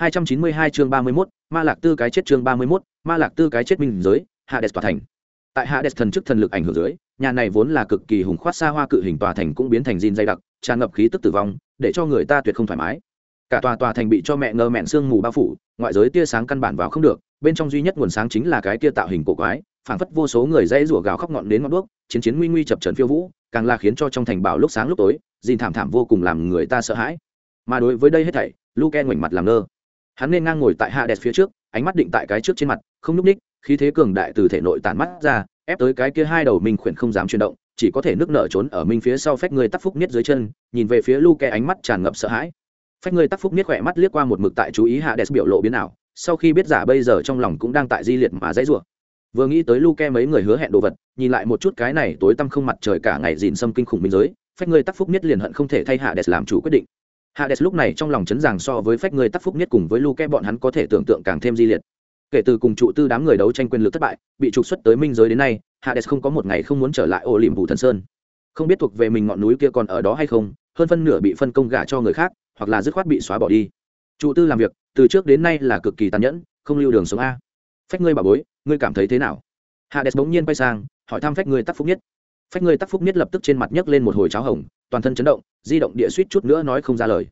292 chương 31, Ma Lạc Tư cái chết chương 31, Ma Lạc Tư cái chết minh giới, Hades tòa thành. Tại Hades thần chức thần lực ảnh hưởng dưới, nhà này vốn là cực kỳ hùng khoát xa hoa cự hình tòa thành cũng biến thành zin dày đặc, tràn ngập khí tức tử vong, để cho người ta tuyệt không thoải mái. Cả tòa tòa thành bị cho mẹ ngơ mẹn xương mù bao phủ, ngoại giới tia sáng căn bản vào không được, bên trong duy nhất nguồn sáng chính là cái tia tạo hình cổ quái, phảng phất vô số người dãy rủa gào khóc ngọn đến ngọn đuốc, chiến chiến nguy nguy chập chờn phiêu vũ, càng là khiến cho trong thành bảo lúc sáng lúc tối, gìn thảm thảm vô cùng làm người ta sợ hãi. Mà đối với đây hết thảy, Luke ngoảnh mặt làm ngơ hắn nên ngang ngồi tại hạ đẹp phía trước, ánh mắt định tại cái trước trên mặt, không n ú c ních, khí thế cường đại từ thể nội tản mắt ra, ép tới cái kia hai đầu minh khuyển không dám chuyển động, chỉ có thể nước nở trốn ở minh phía sau phách người tắc phúc niết dưới chân, nhìn về phía lu ke ánh mắt tràn ngập sợ hãi. Phách người tắc phúc niết khỏe mắt liếc qua một mực tại chú ý hạ đẹp biểu lộ biến ảo, sau khi biết giả bây giờ trong lòng cũng đang tại di liệt mà dãy rủa. Vừa nghĩ tới lu ke mấy người hứa hẹn đồ vật, nhìn lại một chút cái này tối tăm không mặt trời cả ngày dìn xâm kinh khủng minh giới, phách người tắc phúc niết liền hận không thể thay hạ đẹp làm chủ quyết định hades lúc này trong lòng chấn giảng so với phách người tắc phúc nhất cùng với luke, bọn hắn có thể tưởng tượng càng thêm di liệt. Kể từ cùng trụ tư đám người đấu tranh quyền lực thất bại, bị trục xuất tới minh giới đến nay, hades không có một ngày không muốn trở lại ô liềm vụ thần sơn. Không biết thuộc về mình ngọn núi kia còn ở đó hay không, hơn phân nửa bị phân công gả cho người khác, hoặc là dứt khoát bị xóa bỏ đi. Trụ tư làm việc, từ trước đến nay là cực kỳ tàn nhẫn, không lưu đường sống a. Phách ngươi bà bối, ngươi cảm thấy thế nào? Hades bỗng nhiên quay sang, hỏi thăm phách ngươi tắc phúc nhất phách ngươi tắc phúc nhất lập tức trên mặt nhấc lên một hồi cháo hồng toàn thân chấn động, di động địa suýt chút nữa nói không ra lời.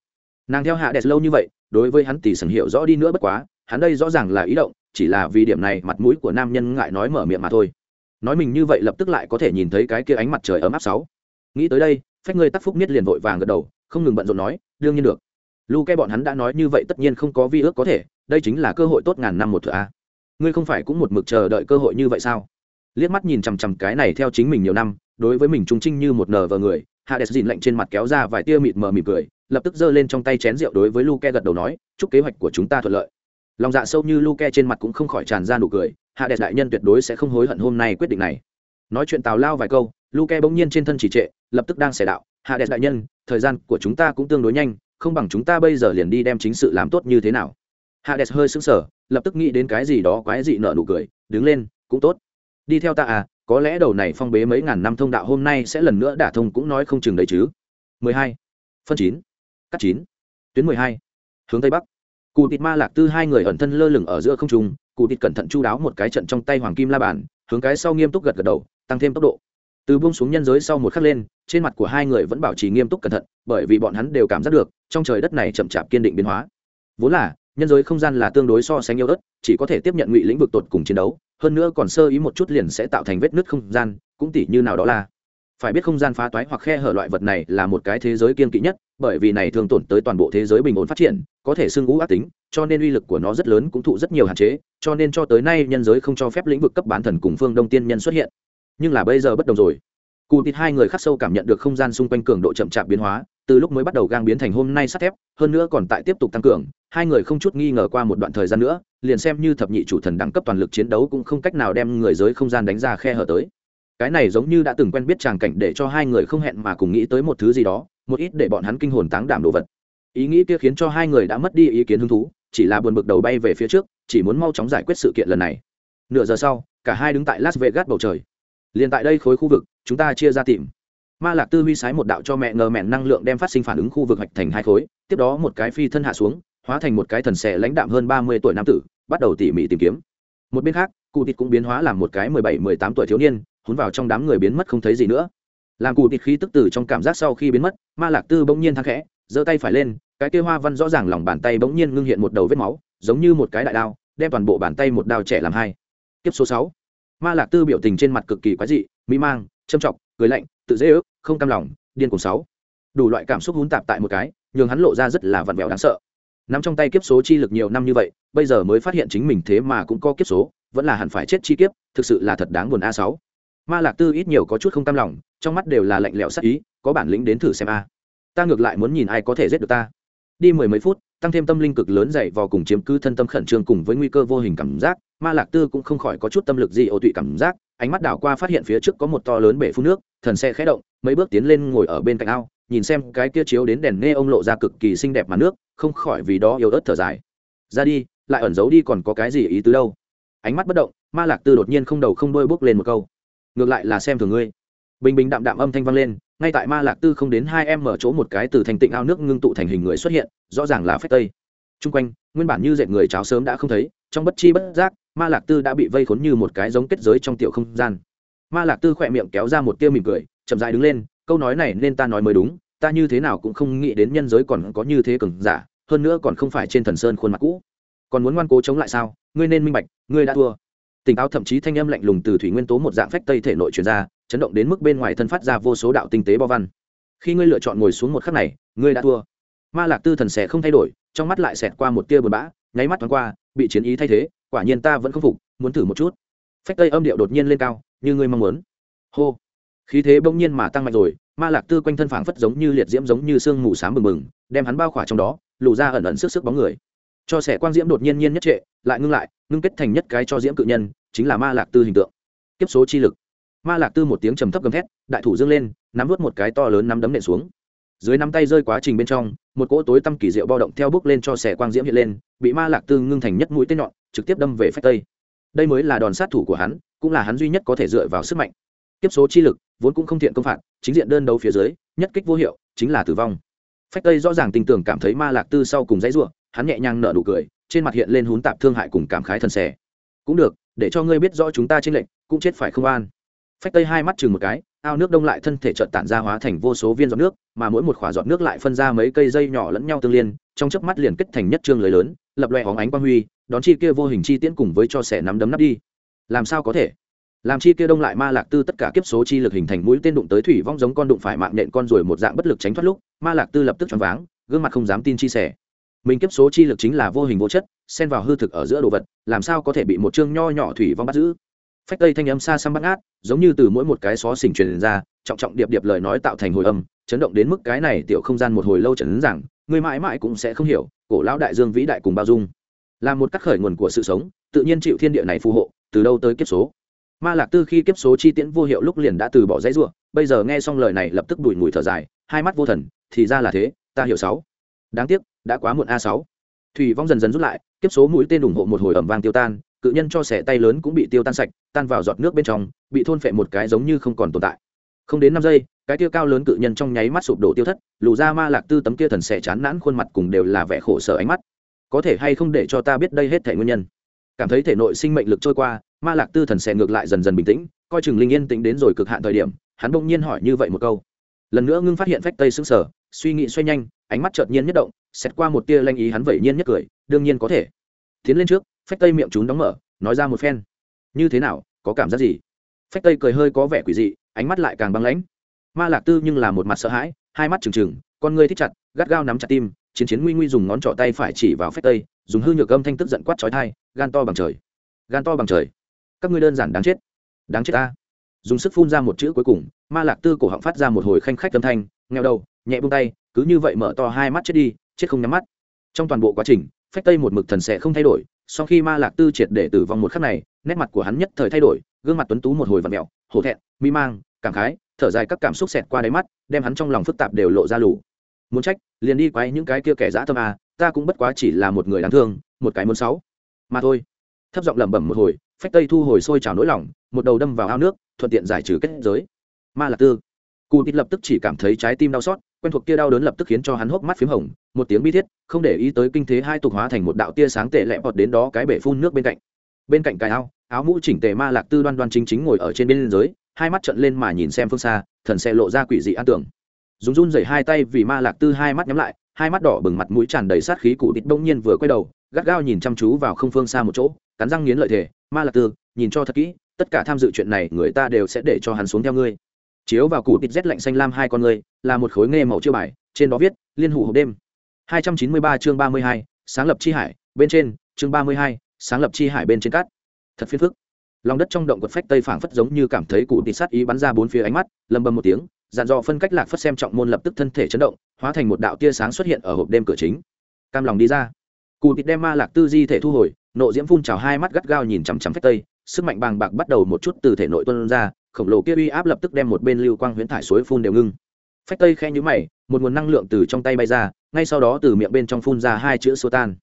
Nàng theo hạ đẹp lâu như vậy, đối với hắn tỷ sần hiểu rõ đi nữa bất quá, hắn đây rõ ràng là ý động, chỉ là vì điểm này mặt mũi của nam nhân ngại nói mở miệng mà thôi. Nói mình như vậy lập tức lại có thể nhìn thấy cái kia ánh mặt trời ấm áp sáu. Nghĩ tới đây, phách ngươi tắc phúc niết liền vội vàng gật đầu, không ngừng bận rộn nói, đương nhiên được. Lu ke bọn hắn đã nói như vậy tất nhiên không có vi ước có thể, đây chính là cơ hội tốt ngàn năm một thửa a. Ngươi không phải cũng một mực chờ đợi cơ hội như vậy sao? Liếc mắt nhìn chằm chằm cái này theo chính mình nhiều năm, đối với mình trung trinh như một nờ vờ người hades dìn lạnh trên mặt kéo ra vài tia mịt mờ mỉm cười, lập tức giơ lên trong tay chén rượu đối với luke gật đầu nói, chúc kế hoạch của chúng ta thuận lợi. Lòng dạ sâu như luke trên mặt cũng không khỏi tràn ra nụ cười, hades đại nhân tuyệt đối sẽ không hối hận hôm nay quyết định này. Nói chuyện tào lao vài câu, luke bỗng nhiên trên thân chỉ trệ, lập tức đang xẻ đạo, hades đại nhân, thời gian của chúng ta cũng tương đối nhanh, không bằng chúng ta bây giờ liền đi đem chính sự làm tốt như thế nào. Hades hơi sững sờ, lập tức nghĩ đến cái gì đó quái dị nợ nụ cười, đứng lên, cũng tốt. Đi theo ta à có lẽ đầu này phong bế mấy ngàn năm thông đạo hôm nay sẽ lần nữa đả thông cũng nói không chừng đấy chứ 12. phân 9. cắt 9. tuyến 12. hướng tây bắc cụ tịt ma lạc tư hai người ẩn thân lơ lửng ở giữa không trung cụ tịt cẩn thận chu đáo một cái trận trong tay hoàng kim la bàn, hướng cái sau nghiêm túc gật gật đầu, tăng thêm tốc độ từ buông xuống nhân giới sau một khắc lên, trên mặt của hai người vẫn bảo trì nghiêm túc cẩn thận, bởi vì bọn hắn đều cảm giác được, trong trời đất này chậm chạp kiên định biến hóa vốn là, nhân giới không gian là tương đối so sánh yếu ớt, chỉ có thể tiếp nhận ngụy lĩnh vực tột cùng chiến đấu hơn nữa còn sơ ý một chút liền sẽ tạo thành vết nứt không gian, cũng tỉ như nào đó là. Phải biết không gian phá toái hoặc khe hở loại vật này là một cái thế giới kiên kỵ nhất, bởi vì này thường tổn tới toàn bộ thế giới bình ổn phát triển, có thể xưng ngũ ác tính, cho nên uy lực của nó rất lớn cũng thụ rất nhiều hạn chế, cho nên cho tới nay nhân giới không cho phép lĩnh vực cấp bán thần cùng phương đông tiên nhân xuất hiện. Nhưng là bây giờ bất đồng rồi. Cụ thịt hai người khắc sâu cảm nhận được không gian xung quanh cường độ chậm chạp biến hóa, từ lúc mới bắt đầu gang biến thành hôm nay sắt thép, hơn nữa còn tại tiếp tục tăng cường hai người không chút nghi ngờ qua một đoạn thời gian nữa, liền xem như thập nhị chủ thần đẳng cấp toàn lực chiến đấu cũng không cách nào đem người giới không gian đánh ra khe hở tới. Cái này giống như đã từng quen biết tràng cảnh để cho hai người không hẹn mà cùng nghĩ tới một thứ gì đó, một ít để bọn hắn kinh hồn táng đảm đồ vật. Ý nghĩ kia khiến cho hai người đã mất đi ý kiến hứng thú, chỉ là buồn bực đầu bay về phía trước, chỉ muốn mau chóng giải quyết sự kiện lần này. Nửa giờ sau, cả hai đứng tại las vegas bầu trời. Liền tại đây khối khu vực, chúng ta chia ra tìm. Ma lạc tư huy sái một đạo cho mẹ ngờ mẹn năng lượng đem phát sinh phản ứng khu vực hạch thành hai khối, tiếp đó một cái phi thân hạ xuống hóa thành một cái thần xẻ lãnh đạm hơn ba mươi tuổi nam tử, bắt đầu tỉ mỉ tìm kiếm. Một bên khác, cụ thịt cũng biến hóa làm một cái mười bảy, mười tám tuổi thiếu niên hún vào trong đám người biến mất không thấy gì nữa. Làm cụ thịt khí tức tử trong cảm giác sau khi biến mất, ma lạc tư bỗng nhiên thang khẽ, giơ tay phải lên, cái kia hoa văn rõ ràng lòng bàn tay bỗng nhiên ngưng hiện một đầu vết máu, giống như một cái đại đao, đem toàn bộ bàn tay một đao trẻ làm hai. Tiếp số sáu. Ma lạc tư biểu tình trên mặt cực kỳ quái dị mỹ mang, châm trọng cười lạnh, tự dễ ước, không cam lòng, điên cùng sáu. Đủ loại cảm xúc hún tạp tại một cái, nhường hắn lộ ra rất là vặn vẹo đáng sợ nắm trong tay kiếp số chi lực nhiều năm như vậy, bây giờ mới phát hiện chính mình thế mà cũng có kiếp số, vẫn là hẳn phải chết chi kiếp, thực sự là thật đáng buồn a sáu. Ma lạc tư ít nhiều có chút không tam lòng, trong mắt đều là lạnh lẽo sắc ý, có bản lĩnh đến thử xem a. Ta ngược lại muốn nhìn ai có thể giết được ta. Đi mười mấy phút, tăng thêm tâm linh cực lớn dậy vào cùng chiếm cứ thân tâm khẩn trương cùng với nguy cơ vô hình cảm giác, ma lạc tư cũng không khỏi có chút tâm lực gì ô tụy cảm giác, ánh mắt đảo qua phát hiện phía trước có một to lớn bể phun nước, thần xe khẽ động, mấy bước tiến lên ngồi ở bên cạnh ao, nhìn xem cái kia chiếu đến đèn nghe ông lộ ra cực kỳ xinh đẹp mà nước không khỏi vì đó yếu ớt thở dài. Ra đi, lại ẩn giấu đi còn có cái gì ý tứ đâu? Ánh mắt bất động, ma lạc tư đột nhiên không đầu không đôi bước lên một câu. Ngược lại là xem thường ngươi. Bình bình đạm đạm âm thanh vang lên, ngay tại ma lạc tư không đến hai em mở chỗ một cái từ thành tịnh ao nước ngưng tụ thành hình người xuất hiện, rõ ràng là phách tây. Chung quanh, nguyên bản như dệt người cháo sớm đã không thấy, trong bất chi bất giác, ma lạc tư đã bị vây khốn như một cái giống kết giới trong tiểu không gian. Ma lạc tư khỏe miệng kéo ra một tia mỉm cười, chậm dài đứng lên, câu nói này nên ta nói mới đúng ta như thế nào cũng không nghĩ đến nhân giới còn có như thế cường giả, hơn nữa còn không phải trên thần sơn khuôn mặt cũ. Còn muốn ngoan cố chống lại sao? Ngươi nên minh bạch, ngươi đã thua. Tỉnh táo thậm chí thanh âm lạnh lùng từ thủy nguyên tố một dạng phách tây thể nội truyền ra, chấn động đến mức bên ngoài thân phát ra vô số đạo tinh tế bo văn. Khi ngươi lựa chọn ngồi xuống một khắc này, ngươi đã thua. Ma lạc tư thần sẽ không thay đổi, trong mắt lại xẹt qua một tia buồn bã, nháy mắt thoáng qua, bị chiến ý thay thế, quả nhiên ta vẫn không phục, muốn thử một chút. Phách tây âm điệu đột nhiên lên cao, như ngươi mong muốn. Hô. Khí thế bỗng nhiên mà tăng mạnh rồi ma lạc tư quanh thân phảng phất giống như liệt diễm giống như sương mù s á m bừng bừng, đem hắn bao khỏa trong đó, lù ra ẩn ẩn sức sức bóng người. Cho sẻ quang diễm đột nhiên nhiên nhất trệ, lại ngưng lại, ngưng kết thành nhất cái cho diễm cự nhân, chính là ma lạc tư hình tượng. Tiếp số chi lực. Ma lạc tư một tiếng trầm thấp gầm thét, đại thủ dâng lên, nắm vớt một cái to lớn nắm đấm nện xuống. Dưới nắm tay rơi quá trình bên trong, một cỗ tối tăm kỳ diệu bao động theo bước lên cho xẻ quang diễm hiện lên, bị ma lạc tư ngưng thành nhất mũi tên nhọn, trực tiếp đâm về phách tây. Đây mới là đòn sát thủ của hắn, cũng là hắn duy nhất có thể dựa vào sức mạnh tiếp số chi lực, vốn cũng không thiện công phạt, chính diện đơn đấu phía dưới, nhất kích vô hiệu, chính là tử vong. Phách tây rõ ràng tình tưởng cảm thấy ma lạc tư sau cùng dãy ruộng hắn nhẹ nhàng nở nụ cười, trên mặt hiện lên hún tạp thương hại cùng cảm khái thần xẻ cũng được, để cho ngươi biết rõ chúng ta trên lệnh cũng chết phải không an? Phách tây hai mắt chừng một cái, ao nước đông lại thân thể trợn tản ra hóa thành vô số viên giọt nước, mà mỗi một khỏa giọt nước lại phân ra mấy cây dây nhỏ lẫn nhau tương liên, trong chớp mắt liền kết thành nhất trương lưới lớn, lập loè hóng ánh quang huy, đón chi kia vô hình chi tiễn cùng với cho xẻ nắm đấm nắp đi. Làm sao có thể? Làm chi kia đông lại ma lạc tư tất cả kiếp số chi lực hình thành mũi tên đụng tới thủy vong giống con đụng phải mạng nện con rồi một dạng bất lực tránh thoát lúc, ma lạc tư lập tức choáng váng, gương mặt không dám tin chi sẻ. Mình kiếp số chi lực chính là vô hình vô chất, xen vào hư thực ở giữa đồ vật, làm sao có thể bị một chương nho nhỏ thủy vong bắt giữ? Phách tây thanh âm xa xăm bắt ngát giống như từ mỗi một cái xó xỉnh truyền ra, trọng trọng điệp điệp lời nói tạo thành hồi âm, chấn động đến mức cái này tiểu không gian một hồi lâu chấn rằng người mãi mãi cũng sẽ không hiểu, cổ lão đại dương vĩ đại cùng bao dung. Là một cắt khởi nguồn của sự sống, tự nhiên chịu thiên địa này phù hộ, từ đâu tới kiếp số? Ma lạc tư khi kiếp số chi tiễn vô hiệu lúc liền đã từ bỏ dãy ruộng bây giờ nghe xong lời này lập tức đùi mùi thở dài, hai mắt vô thần, thì ra là thế, ta hiểu sáu. Đáng tiếc, đã quá muộn a sáu. Thủy vong dần dần rút lại, kiếp số mũi tên ủng hộ một hồi ẩm vang tiêu tan, cự nhân cho xẻ tay lớn cũng bị tiêu tan sạch, tan vào giọt nước bên trong, bị thôn phệ một cái giống như không còn tồn tại. Không đến năm giây, cái tiêu cao lớn cự nhân trong nháy mắt sụp đổ tiêu thất, lù ra ma lạc tư tấm kia thần xẻ chán nản khuôn mặt cùng đều là vẻ khổ sở ánh mắt. Có thể hay không để cho ta biết đây hết thể nguyên nhân? Cảm thấy thể nội sinh mệnh lực trôi qua, ma lạc tư thần sẽ ngược lại dần dần bình tĩnh, coi chừng linh yên tĩnh đến rồi cực hạn thời điểm, hắn bỗng nhiên hỏi như vậy một câu. Lần nữa ngưng phát hiện phách tây xứng sở, suy nghĩ xoay nhanh, ánh mắt chợt nhiên nhất động xét qua một tia lanh ý hắn vẩy nhiên nhất cười, đương nhiên có thể. Tiến lên trước, phách tây miệng chúng đóng mở, nói ra một phen. Như thế nào, có cảm giác gì? Phách tây cười hơi có vẻ quỷ dị, ánh mắt lại càng băng lãnh. Ma lạc tư nhưng là một mặt sợ hãi, hai mắt trừng trừng, con ngươi thích chặt, gắt gao nắm chặt tim, chiến chiến nguy nguy dùng ngón trỏ tay phải chỉ vào phách tây dùng hư nhược âm thanh tức giận quát trói thai, gan to bằng trời. Gan to bằng trời. Các ngươi đơn giản đáng chết. Đáng chết ta. Dùng sức phun ra một chữ cuối cùng, ma lạc tư cổ họng phát ra một hồi khanh khách âm thanh, nghèo đầu, nhẹ bông tay, cứ như vậy mở to hai mắt chết đi, chết không nhắm mắt. Trong toàn bộ quá trình, phách tây một mực thần sẽ không thay đổi, sau khi ma lạc tư triệt để tử vong một khắc này, nét mặt của hắn nhất thời thay đổi, gương mặt tuấn tú một hồi vặn mẹo, hổ thẹn, mi mang, cảm khái, thở dài các cảm xúc xẹt qua đáy mắt, đem hắn trong lòng phức tạp đều lộ ra lù. Muốn trách, liền đi quay những cái kia kẻ dã tâm à ta cũng bất quá chỉ là một người đáng thương, một cái muốn sáu. Mà thôi. Thấp giọng lẩm bẩm một hồi, phách tây thu hồi sôi trào nỗi lòng, một đầu đâm vào ao nước, thuận tiện giải trừ kết giới. Ma lạc tư. Cù tít lập tức chỉ cảm thấy trái tim đau xót, quen thuộc kia đau đớn lập tức khiến cho hắn hốc mắt p h í m hồng, một tiếng bi thiết, không để ý tới kinh thế hai tục hóa thành một đạo tia sáng tệ lẹ bọt đến đó cái bể phun nước bên cạnh. Bên cạnh cái ao, áo mũ chỉnh tề ma lạc tư đoan đoan chính chính ngồi ở trên bên giới hai mắt trận lên mà nhìn xem phương xa, thần xe lộ ra quỷ dị an tưởng. Dùng run dày hai tay vì ma lạc tư hai mắt nhắm lại hai mắt đỏ bừng mặt mũi tràn đầy sát khí cụ địch bỗng nhiên vừa quay đầu gắt gao nhìn chăm chú vào không phương xa một chỗ cắn răng nghiến lợi thể ma lạc tư nhìn cho thật kỹ tất cả tham dự chuyện này người ta đều sẽ để cho hắn xuống theo ngươi. Chiếu vào cụ địch rét lạnh xanh lam hai con ngươi là một khối nghe màu chiêu bài trên đó viết liên hủ hộp đêm. 293 chương 32, sáng lập chi hải bên trên chương 32, sáng lập chi hải bên trên cát. Thật phiền phức. Lòng đất trong động quật phách tây phảng phất giống như cảm thấy cụ địch sát ý bắn ra bốn phía ánh mắt lầm bầm một tiếng dàn dò phân cách lạc phất xem trọng môn lập tức thân thể chấn động, hóa thành một đạo tia sáng xuất hiện ở hộp đêm cửa chính. Cam lòng đi ra. Cù tịt đem ma lạc tư di thể thu hồi, nộ diễm phun trào hai mắt gắt gao nhìn chằm chằm phách tây, sức mạnh bàng bạc bắt đầu một chút từ thể nội tuân ra, khổng lồ kia uy áp lập tức đem một bên lưu quang huyễn thải suối phun đều ngưng. Phách tây khe nhũ mày, một nguồn năng lượng từ trong tay bay ra, ngay sau đó từ miệng bên trong phun ra hai chữ xô tan.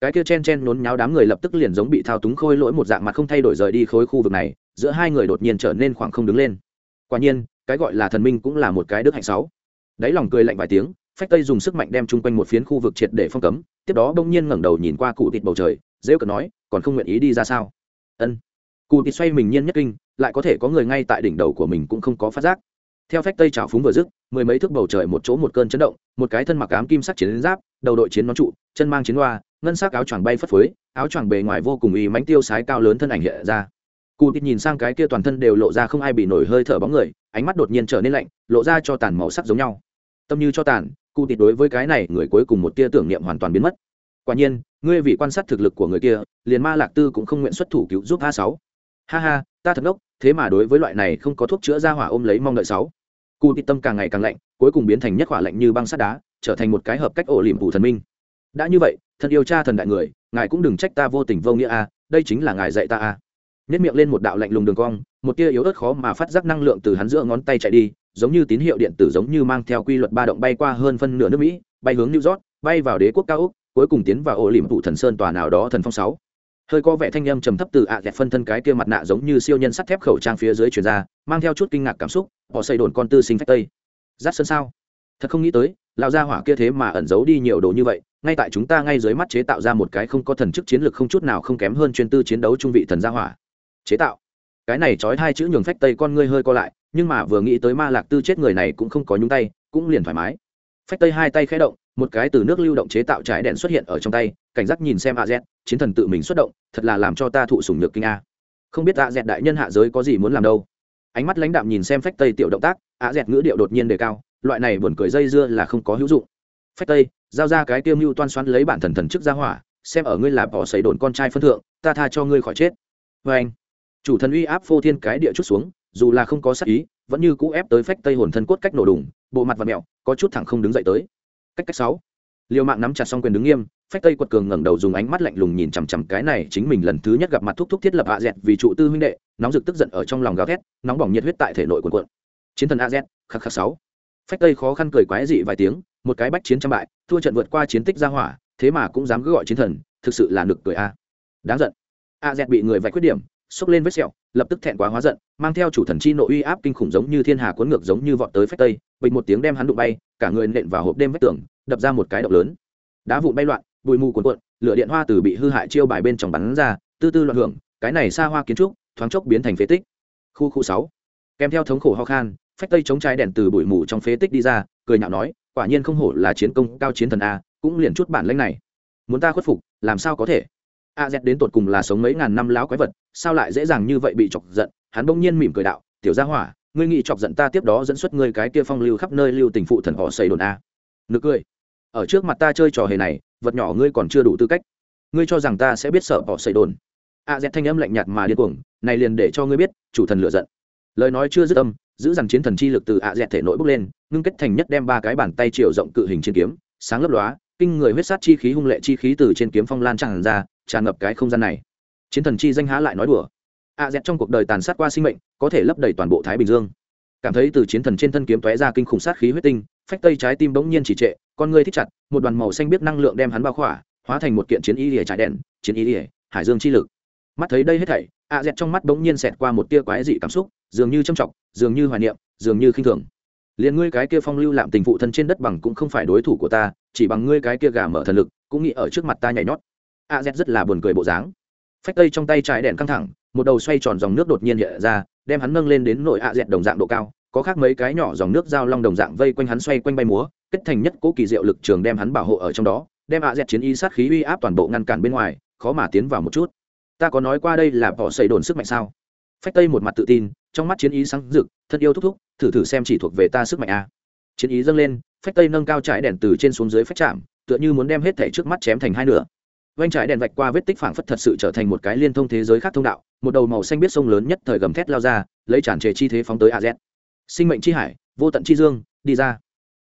Cái kia chen chen nhốn nháo đám người lập tức liền giống bị thao túng khôi lỗi một dạng mặt không thay đổi rời đi khối khu vực này, giữa hai người đột nhiên trở nên khoảng không đứng lên. Quả nhiên cái gọi là thần minh cũng là một cái đức hạnh sáu. Đáy lòng cười lạnh vài tiếng, phách tây dùng sức mạnh đem chung quanh một phiến khu vực triệt để phong cấm, tiếp đó bỗng nhiên ngẩng đầu nhìn qua cụ tịt bầu trời, rêu cần nói, còn không nguyện ý đi ra sao? Ân. Cụ tịt xoay mình nhiên nhất kinh, lại có thể có người ngay tại đỉnh đầu của mình cũng không có phát giác. Theo phách tây trào phúng vừa dứt, mười mấy thước bầu trời một chỗ một cơn chấn động, một cái thân mặc ám kim sắc chiến giáp, đầu đội chiến nón trụ, chân mang chiến hoa, ngân sắc áo choàng bay phất phới, áo choàng bề ngoài vô cùng uy mánh tiêu sái cao lớn thân ảnh hiện ra cụ tịt nhìn sang cái kia toàn thân đều lộ ra không ai bị nổi hơi thở bóng người, ánh mắt đột nhiên trở nên lạnh, lộ ra cho tàn màu sắc giống nhau. Tâm như cho tàn cụ tịt đối với cái này người cuối cùng một tia tưởng niệm hoàn toàn biến mất. Quả nhiên, ngươi vì quan sát thực lực của người kia, liền ma lạc tư cũng không nguyện xuất thủ cứu giúp a sáu. Ha ha, ta thật ngốc, thế mà đối với loại này không có thuốc chữa ra hỏa ôm lấy mong đợi sáu. Cụ tịt tâm càng ngày càng lạnh, cuối cùng biến thành nhất hỏa lạnh như băng sắt đá, trở thành một cái hợp cách ổ liềm phủ thần minh. Đã như vậy thần yêu cha thần đại người, ngài cũng đừng trách ta vô tình vô nghĩa a, đây chính là ngài dạy ta a nếp miệng lên một đạo lạnh lùng đường cong, một tia yếu ớt khó mà phát giác năng lượng từ hắn giữa ngón tay chạy đi, giống như tín hiệu điện tử giống như mang theo quy luật ba động bay qua hơn phân nửa nước mỹ, bay hướng new york, bay vào đế quốc cao úc cuối cùng tiến vào ổ liềm thủ thần sơn tòa nào đó thần phong sáu. Hơi có vẻ thanh âm trầm thấp từ ạ dẹt phân thân cái kia mặt nạ giống như siêu nhân sắt thép khẩu trang phía dưới truyền ra, mang theo chút kinh ngạc cảm xúc, họ xây đồn con tư sinh phách tây. Giáp sơn sao? Thật không nghĩ tới, lão gia hỏa kia thế mà ẩn giấu đi nhiều đồ như vậy, ngay tại chúng ta ngay dưới mắt chế tạo ra một cái không có thần chức chiến lược không chút nào không kém hơn chuyên tư chiến đấu trung vị thần gia hỏa chế tạo. Cái này trói hai chữ nhường phách tây con ngươi hơi co lại, nhưng mà vừa nghĩ tới ma lạc tư chết người này cũng không có nhúng tay, cũng liền thoải mái. Phách tây hai tay khẽ động, một cái từ nước lưu động chế tạo trái đèn xuất hiện ở trong tay, cảnh giác nhìn xem a z, chiến thần tự mình xuất động, thật là làm cho ta thụ sùng nhược kinh a. Không biết a z đại nhân hạ giới có gì muốn làm đâu. Ánh mắt lãnh đạm nhìn xem phách tây tiểu động tác, a z ngữ điệu đột nhiên đề cao, loại này buồn cười dây dưa là không có hữu dụng. Phách tây, giao ra cái tiêu mưu toan xoắn lấy bản thần thần chức ra hỏa, xem ở ngươi là bỏ xầy đồn con trai phân thượng, ta tha cho ngươi khỏi chết. Vê anh chủ thần uy áp phô thiên cái địa chút xuống, dù là không có sắc ý, vẫn như cũ ép tới phách tây hồn thân cốt cách nổ đùng, bộ mặt và mẹo, có chút thẳng không đứng dậy tới. Cách cách sáu. Liều mạng nắm chặt xong quyền đứng nghiêm, phách tây quật cường ngẩng đầu dùng ánh mắt lạnh lùng nhìn chằm chằm cái này chính mình lần thứ nhất gặp mặt thúc thúc thiết lập a z vì trụ tư huynh đệ, nóng rực tức giận ở trong lòng gào thét, nóng bỏng nhiệt huyết tại thể nội quần quận chiến thần a z, khắc khắc sáu. Phách tây khó khăn cười quái dị vài tiếng, một cái bách chiến trăm bại, thua trận vượt qua chiến tích ra hỏa, thế mà cũng dám cứ gọi chiến thần, thực sự là nực cười a. Đáng giận. A z bị người vạch khuyết điểm xốc lên vết sẹo, lập tức thẹn quá hóa giận, mang theo chủ thần chi nội uy áp kinh khủng giống như thiên hà cuốn ngược giống như vọt tới phách tây bình một tiếng đem hắn đụng bay, cả người nện vào hộp đêm vách tường, đập ra một cái động lớn. Đá vụn bay loạn, bụi mù cuồn cuộn, lửa điện hoa từ bị hư hại chiêu bài bên trong bắn ra, tư tư loạn hưởng, cái này xa hoa kiến trúc, thoáng chốc biến thành phế tích. Khu khu sáu. Kèm theo thống khổ ho khan, phách tây chống trái đèn từ bụi mù trong phế tích đi ra, cười nhạo nói, quả nhiên không hổ là chiến công cao chiến thần a, cũng liền chút bản lãnh này. Muốn ta khuất phục, làm sao có thể? A z đến tột cùng là sống mấy ngàn năm láo quái vật, sao lại dễ dàng như vậy bị chọc giận? Hắn bỗng nhiên mỉm cười đạo, tiểu gia hỏa, ngươi nghĩ chọc giận ta tiếp đó dẫn xuất ngươi cái kia phong lưu khắp nơi lưu tình phụ thần họ xây đồn a? Nực cười, ở trước mặt ta chơi trò hề này, vật nhỏ ngươi còn chưa đủ tư cách. Ngươi cho rằng ta sẽ biết sợ họ xây đồn a z thanh âm lạnh nhạt mà điên cuồng, này liền để cho ngươi biết, chủ thần lựa giận. Lời nói chưa dứt âm, giữ rằng chiến thần chi lực từ a z thể nội bốc lên, ngưng kết thành nhất đem ba cái bàn tay chiều rộng cự hình trên kiếm, sáng lấp lóa, kinh người huyết sát chi khí hung lệ chi khí từ trên kiếm phong lan tràn ra tràn ngập cái không gian này. Chiến thần chi danh há lại nói đùa. A z trong cuộc đời tàn sát qua sinh mệnh, có thể lấp đầy toàn bộ thái bình dương. Cảm thấy từ chiến thần trên thân kiếm tóe ra kinh khủng sát khí huyết tinh, phách tây trái tim bỗng nhiên chỉ trệ, con người thích chặt, một đoàn màu xanh biết năng lượng đem hắn bao khỏa, hóa thành một kiện chiến y lìa trái đèn chiến y lìa hải dương chi lực. Mắt thấy đây hết thảy, a z trong mắt bỗng nhiên xẹt qua một tia quái dị cảm xúc, dường như trầm trọng dường như hoài niệm, dường như khinh thường. Liền ngươi cái kia phong lưu lạm tình phụ thân trên đất bằng cũng không phải đối thủ của ta, chỉ bằng ngươi cái kia gà mở thần lực, cũng nghĩ ở trước mặt ta nhảy nhót a z rất là buồn cười bộ dáng. Phách tây trong tay trái đèn căng thẳng, một đầu xoay tròn dòng nước đột nhiên hiện ra, đem hắn nâng lên đến nội a z đồng dạng độ cao, có khác mấy cái nhỏ dòng nước giao long đồng dạng vây quanh hắn xoay quanh bay múa, kết thành nhất cố kỳ diệu lực trường đem hắn bảo hộ ở trong đó, đem a z chiến y sát khí uy áp toàn bộ ngăn cản bên ngoài, khó mà tiến vào một chút. Ta có nói qua đây là bỏ xây đồn sức mạnh sao? Phách tây một mặt tự tin, trong mắt chiến ý sáng rực, thân yêu thúc thúc, thử thử xem chỉ thuộc về ta sức mạnh a. Chiến ý dâng lên, phách tây nâng cao trải đèn từ trên xuống dưới phách chạm, tựa như muốn đem hết thẻ trước mắt chém thành hai nửa vanh trải đèn vạch qua vết tích phảng phất thật sự trở thành một cái liên thông thế giới khác thông đạo, một đầu màu xanh biết sông lớn nhất thời gầm thét lao ra, lấy tràn trề chi thế phóng tới az sinh mệnh chi hải, vô tận chi dương, đi ra.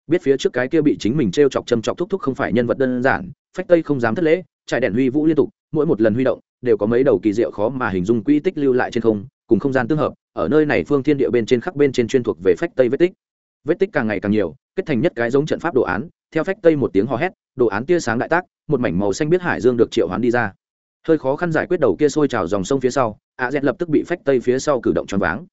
Biết phía trước cái kia bị chính mình t r e o chọc châm chọc thúc thúc không phải nhân vật đơn giản, phách tây không dám thất lễ, trải đèn huy vũ liên tục, mỗi một lần huy động, đều có mấy đầu kỳ diệu khó mà hình dung quỹ tích lưu lại trên không, cùng không gian tương hợp, ở nơi này phương thiên địa bên trên khắc bên trên chuyên thuộc về phách tây vết tích. Vết tích càng ngày càng nhiều, kết thành nhất cái giống trận pháp đồ án, theo phách tây một tiếng hò hét, đồ án tia sáng đại tác một mảnh màu xanh biết hải dương được triệu hoán đi ra. Hơi khó khăn giải quyết đầu kia sôi trào dòng sông phía sau, a z lập tức bị phách tây phía sau cử động choáng váng.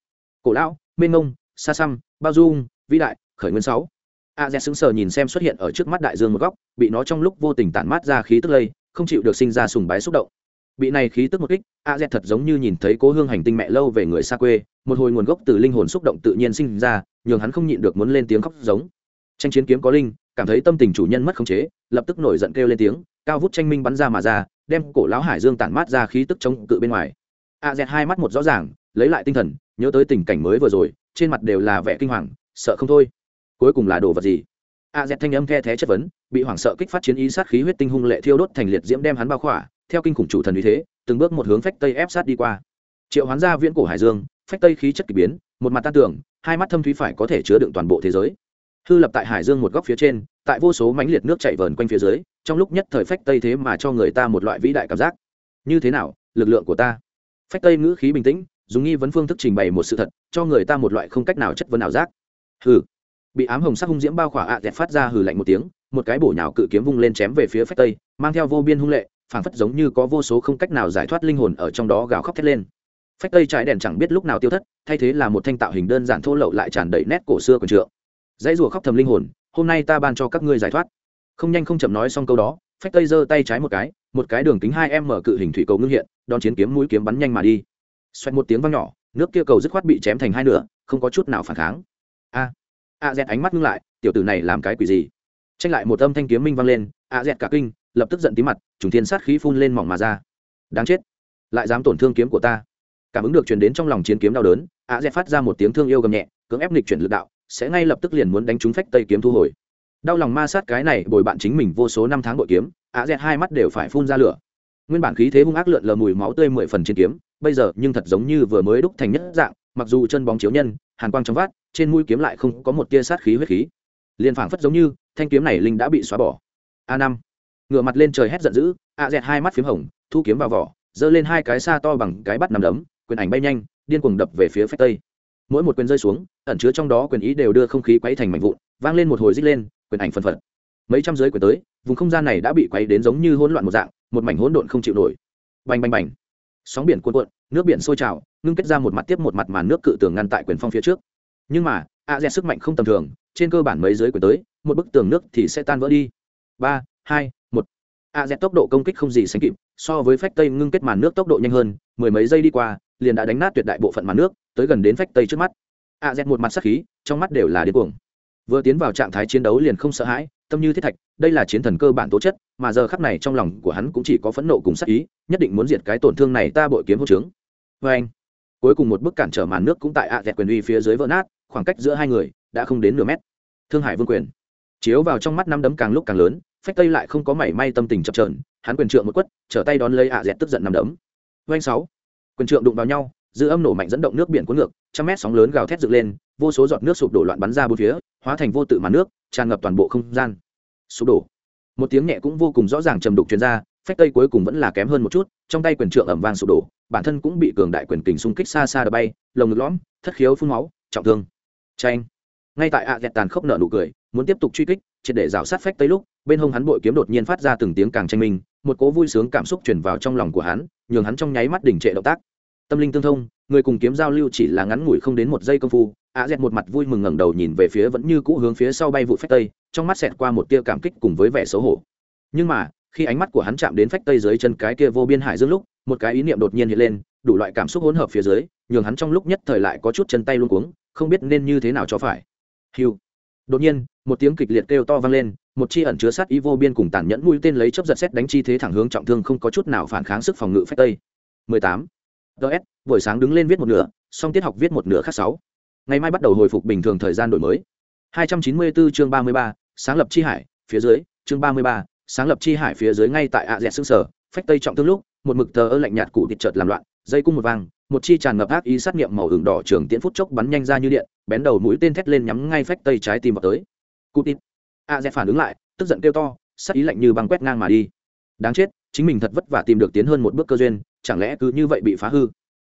Cổ lão, mênh ngông xa xăm, bao dung, vĩ đại, khởi nguyên sáu. A z sững sờ nhìn xem xuất hiện ở trước mắt đại dương một góc, bị nó trong lúc vô tình tản mát ra khí tức lây, không chịu được sinh ra sùng bái xúc động. Bị này khí tức một kích, a z thật giống như nhìn thấy cố hương hành tinh mẹ lâu về người xa quê, một hồi nguồn gốc từ linh hồn xúc động tự nhiên sinh ra, nhường hắn không nhịn được muốn lên tiếng khóc giống. Tranh chiến kiếm có linh cảm thấy tâm tình chủ nhân mất khống chế, lập tức nổi giận kêu lên tiếng, cao vút tranh minh bắn ra mà ra, đem cổ lão hải dương tản mát ra khí tức chống cự bên ngoài. A dẹt hai mắt một rõ ràng, lấy lại tinh thần, nhớ tới tình cảnh mới vừa rồi, trên mặt đều là vẻ kinh hoàng, sợ không thôi. Cuối cùng là đồ vật gì? A dẹt thanh âm the thé chất vấn, bị hoảng sợ kích phát chiến ý sát khí huyết tinh hung lệ thiêu đốt thành liệt diễm đem hắn bao khỏa, theo kinh khủng chủ thần uy thế, từng bước một hướng phách tây ép sát đi qua. Triệu hoán ra viễn cổ hải dương, phách tây khí chất k ỳ biến, một mặt tan tưởng hai mắt thâm thúy phải có thể chứa đựng toàn bộ thế giới hư lập tại hải dương một góc phía trên, tại vô số mánh liệt nước chạy vờn quanh phía dưới, trong lúc nhất thời phách tây thế mà cho người ta một loại vĩ đại cảm giác. Như thế nào, lực lượng của ta? Phách tây ngữ khí bình tĩnh, dùng nghi vấn phương thức trình bày một sự thật, cho người ta một loại không cách nào chất vấn ảo giác. Hừ. Bị ám hồng sắc hung diễm bao khỏa ạ dẹt phát ra hừ lạnh một tiếng, một cái bổ nhào cự kiếm vung lên chém về phía phách tây, mang theo vô biên hung lệ, phảng phất giống như có vô số không cách nào giải thoát linh hồn ở trong đó gào khóc thét lên. Phách tây trái đèn chẳng biết lúc nào tiêu thất, thay thế là một thanh tạo hình đơn giản thô lậu lại tràn đầy nét cổ xưa quần trượng dãy rùa khóc thầm linh hồn, hôm nay ta ban cho các ngươi giải thoát. Không nhanh không chậm nói xong câu đó, phách tây giơ tay trái một cái một cái đường kính hai em mở cự hình thủy cầu ngưng hiện, đón chiến kiếm mũi kiếm bắn nhanh mà đi. Xoẹt một tiếng vang nhỏ, nước kia cầu dứt khoát bị chém thành hai nửa, không có chút nào phản kháng. A a dẹt ánh mắt ngưng lại, tiểu tử này làm cái quỷ gì? Tranh lại một âm thanh kiếm minh vang lên, a dẹt cả kinh, lập tức giận tí mặt, trùng thiên sát khí phun lên mỏng mà ra. Đáng chết, lại dám tổn thương kiếm của ta. Cảm ứng được truyền đến trong lòng chiến kiếm đau đớn, a dẹt phát ra một tiếng thương yêu gầm nhẹ, cưỡng ép nghịch chuyển lực đạo sẽ ngay lập tức liền muốn đánh trúng phách tây kiếm thu hồi. Đau lòng ma sát cái này, bồi bạn chính mình vô số năm tháng bội kiếm, ạ dẹt hai mắt đều phải phun ra lửa. Nguyên bản khí thế hung ác lượn lờ mùi máu tươi mười phần trên kiếm, bây giờ nhưng thật giống như vừa mới đúc thành nhất dạng, mặc dù chân bóng chiếu nhân, hàn quang trong vát trên mũi kiếm lại không có một tia sát khí huyết khí. Liền phảng phất giống như, thanh kiếm này linh đã bị xóa bỏ. A năm. Ngửa mặt lên trời hét giận dữ, ạ dẹt hai mắt p h í m hồng, thu kiếm vào vỏ, giơ lên hai cái xa to bằng cái bắt nằm đấm, quyền ảnh bay nhanh, điên cuồng đập về phía phách tây mỗi một quyền rơi xuống, ẩn chứa trong đó quyền ý đều đưa không khí quấy thành mảnh vụn, vang lên một hồi rít lên, quyền ảnh phân phật. Mấy trăm giới quyền tới, vùng không gian này đã bị quấy đến giống như hỗn loạn một dạng, một mảnh hỗn độn không chịu nổi. Bành bành bành. Sóng biển cuộn cuộn, nước biển sôi trào, ngưng kết ra một mặt tiếp một mặt màn nước cự tường ngăn tại quyền phong phía trước. Nhưng mà a dẹt sức mạnh không tầm thường, trên cơ bản mấy giới quyền tới, một bức tường nước thì sẽ tan vỡ đi. Ba, hai, một. a dẹt tốc độ công kích không gì sánh kịp, so với phách tây ngưng kết màn nước tốc độ nhanh hơn, mười mấy giây đi qua liền đã đánh nát tuyệt đại bộ phận màn nước, tới gần đến phách tây trước mắt. A dẹt một mặt sắc khí, trong mắt đều là điên cuồng. Vừa tiến vào trạng thái chiến đấu liền không sợ hãi, tâm như thiết thạch, đây là chiến thần cơ bản tố chất, mà giờ khắc này trong lòng của hắn cũng chỉ có phẫn nộ cùng sắc ý, nhất định muốn diệt cái tổn thương này ta bội kiếm hỗ trướng. Vê anh, cuối cùng một bức cản trở màn nước cũng tại ạ dẹt quyền uy phía dưới vỡ nát, khoảng cách giữa hai người đã không đến nửa mét. Thương hải vương quyền, chiếu vào trong mắt năm đấm càng lúc càng lớn, phách tây lại không có mảy may tâm tình chập trờn hắn quyền trượng một quất, trở tay đón lấy ạ dẹt tức giận năm đấm. Vê anh sáu quyền trượng đụng vào nhau, dư âm nổ mạnh dẫn động nước biển cuốn ngược, trăm mét sóng lớn gào thét dựng lên, vô số giọt nước sụp đổ loạn bắn ra bốn phía, hóa thành vô tự màn nước, tràn ngập toàn bộ không gian. Sụp đổ. Một tiếng nhẹ cũng vô cùng rõ ràng trầm đục chuyên ra, phách tây cuối cùng vẫn là kém hơn một chút, trong tay quyền trượng ẩm vang sụp đổ, bản thân cũng bị cường đại quyền kình xung kích xa xa đập bay, lồng ngực lõm, thất khiếu phun máu, trọng thương. Tranh ngay tại ạ à dẹt tàn khốc nợ nụ cười, muốn tiếp tục truy kích, triệt để rào sát phách tây lúc, bên hông hắn bội kiếm đột nhiên phát ra từng tiếng càng tranh minh, một cố vui sướng cảm xúc chuyển vào trong lòng của hắn nhường hắn trong nháy mắt đỉnh trệ động tác. Tâm linh tương thông, người cùng kiếm giao lưu chỉ là ngắn ngủi không đến một giây công phu, a z một mặt vui mừng ngẩng đầu nhìn về phía vẫn như cũ hướng phía sau bay vụ phách tây, trong mắt xẹt qua một tia cảm kích cùng với vẻ xấu hổ. Nhưng mà, khi ánh mắt của hắn chạm đến phách tây dưới chân cái kia vô biên hải dương lúc, một cái ý niệm đột nhiên hiện lên, đủ loại cảm xúc hỗn hợp phía dưới, nhường hắn trong lúc nhất thời lại có chút chân tay luôn cuống, không biết nên như thế nào cho phải. Hiu đột nhiên, một tiếng kịch liệt kêu to vang lên một chi ẩn chứa sát ý vô biên cùng tàn nhẫn mũi tên lấy chấp giật xét đánh chi thế thẳng hướng trọng thương không có chút nào phản kháng sức phòng ngự phách tây. 18. ts buổi sáng đứng lên viết một nửa xong tiết học viết một nửa khác sáu. Ngày mai bắt đầu hồi phục bình thường thời gian đổi mới. 294 chương 33, sáng lập chi hải phía dưới chương 33, sáng lập chi hải phía dưới ngay tại ạ dẹt xương sở phách tây trọng thương lúc một mực tờ ơ lạnh nhạt cụ thịt chợt làm loạn dây cung một vang một chi tràn ngập ác ý sát nghiệm màu hưởng đỏ trường tiễn phút chốc bắn nhanh ra như điện bén đầu mũi tên thét lên nhắm ngay phách tây trái tim vào tới. Cụ tịt A dẹp phản ứng lại, tức giận kêu to, sát ý lạnh như băng quét ngang mà đi. Đáng chết, chính mình thật vất vả tìm được tiến hơn một bước cơ duyên, chẳng lẽ cứ như vậy bị phá hư?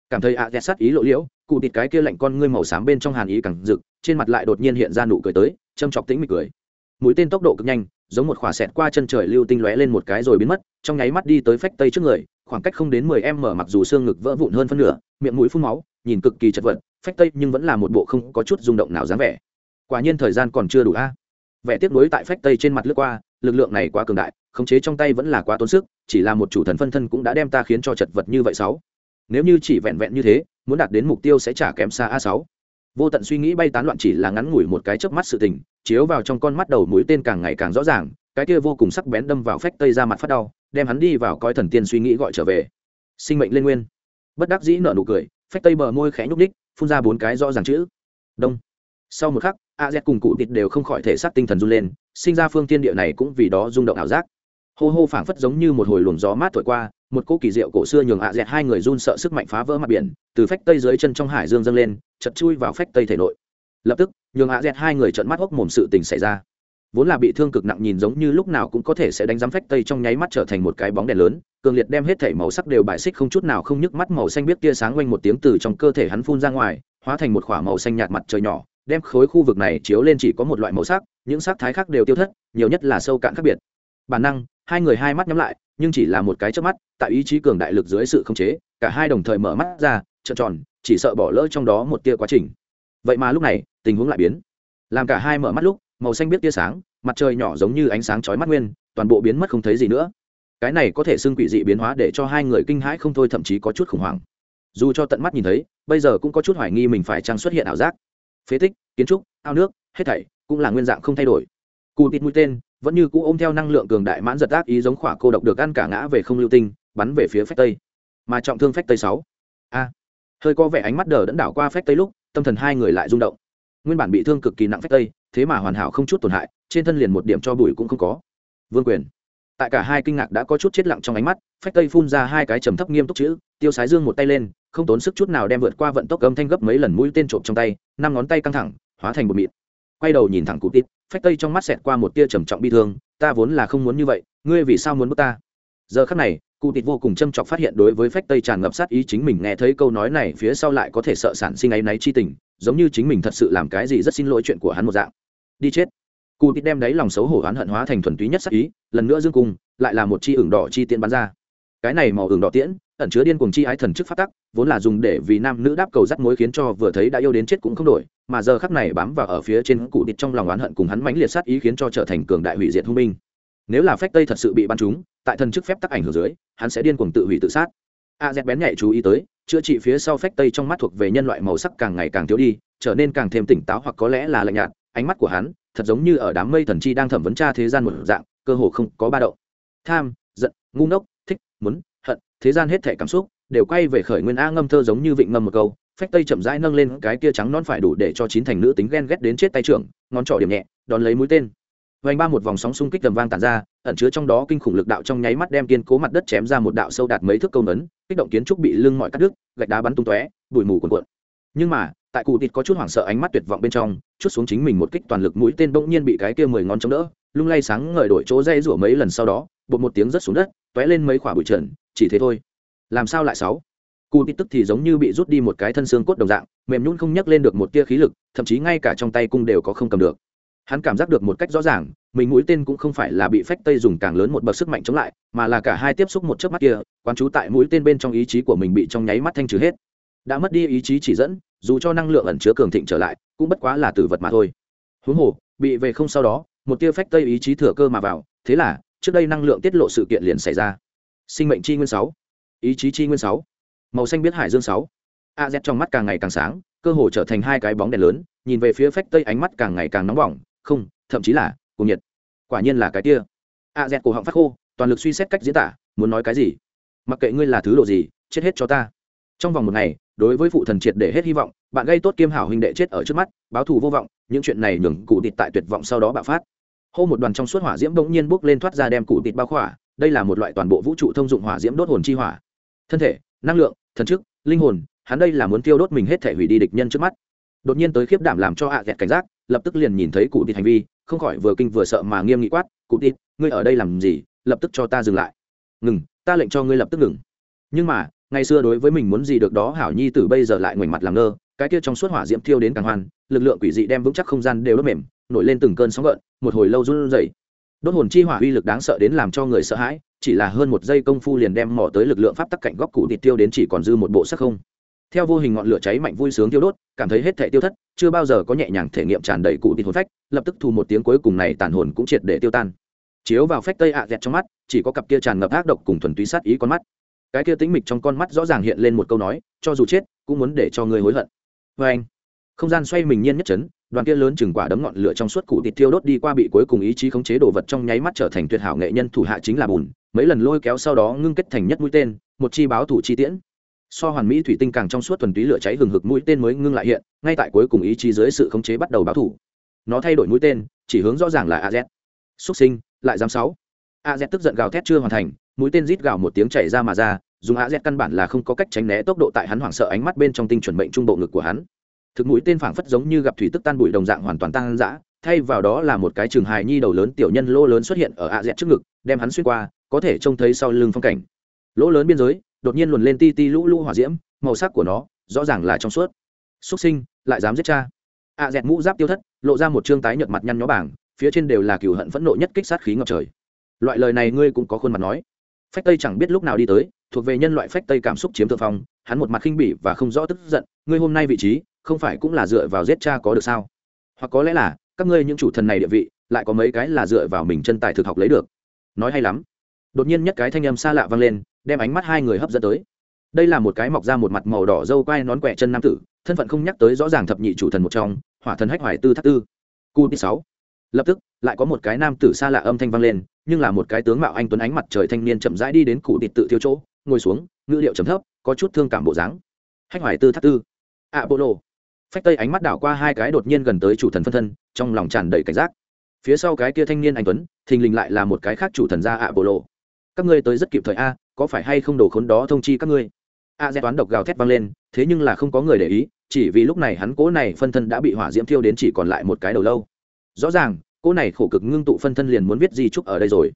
Cảm thấy A dẹp sát ý lộ liễu, cụ tịt cái kia lạnh con ngươi màu xám bên trong hàn ý càng rực, trên mặt lại đột nhiên hiện ra nụ cười tới, châm chọc tĩnh mịch cười. Mũi tên tốc độ cực nhanh, giống một khỏa xẹt qua chân trời lưu tinh lóe lên một cái rồi biến mất, trong nháy mắt đi tới phách tây trước người, khoảng cách không đến mười em mở mặc dù xương ngực vỡ vụn hơn phân nửa, miệng mũi phun máu, nhìn cực kỳ chật vật, phách tây nhưng vẫn là một bộ không có chút rung động nào dáng vẻ. Quả nhiên thời gian còn chưa đủ a vẻ tiếc nuối tại phách tây trên mặt lướt qua, lực lượng này quá cường đại, khống chế trong tay vẫn là quá tốn sức, chỉ là một chủ thần phân thân cũng đã đem ta khiến cho chật vật như vậy sáu. Nếu như chỉ vẹn vẹn như thế, muốn đạt đến mục tiêu sẽ trả kém xa a sáu. Vô tận suy nghĩ bay tán loạn chỉ là ngắn ngủi một cái chớp mắt sự tình, chiếu vào trong con mắt đầu mũi tên càng ngày càng rõ ràng, cái kia vô cùng sắc bén đâm vào phách tây ra mặt phát đau, đem hắn đi vào coi thần tiên suy nghĩ gọi trở về. Sinh mệnh lên nguyên. Bất đắc dĩ nở nụ cười, phách tây bờ môi khẽ nhúc đích phun ra bốn cái rõ ràng chữ. Đông sau một khắc, a z cùng cụ tịt đều không khỏi thể xác tinh thần run lên, sinh ra phương tiên địa này cũng vì đó rung động ảo giác. Hô hô phảng phất giống như một hồi luồng gió mát thổi qua, một cỗ kỳ diệu cổ xưa nhường a z hai người run sợ sức mạnh phá vỡ mặt biển, từ phách tây dưới chân trong hải dương dâng lên, chật chui vào phách tây thể nội. Lập tức, nhường a z hai người trợn mắt hốc mồm sự tình xảy ra. Vốn là bị thương cực nặng nhìn giống như lúc nào cũng có thể sẽ đánh giám phách tây trong nháy mắt trở thành một cái bóng đèn lớn, cường liệt đem hết thể màu sắc đều bại xích không chút nào không nhức mắt màu xanh biết tia sáng quanh một tiếng từ trong cơ thể hắn phun ra ngoài, hóa thành một k h ỏ a màu xanh nhạt mặt trời nhỏ đem khối khu vực này chiếu lên chỉ có một loại màu sắc, những sắc thái khác đều tiêu thất, nhiều nhất là sâu cạn khác biệt. Bản năng, hai người hai mắt nhắm lại, nhưng chỉ là một cái trước mắt, tại ý chí cường đại lực dưới sự khống chế, cả hai đồng thời mở mắt ra, trợn tròn, chỉ sợ bỏ lỡ trong đó một tia quá trình. Vậy mà lúc này, tình huống lại biến. Làm cả hai mở mắt lúc, màu xanh biết tia sáng, mặt trời nhỏ giống như ánh sáng chói mắt nguyên, toàn bộ biến mất không thấy gì nữa. Cái này có thể xưng quỷ dị biến hóa để cho hai người kinh hãi không thôi, thậm chí có chút khủng hoảng. Dù cho tận mắt nhìn thấy, bây giờ cũng có chút hoài nghi mình phải chăng xuất hiện ảo giác phế tích, kiến trúc, ao nước, hết thảy cũng là nguyên dạng không thay đổi. Cù tịt mũi tên vẫn như cũ ôm theo năng lượng cường đại mãn giật ác ý giống khỏa cô độc được ăn cả ngã về không lưu tinh, bắn về phía phách tây. Mà trọng thương phách tây sáu. A. Hơi có vẻ ánh mắt đờ đẫn đảo qua phách tây lúc, tâm thần hai người lại rung động. Nguyên bản bị thương cực kỳ nặng phách tây, thế mà hoàn hảo không chút tổn hại, trên thân liền một điểm cho bụi cũng không có. Vương quyền. Tại cả hai kinh ngạc đã có chút chết lặng trong ánh mắt, phách tây phun ra hai cái trầm thấp nghiêm túc chữ, tiêu sái dương một tay lên, không tốn sức chút nào đem vượt qua vận tốc âm thanh gấp mấy lần mũi tên trộm trong tay năm ngón tay căng thẳng, hóa thành bột mịn. Quay đầu nhìn thẳng cụ tít, phách tây trong mắt xẹt qua một tia trầm trọng bi thương, ta vốn là không muốn như vậy, ngươi vì sao muốn bước ta? Giờ khắc này, cụ tịt vô cùng châm trọng phát hiện đối với phách tây tràn ngập sát ý chính mình nghe thấy câu nói này, phía sau lại có thể sợ sản sinh áy náy chi tình, giống như chính mình thật sự làm cái gì rất xin lỗi chuyện của hắn một dạng. Đi chết. Cụ tịt đem đáy lòng xấu hổ oán hận hóa thành thuần túy nhất sát ý, lần nữa dương cung, lại là một chi ửng đỏ chi tiễn bắn ra. Cái này màu ửng đỏ tiễn ẩn chứa điên cuồng chi ái thần chức phát tắc, vốn là dùng để vì nam nữ đáp cầu dắt mối khiến cho vừa thấy đã yêu đến chết cũng không đổi, mà giờ khắc này bám vào ở phía trên cụ địch trong lòng oán hận cùng hắn mãnh liệt sát ý khiến cho trở thành cường đại hủy diệt hung minh nếu là phách tây thật sự bị bắn trúng, tại thần chức phép tắc ảnh hưởng dưới, hắn sẽ điên cuồng tự hủy tự sát. A z bén nhạy chú ý tới, chữa trị phía sau phách tây trong mắt thuộc về nhân loại màu sắc càng ngày càng thiếu đi, trở nên càng thêm tỉnh táo hoặc có lẽ là lạnh nhạt, ánh mắt của hắn thật giống như ở đám mây thần chi đang thẩm vấn tra thế gian một dạng, cơ hồ không có ba động. Tham, giận, ngu ngốc, thích, muốn thế gian hết thể cảm xúc đều quay về khởi nguyên a ngâm thơ giống như vịnh ngâm một câu, phách tây chậm rãi nâng lên cái kia trắng non phải đủ để cho chín thành nữ tính ghen ghét đến chết tay trưởng, ngón trỏ điểm nhẹ, đón lấy mũi tên. Vành ba một vòng sóng xung kích tầm vang tàn ra, ẩn chứa trong đó kinh khủng lực đạo trong nháy mắt đem kiên cố mặt đất chém ra một đạo sâu đạt mấy thước câu nấn, kích động kiến trúc bị lưng mọi cắt đứt, gạch đá bắn tung tóe, bụi mù cuồn cuộn. Nhưng mà, tại cụ tịt có chút hoảng sợ ánh mắt tuyệt vọng bên trong, chút xuống chính mình một kích toàn lực mũi tên bỗng nhiên bị cái kia mười ngón chống đỡ, lung lay sáng ngời đổi chỗ dây rủa mấy lần sau đó, bột một tiếng rớt xuống đất, tóe lên mấy quả bụi trần chỉ thế thôi. Làm sao lại sáu? Cụ bị tức thì giống như bị rút đi một cái thân xương cốt đồng dạng, mềm nhún không nhấc lên được một tia khí lực, thậm chí ngay cả trong tay cung đều có không cầm được. Hắn cảm giác được một cách rõ ràng, mình mũi tên cũng không phải là bị phách tây dùng càng lớn một bậc sức mạnh chống lại, mà là cả hai tiếp xúc một chớp mắt kia, quán chú tại mũi tên bên trong ý chí của mình bị trong nháy mắt thanh trừ hết. Đã mất đi ý chí chỉ dẫn, dù cho năng lượng ẩn chứa cường thịnh trở lại, cũng bất quá là tử vật mà thôi. Huống hồ, bị về không sau đó, một tia phách tây ý chí thừa cơ mà vào, thế là, trước đây năng lượng tiết lộ sự kiện liền xảy ra sinh mệnh chi nguyên sáu, ý chí chi nguyên sáu, màu xanh biết hải dương sáu. A z trong mắt càng ngày càng sáng, cơ hồ trở thành hai cái bóng đèn lớn, nhìn về phía phách tây ánh mắt càng ngày càng nóng bỏng, không, thậm chí là cùng nhiệt. Quả nhiên là cái kia. A z cổ họng phát khô, toàn lực suy xét cách diễn tả, muốn nói cái gì? Mặc kệ ngươi là thứ đồ gì, chết hết cho ta. Trong vòng một ngày, đối với phụ thần triệt để hết hy vọng, bạn gây tốt kiêm hảo huynh đệ chết ở trước mắt, báo thù vô vọng, những chuyện này nhường cụ tịt tại tuyệt vọng sau đó bạo phát. Hô một đoàn trong suốt hỏa diễm bỗng nhiên bốc lên thoát ra đem cụ tịt bao khỏa đây là một loại toàn bộ vũ trụ thông dụng hỏa diễm đốt hồn chi hỏa. Thân thể, năng lượng, thần chức, linh hồn, hắn đây là muốn tiêu đốt mình hết thể hủy đi địch nhân trước mắt. Đột nhiên tới khiếp đảm làm cho hạ à dẹt cảnh giác, lập tức liền nhìn thấy cụ tịt hành vi, không khỏi vừa kinh vừa sợ mà nghiêm nghị quát, cụ tịt, ngươi ở đây làm gì? Lập tức cho ta dừng lại. Ngừng, ta lệnh cho ngươi lập tức ngừng. Nhưng mà, ngày xưa đối với mình muốn gì được đó hảo nhi từ bây giờ lại ngoảnh mặt làm ngơ, cái kia trong suốt hỏa diễm thiêu đến càng hoan, lực lượng quỷ dị đem vững chắc không gian đều đốt mềm, nổi lên từng cơn sóng gợn, một hồi lâu run rẩy đốt hồn chi hỏa uy lực đáng sợ đến làm cho người sợ hãi, chỉ là hơn một giây công phu liền đem mỏ tới lực lượng pháp tắc cạnh góc cụ thịt tiêu đến chỉ còn dư một bộ sắc không. Theo vô hình ngọn lửa cháy mạnh vui sướng tiêu đốt, cảm thấy hết thể tiêu thất, chưa bao giờ có nhẹ nhàng thể nghiệm tràn đầy cụ tịt hồn phách, lập tức thu một tiếng cuối cùng này tàn hồn cũng triệt để tiêu tan. Chiếu vào phách tây ạ dẹt trong mắt, chỉ có cặp kia tràn ngập ác độc cùng thuần túy sát ý con mắt. Cái kia tính mịch trong con mắt rõ ràng hiện lên một câu nói, cho dù chết, cũng muốn để cho người hối hận. Vê anh không gian xoay mình nhiên nhất chấn, đoàn kia lớn chừng quả đấm ngọn lửa trong suốt cụ thịt thiêu đốt đi qua bị cuối cùng ý chí khống chế đồ vật trong nháy mắt trở thành tuyệt hảo nghệ nhân thủ hạ chính là bùn, mấy lần lôi kéo sau đó ngưng kết thành nhất mũi tên, một chi báo thủ chi tiễn. So hoàn mỹ thủy tinh càng trong suốt thuần túy lửa cháy hừng hực mũi tên mới ngưng lại hiện, ngay tại cuối cùng ý chí dưới sự khống chế bắt đầu báo thủ. Nó thay đổi mũi tên, chỉ hướng rõ ràng là az xuất sinh, lại dám sáu. Az tức giận gào thét chưa hoàn thành, mũi tên rít gào một tiếng chảy ra mà ra, dùng az căn bản là không có cách tránh né tốc độ tại hắn hoảng sợ ánh mắt bên trong tinh chuẩn mệnh trung bộ ngực của hắn thực mũi tên phảng phất giống như gặp thủy tức tan bụi đồng dạng hoàn toàn tan rã. thay vào đó là một cái trường hài nhi đầu lớn tiểu nhân lỗ lớn xuất hiện ở ạ dẹt trước ngực, đem hắn xuyên qua, có thể trông thấy sau lưng phong cảnh. Lỗ lớn biên giới, đột nhiên luồn lên ti ti lũ lũ hỏa diễm, màu sắc của nó, rõ ràng là trong suốt. Xuất sinh, lại dám giết cha. Ạ dẹt mũ giáp tiêu thất, lộ ra một trương tái nhợt mặt nhăn nhó bảng, phía trên đều là cừu hận phẫn nộ nhất kích sát khí ngập trời. Loại lời này ngươi cũng có khuôn mặt nói. Phách tây chẳng biết lúc nào đi tới, thuộc về nhân loại phách tây cảm xúc chiếm thượng phong, hắn một mặt khinh bỉ và không rõ tức giận, ngươi hôm nay vị trí không phải cũng là dựa vào giết cha có được sao? Hoặc có lẽ là, các ngươi những chủ thần này địa vị, lại có mấy cái là dựa vào mình chân tài thực học lấy được. Nói hay lắm. Đột nhiên nhất cái thanh âm xa lạ vang lên, đem ánh mắt hai người hấp dẫn tới. Đây là một cái mọc ra một mặt màu đỏ dâu quai nón quẹ chân nam tử, thân phận không nhắc tới rõ ràng thập nhị chủ thần một trong, hỏa thần hách hoài tư thác tư. Cu đi sáu. Lập tức, lại có một cái nam tử xa lạ âm thanh vang lên, nhưng là một cái tướng mạo anh tuấn ánh mặt trời thanh niên chậm rãi đi đến cụ địch tự tiêu chỗ, ngồi xuống, ngữ liệu chấm thấp, có chút thương cảm bộ dáng. Hách hoài tư thác tư. Apollo phách tây ánh mắt đảo qua hai cái đột nhiên gần tới chủ thần phân thân, trong lòng tràn đầy cảnh giác. Phía sau cái kia thanh niên anh tuấn, thình lình lại là một cái khác chủ thần gia apollo. Các ngươi tới rất kịp thời a, có phải hay không đồ khốn đó thông chi các ngươi? A dẹp toán độc gào thét vang lên, thế nhưng là không có người để ý, chỉ vì lúc này hắn cố này phân thân đã bị hỏa diễm thiêu đến chỉ còn lại một cái đầu lâu. Rõ ràng, cố này khổ cực ngưng tụ phân thân liền muốn viết gì chúc ở đây rồi.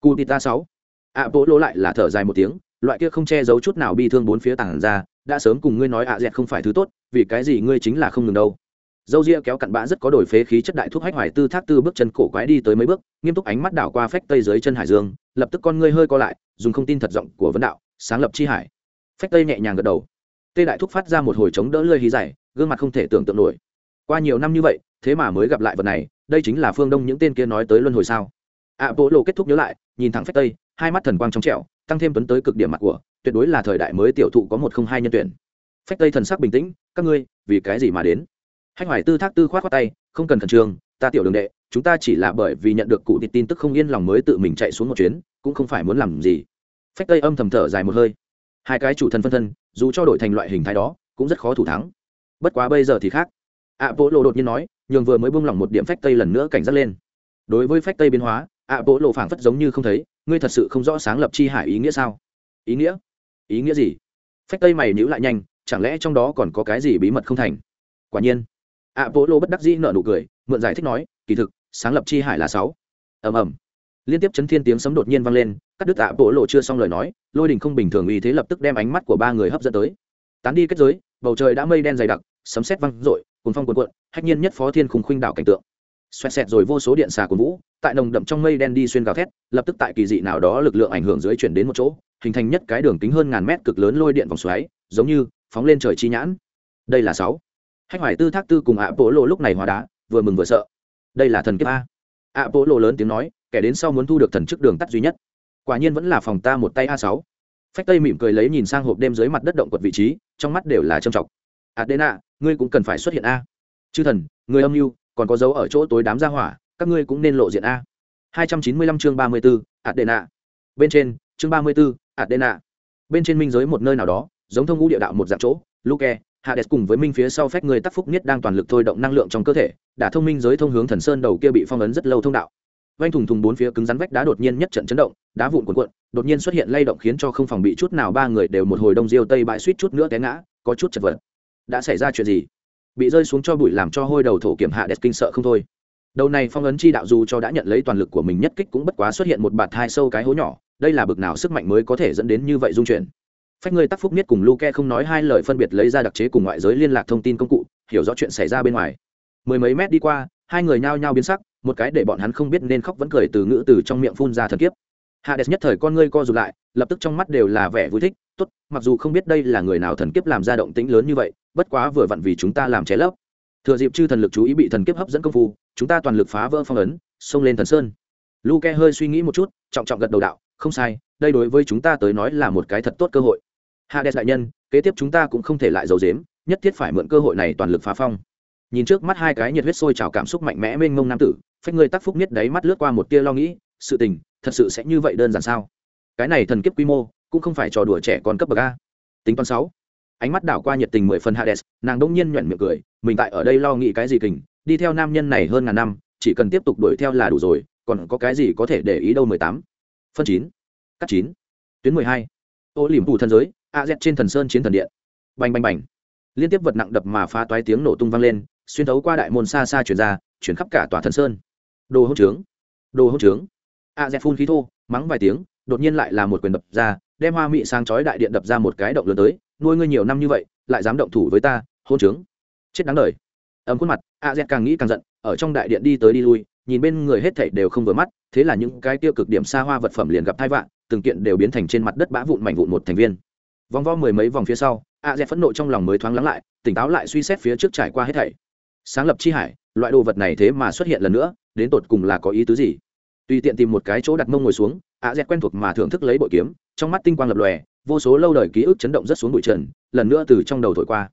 Cụ tita sáu. Ạ bộ lộ lại là thở dài một tiếng loại kia không che giấu chút nào bi thương bốn phía tảng ra, đã sớm cùng ngươi nói ạ dẹt không phải thứ tốt, vì cái gì ngươi chính là không ngừng đâu. Dâu ria kéo cặn bã rất có đổi phế khí chất đại thuốc hách hoài tư thác tư bước chân cổ quái đi tới mấy bước, nghiêm túc ánh mắt đảo qua phách tây dưới chân hải dương, lập tức con ngươi hơi co lại, dùng không tin thật giọng của vấn đạo, sáng lập chi hải. Phách tây nhẹ nhàng gật đầu. Tê đại thúc phát ra một hồi chống đỡ lơi hí dày, gương mặt không thể tưởng tượng nổi. Qua nhiều năm như vậy, thế mà mới gặp lại vật này, đây chính là phương đông những tên kia nói tới luân hồi sao. Ạ bộ lộ kết thúc nhớ lại, nhìn thẳng phách tây, hai mắt thần quang trong trẻo tăng thêm tuấn tới cực điểm mặt của, tuyệt đối là thời đại mới tiểu thụ có một không hai nhân tuyển. Phách tây thần sắc bình tĩnh, các ngươi, vì cái gì mà đến? Hách hoài tư thác tư khoát khoát tay, không cần khẩn trương, ta tiểu đường đệ, chúng ta chỉ là bởi vì nhận được cụ thịt tin tức không yên lòng mới tự mình chạy xuống một chuyến, cũng không phải muốn làm gì. Phách tây âm thầm thở dài một hơi. Hai cái chủ thân phân thân, dù cho đổi thành loại hình thái đó, cũng rất khó thủ thắng. Bất quá bây giờ thì khác. Ạ bộ lộ đột nhiên nói, nhường vừa mới buông lỏng một điểm phách tây lần nữa cảnh giác lên. Đối với phách tây biến hóa ạ bộ lộ phảng phất giống như không thấy ngươi thật sự không rõ sáng lập chi hải ý nghĩa sao? Ý nghĩa? Ý nghĩa gì? Phách tây mày nhữ lại nhanh, chẳng lẽ trong đó còn có cái gì bí mật không thành? Quả nhiên. Ạ bộ lô bất đắc dĩ nợ nụ cười, mượn giải thích nói, kỳ thực, sáng lập chi hải là sáu. Ầm ầm. Liên tiếp chấn thiên tiếng sấm đột nhiên vang lên các đức ạ bộ lộ chưa xong lời nói, lôi đình không bình thường uy thế lập tức đem ánh mắt của ba người hấp dẫn tới. Tán đi kết giới, bầu trời đã mây đen dày đặc, sấm sét vang rội cùng phong cuộn cuộn, hách nhiên nhất phó thiên khùng khuynh đảo cảnh tượng xoẹt xẹt rồi vô số điện xà của vũ, tại nồng đậm trong mây đen đi xuyên gào thét, lập tức tại kỳ dị nào đó lực lượng ảnh hưởng dưới chuyển đến một chỗ, hình thành nhất cái đường kính hơn ngàn mét cực lớn lôi điện vòng xoáy, giống như phóng lên trời chi nhãn. Đây là sáu. Hách hoài tư thác tư cùng ạ bộ lộ lúc này hóa đá, vừa mừng vừa sợ. Đây là thần kiếp a. Ạ bộ lộ lớn tiếng nói, kẻ đến sau muốn thu được thần chức đường tắt duy nhất. Quả nhiên vẫn là phòng ta một tay a sáu. Phách tây mỉm cười lấy nhìn sang hộp đêm dưới mặt đất động quật vị trí, trong mắt đều là trầm trọng. Adena, ngươi cũng cần phải xuất hiện a. Chư thần, người âm mưu còn có dấu ở chỗ tối đám ra hỏa các ngươi cũng nên lộ diện a. 295 chương 34, adena. Bên trên chương 34, adena. Bên trên minh giới một nơi nào đó giống thông ngũ địa đạo một dạng chỗ luke hades cùng với minh phía sau phách người tác phúc nhất đang toàn lực thôi động năng lượng trong cơ thể đã thông minh giới thông hướng thần sơn đầu kia bị phong ấn rất lâu thông đạo. Vành thùng thùng bốn phía cứng rắn vách đá đột nhiên nhất trận chấn động đá vụn cuộn cuộn đột nhiên xuất hiện lay động khiến cho không phòng bị chút nào ba người đều một hồi đông diêu tây bại suýt chút nữa té ngã có chút chật vật. Đã xảy ra chuyện gì? Bị rơi xuống cho bụi làm cho hôi đầu thổ kiểm hạ đẹp kinh sợ không thôi. Đầu này phong ấn chi đạo dù cho đã nhận lấy toàn lực của mình nhất kích cũng bất quá xuất hiện một bạt hai sâu cái hố nhỏ, đây là bực nào sức mạnh mới có thể dẫn đến như vậy dung chuyển. Phách người tác phúc nhất cùng luke không nói hai lời phân biệt lấy ra đặc chế cùng ngoại giới liên lạc thông tin công cụ, hiểu rõ chuyện xảy ra bên ngoài. Mười mấy mét đi qua, hai người nhao nhao biến sắc, một cái để bọn hắn không biết nên khóc vẫn cười từ ngữ từ trong miệng phun ra thần kiếp. Hades nhất thời con ngươi co rụt lại, lập tức trong mắt đều là vẻ vui thích tốt, mặc dù không biết đây là người nào thần kiếp làm ra động tĩnh lớn như vậy, bất quá vừa vặn vì chúng ta làm trái lấp. Thừa dịp chư thần lực chú ý bị thần kiếp hấp dẫn công phu, chúng ta toàn lực phá vỡ phong ấn, xông lên thần sơn. Luke hơi suy nghĩ một chút, trọng trọng gật đầu đạo, không sai, đây đối với chúng ta tới nói là một cái thật tốt cơ hội. Hades đại nhân, kế tiếp chúng ta cũng không thể lại giấu dếm nhất thiết phải mượn cơ hội này toàn lực phá phong. Nhìn trước mắt hai cái nhiệt huyết sôi trào cảm xúc mạnh mẽ mênh mông nam tử, phách người tác phúc nhất đáy mắt lướt qua một tia lo nghĩ, sự tình, thật sự sẽ như vậy đơn giản sao? Cái này thần kiếp quy mô cũng không phải trò đùa trẻ con cấp bậc a. Tính toán sáu. Ánh mắt đảo qua nhiệt tình mười phần hades, nàng đông nhiên nhuận miệng cười, mình tại ở đây lo nghĩ cái gì kình, đi theo nam nhân này hơn ngàn năm, chỉ cần tiếp tục đuổi theo là đủ rồi, còn có cái gì có thể để ý đâu mười tám. Phân chín. Cắt chín. Tuyến mười hai. Ô liềm phủ thần giới, a z trên thần sơn chiến thần điện. Bành bành bành. Liên tiếp vật nặng đập mà phá toái tiếng nổ tung vang lên, xuyên thấu qua đại môn xa xa chuyển ra, chuyển khắp cả tòa thần sơn. Đồ hỗn trướng. Đồ hỗn trướng. A z phun khí thô, mắng vài tiếng, đột nhiên lại là một quyền đập ra đem hoa mị sang chói đại điện đập ra một cái động lớn tới, nuôi ngươi nhiều năm như vậy, lại dám động thủ với ta, hôn trướng. Chết đáng đời. Ấm khuôn mặt, a z càng nghĩ càng giận, ở trong đại điện đi tới đi lui, nhìn bên người hết thảy đều không vừa mắt, thế là những cái tiêu cực điểm xa hoa vật phẩm liền gặp thai vạn từng kiện đều biến thành trên mặt đất bã vụn mảnh vụn một thành viên. Vòng vo mười mấy vòng phía sau, a z phẫn nộ trong lòng mới thoáng lắng lại, tỉnh táo lại suy xét phía trước trải qua hết thảy. Sáng lập chi hải, loại đồ vật này thế mà xuất hiện lần nữa, đến tột cùng là có ý tứ gì? Tùy tiện tìm một cái chỗ đặt mông ngồi xuống a dẹt quen thuộc mà thưởng thức lấy bội kiếm, trong mắt tinh quang lập lòe, vô số lâu đời ký ức chấn động rất xuống bụi trần, lần nữa từ trong đầu thổi qua.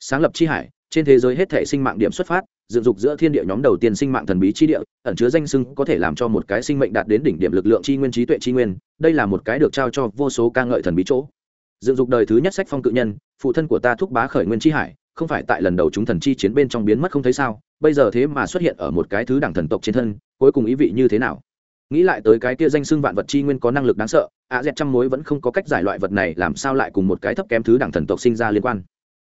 Sáng lập chi hải, trên thế giới hết thể sinh mạng điểm xuất phát, dựng dục giữa thiên địa nhóm đầu tiên sinh mạng thần bí chi địa, ẩn chứa danh sưng có thể làm cho một cái sinh mệnh đạt đến đỉnh điểm lực lượng chi nguyên trí tuệ chi nguyên, đây là một cái được trao cho vô số ca ngợi thần bí chỗ. Dựng dục đời thứ nhất sách phong cự nhân, phụ thân của ta thúc bá khởi nguyên chi hải, không phải tại lần đầu chúng thần chi chiến bên trong biến mất không thấy sao, bây giờ thế mà xuất hiện ở một cái thứ đẳng thần tộc trên thân, cuối cùng ý vị như thế nào? Nghĩ lại tới cái kia danh xưng vạn vật chi nguyên có năng lực đáng sợ a dẹt trăm mối vẫn không có cách giải loại vật này làm sao lại cùng một cái thấp kém thứ đẳng thần tộc sinh ra liên quan.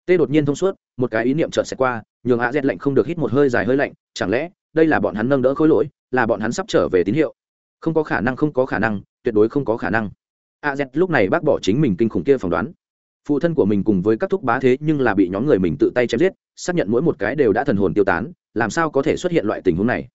Tê đột nhiên thông suốt, một cái ý niệm chợt sẽ qua, nhường a dẹt lạnh không được hít một hơi dài hơi lạnh, chẳng lẽ đây là bọn hắn nâng đỡ khối lỗi, là bọn hắn sắp trở về tín hiệu? Không có khả năng, không có khả năng, tuyệt đối không có khả năng. a z lúc này bác bỏ chính mình kinh khủng kia phỏng đoán. Phụ thân của mình cùng với các thúc bá thế nhưng là bị nhóm người mình tự tay chém giết, xác nhận mỗi một cái đều đã thần hồn tiêu tán, làm sao có thể xuất hiện loại tình huống này?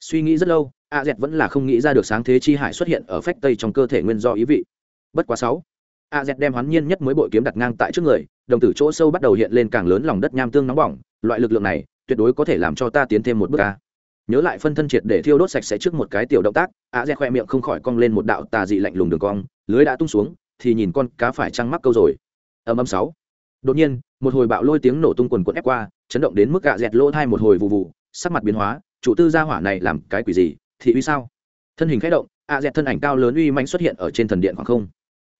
Suy nghĩ rất lâu a z vẫn là không nghĩ ra được sáng thế chi hải xuất hiện ở phách tây trong cơ thể nguyên do ý vị. Bất quá sáu, a z đem hoán nhiên nhất mới bội kiếm đặt ngang tại trước người, đồng tử chỗ sâu bắt đầu hiện lên càng lớn lòng đất nham tương nóng bỏng. Loại lực lượng này, tuyệt đối có thể làm cho ta tiến thêm một bước ca nhớ lại phân thân triệt để thiêu đốt sạch sẽ trước một cái tiểu động tác, a z khoe miệng không khỏi cong lên một đạo tà dị lạnh lùng đường cong, lưới đã tung xuống, thì nhìn con cá phải trăng mắc câu rồi. Âm âm sáu. Đột nhiên, một hồi bạo lôi tiếng nổ tung quần quần ép qua, chấn động đến mức gạ dẹt lỗ thai một hồi vụ vụ sắc mặt biến hóa, chủ tư gia hỏa này làm cái quỷ gì? Thị uy sao? Thân hình khẽ động, a dẹt thân ảnh cao lớn uy manh xuất hiện ở trên thần điện khoảng không.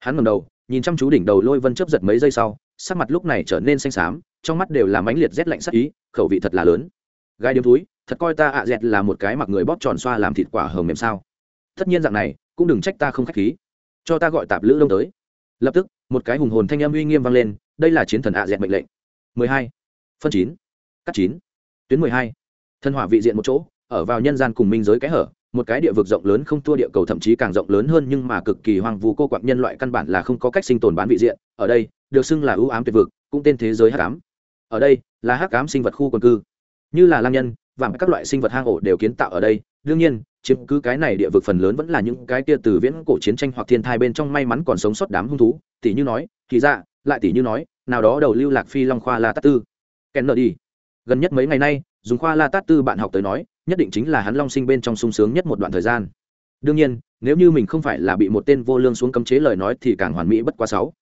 Hắn ngầm đầu, nhìn chăm chú đỉnh đầu lôi vân chấp giật mấy giây sau, sắc mặt lúc này trở nên xanh xám, trong mắt đều là mãnh liệt rét lạnh sắc ý, khẩu vị thật là lớn. Gai điếm túi, thật coi ta ạ dẹt là một cái mặc người bóp tròn xoa làm thịt quả hầm mềm sao? Tất nhiên dạng này, cũng đừng trách ta không khách khí. Cho ta gọi tạp lữ đông tới. Lập tức, một cái hùng hồn thanh âm uy nghiêm vang lên, đây là chiến thần ạ dẹt mệnh lệnh. 12. phân chín, cắt chín, tuyến 12. thân hỏa vị diện một chỗ ở vào nhân gian cùng minh giới kẽ hở, một cái địa vực rộng lớn không thua địa cầu thậm chí càng rộng lớn hơn nhưng mà cực kỳ hoang vu cô quạng nhân loại căn bản là không có cách sinh tồn bán vị diện, ở đây, được xưng là ưu ám tuyệt vực, cũng tên thế giới hắc ám. Ở đây, là hắc ám sinh vật khu quần cư. Như là lang nhân và các loại sinh vật hang ổ đều kiến tạo ở đây, đương nhiên, chiếm cứ cái này địa vực phần lớn vẫn là những cái kia từ viễn cổ chiến tranh hoặc thiên thai bên trong may mắn còn sống sót đám hung thú tỷ như nói, thì ra, lại tỷ như nói, nào đó đầu lưu lạc phi long khoa la tát tư. Kèn nợ đi gần nhất mấy ngày nay, dùng khoa la tát tư bạn học tới nói nhất định chính là hắn long sinh bên trong sung sướng nhất một đoạn thời gian. Đương nhiên, nếu như mình không phải là bị một tên vô lương xuống cấm chế lời nói thì càng hoàn mỹ bất quá sáu.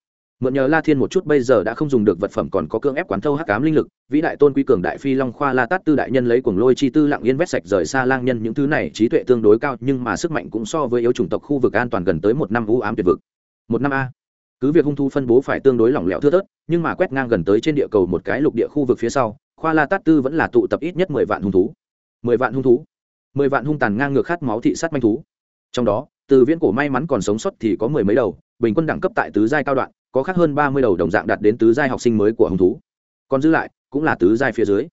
Mượn nhờ la thiên một chút bây giờ đã không dùng được vật phẩm còn có cưỡng ép quán thâu hắc cám linh lực, vĩ đại tôn quy cường đại phi long khoa la tát tư đại nhân lấy cuồng lôi chi tư lặng yên vét sạch rời xa lang nhân những thứ này, trí tuệ tương đối cao nhưng mà sức mạnh cũng so với yếu chủng tộc khu vực an toàn gần tới một năm vũ ám tuyệt vực. Một năm a. Cứ việc hung thu phân bố phải tương đối lỏng lẻo thưa thớt, nhưng mà quét ngang gần tới trên địa cầu một cái lục địa khu vực phía sau, khoa la tát tư vẫn là tụ tập ít nhất mười vạn hung thú mười vạn hung thú. Mười vạn hung tàn ngang ngược khát máu thị sát manh thú. Trong đó, từ viễn cổ may mắn còn sống sót thì có mười mấy đầu, bình quân đẳng cấp tại tứ giai cao đoạn, có khác hơn ba mươi đầu đồng dạng đạt đến tứ giai học sinh mới của hung thú. Còn giữ lại, cũng là tứ giai phía dưới.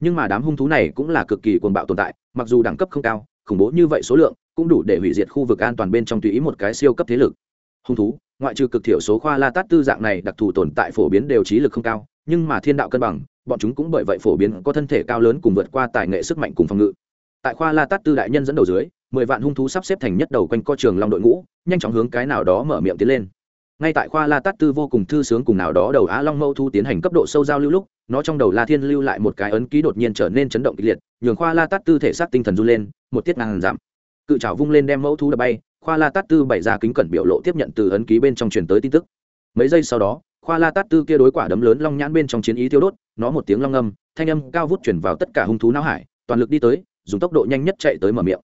Nhưng mà đám hung thú này cũng là cực kỳ cuồng bạo tồn tại, mặc dù đẳng cấp không cao, khủng bố như vậy số lượng, cũng đủ để hủy diệt khu vực an toàn bên trong tùy ý một cái siêu cấp thế lực. Hung thú, ngoại trừ cực thiểu số khoa la tát tư dạng này đặc thù tồn tại phổ biến đều trí lực không cao, nhưng mà thiên đạo cân bằng bọn chúng cũng bởi vậy phổ biến có thân thể cao lớn cùng vượt qua tài nghệ sức mạnh cùng phòng ngự. Tại khoa la tát tư đại nhân dẫn đầu dưới, mười vạn hung thú sắp xếp thành nhất đầu quanh co trường long đội ngũ, nhanh chóng hướng cái nào đó mở miệng tiến lên. Ngay tại khoa la tát tư vô cùng thư sướng cùng nào đó đầu á long mâu thu tiến hành cấp độ sâu giao lưu lúc, nó trong đầu la thiên lưu lại một cái ấn ký đột nhiên trở nên chấn động kịch liệt, nhường khoa la tát tư thể xác tinh thần run lên, một tiết ngàn giảm. Cự trào vung lên đem mẫu thu đập bay, khoa la tát tư bày ra kính cẩn biểu lộ tiếp nhận từ ấn ký bên trong truyền tới tin tức. Mấy giây sau đó, khoa la tát tư kia đối quả đấm lớn long nhãn bên trong chiến ý thiêu đốt nó một tiếng long âm thanh âm cao vút chuyển vào tất cả hung thú não hải, toàn lực đi tới, dùng tốc độ nhanh nhất chạy tới mở miệng.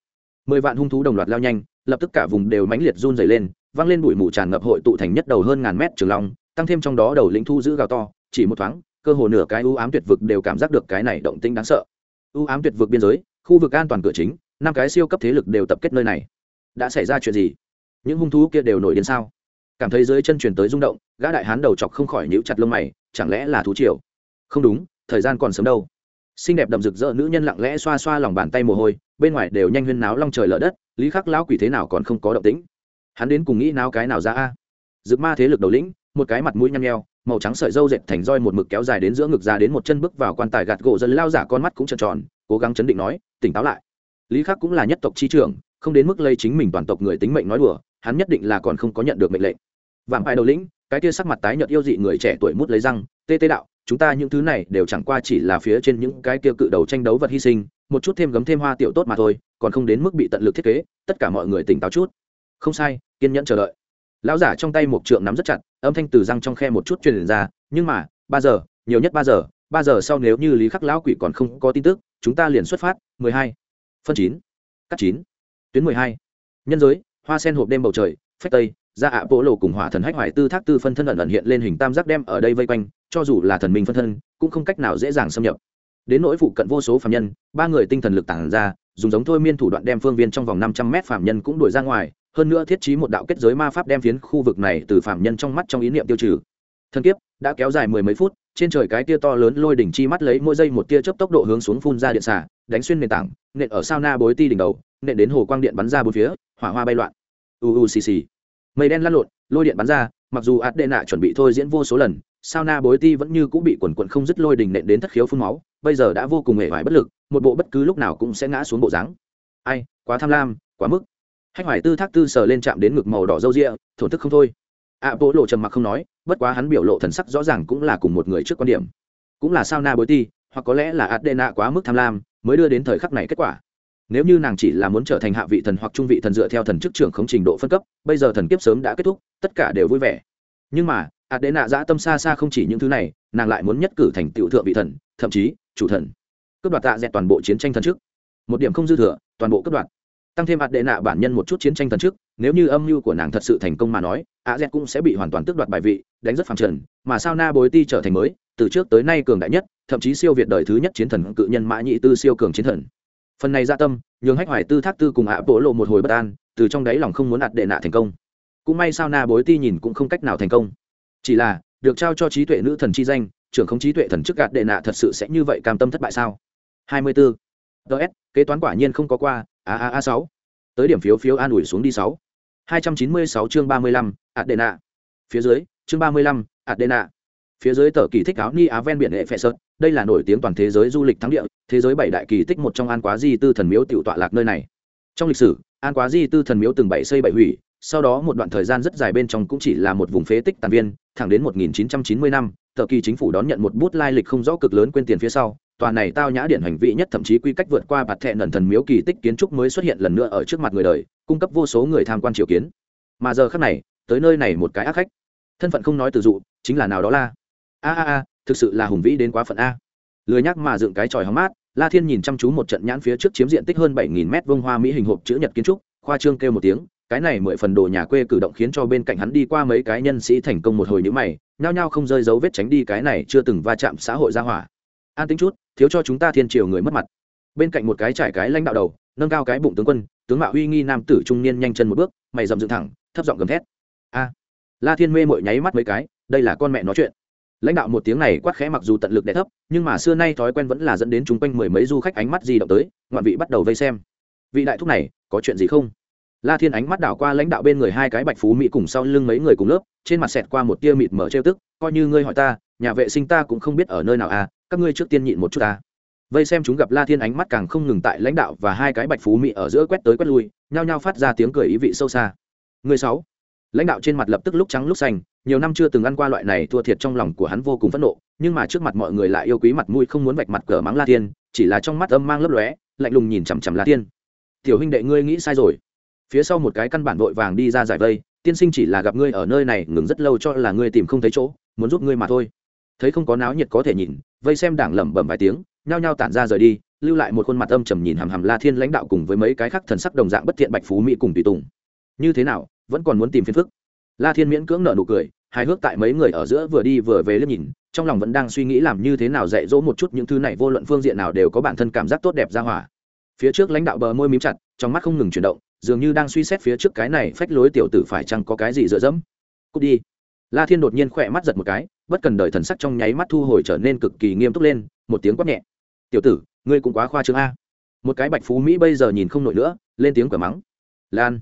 Mười vạn hung thú đồng loạt lao nhanh, lập tức cả vùng đều mãnh liệt run dày lên văng lên bụi mù tràn ngập hội tụ thành nhất đầu hơn ngàn mét trường long, tăng thêm trong đó đầu lĩnh thu giữ gào to, chỉ một thoáng, cơ hồ nửa cái ưu ám tuyệt vực đều cảm giác được cái này động tĩnh đáng sợ. Ưu ám tuyệt vực biên giới, khu vực an toàn cửa chính, năm cái siêu cấp thế lực đều tập kết nơi này. Đã xảy ra chuyện gì? Những hung thú kia đều nổi điên sao? Cảm thấy dưới chân truyền tới rung động, gã đại hán đầu chọc không khỏi nhíu chặt lông mày, chẳng lẽ là thú triều? Không đúng, thời gian còn sớm đâu. Xinh đẹp đậm rực rỡ nữ nhân lặng lẽ xoa xoa lòng bàn tay mồ hôi, bên ngoài đều nhanh huyên náo long trời lở đất, lý khắc lão quỷ thế nào còn không có động tĩnh. Hắn đến cùng nghĩ náo cái nào ra a? Dực ma thế lực đầu lĩnh, một cái mặt mũi nhăn nheo, màu trắng sợi dâu dệt thành roi một mực kéo dài đến giữa ngực ra đến một chân bước vào quan tài gạt gỗ dân lao giả con mắt cũng trợn tròn, cố gắng chấn định nói, tỉnh táo lại. Lý khắc cũng là nhất tộc chi trưởng, không đến mức lây chính mình toàn tộc người tính mệnh nói đùa, hắn nhất định là còn không có nhận được mệnh lệnh. Vạm ai đầu lĩnh, cái kia sắc mặt tái nhợt yêu dị người trẻ tuổi mút lấy răng, tê tê đạo chúng ta những thứ này đều chẳng qua chỉ là phía trên những cái kia cự đầu tranh đấu vật hy sinh, một chút thêm gấm thêm hoa tiểu tốt mà thôi, còn không đến mức bị tận lực thiết kế, tất cả mọi người tỉnh táo chút. Không sai, kiên nhẫn chờ đợi. Lão giả trong tay một trượng nắm rất chặt, âm thanh từ răng trong khe một chút truyền ra, nhưng mà, ba giờ, nhiều nhất ba giờ ba giờ sau nếu như lý khắc lão quỷ còn không có tin tức, chúng ta liền xuất phát, mười hai, phân chín, cắt chín, tuyến mười hai. Nhân giới, hoa sen hộp đêm bầu trời, phách tây, ra ạ bộ lộ cùng hỏa thần hách hoài tư thác tư phân thân ẩn ẩn hiện lên hình tam giác đem ở đây vây quanh cho dù là thần minh phân thân, cũng không cách nào dễ dàng xâm nhập. Đến nỗi phụ cận vô số phạm nhân, ba người tinh thần lực tản ra, dùng giống thôi miên thủ đoạn đem phương viên trong vòng năm trăm mét phạm nhân cũng đuổi ra ngoài, hơn nữa thiết trí một đạo kết giới ma pháp đem phiến khu vực này từ phạm nhân trong mắt trong ý niệm tiêu trừ. Thân kiếp đã kéo dài mười mấy phút, trên trời cái tia to lớn lôi đỉnh chi mắt lấy mỗi giây một tia chớp tốc độ hướng xuống phun ra điện xả đánh xuyên nền tảng, nện ở sao na bối ti đỉnh đầu, nện đến hồ quang điện bắn ra bốn phía, hỏa hoa bay loạn. U u xì xì. Mây đen lăn lộn, lôi điện bắn ra, mặc dù ạt đệ nạ chuẩn bị thôi diễn vô số lần sao na bối ti vẫn như cũng bị quần quần không dứt lôi đình nện đến thất khiếu phun máu, bây giờ đã vô cùng hề hoài bất lực, một bộ bất cứ lúc nào cũng sẽ ngã xuống bộ dáng. Ai, quá tham lam, quá mức. Hách hoài tư thác tư sờ lên chạm đến ngực màu đỏ râu rịa thổn thức không thôi. Ạ Bố lộ trầm mặc không nói, bất quá hắn biểu lộ thần sắc rõ ràng cũng là cùng một người trước quan điểm. Cũng là sao na bối ti, hoặc có lẽ là ạt nạ quá mức tham lam, mới đưa đến thời khắc này kết quả. Nếu như nàng chỉ là muốn trở thành hạ vị thần hoặc trung vị thần dựa theo thần chức trưởng không trình độ phân cấp, bây giờ thần kiếp sớm đã kết thúc, tất cả đều vui vẻ nhưng mà ạt đệ nạ dã tâm xa xa không chỉ những thứ này, nàng lại muốn nhất cử thành tựu thượng vị thần, thậm chí, chủ thần. Cướp đoạt tạ dẹt toàn bộ chiến tranh thần trước. Một điểm không dư thừa, toàn bộ cướp đoạt. Tăng thêm ạt đệ nạ bản nhân một chút chiến tranh thần trước, nếu như âm mưu của nàng thật sự thành công mà nói ạ dẹt cũng sẽ bị hoàn toàn tước đoạt bài vị, đánh rất phẳng trần, mà sao na bối ti trở thành mới, từ trước tới nay cường đại nhất, thậm chí siêu việt đời thứ nhất chiến thần cự nhân mã nhị tư siêu cường chiến thần. Phần này gia tâm, nhường hách hoài tư thác tư cùng ạ bộ lộ một hồi bất an, từ trong đáy lòng không muốn ạt đệ nạ thành công cũng may sao na bối ti nhìn cũng không cách nào thành công. Chỉ là, được trao cho trí tuệ nữ thần chi danh, trưởng không trí tuệ thần chức gạt đệ nạ thật sự sẽ như vậy cam tâm thất bại sao? Hai mươi 24. ds kế toán quả nhiên không có qua. A a a sáu. Tới điểm phiếu phiếu an ủi xuống đi sáu. Hai trăm chín mươi sáu chương ba mươi lăm, ạt đệ nạ. Phía dưới, chương ba mươi lăm, ạt đệ nạ. Phía dưới tờ kỳ thích áo ni á ven biển hệ phệ sơn đây là nổi tiếng toàn thế giới du lịch thắng địa, thế giới bảy đại kỳ tích một trong an quá di tư thần miếu tiểu tọa lạc nơi này. Trong lịch sử, an quá di tư thần miếu từng bảy xây bảy hủy sau đó một đoạn thời gian rất dài bên trong cũng chỉ là một vùng phế tích tàn viên, thẳng đến 1990 năm, tờ kỳ chính phủ đón nhận một bút lai lịch không rõ cực lớn quên tiền phía sau, tòa này tao nhã điển hành vị nhất thậm chí quy cách vượt qua bạt thẹn nần thần miếu kỳ tích kiến trúc mới xuất hiện lần nữa ở trước mặt người đời, cung cấp vô số người tham quan triều kiến. Mà giờ khác này, tới nơi này một cái ác khách. Thân phận không nói từ dụ, chính là nào đó la. A a a, thực sự là hùng vĩ đến quá phận a. Lười nhắc mà dựng cái tròi hóng mát, la thiên nhìn chăm chú một trận nhãn phía trước chiếm diện tích hơn bảy nghìn mét vông hoa mỹ hình hộp chữ nhật kiến trúc, khoa trương kêu một tiếng cái này mười phần đồ nhà quê cử động khiến cho bên cạnh hắn đi qua mấy cái nhân sĩ thành công một hồi nhữ mày, nhao nhao không rơi dấu vết tránh đi cái này chưa từng va chạm xã hội ra hỏa. An tính chút, thiếu cho chúng ta thiên triều người mất mặt. Bên cạnh một cái trải cái lãnh đạo đầu, nâng cao cái bụng tướng quân, tướng mạo uy nghi nam tử trung niên nhanh chân một bước, mày dầm dựng thẳng, thấp giọng gầm thét. A! La thiên mê mội nháy mắt mấy cái, đây là con mẹ nói chuyện. Lãnh đạo một tiếng này quát khẽ mặc dù tận lực đẻ thấp, nhưng mà xưa nay thói quen vẫn là dẫn đến chúng quanh mười mấy du khách ánh mắt di động tới, ngoạn vị bắt đầu vây xem. Vị đại thúc này, có chuyện gì không? La thiên ánh mắt đảo qua lãnh đạo bên người hai cái bạch phú mỹ cùng sau lưng mấy người cùng lớp, trên mặt xẹt qua một tia mịt mở trêu tức, coi như ngươi hỏi ta, nhà vệ sinh ta cũng không biết ở nơi nào à các ngươi trước tiên nhịn một chút à vây xem chúng gặp la thiên ánh mắt càng không ngừng tại lãnh đạo và hai cái bạch phú mỹ ở giữa quét tới quét lui, nhao nhao phát ra tiếng cười ý vị sâu xa. Người sáu. Lãnh đạo trên mặt lập tức lúc trắng lúc xanh, nhiều năm chưa từng ăn qua loại này thua thiệt trong lòng của hắn vô cùng phẫn nộ, nhưng mà trước mặt mọi người lại yêu quý mặt mũi không muốn vạch mặt cờ mắng la thiên, chỉ là trong mắt âm mang lấp lóe, lạnh lùng nhìn chằm chằm la thiên. Tiểu huynh đệ, ngươi nghĩ sai rồi phía sau một cái căn bản vội vàng đi ra giải vây, tiên sinh chỉ là gặp ngươi ở nơi này, ngừng rất lâu cho là ngươi tìm không thấy chỗ, muốn giúp ngươi mà thôi. Thấy không có náo nhiệt có thể nhìn, vây xem đảng lẩm bẩm vài tiếng, nhao nhao tản ra rời đi, lưu lại một khuôn mặt âm trầm nhìn hàm hàm la thiên lãnh đạo cùng với mấy cái khác thần sắc đồng dạng bất thiện bạch phú mỹ cùng tùy tùng. Như thế nào, vẫn còn muốn tìm phiền phức? La thiên miễn cưỡng nợ nụ cười, hài hước tại mấy người ở giữa vừa đi vừa về liếc nhìn, trong lòng vẫn đang suy nghĩ làm như thế nào dạy dỗ một chút những thứ này vô luận phương diện nào đều có bản thân cảm giác tốt đẹp ra hỏa. Phía trước lãnh đạo bờ môi mím chặt, trong mắt không ngừng chuyển động dường như đang suy xét phía trước cái này phách lối tiểu tử phải chăng có cái gì dựa dẫm. Cút đi. La thiên đột nhiên khỏe mắt giật một cái, bất cần đợi thần sắc trong nháy mắt thu hồi trở nên cực kỳ nghiêm túc lên, một tiếng quát nhẹ. Tiểu tử, ngươi cũng quá khoa trương a. Một cái bạch phú mỹ bây giờ nhìn không nổi nữa, lên tiếng quả mắng. Lan.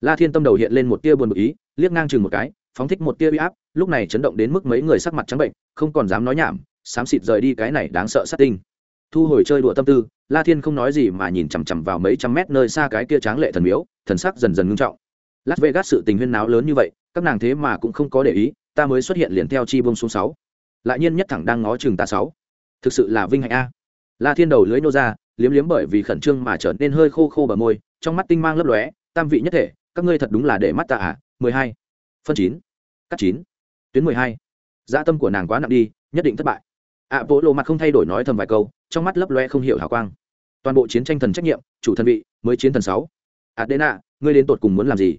La thiên tâm đầu hiện lên một tia buồn bực ý, liếc ngang chừng một cái, phóng thích một tia bị áp, lúc này chấn động đến mức mấy người sắc mặt trắng bệnh, không còn dám nói nhảm, xám xịt rời đi cái này đáng sợ sát tinh thu hồi chơi đùa tâm tư, la thiên không nói gì mà nhìn chằm chằm vào mấy trăm mét nơi xa cái kia tráng lệ thần miếu, thần sắc dần dần ngưng trọng. Lát las gác sự tình huyên náo lớn như vậy, các nàng thế mà cũng không có để ý, ta mới xuất hiện liền theo chi bông xuống sáu. Lại nhiên nhất thẳng đang ngó chừng ta sáu. Thực sự là vinh hạnh a. La thiên đầu lưới nô ra, liếm liếm bởi vì khẩn trương mà trở nên hơi khô khô bờ môi, trong mắt tinh mang lấp lóe, tam vị nhất thể, các ngươi thật đúng là để mắt ta à? Mười hai. Phân chín. Cắt chín. Tuyến mười hai. Dã tâm của nàng quá nặng đi, nhất định thất bại ạ bộ lộ mặt không thay đổi nói thầm vài câu, trong mắt lấp loe không hiểu hào quang. Toàn bộ chiến tranh thần trách nhiệm, chủ thần vị, mới chiến thần sáu. Adena ngươi đến tột cùng muốn làm gì?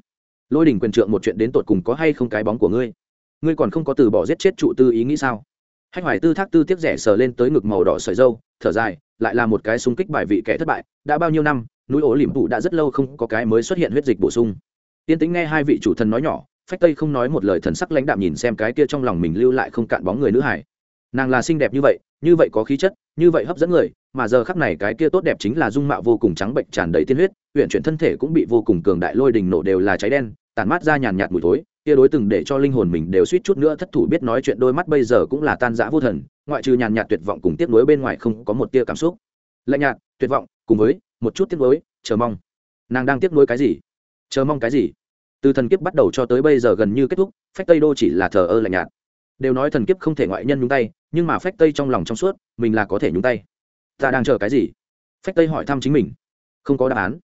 Lôi đỉnh quyền trượng một chuyện đến tột cùng có hay không cái bóng của ngươi? Ngươi còn không có từ bỏ giết chết trụ tư ý nghĩ sao? Hách hoài tư thác tư tiếc rẻ sờ lên tới ngực màu đỏ sợi dâu, thở dài, lại là một cái xung kích bài vị kẻ thất bại, đã bao nhiêu năm, núi ổ liềm phụ đã rất lâu không có cái mới xuất hiện huyết dịch bổ sung. Tiên tính nghe hai vị chủ thần nói nhỏ, phách tây không nói một lời thần sắc lãnh đạm nhìn xem cái kia trong lòng mình lưu lại không cạn bóng người nữ hải nàng là xinh đẹp như vậy như vậy có khí chất, như vậy hấp dẫn người, mà giờ khắc này cái kia tốt đẹp chính là dung mạo vô cùng trắng bệnh tràn đầy tiên huyết huyện chuyển thân thể cũng bị vô cùng cường đại lôi đình nổ đều là cháy đen tàn mát ra nhàn nhạt mùi thối, kia đối từng để cho linh hồn mình đều suýt chút nữa thất thủ biết nói chuyện đôi mắt bây giờ cũng là tan rã vô thần, ngoại trừ nhàn nhạt tuyệt vọng cùng tiếc nuối bên ngoài không có một tia cảm xúc. Lạnh nhạt, tuyệt vọng, cùng với một chút tiếc nuối, chờ mong. Nàng đang tiếc nuối cái gì? Chờ mong cái gì? Từ thần kiếp bắt đầu cho tới bây giờ gần như kết thúc, phách tây đô chỉ là thờ ơ lạnh nhạt đều nói thần kiếp không thể ngoại nhân nhúng tay, nhưng mà phách tây trong lòng trong suốt, mình là có thể nhúng tay. Ta đang chờ cái gì? Phách tây hỏi thăm chính mình. Không có đáp án.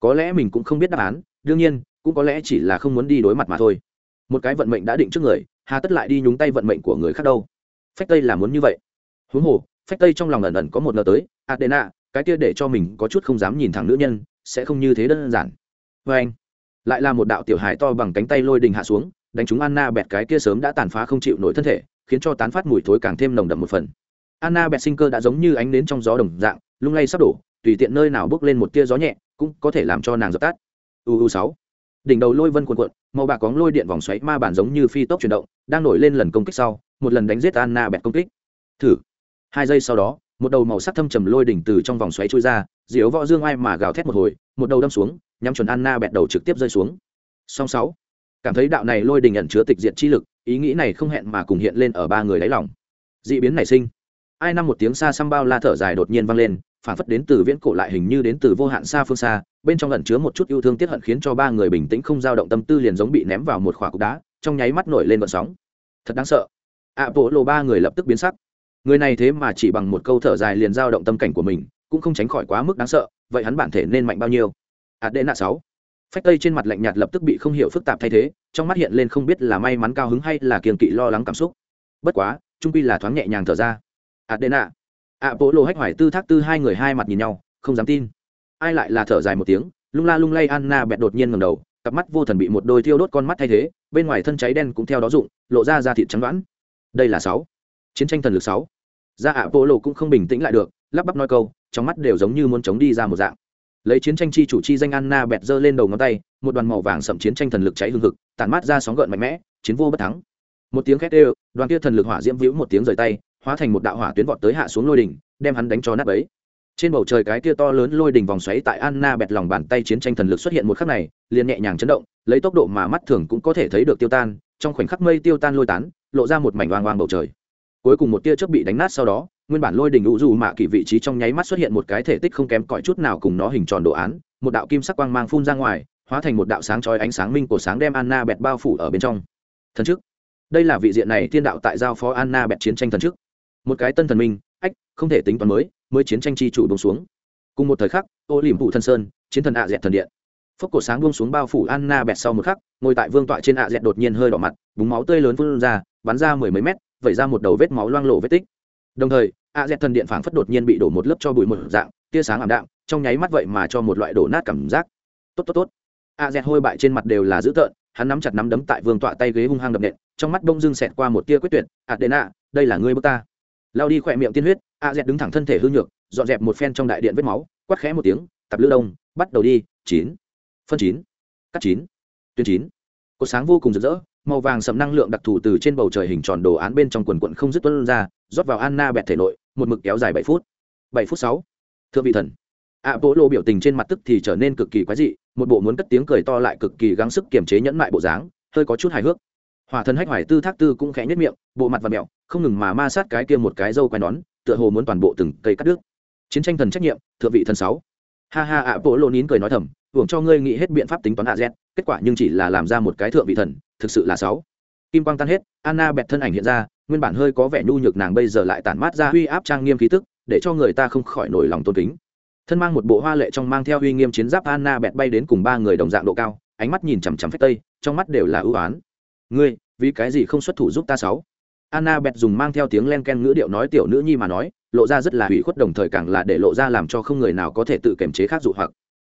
Có lẽ mình cũng không biết đáp án, đương nhiên, cũng có lẽ chỉ là không muốn đi đối mặt mà thôi. Một cái vận mệnh đã định trước người, hà tất lại đi nhúng tay vận mệnh của người khác đâu. Phách tây là muốn như vậy. Huống hồ, phách tây trong lòng ẩn ẩn có một nợ tới adena cái kia để cho mình có chút không dám nhìn thẳng nữ nhân, sẽ không như thế đơn giản. Vê anh lại là một đạo tiểu hài to bằng cánh tay lôi đình hạ xuống đánh chúng anna bẹt cái kia sớm đã tàn phá không chịu nổi thân thể, khiến cho tán phát mùi thối càng thêm nồng đậm một phần. Anna bẹt sinh cơ đã giống như ánh nến trong gió đồng dạng, lung lay sắp đổ, tùy tiện nơi nào bước lên một tia gió nhẹ, cũng có thể làm cho nàng dập tắt. Uu sáu. Đỉnh đầu lôi vân cuộn cuộn, màu bạc cóng lôi điện vòng xoáy ma bản giống như phi tốc chuyển động, đang nổi lên lần công kích sau, một lần đánh giết anna bẹt công kích. Thử. Hai giây sau đó, một đầu màu sắc thâm trầm lôi đỉnh từ trong vòng xoáy trôi ra, diếu võ dương ai mà gào thét một hồi, một đầu đâm xuống, nhắm chuẩn anna bẹt đầu trực tiếp rơi xuống. Song sáu cảm thấy đạo này lôi đình ẩn chứa tịch diệt chi lực, ý nghĩ này không hẹn mà cùng hiện lên ở ba người đáy lòng. D ị biến nảy sinh. Ai năm một tiếng xa xăm bao la thở dài đột nhiên vang lên, phản phất đến từ viễn cổ lại hình như đến từ vô hạn xa phương xa, bên trong ẩn chứa một chút yêu thương tiết hận khiến cho ba người bình tĩnh không dao động tâm tư liền giống bị ném vào một khỏa cục đá, trong nháy mắt nổi lên vận sóng. Thật đáng sợ. Ạ bộ lộ ba người lập tức biến sắc. Người này thế mà chỉ bằng một câu thở dài liền dao động tâm cảnh của mình, cũng không tránh khỏi quá mức đáng sợ, vậy hắn bản thể nên mạnh bao nhiêu? Ạt đệ nạ sáu phách tây trên mặt lạnh nhạt lập tức bị không hiểu phức tạp thay thế, trong mắt hiện lên không biết là may mắn cao hứng hay là kiềng kỵ lo lắng cảm xúc. Bất quá, trung pi là thoáng nhẹ nhàng thở ra. Ạt đệ nạ ạ bộ lộ hách hoài tư thác tư hai người hai mặt nhìn nhau, không dám tin. Ai lại là thở dài một tiếng, lung la lung lay anna bẹt đột nhiên ngầm đầu, cặp mắt vô thần bị một đôi thiêu đốt con mắt thay thế, bên ngoài thân cháy đen cũng theo đó rụng, lộ ra da thịt trắng đoãn. Đây là sáu. Chiến tranh thần lực sáu. Ra ạ bộ lộ cũng không bình tĩnh lại được, lắp bắp nói câu, trong mắt đều giống như muốn chống đi ra một dạng lấy chiến tranh chi chủ chi danh anna bẹt giơ lên đầu ngón tay, một đoàn màu vàng sậm chiến tranh thần lực cháy hương hực tàn mát ra sóng gợn mạnh mẽ, chiến vô bất thắng. Một tiếng khét đều, đoàn kia thần lực hỏa diễm vĩu một tiếng rời tay, hóa thành một đạo hỏa tuyến vọt tới hạ xuống lôi đỉnh, đem hắn đánh cho nát ấy trên bầu trời cái kia to lớn lôi đỉnh vòng xoáy tại anna bẹt lòng bàn tay chiến tranh thần lực xuất hiện một khắc này, liền nhẹ nhàng chấn động, lấy tốc độ mà mắt thường cũng có thể thấy được tiêu tan, trong khoảnh khắc mây tiêu tan lôi tán, lộ ra một mảnh oang oang bầu trời. Cuối cùng một tia chớp bị đánh nát sau đó nguyên bản lôi đỉnh ủ dù mạ kỳ vị trí trong nháy mắt xuất hiện một cái thể tích không kém cỏi chút nào cùng nó hình tròn đồ án, một đạo kim sắc quang mang phun ra ngoài, hóa thành một đạo sáng chói ánh sáng minh của sáng đem anna bẹt bao phủ ở bên trong. Thần chức. Đây là vị diện này thiên đạo tại giao phó anna bẹt chiến tranh thần chức. Một cái tân thần minh, ách, không thể tính toán mới mới chiến tranh chi chủ bông xuống. Cùng một thời khắc, ô liềm phụ thân sơn, chiến thần ạ dẹt thần điện. Phốc cổ sáng buông xuống bao phủ anna bẹt sau một khắc, ngồi tại vương tọa trên ạ dẹt đột nhiên hơi đỏ mặt, búng máu tươi lớn phun ra, bắn ra mười mấy mét, vẩy ra một đầu vết máu loang lộ vết tích đồng thời ạ dẹt thần điện phảng phất đột nhiên bị đổ một lớp cho bụi một dạng, tia sáng ảm đạm, trong nháy mắt vậy mà cho một loại đổ nát cảm giác. Tốt tốt tốt. Ạ dẹt hôi bại trên mặt đều là dữ tợn, hắn nắm chặt nắm đấm tại vương tọa tay ghế hung hăng đập nện, trong mắt bông dưng xẹt qua một tia quyết tuyệt ạt đền ạ đây là ngươi bước ta. Lao đi khỏe miệng tiên huyết, a dẹt đứng thẳng thân thể hư nhược, dọn dẹp một phen trong đại điện vết máu quắt khẽ một tiếng tập lữ đông, bắt đầu đi, chín, phân chín, cắt chín, tuyến chín. Cột sáng vô cùng rực rỡ màu vàng sầm năng lượng đặc thù từ trên bầu trời hình tròn đồ án bên trong quần quận không dứt tuân ra, rót vào anna bẹt thể nội, một mực kéo dài bảy phút. Bảy phút sáu. Thượng vị thần ạ bộ lộ biểu tình trên mặt tức thì trở nên cực kỳ quái dị, một bộ muốn cất tiếng cười to lại cực kỳ gắng sức kiềm chế nhẫn mại bộ dáng, hơi có chút hài hước. Hỏa thần hách hoài tư thác tư cũng khẽ nhất miệng, bộ mặt và mẹo, không ngừng mà ma sát cái kia một cái dâu quai nón, tựa hồ muốn toàn bộ từng cây cắt đứt. Chiến tranh thần trách nhiệm thượng vị thần sáu. Ha ha ạ bộ lộ nín cười nói thầm, hưởng cho ngươi nghĩ hết biện pháp tính toán a z, kết quả nhưng chỉ là làm ra một cái thượng vị thần thực sự là sáu. Kim quang tan hết, anna bẹt thân ảnh hiện ra, nguyên bản hơi có vẻ nhu nhược nàng bây giờ lại tản mát ra uy áp trang nghiêm khí tức, để cho người ta không khỏi nổi lòng tôn kính. Thân mang một bộ hoa lệ trong mang theo uy nghiêm chiến giáp anna bẹt bay đến cùng ba người đồng dạng độ cao, ánh mắt nhìn chằm chằm phách tây, trong mắt đều là ưu ái ngươi, vì cái gì không xuất thủ giúp ta sáu? Anna bẹt dùng mang theo tiếng len ken ngữ điệu nói tiểu nữ nhi mà nói, lộ ra rất là hủy khuất đồng thời càng là để lộ ra làm cho không người nào có thể tự kiềm chế khác dụ hoặc.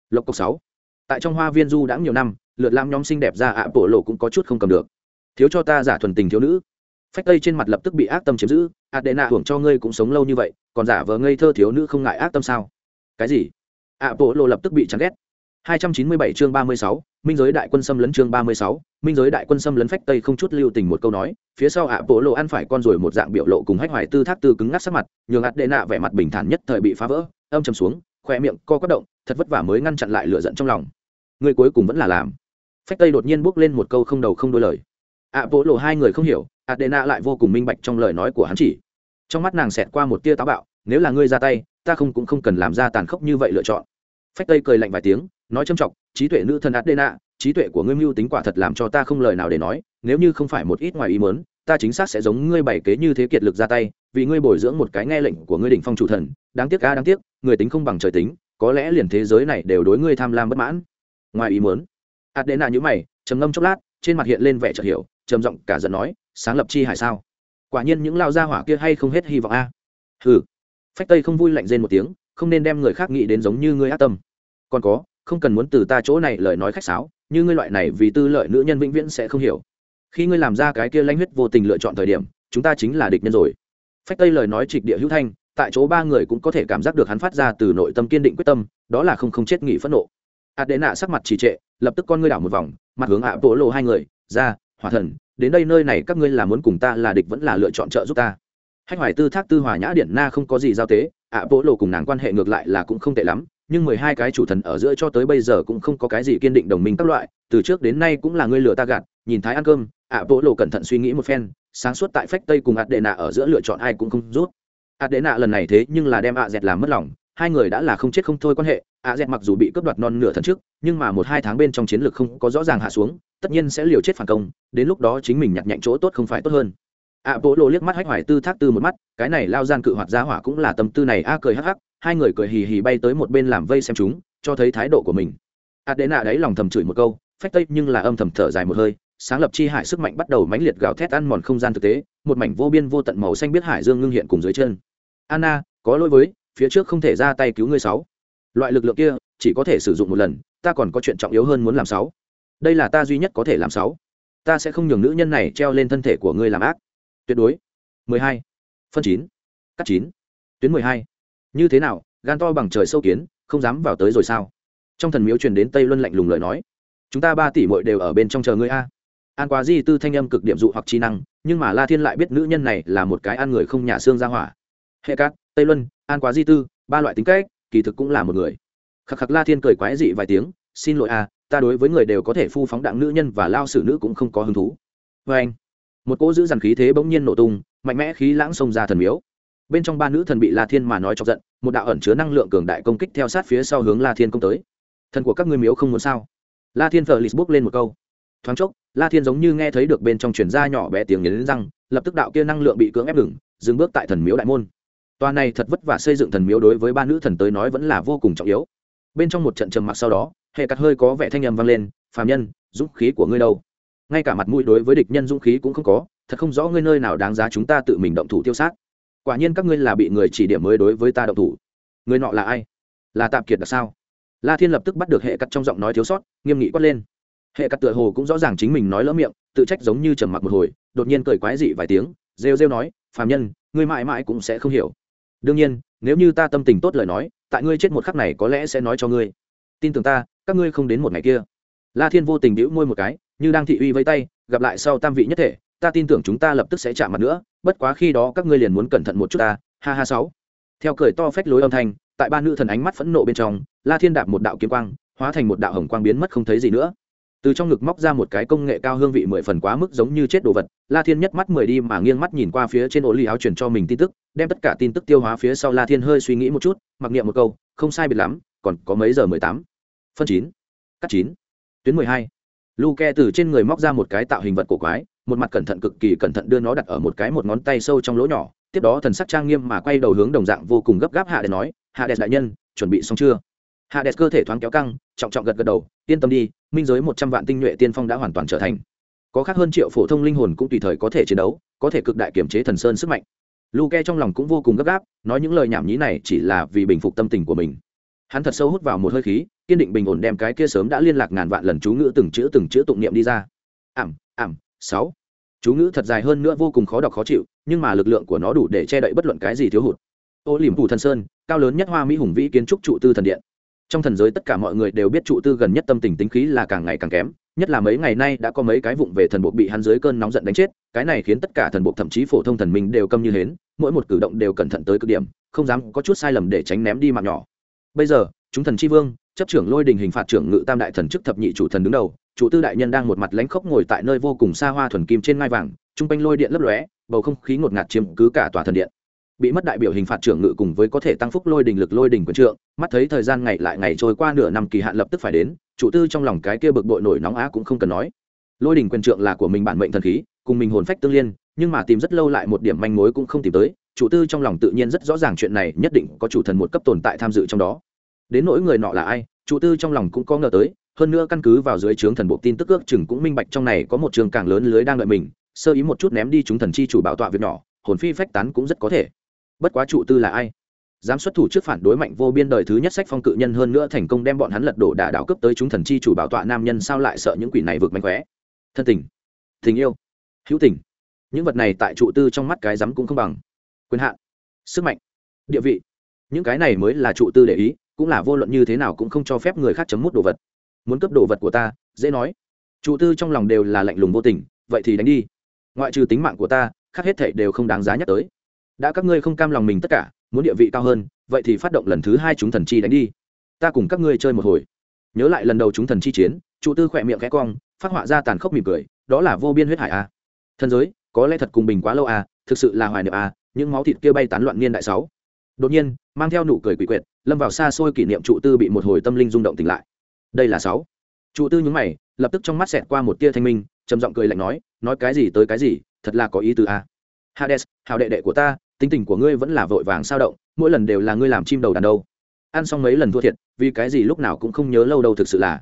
Lộc cộc sáu. Tại trong hoa viên du đã nhiều năm lượt lam nhóm xinh đẹp ra ạ bộ lộ cũng có chút không cầm được. Thiếu cho ta giả thuần tình thiếu nữ. Phách tây trên mặt lập tức bị ác tâm chiếm giữ. Adena hưởng cho ngươi cũng sống lâu như vậy còn giả vờ ngây thơ thiếu nữ không ngại ác tâm sao? Cái gì? Ạ bộ lộ lập tức bị chán ghét. 297 chương 36, minh giới đại quân xâm lấn chương 36, minh giới đại quân xâm lấn phách tây không chút lưu tình một câu nói, phía sau ạ bộ lộ ăn phải con rồi một dạng biểu lộ cùng hách hoài tư thác tư cứng ngắc sắc mặt, nhường ạt đệ nạ vẻ mặt bình thản nhất thời bị phá vỡ, âm trầm xuống, khoe miệng co quắp động, thật vất vả mới ngăn chặn lại lửa giận trong lòng. Người cuối cùng vẫn là làm. Phách tây đột nhiên bước lên một câu không đầu không đuôi lời. ạ bộ lộ hai người không hiểu, ạt đệ nạ lại vô cùng minh bạch trong lời nói của hắn chỉ. Trong mắt nàng xẹt qua một tia táo bạo, nếu là ngươi ra tay, ta không cũng không cần làm ra tàn khốc như vậy lựa chọn. Phách tây cười lạnh vài tiếng, nói châm trọng trí tuệ nữ thần adena trí tuệ của ngươi mưu tính quả thật làm cho ta không lời nào để nói nếu như không phải một ít ngoài ý mớn ta chính xác sẽ giống ngươi bày kế như thế kiệt lực ra tay vì ngươi bồi dưỡng một cái nghe lệnh của ngươi đỉnh phong chủ thần đáng tiếc a đáng tiếc người tính không bằng trời tính có lẽ liền thế giới này đều đối ngươi tham lam bất mãn ngoài ý mớn adena nhữ mày, trầm ngâm chốc lát, trên mặt hiện lên vẻ chợt hiểu, trầm giọng cả giận nói, sáng lập chi hải sao? Quả nhiên những lao gia hỏa kia hay không hết hy vọng a. À. hừ. Phách tây không vui lạnh rên một tiếng, không nên đem người khác nghĩ đến giống như ngươi ác tâm. Còn có, không cần muốn từ ta chỗ này lời nói khách sáo, như ngươi loại này vì tư lợi nữ nhân vĩnh viễn sẽ không hiểu. Khi ngươi làm ra cái kia lanh huyết vô tình lựa chọn thời điểm, chúng ta chính là địch nhân rồi. Phách tây lời nói trịch địa hữu thanh, tại chỗ ba người cũng có thể cảm giác được hắn phát ra từ nội tâm kiên định quyết tâm, đó là không không chết nghỉ phẫn nộ ạt đệ nạ sắc mặt trì trệ, lập tức con ngươi đảo một vòng, mặt hướng ạ bộ lộ hai người, ra, hỏa thần, đến đây nơi này các ngươi là muốn cùng ta là địch vẫn là lựa chọn trợ giúp ta? Hách hoài tư thác tư hòa nhã điện na không có gì giao tế, ạ bộ lộ cùng nàng quan hệ ngược lại là cũng không tệ lắm, nhưng mười hai cái chủ thần ở giữa cho tới bây giờ cũng không có cái gì kiên định đồng minh các loại, từ trước đến nay cũng là ngươi lừa ta gạt, nhìn thái ăn cơm, ạ bộ lộ cẩn thận suy nghĩ một phen, sáng suốt tại phách tây cùng ạt đệ nạ ở giữa lựa chọn ai cũng không rút. Ạt đệ nạ lần này thế nhưng là đem ạ dẹt làm mất lòng, hai người đã là không chết không thôi quan hệ ạ dẹt mặc dù bị cướp đoạt non nửa thần trước, nhưng mà một hai tháng bên trong chiến lược không có rõ ràng hạ xuống, tất nhiên sẽ liều chết phản công, đến lúc đó chính mình nhặt nhạnh chỗ tốt không phải tốt hơn. Ạ Bố lộ liếc mắt hách hoài tư thác tư một mắt, cái này lao gian cự hoạt gia hỏa cũng là tâm tư này, a cười hắc hắc, hai người cười hì hì bay tới một bên làm vây xem chúng, cho thấy thái độ của mình. A đến nạ đấy lòng thầm chửi một câu, phách tây nhưng là âm thầm thở dài một hơi, sáng lập chi hải sức mạnh bắt đầu mãnh liệt gào thét ăn mòn không gian thực tế, một mảnh vô biên vô tận màu xanh biết hải dương ngưng hiện cùng dưới chân. Anna, có lỗi với, phía trước không thể ra tay cứu ngươi sáu loại lực lượng kia, chỉ có thể sử dụng một lần, ta còn có chuyện trọng yếu hơn muốn làm sáu. Đây là ta duy nhất có thể làm sáu. Ta sẽ không nhường nữ nhân này treo lên thân thể của ngươi làm ác. Tuyệt đối. 12. phân 9. cắt 9. tuyến 12 như thế nào, gan to bằng trời sâu kiến, không dám vào tới rồi sao? Trong thần miếu truyền đến tây luân lạnh lùng lời nói. Chúng ta ba tỷ mội đều ở bên trong chờ ngươi a. An quá di tư thanh âm cực điểm dụ hoặc trí năng, nhưng mà la thiên lại biết nữ nhân này là một cái ăn người không nhà xương ra hỏa. Hệ cát, tây luân, an quá di tư, ba loại tính cách kỳ thực cũng là một người. Khắc khắc la thiên cười quái dị vài tiếng xin lỗi à, ta đối với người đều có thể phu phóng đặng nữ nhân và lao xử nữ cũng không có hứng thú. Vê anh một cỗ giữ dằn khí thế bỗng nhiên nổ tung mạnh mẽ khí lãng xông ra thần miếu. Bên trong ba nữ thần bị la thiên mà nói chọc giận một đạo ẩn chứa năng lượng cường đại công kích theo sát phía sau hướng la thiên công tới. Thần của các ngươi miếu không muốn sao? La thiên thờ lịch bước lên một câu. Thoáng chốc la thiên giống như nghe thấy được bên trong truyền ra nhỏ bé tiếng nhấn răng lập tức đạo kia năng lượng bị cưỡng ép ngừng dừng bước tại thần miếu đại môn tòa này thật vất vả xây dựng thần miếu đối với ba nữ thần tới nói vẫn là vô cùng trọng yếu. Bên trong một trận trầm mặc sau đó, hệ cắt hơi có vẻ thanh âm vang lên, phàm nhân, dũng khí của ngươi đâu? Ngay cả mặt mũi đối với địch nhân dũng khí cũng không có, thật không rõ ngươi nơi nào đáng giá chúng ta tự mình động thủ tiêu sát. Quả nhiên các ngươi là bị người chỉ điểm mới đối với ta động thủ. Người nọ là ai? Là tạm kiệt là sao? La thiên lập tức bắt được hệ cắt trong giọng nói thiếu sót, nghiêm nghị quát lên. Hệ cắt tựa hồ cũng rõ ràng chính mình nói lỡ miệng, tự trách giống như trầm mặc một hồi, đột nhiên cười quái dị vài tiếng, rêu rêu nói, phàm nhân, ngươi mãi mãi cũng sẽ không hiểu đương nhiên, nếu như ta tâm tình tốt lời nói, tại ngươi chết một khắc này có lẽ sẽ nói cho ngươi. Tin tưởng ta, các ngươi không đến một ngày kia. La thiên vô tình đĩu môi một cái, như đang thị uy vây tay, gặp lại sau tam vị nhất thể, ta tin tưởng chúng ta lập tức sẽ chạm mặt nữa, bất quá khi đó các ngươi liền muốn cẩn thận một chút ta, ha ha sáu. Theo cười to phách lối âm thanh, tại ba nữ thần ánh mắt phẫn nộ bên trong, la thiên đạp một đạo kiếm quang, hóa thành một đạo hồng quang biến mất không thấy gì nữa. Từ trong ngực móc ra một cái công nghệ cao hương vị mười phần quá mức giống như chết đồ vật, la thiên nhất mắt mười đi mà nghiêng mắt nhìn qua phía trên ổ ly áo truyền cho mình tin tức đem tất cả tin tức tiêu hóa phía sau la thiên hơi suy nghĩ một chút, mặc niệm một câu, không sai biệt lắm, còn có mấy giờ mười tám? Phân chín. Cắt chín. Tuyến mười hai. Luke từ trên người móc ra một cái tạo hình vật cổ quái, một mặt cẩn thận cực kỳ cẩn thận đưa nó đặt ở một cái một ngón tay sâu trong lỗ nhỏ, tiếp đó thần sắc trang nghiêm mà quay đầu hướng đồng dạng vô cùng gấp gáp hạ để nói, hạ đẹp đại nhân, chuẩn bị xong chưa? Hạ đẹp cơ thể thoáng kéo căng, trọng trọng gật gật đầu, yên tâm đi, minh giới một trăm vạn tinh nhuệ tiên phong đã hoàn toàn trở thành. Có khác hơn triệu phổ thông linh hồn cũng tùy thời có thể chiến đấu, có thể cực đại kiểm chế thần sơn sức mạnh luke trong lòng cũng vô cùng gấp gáp, nói những lời nhảm nhí này chỉ là vì bình phục tâm tình của mình. Hắn thật sâu hút vào một hơi khí, kiên định bình ổn đem cái kia sớm đã liên lạc ngàn vạn lần chú ngữ từng chữ từng chữ tụng niệm đi ra. Ảm ảm sáu. Chú ngữ thật dài hơn nữa vô cùng khó đọc khó chịu, nhưng mà lực lượng của nó đủ để che đậy bất luận cái gì thiếu hụt. Ô liềm phủ thần sơn, cao lớn nhất hoa mỹ hùng vĩ kiến trúc trụ tư thần điện. Trong thần giới tất cả mọi người đều biết trụ tư gần nhất tâm tình tính khí là càng ngày càng kém nhất là mấy ngày nay đã có mấy cái vụng về thần bộ bị hắn dưới cơn nóng giận đánh chết, cái này khiến tất cả thần bộ thậm chí phổ thông thần minh đều câm như hến, mỗi một cử động đều cẩn thận tới cực điểm, không dám có chút sai lầm để tránh ném đi mạng nhỏ. Bây giờ, chúng thần chi vương, chấp trưởng lôi đình hình phạt trưởng ngự tam đại thần chức thập nhị chủ thần đứng đầu, chủ tư đại nhân đang một mặt lãnh khốc ngồi tại nơi vô cùng xa hoa thuần kim trên ngai vàng, trung quanh lôi điện lấp lóe, bầu không khí ngột ngạt chiếm cứ cả tòa thần điện bị mất đại biểu hình phạt trưởng ngự cùng với có thể tăng phúc lôi đình lực lôi đình quyền trượng, mắt thấy thời gian ngày lại ngày trôi qua nửa năm kỳ hạn lập tức phải đến, chủ tư trong lòng cái kia bực bội nổi nóng á cũng không cần nói. Lôi đình quyền trượng là của mình bản mệnh thần khí, cùng mình hồn phách tương liên, nhưng mà tìm rất lâu lại một điểm manh mối cũng không tìm tới, chủ tư trong lòng tự nhiên rất rõ ràng chuyện này, nhất định có chủ thần một cấp tồn tại tham dự trong đó. Đến nỗi người nọ là ai, chủ tư trong lòng cũng có ngờ tới, hơn nữa căn cứ vào dưới trướng thần bộ tin tức ước chừng cũng minh bạch trong này có một trường càng lớn lưới đang đợi mình, sơ ý một chút ném đi chúng thần chi chủ bảo tọa việc nhỏ, hồn phi phách tán cũng rất có thể bất quá trụ tư là ai? Dám xuất thủ trước phản đối mạnh vô biên đời thứ nhất sách phong cự nhân hơn nữa thành công đem bọn hắn lật đổ đả đảo cấp tới chúng thần chi chủ bảo tọa nam nhân sao lại sợ những quỷ này vượt mạnh khỏe thân tình tình yêu, hữu tình. Những vật này tại trụ tư trong mắt cái dám cũng không bằng. Quyền hạn, sức mạnh, địa vị. Những cái này mới là trụ tư để ý, cũng là vô luận như thế nào cũng không cho phép người khác chấm mút đồ vật. Muốn cấp đồ vật của ta, dễ nói. Trụ tư trong lòng đều là lạnh lùng vô tình, vậy thì đánh đi. Ngoại trừ tính mạng của ta, khác hết thảy đều không đáng giá nhắc tới đã các ngươi không cam lòng mình tất cả, muốn địa vị cao hơn, vậy thì phát động lần thứ hai chúng thần chi đánh đi. Ta cùng các ngươi chơi một hồi. Nhớ lại lần đầu chúng thần chi chiến, trụ tư khỏe miệng khẽ cong, phát họa ra tàn khốc mỉm cười, đó là vô biên huyết hải a. Thân giới, có lẽ thật cùng bình quá lâu a, thực sự là hoài niệm a, những máu thịt kia bay tán loạn niên đại sáu. Đột nhiên, mang theo nụ cười quỷ quyệt, lâm vào xa xôi kỷ niệm trụ tư bị một hồi tâm linh rung động tỉnh lại. Đây là sáu. Trụ tư nhúng mày, lập tức trong mắt xẹt qua một tia thanh minh, trầm giọng cười lạnh nói nói cái gì tới cái gì, thật là có ý tứ a. Hades, hào đệ đệ của ta tính tình của ngươi vẫn là vội vàng sao động, mỗi lần đều là ngươi làm chim đầu đàn đâu. Ăn xong mấy lần thua thiệt, vì cái gì lúc nào cũng không nhớ lâu đâu thực sự là.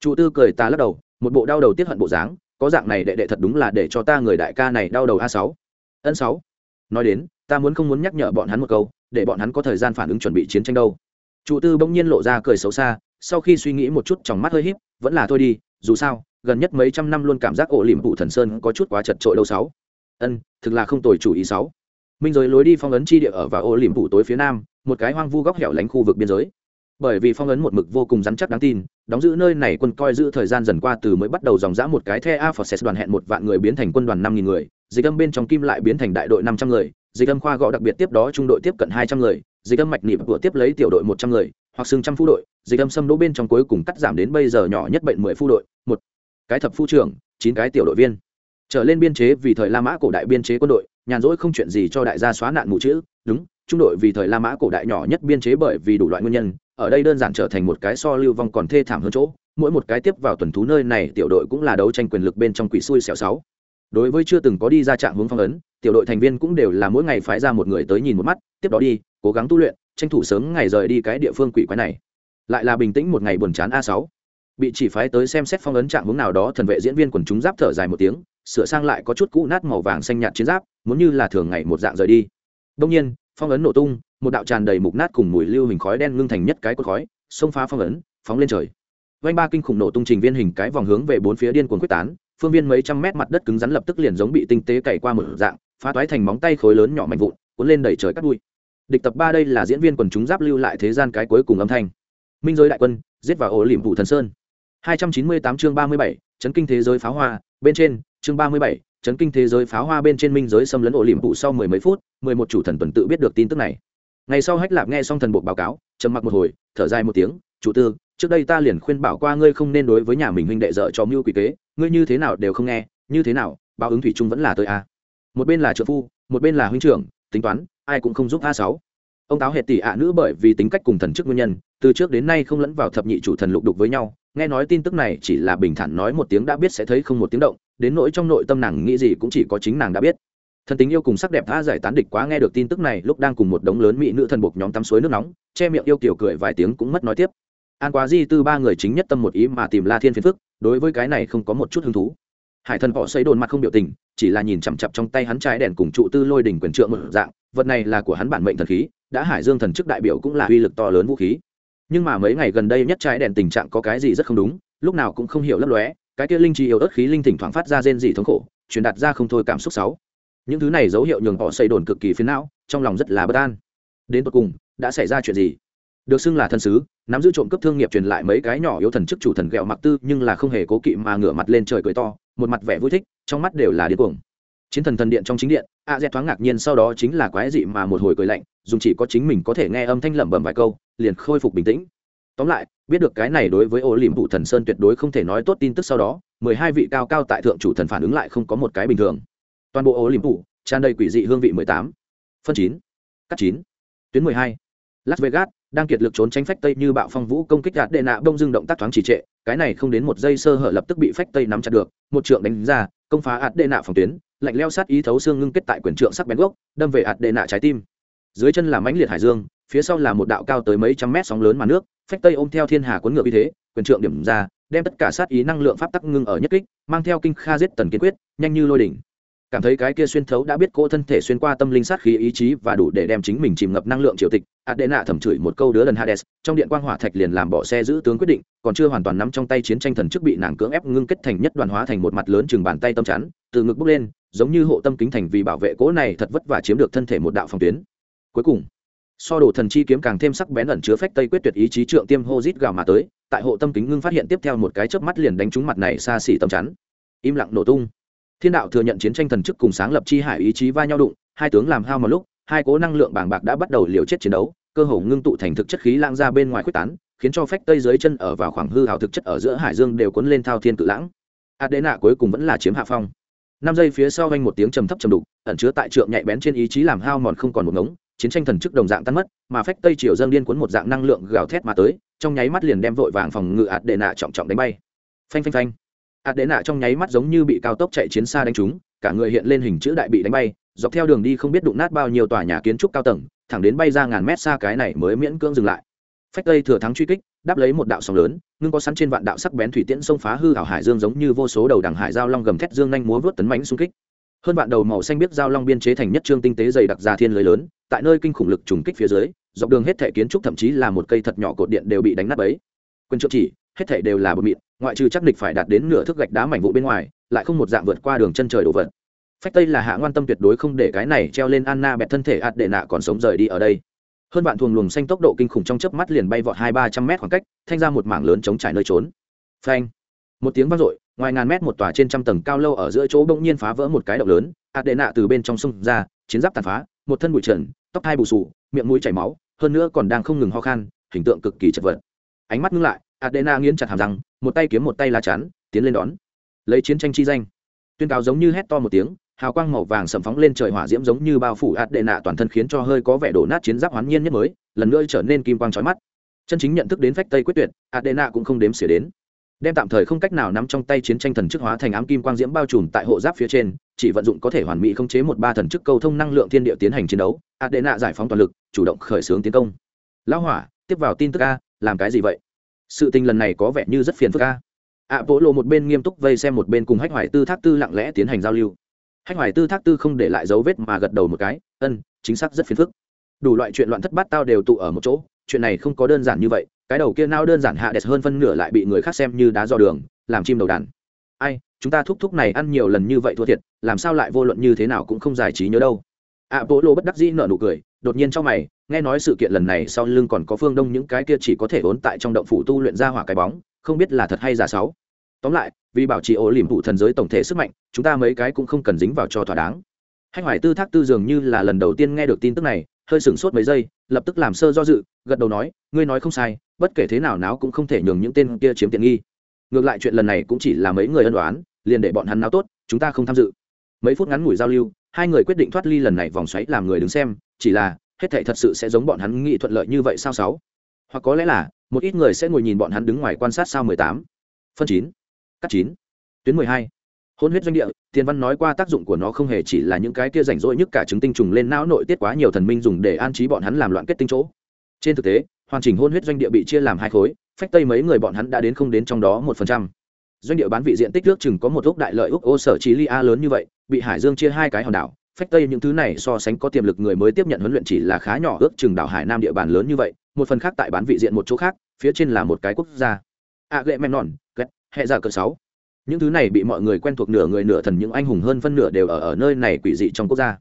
Chủ tư cười ta lắc đầu, một bộ đau đầu tiết hận bộ dáng, có dạng này đệ đệ thật đúng là để cho ta người đại ca này đau đầu a sáu. Ân sáu. Nói đến, ta muốn không muốn nhắc nhở bọn hắn một câu, để bọn hắn có thời gian phản ứng chuẩn bị chiến tranh đâu. Chủ tư bỗng nhiên lộ ra cười xấu xa, sau khi suy nghĩ một chút trong mắt hơi híp, vẫn là thôi đi, dù sao, gần nhất mấy trăm năm luôn cảm giác ổ liềm phụ thần sơn có chút quá chật trội đâu sáu. Ân, thực là không tồi chủ ý sáu minh giới lối đi phong ấn chi địa ở và ô liềm phủ tối phía nam, một cái hoang vu góc hẻo lánh khu vực biên giới. Bởi vì phong ấn một mực vô cùng rắn chắc đáng tin, đóng giữ nơi này quân coi giữ thời gian dần qua từ mới bắt đầu dòng dã một cái the a forces đoàn hẹn một vạn người biến thành quân đoàn năm nghìn người, dịch âm bên trong kim lại biến thành đại đội năm trăm người, dịch âm khoa gõ đặc biệt tiếp đó trung đội tiếp cận hai trăm người, dịch âm mạch nịp vừa tiếp lấy tiểu đội một trăm người, hoặc xương trăm phu đội, dịch âm xâm đỗ bên trong cuối cùng cắt giảm đến bây giờ nhỏ nhất bệnh mười phu đội, một cái thập phu trưởng, chín cái tiểu đội viên. Trở lên biên chế vì thời la mã cổ đại biên chế quân đội nhàn rỗi không chuyện gì cho đại gia xóa nạn mù chữ, đúng, trung đội vì thời la mã cổ đại nhỏ nhất biên chế bởi vì đủ loại nguyên nhân, ở đây đơn giản trở thành một cái so lưu vong còn thê thảm hơn chỗ, mỗi một cái tiếp vào tuần thú nơi này tiểu đội cũng là đấu tranh quyền lực bên trong quỷ xui xẻo sáu. Đối với chưa từng có đi ra trạng hướng phong ấn, tiểu đội thành viên cũng đều là mỗi ngày phái ra một người tới nhìn một mắt, tiếp đó đi, cố gắng tu luyện, tranh thủ sớm ngày rời đi cái địa phương quỷ quái này. Lại là bình tĩnh một ngày buồn chán a sáu. Bị chỉ phái tới xem xét phong ấn trạng hướng nào đó, thần vệ diễn viên quần chúng giáp thở dài một tiếng, sửa sang lại có chút cũ nát màu vàng xanh nhạt chiến giáp muốn như là thường ngày một dạng rời đi. Đông nhiên phong ấn nổ tung một đạo tràn đầy mục nát cùng mùi lưu hình khói đen ngưng thành nhất cái cột khói xông phá phong ấn phóng lên trời. Vanh ba kinh khủng nổ tung trình viên hình cái vòng hướng về bốn phía điên cuồng quyết tán phương viên mấy trăm mét mặt đất cứng rắn lập tức liền giống bị tinh tế cày qua một dạng phá toái thành móng tay khối lớn nhỏ mạnh vụn cuốn lên đẩy trời cắt bụi. Địch tập ba đây là diễn viên quần chúng giáp lưu lại thế gian cái cuối cùng âm thanh. Minh giới đại quân giết vào ổ liềm vụ thần sơn. 298 chương 37, chấn kinh thế giới pháo hoa bên trên chương 37, chấn kinh thế giới pháo hoa bên trên minh giới xâm lấn ổ liềm phụ sau mười mấy phút, mười một chủ thần tuần tự biết được tin tức này. Ngày sau hách lạp nghe xong thần bộ báo cáo, trầm mặc một hồi, thở dài một tiếng, chủ tư, trước đây ta liền khuyên bảo qua ngươi không nên đối với nhà mình huynh đệ dợ cho mưu quỷ kế, ngươi như thế nào đều không nghe, như thế nào, báo ứng thủy chung vẫn là tới a. Một bên là trợ phu, một bên là huynh trưởng, tính toán, ai cũng không giúp a sáu. Ông táo hệt tỷ ạ nữ bởi vì tính cách cùng thần chức nguyên nhân, từ trước đến nay không lẫn vào thập nhị chủ thần lục đục với nhau nghe nói tin tức này chỉ là bình thản nói một tiếng đã biết sẽ thấy không một tiếng động, đến nỗi trong nội tâm nàng nghĩ gì cũng chỉ có chính nàng đã biết. Thần tính yêu cùng sắc đẹp tha giải tán địch quá nghe được tin tức này, lúc đang cùng một đống lớn mỹ nữ thần buộc nhóm tắm suối nước nóng, che miệng yêu kiểu cười vài tiếng cũng mất nói tiếp. An quá di tư ba người chính nhất tâm một ý mà tìm la thiên phiền phức, đối với cái này không có một chút hứng thú. Hải thần họ xây đồn mặt không biểu tình, chỉ là nhìn chằm chặp trong tay hắn trái đèn cùng trụ tư lôi đỉnh quyền trượng một dạng, vật này là của hắn bản mệnh thần khí, đã hải dương thần chức đại biểu cũng là uy lực to lớn vũ khí nhưng mà mấy ngày gần đây nhất trái đèn tình trạng có cái gì rất không đúng, lúc nào cũng không hiểu lấp lóe, cái kia linh trí yếu ớt khí linh thỉnh thoảng phát ra rên dị thống khổ, truyền đạt ra không thôi cảm xúc sáu những thứ này dấu hiệu nhường họ xây đồn cực kỳ phiến não, trong lòng rất là bất an. Đến tột cùng, đã xảy ra chuyện gì? Được xưng là thần sứ, nắm giữ trộm cướp thương nghiệp truyền lại mấy cái nhỏ yếu thần chức chủ thần ghẹo mặc tư nhưng là không hề cố kỵ mà ngửa mặt lên trời cười to, một mặt vẻ vui thích, trong mắt đều là điên cuồng chiến thần thần điện trong chính điện, a z thoáng ngạc nhiên sau đó chính là quái dị mà một hồi cười lạnh, dùng chỉ có chính mình có thể nghe âm thanh lẩm bẩm vài câu, liền khôi phục bình tĩnh. Tóm lại, biết được cái này đối với ô liềm vụ thần sơn tuyệt đối không thể nói tốt tin tức sau đó, mười hai vị cao cao tại thượng chủ thần phản ứng lại không có một cái bình thường. Toàn bộ ô liềm vụ, tràn đầy quỷ dị hương vị mười tám, phân chín, cắt chín, tuyến mười hai. Las vegas, đang kiệt lực trốn tránh phách tây như bạo phong vũ công kích gạt đệ nạ bông dưng động tác thoáng trì trệ, cái này không đến một giây sơ hở lập tức bị phách tây nắm chặt được, một trượng đánh ra công phá ạt đệ nạ phòng tuyến, lạnh leo sát ý thấu xương ngưng kết tại quyền trượng sắc bén gốc, đâm về ạt đệ nạ trái tim. Dưới chân là mãnh liệt hải dương, phía sau là một đạo cao tới mấy trăm mét sóng lớn mà nước, phách tây ôm theo thiên hà cuốn ngựa như thế, quyền trượng điểm ra, đem tất cả sát ý năng lượng pháp tắc ngưng ở nhất kích, mang theo kinh kha giết tần kiên quyết, nhanh như lôi đỉnh cảm thấy cái kia xuyên thấu đã biết cô thân thể xuyên qua tâm linh sát khí ý chí và đủ để đem chính mình chìm ngập năng lượng triều tịch, adena thầm chửi một câu đứa lần hades, trong điện quang hỏa thạch liền làm bỏ xe giữ tướng quyết định, còn chưa hoàn toàn nắm trong tay chiến tranh thần chức bị nàng cưỡng ép ngưng kết thành nhất đoàn hóa thành một mặt lớn chừng bàn tay tâm chắn, từ ngực bốc lên, giống như hộ tâm kính thành vì bảo vệ cố này thật vất vả chiếm được thân thể một đạo phòng tuyến. Cuối cùng, so đồ thần chi kiếm càng thêm sắc bén ẩn chứa phách tây quyết tuyệt ý chí trượng tiêm hô rít gào mà tới, tại hộ tâm kính ngưng phát hiện tiếp theo một cái chớp mắt liền đánh trúng mặt này xa xỉ tâm chắn. Im lặng nổ tung thiên đạo thừa nhận chiến tranh thần chức cùng sáng lập chi hải ý chí va nhau đụng, hai tướng làm hao một lúc, hai cố năng lượng bàng bạc đã bắt đầu liều chết chiến đấu, cơ hồ ngưng tụ thành thực chất khí lãng ra bên ngoài quyết tán, khiến cho phách tây dưới chân ở vào khoảng hư hào thực chất ở giữa hải dương đều cuốn lên thao thiên cự lãng. Adena cuối cùng vẫn là chiếm hạ phong. Năm giây phía sau anh một tiếng trầm thấp trầm đục, ẩn chứa tại trượng nhạy bén trên ý chí làm hao mòn không còn một ngống, chiến tranh thần chức đồng dạng tan mất, mà phách tây triều dâng điên cuốn một dạng năng lượng gào thét mà tới, trong nháy mắt liền đem vội vàng phòng ngự adena trọng trọng đánh bay. Phanh phanh phanh ạt đệ nạ trong nháy mắt giống như bị cao tốc chạy chiến xa đánh trúng, cả người hiện lên hình chữ đại bị đánh bay, dọc theo đường đi không biết đụng nát bao nhiêu tòa nhà kiến trúc cao tầng, thẳng đến bay ra ngàn mét xa cái này mới miễn cưỡng dừng lại. Phách tây thừa thắng truy kích, đáp lấy một đạo sóng lớn, ngưng có sẵn trên vạn đạo sắc bén thủy tiễn xông phá hư hảo hải dương giống như vô số đầu đằng hải giao long gầm thét dương nhanh múa vớt tấn mánh xung kích. Hơn vạn đầu màu xanh biết giao long biên chế thành nhất trương tinh tế dày đặc ra thiên lưới lớn, tại nơi kinh khủng lực trùng kích phía dưới, dọc đường hết thể kiến trúc thậm chí là một cây thật nhỏ cột điện đều bị đánh nát bấy. Quân trượng chỉ, hết thể đều là bờ mịn ngoại trừ chắc địch phải đạt đến nửa thước gạch đá mảnh vụ bên ngoài, lại không một dạng vượt qua đường chân trời đổ vật. Phách tây là hạ ngoan tâm tuyệt đối không để cái này treo lên anna bẹt thân thể ạt đệ nạ còn sống rời đi ở đây. Hơn bạn thuồng luồng xanh tốc độ kinh khủng trong chớp mắt liền bay vọt hai ba trăm mét khoảng cách, thanh ra một mảng lớn chống trải nơi trốn. Phanh! Một tiếng vang dội, ngoài ngàn mét một tòa trên trăm tầng cao lâu ở giữa chỗ bỗng nhiên phá vỡ một cái động lớn, ạt đệ nạ từ bên trong sông ra, chiến giáp tàn phá, một thân bụi trần, tóc hai bù sù, miệng mũi chảy máu, hơn nữa còn đang không ngừng ho khan, hình tượng cực kỳ chật vật. Ánh mắt ngưng lại adena nghiến chặt hàm răng, một tay kiếm một tay lá chắn, tiến lên đón. Lấy chiến tranh chi danh. Tuyên cáo giống như hét to một tiếng, hào quang màu vàng sầm phóng lên trời hỏa diễm giống như bao phủ adena toàn thân khiến cho hơi có vẻ đổ nát chiến giáp hoán nhiên nhất mới, lần nữa trở nên kim quang chói mắt. Chân chính nhận thức đến phách tây quyết tuyệt, adena cũng không đếm xỉa đến. Đem tạm thời không cách nào nắm trong tay chiến tranh thần chức hóa thành ám kim quang diễm bao trùm tại hộ giáp phía trên, chỉ vận dụng có thể hoàn mỹ khống chế một ba thần chức cầu thông năng lượng thiên địa tiến hành chiến đấu, adena giải phóng toàn lực, chủ động khởi xướng tiến công. Lão hỏa, tiếp vào tin tức a, làm cái gì vậy? Sự tình lần này có vẻ như rất phiền phức ca ạ bộ lộ một bên nghiêm túc vây xem một bên cùng hách hoài tư thác tư lặng lẽ tiến hành giao lưu. Hách hoài tư thác tư không để lại dấu vết mà gật đầu một cái, ân, chính xác rất phiền phức. Đủ loại chuyện loạn thất bát tao đều tụ ở một chỗ, chuyện này không có đơn giản như vậy, cái đầu kia nao đơn giản hạ đẹp hơn phân nửa lại bị người khác xem như đá dò đường, làm chim đầu đàn. Ai, chúng ta thúc thúc này ăn nhiều lần như vậy thua thiệt, làm sao lại vô luận như thế nào cũng không giải trí nhớ đâu. Ạ bộ lộ bất đắc dĩ nở nụ cười đột nhiên trong mày, nghe nói sự kiện lần này sau lưng còn có phương đông những cái kia chỉ có thể ốn tại trong động phủ tu luyện ra hỏa cái bóng, không biết là thật hay giả sáu tóm lại, vì bảo trì ổ liềm phụ thần giới tổng thể sức mạnh, chúng ta mấy cái cũng không cần dính vào cho thỏa đáng. Hách hoài tư thác tư dường như là lần đầu tiên nghe được tin tức này, hơi sửng sốt mấy giây, lập tức làm sơ do dự, gật đầu nói, ngươi nói không sai, bất kể thế nào náo cũng không thể nhường những tên kia chiếm tiện nghi. Ngược lại chuyện lần này cũng chỉ là mấy người ân đoán liền để bọn hắn náo tốt, chúng ta không tham dự. Mấy phút ngắn ngủi giao lưu, hai người quyết định thoát ly lần này vòng xoáy làm người đứng xem chỉ là, hết thảy thật sự sẽ giống bọn hắn nghĩ thuận lợi như vậy sao sáu? Hoặc có lẽ là, một ít người sẽ ngồi nhìn bọn hắn đứng ngoài quan sát sao mười tám? Phân chín. Cắt chín. Tuyến mười hai. Hôn huyết doanh địa, tiền văn nói qua tác dụng của nó không hề chỉ là những cái kia rảnh rỗi nhất cả chứng tinh trùng lên não nội tiết quá nhiều thần minh dùng để an trí bọn hắn làm loạn kết tinh chỗ. Trên thực tế, hoàn chỉnh hôn huyết doanh địa bị chia làm hai khối, phách tây mấy người bọn hắn đã đến không đến trong đó một phần trăm. Doanh địa bán vị diện tích nước chừng có một ốc đại lợi úc ô sở trí lia a lớn như vậy, bị hải dương chia hai cái hòn đảo phách tây những thứ này so sánh có tiềm lực người mới tiếp nhận huấn luyện chỉ là khá nhỏ, ước chừng đảo hải nam địa bàn lớn như vậy, một phần khác tại bán vị diện một chỗ khác, phía trên là một cái quốc gia. À, A ghệ men nòn ghét hệ giả cỡ sáu. Những thứ này bị mọi người quen thuộc nửa người nửa thần, những anh hùng hơn phân nửa đều ở ở nơi này quỷ dị trong quốc gia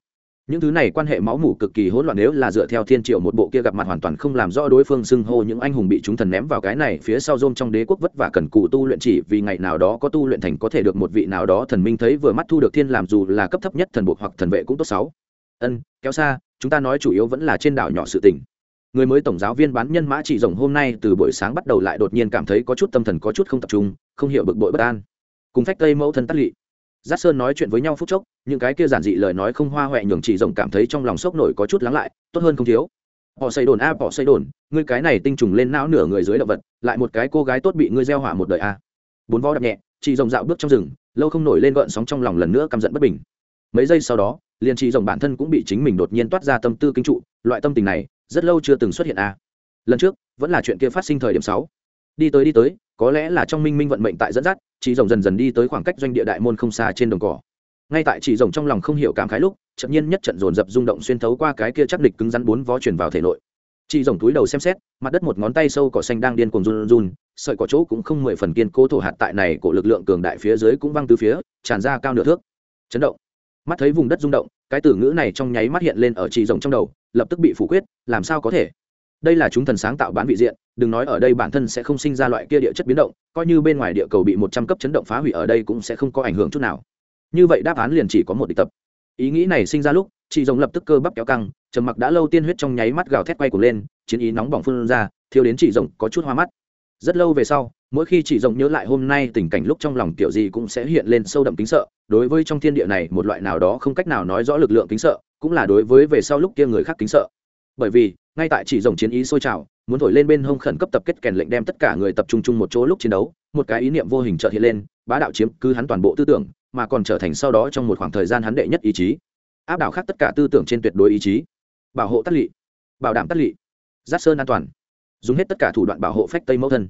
những thứ này quan hệ máu mủ cực kỳ hỗn loạn nếu là dựa theo thiên triệu một bộ kia gặp mặt hoàn toàn không làm rõ đối phương xưng hô, những anh hùng bị chúng thần ném vào cái này phía sau rôm trong đế quốc vất vả cần cụ tu luyện chỉ vì ngày nào đó có tu luyện thành có thể được một vị nào đó thần minh thấy vừa mắt thu được thiên làm dù là cấp thấp nhất thần buộc hoặc thần vệ cũng tốt sáu. Ân, kéo xa, chúng ta nói chủ yếu vẫn là trên đảo nhỏ sự tình. Người mới tổng giáo viên bán nhân mã chỉ rồng hôm nay từ buổi sáng bắt đầu lại đột nhiên cảm thấy có chút tâm thần có chút không tập trung, không hiểu bực bội bất an. Cùng phách tây mẫu thân tắc lị giác sơn nói chuyện với nhau phút chốc, những cái kia giản dị lời nói không hoa huệ nhường chỉ rồng cảm thấy trong lòng sốc nổi có chút lắng lại, tốt hơn không thiếu. Họ xây đồn a, họ xây đồn, ngươi cái này tinh trùng lên não nửa người dưới động vật, lại một cái cô gái tốt bị ngươi gieo hỏa một đời a. Bốn vó đập nhẹ, chị rồng dạo bước trong rừng, lâu không nổi lên gợn sóng trong lòng lần nữa căm giận bất bình. Mấy giây sau đó, liền chị rồng bản thân cũng bị chính mình đột nhiên toát ra tâm tư kinh trụ, loại tâm tình này rất lâu chưa từng xuất hiện a. Lần trước, vẫn là chuyện kia phát sinh thời điểm sáu đi tới đi tới, có lẽ là trong minh minh vận mệnh tại dẫn dắt chị rồng dần dần đi tới khoảng cách doanh địa đại môn không xa trên đồng cỏ. Ngay tại chị rồng trong lòng không hiểu cảm khái lúc chậm nhiên nhất trận dồn dập rung động xuyên thấu qua cái kia chắc địch cứng rắn bốn vó truyền vào thể nội. Chị rồng túi đầu xem xét, mặt đất một ngón tay sâu cỏ xanh đang điên cuồng run run sợi cỏ chỗ cũng không mười phần kiên cố thổ hạt tại này của lực lượng cường đại phía dưới cũng văng từ phía, tràn ra cao nửa thước. Chấn động. Mắt thấy vùng đất rung động, cái từ ngữ này trong nháy mắt hiện lên ở chị rồng trong đầu, lập tức bị phủ quyết, làm sao có thể? Đây là chúng thần sáng tạo bán vị diện, đừng nói ở đây bản thân sẽ không sinh ra loại kia địa chất biến động, coi như bên ngoài địa cầu bị một trăm cấp chấn động phá hủy ở đây cũng sẽ không có ảnh hưởng chút nào. Như vậy đáp án liền chỉ có một địch tập. Ý nghĩ này sinh ra lúc chị rồng lập tức cơ bắp kéo căng, trầm mặc đã lâu tiên huyết trong nháy mắt gào thét quay cuồng lên, chiến ý nóng bỏng phun ra thiếu đến chị rồng có chút hoa mắt. Rất lâu về sau, mỗi khi chị rồng nhớ lại hôm nay tình cảnh lúc trong lòng kiểu gì cũng sẽ hiện lên sâu đậm kính sợ, đối với trong thiên địa này một loại nào đó không cách nào nói rõ lực lượng kính sợ, cũng là đối với về sau lúc kia người khác kính sợ. Bởi vì ngay tại chỉ dòng chiến ý sôi trào, muốn thổi lên bên hông khẩn cấp tập kết kèn lệnh đem tất cả người tập trung chung một chỗ lúc chiến đấu, một cái ý niệm vô hình chợt hiện lên, bá đạo chiếm cứ hắn toàn bộ tư tưởng, mà còn trở thành sau đó trong một khoảng thời gian hắn đệ nhất ý chí. Áp đảo khác tất cả tư tưởng trên tuyệt đối ý chí. Bảo hộ tất lị. Bảo đảm tất lị. Giáp sơn an toàn. Dùng hết tất cả thủ đoạn bảo hộ phách tây mẫu thân.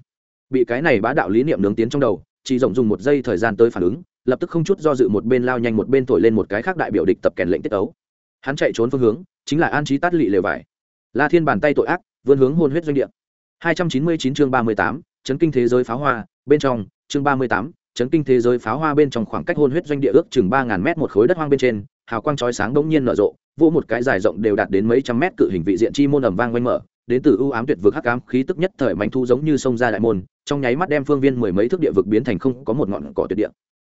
Bị cái này bá đạo lý niệm nướng tiến trong đầu, chỉ rộng dùng một giây thời gian tới phản ứng, lập tức không chút do dự một bên lao nhanh một bên thổi lên một cái khác đại biểu địch tập kèn lệnh tiết ấu. Hắn chạy trốn phương hướng, chính là an trí tát lị lều vải la thiên bàn tay tội ác vươn hướng hôn huyết doanh địa. 299 chương 38, chấn kinh thế giới pháo hoa bên trong chương 38, chấn kinh thế giới pháo hoa bên trong khoảng cách hôn huyết doanh địa ước chừng 3000 mét một khối đất hoang bên trên hào quang chói sáng bỗng nhiên nở rộ vô một cái dài rộng đều đạt đến mấy trăm mét cự hình vị diện chi môn ầm vang quanh mở đến từ ưu ám tuyệt vực hắc ám khí tức nhất thời mạnh thu giống như sông ra đại môn trong nháy mắt đem phương viên mười mấy thước địa vực biến thành không có một ngọn cỏ tuyệt địa.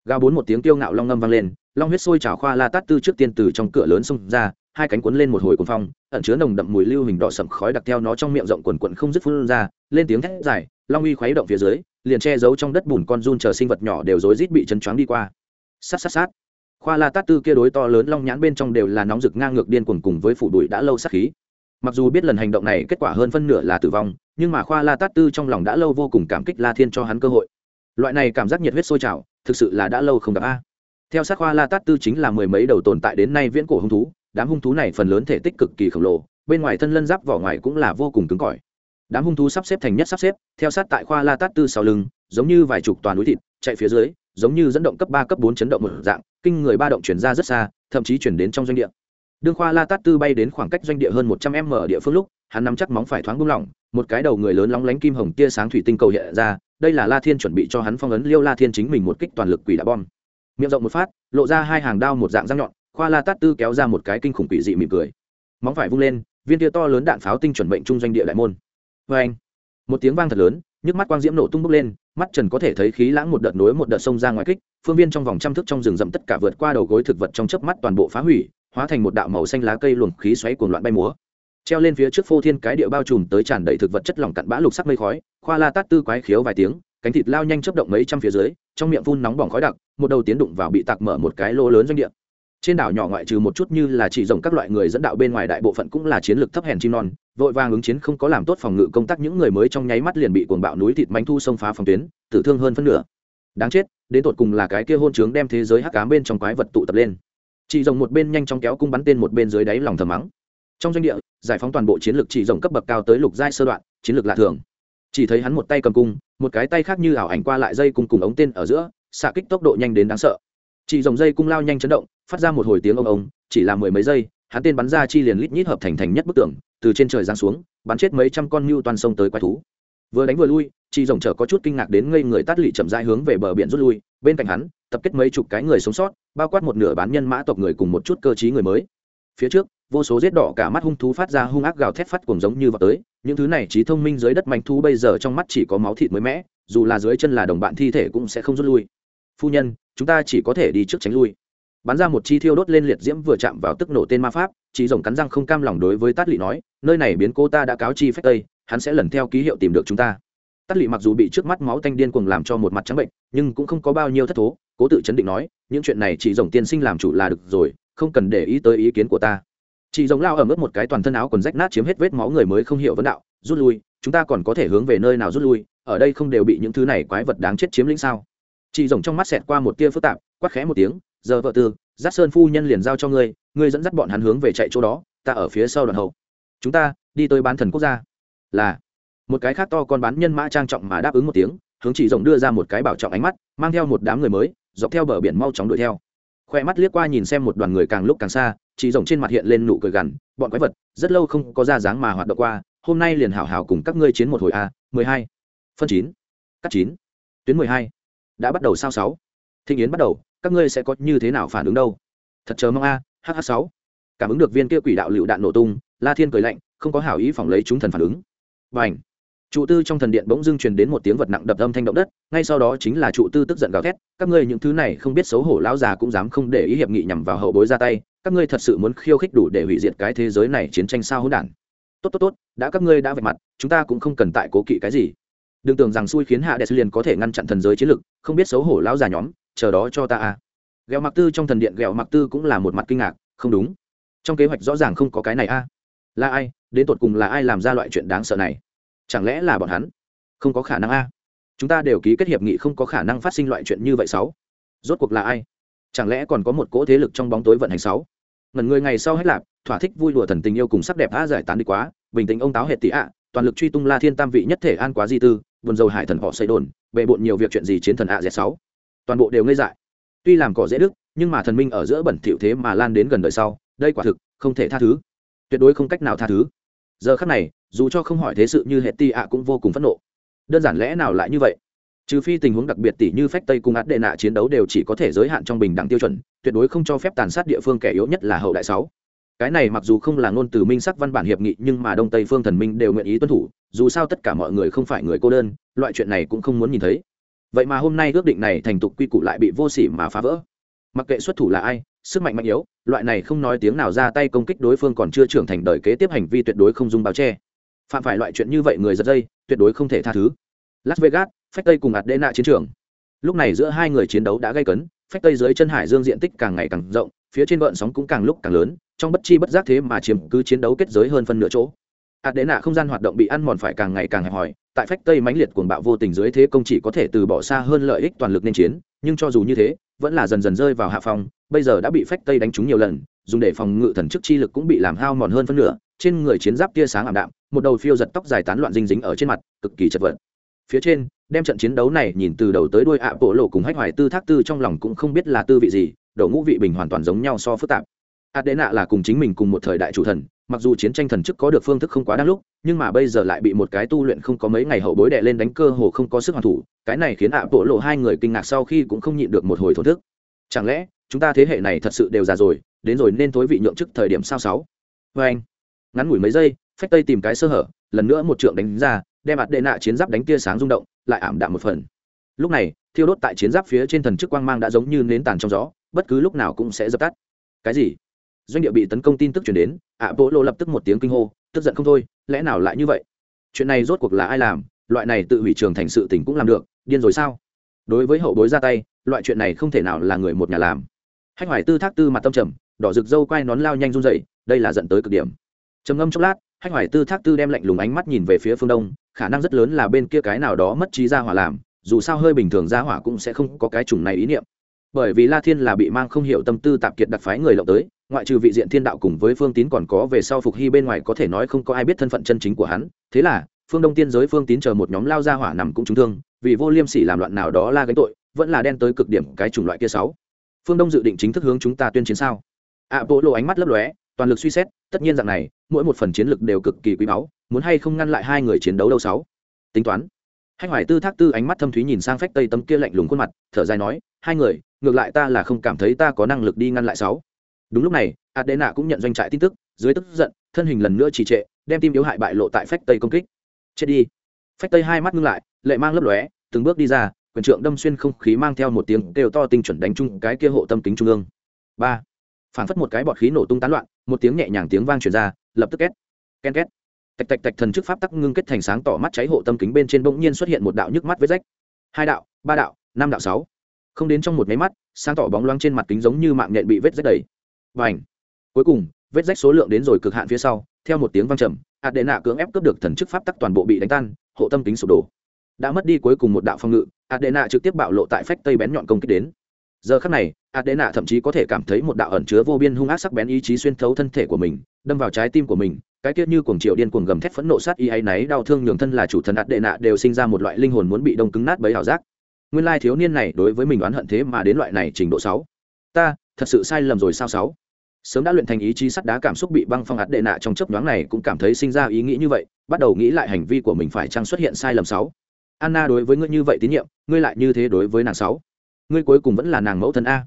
Gào bốn một tiếng tiêu ngạo long ngâm vang lên long huyết sôi trào khoa la tát tư trước tiên từ trong cửa lớn xông ra hai cánh cuốn lên một hồi cuồng phong, ẩn chứa nồng đậm mùi lưu hình đỏ sậm khói đặc theo nó trong miệng rộng quần quần không dứt phun ra, lên tiếng thét dài, long uy khuấy động phía dưới, liền che giấu trong đất bùn con run chờ sinh vật nhỏ đều rối rít bị chấn choáng đi qua. Sát sát sát. Khoa la tát tư kia đối to lớn long nhãn bên trong đều là nóng rực ngang ngược điên cuồng cùng với phủ đuổi đã lâu sát khí. Mặc dù biết lần hành động này kết quả hơn phân nửa là tử vong, nhưng mà khoa la tát tư trong lòng đã lâu vô cùng cảm kích la thiên cho hắn cơ hội. Loại này cảm giác nhiệt huyết sôi trào, thực sự là đã lâu không gặp a. Theo sát khoa la tát tư chính là mười mấy đầu tồn tại đến nay viễn cổ hung thú đám hung thú này phần lớn thể tích cực kỳ khổng lồ, bên ngoài thân lân giáp vỏ ngoài cũng là vô cùng cứng cỏi. Đám hung thú sắp xếp thành nhất sắp xếp, theo sát tại khoa la tát tư sau lưng, giống như vài chục toàn núi thịt, chạy phía dưới, giống như dẫn động cấp ba, cấp bốn chấn động một dạng, kinh người ba động chuyển ra rất xa, thậm chí chuyển đến trong doanh địa. Đương khoa la tát tư bay đến khoảng cách doanh địa hơn một trăm m địa phương lúc, hắn nắm chắc móng phải thoáng buông lỏng, một cái đầu người lớn lóng lánh kim hồng tia sáng thủy tinh cầu hiện ra, đây là la thiên chuẩn bị cho hắn phong ấn liêu la thiên chính mình một kích toàn lực quỷ đá bom. Miệng rộng một phát, lộ ra hai hàng đao một dạng răng nhọn khoa la tát tư kéo ra một cái kinh khủng quỷ dị mỉm cười. Móng phải vung lên, viên tia to lớn đạn pháo tinh chuẩn bệnh trung doanh địa đại môn. Vê anh, một tiếng vang thật lớn, nhức mắt quang diễm nổ tung bốc lên, mắt trần có thể thấy khí lãng một đợt nối một đợt sông ra ngoài kích, phương viên trong vòng trăm thước trong rừng rậm tất cả vượt qua đầu gối thực vật trong chớp mắt toàn bộ phá hủy, hóa thành một đạo màu xanh lá cây luồng khí xoáy cuồng loạn bay múa. Treo lên phía trước phô thiên cái địa bao trùm tới tràn đầy thực vật chất lỏng cặn bã lục sắc mây khói, khoa la tát tư quái khiếu vài tiếng, cánh thịt lao nhanh chớp động mấy trăm phía dưới, trong miệng phun nóng bỏng khói đặc, một đầu tiến đụng vào bị tạc mở một cái lỗ lớn doanh địa trên đảo nhỏ ngoại trừ một chút như là chỉ rồng các loại người dẫn đạo bên ngoài đại bộ phận cũng là chiến lược thấp hèn chim non, vội vàng ứng chiến không có làm tốt phòng ngự công tác những người mới trong nháy mắt liền bị cuồng bạo núi thịt manh thu xông phá phòng tuyến, tử thương hơn phân nửa. Đáng chết, đến tột cùng là cái kia hôn trướng đem thế giới hắc cám bên trong quái vật tụ tập lên. Chỉ rồng một bên nhanh chóng kéo cung bắn tên một bên dưới đáy lòng thầm mắng. Trong doanh địa, giải phóng toàn bộ chiến lược chỉ rồng cấp bậc cao tới lục giai sơ đoạn, chiến lược lạ thường. Chỉ thấy hắn một tay cầm cung, một cái tay khác như ảo ảnh qua lại dây cung cùng ống tên ở giữa, xạ kích tốc độ nhanh đến đáng sợ chỉ dòng dây cung lao nhanh chấn động, phát ra một hồi tiếng ông ông, chỉ là mười mấy giây, hắn tên bắn ra chi liền lít nhít hợp thành thành nhất bức tường, từ trên trời giáng xuống, bắn chết mấy trăm con mưu toàn sông tới quái thú. Vừa đánh vừa lui chị rồng chở có chút kinh ngạc đến ngây người tát lị chậm rãi hướng về bờ biển rút lui, bên cạnh hắn, tập kết mấy chục cái người sống sót, bao quát một nửa bán nhân mã tộc người cùng một chút cơ chí người mới. Phía trước, vô số giết đỏ cả mắt hung thú phát ra hung ác gào thét phát cuồng giống như vào tới, những thứ này trí thông minh dưới đất manh thú bây giờ trong mắt chỉ có máu thịt mới mẽ dù là dưới chân là đồng bạn thi thể cũng sẽ không rút lui phu nhân, chúng ta chỉ có thể đi trước tránh lui. Bắn ra một chi thiêu đốt lên liệt diễm vừa chạm vào tức nổ tên ma pháp chỉ rồng cắn răng không cam lòng đối với tát lỵ nói, nơi này biến cô ta đã cáo chi phách tây, hắn sẽ lần theo ký hiệu tìm được chúng ta. Tát lỵ mặc dù bị trước mắt máu tanh điên cuồng làm cho một mặt trắng bệnh, nhưng cũng không có bao nhiêu thất thố, cố tự chấn định nói, những chuyện này chỉ rồng tiên sinh làm chủ là được rồi, không cần để ý tới ý kiến của ta. Chị rồng lao ở mức một cái toàn thân áo quần rách nát chiếm hết vết máu người mới không hiểu vấn đạo, rút lui, chúng ta còn có thể hướng về nơi nào rút lui? Ở đây không đều bị những thứ này quái vật đáng chết chiếm lĩnh sao? Chị rồng trong mắt xẹt qua một tia phức tạp, quát khẽ một tiếng, giờ vợ tư giác sơn phu nhân liền giao cho ngươi ngươi dẫn dắt bọn hắn hướng về chạy chỗ đó, ta ở phía sau đoàn hậu. Chúng ta đi tới bán thần quốc gia. Là. Một cái khác to con bán nhân mã trang trọng mà đáp ứng một tiếng, hướng chị rồng đưa ra một cái bảo trọng ánh mắt, mang theo một đám người mới, dọc theo bờ biển mau chóng đuổi theo. Khoe mắt liếc qua nhìn xem một đoàn người càng lúc càng xa chị rồng trên mặt hiện lên nụ cười gằn, bọn quái vật, rất lâu không có ra dáng mà hoạt động qua, hôm nay liền hảo hảo cùng các ngươi chiến một hồi a, mười hai, phân chín, cắt chín, tuyến mười hai đã bắt đầu sao sáu? Thịnh yến bắt đầu, các ngươi sẽ có như thế nào phản ứng đâu? Thật chờ mong a hh sáu. Cảm ứng được viên kia quỷ đạo lựu đạn nổ tung, la thiên cười lạnh, không có hảo ý phỏng lấy chúng thần phản ứng. Và ảnh trụ tư trong thần điện bỗng dưng truyền đến một tiếng vật nặng đập âm thanh động đất, ngay sau đó chính là trụ tư tức giận gào thét, các ngươi những thứ này không biết xấu hổ lão già cũng dám không để ý hiệp nghị nhằm vào hậu bối ra tay, các ngươi thật sự muốn khiêu khích đủ để hủy diệt cái thế giới này chiến tranh sao hỗn đản. Tốt tốt tốt, đã các ngươi đã vạch mặt, chúng ta cũng không cần tại cố kỵ cái gì đừng tưởng rằng xui khiến hạ đệ liền có thể ngăn chặn thần giới chiến lực, không biết xấu hổ lão già nhóm, chờ đó cho ta à. a ghẹo mặc tư trong thần điện ghẹo mặc tư cũng là một mặt kinh ngạc, không đúng. Trong kế hoạch rõ ràng không có cái này a là ai, đến tột cùng là ai làm ra loại chuyện đáng sợ này? Chẳng lẽ là bọn hắn? Không có khả năng a chúng ta đều ký kết hiệp nghị không có khả năng phát sinh loại chuyện như vậy sáu. Rốt cuộc là ai? Chẳng lẽ còn có một cỗ thế lực trong bóng tối vận hành sáu? Ngần người ngày sau hết lạp, thỏa thích vui đùa thần tình yêu cùng sắc đẹp a giải tán đi quá, bình tĩnh ông táo hệ tỷ ạ, toàn lực truy tung la thiên tam vị nhất thể an quá di tư buồn dầu hải thần họ xây đồn, bề bộn nhiều việc chuyện gì chiến thần a z sáu. Toàn bộ đều ngây dại. Tuy làm cỏ dễ đức nhưng mà thần minh ở giữa bẩn thỉu thế mà lan đến gần đời sau, đây quả thực không thể tha thứ. Tuyệt đối không cách nào tha thứ. Giờ khắc này, dù cho không hỏi thế sự như hệ ti ạ cũng vô cùng phẫn nộ. Đơn giản lẽ nào lại như vậy? Trừ phi tình huống đặc biệt tỷ như phách tây cùng át đệ nạ chiến đấu đều chỉ có thể giới hạn trong bình đẳng tiêu chuẩn, tuyệt đối không cho phép tàn sát địa phương kẻ yếu nhất là hậu đại sáu cái này mặc dù không là ngôn từ minh sắc văn bản hiệp nghị, nhưng mà đông tây phương thần minh đều nguyện ý tuân thủ, dù sao tất cả mọi người không phải người cô đơn, loại chuyện này cũng không muốn nhìn thấy. Vậy mà hôm nay ước định này thành tục quy củ lại bị vô sỉ mà phá vỡ. Mặc kệ xuất thủ là ai, sức mạnh mạnh yếu, loại này không nói tiếng nào ra tay công kích đối phương còn chưa trưởng thành đời kế tiếp hành vi tuyệt đối không dung báo che. Phạm phải loại chuyện như vậy người giật dây, tuyệt đối không thể tha thứ. Las vegas, phách tây cùng adena chiến trường. Lúc này giữa hai người chiến đấu đã gây cấn, phách tây dưới chân hải dương diện tích càng ngày càng rộng phía trên gợn sóng cũng càng lúc càng lớn, trong bất chi bất giác thế mà chiếm cứ chiến đấu kết giới hơn phân nửa chỗ. Adena không gian hoạt động bị ăn mòn phải càng ngày càng hẹp hòi, tại phách tây mãnh liệt cuồng bạo vô tình dưới thế công chỉ có thể từ bỏ xa hơn lợi ích toàn lực nên chiến, nhưng cho dù như thế, vẫn là dần dần rơi vào hạ phòng bây giờ đã bị phách tây đánh trúng nhiều lần, dùng để phòng ngự thần chức chi lực cũng bị làm hao mòn hơn phân nửa, trên người chiến giáp tia sáng ảm đạm, một đầu phiêu giật tóc dài tán loạn dinh dính ở trên mặt, cực kỳ chật vật. Phía trên, đem trận chiến đấu này nhìn từ đầu tới đuôi ạ bộ lộ cùng hách hoài tư thác tư trong lòng cũng không biết là tư vị gì đầu ngũ vị bình hoàn toàn giống nhau so phức tạp. Adena là cùng chính mình cùng một thời đại chủ thần, mặc dù chiến tranh thần chức có được phương thức không quá đáng lúc, nhưng mà bây giờ lại bị một cái tu luyện không có mấy ngày hậu bối đệ lên đánh cơ hồ không có sức hoàn thủ, cái này khiến ạ bộ lộ hai người kinh ngạc sau khi cũng không nhịn được một hồi thổn thức. Chẳng lẽ, chúng ta thế hệ này thật sự đều già rồi, đến rồi nên thối vị nhượng chức thời điểm sao sáu? Vê anh, ngắn ngủi mấy giây, phách tây tìm cái sơ hở, lần nữa một trượng đánh ra, đem ạt đệ nạ chiến giáp đánh tia sáng rung động, lại ảm đạm một phần. Lúc này, thiêu đốt tại chiến giáp phía trên thần chức quang mang đã giống như nến tàn trong gió bất cứ lúc nào cũng sẽ dập tắt. Cái gì? Doanh địa bị tấn công tin tức chuyển đến ạ bộ lộ lập tức một tiếng kinh hô, tức giận không thôi, lẽ nào lại như vậy? Chuyện này rốt cuộc là ai làm? Loại này tự hủy trường thành sự tỉnh cũng làm được, điên rồi sao? Đối với hậu bối ra tay, loại chuyện này không thể nào là người một nhà làm. Hách hoài tư thác tư mặt tâm trầm, đỏ rực dâu quai nón lao nhanh run dậy đây là dẫn tới cực điểm. Trầm ngâm chốc lát, hách hoài tư thác tư đem lạnh lùng ánh mắt nhìn về phía phương đông, khả năng rất lớn là bên kia cái nào đó mất trí ra hỏa làm, dù sao hơi bình thường ra hỏa cũng sẽ không có cái chủng này ý niệm bởi vì la thiên là bị mang không hiểu tâm tư tạp kiệt đặc phái người lộng tới, ngoại trừ vị diện thiên đạo cùng với phương tín còn có về sau phục hy bên ngoài có thể nói không có ai biết thân phận chân chính của hắn. Thế là, phương đông tiên giới phương tín chờ một nhóm lao ra hỏa nằm cũng trúng thương, vì vô liêm sỉ làm loạn nào đó la gánh tội, vẫn là đen tới cực điểm cái chủng loại kia sáu. Phương đông dự định chính thức hướng chúng ta tuyên chiến sao? Ạ bộ lộ ánh mắt lấp lóe, toàn lực suy xét, tất nhiên dạng này, mỗi một phần chiến lực đều cực kỳ quý báu, muốn hay không ngăn lại hai người chiến đấu đâu sáu? Tính toán. Hách hoài tư thác tư ánh mắt thâm thúy nhìn sang phách tây tấm kia lạnh lùng khuôn mặt, thở dài nói, hai người ngược lại ta là không cảm thấy ta có năng lực đi ngăn lại sáu. Đúng lúc này, adena cũng nhận doanh trại tin tức, dưới tức giận, thân hình lần nữa trì trệ, đem tim yếu hại bại lộ tại phách tây công kích. Chết đi. Phách tây hai mắt ngưng lại, lệ mang lấp lóe, từng bước đi ra, quyền trượng đâm xuyên không khí mang theo một tiếng kêu to tinh chuẩn đánh chung cái kia hộ tâm kính trung ương. Ba. Phản phất một cái bọt khí nổ tung tán loạn, một tiếng nhẹ nhàng tiếng vang truyền ra, lập tức két ken két. Tạch tạch tạch thần chức pháp tắc ngưng kết thành sáng tỏ mắt cháy hộ tâm kính bên trên bỗng nhiên xuất hiện một đạo nhức mắt với rách. Hai đạo, ba đạo, năm đạo, sáu không đến trong một máy mắt, sáng tỏ bóng loáng trên mặt kính giống như mạng nhện bị vết rách đầy. Và ảnh cuối cùng, vết rách số lượng đến rồi cực hạn phía sau, theo một tiếng vang trầm hạt đệ nạ cưỡng ép cướp được thần chức pháp tắc toàn bộ bị đánh tan, hộ tâm kính sụp đổ. Đã mất đi cuối cùng một đạo phong ngự hạt đệ nạ trực tiếp bạo lộ tại phách tây bén nhọn công kích đến. Giờ khắc này hạt đệ nạ thậm chí có thể cảm thấy một đạo ẩn chứa vô biên hung ác sắc bén ý chí xuyên thấu thân thể của mình, đâm vào trái tim của mình, cái tiết như cuồng triệu điên cuồng gầm thét phẫn nộ sát y ấy náy đau thương nhường thân là chủ thần hạt đệ nạ đều sinh ra một loại linh hồn muốn bị đông cứng nát bấy ảo giác nguyên lai thiếu niên này đối với mình oán hận thế mà đến loại này trình độ sáu. Ta, thật sự sai lầm rồi sao sáu? Sớm đã luyện thành ý chí sắt đá cảm xúc bị băng phong ạt đệ nạ trong chấp nhoáng này cũng cảm thấy sinh ra ý nghĩ như vậy, bắt đầu nghĩ lại hành vi của mình phải chăng xuất hiện sai lầm sáu? Anna đối với ngươi như vậy tín nhiệm, ngươi lại như thế đối với nàng sáu? Ngươi cuối cùng vẫn là nàng mẫu thân a.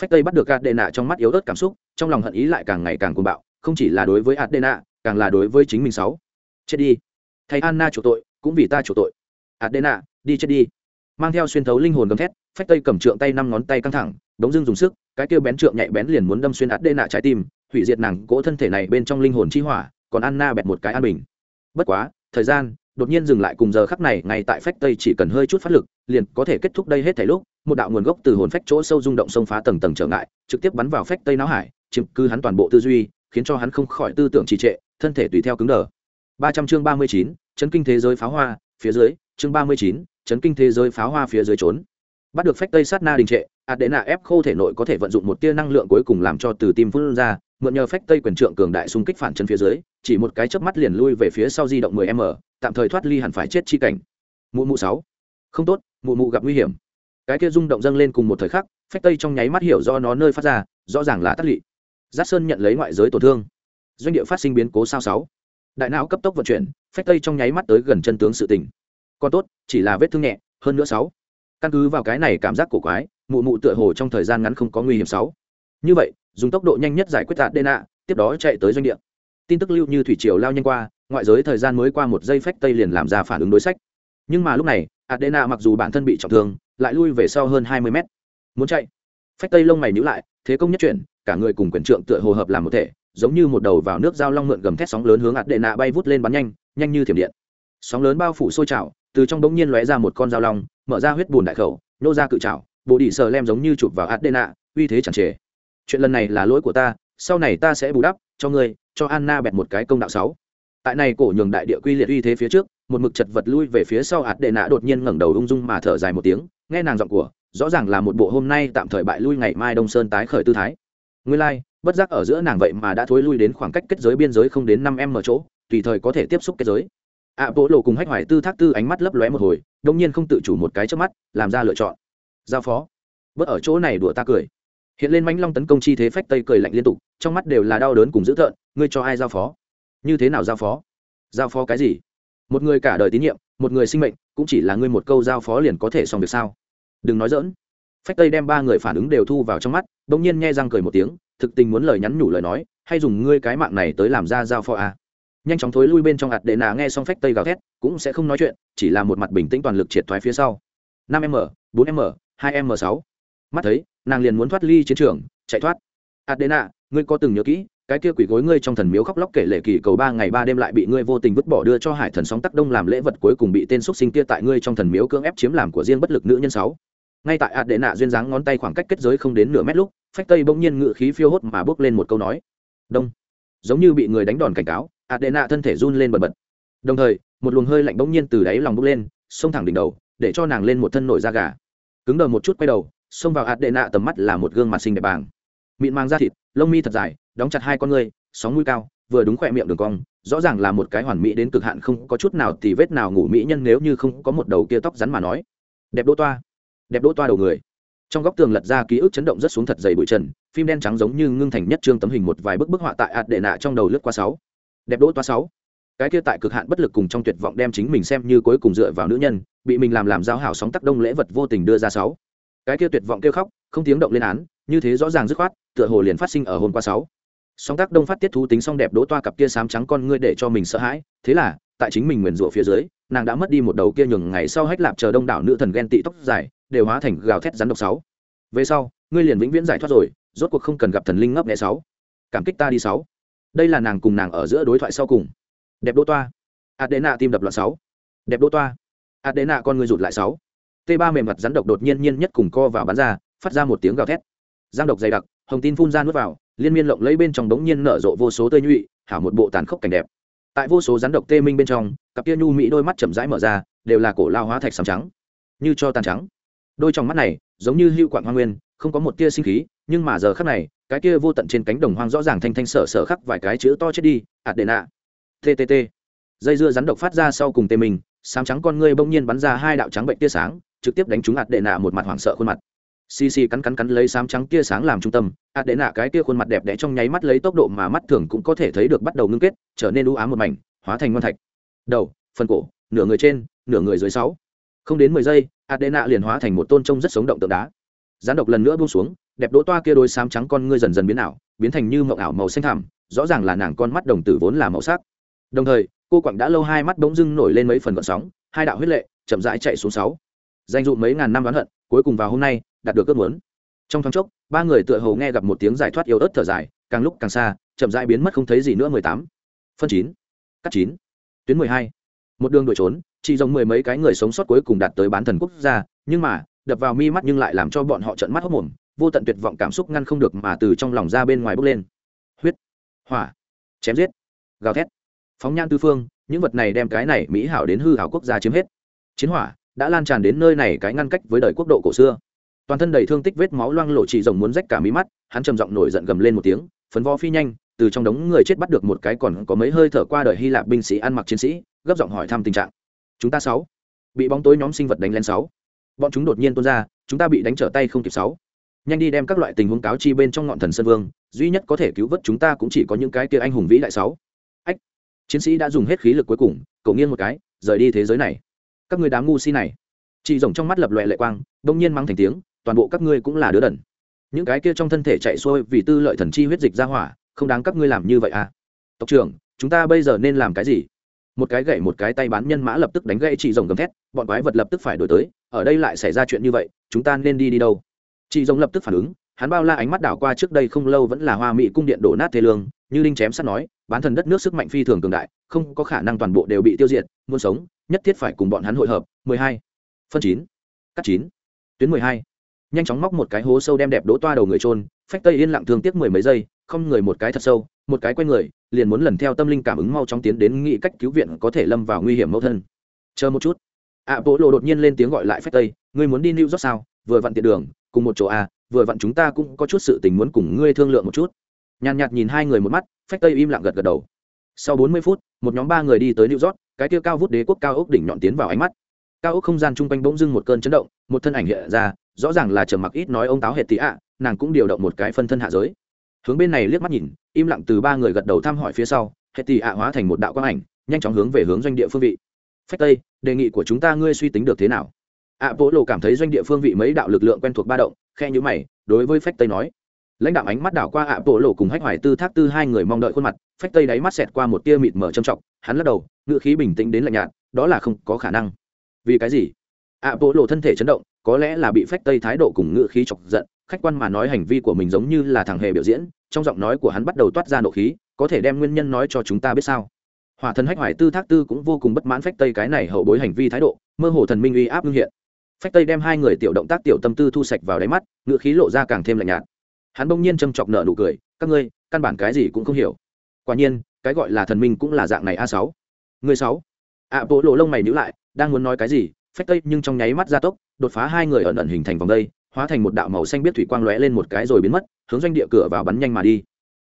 Phách tây bắt được ạt đệ nạ trong mắt yếu ớt cảm xúc, trong lòng hận ý lại càng ngày càng cuồng bạo, không chỉ là đối với ạt đệ nạ, càng là đối với chính mình sáu. Chết đi. Thầy anna chủ tội, cũng vì ta chủ tội. Ạt đệ nạ, đi chết đi mang theo xuyên thấu linh hồn gầm thét, phách tây cầm trượng tay năm ngón tay căng thẳng, đống dưng dùng sức, cái kêu bén trượng nhạy bén liền muốn đâm xuyên ạt đê nạ trái tim, hủy diệt nàng cỗ thân thể này bên trong linh hồn chi hỏa, còn anna bẹt một cái an bình. Bất quá, thời gian đột nhiên dừng lại cùng giờ khắc này, ngay tại phách tây chỉ cần hơi chút phát lực, liền có thể kết thúc đây hết thảy lúc, một đạo nguồn gốc từ hồn phách chỗ sâu rung động xông phá tầng tầng trở ngại, trực tiếp bắn vào phách tây não hải, chiếm cứ hắn toàn bộ tư duy, khiến cho hắn không khỏi tư tưởng trì trệ, thân thể tùy theo cứng đờ. Ba trăm chương ba mươi chín, chấn kinh thế giới pháo hoa, phía dưới, chương ba mươi chín chấn kinh thế giới pháo hoa phía dưới trốn. Bắt được phách tây sát na đình trệ ạt đệ nạ ép khô thể nội có thể vận dụng một tia năng lượng cuối cùng làm cho từ tim phun ra, mượn nhờ phách tây quyền trượng cường đại xung kích phản chân phía dưới, chỉ một cái chớp mắt liền lui về phía sau di động 10 m, tạm thời thoát ly hẳn phải chết chi cảnh. Mụ mụ sáu. Không tốt, mụ mụ gặp nguy hiểm. Cái kia rung động dâng lên cùng một thời khắc, phách tây trong nháy mắt hiểu do nó nơi phát ra, rõ ràng là tắt lị. Giác sơn nhận lấy ngoại giới tổn thương. Doanh địa phát sinh biến cố sao sáu. Đại não cấp tốc vận chuyển, phách tây trong nháy mắt tới gần chân tướng sự tình còn tốt, chỉ là vết thương nhẹ, hơn nữa sáu. Căn cứ vào cái này cảm giác cổ quái, mụ mụ tựa hồ trong thời gian ngắn không có nguy hiểm sáu. Như vậy, dùng tốc độ nhanh nhất giải quyết tạt đê nạ tiếp đó chạy tới doanh địa. Tin tức lưu như thủy triều lao nhanh qua, ngoại giới thời gian mới qua một giây phách tây liền làm ra phản ứng đối sách. Nhưng mà lúc này, adena mặc dù bản thân bị trọng thương, lại lui về sau hơn hai mươi mét. Muốn chạy. Phách tây lông mày nhữ lại, thế công nhất chuyển, cả người cùng quyền trượng tựa hồ hợp làm một thể, giống như một đầu vào nước dao long mượn gầm thét sóng lớn hướng adena bay vút lên bắn nhanh nhanh như thiểm điện. Sóng lớn bao phủ sôi trào từ trong bỗng nhiên lóe ra một con dao long mở ra huyết bùn đại khẩu nô ra cự trào bộ đỉ sờ lem giống như chụp vào adena uy thế chẳng trề. Chuyện lần này là lỗi của ta sau này ta sẽ bù đắp cho ngươi cho anna bẹt một cái công đạo sáu. Tại này cổ nhường đại địa quy liệt uy thế phía trước một mực chật vật lui về phía sau ạt đệ nạ đột nhiên ngẩng đầu ung dung mà thở dài một tiếng nghe nàng giọng của rõ ràng là một bộ hôm nay tạm thời bại lui ngày mai đông sơn tái khởi tư thái. Nguyên lai、like, bất giác ở giữa nàng vậy mà đã thối lui đến khoảng cách kết giới biên giới không đến năm m chỗ tùy thời có thể tiếp xúc kết giới ạ bộ lộ cùng hách hoài tư thác tư ánh mắt lấp lóe một hồi đông nhiên không tự chủ một cái trước mắt, làm ra lựa chọn. Giao phó. Bớt ở chỗ này đùa ta cười. Hiện lên mánh long tấn công chi thế phách tây cười lạnh liên tục, trong mắt đều là đau đớn cùng dữ tợn, ngươi cho ai giao phó? Như thế nào giao phó? Giao phó cái gì? Một người cả đời tín nhiệm, một người sinh mệnh, cũng chỉ là ngươi một câu giao phó liền có thể xong việc sao? Đừng nói dỡn phách tây đem ba người phản ứng đều thu vào trong mắt bỗng nhiên nghe răng cười một tiếng, thực tình muốn lời nhắn nhủ lời nói, hay dùng ngươi cái mạng này tới làm ra giao phó à nhanh chóng thối lui bên trong ạt đệ nà nghe xong phách tây gào thét, cũng sẽ không nói chuyện, chỉ là một mặt bình tĩnh toàn lực triệt thoái phía sau. năm m, bốn m, hai m sáu. Mắt thấy, nàng liền muốn thoát ly chiến trường, chạy thoát. Ạt đệ nà, ngươi có từng nhớ kỹ, cái kia quỷ gối ngươi trong thần miếu khóc lóc kể lệ kỳ cầu ba ngày ba đêm lại bị ngươi vô tình vứt bỏ đưa cho hải thần sóng tắc đông làm lễ vật cuối cùng bị tên xúc sinh kia tại ngươi trong thần miếu cưỡng ép chiếm làm của riêng bất lực nữ nhân sáu. Ngay tại ạt đệ nạ duyên dáng ngón tay khoảng cách kết giới không đến nửa mét lúc, phách tây bỗng nhiên ngự khí phiêu hốt mà bước lên một câu nói. Đông. Giống như bị người đánh đòn cảnh cáo ạt đệ nạ thân thể run lên bật bật. Đồng thời, một luồng hơi lạnh bỗng nhiên từ đáy lòng bốc lên, xông thẳng đỉnh đầu, để cho nàng lên một thân nổi da gà. Cứng đờ một chút quay đầu, xông vào ạt đệ nạ tầm mắt là một gương mặt xinh đẹp bàng. Mịn mang da thịt, lông mi thật dài, đóng chặt hai con ngươi, sóng mũi cao, vừa đúng khỏe miệng đường cong, rõ ràng là một cái hoàn mỹ đến cực hạn không có chút nào thì vết nào ngủ mỹ nhân nếu như không có một đầu kia tóc rắn mà nói. Đẹp đỗ toa, đẹp đỗ toa đầu người. Trong góc tường lật ra ký ức chấn động rất xuống thật dày bụi trần, phim đen trắng giống như ngưng thành nhất trương tấm hình một vài bức bức họa tại ạt đệ nạ trong đầu lướt qua sáu đẹp đỗ toa sáu. Cái kia tại cực hạn bất lực cùng trong tuyệt vọng đem chính mình xem như cuối cùng dựa vào nữ nhân, bị mình làm làm giao hảo sóng tắc đông lễ vật vô tình đưa ra sáu. Cái kia tuyệt vọng kêu khóc, không tiếng động lên án, như thế rõ ràng dứt khoát, tựa hồ liền phát sinh ở hôm qua sáu. Sóng tác đông phát tiết thú tính xong đẹp đỗ toa cặp kia sám trắng con ngươi để cho mình sợ hãi, thế là, tại chính mình nguyền rủa phía dưới, nàng đã mất đi một đầu kia nhường ngày sau hách lạp chờ đông đảo nữ thần ghen tị tóc dài, đều hóa thành gào thét rắn độc sáu. Về sau, ngươi liền vĩnh viễn giải thoát rồi, rốt cuộc không cần gặp thần linh ngấp nghé sáu. Cảm kích ta đi sáu đây là nàng cùng nàng ở giữa đối thoại sau cùng. Đẹp đỗ toa. Adena tim đập loạn sáu. Đẹp đỗ toa. Adena con ngươi rụt lại sáu. T ba mềm mặt rắn độc đột nhiên nhiên nhất cùng co vào bắn ra, phát ra một tiếng gào thét. Giang độc dày đặc, hồng tin phun ra nuốt vào, liên miên lộng lấy bên trong đống nhiên nở rộ vô số tơi nhụy, hảo một bộ tàn khốc cảnh đẹp. Tại vô số rắn độc tê minh bên trong, cặp kia nhu mỹ đôi mắt chậm rãi mở ra, đều là cổ lao hóa thạch sầm trắng. Như cho tàn trắng. Đôi trong mắt này, giống như hưu quạng hoa nguyên không có một tia sinh khí, nhưng mà giờ khắc này, cái kia vô tận trên cánh đồng hoang rõ ràng thanh thanh sở sở khắc vài cái chữ to chết đi ạt đệ nạ ttt dây dưa rắn độc phát ra sau cùng tê mình, sám trắng con ngươi bỗng nhiên bắn ra hai đạo trắng bệnh tia sáng, trực tiếp đánh trúng ạt đệ nạ một mặt hoảng sợ khuôn mặt. Xì xì cắn cắn cắn lấy sám trắng tia sáng làm trung tâm ạt đệ nạ cái tia khuôn mặt đẹp đẽ trong nháy mắt lấy tốc độ mà mắt thường cũng có thể thấy được bắt đầu ngưng kết, trở nên u ám một mảnh, hóa thành ngon thạch. Đầu, phần cổ, nửa người trên, nửa người dưới sáu. Không đến mười giây ạt đệ nạ liền hóa thành một tôn trông rất sống động tượng đá gián độc lần nữa buông xuống, đẹp đỗ toa kia đôi sám trắng con ngươi dần dần biến ảo, biến thành như mậu ảo màu xanh thẳm, rõ ràng là nàng con mắt đồng tử vốn là màu sắc. Đồng thời, cô quặng đã lâu hai mắt bỗng dưng nổi lên mấy phần gợn sóng, hai đạo huyết lệ chậm rãi chạy xuống sáu. Danh dụ mấy ngàn năm đoán hận, cuối cùng vào hôm nay, đạt được ước muốn. Trong thoáng chốc, ba người tựa hồ nghe gặp một tiếng giải thoát yếu ớt thở dài, càng lúc càng xa, chậm rãi biến mất không thấy gì nữa mười tám. Phân chín. Cắt chín. Tuyến mười hai. Một đường đuổi trốn, chỉ giống mười mấy cái người sống sót cuối cùng đạt tới bán thần quốc gia, nhưng mà đập vào mi mắt nhưng lại làm cho bọn họ trợn mắt hốc mồm, vô tận tuyệt vọng cảm xúc ngăn không được mà từ trong lòng ra bên ngoài bốc lên. Huyết, hỏa, chém giết, gào thét. Phóng nhan tư phương, những vật này đem cái này mỹ hảo đến hư hảo quốc gia chiếm hết. Chiến hỏa đã lan tràn đến nơi này cái ngăn cách với đời quốc độ cổ xưa. Toàn thân đầy thương tích vết máu loang lộ chỉ rồng muốn rách cả mí mắt, hắn trầm giọng nổi giận gầm lên một tiếng, phấn vo phi nhanh, từ trong đống người chết bắt được một cái còn có mấy hơi thở qua đời hy lạp binh sĩ ăn mặc chiến sĩ, gấp giọng hỏi thăm tình trạng. Chúng ta sáu bị bóng tối nhóm sinh vật đánh lên sáu bọn chúng đột nhiên tuôn ra, chúng ta bị đánh trở tay không kịp sáu. Nhanh đi đem các loại tình huống cáo chi bên trong ngọn thần sơn vương, duy nhất có thể cứu vớt chúng ta cũng chỉ có những cái kia anh hùng vĩ đại sáu. Ách, chiến sĩ đã dùng hết khí lực cuối cùng, cậu nghiêng một cái, rời đi thế giới này. Các người đám ngu si này. Chị rồng trong mắt lập lòe lệ quang đông nhiên mắng thành tiếng, toàn bộ các ngươi cũng là đứa đần. Những cái kia trong thân thể chạy xuôi vì tư lợi thần chi huyết dịch ra hỏa, không đáng các ngươi làm như vậy à. Tộc trưởng, chúng ta bây giờ nên làm cái gì? Một cái gậy, một cái tay bán nhân mã lập tức đánh gậy chị rồng gầm thét, bọn quái vật lập tức phải đổi tới, ở đây lại xảy ra chuyện như vậy, chúng ta nên đi đi đâu chị rồng lập tức phản ứng, hắn bao la ánh mắt đảo qua trước đây không lâu vẫn là hoa mỹ cung điện đổ nát thế lương, như linh chém sắt nói, bán thần đất nước sức mạnh phi thường cường đại, không có khả năng toàn bộ đều bị tiêu diệt, muốn sống, nhất thiết phải cùng bọn hắn hội hợp 12. phân chín, cắt chín, tuyến 12. nhanh chóng móc một cái hố sâu đem đẹp đỗ toa đầu người trôn phách tây yên lặng thương tiếc mười mấy giây, không người một cái thật sâu một cái quen người, liền muốn lần theo tâm linh cảm ứng mau chóng tiến đến nghĩ cách cứu viện có thể lâm vào nguy hiểm mẫu thân. Chờ một chút. Ạ bộ lộ đột nhiên lên tiếng gọi lại phách tây ngươi muốn đi new york sao? Vừa vặn tiện đường, cùng một chỗ à vừa vặn chúng ta cũng có chút sự tình muốn cùng ngươi thương lượng một chút. Nhàn nhạt nhìn hai người một mắt phách tây im lặng gật gật đầu. Sau bốn mươi phút, một nhóm ba người đi tới new york, cái kia cao vút đế quốc cao ốc đỉnh nhọn tiến vào ánh mắt. Cao ốc không gian chung quanh bỗng dưng một cơn chấn động, một thân ảnh hiện ra, rõ ràng là trầm mặc ít nói ông táo hệt tí ạ, nàng cũng điều động một cái phân thân hạ giới hướng bên này liếc mắt nhìn, im lặng từ ba người gật đầu thăm hỏi phía sau hệ tỷ ạ hóa thành một đạo quang ảnh, nhanh chóng hướng về hướng doanh địa phương vị. Phách tây, đề nghị của chúng ta ngươi suy tính được thế nào? Ạ bố lộ cảm thấy doanh địa phương vị mấy đạo lực lượng quen thuộc ba động, khe nhữ mày, đối với phách tây nói. Lãnh đạo ánh mắt đảo qua ạ bộ lộ cùng hách hoài tư thác tư hai người mong đợi khuôn mặt, phách tây đáy mắt xẹt qua một tia mịt mở trầm trọng, hắn lắc đầu ngựa khí bình tĩnh đến lạnh nhạt, đó là không có khả năng. Vì cái gì? Ạ bộ lộ thân thể chấn động, có lẽ là bị phách tây thái độ cùng ngựa khí chọc giận khách quan mà nói hành vi của mình giống như là thằng hề biểu diễn, trong giọng nói của hắn bắt đầu toát ra nộ khí, có thể đem nguyên nhân nói cho chúng ta biết sao? Hỏa thần hách hoài tư thác tư cũng vô cùng bất mãn phách tây cái này hậu bối hành vi thái độ, mơ hồ thần minh uy áp ngưng hiện. Phách tây đem hai người tiểu động tác tiểu tâm tư thu sạch vào đáy mắt, ngựa khí lộ ra càng thêm lạnh nhạt. Hắn bỗng nhiên châm chọc nợ nụ cười, các ngươi, căn bản cái gì cũng không hiểu. Quả nhiên, cái gọi là thần minh cũng là dạng này a sáu. Người sáu. Ạ bộ lộ lông mày nhữ lại, đang muốn nói cái gì, phách tây nhưng trong nháy mắt gia tốc, đột phá hai người ẩn ẩn hình thành vòng đây hóa thành một đạo màu xanh biết thủy quang lóe lên một cái rồi biến mất, hướng doanh địa cửa vào bắn nhanh mà đi.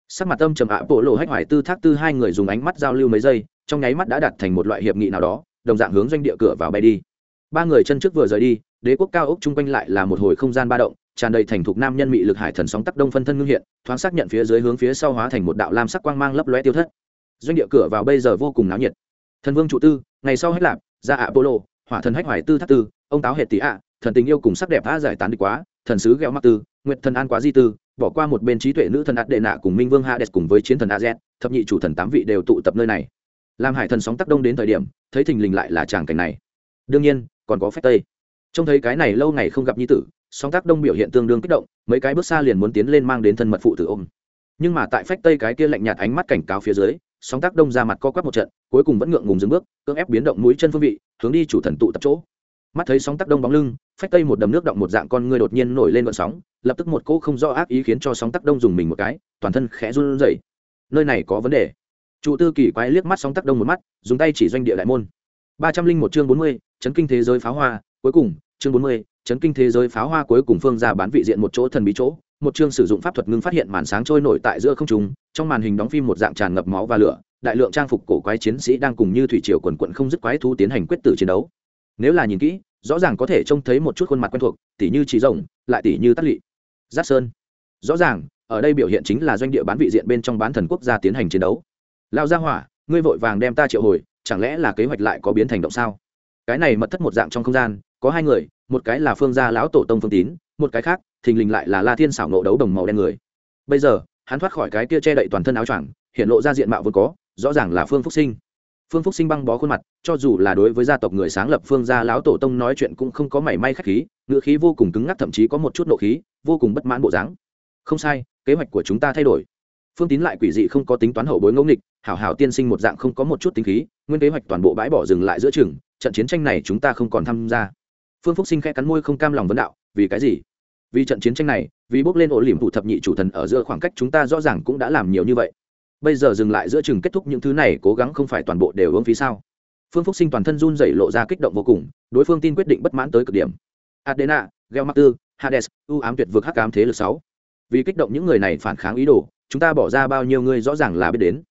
Sắc mặt âm trầm ạ bộ lộ hách hoài tư thác tư hai người dùng ánh mắt giao lưu mấy giây, trong nháy mắt đã đặt thành một loại hiệp nghị nào đó, đồng dạng hướng doanh địa cửa vào bay đi. Ba người chân trước vừa rời đi, đế quốc cao ốc chung quanh lại là một hồi không gian ba động, tràn đầy thành thục nam nhân mị lực hải thần sóng tắc đông phân thân ngưng hiện, thoáng xác nhận phía dưới hướng phía sau hóa thành một đạo lam sắc quang mang lấp lóe tiêu thất. Doanh địa cửa vào bây giờ vô cùng náo nhiệt. Thần vương trụ tư, ngày sau hết lạp, ra ạ polo hỏa thần hách hoài tư thác tư, ông táo hệ tỷ ạ thần tình yêu cùng sắc đẹp đã giải tán đi quá, thần sứ gheo mắc tư nguyện thần an quá di tư, bỏ qua một bên trí tuệ nữ thần ạt đệ nạ cùng minh vương hades cùng với chiến thần az thập nhị chủ thần tám vị đều tụ tập nơi này. Làm hải thần sóng tác đông đến thời điểm, thấy thình lình lại là tràng cảnh này. Đương nhiên, còn có phép tây. Trông thấy cái này lâu ngày không gặp nhi tử, sóng tác đông biểu hiện tương đương kích động, mấy cái bước xa liền muốn tiến lên mang đến thân mật phụ tử ôm. Nhưng mà tại phách tây cái kia lạnh nhạt ánh mắt cảnh cáo phía dưới, sóng tác đông ra mặt co quắp một trận, cuối cùng vẫn ngượng ngùng dừng bước, cưỡng ép biến động mũi chân phương vị, hướng đi chủ thần tụ tập chỗ mắt thấy sóng tác đông bóng lưng, phách tây một đầm nước động một dạng con ngươi đột nhiên nổi lên vận sóng, lập tức một cỗ không do ác ý khiến cho sóng tác đông dùng mình một cái, toàn thân khẽ run rẩy. Nơi này có vấn đề. Trụ tư kỳ quái liếc mắt sóng tác đông một mắt, dùng tay chỉ doanh địa đại môn. Ba trăm linh một chương bốn mươi, chấn kinh thế giới pháo hoa, cuối cùng, chương bốn mươi, chấn kinh thế giới pháo hoa cuối cùng phương ra bán vị diện một chỗ thần bí chỗ. Một chương sử dụng pháp thuật ngưng phát hiện màn sáng trôi nổi tại giữa không trung, trong màn hình đóng phim một dạng tràn ngập máu và lửa, đại lượng trang phục cổ quái chiến sĩ đang cùng như thủy triều quần quận không dứt quái thú tiến hành quyết tử chiến đấu nếu là nhìn kỹ, rõ ràng có thể trông thấy một chút khuôn mặt quen thuộc, tỉ như trí rồng, lại tỉ như tắt lị giáp sơn. Rõ ràng, ở đây biểu hiện chính là doanh địa bán vị diện bên trong bán thần quốc gia tiến hành chiến đấu. Lao gia hỏa, ngươi vội vàng đem ta triệu hồi, chẳng lẽ là kế hoạch lại có biến thành động sao? Cái này mật thất một dạng trong không gian, có hai người, một cái là phương gia lão tổ tông phương tín, một cái khác, thình lình lại là la thiên xảo nộ đấu đồng màu đen người. Bây giờ, hắn thoát khỏi cái kia che đậy toàn thân áo choàng, hiện lộ ra diện mạo vốn có, rõ ràng là phương phúc sinh phương phúc sinh băng bó khuôn mặt, cho dù là đối với gia tộc người sáng lập phương gia lão tổ tông nói chuyện cũng không có mảy may khách khí, ngữ khí vô cùng cứng ngắc, thậm chí có một chút nộ khí, vô cùng bất mãn bộ dáng. Không sai, kế hoạch của chúng ta thay đổi. Phương tín lại quỷ dị không có tính toán hậu bối ngẫu nghịch, hảo hảo tiên sinh một dạng không có một chút tính khí, nguyên kế hoạch toàn bộ bãi bỏ dừng lại giữa chừng, trận chiến tranh này chúng ta không còn tham gia. Phương phúc sinh khẽ cắn môi không cam lòng vấn đạo, vì cái gì? Vì trận chiến tranh này, vì bước lên ổ liềm thủ thập nhị chủ thần ở giữa khoảng cách chúng ta rõ ràng cũng đã làm nhiều như vậy bây giờ dừng lại giữa chừng kết thúc những thứ này, cố gắng không phải toàn bộ đều ứng phí sao? Phương phúc sinh toàn thân run dày lộ ra kích động vô cùng, đối phương tin quyết định bất mãn tới cực điểm. Adena gheo mắc tư, hades ưu ám tuyệt vực hắc ám thế lực sáu. Vì kích động những người này phản kháng ý đồ, chúng ta bỏ ra bao nhiêu người rõ ràng là biết đến.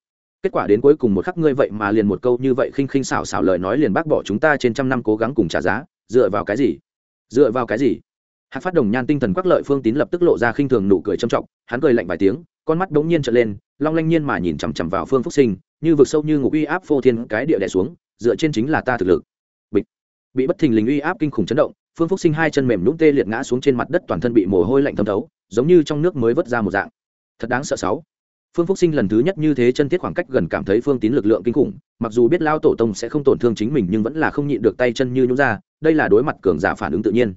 Kết quả đến cuối cùng một khắc ngươi vậy mà liền một câu như vậy khinh khinh xảo xảo lời nói liền bác bỏ chúng ta trên trăm năm cố gắng cùng trả giá, dựa vào cái gì? Dựa vào cái gì? Hạc phát đồng nhan tinh thần quắc lợi, phương tín lập tức lộ ra khinh thường nụ cười trầm trọng, hắn cười lạnh vài tiếng con mắt đống nhiên trở lên, long lanh nhiên mà nhìn chằm chằm vào phương phúc sinh, như vực sâu như ngục uy áp phô thiên cái địa đè xuống, dựa trên chính là ta thực lực. Bịch. Bị bất thình lình uy áp kinh khủng chấn động, phương phúc sinh hai chân mềm nhũng tê liệt ngã xuống trên mặt đất toàn thân bị mồ hôi lạnh thấm thấu, giống như trong nước mới vớt ra một dạng. Thật đáng sợ sáu. Phương phúc sinh lần thứ nhất như thế chân thiết khoảng cách gần cảm thấy phương tín lực lượng kinh khủng, mặc dù biết lao tổ tông sẽ không tổn thương chính mình nhưng vẫn là không nhịn được tay chân như nhún ra, đây là đối mặt cường giả phản ứng tự nhiên.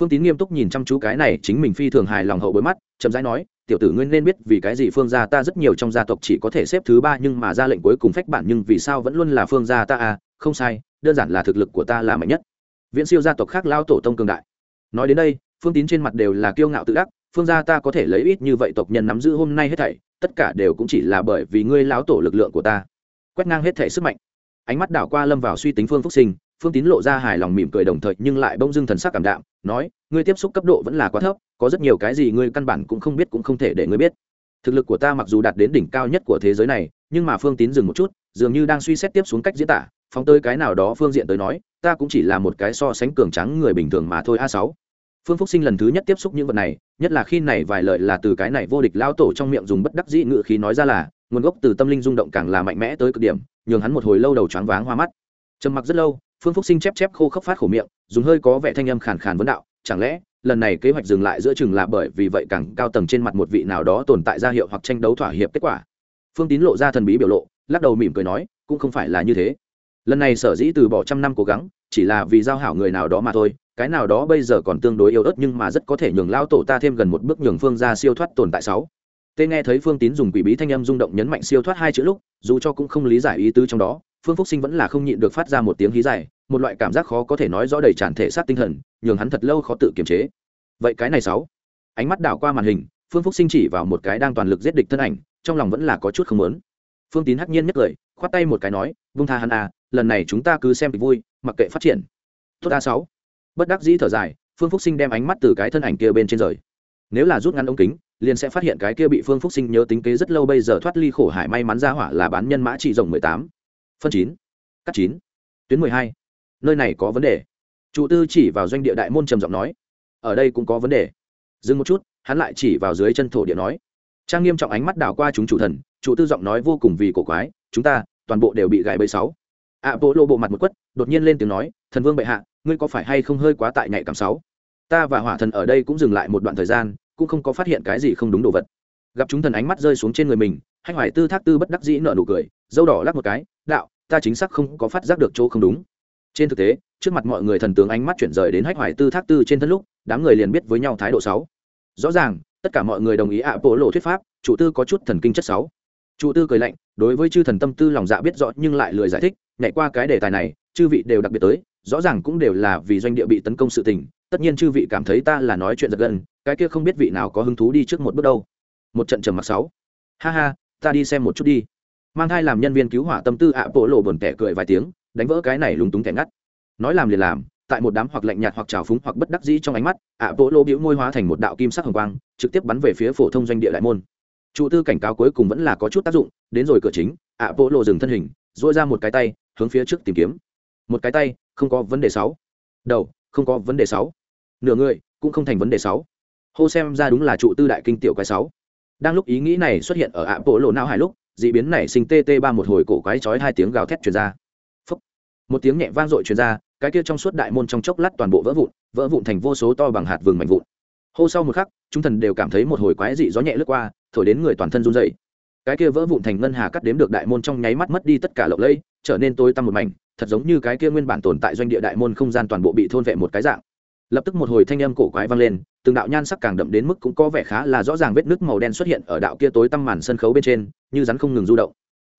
Phương tín nghiêm túc nhìn chăm chú cái này chính mình phi thường hài lòng hậu bối mắt, chậm rãi nói tiểu tử nguyên nên biết vì cái gì phương gia ta rất nhiều trong gia tộc chỉ có thể xếp thứ ba nhưng mà ra lệnh cuối cùng phách bản nhưng vì sao vẫn luôn là phương gia ta à? Không sai, đơn giản là thực lực của ta là mạnh nhất. Viễn siêu gia tộc khác lao tổ tông cường đại. Nói đến đây, phương tín trên mặt đều là kiêu ngạo tự đắc, phương gia ta có thể lấy ít như vậy tộc nhân nắm giữ hôm nay hết thảy, tất cả đều cũng chỉ là bởi vì ngươi lão tổ lực lượng của ta. Quét ngang hết thảy sức mạnh. Ánh mắt đảo qua lâm vào suy tính phương phúc sinh phương tín lộ ra hài lòng mỉm cười đồng thời nhưng lại bông dưng thần sắc cảm đạm, nói, ngươi tiếp xúc cấp độ vẫn là quá thấp, có rất nhiều cái gì ngươi căn bản cũng không biết cũng không thể để ngươi biết. Thực lực của ta mặc dù đạt đến đỉnh cao nhất của thế giới này, nhưng mà phương tín dừng một chút, dường như đang suy xét tiếp xuống cách diễn tả, phóng tới cái nào đó phương diện tới nói, ta cũng chỉ là một cái so sánh cường trắng người bình thường mà thôi, a sáu. Phương phúc sinh lần thứ nhất tiếp xúc những vật này, nhất là khi này vài lời là từ cái này vô địch lao tổ trong miệng dùng bất đắc dĩ ngự khí nói ra là, nguồn gốc từ tâm linh rung động càng là mạnh mẽ tới cực điểm, nhường hắn một hồi lâu đầu choáng váng hoa mắt. Trầm mặc rất lâu phương phúc sinh chép chép khô khốc phát khổ miệng, dùng hơi có vẻ thanh âm khàn khàn vấn đạo, chẳng lẽ, lần này kế hoạch dừng lại giữa chừng là bởi vì vậy càng cao tầng trên mặt một vị nào đó tồn tại ra hiệu hoặc tranh đấu thỏa hiệp kết quả? Phương tín lộ ra thần bí biểu lộ, lắc đầu mỉm cười nói, cũng không phải là như thế. Lần này sở dĩ từ bỏ trăm năm cố gắng, chỉ là vì giao hảo người nào đó mà thôi, cái nào đó bây giờ còn tương đối yếu ớt nhưng mà rất có thể nhường lao tổ ta thêm gần một bước nhường phương ra siêu thoát tồn tại sáu. Tê nghe thấy phương tín dùng quỷ bí thanh âm rung động nhấn mạnh siêu thoát hai chữ lúc, dù cho cũng không lý giải ý tứ trong đó phương phúc sinh vẫn là không nhịn được phát ra một tiếng hí dài, một loại cảm giác khó có thể nói rõ đầy tràn thể xác tinh thần, nhường hắn thật lâu khó tự kiềm chế. Vậy cái này sáu. Ánh mắt đảo qua màn hình, phương phúc sinh chỉ vào một cái đang toàn lực giết địch thân ảnh, trong lòng vẫn là có chút không lớn phương tín hắc nhiên nhất cười khoát tay một cái nói, vung tha hắn à lần này chúng ta cứ xem kịch vui, mặc kệ phát triển. Tốt a sáu. Bất đắc dĩ thở dài, phương phúc sinh đem ánh mắt từ cái thân ảnh kia bên trên rời. Nếu là rút ngắn ống kính, liền sẽ phát hiện cái kia bị phương phúc sinh nhớ tính kế rất lâu bây giờ thoát ly khổ hải may mắn ra hỏa là bán nhân mã trị rộng mười tám phân chín. Cắt chín. Tuyến mười hai. Nơi này có vấn đề. Chủ tư chỉ vào doanh địa đại môn trầm giọng nói. Ở đây cũng có vấn đề. Dừng một chút, hắn lại chỉ vào dưới chân thổ địa nói. Trang nghiêm trọng ánh mắt đảo qua chúng chủ thần, chủ tư giọng nói vô cùng vì cổ quái. Chúng ta, toàn bộ đều bị gài bẫy sáu. Ạ bộ lộ bộ mặt một quất, đột nhiên lên tiếng nói, thần vương bệ hạ, ngươi có phải hay không hơi quá tại nhạy cảm sáu? Ta và hỏa thần ở đây cũng dừng lại một đoạn thời gian, cũng không có phát hiện cái gì không đúng đồ vật. Gặp chúng thần ánh mắt rơi xuống trên người mình hanh hoài tư thác tư bất đắc dĩ nợ nụ cười, dâu đỏ lắc một cái đạo, ta chính xác không có phát giác được chỗ không đúng. Trên thực tế, trước mặt mọi người thần tướng ánh mắt chuyển rời đến hách hoài tư thác tư trên thân lúc, đám người liền biết với nhau thái độ sáu. Rõ ràng, tất cả mọi người đồng ý ạ bộ lộ thuyết pháp, chủ tư có chút thần kinh chất sáu. Chủ tư cười lạnh, đối với chư thần tâm tư lòng dạ biết rõ nhưng lại lười giải thích, nhảy qua cái đề tài này, chư vị đều đặc biệt tới, rõ ràng cũng đều là vì doanh địa bị tấn công sự tình, tất nhiên chư vị cảm thấy ta là nói chuyện giật gân, cái kia không biết vị nào có hứng thú đi trước một bước đâu. Một trận trầm mặc sáu. Ha ha, ta đi xem một chút đi mang thai làm nhân viên cứu hỏa tâm tư ạ bộ lộ buồn tẻ cười vài tiếng, đánh vỡ cái này lúng túng tẻ ngắt. Nói làm liền làm, tại một đám hoặc lạnh nhạt hoặc trào phúng hoặc bất đắc dĩ trong ánh mắt, ạ bộ lộ biểu môi hóa thành một đạo kim sắc hồng quang, trực tiếp bắn về phía phổ thông doanh địa đại môn. Trụ tư cảnh cáo cuối cùng vẫn là có chút tác dụng, đến rồi cửa chính, ạ bộ lộ dừng thân hình dội ra một cái tay, hướng phía trước tìm kiếm. Một cái tay, không có vấn đề sáu. Đầu, không có vấn đề sáu. Nửa người, cũng không thành vấn đề sáu. Hô xem ra đúng là trụ tư đại kinh tiểu quái sáu. Đang lúc ý nghĩ này xuất hiện ở ạ bộ lộ não hải lúc d ị biến nảy sinh tt ba một hồi cổ quái chói hai tiếng gào thét truyền ra. Phúc. một tiếng nhẹ vang dội truyền ra, cái kia trong suốt đại môn trong chốc lát toàn bộ vỡ vụn vỡ vụn thành vô số to bằng hạt vừng mạnh vụn. Hô sau một khắc, chúng thần đều cảm thấy một hồi quái dị gió nhẹ lướt qua, thổi đến người toàn thân run dậy cái kia vỡ vụn thành ngân hà cắt đếm được đại môn trong nháy mắt mất đi tất cả lộng lẫy, trở nên tối tăm một mảnh, thật giống như cái kia nguyên bản tồn tại doanh địa đại môn không gian toàn bộ bị thôn vệ một cái dạng. Lập tức một hồi thanh âm cổ quái vang lên từng đạo nhan sắc càng đậm đến mức cũng có vẻ khá là rõ ràng vết nước màu đen xuất hiện ở đạo kia tối tăm màn sân khấu bên trên, như rắn không ngừng du động.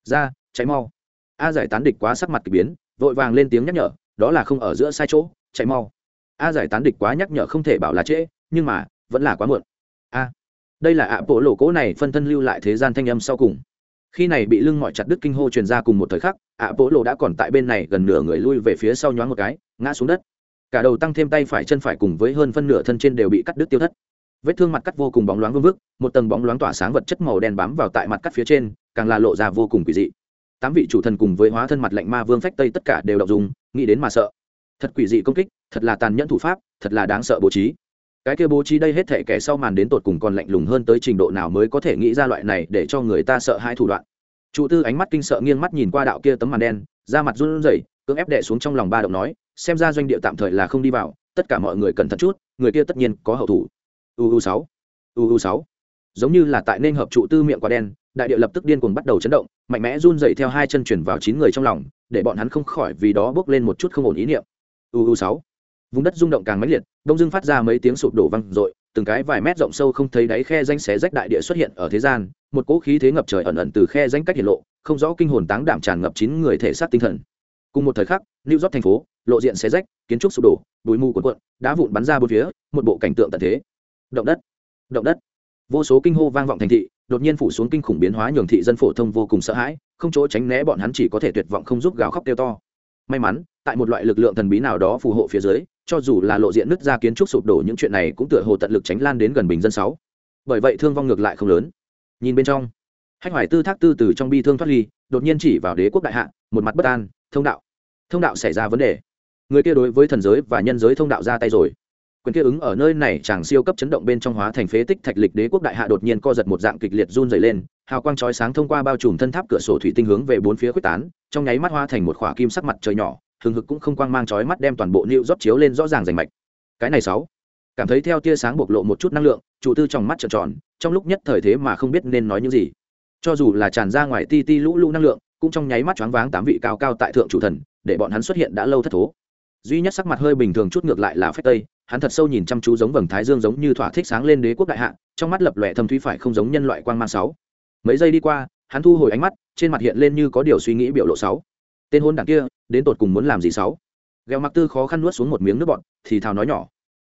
Ra cháy mau. A giải tán địch quá sắc mặt k ỳ biến, vội vàng lên tiếng nhắc nhở, đó là không ở giữa sai chỗ cháy mau. A giải tán địch quá nhắc nhở không thể bảo là trễ, nhưng mà, vẫn là quá muộn. A, đây là ạ bộ lộ cố này phân thân lưu lại thế gian thanh âm sau cùng. Khi này bị lưng mọi chặt đứt kinh hô truyền ra cùng một thời khắc, ạ bộ lộ đã còn tại bên này gần nửa người lui về phía sau nhoáng một cái, ngã xuống đất cả đầu tăng thêm tay phải chân phải cùng với hơn phân nửa thân trên đều bị cắt đứt tiêu thất. Vết thương mặt cắt vô cùng bóng loáng vương vức, một tầng bóng loáng tỏa sáng vật chất màu đen bám vào tại mặt cắt phía trên, càng là lộ ra vô cùng quỷ dị. Tám vị chủ thần cùng với hóa thân mặt lạnh ma vương phách tây tất cả đều đọc dùng nghĩ đến mà sợ. Thật quỷ dị công kích, thật là tàn nhẫn thủ pháp, thật là đáng sợ bố trí. Cái kia bố trí đây hết thể kẻ sau màn đến tột cùng còn lạnh lùng hơn tới trình độ nào mới có thể nghĩ ra loại này để cho người ta sợ hai thủ đoạn. Trụ tư ánh mắt kinh sợ nghiêng mắt nhìn qua đạo kia tấm màn đen, da mặt run rẩy, cưỡng ép đệ xuống trong lòng ba động nói xem ra doanh địa tạm thời là không đi vào, tất cả mọi người cẩn thận chút, người kia tất nhiên có hậu thủ. Uu sáu uu sáu. Giống như là tại nên hợp trụ tư miệng quả đen, đại địa lập tức điên cuồng bắt đầu chấn động, mạnh mẽ run dậy theo hai chân chuyển vào chín người trong lòng, để bọn hắn không khỏi vì đó bước lên một chút không ổn ý niệm. Uu sáu. Vùng đất rung động càng mãnh liệt, đông dưng phát ra mấy tiếng sụp đổ văng dội, từng cái vài mét rộng sâu không thấy đáy khe danh xé rách đại địa xuất hiện ở thế gian, một cỗ khí thế ngập trời ẩn ẩn từ khe danh cách hiện lộ, không rõ kinh hồn táng đảm tràn ngập chín người thể xác tinh thần cùng một thời khắc, new york thành phố, lộ diện xé rách, kiến trúc sụp đổ, bụi mù cuộn cuộn, đá vụn bắn ra bốn phía, một bộ cảnh tượng tận thế. Động đất động đất. Vô số kinh hô vang vọng thành thị, đột nhiên phủ xuống kinh khủng biến hóa nhường thị dân phổ thông vô cùng sợ hãi, không chỗ tránh né bọn hắn chỉ có thể tuyệt vọng không giúp gào khóc kêu to. May mắn, tại một loại lực lượng thần bí nào đó phù hộ phía dưới, cho dù là lộ diện nứt ra kiến trúc sụp đổ những chuyện này cũng tựa hồ tận lực tránh lan đến gần bình dân sáu. Bởi vậy thương vong ngược lại không lớn. Nhìn bên trong, hách hoài tư thác tư từ trong bi thương thoát ly, đột nhiên chỉ vào đế quốc đại hạ, một mặt bất an thông đạo. Thông đạo xảy ra vấn đề. Người kia đối với thần giới và nhân giới thông đạo ra tay rồi. Quyền kia ứng ở nơi này chàng siêu cấp chấn động bên trong hóa thành phế tích thạch lịch đế quốc đại hạ đột nhiên co giật một dạng kịch liệt run dày lên, hào quang chói sáng thông qua bao trùm thân tháp cửa sổ thủy tinh hướng về bốn phía quyết tán, trong nháy mắt hóa thành một khỏa kim sắc mặt trời nhỏ, hừng hực cũng không quang mang chói mắt đem toàn bộ nịu rót chiếu lên rõ ràng rành mạch. Cái này sáu, cảm thấy theo tia sáng bộc lộ một chút năng lượng, chủ tư trong mắt trợn tròn, trong lúc nhất thời thế mà không biết nên nói những gì. Cho dù là tràn ra ngoài ti ti lũ lũ năng lượng cũng trong nháy mắt choáng váng tám vị cao cao tại thượng chủ thần, để bọn hắn xuất hiện đã lâu thất thố. Duy nhất sắc mặt hơi bình thường chút ngược lại là phách tây, hắn thật sâu nhìn chăm chú giống vầng thái dương giống như thỏa thích sáng lên đế quốc đại hạ, trong mắt lập lòe thâm thúy phải không giống nhân loại quang mang sáu. Mấy giây đi qua, hắn thu hồi ánh mắt, trên mặt hiện lên như có điều suy nghĩ biểu lộ sáu. Tên hôn đảng kia, đến tột cùng muốn làm gì sáu? Gheo mặc tư khó khăn nuốt xuống một miếng nước bọn thì thào nói nhỏ.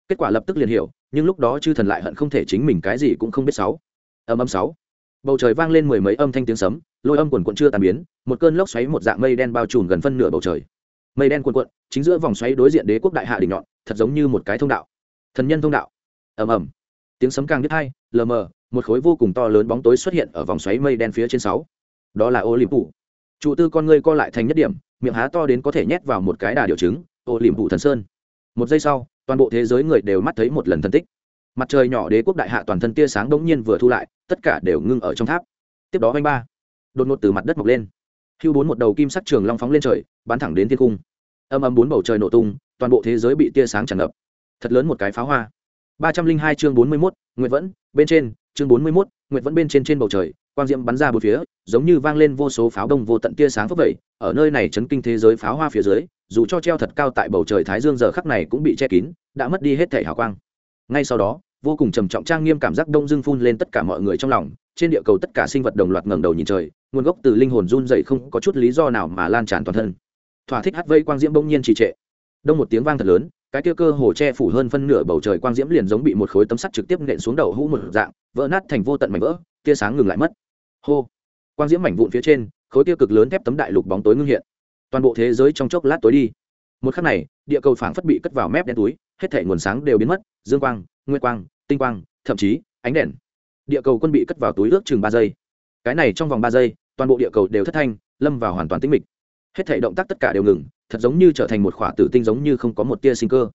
Kết quả lập tức liền hiểu, nhưng lúc đó chư thần lại hận không thể chính mình cái gì cũng không biết sáu. Âm âm sáu. Bầu trời vang lên mười mấy âm thanh tiếng sấm lôi âm quần quận chưa tàn biến, một cơn lốc xoáy một dạng mây đen bao trùm gần phân nửa bầu trời. Mây đen quần quận chính giữa vòng xoáy đối diện đế quốc đại hạ đỉnh nhọn, thật giống như một cái thông đạo. Thần nhân thông đạo. Ầm ầm. Tiếng sấm càng biết hai, lờ mờ, một khối vô cùng to lớn bóng tối xuất hiện ở vòng xoáy mây đen phía trên sáu. Đó là ô liềm phủ trụ tư con ngươi co lại thành nhất điểm, miệng há to đến có thể nhét vào một cái đà điều chứng ô liềm phủ thần sơn. Một giây sau, toàn bộ thế giới người đều mắt thấy một lần thân tích. Mặt trời nhỏ đế quốc đại hạ toàn thân tia sáng đống nhiên vừa thu lại, tất cả đều ngưng ở trong tháp. Tiếp đó anh ba đột ngột từ mặt đất mọc lên. Hưu bốn một đầu kim sắc trường long phóng lên trời, bắn thẳng đến thiên cung âm âm bốn bầu trời nổ tung, toàn bộ thế giới bị tia sáng tràn ngập. Thật lớn một cái pháo hoa. Ba trăm linh hai chương bốn mươi mốt, nguyệt vẫn, bên trên, chương bốn mươi mốt, nguyệt vẫn bên trên trên bầu trời, quang diễm bắn ra bốn phía, giống như vang lên vô số pháo đông vô tận tia sáng phấp vẩy ở nơi này chấn kinh thế giới pháo hoa phía dưới, dù cho treo thật cao tại bầu trời thái dương giờ khắc này cũng bị che kín, đã mất đi hết thể hào quang. Ngay sau đó, vô cùng trầm trọng trang nghiêm cảm giác đông dưng phun lên tất cả mọi người trong lòng trên địa cầu tất cả sinh vật đồng loạt ngẩng đầu nhìn trời, nguồn gốc từ linh hồn run dậy không có chút lý do nào mà lan tràn toàn thân. Thỏa thích hát vây quang diễm bỗng nhiên trì trệ. Đông một tiếng vang thật lớn, cái kia cơ hồ che phủ hơn phân nửa bầu trời quang diễm liền giống bị một khối tấm sắt trực tiếp nện xuống đầu hũ một dạng, vỡ nát thành vô tận mảnh vỡ, tia sáng ngừng lại mất. Hô! Quang diễm mảnh vụn phía trên, khối tiêu cực lớn thép tấm đại lục bóng tối ngưng hiện. Toàn bộ thế giới trong chốc lát tối đi. Một khắc này, địa cầu phảng phất bị cất vào mép đen túi, hết thể nguồn sáng đều biến mất, dương quang nguyên quang, tinh quang, thậm chí ánh đèn địa cầu quân bị cất vào túi ước chừng ba giây. Cái này trong vòng ba giây, toàn bộ địa cầu đều thất thanh, lâm vào hoàn toàn tĩnh mịch. Hết thể động tác tất cả đều ngừng, thật giống như trở thành một khỏa tử tinh giống như không có một tia sinh cơ.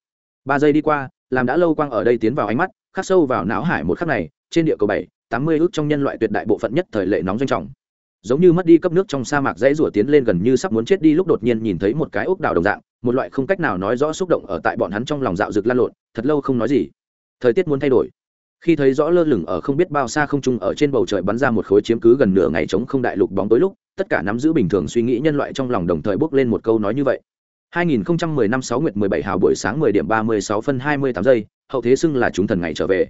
Ba giây đi qua, làm đã lâu quang ở đây tiến vào ánh mắt, khắc sâu vào não hải một khắc này, trên địa cầu bảy, tám mươi ước trong nhân loại tuyệt đại bộ phận nhất thời lệ nóng doanh trọng. Giống như mất đi cấp nước trong sa mạc dãy rủa tiến lên gần như sắp muốn chết đi lúc đột nhiên nhìn thấy một cái ốc đảo đồng dạng, một loại không cách nào nói rõ xúc động ở tại bọn hắn trong lòng dạo rực lan lộn, thật lâu không nói gì. Thời tiết muốn thay đổi khi thấy rõ lơ lửng ở không biết bao xa không trung ở trên bầu trời bắn ra một khối chiếm cứ gần nửa ngày chống không đại lục bóng tối lúc, tất cả nắm giữ bình thường suy nghĩ nhân loại trong lòng đồng thời bước lên một câu nói như vậy. 2010 năm 6 nguyệt 17 hào buổi sáng 10 điểm 36 phân 28 giây, hậu thế xưng là chúng thần ngày trở về.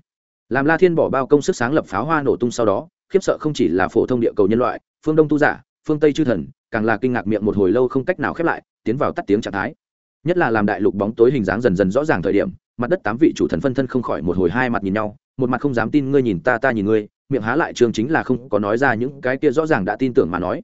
Làm la thiên bỏ bao công sức sáng lập pháo hoa nổ tung sau đó, khiếp sợ không chỉ là phổ thông địa cầu nhân loại, phương đông tu giả, phương tây chư thần, càng là kinh ngạc miệng một hồi lâu không cách nào khép lại, tiến vào tắt tiếng trạng thái. Nhất là làm đại lục bóng tối hình dáng dần dần rõ ràng thời điểm, mặt đất tám vị chủ thần phân thân không khỏi một hồi hai mặt nhìn nhau một mặt không dám tin ngươi nhìn ta ta nhìn ngươi, miệng há lại trường chính là không có nói ra những cái kia rõ ràng đã tin tưởng mà nói.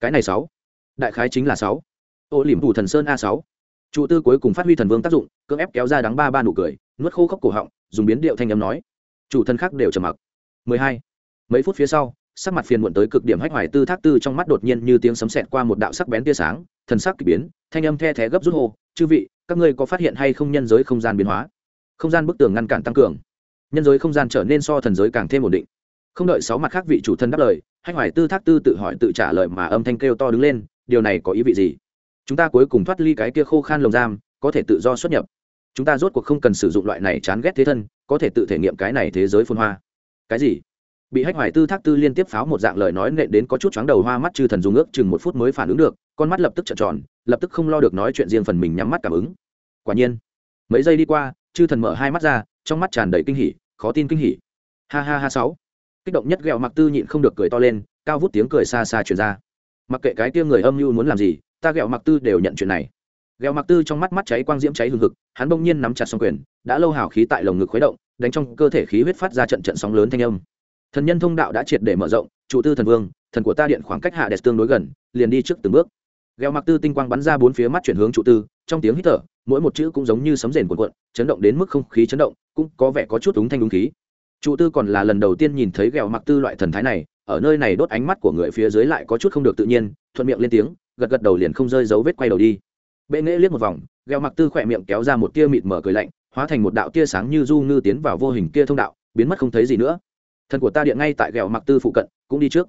Cái này sáu, đại khái chính là sáu. Ô liềm thủ thần sơn a sáu. Trụ tư cuối cùng phát huy thần vương tác dụng, cưỡng ép kéo ra đắng ba ba nụ cười, nuốt khô khốc cổ họng, dùng biến điệu thanh âm nói. Chủ thần khác đều trầm mặc. 12. mấy phút phía sau, sắc mặt phiền muộn tới cực điểm hách hoài tư thác tư trong mắt đột nhiên như tiếng sấm sẹt qua một đạo sắc bén tia sáng, thần sắc kỳ biến, thanh âm the thé gấp rút hô, chư vị, các ngươi có phát hiện hay không nhân giới không gian biến hóa? Không gian bức tường ngăn cản tăng cường nhân giới không gian trở nên so thần giới càng thêm ổn định. Không đợi sáu mặt khác vị chủ thân đáp lời, hách hoài tư thác tư tự hỏi tự trả lời mà âm thanh kêu to đứng lên, điều này có ý vị gì? Chúng ta cuối cùng thoát ly cái kia khô khan lồng giam, có thể tự do xuất nhập. Chúng ta rốt cuộc không cần sử dụng loại này chán ghét thế thân, có thể tự thể nghiệm cái này thế giới phun hoa. Cái gì? Bị hách hoài tư thác tư liên tiếp pháo một dạng lời nói nện đến có chút chóng đầu hoa mắt chư thần dùng ước chừng một phút mới phản ứng được, con mắt lập tức trợn tròn, lập tức không lo được nói chuyện riêng phần mình nhắm mắt cảm ứng. Quả nhiên, mấy giây đi qua, chư thần mở hai mắt ra, trong mắt tràn đầy kinh hỉ khó tin kinh hỉ. Ha ha ha sáu. Kích động nhất ghẹo mặc tư nhịn không được cười to lên, cao vút tiếng cười xa xa truyền ra. Mặc kệ cái kia người âm mưu muốn làm gì, ta ghẹo mặc tư đều nhận chuyện này. Ghẹo mặc tư trong mắt mắt cháy quang diễm cháy hừng hực, hắn bỗng nhiên nắm chặt song quyền, đã lâu hào khí tại lồng ngực khuấy động, đánh trong cơ thể khí huyết phát ra trận trận sóng lớn thanh âm. Thần nhân thông đạo đã triệt để mở rộng trụ tư thần vương, thần của ta điện khoảng cách hạ đẹp tương đối gần, liền đi trước từng bước. Ghẹo mặc tư tinh quang bắn ra bốn phía mắt chuyển hướng trụ tư trong tiếng hít thở, mỗi một chữ cũng giống như sấm rền cuộn cuộn, chấn động đến mức không khí chấn động, cũng có vẻ có chút đúng thanh đúng khí. Trụ tư còn là lần đầu tiên nhìn thấy gheo mặc tư loại thần thái này, ở nơi này đốt ánh mắt của người phía dưới lại có chút không được tự nhiên, thuận miệng lên tiếng, gật gật đầu liền không rơi dấu vết quay đầu đi. Bệ nghễ liếc một vòng gheo mặc tư khỏe miệng kéo ra một tia mịt mở cười lạnh, hóa thành một đạo tia sáng như du ngư tiến vào vô hình kia thông đạo, biến mất không thấy gì nữa. Thần của ta điện ngay tại ghẹo mặc tư phụ cận, cũng đi trước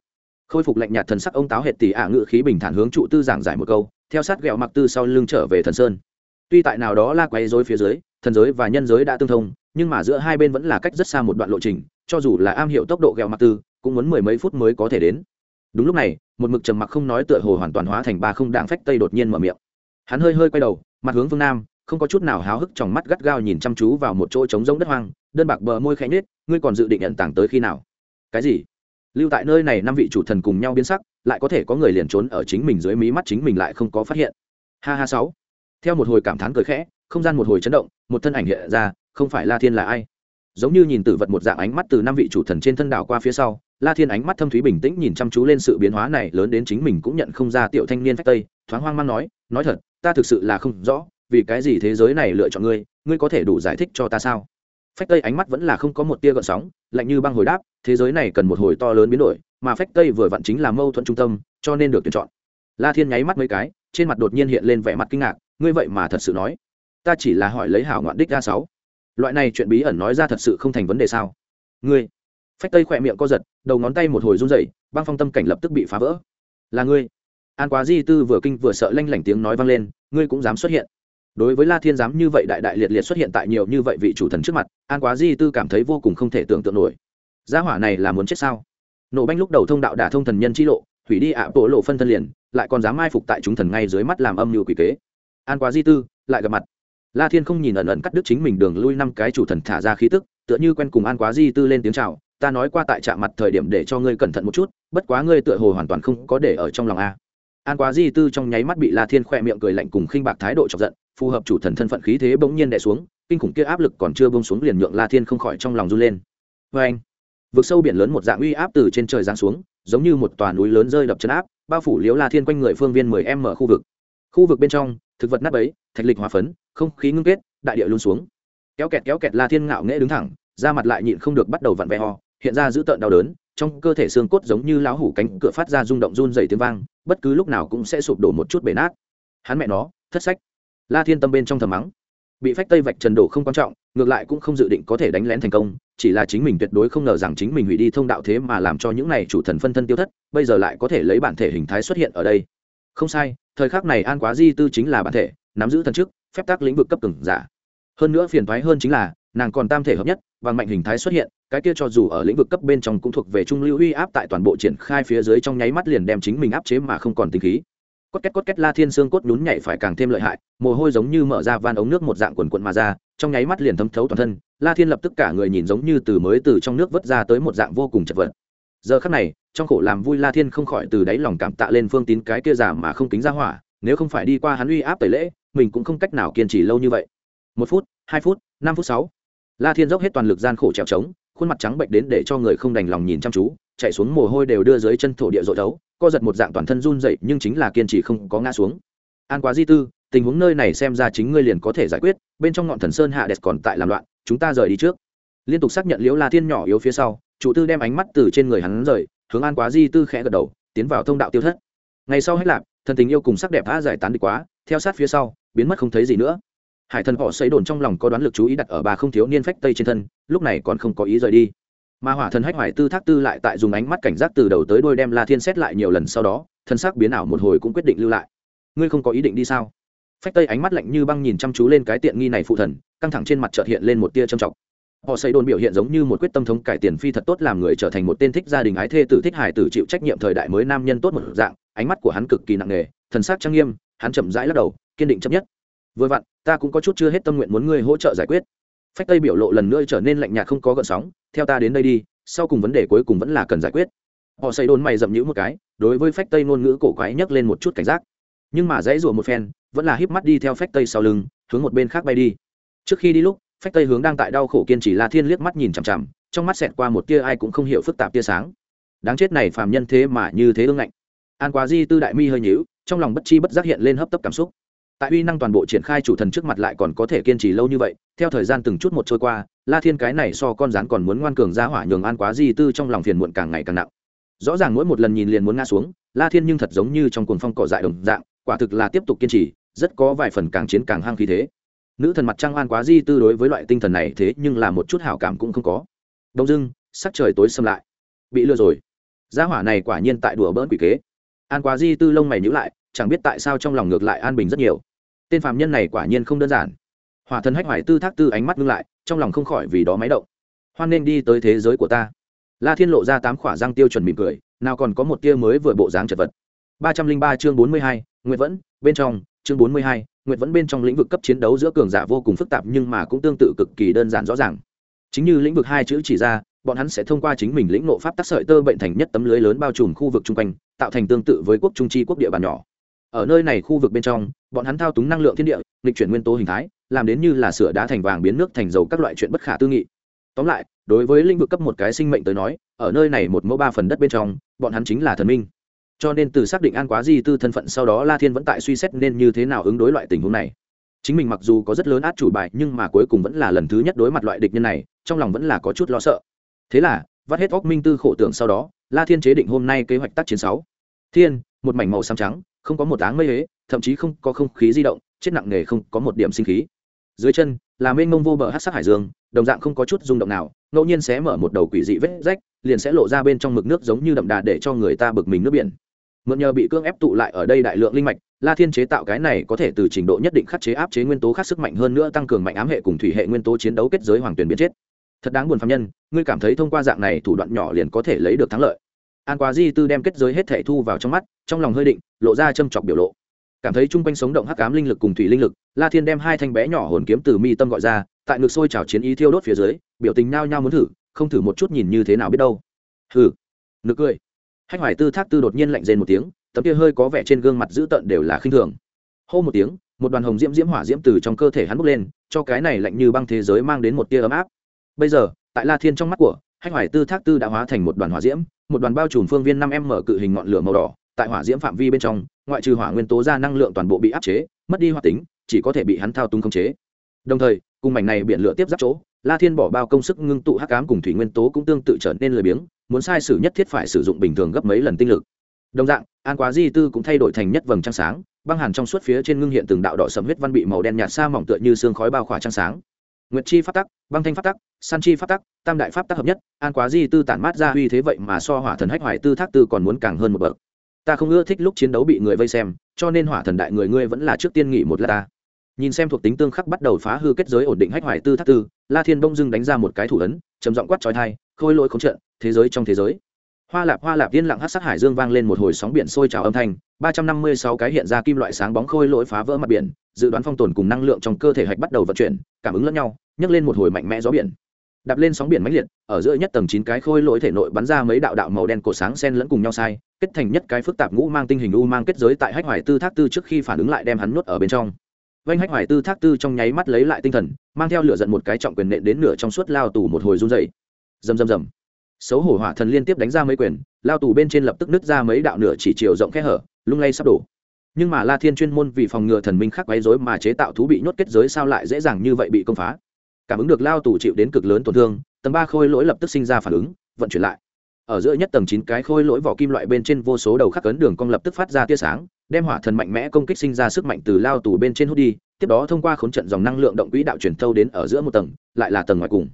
khôi phục lạnh nhạt thần sắc ông táo hệt tỷ ả ngự khí bình thản hướng trụ tư giảng giải một câu, theo sát ghẹo mặc tư sau lưng trở về thần sơn. Tuy tại nào đó la quay dối phía dưới, thần giới và nhân giới đã tương thông, nhưng mà giữa hai bên vẫn là cách rất xa một đoạn lộ trình, cho dù là am hiểu tốc độ ghẹo mặc tư, cũng muốn mười mấy phút mới có thể đến. Đúng lúc này, một mực trầm mặc không nói tựa hồ hoàn toàn hóa thành ba không đảng phách tây đột nhiên mở miệng. Hắn hơi hơi quay đầu, mặt hướng phương nam, không có chút nào háo hức trong mắt gắt gao nhìn chăm chú vào một chỗ trống rỗng đất hoang, đơn bạc bờ môi khẽ nết ngươi còn dự định nhận tảng tới khi nào? Cái gì? Lưu tại nơi này năm vị chủ thần cùng nhau biến sắc, lại có thể có người liền trốn ở chính mình dưới mí mắt chính mình lại không có phát hiện. Ha ha sáu. Theo một hồi cảm thán cười khẽ, không gian một hồi chấn động, một thân ảnh hiện ra, không phải la thiên là ai? Giống như nhìn tử vật một dạng ánh mắt từ năm vị chủ thần trên thân đảo qua phía sau, la thiên ánh mắt thâm thúy bình tĩnh nhìn chăm chú lên sự biến hóa này, lớn đến chính mình cũng nhận không ra tiểu thanh niên phách tây, thoáng hoang mang nói nói thật, ta thực sự là không rõ, vì cái gì thế giới này lựa chọn ngươi ngươi có thể đủ giải thích cho ta sao? Phách tây ánh mắt vẫn là không có một tia gợn sóng, lạnh như băng hồi đáp, thế giới này cần một hồi to lớn biến đổi, mà phách tây vừa vặn chính là mâu thuẫn trung tâm, cho nên được tuyển chọn. La thiên nháy mắt mấy cái, trên mặt đột nhiên hiện lên vẻ mặt kinh ngạc, ngươi vậy mà thật sự nói? Ta chỉ là hỏi lấy hảo ngoạn đích ra sáu. Loại này chuyện bí ẩn nói ra thật sự không thành vấn đề sao? Ngươi. Phách tây khỏe miệng co giật, đầu ngón tay một hồi run rẩy, băng phong tâm cảnh lập tức bị phá vỡ. Là ngươi. An quá di tư vừa kinh vừa sợ lanh lảnh tiếng nói vang lên, ngươi cũng dám xuất hiện đối với la thiên giám như vậy đại đại liệt liệt xuất hiện tại nhiều như vậy vị chủ thần trước mặt, an quá di tư cảm thấy vô cùng không thể tưởng tượng nổi. Gia hỏa này là muốn chết sao? Nổ banh lúc đầu thông đạo đả thông thần nhân chi lộ, hủy đi ạ, bộ lộ phân thân liền, lại còn dám mai phục tại chúng thần ngay dưới mắt làm âm mưu quỷ kế. An quá di tư lại gặp mặt. La thiên không nhìn ẩn ẩn cắt đứt chính mình đường lui năm cái chủ thần thả ra khí tức, tựa như quen cùng an quá di tư lên tiếng chào, ta nói qua tại trạm mặt thời điểm để cho ngươi cẩn thận một chút, bất quá ngươi tựa hồ hoàn toàn không có để ở trong lòng a. An quá di tư trong nháy mắt bị la thiên khoe miệng cười lạnh cùng khinh bạc thái độ chọc giận phù hợp chủ thần thân phận khí thế bỗng nhiên đè xuống, kinh khủng kia áp lực còn chưa bông xuống liền nhượng la thiên không khỏi trong lòng run lên. Vê anh, vực sâu biển lớn một dạng uy áp từ trên trời giáng xuống, giống như một tòa núi lớn rơi đập chân áp, bao phủ liếu la thiên quanh người phương viên mười m khu vực. Khu vực bên trong, thực vật nát bấy, thạch lịch hòa phấn, không khí ngưng kết, đại địa luôn xuống. Kéo kẹt kéo kẹt la thiên ngạo nghễ đứng thẳng, da mặt lại nhịn không được bắt đầu vặn vẹ ho hiện ra dữ tợn đau đớn, trong cơ thể xương cốt giống như lão hủ cánh cửa phát ra rung động run dày tiếng vang, bất cứ lúc nào cũng sẽ sụp đổ một chút bể nát. Hắn mẹ nó, thất sách la thiên tâm bên trong thầm mắng. Bị phách tây vạch trần đổ không quan trọng, ngược lại cũng không dự định có thể đánh lén thành công, chỉ là chính mình tuyệt đối không ngờ rằng chính mình hủy đi thông đạo thế mà làm cho những này chủ thần phân thân tiêu thất, bây giờ lại có thể lấy bản thể hình thái xuất hiện ở đây. Không sai, thời khắc này an quá di tư chính là bản thể, nắm giữ thần chức, phép tác lĩnh vực cấp cứng giả. Hơn nữa phiền thoái hơn chính là, nàng còn tam thể hợp nhất và mạnh hình thái xuất hiện, cái kia cho dù ở lĩnh vực cấp bên trong cũng thuộc về trung lưu uy áp tại toàn bộ triển khai phía dưới trong nháy mắt liền đem chính mình áp chế mà không còn tính khí cốt két cốt két la thiên xương cốt nhún nhảy phải càng thêm lợi hại, mồ hôi giống như mở ra van ống nước một dạng quần quận mà ra, trong nháy mắt liền thấm thấu toàn thân, la thiên lập tức cả người nhìn giống như từ mới từ trong nước vớt ra tới một dạng vô cùng chật vật. Giờ khắc này, trong khổ làm vui la thiên không khỏi từ đáy lòng cảm tạ lên phương tín cái kia giả mà không tính ra hỏa, nếu không phải đi qua hắn uy áp tẩy lễ, mình cũng không cách nào kiên trì lâu như vậy. Một phút, hai phút, năm phút sáu. La thiên dốc hết toàn lực gian khổ trèo trống, khuôn mặt trắng bệnh đến để cho người không đành lòng nhìn chăm chú chạy xuống mồ hôi đều đưa dưới chân thổ địa rội đấu co giật một dạng toàn thân run dậy nhưng chính là kiên trì không có ngã xuống. An quá di tư, tình huống nơi này xem ra chính ngươi liền có thể giải quyết, bên trong ngọn thần sơn hạ đẹp còn tại làm loạn, chúng ta rời đi trước. Liên tục xác nhận liễu la thiên nhỏ yếu phía sau, chủ tư đem ánh mắt từ trên người hắn rời, hướng an quá di tư khẽ gật đầu, tiến vào thông đạo tiêu thất. Ngày sau hết lạp, thần tình yêu cùng sắc đẹp đã giải tán đi quá, theo sát phía sau, biến mất không thấy gì nữa. Hải thần họ xây đồn trong lòng có đoán lực chú ý đặt ở bà không thiếu niên phách tây trên thân, lúc này còn không có ý rời đi mà hỏa thần hách hoài tư thác tư lại tại dùng ánh mắt cảnh giác từ đầu tới đôi đem la thiên xét lại nhiều lần sau đó, thân xác biến ảo một hồi cũng quyết định lưu lại. Ngươi không có ý định đi sao? Phách tây ánh mắt lạnh như băng nhìn chăm chú lên cái tiện nghi này phụ thần, căng thẳng trên mặt trợt hiện lên một tia trầm trọng. Họ xây đồn biểu hiện giống như một quyết tâm thống cải tiền phi thật tốt làm người trở thành một tên thích gia đình ái thê tử thích hải tử chịu trách nhiệm thời đại mới nam nhân tốt một dạng, ánh mắt của hắn cực kỳ nặng nề, thần sắc trang nghiêm, hắn chậm rãi lắc đầu, kiên định chấp nhất. Vừa vặn, ta cũng có chút chưa hết tâm nguyện muốn ngươi hỗ trợ giải quyết phách tây biểu lộ lần nữa trở nên lạnh nhạt không có gợn sóng, theo ta đến đây đi, sau cùng vấn đề cuối cùng vẫn là cần giải quyết. Họ xây đồn mày dậm nhữ một cái, đối với phách tây ngôn ngữ cổ quái nhấc lên một chút cảnh giác. Nhưng mà dãy rủa một phen, vẫn là híp mắt đi theo phách tây sau lưng, hướng một bên khác bay đi. Trước khi đi lúc, phách tây hướng đang tại đau khổ kiên trì la thiên liếc mắt nhìn chằm chằm, trong mắt xẹt qua một tia ai cũng không hiểu phức tạp tia sáng. Đáng chết này phàm nhân thế mà như thế ương ngạnh. An quá di tư đại mi hơi nhíu, trong lòng bất chi bất giác hiện lên hấp tấp cảm xúc tại uy năng toàn bộ triển khai chủ thần trước mặt lại còn có thể kiên trì lâu như vậy, theo thời gian từng chút một trôi qua, la thiên cái này so con rắn còn muốn ngoan cường ra hỏa nhường an quá di tư trong lòng phiền muộn càng ngày càng nặng. Rõ ràng mỗi một lần nhìn liền muốn ngã xuống, la thiên nhưng thật giống như trong cuồng phong cỏ dại đồng dạng, quả thực là tiếp tục kiên trì, rất có vài phần càng chiến càng hăng khí thế. Nữ thần mặt trăng an quá di tư đối với loại tinh thần này thế nhưng là một chút hảo cảm cũng không có. Đông dưng sắc trời tối xâm lại. Bị lừa rồi. Gia hỏa này quả nhiên tại đùa bỡn quỷ kế. An quá di tư lông mày nhữ lại, chẳng biết tại sao trong lòng ngược lại an bình rất nhiều tên phạm nhân này quả nhiên không đơn giản. Hỏa thần hách hoài tư thác tư ánh mắt ngưng lại, trong lòng không khỏi vì đó máy động. Hoan nên đi tới thế giới của ta. La thiên lộ ra tám khỏa răng tiêu chuẩn mỉm cười, nào còn có một tia mới vừa bộ dáng chật vật. Ba trăm linh ba chương bốn mươi hai, nguyệt vẫn, bên trong, chương bốn mươi hai, nguyệt vẫn bên trong lĩnh vực cấp chiến đấu giữa cường giả vô cùng phức tạp nhưng mà cũng tương tự cực kỳ đơn giản rõ ràng. Chính như lĩnh vực hai chữ chỉ ra, bọn hắn sẽ thông qua chính mình lĩnh nộ pháp tác sợi tơ bệnh thành nhất tấm lưới lớn bao trùm khu vực chung quanh, tạo thành tương tự với quốc trung chi quốc địa bàn nhỏ ở nơi này khu vực bên trong, bọn hắn thao túng năng lượng thiên địa lịch chuyển nguyên tố hình thái, làm đến như là sửa đá thành vàng biến nước thành dầu các loại chuyện bất khả tư nghị. Tóm lại, đối với lĩnh vực cấp một cái sinh mệnh tới nói, ở nơi này một mẫu ba phần đất bên trong, bọn hắn chính là thần minh. Cho nên từ xác định an quá di tư thân phận sau đó la thiên vẫn tại suy xét nên như thế nào ứng đối loại tình huống này. Chính mình mặc dù có rất lớn át chủ bài, nhưng mà cuối cùng vẫn là lần thứ nhất đối mặt loại địch nhân này, trong lòng vẫn là có chút lo sợ. Thế là, vắt hết óc minh tư khổ tưởng sau đó, la thiên chế định hôm nay kế hoạch tác chiến sáu. Thiên, một mảnh màu xám trắng không có một áng mây hế thậm chí không có không khí di động, chết nặng nề không có một điểm sinh khí. Dưới chân là mênh mông vô bờ hát sắc hải dương, đồng dạng không có chút rung động nào, ngẫu nhiên sẽ mở một đầu quỷ dị vết rách, liền sẽ lộ ra bên trong mực nước giống như đậm đà để cho người ta bực mình nước biển. Mượn nhờ bị cưỡng ép tụ lại ở đây đại lượng linh mạch, la thiên chế tạo cái này có thể từ trình độ nhất định khắc chế áp chế nguyên tố khác sức mạnh hơn nữa tăng cường mạnh ám hệ cùng thủy hệ nguyên tố chiến đấu kết giới hoàng tuyển biến chết. Thật đáng buồn phạm nhân, ngươi cảm thấy thông qua dạng này thủ đoạn nhỏ liền có thể lấy được thắng lợi an quá di tư đem kết giới hết thể thu vào trong mắt, trong lòng hơi định, lộ ra châm chọc biểu lộ. Cảm thấy chung quanh sống động hắc cám linh lực cùng thủy linh lực, la thiên đem hai thanh bé nhỏ hồn kiếm từ mi tâm gọi ra, tại ngực sôi trào chiến ý thiêu đốt phía dưới, biểu tình nao nhao muốn thử, không thử một chút nhìn như thế nào biết đâu. Hừ. Nực cười. Hách hoài tư thác tư đột nhiên lạnh rên một tiếng, tấm kia hơi có vẻ trên gương mặt dữ tợn đều là khinh thường. Hô một tiếng, một đoàn hồng diễm diễm hỏa diễm từ trong cơ thể hắn bốc lên, cho cái này lạnh như băng thế giới mang đến một tia ấm áp. Bây giờ, tại la thiên trong mắt của hách hoài tư thác tư đã hóa thành một đoàn hỏa diễm, một đoàn bao trùm phương viên năm m cự hình ngọn lửa màu đỏ, tại hỏa diễm phạm vi bên trong, ngoại trừ hỏa nguyên tố ra năng lượng toàn bộ bị áp chế, mất đi hoạt tính, chỉ có thể bị hắn thao túng khống chế. Đồng thời, cùng mảnh này biển lửa tiếp giáp chỗ, la thiên bỏ bao công sức ngưng tụ hắc ám cùng thủy nguyên tố cũng tương tự trở nên lười biếng, muốn sai sử nhất thiết phải sử dụng bình thường gấp mấy lần tinh lực. Đồng dạng, an quá di tư cũng thay đổi thành nhất vầng trăng sáng, băng hàn trong suốt phía trên ngưng hiện từng đạo đỏ sầm huyết văn bị màu đen nhạt xa mỏng tựa như xương khói bao khỏa trăng sáng nguyệt chi pháp tắc, băng thanh pháp tắc, san chi pháp tắc, tam đại pháp tắc hợp nhất, an quá di tư tản mát ra uy thế vậy mà so hỏa thần hách hoài tư thác tư còn muốn càng hơn một bậc. Ta không ưa thích lúc chiến đấu bị người vây xem, cho nên hỏa thần đại người ngươi vẫn là trước tiên nghỉ một là ta. Nhìn xem thuộc tính tương khắc bắt đầu phá hư kết giới ổn định hách hoài tư thác tư, la thiên bông dưng đánh ra một cái thủ ấn, trầm giọng quát trói thai, khôi lỗi không trận, thế giới trong thế giới. Hoa lạp hoa lạp, yên lặng hát sát hải dương vang lên một hồi sóng biển sôi trào âm thanh, ba trăm năm mươi sáu cái hiện ra kim loại sáng bóng khôi lỗi phá vỡ mặt biển dự đoán phong tồn cùng năng lượng trong cơ thể hạch bắt đầu vận chuyển, cảm ứng lẫn nhau, nhấc lên một hồi mạnh mẽ gió biển. Đạp lên sóng biển mãnh liệt, ở giữa nhất tầng chín cái khôi lỗi thể nội bắn ra mấy đạo đạo màu đen cổ sáng sen lẫn cùng nhau sai, kết thành nhất cái phức tạp ngũ mang tinh hình u mang kết giới tại hách hoài tư thác tư trước khi phản ứng lại đem hắn nuốt ở bên trong. Vanh hách hoài tư thác tư trong nháy mắt lấy lại tinh thần, mang theo lửa giận một cái trọng quyền nện đến nửa trong suốt lao tù một hồi run dày rầm rầm rầm. Xấu hổ hỏa thần liên tiếp đánh ra mấy quyền, lao tù bên trên lập tức nứt ra mấy đạo nửa chỉ chiều rộng khe hở, lung lay sắp đổ nhưng mà la thiên chuyên môn vì phòng ngừa thần minh khắc quấy rối mà chế tạo thú bị nhốt kết giới sao lại dễ dàng như vậy bị công phá? Cảm ứng được lao tù chịu đến cực lớn tổn thương, tầng ba khôi lỗi lập tức sinh ra phản ứng, vận chuyển lại. Ở giữa nhất tầng chín cái khôi lỗi vỏ kim loại bên trên vô số đầu khắc ấn đường cong lập tức phát ra tia sáng, đem hỏa thần mạnh mẽ công kích sinh ra sức mạnh từ lao tù bên trên hút đi, tiếp đó thông qua khốn trận dòng năng lượng động quỹ đạo truyền thâu đến ở giữa một tầng, lại là tầng ngoài cùng.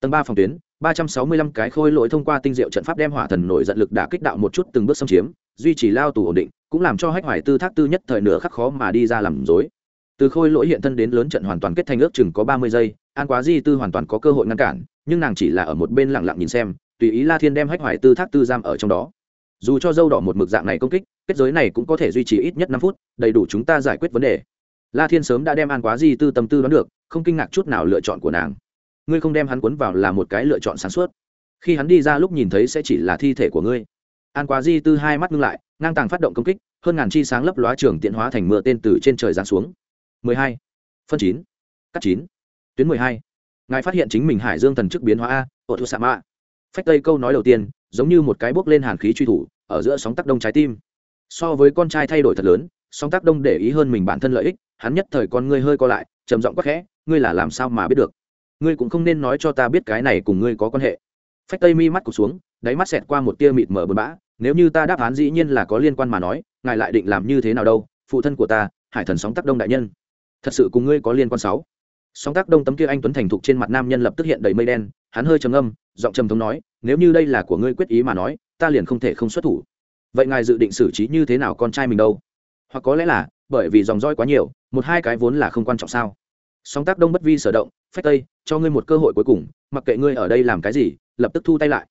Tầng ba phòng tuyến ba trăm sáu mươi lăm cái khôi lỗi thông qua tinh diệu trận pháp đem hỏa thần nổi giận lực đả kích đạo một chút từng bước xâm chiếm, duy trì lao tù ổn định, cũng làm cho hách hoài tư thác tư nhất thời nửa khắc khó mà đi ra làm dối từ khôi lỗi hiện thân đến lớn trận hoàn toàn kết thành ước chừng có ba mươi giây, an quá di tư hoàn toàn có cơ hội ngăn cản, nhưng nàng chỉ là ở một bên lặng lặng nhìn xem, tùy ý la thiên đem hách hoài tư thác tư giam ở trong đó. Dù cho dâu đỏ một mực dạng này công kích, kết giới này cũng có thể duy trì ít nhất năm phút, đầy đủ chúng ta giải quyết vấn đề. La thiên sớm đã đem an quá di tư tâm tư đoán được, không kinh ngạc chút nào lựa chọn của nàng ngươi không đem hắn cuốn vào là một cái lựa chọn sáng suốt. Khi hắn đi ra lúc nhìn thấy sẽ chỉ là thi thể của ngươi. An quá di tư hai mắt ngưng lại, ngang tàng phát động công kích, hơn ngàn chi sáng lấp lóa trường tiện hóa thành mưa tên từ trên trời giáng xuống. 12. phân chín, cắt chín, tuyến 12. ngài phát hiện chính mình hải dương thần chức biến hóa a ở thu sa mạ phách tây câu nói đầu tiên, giống như một cái bước lên hàn khí truy thủ, ở giữa sóng tác đông trái tim. So với con trai thay đổi thật lớn song tác đông để ý hơn mình bản thân lợi ích, hắn nhất thời con ngươi hơi co lại, trầm giọng quắc khẽ, ngươi là làm sao mà biết được? Ngươi cũng không nên nói cho ta biết cái này cùng ngươi có quan hệ. Phách tây mi mắt cụt xuống, đáy mắt xẹt qua một tia mịt mở bờ bã, nếu như ta đáp án dĩ nhiên là có liên quan mà nói, ngài lại định làm như thế nào đâu, phụ thân của ta, hải thần sóng tác đông đại nhân. Thật sự cùng ngươi có liên quan sáu. Sóng tác đông tấm kia anh tuấn thành thục trên mặt nam nhân lập tức hiện đầy mây đen, hắn hơi trầm âm giọng trầm thống nói, nếu như đây là của ngươi quyết ý mà nói, ta liền không thể không xuất thủ. Vậy ngài dự định xử trí như thế nào con trai mình đâu? Hoặc có lẽ là, bởi vì dòng roi quá nhiều, một hai cái vốn là không quan trọng sao? Song tác đông bất vi sở động, phách tây, cho ngươi một cơ hội cuối cùng, mặc kệ ngươi ở đây làm cái gì, lập tức thu tay lại.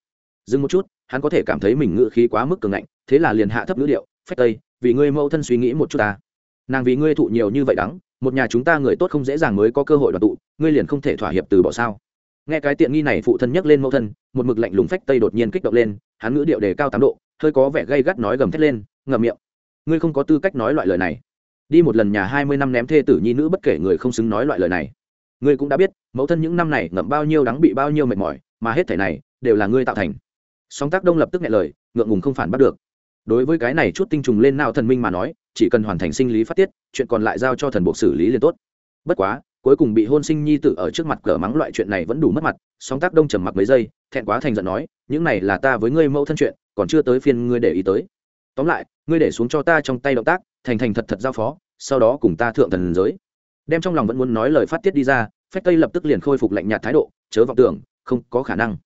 Dừng một chút, hắn có thể cảm thấy mình ngự khí quá mức cường ngạnh, thế là liền hạ thấp ngữ điệu, phách tây, vì ngươi mâu thân suy nghĩ một chút ta. Nàng vì ngươi thụ nhiều như vậy đắng, một nhà chúng ta người tốt không dễ dàng mới có cơ hội đoàn tụ, ngươi liền không thể thỏa hiệp từ bỏ sao? Nghe cái tiện nghi này, phụ thân nhắc lên mẫu thân, một mực lạnh lùng phách tây đột nhiên kích động lên, hắn ngữ điệu đề cao tám độ, hơi có vẻ gây gắt nói gầm thét lên, ngậm miệng. Ngươi không có tư cách nói loại lời này đi một lần nhà hai mươi năm ném thê tử nhi nữ bất kể người không xứng nói loại lời này. Ngươi cũng đã biết, mẫu thân những năm này ngậm bao nhiêu đắng bị bao nhiêu mệt mỏi, mà hết thể này đều là ngươi tạo thành. Song tác đông lập tức nghe lời, ngượng ngùng không phản bắt được. Đối với cái này chút tinh trùng lên nào thần minh mà nói, chỉ cần hoàn thành sinh lý phát tiết, chuyện còn lại giao cho thần buộc xử lý liền tốt. Bất quá, cuối cùng bị hôn sinh nhi tử ở trước mặt cờ mắng loại chuyện này vẫn đủ mất mặt, song tác đông trầm mặc mấy giây, thẹn quá thành giận nói, những này là ta với ngươi mẫu thân chuyện, còn chưa tới phiên ngươi để ý tới. Tóm lại, ngươi để xuống cho ta trong tay động tác thành thành thật thật giao phó, sau đó cùng ta thượng thần giới. Đem trong lòng vẫn muốn nói lời phát tiết đi ra, phách tây lập tức liền khôi phục lạnh nhạt thái độ, chớ vọng tưởng, không có khả năng.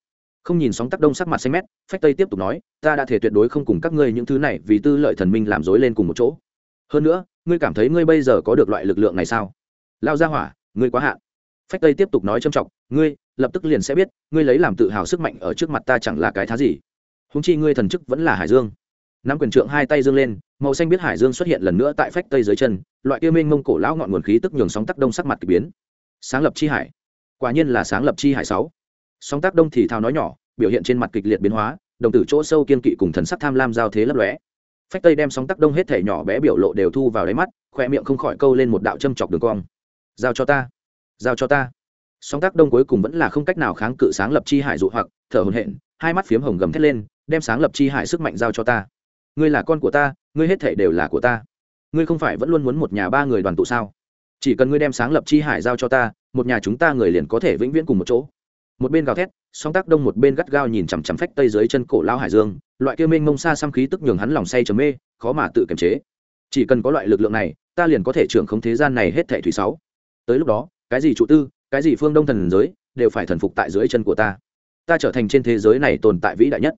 Không nhìn sóng tắc đông sắc mặt xanh mét, phách tây tiếp tục nói, ta đã thể tuyệt đối không cùng các ngươi những thứ này vì tư lợi thần minh làm dối lên cùng một chỗ. Hơn nữa, ngươi cảm thấy ngươi bây giờ có được loại lực lượng này sao? Lao ra hỏa, ngươi quá hạn. Phách tây tiếp tục nói trâm trọng, ngươi, lập tức liền sẽ biết, ngươi lấy làm tự hào sức mạnh ở trước mặt ta chẳng là cái thá gì. Húng chi ngươi thần chức vẫn là hải dương nắm quyền trượng hai tay dương lên, màu xanh biết hải dương xuất hiện lần nữa tại phách tây dưới chân, loại kia minh mông cổ lão ngọn nguồn khí tức nhường sóng tắc đông sắc mặt k ỳ biến. Sáng lập chi hải. Quả nhiên là sáng lập chi hải sáu. Sóng tác đông thì thào nói nhỏ, biểu hiện trên mặt kịch liệt biến hóa, đồng tử chỗ sâu kiên kỵ cùng thần sắc tham lam giao thế lấp lóe. Phách tây đem sóng tác đông hết thể nhỏ bé biểu lộ đều thu vào đáy mắt, khoe miệng không khỏi câu lên một đạo châm chọc đường cong. Giao cho ta. Giao cho ta. Sóng tác đông cuối cùng vẫn là không cách nào kháng cự sáng lập chi hải dụ hoặc, thở hồn hện hai mắt phiếm hồng gầm thét lên, đem sáng lập chi hải sức mạnh giao cho ta ngươi là con của ta, ngươi hết thể đều là của ta. Ngươi không phải vẫn luôn muốn một nhà ba người đoàn tụ sao? Chỉ cần ngươi đem sáng lập chi hải giao cho ta, một nhà chúng ta người liền có thể vĩnh viễn cùng một chỗ. Một bên gào thét, song tác đông một bên gắt gao nhìn chằm chằm phách tây dưới chân cổ lao hải dương, loại kia mênh mông xa xăm khí tức nhường hắn lòng say trầm mê, khó mà tự kiềm chế. Chỉ cần có loại lực lượng này, ta liền có thể trưởng không thế gian này hết thẻ thủy sáu. Tới lúc đó, cái gì trụ tư, cái gì phương đông thần giới, đều phải thần phục tại dưới chân của ta. Ta trở thành trên thế giới này tồn tại vĩ đại nhất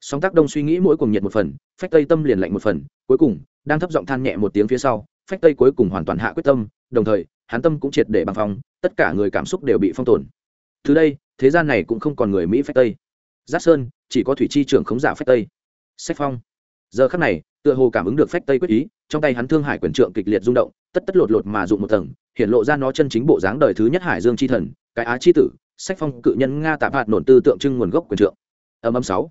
song tác đông suy nghĩ mỗi cùng nhiệt một phần, phách tây tâm liền lạnh một phần, cuối cùng, đang thấp giọng than nhẹ một tiếng phía sau, phách tây cuối cùng hoàn toàn hạ quyết tâm, đồng thời, hắn tâm cũng triệt để bằng phong, tất cả người cảm xúc đều bị phong tồn. Từ đây, thế gian này cũng không còn người mỹ phách tây. Giác sơn, chỉ có thủy chi trưởng khống giả phách tây. Sách phong. Giờ khắc này, tựa hồ cảm ứng được phách tây quyết ý, trong tay hắn thương hải quyền trượng kịch liệt rung động, tất tất lột lột mà dụng một tầng, hiện lộ ra nó chân chính bộ dáng đời thứ nhất hải dương chi thần, cái á chi tử, sách phong cự nhân nga tạp hạt nổn tư tượng trưng nguồn gốc quyền trượng. Âm âm sáu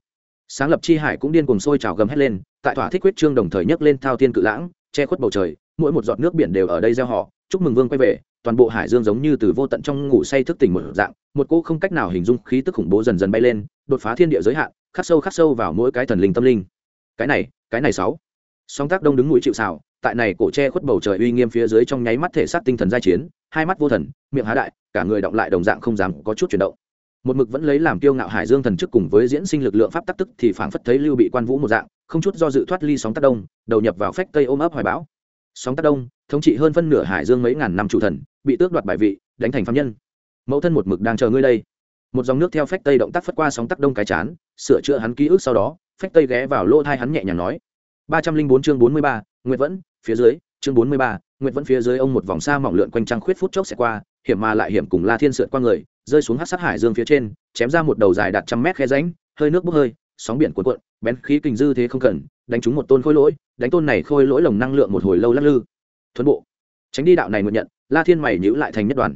sáng lập chi hải cũng điên cuồng sôi trào gầm hét lên, tại thỏa thích quyết trương đồng thời nhấc lên thao thiên cự lãng, che khuất bầu trời, mỗi một giọt nước biển đều ở đây gieo họ. Chúc mừng vương quay về, toàn bộ hải dương giống như từ vô tận trong ngủ say thức tỉnh một dạng, một cô không cách nào hình dung khí tức khủng bố dần dần bay lên, đột phá thiên địa giới hạn, khắc sâu khắc sâu vào mỗi cái thần linh tâm linh. Cái này cái này sáu. Song tác đông đứng mũi chịu xào tại này cổ che khuất bầu trời uy nghiêm phía dưới trong nháy mắt thể xác tinh thần giai chiến, hai mắt vô thần, miệng há đại, cả người động lại đồng dạng không dám có chút chuyển động một mực vẫn lấy làm kiêu ngạo hải dương thần chức cùng với diễn sinh lực lượng pháp tắc tức thì phảng phất thấy lưu bị quan vũ một dạng, không chút do dự thoát ly sóng tác đông, đầu nhập vào phách tây ôm ấp hoài bão. Sóng tác đông, thống trị hơn phân nửa hải dương mấy ngàn năm chủ thần, bị tước đoạt bài vị, đánh thành phạm nhân. Mẫu thân một mực đang chờ ngươi đây. Một dòng nước theo phách tây động tác phất qua sóng tắc đông cái chán, sửa chữa hắn ký ức sau đó, phách tây ghé vào lỗ thai hắn nhẹ nhàng nói. ba trăm linh bốn chương bốn mươi ba, nguyệt vẫn, phía dưới, chương bốn mươi ba, nguyệt vẫn phía dưới ông một vòng xa mỏng lượn quanh trăng khuyết phút chốc sẽ qua, hiểm mà lại hiểm cùng la thiên sượt qua người rơi xuống hát sát hải dương phía trên, chém ra một đầu dài đạt trăm mét khe ránh hơi nước bốc hơi, sóng biển cuộn cuộn, bén khí kình dư thế không cần, đánh trúng một tôn khôi lỗi, đánh tôn này khôi lỗi lồng năng lượng một hồi lâu lắc lư. Thuấn bộ. Tránh đi đạo này nguyện nhận, la thiên mày nhữ lại thành nhất đoàn.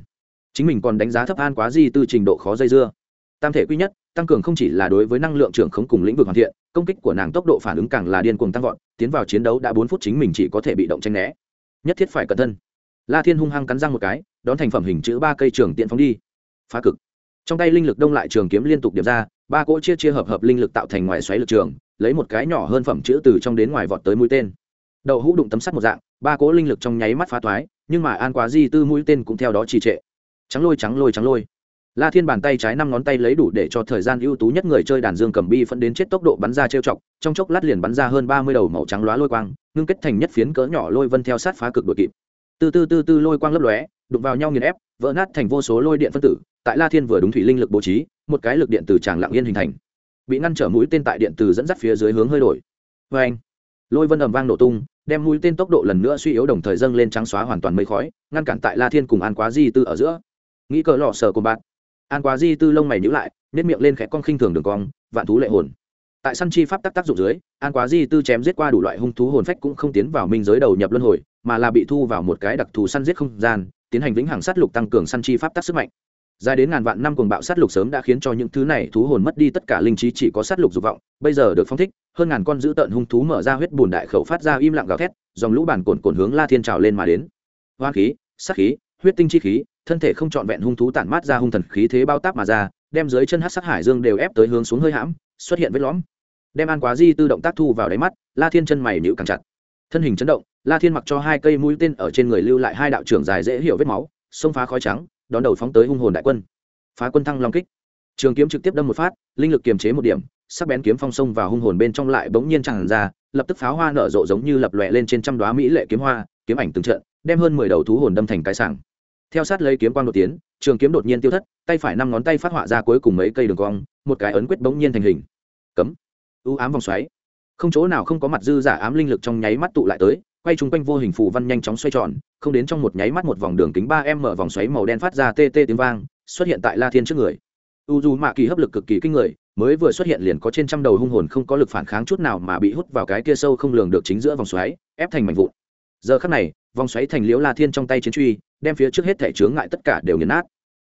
Chính mình còn đánh giá thấp an quá di tư trình độ khó dây dưa. Tam thể quy nhất, tăng cường không chỉ là đối với năng lượng trưởng khống cùng lĩnh vực hoàn thiện, công kích của nàng tốc độ phản ứng càng là điên cuồng tăng vọt, tiến vào chiến đấu đã bốn phút chính mình chỉ có thể bị động tranh né. Nhất thiết phải cẩn thân la thiên hung hăng cắn răng một cái, đón thành phẩm hình chữ ba cây trường tiện phóng đi phá cực. Trong tay linh lực đông lại trường kiếm liên tục điệp ra, ba cỗ chia chia hợp hợp linh lực tạo thành ngoài xoáy lực trường, lấy một cái nhỏ hơn phẩm chữ từ trong đến ngoài vọt tới mũi tên. Đậu hũ đụng tấm sắt một dạng, ba cỗ linh lực trong nháy mắt phá toái nhưng mà an quá di tư mũi tên cũng theo đó trì trệ. Trắng lôi trắng lôi trắng lôi. La thiên bàn tay trái năm ngón tay lấy đủ để cho thời gian ưu tú nhất người chơi đàn dương cầm bi phân đến chết tốc độ bắn ra trêu chọc, trong chốc lát liền bắn ra hơn ba mươi đầu màu trắng lóa lôi quang, ngưng kết thành nhất phiến cỡ nhỏ lôi vân theo sát phá cực đội kịp. Từ từ từ từ lôi quang lấp lóe đụng vào nhau nghiền ép, vỡ nát thành vô số lôi điện phân tử, tại la thiên vừa đúng thủy linh lực bố trí, một cái lực điện từ tràng lặng yên hình thành. Bị ngăn trở mũi tên tại điện từ dẫn dắt phía dưới hướng hơi đổi. Vê anh, lôi vân ầm vang nổ tung, đem mũi tên tốc độ lần nữa suy yếu đồng thời dâng lên trắng xóa hoàn toàn mây khói, ngăn cản tại la thiên cùng an quá di tư ở giữa. Nghĩ cờ lọ sờ của bạn. An quá di tư lông mày nhữ lại nếp miệng lên khẽ con khinh thường đường cong, vạn thú lệ hồn. Tại săn chi pháp tác tác dụng dưới, an quá di tư chém giết qua đủ loại hung thú hồn phách cũng không tiến vào minh giới đầu nhập luân hồi, mà là bị thu vào một cái đặc thù săn giết không gian tiến hành vĩnh hằng sát lục tăng cường săn chi pháp tác sức mạnh. Dài đến ngàn vạn năm cuồng bạo sát lục sớm đã khiến cho những thứ này thú hồn mất đi tất cả linh trí chỉ có sát lục dục vọng, bây giờ được phong thích, hơn ngàn con dữ tợn hung thú mở ra huyết bùn đại khẩu phát ra im lặng gào thét, dòng lũ bản cồn cồn hướng la thiên trào lên mà đến. Hoa khí, sát khí, huyết tinh chi khí, thân thể không trọn vẹn hung thú tản mát ra hung thần khí thế bao táp mà ra, đem dưới chân hát sắc hải dương đều ép tới hướng xuống hơi hãm, xuất hiện vết lõm. Đem an quá di tư động tác thu vào đáy mắt, la thiên chân mày nhịu càng chặt thân hình chấn động, la thiên mặc cho hai cây mũi tên ở trên người lưu lại hai đạo trưởng dài dễ hiểu vết máu xông phá khói trắng, đón đầu phóng tới hung hồn đại quân. Phá quân thăng long kích. Trường kiếm trực tiếp đâm một phát, linh lực kiềm chế một điểm, sắc bén kiếm phong sông vào hung hồn bên trong lại bỗng nhiên tràn ra, lập tức pháo hoa nở rộ giống như lập lòe lên trên trăm đoá mỹ lệ kiếm hoa, kiếm ảnh từng trận, đem hơn mười đầu thú hồn đâm thành cái sảng. Theo sát lấy kiếm quang đột tiến, trường kiếm đột nhiên tiêu thất, tay phải năm ngón tay phát họa ra cuối cùng mấy cây đường cong, một cái ấn quyết bỗng nhiên thành hình. Cấm. Ưu ám vòng xoáy không chỗ nào không có mặt dư giả ám linh lực trong nháy mắt tụ lại tới, quay chung quanh vô hình phù văn nhanh chóng xoay tròn, không đến trong một nháy mắt một vòng đường kính ba m mở vòng xoáy màu đen phát ra tê tê tiếng vang, xuất hiện tại la thiên trước người. U dù mạ kỳ hấp lực cực kỳ kinh người, mới vừa xuất hiện liền có trên trăm đầu hung hồn không có lực phản kháng chút nào mà bị hút vào cái kia sâu không lường được chính giữa vòng xoáy, ép thành mảnh vụn. Giờ khắc này, vòng xoáy thành liễu la thiên trong tay chiến truy, đem phía trước hết thể chướng ngại tất cả đều nghiền nát.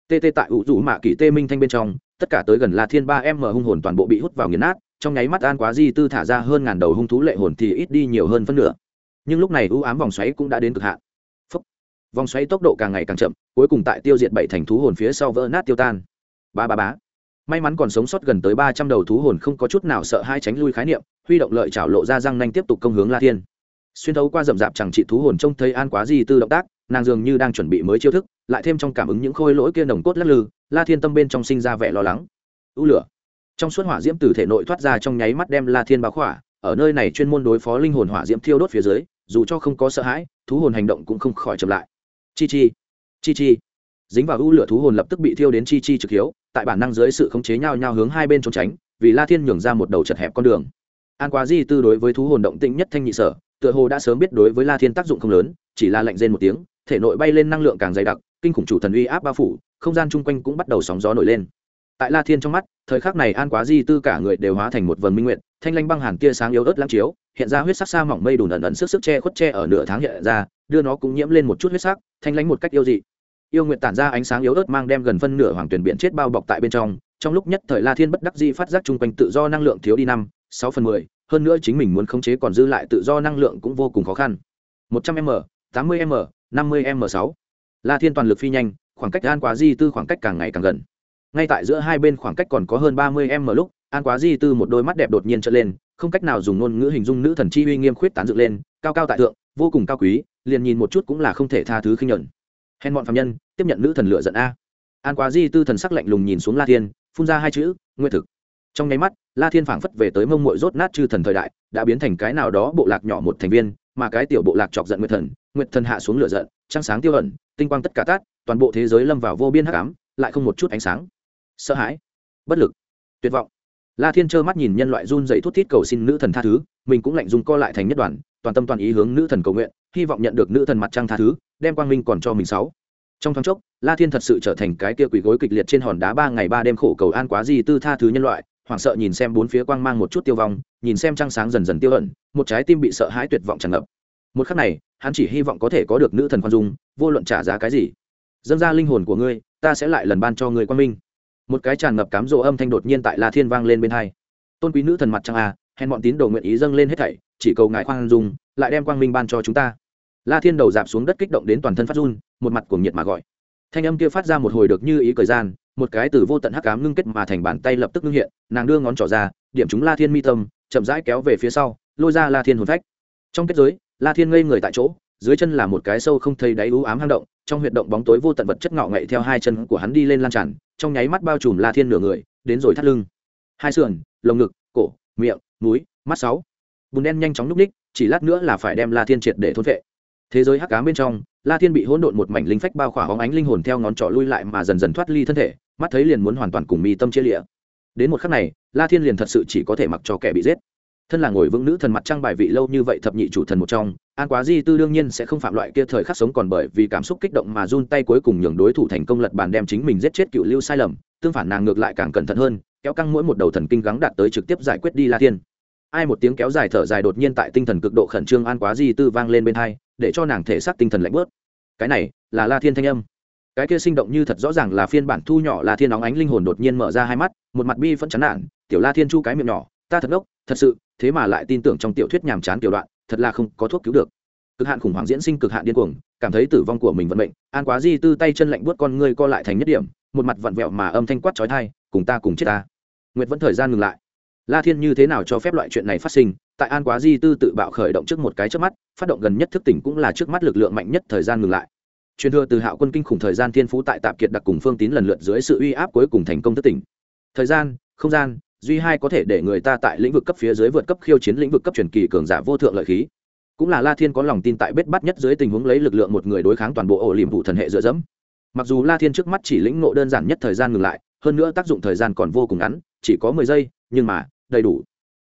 Tê tê tại u dù mạ kỳ tê minh thanh bên trong tất cả tới gần la thiên ba m hung hồn toàn bộ bị hút vào nghiền nát, trong nháy mắt an quá di tư thả ra hơn ngàn đầu hung thú lệ hồn thì ít đi nhiều hơn phân nửa. Nhưng lúc này u ám vòng xoáy cũng đã đến cực hạn. Phốc. vòng xoáy tốc độ càng ngày càng chậm, cuối cùng tại tiêu diệt bảy thành thú hồn phía sau vỡ nát tiêu tan. Ba ba bá may mắn còn sống sót gần tới ba trăm đầu thú hồn không có chút nào sợ hai tránh lui khái niệm, huy động lợi chảo lộ ra răng nanh tiếp tục công hướng la thiên. Xuyên thấu qua rậm rạp chẳng trị thú hồn trông thấy an quá di tư động tác nàng dường như đang chuẩn bị mới chiêu thức, lại thêm trong cảm ứng những khôi lỗi kia nồng cốt lắc lư, la thiên tâm bên trong sinh ra vẻ lo lắng. U lửa. Trong suốt hỏa diễm từ thể nội thoát ra trong nháy mắt đem la thiên báo khỏa, ở nơi này chuyên môn đối phó linh hồn hỏa diễm thiêu đốt phía dưới, dù cho không có sợ hãi, thú hồn hành động cũng không khỏi chậm lại. Chi chi. Chi chi. Dính vào u lửa thú hồn lập tức bị thiêu đến chi chi trực hiếu, tại bản năng dưới sự khống chế nhau nhau hướng hai bên trốn tránh, vì la thiên nhường ra một đầu chật hẹp con đường. An quá di tư đối với thú hồn động tĩnh nhất thanh nhị sở, tựa hồ đã sớm biết đối với la thiên tác dụng không lớn, chỉ là lạnh rên một tiếng thể nội bay lên năng lượng càng dày đặc, kinh khủng chủ thần uy áp bao phủ, không gian chung quanh cũng bắt đầu sóng gió nổi lên. Tại la thiên trong mắt, thời khắc này an quá di tư cả người đều hóa thành một vần minh nguyện, thanh lanh băng hàn tia sáng yếu ớt lãng chiếu, hiện ra huyết sắc xa mỏng mây đùn ẩn ẩn sức sức che khuất che ở nửa tháng hiện ra, đưa nó cũng nhiễm lên một chút huyết sắc, thanh lanh một cách yêu dị. Yêu nguyện tản ra ánh sáng yếu ớt mang đem gần phân nửa hoàng tuyển biển chết bao bọc tại bên trong trong lúc nhất thời la thiên bất đắc di phát giác chung quanh tự do năng lượng thiếu đi năm, sáu phần mười, hơn nữa chính mình muốn khống chế còn dư lại tự do năng lượng cũng vô cùng khó khăn. Một trăm m, tám mươi m năm mươi m sáu. La thiên toàn lực phi nhanh, khoảng cách an quá di tư khoảng cách càng ngày càng gần. Ngay tại giữa hai bên khoảng cách còn có hơn ba mươi m lúc, an quá di tư một đôi mắt đẹp đột nhiên trở lên, không cách nào dùng ngôn ngữ hình dung nữ thần chi uy nghiêm khuyết tán dựng lên, cao cao tại thượng, vô cùng cao quý, liền nhìn một chút cũng là không thể tha thứ khinh nhuận. Hèn bọn phạm nhân, tiếp nhận nữ thần lựa giận a. An quá di tư thần sắc lạnh lùng nhìn xuống la thiên, phun ra hai chữ nguyên thực. Trong nháy mắt, la thiên phảng phất về tới mông mội rốt nát chư thần thời đại, đã biến thành cái nào đó bộ lạc nhỏ một thành viên, mà cái tiểu bộ lạc chọc giận nguyệt thần nguyệt thần hạ xuống lửa giận, trăng sáng tiêu ẩn, tinh quang tất cả tát, toàn bộ thế giới lâm vào vô biên hắc ám, lại không một chút ánh sáng. Sợ hãi, bất lực, tuyệt vọng. La thiên trơ mắt nhìn nhân loại run dậy thút thít cầu xin nữ thần tha thứ, mình cũng lạnh dùng co lại thành nhất đoàn, toàn tâm toàn ý hướng nữ thần cầu nguyện, hy vọng nhận được nữ thần mặt trăng tha thứ, đem quang minh còn cho mình sáu. Trong thoáng chốc, la thiên thật sự trở thành cái kia quỷ gối kịch liệt trên hòn đá ba ngày ba đêm khổ cầu an quá gì tư tha thứ nhân loại, hoảng sợ nhìn xem bốn phía quang mang một chút tiêu vong, nhìn xem trăng sáng dần dần tiêu ẩn, một trái tim bị sợ hãi tuyệt vọng tràn ngập một khắc này, hắn chỉ hy vọng có thể có được nữ thần khoan dung, vô luận trả giá cái gì. Dâng ra linh hồn của ngươi, ta sẽ lại lần ban cho ngươi quan minh. Một cái tràn ngập cám rỗ âm thanh đột nhiên tại la thiên vang lên bên hai. Tôn quý nữ thần mặt trăng a hèn bọn tín đồ nguyện ý dâng lên hết thảy, chỉ cầu ngài khoan dung, lại đem quang minh ban cho chúng ta. La thiên đầu dạp xuống đất kích động đến toàn thân phát run, một mặt cuồng nhiệt mà gọi. Thanh âm kia phát ra một hồi được như ý thời gian, một cái từ vô tận hắc cám ngưng kết mà thành bàn tay lập tức ngưng hiện, nàng đưa ngón trỏ ra, điểm chúng la thiên mi tâm, chậm rãi kéo về phía sau, lôi ra la thiên hồn phách. Trong kết giới la thiên ngây người tại chỗ, dưới chân là một cái sâu không thấy đáy u ám hang động, trong huyệt động bóng tối vô tận vật chất ngọ ngậy theo hai chân của hắn đi lên lan tràn, trong nháy mắt bao trùm la thiên nửa người, đến rồi thắt lưng. Hai sườn, lồng ngực, cổ, miệng, núi, mắt sáu. Bùn đen nhanh chóng núp ních, chỉ lát nữa là phải đem la thiên triệt để thôn vệ thế giới hắc cám bên trong, la thiên bị hỗn độn một mảnh linh phách bao khỏa hóng ánh linh hồn theo ngón trỏ lui lại mà dần dần thoát ly thân thể, mắt thấy liền muốn hoàn toàn cùng mi tâm chia lịa đến một khắc này, la thiên liền thật sự chỉ có thể mặc cho kẻ bị giết thân là ngồi vững nữ thần mặt trăng bài vị lâu như vậy thập nhị chủ thần một trong, an quá di tư đương nhiên sẽ không phạm loại kia thời khắc sống còn bởi vì cảm xúc kích động mà run tay cuối cùng nhường đối thủ thành công lật bàn đem chính mình giết chết cựu lưu sai lầm, tương phản nàng ngược lại càng cẩn thận hơn, kéo căng mỗi một đầu thần kinh gắng đạt tới trực tiếp giải quyết đi la thiên. Ai một tiếng kéo dài thở dài đột nhiên tại tinh thần cực độ khẩn trương an quá di tư vang lên bên hai, để cho nàng thể xác tinh thần lạnh bớt. Cái này, là la thiên thanh âm. Cái kia sinh động như thật rõ ràng là phiên bản thu nhỏ la thiên óng ánh linh hồn đột nhiên mở ra hai mắt, một mặt bi vẫn chán nản, tiểu la thiên chu cái miệng nhỏ, ta thật ngốc thật sự, thế mà lại tin tưởng trong tiểu thuyết nhàm chán tiểu đoạn, thật là không có thuốc cứu được. Cực hạn khủng hoảng diễn sinh cực hạn điên cuồng, cảm thấy tử vong của mình vận mệnh, an quá di tư tay chân lạnh buốt con ngươi co lại thành nhất điểm, một mặt vặn vẹo mà âm thanh quát chói tai, cùng ta cùng chết ta. Nguyệt vẫn thời gian ngừng lại. La thiên như thế nào cho phép loại chuyện này phát sinh? Tại an quá di tư tự bạo khởi động trước một cái trước mắt, phát động gần nhất thức tỉnh cũng là trước mắt lực lượng mạnh nhất thời gian ngừng lại. Truyền thừa từ hạo quân kinh khủng thời gian thiên phú tại tạp kiệt đặc cùng phương tín lần lượt dưới sự uy áp cuối cùng thành công thức tỉnh. Thời gian, không gian duy hai có thể để người ta tại lĩnh vực cấp phía dưới vượt cấp khiêu chiến lĩnh vực cấp truyền kỳ cường giả vô thượng lợi khí. Cũng là la thiên có lòng tin tại bết bắt nhất dưới tình huống lấy lực lượng một người đối kháng toàn bộ ổ liềm vụ thần hệ dựa dẫm. Mặc dù la thiên trước mắt chỉ lĩnh ngộ đơn giản nhất thời gian ngừng lại, hơn nữa tác dụng thời gian còn vô cùng ngắn, chỉ có mười giây, nhưng mà, đầy đủ.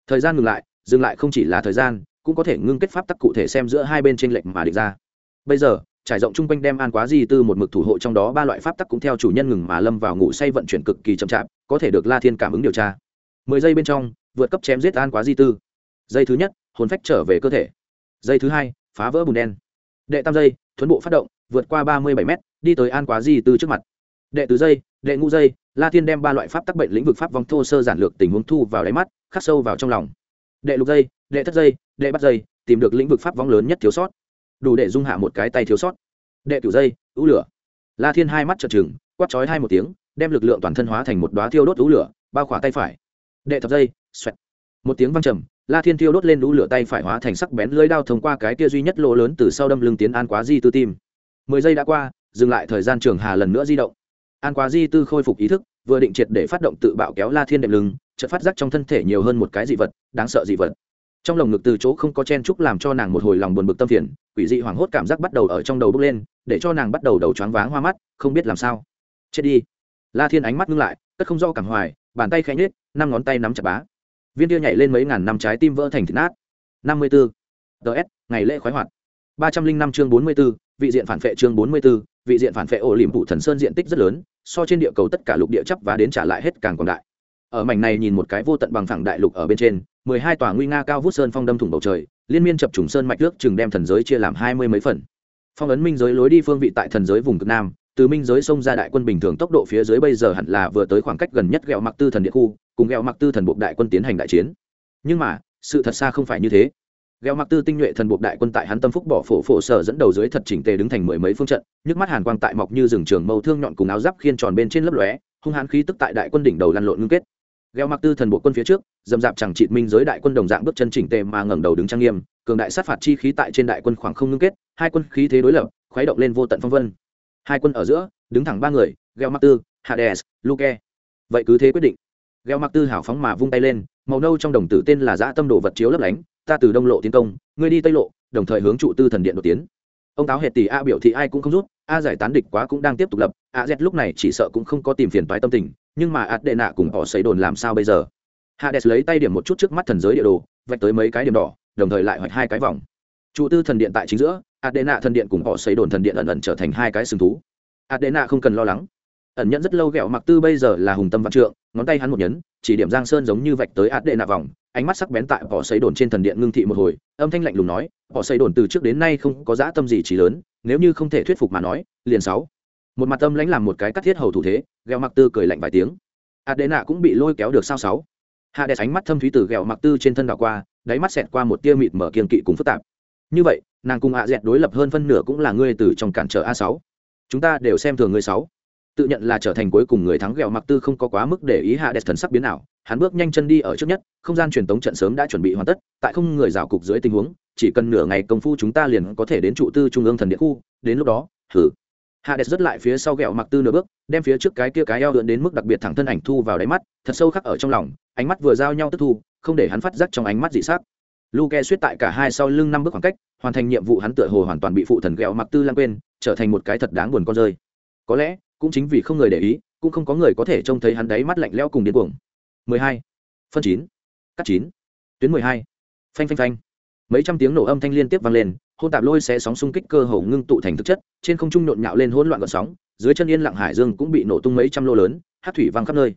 Thời gian ngừng lại, dừng lại không chỉ là thời gian, cũng có thể ngưng kết pháp tắc cụ thể xem giữa hai bên tranh lệch mà địch ra. Bây giờ, trải rộng chung quanh đem an quá di tư một mực thủ hộ trong đó ba loại pháp tắc cũng theo chủ nhân ngừng mà lâm vào ngủ say vận chuyển cực kỳ chậm chạp, có thể được la thiên cảm ứng điều tra mười giây bên trong, vượt cấp chém giết an quá di tư. Giây thứ nhất, hồn phách trở về cơ thể. Giây thứ hai, phá vỡ bùn đen. Đệ tam giây, thuấn bộ phát động, vượt qua ba mươi bảy m đi tới an quá di tư trước mặt. Đệ tứ giây, đệ ngũ giây, la thiên đem ba loại pháp tắc bệnh lĩnh vực pháp vong thô sơ giản lược tình huống thu vào đáy mắt, khắc sâu vào trong lòng. Đệ lục giây, đệ thất giây, đệ bắt giây, tìm được lĩnh vực pháp vong lớn nhất thiếu sót. Đủ để dung hạ một cái tay thiếu sót. Đệ cửu giây ưu lửa. La thiên hai mắt trợn trừng, quát chói hai một tiếng, đem lực lượng toàn thân hóa thành một đoá thiêu đốt ưu lửa, bao khỏa tay phải đệ thập giây, xoẹt. Một tiếng văng trầm, la thiên thiêu đốt lên lũ lửa tay phải hóa thành sắc bén lưới đao thông qua cái kia duy nhất lỗ lớn từ sau đâm lưng tiến an quá di tư tim. Mười giây đã qua, dừng lại thời gian trường hà lần nữa di động. An quá di tư khôi phục ý thức, vừa định triệt để phát động tự bạo kéo la thiên đệm lưng, chợt phát giác trong thân thể nhiều hơn một cái dị vật, đáng sợ dị vật. Trong lồng ngực từ chỗ không có chen chúc làm cho nàng một hồi lòng buồn bực tâm phiền, quỷ dị hoảng hốt cảm giác bắt đầu ở trong đầu bước lên, để cho nàng bắt đầu đầu choáng váng hoa mắt, không biết làm sao. Chết đi. La thiên ánh mắt ngưng lại, cất không do cảm hoài bàn tay khẽ nhếch, năm ngón tay nắm chặt bá. Viên kia nhảy lên mấy ngàn năm trái tim vỡ thành thịt nát. Năm mươi ngày lễ khoái hoạt. ba trăm linh năm chương bốn mươi b ố vị diện phản vệ chương bốn mươi b ố vị diện phản vệ ổ liềm phủ thần sơn diện tích rất lớn so trên địa cầu tất cả lục địa chấp và đến trả lại hết càng còn đại. Ở mảnh này nhìn một cái vô tận bằng phẳng đại lục ở bên trên mười hai tòa nguy nga cao vút sơn phong đâm thủng bầu trời liên miên chập trùng sơn mạch nước chừng đem thần giới chia làm hai mươi mấy phần. Phong ấn minh giới lối đi phương vị tại thần giới vùng cực nam từ minh giới sông ra đại quân bình thường tốc độ phía dưới bây giờ hẳn là vừa tới khoảng cách gần nhất ghẹo mặc tư thần địa khu, cùng ghẹo mặc tư thần buộc đại quân tiến hành đại chiến. Nhưng mà, sự thật xa không phải như thế. Ghẹo mặc tư tinh nhuệ thần buộc đại quân tại hắn tâm phúc bỏ phổ phổ sở dẫn đầu dưới thật chỉnh tề đứng thành mười mấy phương trận, nhức mắt hàn quang tại mọc như rừng trường mâu thương nhọn cùng áo giáp khiên tròn bên trên lớp lóe, hung hãn khí tức tại đại quân đỉnh đầu lăn lộn ngưng kết. Gheo mặc tư thần bộ quân phía trước, dầm dạp chẳng trị minh giới đại quân đồng dạng bước chân chỉnh tề mà ngẩng đầu đứng trang nghiêm, cường đại sát phạt chi khí tại trên đại quân khoảng không ngưng kết, hai quân khí thế đối lập, khuấy động lên vô tận phong vân hai quân ở giữa, đứng thẳng ba người gheo mặc tư, hades, luke. Vậy cứ thế quyết định. Gheo mặc tư hảo phóng mà vung tay lên, màu nâu trong đồng tử tên là dã tâm đồ vật chiếu lấp lánh, ta từ đông lộ tiến công, ngươi đi tây lộ, đồng thời hướng trụ tư thần điện đột tiến. Ông táo hệt tỷ a biểu thị ai cũng không rút, a giải tán địch quá cũng đang tiếp tục lập, a z lúc này chỉ sợ cũng không có tìm phiền toái tâm tình, nhưng mà ạt đệ nạ cùng họ xây đồn làm sao bây giờ? Hades lấy tay điểm một chút trước mắt thần giới địa đồ, vạch tới mấy cái điểm đỏ, đồng thời lại hoạch hai cái vòng. Trụ tư thần điện tại chính giữa Adena thần điện cùng họ xây đồn thần điện ẩn ẩn trở thành hai cái sừng thú. Adena không cần lo lắng. Ẩn nhận rất lâu ghẹo mặc tư bây giờ là hùng tâm văn trượng, ngón tay hắn một nhấn, chỉ điểm giang sơn giống như vạch tới Adena đệ nạ vòng, ánh mắt sắc bén tại họ xây đồn trên thần điện ngưng thị một hồi, âm thanh lạnh lùng nói, họ xây đồn từ trước đến nay không có dã tâm gì trí lớn, nếu như không thể thuyết phục mà nói, liền sáu. Một mặt tâm lãnh làm một cái cắt thiết hầu thủ thế ghẹo mặc tư cười lạnh vài tiếng. Adena đệ nạ cũng bị lôi kéo được sao sáu. Hạ đẹp ánh mắt thâm thúy từ ghẹo mặc tư trên thân đảo qua, đáy mắt xẹt qua một tia mịt mở kiên kỵ cùng phức tạp như vậy, nàng cùng hạ dẹt đối lập hơn phân nửa cũng là ngươi từ trong cản trở a sáu. Chúng ta đều xem thường ngươi sáu. Tự nhận là trở thành cuối cùng người thắng ghẹo mặc tư không có quá mức để ý hạ đẹp thần sắc biến nào hắn bước nhanh chân đi ở trước nhất, không gian truyền tống trận sớm đã chuẩn bị hoàn tất, tại không người rào cục dưới tình huống, chỉ cần nửa ngày công phu chúng ta liền có thể đến trụ tư trung ương thần điện khu, đến lúc đó thử hades rất lại phía sau ghẹo mặc tư nửa bước, đem phía trước cái kia cái eo lượn đến mức đặc biệt thẳng thân ảnh thu vào đáy mắt, thật sâu khắc ở trong lòng, ánh mắt vừa giao nhau tức thu, không để hắn phát giác trong ánh mắt dị sắc luke suýt tại cả hai sau lưng năm bước khoảng cách, hoàn thành nhiệm vụ hắn tựa hồ hoàn toàn bị phụ thần ghẹo mặc tư lan quên, trở thành một cái thật đáng buồn con rơi có lẽ, cũng chính vì không người để ý, cũng không có người có thể trông thấy hắn đáy mắt lạnh lẽo cùng điên cuồng 12. phân 9. cắt 9. tuyến 12. phanh phanh phanh mấy trăm tiếng nổ âm thanh liên tiếp vang lên hôn tạp lôi sẽ sóng xung kích cơ hồ ngưng tụ thành thực chất, trên không trung nhộn nhạo lên hỗn loạn gợn sóng, dưới chân yên lặng hải dương cũng bị nổ tung mấy trăm lô lớn, hát thủy văng khắp nơi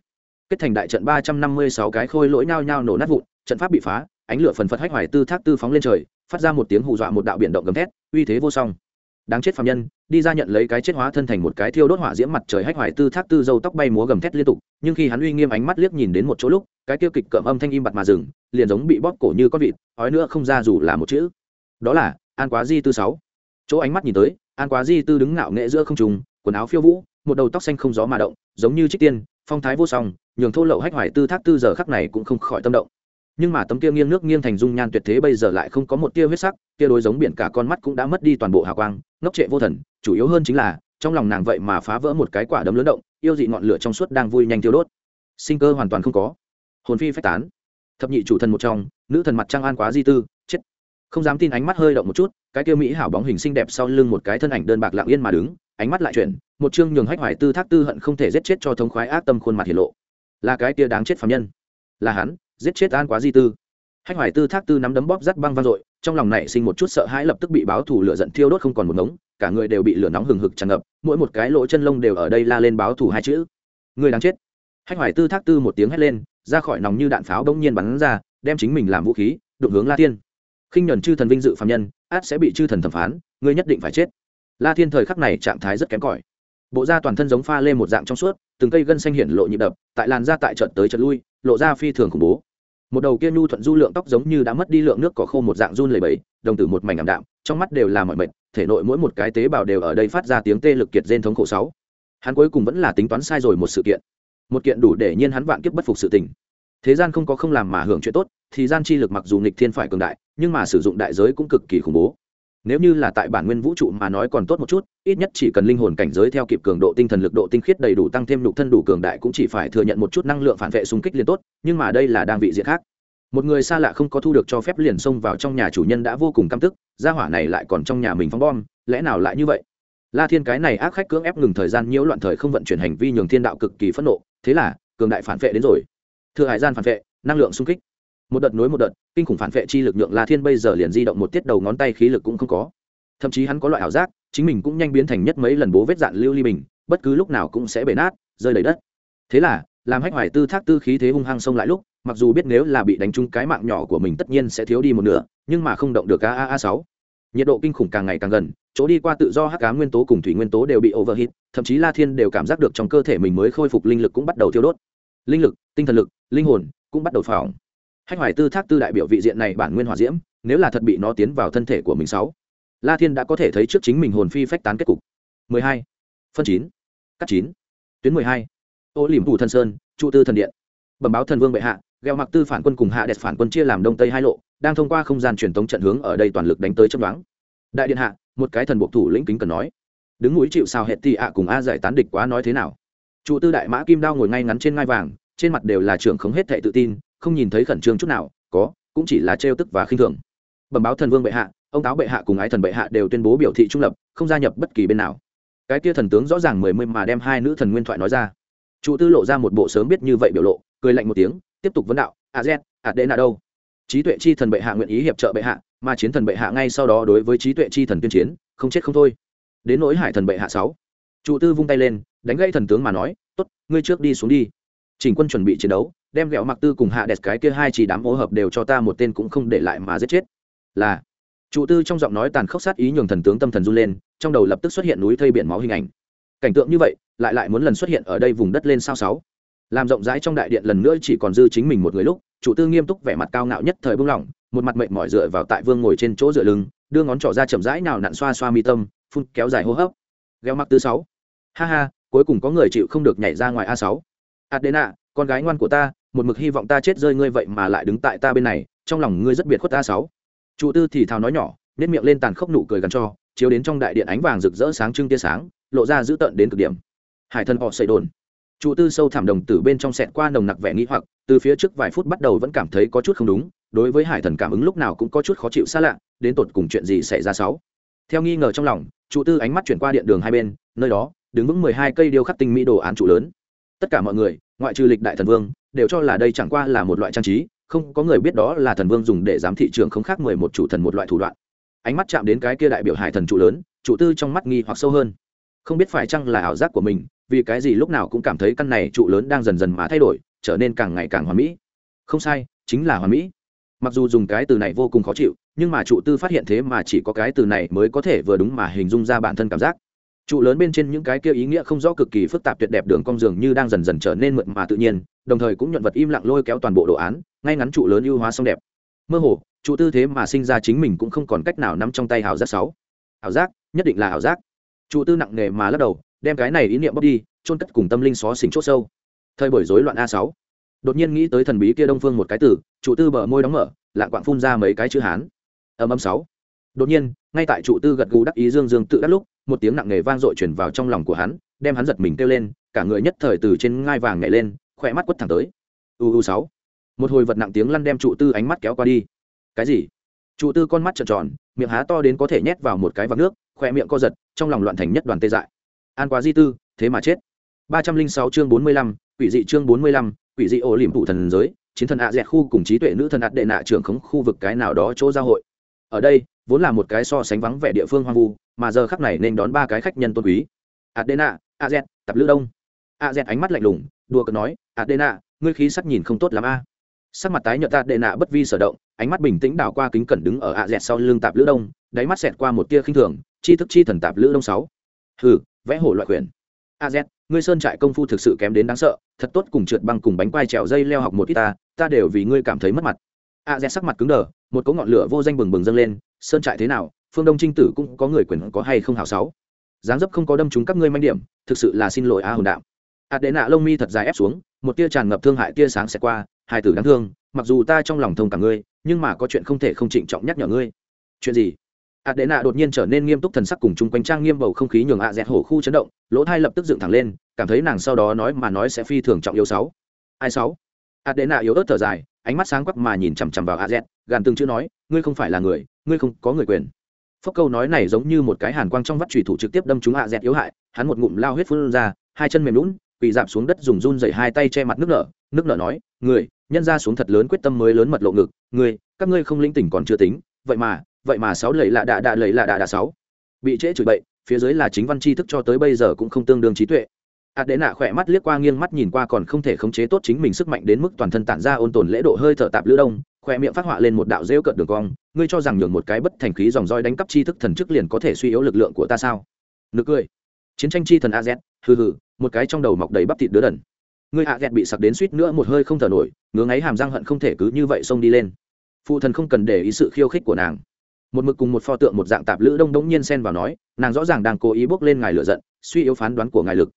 kết thành đại trận ba trăm năm mươi sáu cái khôi lỗi nhao nhao nổ nát vụn, trận pháp bị phá ánh lửa phần phật hách hoài tư thác tư phóng lên trời, phát ra một tiếng hù dọa một đạo biển động gầm thét, uy thế vô song. Đáng chết phạm nhân, đi ra nhận lấy cái chết hóa thân thành một cái thiêu đốt hỏa diễm mặt trời hách hoài tư thác tư dâu tóc bay múa gầm thét liên tục, nhưng khi hắn uy nghiêm ánh mắt liếc nhìn đến một chỗ lúc, cái tiêu kịch cợm âm thanh im bặt mà dừng, liền giống bị bóp cổ như con vịt, ói nữa không ra dù là một chữ. Đó là, an quá di tư sáu. Chỗ ánh mắt nhìn tới, an quá di tư đứng ngạo nghệ giữa không trùng quần áo phiêu vũ, một đầu tóc xanh không gió mà động, giống như trích tiên, phong thái vô song, nhường thô lậu hách hoài tư thác tư giờ khắc này cũng không khỏi tâm động nhưng mà tấm kia nghiêng nước nghiêng thành dung nhan tuyệt thế bây giờ lại không có một tia huyết sắc tia đối giống biển cả con mắt cũng đã mất đi toàn bộ hào quang, ngốc trệ vô thần, chủ yếu hơn chính là, trong lòng nàng vậy mà phá vỡ một cái quả đấm lớn động, yêu dị ngọn lửa trong suốt đang vui nhanh tiêu đốt. Sinh cơ hoàn toàn không có. Hồn phi phách tán. Thập nhị chủ thần một trong, nữ thần mặt trăng an quá di tư, chết. Không dám tin ánh mắt hơi động một chút, cái kia mỹ hảo bóng hình xinh đẹp sau lưng một cái thân ảnh đơn bạc lặng yên mà đứng, ánh mắt lại chuyển, một chương nhường hách hoài tư thác tư hận không thể giết chết cho thống khoái ác tâm khuôn mặt hiển lộ. Là cái kia đáng chết phạm nhân. Là hắn giết chết an quá di tư. Hách hoài tư thác tư nắm đấm bóp rắt băng vang dội, trong lòng nảy sinh một chút sợ hãi lập tức bị báo thủ lửa giận thiêu đốt không còn một ngống, cả người đều bị lửa nóng hừng hực tràn ngập, mỗi một cái lỗ chân lông đều ở đây la lên báo thủ hai chữ. Người đáng chết. Hách hoài tư thác tư một tiếng hét lên, ra khỏi nòng như đạn pháo bỗng nhiên bắn ra, đem chính mình làm vũ khí, đụng hướng la tiên khinh nhuần chư thần vinh dự phạm nhân, át sẽ bị chư thần thẩm phán ngươi nhất định phải chết. La thiên thời khắc này trạng thái rất kém cỏi. Bộ da toàn thân giống pha lên một dạng trong suốt, từng cây gân xanh hiện lộ nhịp đập, tại làn da tại trận tới trận lui lộ ra phi thường khủng bố. Một đầu kia nhu thuận du lượng tóc giống như đã mất đi lượng nước cỏ khô một dạng run lầy bẫy đồng tử một mảnh ảm đạm, trong mắt đều là mọi mệt, thể nội mỗi một cái tế bào đều ở đây phát ra tiếng tê lực kiệt rên thống khổ sáu. Hắn cuối cùng vẫn là tính toán sai rồi một sự kiện. Một kiện đủ để nhiên hắn vạn kiếp bất phục sự tình. Thế gian không có không làm mà hưởng chuyện tốt, thì gian chi lực mặc dù nghịch thiên phải cường đại, nhưng mà sử dụng đại giới cũng cực kỳ khủng bố nếu như là tại bản nguyên vũ trụ mà nói còn tốt một chút, ít nhất chỉ cần linh hồn cảnh giới theo kịp cường độ tinh thần lực độ tinh khiết đầy đủ tăng thêm nhục thân đủ cường đại cũng chỉ phải thừa nhận một chút năng lượng phản vệ xung kích liền tốt, nhưng mà đây là đang vị diện khác. Một người xa lạ không có thu được cho phép liền xông vào trong nhà chủ nhân đã vô cùng căm tức, gia hỏa này lại còn trong nhà mình phóng bom, lẽ nào lại như vậy? La thiên cái này ác khách cưỡng ép ngừng thời gian nhiễu loạn thời không vận chuyển hành vi nhường thiên đạo cực kỳ phẫn nộ, thế là cường đại phản vệ đến rồi. Thừa hải gian phản vệ, năng lượng xung kích một đợt nối một đợt, kinh khủng phản vệ chi lực lượng la thiên bây giờ liền di động một tiết đầu ngón tay khí lực cũng không có. Thậm chí hắn có loại ảo giác, chính mình cũng nhanh biến thành nhất mấy lần bố vết dạn lưu ly bình, bất cứ lúc nào cũng sẽ bể nát, rơi đầy đất. Thế là, làm hách hoài tư thác tư khí thế hung hăng xông lại lúc, mặc dù biết nếu là bị đánh trúng cái mạng nhỏ của mình tất nhiên sẽ thiếu đi một nửa, nhưng mà không động được a a a sáu. Nhiệt độ kinh khủng càng ngày càng gần, chỗ đi qua tự do hắc cá nguyên tố cùng thủy nguyên tố đều bị overheat, thậm chí la thiên đều cảm giác được trong cơ thể mình mới khôi phục linh lực cũng bắt đầu thiêu đốt. Linh lực, tinh thần lực, linh hồn cũng bắt đầu phỏng hách hoài tư thác tư đại biểu vị diện này bản nguyên hòa diễm, nếu là thật bị nó tiến vào thân thể của mình sáu, la thiên đã có thể thấy trước chính mình hồn phi phách tán kết cục 12. phân 9. cắt 9. tuyến 12. ô liềm thủ thân sơn, trụ tư thần điện bẩm báo thần vương bệ hạ gheo mặc tư phản quân cùng hạ đẹp phản quân chia làm đông tây hai lộ, đang thông qua không gian truyền tống trận hướng ở đây toàn lực đánh tới chấp đoán đại điện hạ, một cái thần bộ thủ lĩnh kính cần nói đứng núi chịu sao hệt tị ạ cùng a giải tán địch quá nói thế nào trụ tư đại mã kim đao ngồi ngay ngắn trên ngai vàng, trên mặt đều là trưởng không hết thệ tự tin không nhìn thấy khẩn trương chút nào, có, cũng chỉ là trêu tức và khinh thường. Bẩm báo thần vương bệ hạ, ông táo bệ hạ cùng ái thần bệ hạ đều tuyên bố biểu thị trung lập, không gia nhập bất kỳ bên nào. Cái kia thần tướng rõ ràng mười mươi mà đem hai nữ thần nguyên thoại nói ra. Trụ tư lộ ra một bộ sớm biết như vậy biểu lộ, cười lạnh một tiếng, tiếp tục vấn đạo, a z, a đ nạ đâu? Trí tuệ chi thần bệ hạ nguyện ý hiệp trợ bệ hạ, mà chiến thần bệ hạ ngay sau đó đối với trí tuệ chi thần tuyên chiến, không chết không thôi. Đến nỗi hải thần bệ hạ sáu. Trụ tư vung tay lên, đánh gây thần tướng mà nói, tốt, ngươi trước đi xuống đi. Chỉnh quân chuẩn bị chiến đấu đem ghẹo mặc tư cùng hạ đẹp cái kia hai chỉ đám ô hợp đều cho ta một tên cũng không để lại mà giết chết. Là trụ tư trong giọng nói tàn khốc sát ý nhường thần tướng tâm thần run lên, trong đầu lập tức xuất hiện núi thây biển máu hình ảnh. Cảnh tượng như vậy, lại lại muốn lần xuất hiện ở đây vùng đất lên sao sáu. Làm rộng rãi trong đại điện lần nữa chỉ còn dư chính mình một người lúc, chủ tư nghiêm túc vẻ mặt cao ngạo nhất thời buông lỏng một mặt mệt mỏi dựa vào tại vương ngồi trên chỗ dựa lưng, đưa ngón trỏ ra chậm rãi nào nặn xoa xoa mi tâm, phun kéo dài hô hấp. Gheo mặc tư sáu. Ha ha, cuối cùng có người chịu không được nhảy ra ngoài a sáu. Adena, con gái ngoan của ta một mực hy vọng ta chết rơi ngươi vậy mà lại đứng tại ta bên này, trong lòng ngươi rất biệt khuất ta sáu. Trụ tư thì thào nói nhỏ nếp miệng lên tàn khốc nụ cười gắn cho, chiếu đến trong đại điện ánh vàng rực rỡ sáng trưng tia sáng, lộ ra dữ tợn đến cực điểm. Hải thân họ xây đồn. Trụ tư sâu thảm đồng tử bên trong sẹt qua nồng nặc vẻ nghĩ hoặc, từ phía trước vài phút bắt đầu vẫn cảm thấy có chút không đúng, đối với hải thần cảm ứng lúc nào cũng có chút khó chịu xa lạ, đến tột cùng chuyện gì xảy ra sáu. Theo nghi ngờ trong lòng trụ tư ánh mắt chuyển qua điện đường hai bên, nơi đó, đứng vững mười hai cây điêu khắc tinh mỹ đồ án trụ lớn. Tất cả mọi người, ngoại trừ lịch đại thần vương đều cho là đây chẳng qua là một loại trang trí, không có người biết đó là thần vương dùng để giám thị trường không khác mười một chủ thần một loại thủ đoạn. Ánh mắt chạm đến cái kia đại biểu hải thần trụ lớn trụ tư trong mắt nghi hoặc sâu hơn. Không biết phải chăng là ảo giác của mình, vì cái gì lúc nào cũng cảm thấy căn này trụ lớn đang dần dần mà thay đổi, trở nên càng ngày càng hoàn mỹ. Không sai, chính là hoàn mỹ. Mặc dù dùng cái từ này vô cùng khó chịu, nhưng mà trụ tư phát hiện thế mà chỉ có cái từ này mới có thể vừa đúng mà hình dung ra bản thân cảm giác. Trụ lớn bên trên những cái kia ý nghĩa không rõ cực kỳ phức tạp tuyệt đẹp đường cong dường như đang dần dần trở nên mượt mà tự nhiên đồng thời cũng nhận vật im lặng lôi kéo toàn bộ đồ án, ngay ngắn trụ lớn ưu hóa xong đẹp. Mơ hồ, trụ tư thế mà sinh ra chính mình cũng không còn cách nào nắm trong tay hảo giác sáu. Hảo giác, nhất định là hảo giác. Trụ tư nặng nề mà lắc đầu, đem cái này ý niệm bóc đi trôn cất cùng tâm linh xó xỉnh chốt sâu. Thời buổi rối loạn a sáu. Đột nhiên nghĩ tới thần bí kia đông phương một cái từ trụ tư bờ môi đóng mở, lạng quạng phun ra mấy cái chữ hán. Âm âm sáu. Đột nhiên, ngay tại trụ tư gật gù đắc ý dương dương tự đắc lúc, một tiếng nặng nề vang dội chuyển vào trong lòng của hắn, đem hắn giật mình kêu lên, cả người nhất thời từ trên ngai vàng nhảy lên khỏe mắt quất thẳng tới. Uu sáu. Một hồi vật nặng tiếng lăn đem trụ tư ánh mắt kéo qua đi. Cái gì? Trụ tư con mắt trợn tròn, miệng há to đến có thể nhét vào một cái vạc nước, khỏe miệng co giật, trong lòng loạn thành nhất đoàn tê dại. An quá di tư, thế mà chết. Ba trăm linh sáu chương bốn mươi lăm, quỷ dị chương bốn mươi lăm, quỷ dị ổ liềm thủ thần giới, chiến thần ạ dẹt khu cùng trí tuệ nữ thần ạt đệ nạ trưởng khống khu vực cái nào đó chỗ giao hội. Ở đây, vốn là một cái so sánh vắng vẻ địa phương hoang vu, mà giờ khắc này nên đón ba cái khách nhân tôn quý. Ạt đệ nạ a dẹt, tập lữ đông. A dẹt ánh mắt lạnh lùng đùa cợt nói, adena, ngươi khí sắc nhìn không tốt lắm a. Sắc mặt tái nhợt adena bất vi sở động, ánh mắt bình tĩnh đảo qua kính cẩn đứng ở a dẹt sau lưng tạp lữ đông, đáy mắt xẹt qua một tia khinh thường chi thức chi thần tạp lữ đông sáu. Hừ, vẽ hổ loại quyền. A z, ngươi sơn trại công phu thực sự kém đến đáng sợ, thật tốt cùng trượt băng cùng bánh quai trèo dây leo học một ít ta ta đều vì ngươi cảm thấy mất mặt. A z sắc mặt cứng đờ, một cỗ ngọn lửa vô danh bừng bừng dâng lên, sơn trại thế nào, phương đông trinh tử cũng có người quyền có hay không hảo sáu? Dáng dấp không có đâm trúng các ngươi manh điểm, thực sự là xin lỗi a hồn đạo ạt đệ nạ lông mi thật dài ép xuống, một tia tràn ngập thương hại tia sáng sẽ qua, hai tử đáng thương, mặc dù ta trong lòng thông cả ngươi, nhưng mà có chuyện không thể không trịnh trọng nhắc nhở ngươi. Chuyện gì? Ạt đệ nạ đột nhiên trở nên nghiêm túc thần sắc cùng chung quanh trang nghiêm bầu không khí nhường ạ dẹt hổ khu chấn động, lỗ thai lập tức dựng thẳng lên, cảm thấy nàng sau đó nói mà nói sẽ phi thường trọng yếu sáu. Ai sáu? Ạt đệ nạ yếu ớt thở dài, ánh mắt sáng quắc mà nhìn chằm chằm vào a z gàn từng chữ nói, ngươi không phải là người, ngươi không có người quyền. Phốc câu nói này giống như một cái hàn quang trong vắt trùy thủ trực tiếp đâm trúng a z yếu hại, hắn một ngụm lao huyết phun ra, hai chân mềm lún quỳ dạp xuống đất dùng run dậy hai tay che mặt nước nở nước nở nói, người, nhân ra xuống thật lớn quyết tâm mới lớn mật lộ ngực, người, các ngươi không linh tỉnh còn chưa tính, vậy mà vậy mà sáu lầy lạ đạ đạ lầy lạ đạ đạ sáu. Bị trễ chửi bậy, phía dưới là chính văn tri thức cho tới bây giờ cũng không tương đương trí tuệ. Ạt đệ nạ khỏe mắt liếc qua nghiêng mắt nhìn qua còn không thể khống chế tốt chính mình sức mạnh đến mức toàn thân tản ra ôn tồn lễ độ hơi thở tạp lữ đông, khỏe miệng phát họa lên một đạo rêu cận đường cong, ngươi cho rằng nhường một cái bất thành khí dòng roi đánh cắp tri thức thần chức liền có thể suy yếu lực lượng của ta sao? Nực cười. Chiến tranh chi thần a z hừ hừ, một cái trong đầu mọc đầy bắp thịt đứa đần. Ngươi hạ z bị sặc đến suýt nữa một hơi không thở nổi, ngứa ngáy hàm răng hận không thể cứ như vậy xông đi lên. Phụ thần không cần để ý sự khiêu khích của nàng. Một mực cùng một pho tượng một dạng tạp lữ đông đống nhiên xen vào nói, nàng rõ ràng đang cố ý bước lên ngài lựa giận, suy yếu phán đoán của ngài lực.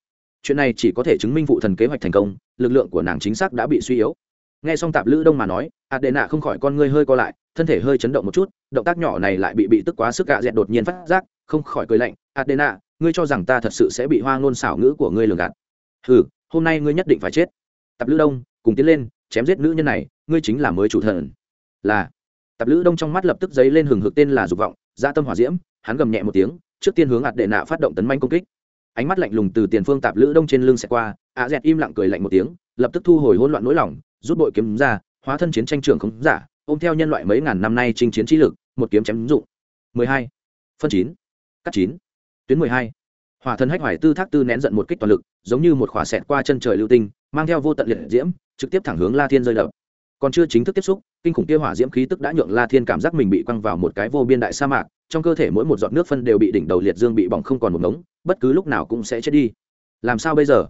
Chuyện này chỉ có thể chứng minh phụ thần kế hoạch thành công, lực lượng của nàng chính xác đã bị suy yếu. Nghe xong tạp lữ đông mà nói adena không khỏi con ngươi hơi co lại, thân thể hơi chấn động một chút, động tác nhỏ này lại bị bị tức quá sức gạ dẹt đột nhiên phát giác, không khỏi cười lạnh adena ngươi cho rằng ta thật sự sẽ bị hoa ngôn xảo ngữ của ngươi lường gạt. Ừ hôm nay ngươi nhất định phải chết. Tạp lữ đông, cùng tiến lên, chém giết nữ nhân này, ngươi chính là mới chủ thần. Là. Tạp lữ đông trong mắt lập tức dấy lên hừng hực tên là dục vọng gia tâm hỏa diễm, hắn gầm nhẹ một tiếng, trước tiên hướng ạt đệ nạ phát động tấn manh công kích. Ánh mắt lạnh lùng từ tiền phương tạp lữ đông trên lưng xẹt qua ạ dẹt im lặng cười lạnh một tiếng, lập tức thu hồi hỗn loạn nỗi lòng, rút bội kiếm ra, hóa thân chiến tranh trường không giả, ôm theo nhân loại mấy ngàn năm nay chinh chiến trí lực, một kiếm chém ứng dụng 12. phân chín. Cắt chín tuyến 12. hỏa thần hách hoài tư thác tư nén giận một kích toàn lực, giống như một khỏa xẹt qua chân trời lưu tinh, mang theo vô tận liệt diễm, trực tiếp thẳng hướng la thiên rơi đập. Còn chưa chính thức tiếp xúc, kinh khủng kia hỏa diễm khí tức đã nhượng la thiên cảm giác mình bị quăng vào một cái vô biên đại sa mạc, trong cơ thể mỗi một giọt nước phân đều bị đỉnh đầu liệt dương bị bỏng không còn một ngống, bất cứ lúc nào cũng sẽ chết đi. Làm sao bây giờ?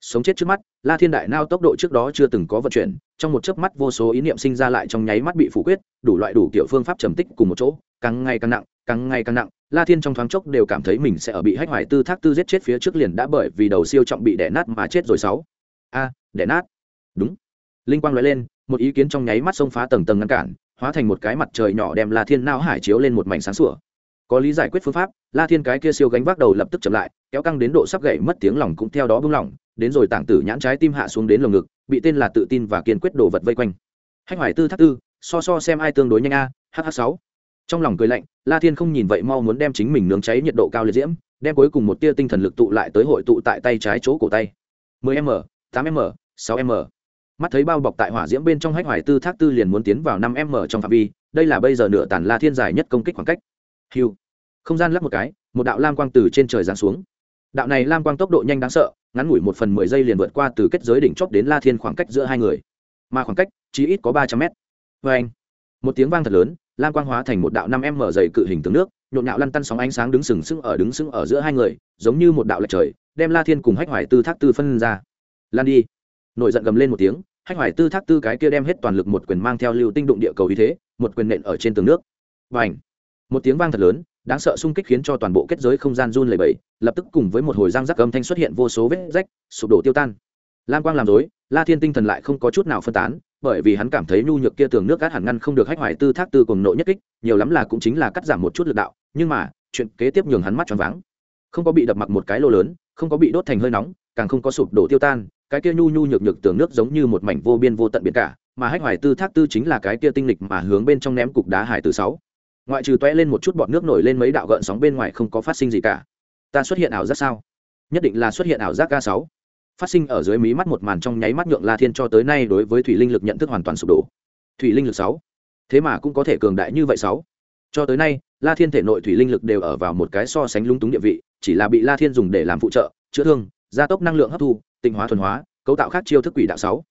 Sống chết trước mắt, la thiên đại nao tốc độ trước đó chưa từng có vận chuyển, trong một chớp mắt vô số ý niệm sinh ra lại trong nháy mắt bị phủ quyết, đủ loại đủ kiểu phương pháp trầm tích cùng một chỗ, càng ngày càng nặng, càng ngày càng nặng, la thiên trong thoáng chốc đều cảm thấy mình sẽ ở bị hách hoài tư thác tư giết chết phía trước liền đã bởi vì đầu siêu trọng bị đẻ nát mà chết rồi sáu. A, đẻ nát. Đúng. Linh quang nói lên, một ý kiến trong nháy mắt xông phá tầng tầng ngăn cản, hóa thành một cái mặt trời nhỏ đem la thiên nao hải chiếu lên một mảnh sáng sủa. Có lý giải quyết phương pháp, la thiên cái kia siêu gánh vác đầu lập tức chậm lại kéo căng đến độ sắp gậy mất tiếng lòng cũng theo đó bưng lỏng, đến rồi tảng tử nhãn trái tim hạ xuống đến lồng ngực, bị tên là tự tin và kiên quyết đồ vật vây quanh. Hách hoài tư thác tư, so so xem ai tương đối nhanh a hh sáu. Trong lòng cười lạnh, la thiên không nhìn vậy mau muốn đem chính mình nướng cháy nhiệt độ cao liệt diễm, đem cuối cùng một tia tinh thần lực tụ lại tới hội tụ tại tay trái chỗ cổ tay. 10 m 8 m 6 m. Mắt thấy bao bọc tại hỏa diễm bên trong hách hoài tư thác tư liền muốn tiến vào 5 m trong phạm vi, đây là bây giờ nửa tàn la thiên dài nhất công kích khoảng cách. Hiu. Không gian lắp một cái, một đạo lam quang từ trên trời giáng xuống đạo này lam quang tốc độ nhanh đáng sợ, ngắn ngủi một phần mười giây liền vượt qua từ kết giới đỉnh chóp đến la thiên khoảng cách giữa hai người. Mà khoảng cách chỉ ít có ba trăm mét. Vê anh, một tiếng vang thật lớn, lam quang hóa thành một đạo năm m dày cự hình tướng nước, nhộn nhạo lăn tăn sóng ánh sáng đứng sừng sững ở đứng sững ở giữa hai người, giống như một đạo lệch trời, đem la thiên cùng hách hoài tư thác tư phân ra. Lan đi. Nổi giận gầm lên một tiếng, hách hoài tư thác tư cái kia đem hết toàn lực một quyền mang theo lưu tinh đụng địa cầu ý thế, một quyền nện ở trên tường nước. Và ảnh một tiếng vang thật lớn đáng sợ xung kích khiến cho toàn bộ kết giới không gian run lẩy bẩy, lập tức cùng với một hồi răng rắc âm thanh xuất hiện vô số vết rách, sụp đổ tiêu tan. Lam quang làm dối la thiên tinh thần lại không có chút nào phân tán, bởi vì hắn cảm thấy nhu nhược kia tường nước gắt hẳn ngăn không được hách hoài tư thác tư cùng nội nhất kích, nhiều lắm là cũng chính là cắt giảm một chút lực đạo, nhưng mà, chuyện kế tiếp nhường hắn mắt choáng váng. Không có bị đập mặc một cái lô lớn, không có bị đốt thành hơi nóng, càng không có sụp đổ tiêu tan, cái kia nhu nhu nhược nhược tường nước giống như một mảnh vô biên vô tận biển cả, mà hách hoài tư thác tư chính là cái kia tinh lịch mà hướng bên trong ném cục đá hải từ sáu ngoại trừ toé lên một chút bọt nước nổi lên mấy đạo gợn sóng bên ngoài không có phát sinh gì cả. Ta xuất hiện ảo giác sao? Nhất định là xuất hiện ảo giác k sáu. Phát sinh ở dưới mí mắt một màn trong nháy mắt nhượng la thiên cho tới nay đối với thủy linh lực nhận thức hoàn toàn sụp đổ. Thủy linh lực sáu. Thế mà cũng có thể cường đại như vậy sáu. Cho tới nay, la thiên thể nội thủy linh lực đều ở vào một cái so sánh lung túng địa vị, chỉ là bị la thiên dùng để làm phụ trợ, chữa thương, gia tốc năng lượng hấp thu, tinh hóa thuần hóa, cấu tạo khác chiêu thức quỷ đạo sáu.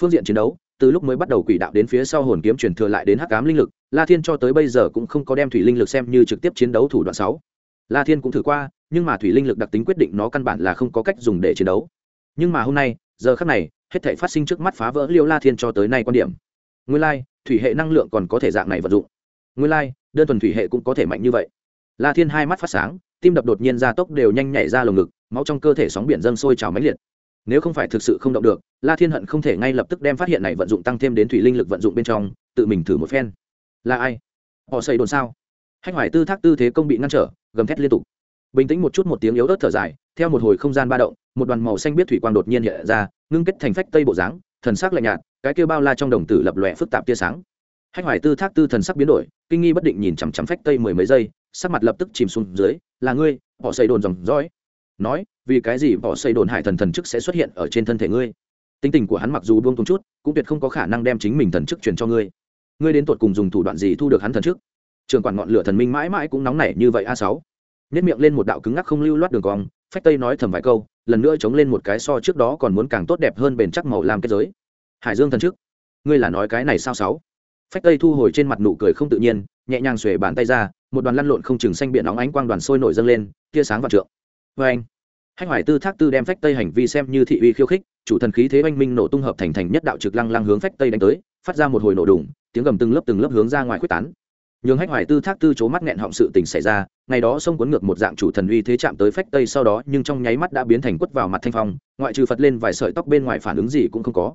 Phương diện chiến đấu từ lúc mới bắt đầu quỷ đạo đến phía sau hồn kiếm truyền thừa lại đến hắc ám linh lực, la thiên cho tới bây giờ cũng không có đem thủy linh lực xem như trực tiếp chiến đấu thủ đoạn sáu. La thiên cũng thử qua, nhưng mà thủy linh lực đặc tính quyết định nó căn bản là không có cách dùng để chiến đấu. Nhưng mà hôm nay, giờ khắc này, hết thảy phát sinh trước mắt phá vỡ liêu la thiên cho tới nay quan điểm. Nguyên lai, thủy hệ năng lượng còn có thể dạng này vận dụng. Nguyên lai, đơn thuần thủy hệ cũng có thể mạnh như vậy. La thiên hai mắt phát sáng, tim đập đột nhiên ra tốc đều nhanh nhảy ra lồng ngực, máu trong cơ thể sóng biển dâng sôi trào mãnh liệt nếu không phải thực sự không động được, la thiên hận không thể ngay lập tức đem phát hiện này vận dụng tăng thêm đến thủy linh lực vận dụng bên trong, tự mình thử một phen. Là ai? Họ xây đồn sao? Hách hoài tư thác tư thế công bị ngăn trở, gầm thét liên tục. Bình tĩnh một chút một tiếng yếu ớt thở dài, theo một hồi không gian ba động, một đoàn màu xanh biết thủy quang đột nhiên hiện ra, ngưng kết thành phách tây bộ dáng, thần sắc lạnh nhạt, cái kêu bao la trong đồng tử lập lòe phức tạp tia sáng. Hách hoài tư thác tư thần sắc biến đổi, kinh nghi bất định nhìn chằm chằm phách tây mười mấy giây, sắc mặt lập tức chìm xuống dưới, là ngươi, họ xây đồn dòng dõi nói, vì cái gì bỏ xây đồn hải thần thần chức sẽ xuất hiện ở trên thân thể ngươi? Tính tình của hắn mặc dù buông tung chút, cũng tuyệt không có khả năng đem chính mình thần chức truyền cho ngươi. Ngươi đến tột cùng dùng thủ đoạn gì thu được hắn thần chức? Trường quản ngọn lửa thần minh mãi mãi cũng nóng nảy như vậy a sáu. Nếp miệng lên một đạo cứng ngắc không lưu loát đường cong, phách tây nói thầm vài câu, lần nữa chống lên một cái so trước đó còn muốn càng tốt đẹp hơn bền chắc màu làm kết giới. Hải dương thần chức. Ngươi là nói cái này sao sáu? Phách tây thu hồi trên mặt nụ cười không tự nhiên, nhẹ nhàng xuề bàn tay ra, một đoàn lăn lộn không chừng xanh biển óng ánh quang đoàn sôi nổi dâng lên, tia sáng và trượng vê anh. Hách hoài tư thác tư đem phách tây hành vi xem như thị uy khiêu khích, chủ thần khí thế oanh minh nổ tung hợp thành thành nhất đạo trực lăng lăng hướng phách tây đánh tới, phát ra một hồi nổ đùng, tiếng gầm từng lớp từng lớp hướng ra ngoài quyết tán. Nhường hách hoài tư thác tư chố mắt nghẹn họng sự tình xảy ra, ngày đó sông cuốn ngược một dạng chủ thần uy thế chạm tới phách tây sau đó, nhưng trong nháy mắt đã biến thành quất vào mặt thanh phong, ngoại trừ phật lên vài sợi tóc bên ngoài phản ứng gì cũng không có.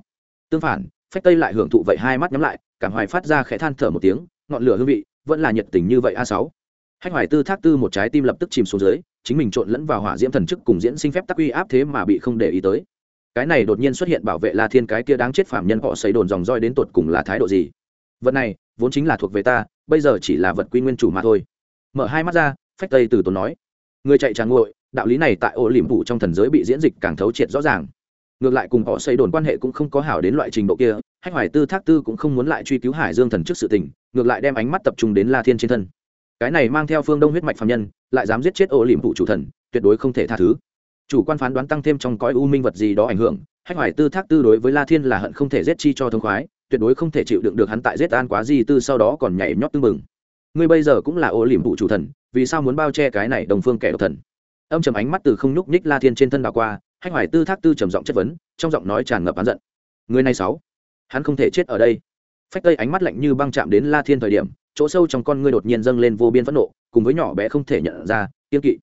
Tương phản, phách tây lại hưởng thụ vậy hai mắt nhắm lại, cảm hoài phát ra khẽ than thở một tiếng, ngọn lửa hương vị, vẫn là nhiệt tình như vậy a sáu. Hách hoài tư thác tư một trái tim lập tức chìm xuống dưới chính mình trộn lẫn vào hỏa diễm thần chức cùng diễn sinh phép tắc uy áp thế mà bị không để ý tới. Cái này đột nhiên xuất hiện bảo vệ la thiên cái kia đáng chết phạm nhân họ xây đồn dòng roi đến tột cùng là thái độ gì? Vật này, vốn chính là thuộc về ta, bây giờ chỉ là vật quy nguyên chủ mà thôi. Mở hai mắt ra, phách tây từ tốn nói. Người chạy tràn nguội đạo lý này tại ô liềm phủ trong thần giới bị diễn dịch càng thấu triệt rõ ràng. Ngược lại cùng họ xây đồn quan hệ cũng không có hảo đến loại trình độ kia, hách hoài tư thác tư cũng không muốn lại truy cứu hải dương thần trước sự tình, ngược lại đem ánh mắt tập trung đến la thiên trên thân cái này mang theo phương đông huyết mạch phạm nhân, lại dám giết chết ô liềm phủ chủ thần, tuyệt đối không thể tha thứ. Chủ quan phán đoán tăng thêm trong cõi u minh vật gì đó ảnh hưởng, hách hoài tư thác tư đối với la thiên là hận không thể giết chi cho thông khoái, tuyệt đối không thể chịu đựng được hắn tại giết an quá di tư sau đó còn nhảy nhót tư mừng ngươi bây giờ cũng là ô liềm vụ chủ thần, vì sao muốn bao che cái này đồng phương kẻ độc thần? Âm trầm ánh mắt từ không nhúc nhích la thiên trên thân đào qua, hách hoài tư thác tư trầm giọng chất vấn, trong giọng nói tràn ngập hắn giận. Người này sáu, hắn không thể chết ở đây. Phách tây ánh mắt lạnh như băng chạm đến la thiên thời điểm chỗ sâu trong con ngươi đột nhiên dâng lên vô biên phẫn nộ, cùng với nhỏ bé không thể nhận ra kiên kỵ.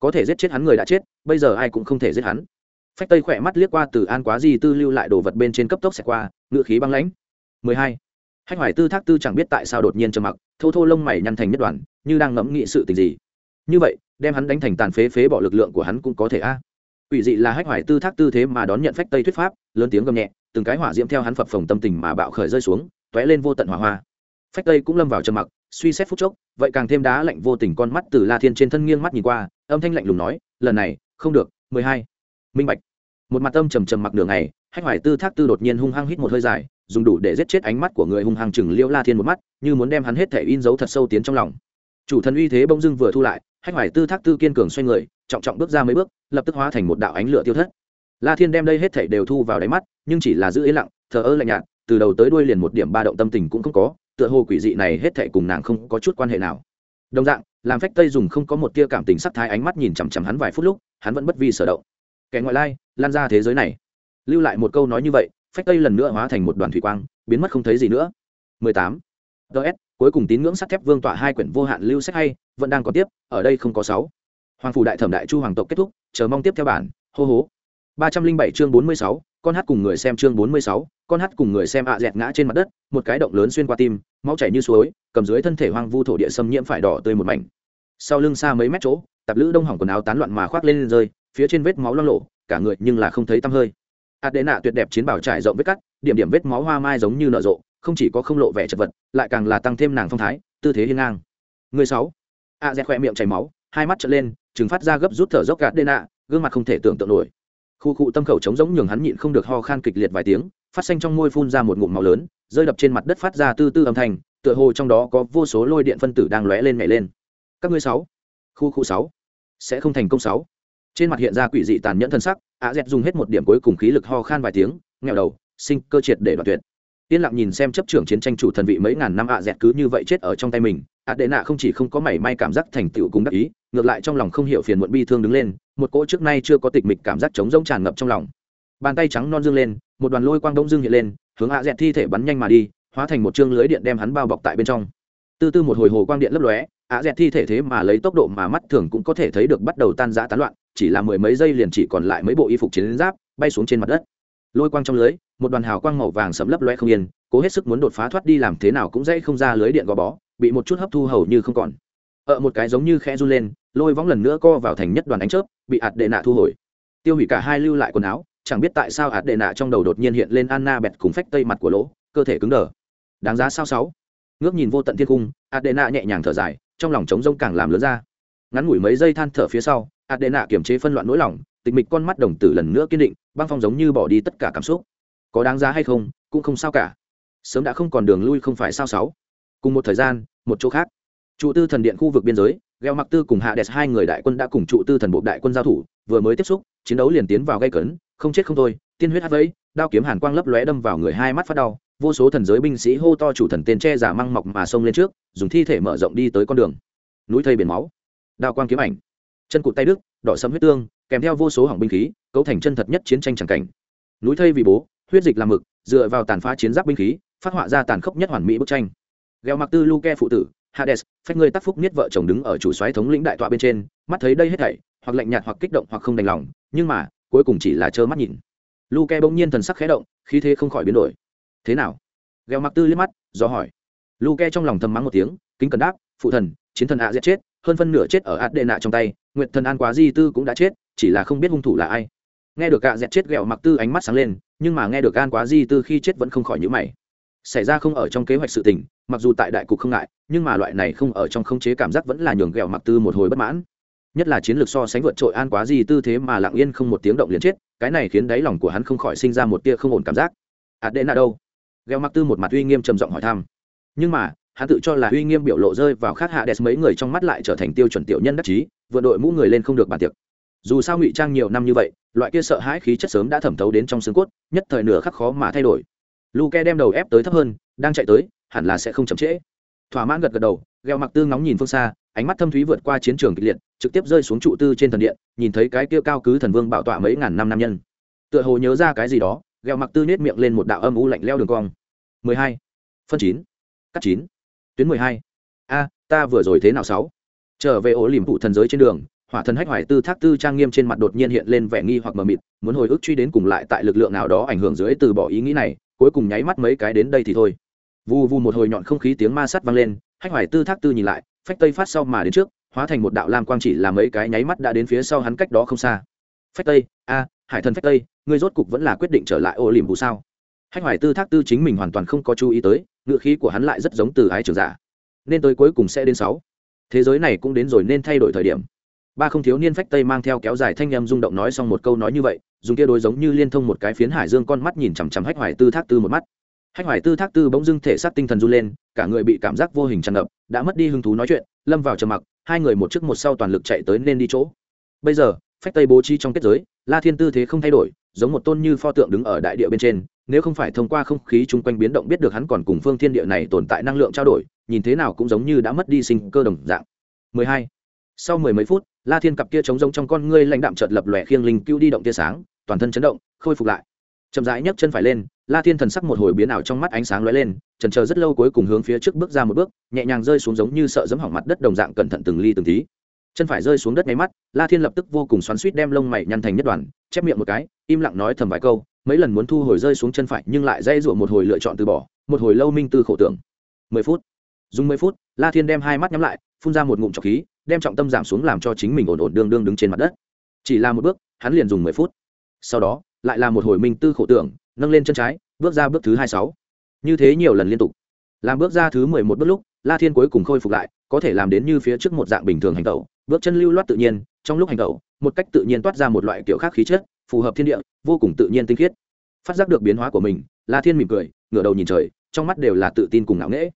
Có thể giết chết hắn người đã chết, bây giờ ai cũng không thể giết hắn. Phách tây khỏe mắt liếc qua từ an quá di tư lưu lại đồ vật bên trên cấp tốc xẹt qua ngựa khí băng lãnh. 12. hách hoài tư thác tư chẳng biết tại sao đột nhiên trầm mặc, thô thô lông mày nhăn thành nhất đoàn, như đang ngẫm nghị sự tình gì. Như vậy, đem hắn đánh thành tàn phế phế bỏ lực lượng của hắn cũng có thể a. À. dị là hách hoài tư thác tư thế mà đón nhận phách tây thuyết pháp, lớn tiếng gầm nhẹ, từng cái hỏa diễm theo hắn phập phồng tâm tình mà bạo khởi rơi xuống, tóe lên vô tận hỏa hoa phách tây cũng lâm vào trầm mặc, suy xét phút chốc, vậy càng thêm đá lạnh vô tình con mắt từ la thiên trên thân nghiêng mắt nhìn qua, âm thanh lạnh lùng nói, lần này, không được, mười hai. Minh bạch. Một mặt âm trầm trầm mặc đường này hách hoài tư thác tư đột nhiên hung hăng hít một hơi dài, dùng đủ để giết chết ánh mắt của người hung hăng chừng liễu la thiên một mắt, như muốn đem hắn hết thể in dấu thật sâu tiến trong lòng. Chủ thần uy thế bỗng dưng vừa thu lại, hách hoài tư thác tư kiên cường xoay người, trọng trọng bước ra mấy bước, lập tức hóa thành một đạo ánh lửa tiêu thất. La thiên đem đây hết thể đều thu vào đáy mắt, nhưng chỉ là giữ yên lặng, thờ ơ lạnh nhạt, từ đầu tới đuôi liền một điểm ba động tâm tình cũng không có tựa hồ quỷ dị này hết thệ cùng nàng không có chút quan hệ nào. Đồng dạng làm phách tây dùng không có một tia cảm tình sắc thái ánh mắt nhìn chằm chằm hắn vài phút lúc hắn vẫn bất vi sở động. Kẻ ngoại lai lan ra thế giới này. Lưu lại một câu nói như vậy phách tây lần nữa hóa thành một đoàn thủy quang biến mất không thấy gì nữa. 18. ts cuối cùng tín ngưỡng sắt thép vương tọa hai quyển vô hạn lưu sách hay vẫn đang còn tiếp ở đây không có sáu. Hoàng phủ đại thẩm đại chu hoàng tộc kết thúc chờ mong tiếp theo bản hô hố. 307 chương 46, con hát cùng người xem chương 46, con hát cùng người xem ạ dẹt ngã trên mặt đất một cái động lớn xuyên qua tim máu chảy như suối cầm dưới thân thể hoang vu thổ địa xâm nhiễm phải đỏ tươi một mảnh. Sau lưng xa mấy mét chỗ tạp lữ đông hỏng quần áo tán loạn mà khoác lên lên rơi phía trên vết máu loang lộ cả người nhưng là không thấy tăm hơi. Hạt đệ nạ tuyệt đẹp chiến bảo trải rộng vết cắt điểm điểm vết máu hoa mai giống như nở rộ không chỉ có không lộ vẻ chật vật lại càng là tăng thêm nàng phong thái tư thế hiên ngang. Người sáu ạ dẹt khỏe miệng chảy máu hai mắt trợn lên trừng phát ra gấp rút thở dốc gạt đê nạ gương mặt không thể tưởng tượng nổi khu cụ tâm khẩu trống giống nhường hắn nhịn không được ho khan kịch liệt vài tiếng, phát xanh trong môi phun ra một ngụm màu lớn, rơi đập trên mặt đất phát ra tư tư âm thanh, tựa hồ trong đó có vô số lôi điện phân tử đang lóe lên nhảy lên. Các ngươi sáu, khu khu sáu, sẽ không thành công sáu. Trên mặt hiện ra quỷ dị tàn nhẫn thân sắc ạ dẹt dùng hết một điểm cuối cùng khí lực ho khan vài tiếng nghèo đầu, sinh cơ triệt để đoạt tuyệt yên lặng nhìn xem chấp trưởng chiến tranh chủ thần vị mấy ngàn năm ạ dẹt cứ như vậy chết ở trong tay mình, ạ đệ nạ không chỉ không có mảy may cảm giác thành tựu cùng đắc ý, ngược lại trong lòng không hiểu phiền muộn bi thương đứng lên, một cỗ trước nay chưa có tịch mịch cảm giác trống rỗng tràn ngập trong lòng. Bàn tay trắng non dương lên, một đoàn lôi quang đông dương hiện lên, hướng ạ dẹt thi thể bắn nhanh mà đi, hóa thành một chương lưới điện đem hắn bao bọc tại bên trong. Từ tư một hồi hồ quang điện lấp lóe, ạ dẹt thi thể thế mà lấy tốc độ mà mắt thường cũng có thể thấy được bắt đầu tan rã tán loạn, chỉ là mười mấy giây liền chỉ còn lại mấy bộ y phục chiến giáp bay xuống trên mặt đất lôi quang trong lưới, một đoàn hào quang màu vàng sẫm lấp loe không yên, cố hết sức muốn đột phá thoát đi làm thế nào cũng dễ không ra lưới điện gò bó, bị một chút hấp thu hầu như không còn. Ở một cái giống như khẽ run lên, lôi võng lần nữa co vào thành nhất đoàn ánh chớp, bị ạt đệ nạ thu hồi. Tiêu hủy cả hai lưu lại quần áo, chẳng biết tại sao ạt đệ nạ trong đầu đột nhiên hiện lên anna bẹt cùng phách tây mặt của lỗ, cơ thể cứng đờ. Đáng giá sao sáu? Ngước nhìn vô tận thiên cung, ạt đệ nạ nhẹ nhàng thở dài, trong lòng trống rông càng làm lớn ra. Ngắn ngủi mấy giây than thở phía sau, ạt đệ nạ kiềm chế phân loạn nỗi lòng tịch mịch con mắt đồng tử lần nữa kiên định, băng phong giống như bỏ đi tất cả cảm xúc. Có đáng giá hay không, cũng không sao cả. Sớm đã không còn đường lui không phải sao sáu. Cùng một thời gian, một chỗ khác. Trụ tư thần điện khu vực biên giới gheo mặc tư cùng hạ đẹp hai người đại quân đã cùng trụ tư thần bộ đại quân giao thủ, vừa mới tiếp xúc, chiến đấu liền tiến vào gây cấn, không chết không thôi, tiên huyết hát vẫy, đao kiếm hàn quang lấp lóe đâm vào người hai mắt phát đau, vô số thần giới binh sĩ hô to chủ thần tên che giả măng mọc mà xông lên trước, dùng thi thể mở rộng đi tới con đường. Núi thây biển máu, đao quang kiếm ảnh, chân cụt tay đức đỏ sấm huyết tương kèm theo vô số hỏng binh khí, cấu thành chân thật nhất chiến tranh c cảnh. Núi thây vì bố, huyết dịch làm mực, dựa vào tàn phá chiến giáp binh khí, phát họa ra tàn khốc nhất hoàn mỹ bức tranh. Gheo mặc tư luke phụ tử, hades, phách ngươi tác phúc niết vợ chồng đứng ở chủ xoáy thống lĩnh đại tọa bên trên, mắt thấy đây hết thảy, hoặc lạnh nhạt hoặc kích động hoặc không đành lòng, nhưng mà, cuối cùng chỉ là trơ mắt nhìn. Luke bỗng nhiên thần sắc khẽ động, khí thế không khỏi biến đổi. Thế nào? Gheo mặc tư liếc mắt, do hỏi. Luke trong lòng thầm mắng một tiếng, kính cần đáp, phụ thần, chiến thần ạ giết chết, hơn phân nửa chết ở ạt đệ nạ trong tay nguyện thần an quá di tư cũng đã chết chỉ là không biết hung thủ là ai. Nghe được gạ dẹt chết ghẹo mặc tư ánh mắt sáng lên, nhưng mà nghe được an quá di tư khi chết vẫn không khỏi nhữ mày. Xảy ra không ở trong kế hoạch sự tình, mặc dù tại đại cục không ngại, nhưng mà loại này không ở trong khống chế cảm giác vẫn là nhường ghẹo mặc tư một hồi bất mãn. Nhất là chiến lược so sánh vượt trội an quá di tư thế mà lặng yên không một tiếng động liền chết, cái này khiến đáy lòng của hắn không khỏi sinh ra một tia không ổn cảm giác. Ạt đệ nạ đâu? Ghẹo mặc tư một mặt uy nghiêm trầm giọng hỏi thăm. Nhưng mà, hắn tự cho là uy nghiêm biểu lộ rơi vào khát hạ đẹp mấy người trong mắt lại trở thành tiêu chuẩn tiểu nhân đắc chí, vượt đội mũ người lên không được bàn tiệc dù sao ngụy trang nhiều năm như vậy, loại kia sợ hãi khí chất sớm đã thẩm thấu đến trong xương cốt, nhất thời nửa khắc khó mà thay đổi luke đem đầu ép tới thấp hơn, đang chạy tới, hẳn là sẽ không chậm trễ thỏa mãn gật gật đầu gheo mặc tư ngóng nhìn phương xa, ánh mắt thâm thúy vượt qua chiến trường kịch liệt, trực tiếp rơi xuống trụ tư trên thần điện, nhìn thấy cái kia cao cứ thần vương bảo tọa mấy ngàn năm nam nhân tựa hồ nhớ ra cái gì đó gheo mặc tư nết miệng lên một đạo âm u lạnh leo đường cong 12. phân chín, cắt chín, tuyến 12. a, ta vừa rồi thế nào sáu trở về ổ liềm phụ thần giới trên đường hỏa thần hách hoài tư thác tư trang nghiêm trên mặt đột nhiên hiện lên vẻ nghi hoặc mờ mịt, muốn hồi ức truy đến cùng lại tại lực lượng nào đó ảnh hưởng dưới từ bỏ ý nghĩ này, cuối cùng nháy mắt mấy cái đến đây thì thôi. Vù vù một hồi nhọn không khí tiếng ma sắt vang lên, hách hoài tư thác tư nhìn lại, phách tây phát sau mà đến trước, hóa thành một đạo lam quang chỉ là mấy cái nháy mắt đã đến phía sau hắn cách đó không xa. Phách tây, a, hải thần phách tây, ngươi rốt cục vẫn là quyết định trở lại ô liềm vụ sao? Hách hoài tư thác tư chính mình hoàn toàn không có chú ý tới ngựa khí của hắn lại rất giống từ ái trường giả. Nên tới cuối cùng sẽ đến sáu. Thế giới này cũng đến rồi nên thay đổi thời điểm ba không thiếu niên phách tây mang theo kéo dài thanh em rung động nói xong một câu nói như vậy, dùng kia đối giống như liên thông một cái phiến hải dương con mắt nhìn chằm chằm hách hoài tư thác tư một mắt hách hoài tư thác tư bỗng dưng thể xác tinh thần run lên, cả người bị cảm giác vô hình tràn ngập, đã mất đi hứng thú nói chuyện, lâm vào trầm mặc, hai người một trước một sau toàn lực chạy tới nên đi chỗ bây giờ, phách tây bố trí trong kết giới, la thiên tư thế không thay đổi, giống một tôn như pho tượng đứng ở đại địa bên trên, nếu không phải thông qua không khí chung quanh biến động biết được hắn còn cùng phương thiên địa này tồn tại năng lượng trao đổi, nhìn thế nào cũng giống như đã mất đi sinh cơ đồng dạng 12. sau mười mấy phút la thiên cặp kia trống rỗng trong con ngươi lãnh đạm chợt lập lòe khiêng linh cứu đi động tia sáng, toàn thân chấn động, khôi phục lại. Chậm rãi nhấc chân phải lên, la thiên thần sắc một hồi biến ảo trong mắt ánh sáng lóe lên trần chờ rất lâu cuối cùng hướng phía trước bước ra một bước, nhẹ nhàng rơi xuống giống như sợ giấm hỏng mặt đất đồng dạng cẩn thận từng ly từng tí. Chân phải rơi xuống đất nháy mắt, la thiên lập tức vô cùng xoắn suýt đem lông mày nhăn thành nhất đoàn, chép miệng một cái, im lặng nói thầm vài câu, mấy lần muốn thu hồi rơi xuống chân phải nhưng lại dây dụa một hồi lựa chọn từ bỏ, một hồi lâu minh tư khổ tưởng. Mười phút. Dùng mười phút, la thiên đem hai mắt nhắm lại, phun ra một ngụm trọc khí đem trọng tâm giảm xuống làm cho chính mình ổn ổn đương đương đứng trên mặt đất. Chỉ là một bước, hắn liền dùng mười phút. Sau đó, lại là một hồi minh tư khổ tưởng, nâng lên chân trái, bước ra bước thứ hai sáu. Như thế nhiều lần liên tục. Làm bước ra thứ mười một bước lúc, la thiên cuối cùng khôi phục lại, có thể làm đến như phía trước một dạng bình thường hành tẩu, bước chân lưu loát tự nhiên, trong lúc hành tẩu, một cách tự nhiên toát ra một loại kiểu khác khí chất, phù hợp thiên địa, vô cùng tự nhiên tinh khiết. Phát giác được biến hóa của mình, la thiên mỉm cười, ngửa đầu nhìn trời, trong mắt đều là tự tin cùng ngạo nghễ.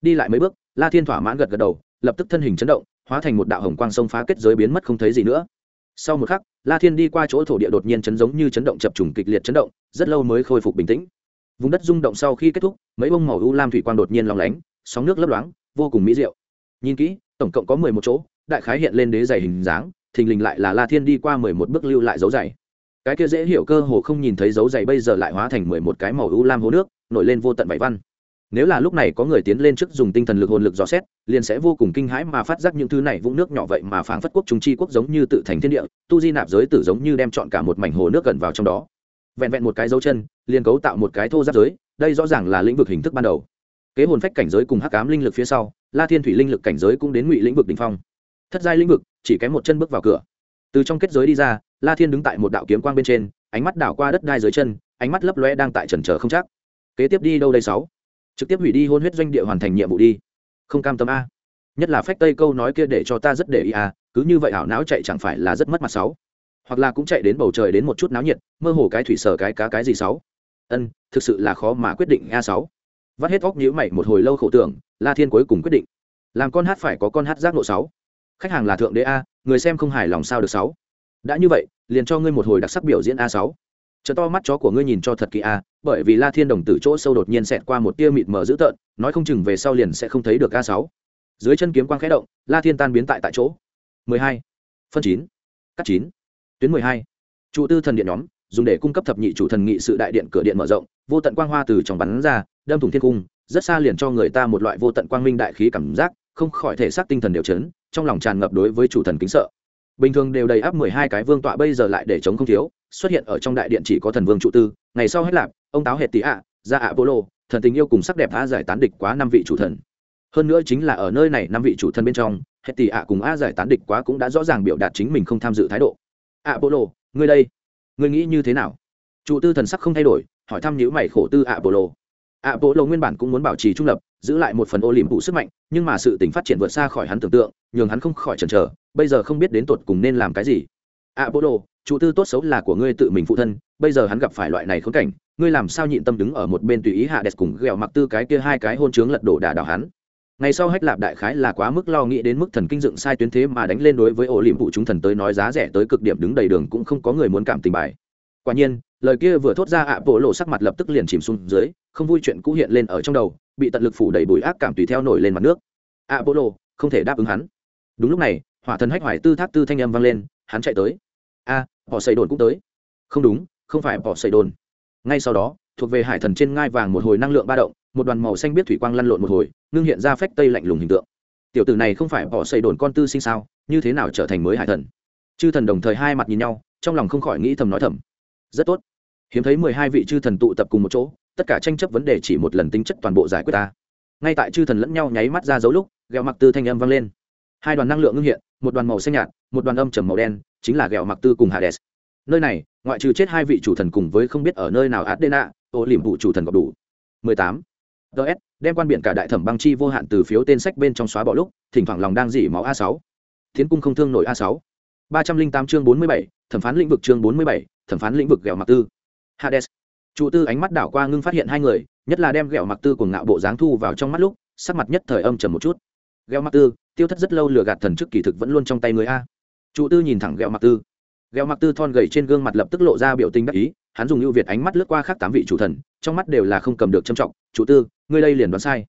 Đi lại mấy bước, la thiên thỏa mãn gật gật đầu, lập tức thân hình chấn động hóa thành một đạo hồng quang sông phá kết giới biến mất không thấy gì nữa. Sau một khắc, la thiên đi qua chỗ thổ địa đột nhiên chấn giống như chấn động chập trùng kịch liệt chấn động, rất lâu mới khôi phục bình tĩnh. Vùng đất rung động sau khi kết thúc, mấy bông màu u lam thủy quang đột nhiên lóng lánh, sóng nước lấp loáng, vô cùng mỹ diệu. Nhìn kỹ, tổng cộng có mười một chỗ, đại khái hiện lên đế dày hình dáng, thình lình lại là la thiên đi qua mười một bước lưu lại dấu dày cái kia dễ hiểu cơ hồ không nhìn thấy dấu dày bây giờ lại hóa thành mười một cái màu u lam hố nước, nổi lên vô tận vảy văn nếu là lúc này có người tiến lên trước dùng tinh thần lực hồn lực dò xét, liền sẽ vô cùng kinh hãi mà phát giác những thứ này vũng nước nhỏ vậy mà phảng phất quốc trung chi quốc giống như tự thành thiên địa, tu di nạp giới tử giống như đem chọn cả một mảnh hồ nước gần vào trong đó. Vẹn vẹn một cái dấu chân, liền cấu tạo một cái thô giáp giới, đây rõ ràng là lĩnh vực hình thức ban đầu. Kế hồn phách cảnh giới cùng hắc cám linh lực phía sau, la thiên thủy linh lực cảnh giới cũng đến ngụy lĩnh vực đ ỉ n h phong. Thất giai lĩnh vực, chỉ kém một chân bước vào cửa. Từ trong kết giới đi ra, la thiên đứng tại một đạo kiếm quang bên trên, ánh mắt đảo qua đất đai dưới chân, ánh mắt lấp loe đang tại trần trờ không chắc. Kế tiếp đi đâu đây sáu? Trực tiếp hủy đi hôn huyết doanh địa hoàn thành nhiệm vụ đi. Không cam tâm a. Nhất là phách tây câu nói kia để cho ta rất để ý a, cứ như vậy ảo não chạy chẳng phải là rất mất mặt sáu. Hoặc là cũng chạy đến bầu trời đến một chút náo nhiệt, mơ hồ cái thủy sở cái cá cái gì sáu. Ân, thực sự là khó mà quyết định a sáu. Vắt hết óc nhíu mày một hồi lâu khổ tưởng, la thiên cuối cùng quyết định. Làm con hát phải có con hát giác nộ sáu. Khách hàng là thượng đế a, người xem không hài lòng sao được sáu. Đã như vậy, liền cho ngươi một hồi đặc sắc biểu diễn a sáu chợ to mắt chó của ngươi nhìn cho thật kỳ a, bởi vì la thiên đồng tử chỗ sâu đột nhiên xẹt qua một tia mịt mờ dữ tợn, nói không chừng về sau liền sẽ không thấy được a sáu dưới chân kiếm quang khẽ động, la thiên tan biến tại tại chỗ 12. phân chín, cắt chín, tuyến 12. trụ tư thần điện nhóm, dùng để cung cấp thập nhị chủ thần nghị sự đại điện cửa điện mở rộng, vô tận quang hoa từ trong bắn ra, đâm thủng thiên cung, rất xa liền cho người ta một loại vô tận quang minh đại khí cảm giác, không khỏi thể xác tinh thần đều chấn, trong lòng tràn ngập đối với chủ thần kính sợ bình thường đều đầy áp mười hai cái vương tọa bây giờ lại để chống không thiếu xuất hiện ở trong đại điện chỉ có thần vương trụ tư, ngày sau hết lạp, ông táo hệ tị ạ, ra ạ polo thần tình yêu cùng sắc đẹp a giải tán địch quá năm vị chủ thần. Hơn nữa chính là ở nơi này năm vị chủ thần bên trong hệ tị ạ cùng a giải tán địch quá cũng đã rõ ràng biểu đạt chính mình không tham dự thái độ. Ạ polo ngươi đây, ngươi nghĩ như thế nào? Trụ tư thần sắc không thay đổi, hỏi thăm nhữ mày khổ tư ạ polo ạ polo nguyên bản cũng muốn bảo trì trung lập, giữ lại một phần ô liềm phụ sức mạnh, nhưng mà sự tình phát triển vượt xa khỏi hắn tưởng tượng, nhường hắn không khỏi chần chờ, bây giờ không biết đến tột cùng nên làm cái gì. Ạ polo chủ tư tốt xấu là của ngươi tự mình phụ thân, bây giờ hắn gặp phải loại này khốn cảnh, ngươi làm sao nhịn tâm đứng ở một bên tùy ý hạ đẹp cùng ghẹo mặc tư cái kia hai cái hôn chướng lật đổ đả đảo hắn. Ngày sau hách lạp đại khái là quá mức lo nghĩ đến mức thần kinh dựng sai tuyến thế mà đánh lên đối với ổ liệm vụ chúng thần tới nói giá rẻ tới cực điểm đứng đầy đường cũng không có người muốn cảm tình bài. Quả nhiên, lời kia vừa thốt ra ạ, bộ lộ sắc mặt lập tức liền chìm xuống dưới, không vui chuyện cũ hiện lên ở trong đầu, bị tận lực phủ đầy bụi ác cảm tùy theo nổi lên mặt nước. Ạ, bộ lộ, không thể đáp ứng hắn. Đúng lúc này, hỏa thần hách hoài tư thác tư thanh âm vang lên, hắn chạy tới a bỏ xây đồn cũng tới. Không đúng, không phải bỏ xây đồn. Ngay sau đó, thuộc về hải thần trên ngai vàng một hồi năng lượng ba động, một đoàn màu xanh biết thủy quang lăn lộn một hồi, ngưng hiện ra phách tây lạnh lùng hình tượng. Tiểu tử này không phải bỏ xây đồn con tư sinh sao, như thế nào trở thành mới hải thần? Chư thần đồng thời hai mặt nhìn nhau, trong lòng không khỏi nghĩ thầm nói thầm. Rất tốt. Hiếm thấy mười hai vị chư thần tụ tập cùng một chỗ, tất cả tranh chấp vấn đề chỉ một lần tính chất toàn bộ giải quyết ta. Ngay tại chư thần lẫn nhau nháy mắt ra dấu lúc ghẹo mặc tư thanh âm vang lên. Hai đoàn năng lượng ngưng hiện, một đoàn màu xanh nhạt, một đoàn âm trầm màu đen chính là ghẹo mặc tư cùng hades. Nơi này ngoại trừ chết hai vị chủ thần cùng với không biết ở nơi nào adena ô liềm vụ chủ thần gặp đủ. 18. ts đem quan biện cả đại thẩm băng chi vô hạn từ phiếu tên sách bên trong xóa bỏ lúc thỉnh thoảng lòng đang dỉ máu a 6 thiến cung không thương nổi a 6 308 chương 47, thẩm phán lĩnh vực chương 47, thẩm phán lĩnh vực ghẹo mặc tư. Hades. Chủ tư ánh mắt đảo qua ngưng phát hiện hai người nhất là đem ghẹo mặc tư cùng ngạo bộ dáng thu vào trong mắt lúc sắc mặt nhất thời âm trầm một chút. Ghẹo mặc tư tiêu thất rất lâu lừa gạt thần chức kỳ thực vẫn luôn trong tay người a chủ tư nhìn thẳng ghẹo mặc tư. Ghẹo mặc tư thon gầy trên gương mặt lập tức lộ ra biểu tình đắc ý, hắn dùng ưu việt ánh mắt lướt qua khác tám vị chủ thần, trong mắt đều là không cầm được trầm trọng. Chủ tư, ngươi đây liền đoán sai.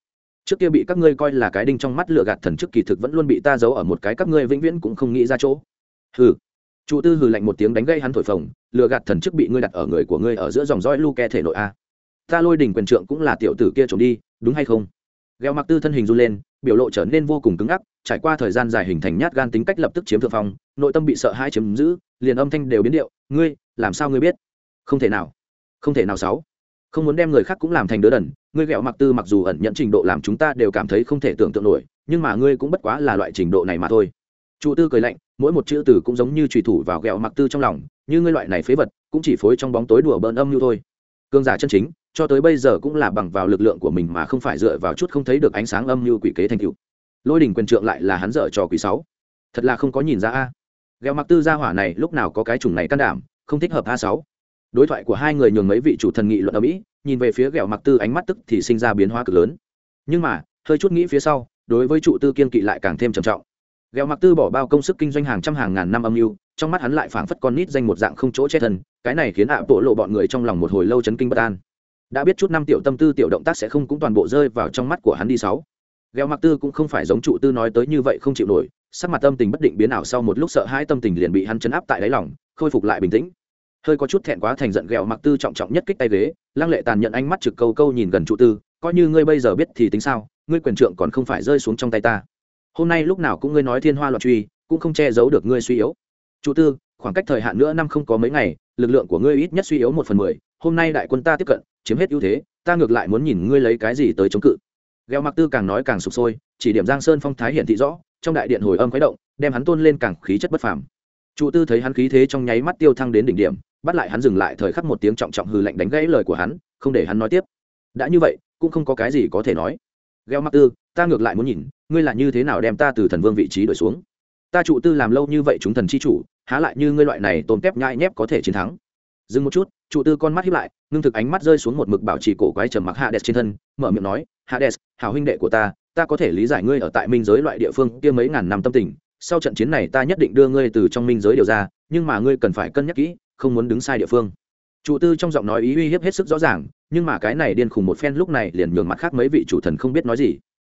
Trước kia bị các ngươi coi là cái đinh trong mắt lừa gạt thần chức kỳ thực vẫn luôn bị ta giấu ở một cái các ngươi vĩnh viễn cũng không nghĩ ra chỗ. Hừ. Chủ tư hừ lạnh một tiếng đánh gây hắn thổi phồng lừa gạt thần chức bị ngươi đặt ở người của ngươi ở giữa dòng dõi lu ke thể nội a. Ta lôi đỉnh quyền trượng cũng là tiểu tử kia trộm đi, đúng hay không? Gheo mặc tư thân hình run lên biểu lộ trở nên vô cùng cứng ngắc, trải qua thời gian dài hình thành nhát gan tính cách lập tức chiếm thượng phong, nội tâm bị sợ hãi chiếm giữ, liền âm thanh đều biến điệu, ngươi, làm sao ngươi biết? Không thể nào, không thể nào sáu, không muốn đem người khác cũng làm thành đứa đần, ngươi ghẹo mặc tư mặc dù ẩn nhận trình độ làm chúng ta đều cảm thấy không thể tưởng tượng nổi, nhưng mà ngươi cũng bất quá là loại trình độ này mà thôi. Trụ tư cười lạnh, mỗi một chữ từ cũng giống như trùy thủ vào ghẹo mặc tư trong lòng, như ngươi loại này phế vật, cũng chỉ phối trong bóng tối đùa bỡn âm như thôi. Cương giả chân chính cho tới bây giờ cũng là bằng vào lực lượng của mình mà không phải dựa vào chút không thấy được ánh sáng âm như quỷ kế thành tựu. Lôi đỉnh quyền trượng lại là hắn dở trò quỷ sáu thật là không có nhìn ra a. Gheo mặc tư gia hỏa này lúc nào có cái chủng này can đảm, không thích hợp a sáu. Đối thoại của hai người nhường mấy vị chủ thần nghị luận ở mỹ, nhìn về phía ghẹo mặc tư ánh mắt tức thì sinh ra biến hóa cực lớn. Nhưng mà, hơi chút nghĩ phía sau, đối với trụ tư kiên kỵ lại càng thêm trầm trọng. Ghẹo mặc tư bỏ bao công sức kinh doanh hàng trăm hàng ngàn năm âm mưu, trong mắt hắn lại phảng phất con nít danh một dạng không chỗ chết thân, cái này khiến ạ bộ lộ bọn người trong lòng một hồi lâu chấn kinh bất an đã biết chút năm tiểu tâm tư tiểu động tác sẽ không cũng toàn bộ rơi vào trong mắt của hắn đi sáu. Gheo mặc tư cũng không phải giống trụ tư nói tới như vậy không chịu nổi, sắc mặt tâm tình bất định biến ảo sau một lúc sợ hai tâm tình liền bị hắn chấn áp tại đáy lòng, khôi phục lại bình tĩnh. Hơi có chút thẹn quá thành giận ghẹo mặc tư trọng trọng nhất kích tay ghế, lăng lệ tàn nhận ánh mắt trực câu câu nhìn gần trụ tư, coi như ngươi bây giờ biết thì tính sao, ngươi quyền trượng còn không phải rơi xuống trong tay ta. Hôm nay lúc nào cũng ngươi nói thiên hoa loạn truy, cũng không che giấu được ngươi suy yếu. Trụ tư, khoảng cách thời hạn nữa năm không có mấy ngày, lực lượng của ngươi ít nhất suy yếu một phần mười, hôm nay đại quân ta tiếp cận chiếm hết ưu thế, ta ngược lại muốn nhìn ngươi lấy cái gì tới chống cự. Gheo mặc tư càng nói càng sụp sôi, chỉ điểm giang sơn phong thái hiển thị rõ, trong đại điện hồi âm khuấy động, đem hắn tôn lên càng khí chất bất phàm. Trụ tư thấy hắn khí thế trong nháy mắt tiêu thăng đến đỉnh điểm, bắt lại hắn dừng lại thời khắc một tiếng trọng trọng hư lạnh đánh gãy lời của hắn, không để hắn nói tiếp. Đã như vậy, cũng không có cái gì có thể nói. Gheo mặc tư, ta ngược lại muốn nhìn, ngươi là như thế nào đem ta từ thần vương vị trí đổi xuống? Ta trụ tư làm lâu như vậy chúng thần chi chủ, há lại như ngươi loại này tôm tép nhai nhép có thể chiến thắng? Dừng một chút, trụ tư con mắt hiếp lại, ngưng thực ánh mắt rơi xuống một mực bảo trì cổ quái trầm mặc hades trên thân, mở miệng nói, hades hào huynh đệ của ta ta có thể lý giải ngươi ở tại minh giới loại địa phương kia mấy ngàn năm tâm tình, sau trận chiến này ta nhất định đưa ngươi từ trong minh giới điều ra, nhưng mà ngươi cần phải cân nhắc kỹ, không muốn đứng sai địa phương. Trụ tư trong giọng nói ý uy hiếp hết sức rõ ràng, nhưng mà cái này điên khùng một phen lúc này liền nhường mặt khác mấy vị chủ thần không biết nói gì.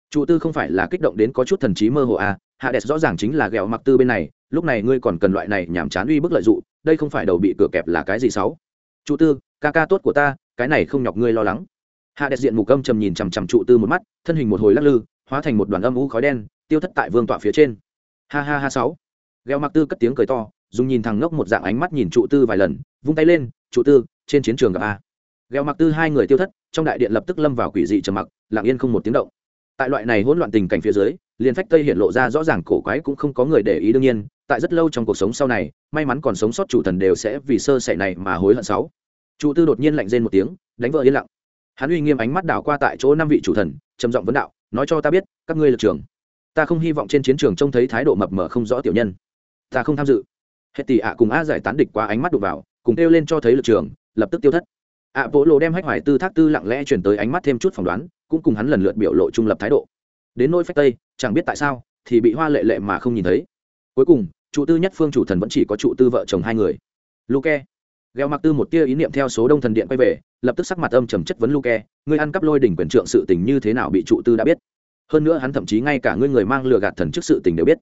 Trụ tư không phải là kích động đến có chút thần trí mơ hồ à hạ đẹp rõ ràng chính là ghẹo mặc tư bên này, lúc này ngươi còn cần loại này nhảm chán uy bức lợi dụng đây không phải đầu bị cửa kẹp là cái gì xấu trụ tư, ca ca tốt của ta, cái này không nhọc ngươi lo lắng. Hạ đẹp diện mục âm trầm nhìn chằm chằm trụ tư một mắt, thân hình một hồi lắc lư, hóa thành một đoàn âm u khói đen, tiêu thất tại vương tọa phía trên. Ha ha ha sáu. Gheo mặc tư cất tiếng cười to, dùng nhìn thằng ngốc một dạng ánh mắt nhìn trụ tư vài lần, vung tay lên, trụ tư, trên chiến trường gặp a. Gheo mặc tư hai người tiêu thất, trong đại điện lập tức lâm vào quỷ dị trầm mặc, lặng yên không một tiếng động. Tại loại này hỗn loạn tình cảnh phía dưới, liền phách tây hiện lộ ra rõ ràng cổ quái cũng không có người để ý đương nhiên tại rất lâu trong cuộc sống sau này, may mắn còn sống sót chủ thần đều sẽ vì sơ sẩy này mà hối hận sáu. Chủ tư đột nhiên lạnh rên một tiếng, đánh vợ yên lặng. Hắn uy nghiêm ánh mắt đảo qua tại chỗ năm vị chủ thần, trầm giọng vấn đạo, nói cho ta biết, các ngươi lực trường. Ta không hy vọng trên chiến trường trông thấy thái độ mập mờ không rõ tiểu nhân. Ta không tham dự. Hệ tỷ ạ cùng a giải tán địch qua ánh mắt đục vào, cùng kêu lên cho thấy lực trường, lập tức tiêu thất. Ạ bộ lộ đem hách hoài tư thác tư lặng lẽ chuyển tới ánh mắt thêm chút phỏng đoán, cũng cùng hắn lần lượt biểu lộ trung lập thái độ. Đến nỗi phách tây, chẳng biết tại sao, thì bị hoa lệ lệ mà không nhìn thấy cuối cùng, trụ tư nhất phương chủ thần vẫn chỉ có trụ tư vợ chồng hai người. Luke gheo mặc tư một tia ý niệm theo số đông thần điện quay về, lập tức sắc mặt âm trầm chất vấn luke, ngươi ăn cắp lôi đỉnh quyền trượng sự tình như thế nào bị trụ tư đã biết? Hơn nữa hắn thậm chí ngay cả ngươi người mang lừa gạt thần trước sự tình đều biết.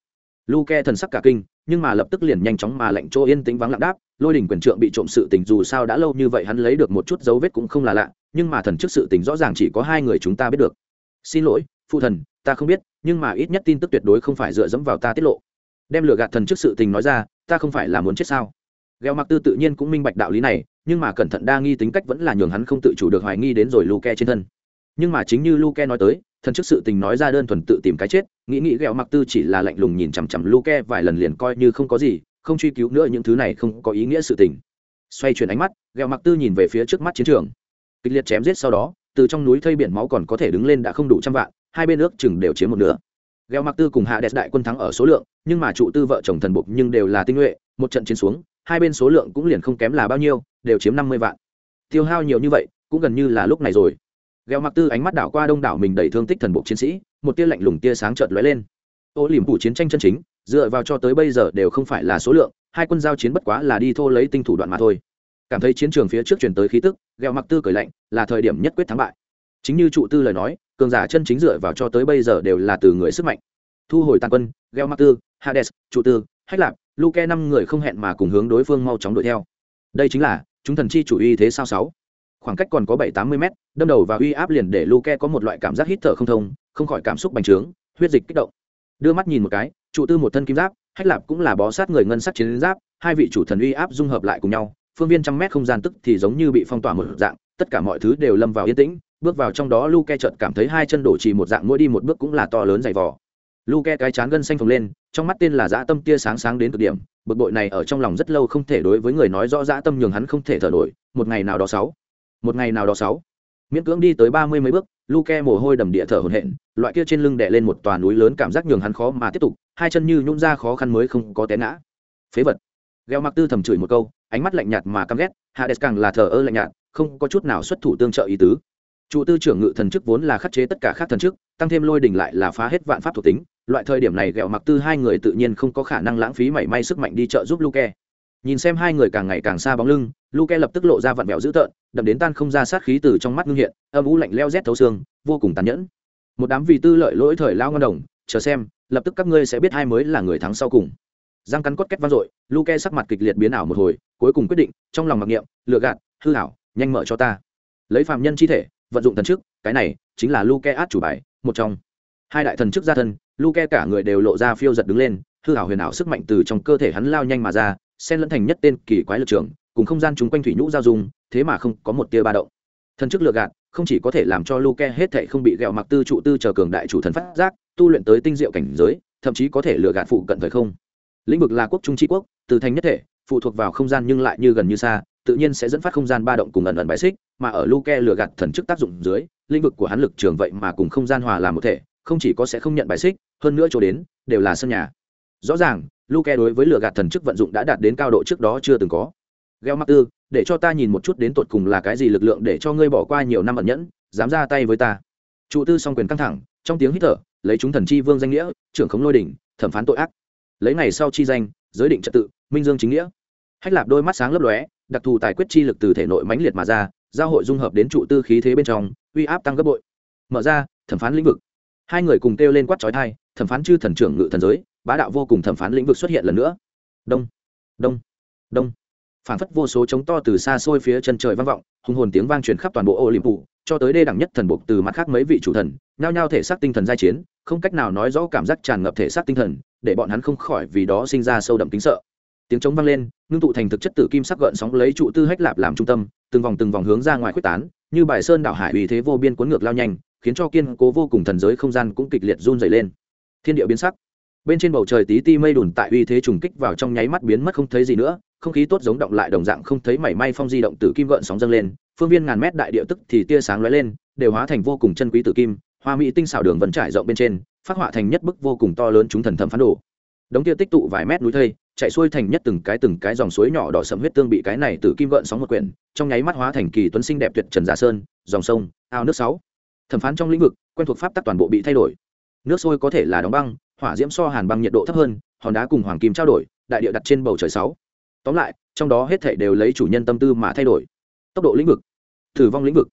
Luke thần sắc cả kinh, nhưng mà lập tức liền nhanh chóng mà lệnh chỗ yên tĩnh vắng lặng đáp, lôi đỉnh quyền trượng bị trộm sự tình dù sao đã lâu như vậy hắn lấy được một chút dấu vết cũng không là lạ, nhưng mà thần trước sự tình rõ ràng chỉ có hai người chúng ta biết được. Xin lỗi, phụ thần, ta không biết, nhưng mà ít nhất tin tức tuyệt đối không phải dựa dẫm vào ta tiết lộ đem lừa gạt thần trước sự tình nói ra, ta không phải là muốn chết sao? Gheo mặc tư tự nhiên cũng minh bạch đạo lý này, nhưng mà cẩn thận đa nghi tính cách vẫn là nhường hắn không tự chủ được hoài nghi đến rồi luke trên thân. Nhưng mà chính như luke nói tới, thần trước sự tình nói ra đơn thuần tự tìm cái chết, nghĩ nghĩ Gheo mặc tư chỉ là lạnh lùng nhìn chằm chằm luke vài lần liền coi như không có gì, không truy cứu nữa những thứ này không có ý nghĩa sự tình. Xoay chuyển ánh mắt Gheo mặc tư nhìn về phía trước mắt chiến trường. Kịch liệt chém giết sau đó, từ trong núi thây biển máu còn có thể đứng lên đã không đủ trăm vạn, hai bên nước chừng đều chiếm một nửa gheo mặc tư cùng hạ đẹp đại quân thắng ở số lượng, nhưng mà trụ tư vợ chồng thần buộc nhưng đều là tinh nhuệ, một trận chiến xuống, hai bên số lượng cũng liền không kém là bao nhiêu, đều chiếm năm mươi vạn. Tiêu hao nhiều như vậy, cũng gần như là lúc này rồi. Gheo mặc tư ánh mắt đảo qua đông đảo mình đầy thương tích thần buộc chiến sĩ, một tia lạnh lùng tia sáng trợt lóe lên. Ô liềm phủ chiến tranh chân chính, dựa vào cho tới bây giờ đều không phải là số lượng, hai quân giao chiến bất quá là đi thô lấy tinh thủ đoạn mà thôi. Cảm thấy chiến trường phía trước truyền tới khí tức gheo mặc tư cởi lạnh, là thời điểm nhất quyết thắng bại. Chính như trụ tư lời nói cường giả chân chính dựa vào cho tới bây giờ đều là từ người sức mạnh. Thu hồi tàn quân gheo mặc tư, hades, trụ tư, hách lạp, luke năm người không hẹn mà cùng hướng đối phương mau chóng đuổi theo. Đây chính là, chúng thần chi chủ y thế sao sáu. Khoảng cách còn có bảy tám mươi mét, đâm đầu và uy áp liền để luke có một loại cảm giác hít thở không thông, không khỏi cảm xúc bành trướng, huyết dịch kích động. Đưa mắt nhìn một cái, trụ tư một thân kim giáp, hách lạp cũng là bó sát người ngân sắc chiến giáp, hai vị chủ thần uy áp dung hợp lại cùng nhau, phương viên trăm mét không gian tức thì giống như bị phong tỏa một dạng, tất cả mọi thứ đều lâm vào yên tĩnh bước vào trong đó luke chợt cảm thấy hai chân đổ trì một dạng, mỗi đi một bước cũng là to lớn dày vò. Luke cái chán gân xanh phồng lên, trong mắt tên là dã tâm tia sáng sáng đến cực điểm, bực bội này ở trong lòng rất lâu không thể đối với người nói rõ dã tâm nhường hắn không thể thở nổi, một ngày nào đó sáu, một ngày nào đó sáu. Miễn cưỡng đi tới ba mươi mấy bước, luke mồ hôi đầm địa thở hổn hển, loại kia trên lưng đè lên một tòa núi lớn cảm giác nhường hắn khó mà tiếp tục, hai chân như nhún ra khó khăn mới không có té ngã. Phế vật. Gheo mặc tư thầm chửi một câu, ánh mắt lạnh nhạt mà căm ghét, hades càng là thờ ơ lạnh nhạt, không có chút nào xuất thủ tương trợ ý tứ trụ tư trưởng ngự thần chức vốn là khắc chế tất cả các thần chức, tăng thêm lôi đỉnh lại là phá hết vạn pháp thuộc tính, loại thời điểm này ghẹo mặc tư hai người tự nhiên không có khả năng lãng phí mảy may sức mạnh đi trợ giúp luke. Nhìn xem hai người càng ngày càng xa bóng lưng, luke lập tức lộ ra vặn vẹo dữ tợn, đậm đến tan không ra sát khí từ trong mắt ngưng hiện, âm u lạnh leo rét thấu xương, vô cùng tàn nhẫn. Một đám vì tư lợi lỗi thời lao ngon đồng, chờ xem, lập tức các ngươi sẽ biết hai mới là người thắng sau cùng. Giang cắn cốt két vang dội, luke sắc mặt kịch liệt biến ảo một hồi, cuối cùng quyết định, trong lòng mặc niệm, lựa gạt, hư hảo, nhanh mở cho ta. Lấy phạm nhân chi thể vận dụng thần chức, cái này chính là luke át chủ bài, một trong. Hai đại thần chức gia thân, luke cả người đều lộ ra phiêu giật đứng lên, hư hảo huyền ảo sức mạnh từ trong cơ thể hắn lao nhanh mà ra, xen lẫn thành nhất tên kỳ quái lực trường, cùng không gian chúng quanh thủy nhũ giao dung, thế mà không có một tia ba động. Thần chức lựa gạt, không chỉ có thể làm cho luke hết thệ không bị ghẹo mặc tư trụ tư chờ cường đại chủ thần phát giác, tu luyện tới tinh diệu cảnh giới, thậm chí có thể lừa gạt phụ cận thời không. Lĩnh vực là quốc trung tri quốc, từ thành nhất thể, phụ thuộc vào không gian nhưng lại như gần như xa tự nhiên sẽ dẫn phát không gian ba động cùng ẩn ẩn bài xích, mà ở luke lừa gạt thần chức tác dụng dưới, lĩnh vực của hắn lực trường vậy mà cùng không gian hòa làm một thể, không chỉ có sẽ không nhận bài xích, hơn nữa chỗ đến, đều là sân nhà. Rõ ràng, luke đối với lừa gạt thần chức vận dụng đã đạt đến cao độ trước đó chưa từng có. Gheo mắc tư, để cho ta nhìn một chút đến tột cùng là cái gì lực lượng để cho ngươi bỏ qua nhiều năm ẩn nhẫn, dám ra tay với ta. Trụ tư song quyền căng thẳng, trong tiếng hít thở, lấy chúng thần chi vương danh nghĩa, trưởng khống lôi đỉnh, thẩm phán tội ác. Lấy ngày sau chi danh, giới định trật tự, minh dương chính nghĩa hách lạp đôi mắt sáng lấp lóe, đặc thù tài quyết chi lực từ thể nội mãnh liệt mà ra, giao hội dung hợp đến trụ tư khí thế bên trong, uy áp tăng gấp bội. Mở ra, thẩm phán lĩnh vực. Hai người cùng kêu lên quát trói thai thẩm phán chư thần trưởng ngự thần giới, bá đạo vô cùng thẩm phán lĩnh vực xuất hiện lần nữa. Đông đông đông. Phản phất vô số chống to từ xa xôi phía chân trời vang vọng, hùng hồn tiếng vang truyền khắp toàn bộ ô liềm phủ cho tới đê đẳng nhất thần buộc từ mặt khác mấy vị chủ thần, nhao nhao thể xác tinh thần giai chiến, không cách nào nói rõ cảm giác tràn ngập thể xác tinh thần, để bọn hắn không khỏi vì đó sinh ra sâu đậm tính sợ tiếng trống vang lên, ngưng tụ thành thực chất tử kim sắc gợn sóng lấy trụ tư hách lạp làm trung tâm, từng vòng từng vòng hướng ra ngoài quyết tán, như bài sơn đảo hải uy thế vô biên cuốn ngược lao nhanh, khiến cho kiên cố vô cùng thần giới không gian cũng kịch liệt run dày lên. Thiên địa biến sắc. Bên trên bầu trời tí ti mây đùn tại uy thế trùng kích vào trong nháy mắt biến mất không thấy gì nữa, không khí tốt giống động lại đồng dạng không thấy mảy may phong di động tử kim gợn sóng dâng lên, phương viên ngàn mét đại địa tức thì tia sáng lóe lên, đều hóa thành vô cùng chân quý tử kim, hoa mỹ tinh xảo đường vẫn trải rộng bên trên, phát họa thành nhất bức vô cùng to lớn chúng thần thẩm phán đồ. Đống tia tích tụ vài mét núi thây chạy xuôi thành nhất từng cái từng cái dòng suối nhỏ đỏ sẫm huyết tương bị cái này từ kim gợn sóng một quyển, trong nháy mắt hóa thành kỳ tuấn sinh đẹp tuyệt trần giả sơn, dòng sông, ao nước sáu. Thẩm phán trong lĩnh vực, quen thuộc pháp tắc toàn bộ bị thay đổi. Nước sôi có thể là đóng băng, hỏa diễm so hàn băng nhiệt độ thấp hơn, hòn đá cùng hoàng kim trao đổi, đại địa đặt trên bầu trời sáu. Tóm lại, trong đó hết thảy đều lấy chủ nhân tâm tư mà thay đổi. Tốc độ lĩnh vực, thử vong lĩnh vực.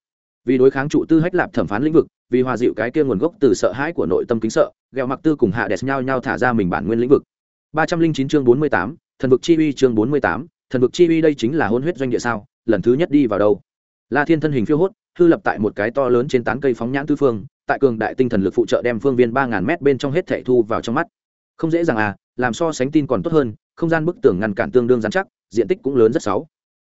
Vì đối kháng trụ tư hách lạp thẩm phán lĩnh vực, vì hòa dịu cái kia nguồn gốc từ sợ hãi của nội tâm kính sợ ghẹo mặc tư cùng hạ đẹp nhau nhau thả ra mình bản nguyên lĩnh vực ba trăm linh chín chương bốn mươi tám, thần vực chi uy chương bốn mươi tám, thần vực chi uy đây chính là hôn huyết doanh địa sao, lần thứ nhất đi vào đâu? La thiên thân hình phiêu hốt, hư lập tại một cái to lớn trên tán cây phóng nhãn tư phương, tại cường đại tinh thần lực phụ trợ đem phương viên ba ngàn mét bên trong hết thảy thu vào trong mắt. Không dễ dàng à làm so sánh tin còn tốt hơn, không gian bức tường ngăn cản tương đương rắn chắc, diện tích cũng lớn rất sáu.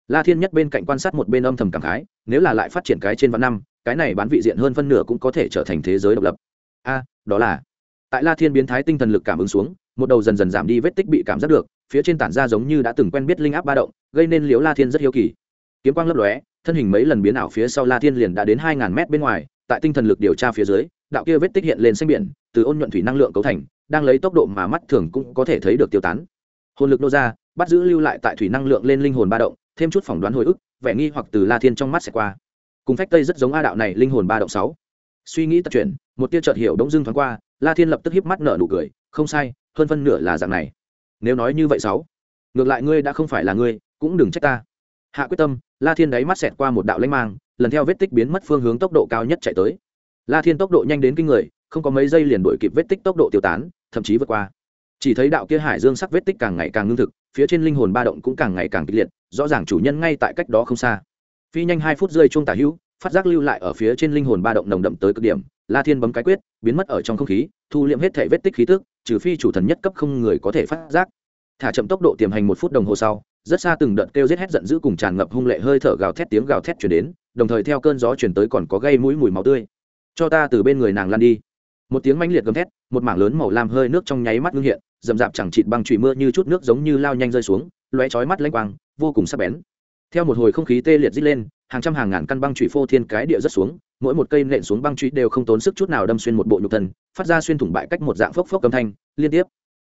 La thiên nhất bên cạnh quan sát một bên âm thầm cảm khái, nếu là lại phát triển cái trên vạn năm, cái này bán vị diện hơn phân nửa cũng có thể trở thành thế giới độc lập. A, đó là. Tại la thiên biến thái tinh thần lực cảm ứng xuống một đầu dần dần giảm đi vết tích bị cảm giác được, phía trên tản ra giống như đã từng quen biết linh áp ba động, gây nên liếu la thiên rất hiếu kỳ. Kiếm quang lấp lóe, thân hình mấy lần biến ảo phía sau la thiên liền đã đến hai ngàn mét bên ngoài, tại tinh thần lực điều tra phía dưới, đạo kia vết tích hiện lên xanh biển, từ ôn nhuận thủy năng lượng cấu thành, đang lấy tốc độ mà mắt thường cũng có thể thấy được tiêu tán. Hồn lực nô ra, bắt giữ lưu lại tại thủy năng lượng lên linh hồn ba động, thêm chút phỏng đoán hồi ức, vẻ nghi hoặc từ la thiên trong mắt sẽ qua. Cùng phách tây rất giống a đạo này linh hồn ba động sáu. Suy nghĩ tập chuyển, một tia chợt hiểu đống dưng thoáng qua, la thiên lập tức híp mắt nở nụ cười không sai, hơn phân nửa là dạng này. Nếu nói như vậy sáu, ngược lại ngươi đã không phải là ngươi, cũng đừng trách ta. Hạ quyết tâm, la thiên đáy mắt xẹt qua một đạo lãnh mang, lần theo vết tích biến mất phương hướng tốc độ cao nhất chạy tới. La thiên tốc độ nhanh đến kinh người, không có mấy giây liền đuổi kịp vết tích tốc độ tiêu tán, thậm chí vượt qua. Chỉ thấy đạo kia hải dương sắc vết tích càng ngày càng ngưng thực, phía trên linh hồn ba động cũng càng ngày càng kịch liệt, rõ ràng chủ nhân ngay tại cách đó không xa. Phi nhanh hai phút rơi chuông tả hữu, phát giác lưu lại ở phía trên linh hồn ba động nồng đậm tới cực điểm, la thiên bấm cái quyết, biến mất ở trong không khí, thu liệm hết thể vết tích khí tức trừ phi chủ thần nhất cấp không người có thể phát giác. Thả chậm tốc độ tiềm hành một phút đồng hồ sau, rất xa từng đợt kêu rết hét giận dữ cùng tràn ngập hung lệ hơi thở gào thét tiếng gào thét chuyển đến, đồng thời theo cơn gió chuyển tới còn có gây mũi mùi máu tươi. Cho ta từ bên người nàng lan đi. Một tiếng mãnh liệt gầm thét, một mảng lớn màu lam hơi nước trong nháy mắt ngưng hiện, rậm rạp chẳng chịt băng trụy mưa như chút nước giống như lao nhanh rơi xuống, lóe chói mắt lanh quang, vô cùng sắc bén. Theo một hồi không khí tê liệt dít lên hàng trăm hàng ngàn căn băng trụy phô thiên cái địa rất xuống, mỗi một cây nện xuống băng trụy đều không tốn sức chút nào đâm xuyên một bộ nhục thân, phát ra xuyên thủng bại cách một dạng phốc phốc âm thanh, liên tiếp,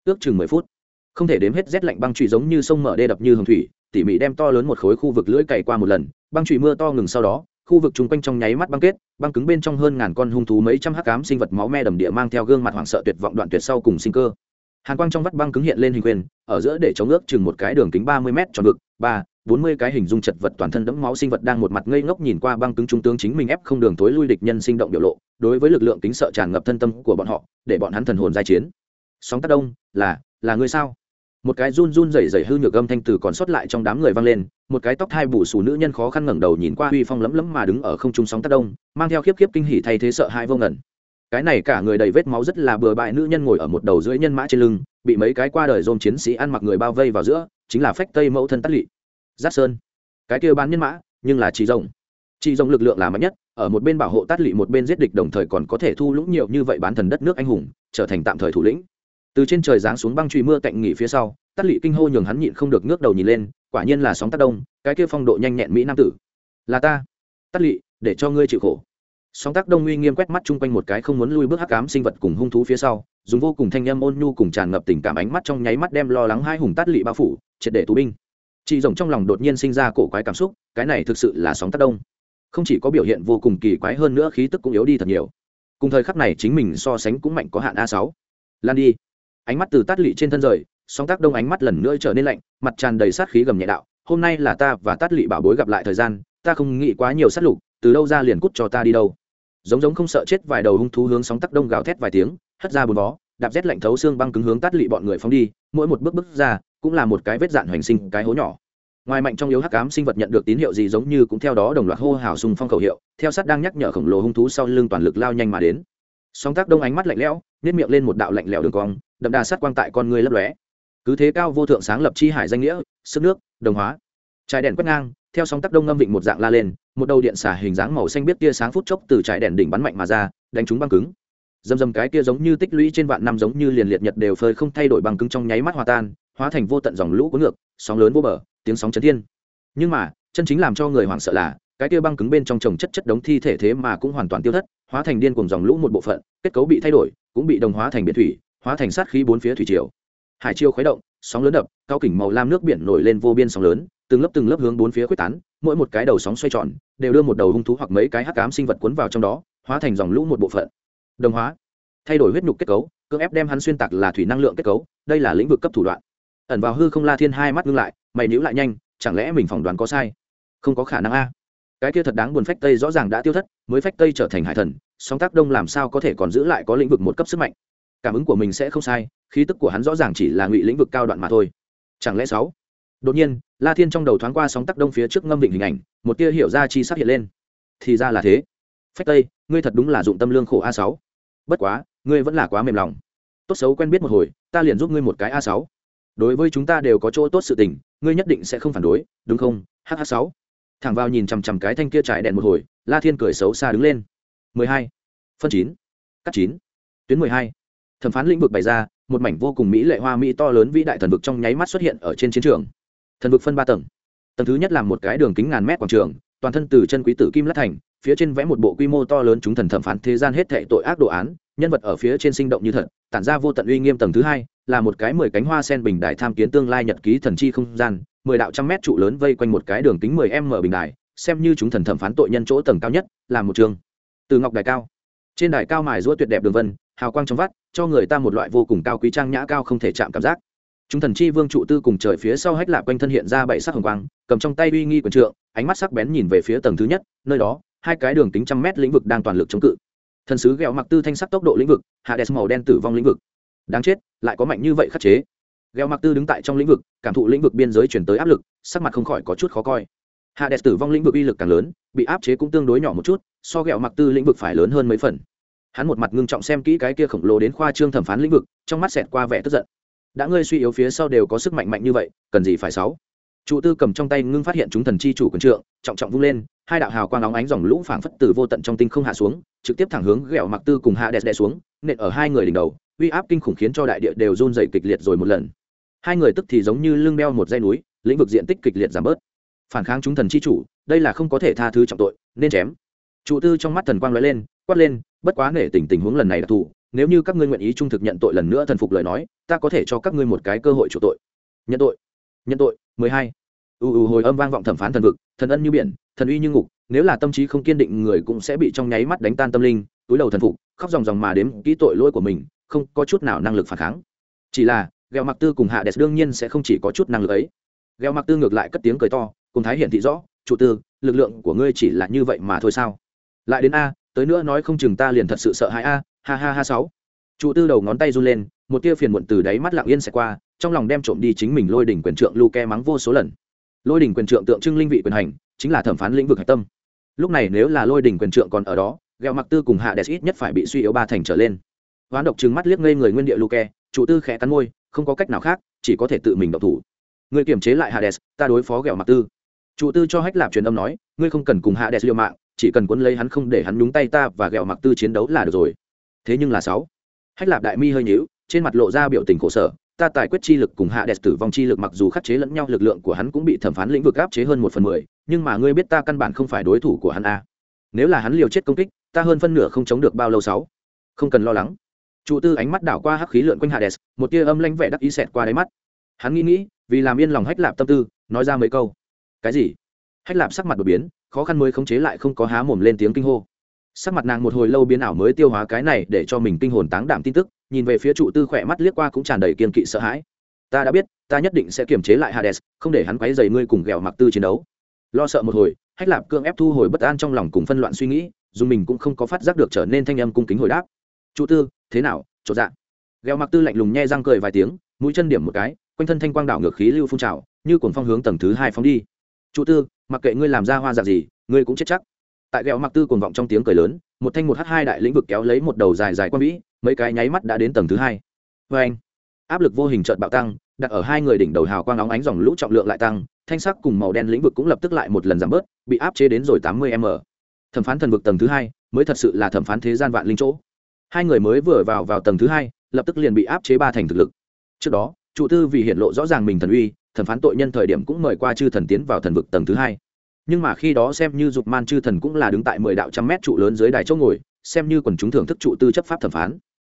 ước chừng mười phút. Không thể đếm hết rét lạnh băng trụy giống như sông mở đê đập như hồng thủy, tỉ mỉ đem to lớn một khối khu vực lưỡi cày qua một lần, băng trụy mưa to ngừng sau đó, khu vực chung quanh trong nháy mắt băng kết, băng cứng bên trong hơn ngàn con hung thú mấy trăm hắc cám sinh vật máu me đầm địa mang theo gương mặt hoảng sợ tuyệt vọng đoạn tuyệt sau cùng sinh cơ. Hàn quang trong vắt băng cứng hiện lên hình quyền, ở giữa để chống ước chừng một cái đường kính ba mươi m tròn vực, ba bốn mươi cái hình dung chật vật toàn thân đẫm máu sinh vật đang một mặt ngây ngốc nhìn qua băng cứng trung tướng chính mình ép không đường tối lui địch nhân sinh động biểu lộ, đối với lực lượng kính sợ tràn ngập thân tâm của bọn họ, để bọn hắn thần hồn giai chiến. Sóng tác đông, là là người sao? Một cái run run rẩy rẩy hư nhược âm thanh từ còn sót lại trong đám người vang lên, một cái tóc hai bù xù nữ nhân khó khăn ngẩng đầu nhìn qua huy phong lấm lấm mà đứng ở không trung sóng tác đông, mang theo khiếp khiếp kinh hỉ thay thế sợ hai vô ngẩn cái này cả người đầy vết máu rất là bừa bại nữ nhân ngồi ở một đầu dưới nhân mã trên lưng, bị mấy cái qua đời dôm chiến sĩ ăn mặc người bao vây vào giữa, chính là phách tây mẫu thân tắt lị giáp sơn. Cái kia bán nhân mã, nhưng là chỉ rồng chỉ rồng lực lượng là mạnh nhất, ở một bên bảo hộ tát lị một bên giết địch đồng thời còn có thể thu lũng nhiều như vậy bán thần đất nước anh hùng, trở thành tạm thời thủ lĩnh. Từ trên trời giáng xuống băng truy mưa cạnh nghỉ phía sau, tát lị kinh hô nhường hắn nhịn không được ngước đầu nhìn lên, quả nhiên là sóng tác đông, cái kia phong độ nhanh nhẹn mỹ nam tử. Là ta. Tát lị, để cho ngươi chịu khổ. Sóng tác đông uy nghiêm quét mắt chung quanh một cái không muốn lui bước hắc cám sinh vật cùng hung thú phía sau, dùng vô cùng thanh âm ôn nhu cùng tràn ngập tình cảm ánh mắt trong nháy mắt đem lo lắng hai hùng tát lị bao phủ, triệt để tù binh chị rồng trong lòng đột nhiên sinh ra cổ quái cảm xúc, cái này thực sự là sóng tác đông. Không chỉ có biểu hiện vô cùng kỳ quái hơn nữa khí tức cũng yếu đi thật nhiều. Cùng thời khắc này chính mình so sánh cũng mạnh có hạn a sáu. Lan đi. Ánh mắt từ tát lị trên thân rời, sóng tác đông ánh mắt lần nữa trở nên lạnh, mặt tràn đầy sát khí gầm nhẹ đạo, hôm nay là ta và tát lị bảo bối gặp lại thời gian, ta không nghĩ quá nhiều sát lục, từ đâu ra liền cút cho ta đi đâu. Giống giống không sợ chết vài đầu hung thú hướng sóng tác đông gào thét vài tiếng, hất ra bùn vó đạp rét lạnh thấu xương băng cứng hướng tát lị bọn người phóng đi, mỗi một bước bước ra cũng là một cái vết dạn hoành sinh cái hố nhỏ. Ngoài mạnh trong yếu hắc ám sinh vật nhận được tín hiệu gì giống như cũng theo đó đồng loạt hô hào sùng phong khẩu hiệu, theo sát đang nhắc nhở khổng lồ hung thú sau lưng toàn lực lao nhanh mà đến. Song tác đông ánh mắt lạnh lẽo nếp miệng lên một đạo lạnh lẽo đường cong, đậm đà sát quang tại con người lấp lóe. Cứ thế cao vô thượng sáng lập chi hải danh nghĩa, sức nước, đồng hóa. Trái đèn quét ngang, theo sóng tác đông ngâm vịnh một dạng la lên, một đầu điện xả hình dáng màu xanh biết tia sáng phút chốc từ trái đèn đỉnh bắn mạnh mà ra, đánh trúng băng cứng. Dầm dầm cái kia giống như tích lũy trên vạn năm giống như liền liệt nhật đều phơi không thay đổi băng cứng trong nháy mắt hòa tan hóa thành vô tận dòng lũ cuốn ngược, sóng lớn vô bờ, tiếng sóng chấn thiên. Nhưng mà, chân chính làm cho người hoảng sợ là, cái kia băng cứng bên trong trồng chất chất đống thi thể thế mà cũng hoàn toàn tiêu thất, hóa thành điên cùng dòng lũ một bộ phận, kết cấu bị thay đổi, cũng bị đồng hóa thành biển thủy, hóa thành sát khí bốn phía thủy triều. Hải triều khuấy động, sóng lớn đập, cao kỉnh màu lam nước biển nổi lên vô biên sóng lớn, từng lớp từng lớp hướng bốn phía quyết tán, mỗi một cái đầu sóng xoay tròn, đều đưa một đầu hung thú hoặc mấy cái hắc ám sinh vật cuốn vào trong đó, hóa thành dòng lũ một bộ phận. Đồng hóa, thay đổi huyết nhục kết cấu, cưỡng ép đem hắn xuyên tạc là thủy năng lượng kết cấu, đây là lĩnh vực cấp thủ đoạn ẩn vào hư không la thiên hai mắt ngưng lại, mày níu lại nhanh, chẳng lẽ mình phỏng đoán có sai? Không có khả năng a. Cái kia thật đáng buồn phách tây rõ ràng đã tiêu thất, mới phách tây trở thành hải thần, song tác đông làm sao có thể còn giữ lại có lĩnh vực một cấp sức mạnh? Cảm ứng của mình sẽ không sai, khí tức của hắn rõ ràng chỉ là ngụy lĩnh vực cao đoạn mà thôi. Chẳng lẽ sáu? Đột nhiên, la thiên trong đầu thoáng qua sóng tắc đông phía trước ngâm định hình ảnh, một tia hiểu ra chi sắc hiện lên. Thì ra là thế. Phách tây, ngươi thật đúng là dụng tâm lương khổ a sáu. Bất quá, ngươi vẫn là quá mềm lòng. Tốt xấu quen biết một hồi, ta liền giúp ngươi một cái a sáu đối với chúng ta đều có chỗ tốt sự tình, ngươi nhất định sẽ không phản đối, đúng không? Hh sáu. Thẳng vào nhìn chằm chằm cái thanh kia trải đèn một hồi, la thiên cười xấu xa đứng lên. mười hai. Phân chín. Cắt chín. Tuyến mười hai. Thẩm phán lĩnh vực bày ra, một mảnh vô cùng mỹ lệ hoa mỹ to lớn vĩ đại thần vực trong nháy mắt xuất hiện ở trên chiến trường. Thần vực phân ba tầng. Tầng thứ nhất là một cái đường kính ngàn mét quảng trường, toàn thân từ chân quý tử kim lát thành, phía trên vẽ một bộ quy mô to lớn chúng thần thẩm phán thế gian hết thệ tội ác đồ án, nhân vật ở phía trên sinh động như thật tản ra vô tận uy nghiêm tầng thứ hai, là một cái mười cánh hoa sen bình đài tham kiến tương lai nhật ký thần chi không gian, mười đạo trăm mét trụ lớn vây quanh một cái đường kính mười m bình đài, xem như chúng thần thẩm phán tội nhân chỗ tầng cao nhất, là một trường. Từ ngọc đài cao, trên đài cao mài rũa tuyệt đẹp đường vân, hào quang trong vắt, cho người ta một loại vô cùng cao quý trang nhã cao không thể chạm cảm giác. Chúng thần chi vương trụ tư cùng trời phía sau hách lạp quanh thân hiện ra bảy sắc hồng quang, cầm trong tay uy nghi quần trượng, ánh mắt sắc bén nhìn về phía tầng thứ nhất, nơi đó, hai cái đường kính trăm mét lĩnh vực đang toàn lực chống cự thần sứ ghẹo mặc tư thanh sắc tốc độ lĩnh vực, hạ đès màu đen tử vong lĩnh vực. Đáng chết, lại có mạnh như vậy khắc chế. Ghẹo mặc tư đứng tại trong lĩnh vực, cảm thụ lĩnh vực biên giới chuyển tới áp lực, sắc mặt không khỏi có chút khó coi. Hạ đès tử vong lĩnh vực uy lực càng lớn, bị áp chế cũng tương đối nhỏ một chút, so ghẹo mặc tư lĩnh vực phải lớn hơn mấy phần. Hắn một mặt ngưng trọng xem kỹ cái kia khổng lồ đến khoa trương thẩm phán lĩnh vực, trong mắt xẹt qua vẻ tức giận. Đã ngươi suy yếu phía sau đều có sức mạnh mạnh như vậy, cần gì phải sáu? Trụ tư cầm trong tay ngưng phát hiện chúng thần chi chủ quần trượng, trọng trọng vung lên, hai đạo hào quang óng ánh dòng lũ phảng phất từ vô tận trong tinh không hạ xuống trực tiếp thẳng hướng ghẹo mặc tư cùng hạ đẹp đè xuống, nện ở hai người đỉnh đầu, uy áp kinh khủng khiến cho đại địa đều run dày kịch liệt rồi một lần. Hai người tức thì giống như lưng đeo một dây núi, lĩnh vực diện tích kịch liệt giảm bớt. Phản kháng chúng thần chi chủ, đây là không có thể tha thứ trọng tội, nên chém. Trụ tư trong mắt thần quang lóe lên, quát lên, bất quá nể tình tình huống lần này đặc thù, nếu như các ngươi nguyện ý trung thực nhận tội lần nữa thần phục lời nói, ta có thể cho các ngươi một cái cơ hội chủ tội. Nhận tội? Nhận tội? Mười hai. U u hồi âm vang vọng thẩm phán thần vực, thần ân như biển, thần uy như ngục nếu là tâm trí không kiên định, người cũng sẽ bị trong nháy mắt đánh tan tâm linh, túi đầu thần phục, khóc dòng dòng mà đếm kỹ tội lỗi của mình, không có chút nào năng lực phản kháng. Chỉ là gheo mặc tư cùng hạ đẹp đương nhiên sẽ không chỉ có chút năng lực ấy. Gheo mặc tư ngược lại cất tiếng cười to, cùng thái hiển thị rõ, chủ tư, lực lượng của ngươi chỉ là như vậy mà thôi sao? Lại đến a, tới nữa nói không chừng ta liền thật sự sợ hãi a, ha ha ha sáu. Trụ tư đầu ngón tay run lên, một tia phiền muộn từ đáy mắt lặng yên sẽ qua, trong lòng đem trộm đi chính mình lôi đỉnh quyền trượng lu ke mắng vô số lần. Lôi đỉnh quyền trượng tượng trưng linh vị quyền hành, chính là thẩm phán lĩnh vực hạch tâm lúc này nếu là lôi đỉnh quyền trượng còn ở đó ghẹo mặc tư cùng hạ đès ít nhất phải bị suy yếu ba thành trở lên. Hoán độc trừng mắt liếc ngây người nguyên địa lu ke tư khẽ cắn môi, không có cách nào khác, chỉ có thể tự mình độc thủ. Người kiểm chế lại hạ đès ta đối phó ghẹo mặc tư. Chủ tư cho hách lạp truyền âm nói, ngươi không cần cùng hạ đès liều mạng, chỉ cần cuốn lấy hắn không để hắn nhúng tay ta và ghẹo mặc tư chiến đấu là được rồi. Thế nhưng là sáu, hách lạp đại mi hơi nhíu, trên mặt lộ ra biểu tình khổ sở, ta tài quyết chi lực cùng hạ đẹp tử vong chi lực mặc dù khắc chế lẫn nhau, lực lượng của hắn cũng bị thẩm phán lĩnh vực áp chế hơn một phần mười nhưng mà ngươi biết ta căn bản không phải đối thủ của hắn a nếu là hắn liều chết công kích, ta hơn phân nửa không chống được bao lâu sáu. Không cần lo lắng. Trụ tư ánh mắt đảo qua hắc khí lượn quanh hades, một tia âm lãnh vẻ đắc ý xẹt qua đáy mắt. Hắn nghĩ nghĩ, vì làm yên lòng hách lạp tâm tư, nói ra mấy câu. Cái gì? Hách lạp sắc mặt đột biến, khó khăn mới khống chế lại không có há mồm lên tiếng kinh hô. Sắc mặt nàng một hồi lâu biến ảo mới tiêu hóa cái này để cho mình kinh hồn táng đảm tin tức, nhìn về phía trụ tư khỏe mắt liếc qua cũng tràn đầy kiên kỵ sợ hãi. Ta đã biết, ta nhất định sẽ kiềm chế lại hades, không để hắn quấy dày ngươi cùng ghẹo mặc tư chiến đấu lo sợ một hồi, hách lạp cương ép thu hồi bất an trong lòng cùng phân loạn suy nghĩ, dù mình cũng không có phát giác được trở nên thanh âm cung kính hồi đáp. Trụ tư, thế nào chỗ dạ? Gheo mặc tư lạnh lùng nhe răng cười vài tiếng, mũi chân điểm một cái, quanh thân thanh quang đảo ngược khí lưu phun trào, như cuồng phong hướng tầng thứ hai phóng đi. Trụ tư, mặc kệ ngươi làm ra hoa dạng gì, ngươi cũng chết chắc. Tại Gheo mặc tư cuồng vọng trong tiếng cười lớn, một thanh một h hai đại lĩnh vực kéo lấy một đầu dài dài quan vĩ, mấy cái nháy mắt đã đến tầng thứ hai. Vê anh áp lực vô hình trợt bạo tăng, đặt ở hai người đỉnh đầu hào quang óng ánh dòng lũ trọng lượng lại tăng thanh sắc cùng màu đen lĩnh vực cũng lập tức lại một lần giảm bớt, bị áp chế đến rồi tám mươi m. Thẩm phán thần vực tầng thứ hai mới thật sự là thẩm phán thế gian vạn linh chỗ. Hai người mới vừa vào vào tầng thứ hai, lập tức liền bị áp chế ba thành thực lực. Trước đó trụ tư vì hiện lộ rõ ràng mình thần uy, thẩm phán tội nhân thời điểm cũng mời qua chư thần tiến vào thần vực tầng thứ hai. Nhưng mà khi đó xem như dục man chư thần cũng là đứng tại mười đạo trăm mét trụ lớn dưới đài chỗ ngồi, xem như quần chúng thưởng thức trụ tư chấp pháp thẩm phán.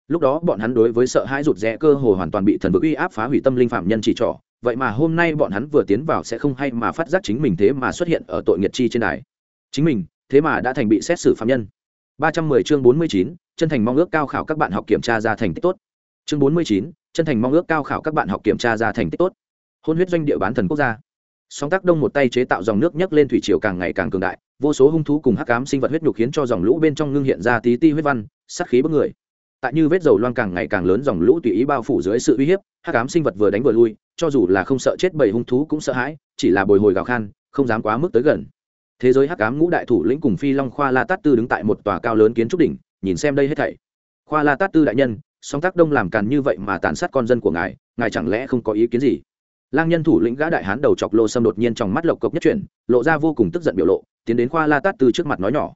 Lúc đó bọn hắn đối với sợ hãi rụt rẽ cơ hồ hoàn toàn bị thần vực uy áp phá hủy tâm linh phạm nhân chỉ trỏ vậy mà hôm nay bọn hắn vừa tiến vào sẽ không hay mà phát giác chính mình thế mà xuất hiện ở tội nghiệt chi trên đài. Chính mình, thế mà đã thành bị xét xử phạm nhân. ba trăm mười chương bốn mươi chín, chân thành mong ước cao khảo các bạn học kiểm tra ra thành tích tốt. Chương bốn mươi chín, chân thành mong ước cao khảo các bạn học kiểm tra ra thành tích tốt. Hôn huyết doanh địa bán thần quốc gia. Song tác đông một tay chế tạo dòng nước nhấc lên thủy triều càng ngày càng cường đại. Vô số hung thú cùng hắc ám sinh vật huyết nhục khiến cho dòng lũ bên trong ngưng hiện ra tí ti huyết văn, sát khí bức người tại như vết dầu loang càng ngày càng lớn, dòng lũ tùy ý bao phủ dưới sự uy hiếp, hắc ám sinh vật vừa đánh vừa lui, cho dù là không sợ chết bầy hung thú cũng sợ hãi, chỉ là bồi hồi gào khan, không dám quá mức tới gần. Thế giới hắc ám ngũ đại thủ lĩnh cùng phi long khoa la tát tư đứng tại một tòa cao lớn kiến trúc đỉnh, nhìn xem đây hết thảy. Khoa la tát tư đại nhân, song tác đông làm càn như vậy mà tàn sát con dân của ngài ngài chẳng lẽ không có ý kiến gì? Lang nhân thủ lĩnh gã đại hán đầu chọc lô sâm đột nhiên trong mắt lộc cộc nhất chuyển, lộ ra vô cùng tức giận biểu lộ, tiến đến khoa la tát tư trước mặt nói nhỏ.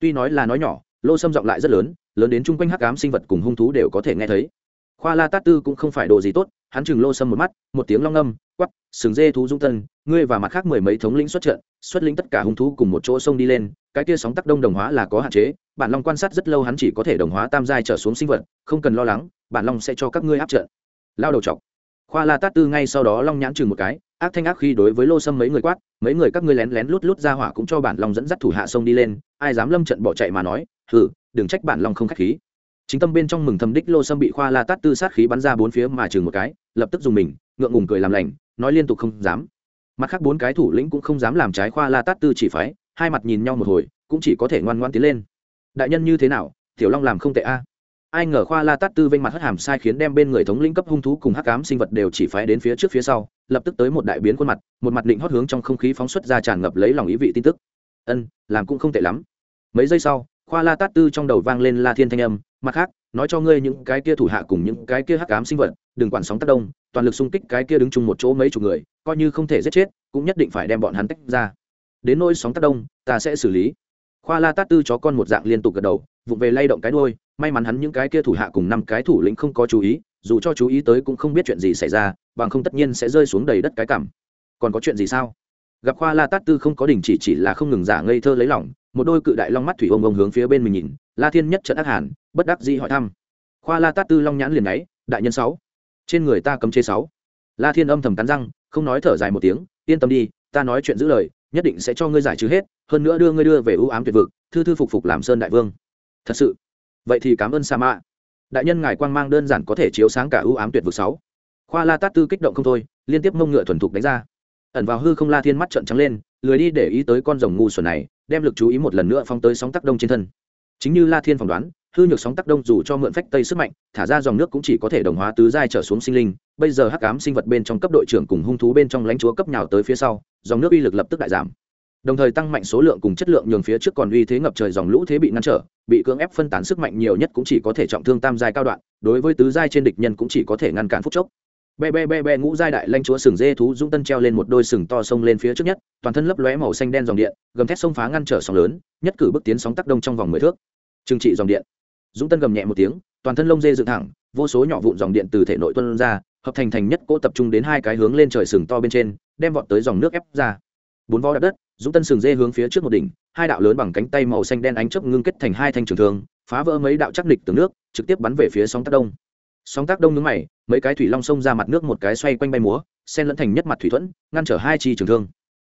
Tuy nói là nói nhỏ, lô sâm giọng lại rất lớn lớn đến chung quanh hắc ám sinh vật cùng hung thú đều có thể nghe thấy. Khoa la tát tư cũng không phải đồ gì tốt, hắn chừng lô sâm một mắt, một tiếng long âm quắp sừng dê thú dung tân ngươi và mặt khác mười mấy thống lĩnh xuất trận, xuất lĩnh tất cả hung thú cùng một chỗ sông đi lên, cái kia sóng tắc đông đồng hóa là có hạn chế, bản long quan sát rất lâu hắn chỉ có thể đồng hóa tam giai trở xuống sinh vật, không cần lo lắng, bản long sẽ cho các ngươi áp trận. Lao đầu chọc. Khoa la tát tư ngay sau đó long nhãn chừng một cái, ác thanh ác khi đối với lô sâm mấy người quát, mấy người các ngươi lén lén lút lút ra hỏa cũng cho bản long dẫn dắt thủ hạ sông đi lên, ai dám lâm trận bỏ chạy mà nói, hừ đừng trách bản long không khách khí. Chính tâm bên trong mừng thầm đích lô sâm bị khoa la tát tư sát khí bắn ra bốn phía mà chừng một cái, lập tức dùng mình, ngượng ngùng cười làm lành, nói liên tục không dám. Mặt khác bốn cái thủ lĩnh cũng không dám làm trái khoa la tát tư chỉ phái, hai mặt nhìn nhau một hồi, cũng chỉ có thể ngoan ngoan tiến lên. Đại nhân như thế nào, tiểu long làm không tệ a. Ai ngờ khoa la tát tư vênh mặt hất hàm sai khiến đem bên người thống lĩnh cấp hung thú cùng hắc ám sinh vật đều chỉ phái đến phía trước phía sau, lập tức tới một đại biến khuôn mặt, một mặt định hót hướng trong không khí phóng xuất ra tràn ngập lấy lòng ý vị tin tức. Ân, làm cũng không tệ lắm. Mấy giây sau khoa la tát tư trong đầu vang lên la thiên thanh âm, mặt khác, nói cho ngươi những cái kia thủ hạ cùng những cái kia hắc ám sinh vật, đừng quản sóng tác đông, toàn lực xung kích cái kia đứng chung một chỗ mấy chục người, coi như không thể giết chết, cũng nhất định phải đem bọn hắn tách ra. Đến nỗi sóng tác đông, ta sẽ xử lý. Khoa la tát tư chó con một dạng liên tục gật đầu, vụng về lay động cái đôi may mắn hắn những cái kia thủ hạ cùng năm cái thủ lĩnh không có chú ý, dù cho chú ý tới cũng không biết chuyện gì xảy ra, bằng không tất nhiên sẽ rơi xuống đầy đất cái cảm. Còn có chuyện gì sao? Gặp khoa la tát tư không có đình chỉ chỉ là không ngừng giả ngây thơ lấy lỏng một đôi cự đại long mắt thủy ông ông hướng phía bên mình nhìn, la thiên nhất trận ác hàn, bất đắc dĩ hỏi thăm. Khoa la tát tư long nhãn liền ngáy đại nhân sáu. Trên người ta cấm chế sáu. La thiên âm thầm cắn răng, không nói thở dài một tiếng, yên tâm đi, ta nói chuyện giữ lời, nhất định sẽ cho ngươi giải trừ hết, hơn nữa đưa ngươi đưa về ưu ám tuyệt vực, thư thư phục phục làm sơn đại vương. Thật sự. Vậy thì cảm ơn sa mạ đại nhân ngài quang mang đơn giản có thể chiếu sáng cả ưu ám tuyệt vực sáu. Khoa la tát tư kích động không thôi, liên tiếp mông ngựa thuần thục đánh ra. Ẩn vào hư không la thiên mắt trợn trắng lên, lười đi để ý tới con rồng ngu xuẩn này đem lực chú ý một lần nữa phong tới sóng tắc đông trên thân. Chính như la thiên phỏng đoán, hư nhược sóng tắc đông dù cho mượn phách tây sức mạnh, thả ra dòng nước cũng chỉ có thể đồng hóa tứ giai trở xuống sinh linh. Bây giờ hắc ám sinh vật bên trong cấp đội trưởng cùng hung thú bên trong lãnh chúa cấp nhào tới phía sau, dòng nước uy lực lập tức đại giảm. Đồng thời tăng mạnh số lượng cùng chất lượng nhường phía trước còn uy thế ngập trời dòng lũ thế bị ngăn trở, bị cưỡng ép phân tán sức mạnh nhiều nhất cũng chỉ có thể trọng thương tam giai cao đoạn, đối với tứ giai trên địch nhân cũng chỉ có thể ngăn cản phút chốc be be be be, ngũ giai đại lanh chúa sừng dê thú dũng tân treo lên một đôi sừng to sông lên phía trước nhất, toàn thân lấp lóe màu xanh đen dòng điện, gầm thét sông phá ngăn trở sóng lớn, nhất cử bước tiến sóng tắc đông trong vòng mười thước. Trừng trị dòng điện. Dũng tân gầm nhẹ một tiếng, toàn thân lông dê dựng thẳng, vô số nhỏ vụn dòng điện từ thể nội tuân ra, hợp thành thành nhất cỗ tập trung đến hai cái hướng lên trời sừng to bên trên, đem vọt tới dòng nước ép ra. Bốn vó đạp đất, dũng tân sừng dê hướng phía trước một đỉnh, hai đạo lớn bằng cánh tay màu xanh đen ánh chớp ngưng kết thành hai thanh trường thương, phá vỡ mấy đạo chắc địch từ nước, trực tiếp bắn về phía sóng tác đông sóng tác đông nhướng mày, mấy cái thủy long xông ra mặt nước một cái xoay quanh bay múa sen lẫn thành nhất mặt thủy thuẫn, ngăn trở hai chi trường thương.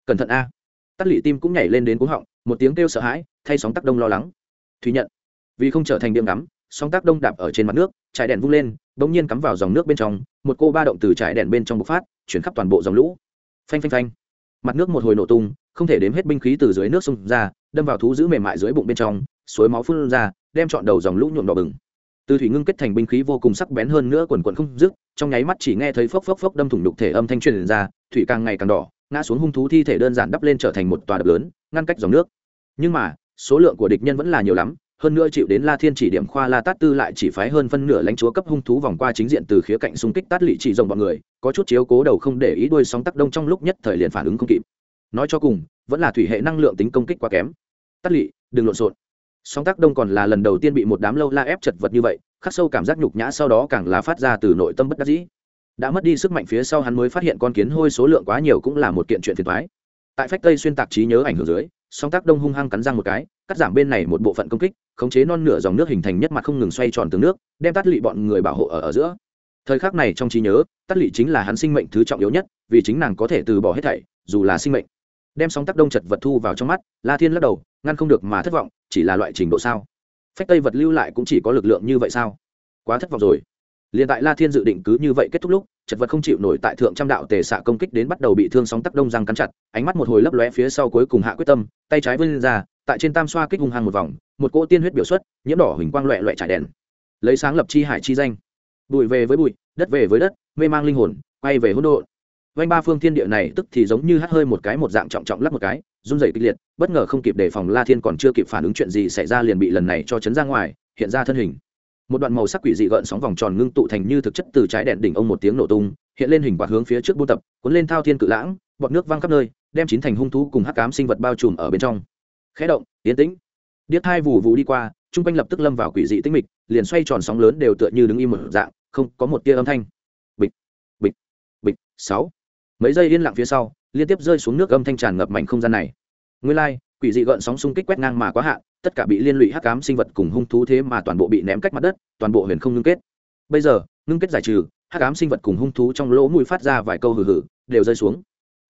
Cẩn thận a. Tắt lị tim cũng nhảy lên đến cú họng, một tiếng kêu sợ hãi, thay sóng tác đông lo lắng. Thủy nhận. Vì không trở thành điểm ngắm, sóng tác đông đạp ở trên mặt nước, trải đèn vung lên, bỗng nhiên cắm vào dòng nước bên trong, một cô ba động từ trải đèn bên trong bộc phát, chuyển khắp toàn bộ dòng lũ. Phanh phanh phanh. Mặt nước một hồi nổ tung, không thể đếm hết binh khí từ dưới nước xông ra, đâm vào thú giữ mềm mại dưới bụng bên trong, suối máu phun ra, đem trọn đầu dòng lũ nhuộm đỏ bừng từ thủy ngưng kết thành binh khí vô cùng sắc bén hơn nữa quần quần không dứt, trong nháy mắt chỉ nghe thấy phốc phốc phốc đâm thủng đục thể âm thanh truyền ra, thủy càng ngày càng đỏ, ngã xuống hung thú thi thể đơn giản đắp lên trở thành một tòa đập lớn, ngăn cách dòng nước. Nhưng mà, số lượng của địch nhân vẫn là nhiều lắm, hơn nữa chịu đến la thiên chỉ điểm khoa la tát tư lại chỉ phái hơn phân nửa lãnh chúa cấp hung thú vòng qua chính diện từ khía cạnh xung kích tát lị chỉ rồng bọn người, có chút chiếu cố đầu không để ý đuôi sóng tác đông trong lúc nhất thời liền phản ứng không kịp. Nói cho cùng, vẫn là thủy hệ năng lượng tính công kích quá kém. Tát lị đừng lộn xộn. Song tác đông còn là lần đầu tiên bị một đám lâu la ép chật vật như vậy khắc sâu cảm giác nhục nhã sau đó càng là phát ra từ nội tâm bất đắc dĩ. Đã mất đi sức mạnh phía sau hắn mới phát hiện con kiến hôi số lượng quá nhiều cũng là một kiện chuyện phiền thoái tại phách tây xuyên tạc trí nhớ ảnh hưởng dưới song tác đông hung hăng cắn răng một cái cắt giảm bên này một bộ phận công kích khống chế non nửa dòng nước hình thành nhất mặt không ngừng xoay tròn tướng nước đem tắt lị bọn người bảo hộ ở, ở giữa. Thời khắc này trong trí nhớ tắt lị chính là hắn sinh mệnh thứ trọng yếu nhất vì chính nàng có thể từ bỏ hết thảy dù là sinh mệnh đem sóng tác đông chật vật thu vào trong mắt, la thiên lắc đầu, ngăn không được mà thất vọng, chỉ là loại trình độ sao? Phách tây vật lưu lại cũng chỉ có lực lượng như vậy sao? Quá thất vọng rồi. Liền tại la thiên dự định cứ như vậy kết thúc lúc, chật vật không chịu nổi tại thượng trăm đạo tề xạ công kích đến bắt đầu bị thương sóng tác đông răng cắn chặt, ánh mắt một hồi lấp lóe phía sau cuối cùng hạ quyết tâm, tay trái vươn ra, tại trên tam xoa kích hung hăng một vòng, một cỗ tiên huyết biểu xuất, nhiễm đỏ huỳnh quang loẹ loẹ trải đèn. Lấy sáng lập chi hải chi danh. Bụi về với bụi, đất về với đất, mê mang linh hồn, quay về hỗn độn vanh ba phương thiên địa này tức thì giống như hắt hơi một cái, một dạng trọng trọng lắp một cái, run rẩy kịch liệt, bất ngờ không kịp đề phòng la thiên còn chưa kịp phản ứng chuyện gì xảy ra liền bị lần này cho chấn ra ngoài, hiện ra thân hình. Một đoạn màu sắc quỷ dị gợn sóng vòng tròn ngưng tụ thành như thực chất từ trái đèn đỉnh ông một tiếng nổ tung, hiện lên hình quạt hướng phía trước buôn tập, cuốn lên thao thiên cự lãng, bọt nước văng khắp nơi, đem chín thành hung thú cùng hắc cám sinh vật bao trùm ở bên trong. Khẽ động tiến tĩnh. Điếc hai vù vù đi qua, chung quanh lập tức lâm vào quỷ dị tĩnh mịch, liền xoay tròn sóng lớn đều tựa như đứng im một dạng, không có một tia âm thanh. Bịch bịch bịch, sáu mấy giây yên lặng phía sau, liên tiếp rơi xuống nước âm thanh tràn ngập mảnh không gian này. Nguyên lai, quỷ dị gợn sóng xung kích quét ngang mà quá hạn, tất cả bị liên lụy hắc cám sinh vật cùng hung thú thế mà toàn bộ bị ném cách mặt đất, toàn bộ huyền không ngưng kết. Bây giờ, ngưng kết giải trừ, hắc cám sinh vật cùng hung thú trong lỗ mũi phát ra vài câu hừ hừ, đều rơi xuống.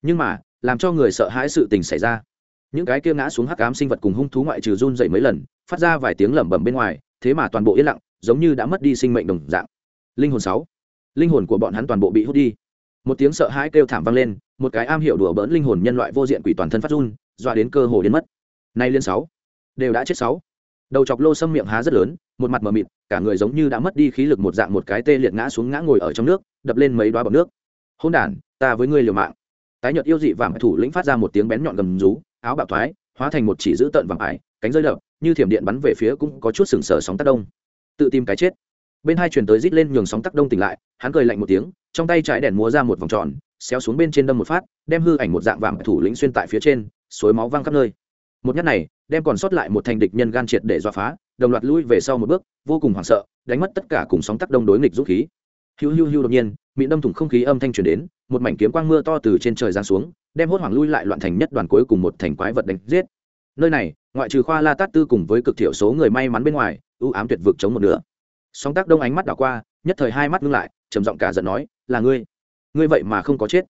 Nhưng mà, làm cho người sợ hãi sự tình xảy ra. Những cái kia ngã xuống hắc ám sinh vật cùng hung thú ngoại trừ run dậy mấy lần, phát ra vài tiếng lẩm bẩm bên ngoài, thế mà toàn bộ yên lặng, giống như đã mất đi sinh mệnh đồng dạng. Linh hồn sáu. Linh hồn của bọn hắn toàn bộ bị hút đi một tiếng sợ hãi kêu thảm vang lên, một cái am hiểu đùa bỡn linh hồn nhân loại vô diện quỷ toàn thân phát run, dọa đến cơ hồ đến mất. Nay liên sáu, đều đã chết sáu. Đầu chọc lô xâm miệng há rất lớn, một mặt mờ mịt, cả người giống như đã mất đi khí lực một dạng một cái tê liệt ngã xuống ngã ngồi ở trong nước, đập lên mấy đoá bọc nước. Hôn đản, ta với ngươi liều mạng. Tái nhợt yêu dị vàng thủ lĩnh phát ra một tiếng bén nhọn gầm rú, áo bạo thoái, hóa thành một chỉ giữ tận vàng ải, cánh rơi đập, như thiểm điện bắn về phía cũng có chút sừng sờ sóng tác đông. Tự tìm cái chết. Bên hai chuyển tới rít lên nhường sóng tác đông tỉnh lại, hắn cười lạnh một tiếng trong tay trái đèn múa ra một vòng tròn, xéo xuống bên trên đâm một phát, đem hư ảnh một dạng vàng thủ lĩnh xuyên tại phía trên, suối máu văng khắp nơi. Một nhát này, đem còn sót lại một thành địch nhân gan triệt để dọa phá, đồng loạt lui về sau một bước, vô cùng hoảng sợ, đánh mất tất cả cùng sóng tác đông đối nghịch dũng khí. Hiu hiu hiu đột nhiên mịn đâm thủng không khí âm thanh truyền đến, một mảnh kiếm quang mưa to từ trên trời giáng xuống, đem hốt hoảng lui lại loạn thành nhất đoàn cuối cùng một thành quái vật đánh giết. Nơi này, ngoại trừ khoa la tát tư cùng với cực thiểu số người may mắn bên ngoài, ưu ám tuyệt vực chống một nửa. Sóng tác đông ánh mắt đảo qua, nhất thời hai mắt ngưng lại trầm giọng cả giận nói, là ngươi. Ngươi vậy mà không có chết.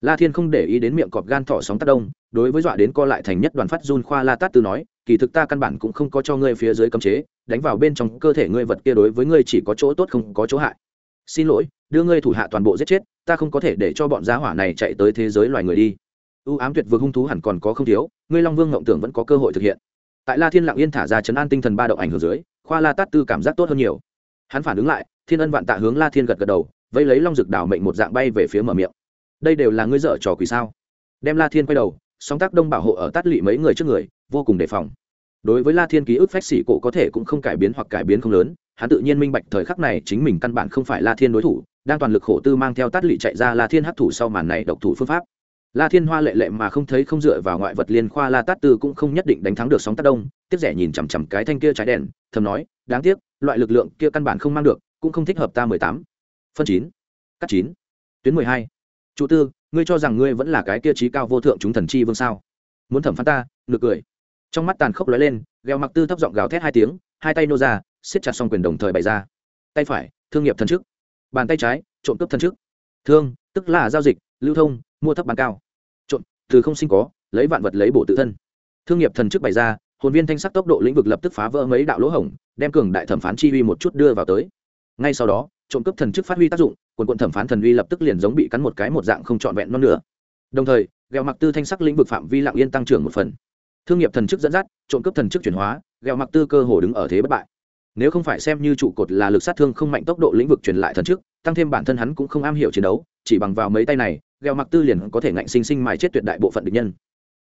La thiên không để ý đến miệng cọp gan thỏ sóng tác đông, đối với dọa đến co lại thành nhất đoàn phát run khoa la tát tư nói, kỳ thực ta căn bản cũng không có cho ngươi phía dưới cấm chế, đánh vào bên trong cơ thể ngươi vật kia đối với ngươi chỉ có chỗ tốt không có chỗ hại. Xin lỗi, đưa ngươi thủ hạ toàn bộ giết chết, ta không có thể để cho bọn giá hỏa này chạy tới thế giới loài người đi. U ám tuyệt vực hung thú hẳn còn có không thiếu, ngươi long vương ngộng tưởng vẫn có cơ hội thực hiện. Tại la thiên lặng yên thả ra chấn an tinh thần ba động ảnh hưởng dưới, khoa la tát tư cảm giác tốt hơn nhiều. Hắn phản ứng lại thiên ân vạn tạ hướng la thiên gật gật đầu vây lấy long rực đảo mệnh một dạng bay về phía mở miệng. Đây đều là ngươi dở trò quỷ sao? Đem la thiên quay đầu, song tác đông bảo hộ ở tát lị mấy người trước người, vô cùng đề phòng. Đối với la thiên ký ức phách xỉ cổ có thể cũng không cải biến hoặc cải biến không lớn, hắn tự nhiên minh bạch thời khắc này chính mình căn bản không phải la thiên đối thủ, đang toàn lực khổ tư mang theo tát lị chạy ra la thiên hấp thủ sau màn này độc thủ phương pháp. La thiên hoa lệ lệ mà không thấy không dựa vào ngoại vật liên khoa la tát tư cũng không nhất định đánh thắng được sóng tác đông, tiếp rẻ nhìn chằm chằm cái thanh kia trái đèn, thầm nói, đáng tiếc, loại lực lượng kia căn bản không mang được cũng không thích hợp ta mười tám. Phân chín. Cắt chín. Tuyến mười hai. Chủ tư, ngươi cho rằng ngươi vẫn là cái kia trí cao vô thượng chúng thần chi vương sao? Muốn thẩm phán ta, nực cười. Trong mắt tàn khốc lóe lên gheo mặc tư thấp giọng gào thét hai tiếng, hai tay nô ra, siết chặt xong quyền đồng thời bày ra. Tay phải, thương nghiệp thần chức. Bàn tay trái, trộm cướp thần chức. Thương, tức là giao dịch, lưu thông, mua thấp bán cao. Trộm, từ không sinh có, lấy vạn vật lấy bổ tự thân. Thương nghiệp thần chức bày ra, hồn viên thanh sắc tốc độ lĩnh vực lập tức phá vỡ mấy đạo lỗ hổng, đem cường đại thẩm phán chi uy một chút đưa vào tới ngay sau đó, trộm cướp thần chức phát huy tác dụng, quần quận thẩm phán thần uy lập tức liền giống bị cắn một cái một dạng không trọn vẹn non nữa đồng thời gheo mặc tư thanh sắc lĩnh vực phạm vi lạng yên tăng trưởng một phần. Thương nghiệp thần chức dẫn dắt, trộm cướp thần chức chuyển hóa gheo mặc tư cơ hồ đứng ở thế bất bại. Nếu không phải xem như trụ cột là lực sát thương không mạnh tốc độ lĩnh vực truyền lại thần chức, tăng thêm bản thân hắn cũng không am hiểu chiến đấu, chỉ bằng vào mấy tay này gheo mặc tư liền có thể ngạnh sinh sinh mài chết tuyệt đại bộ phận địch nhân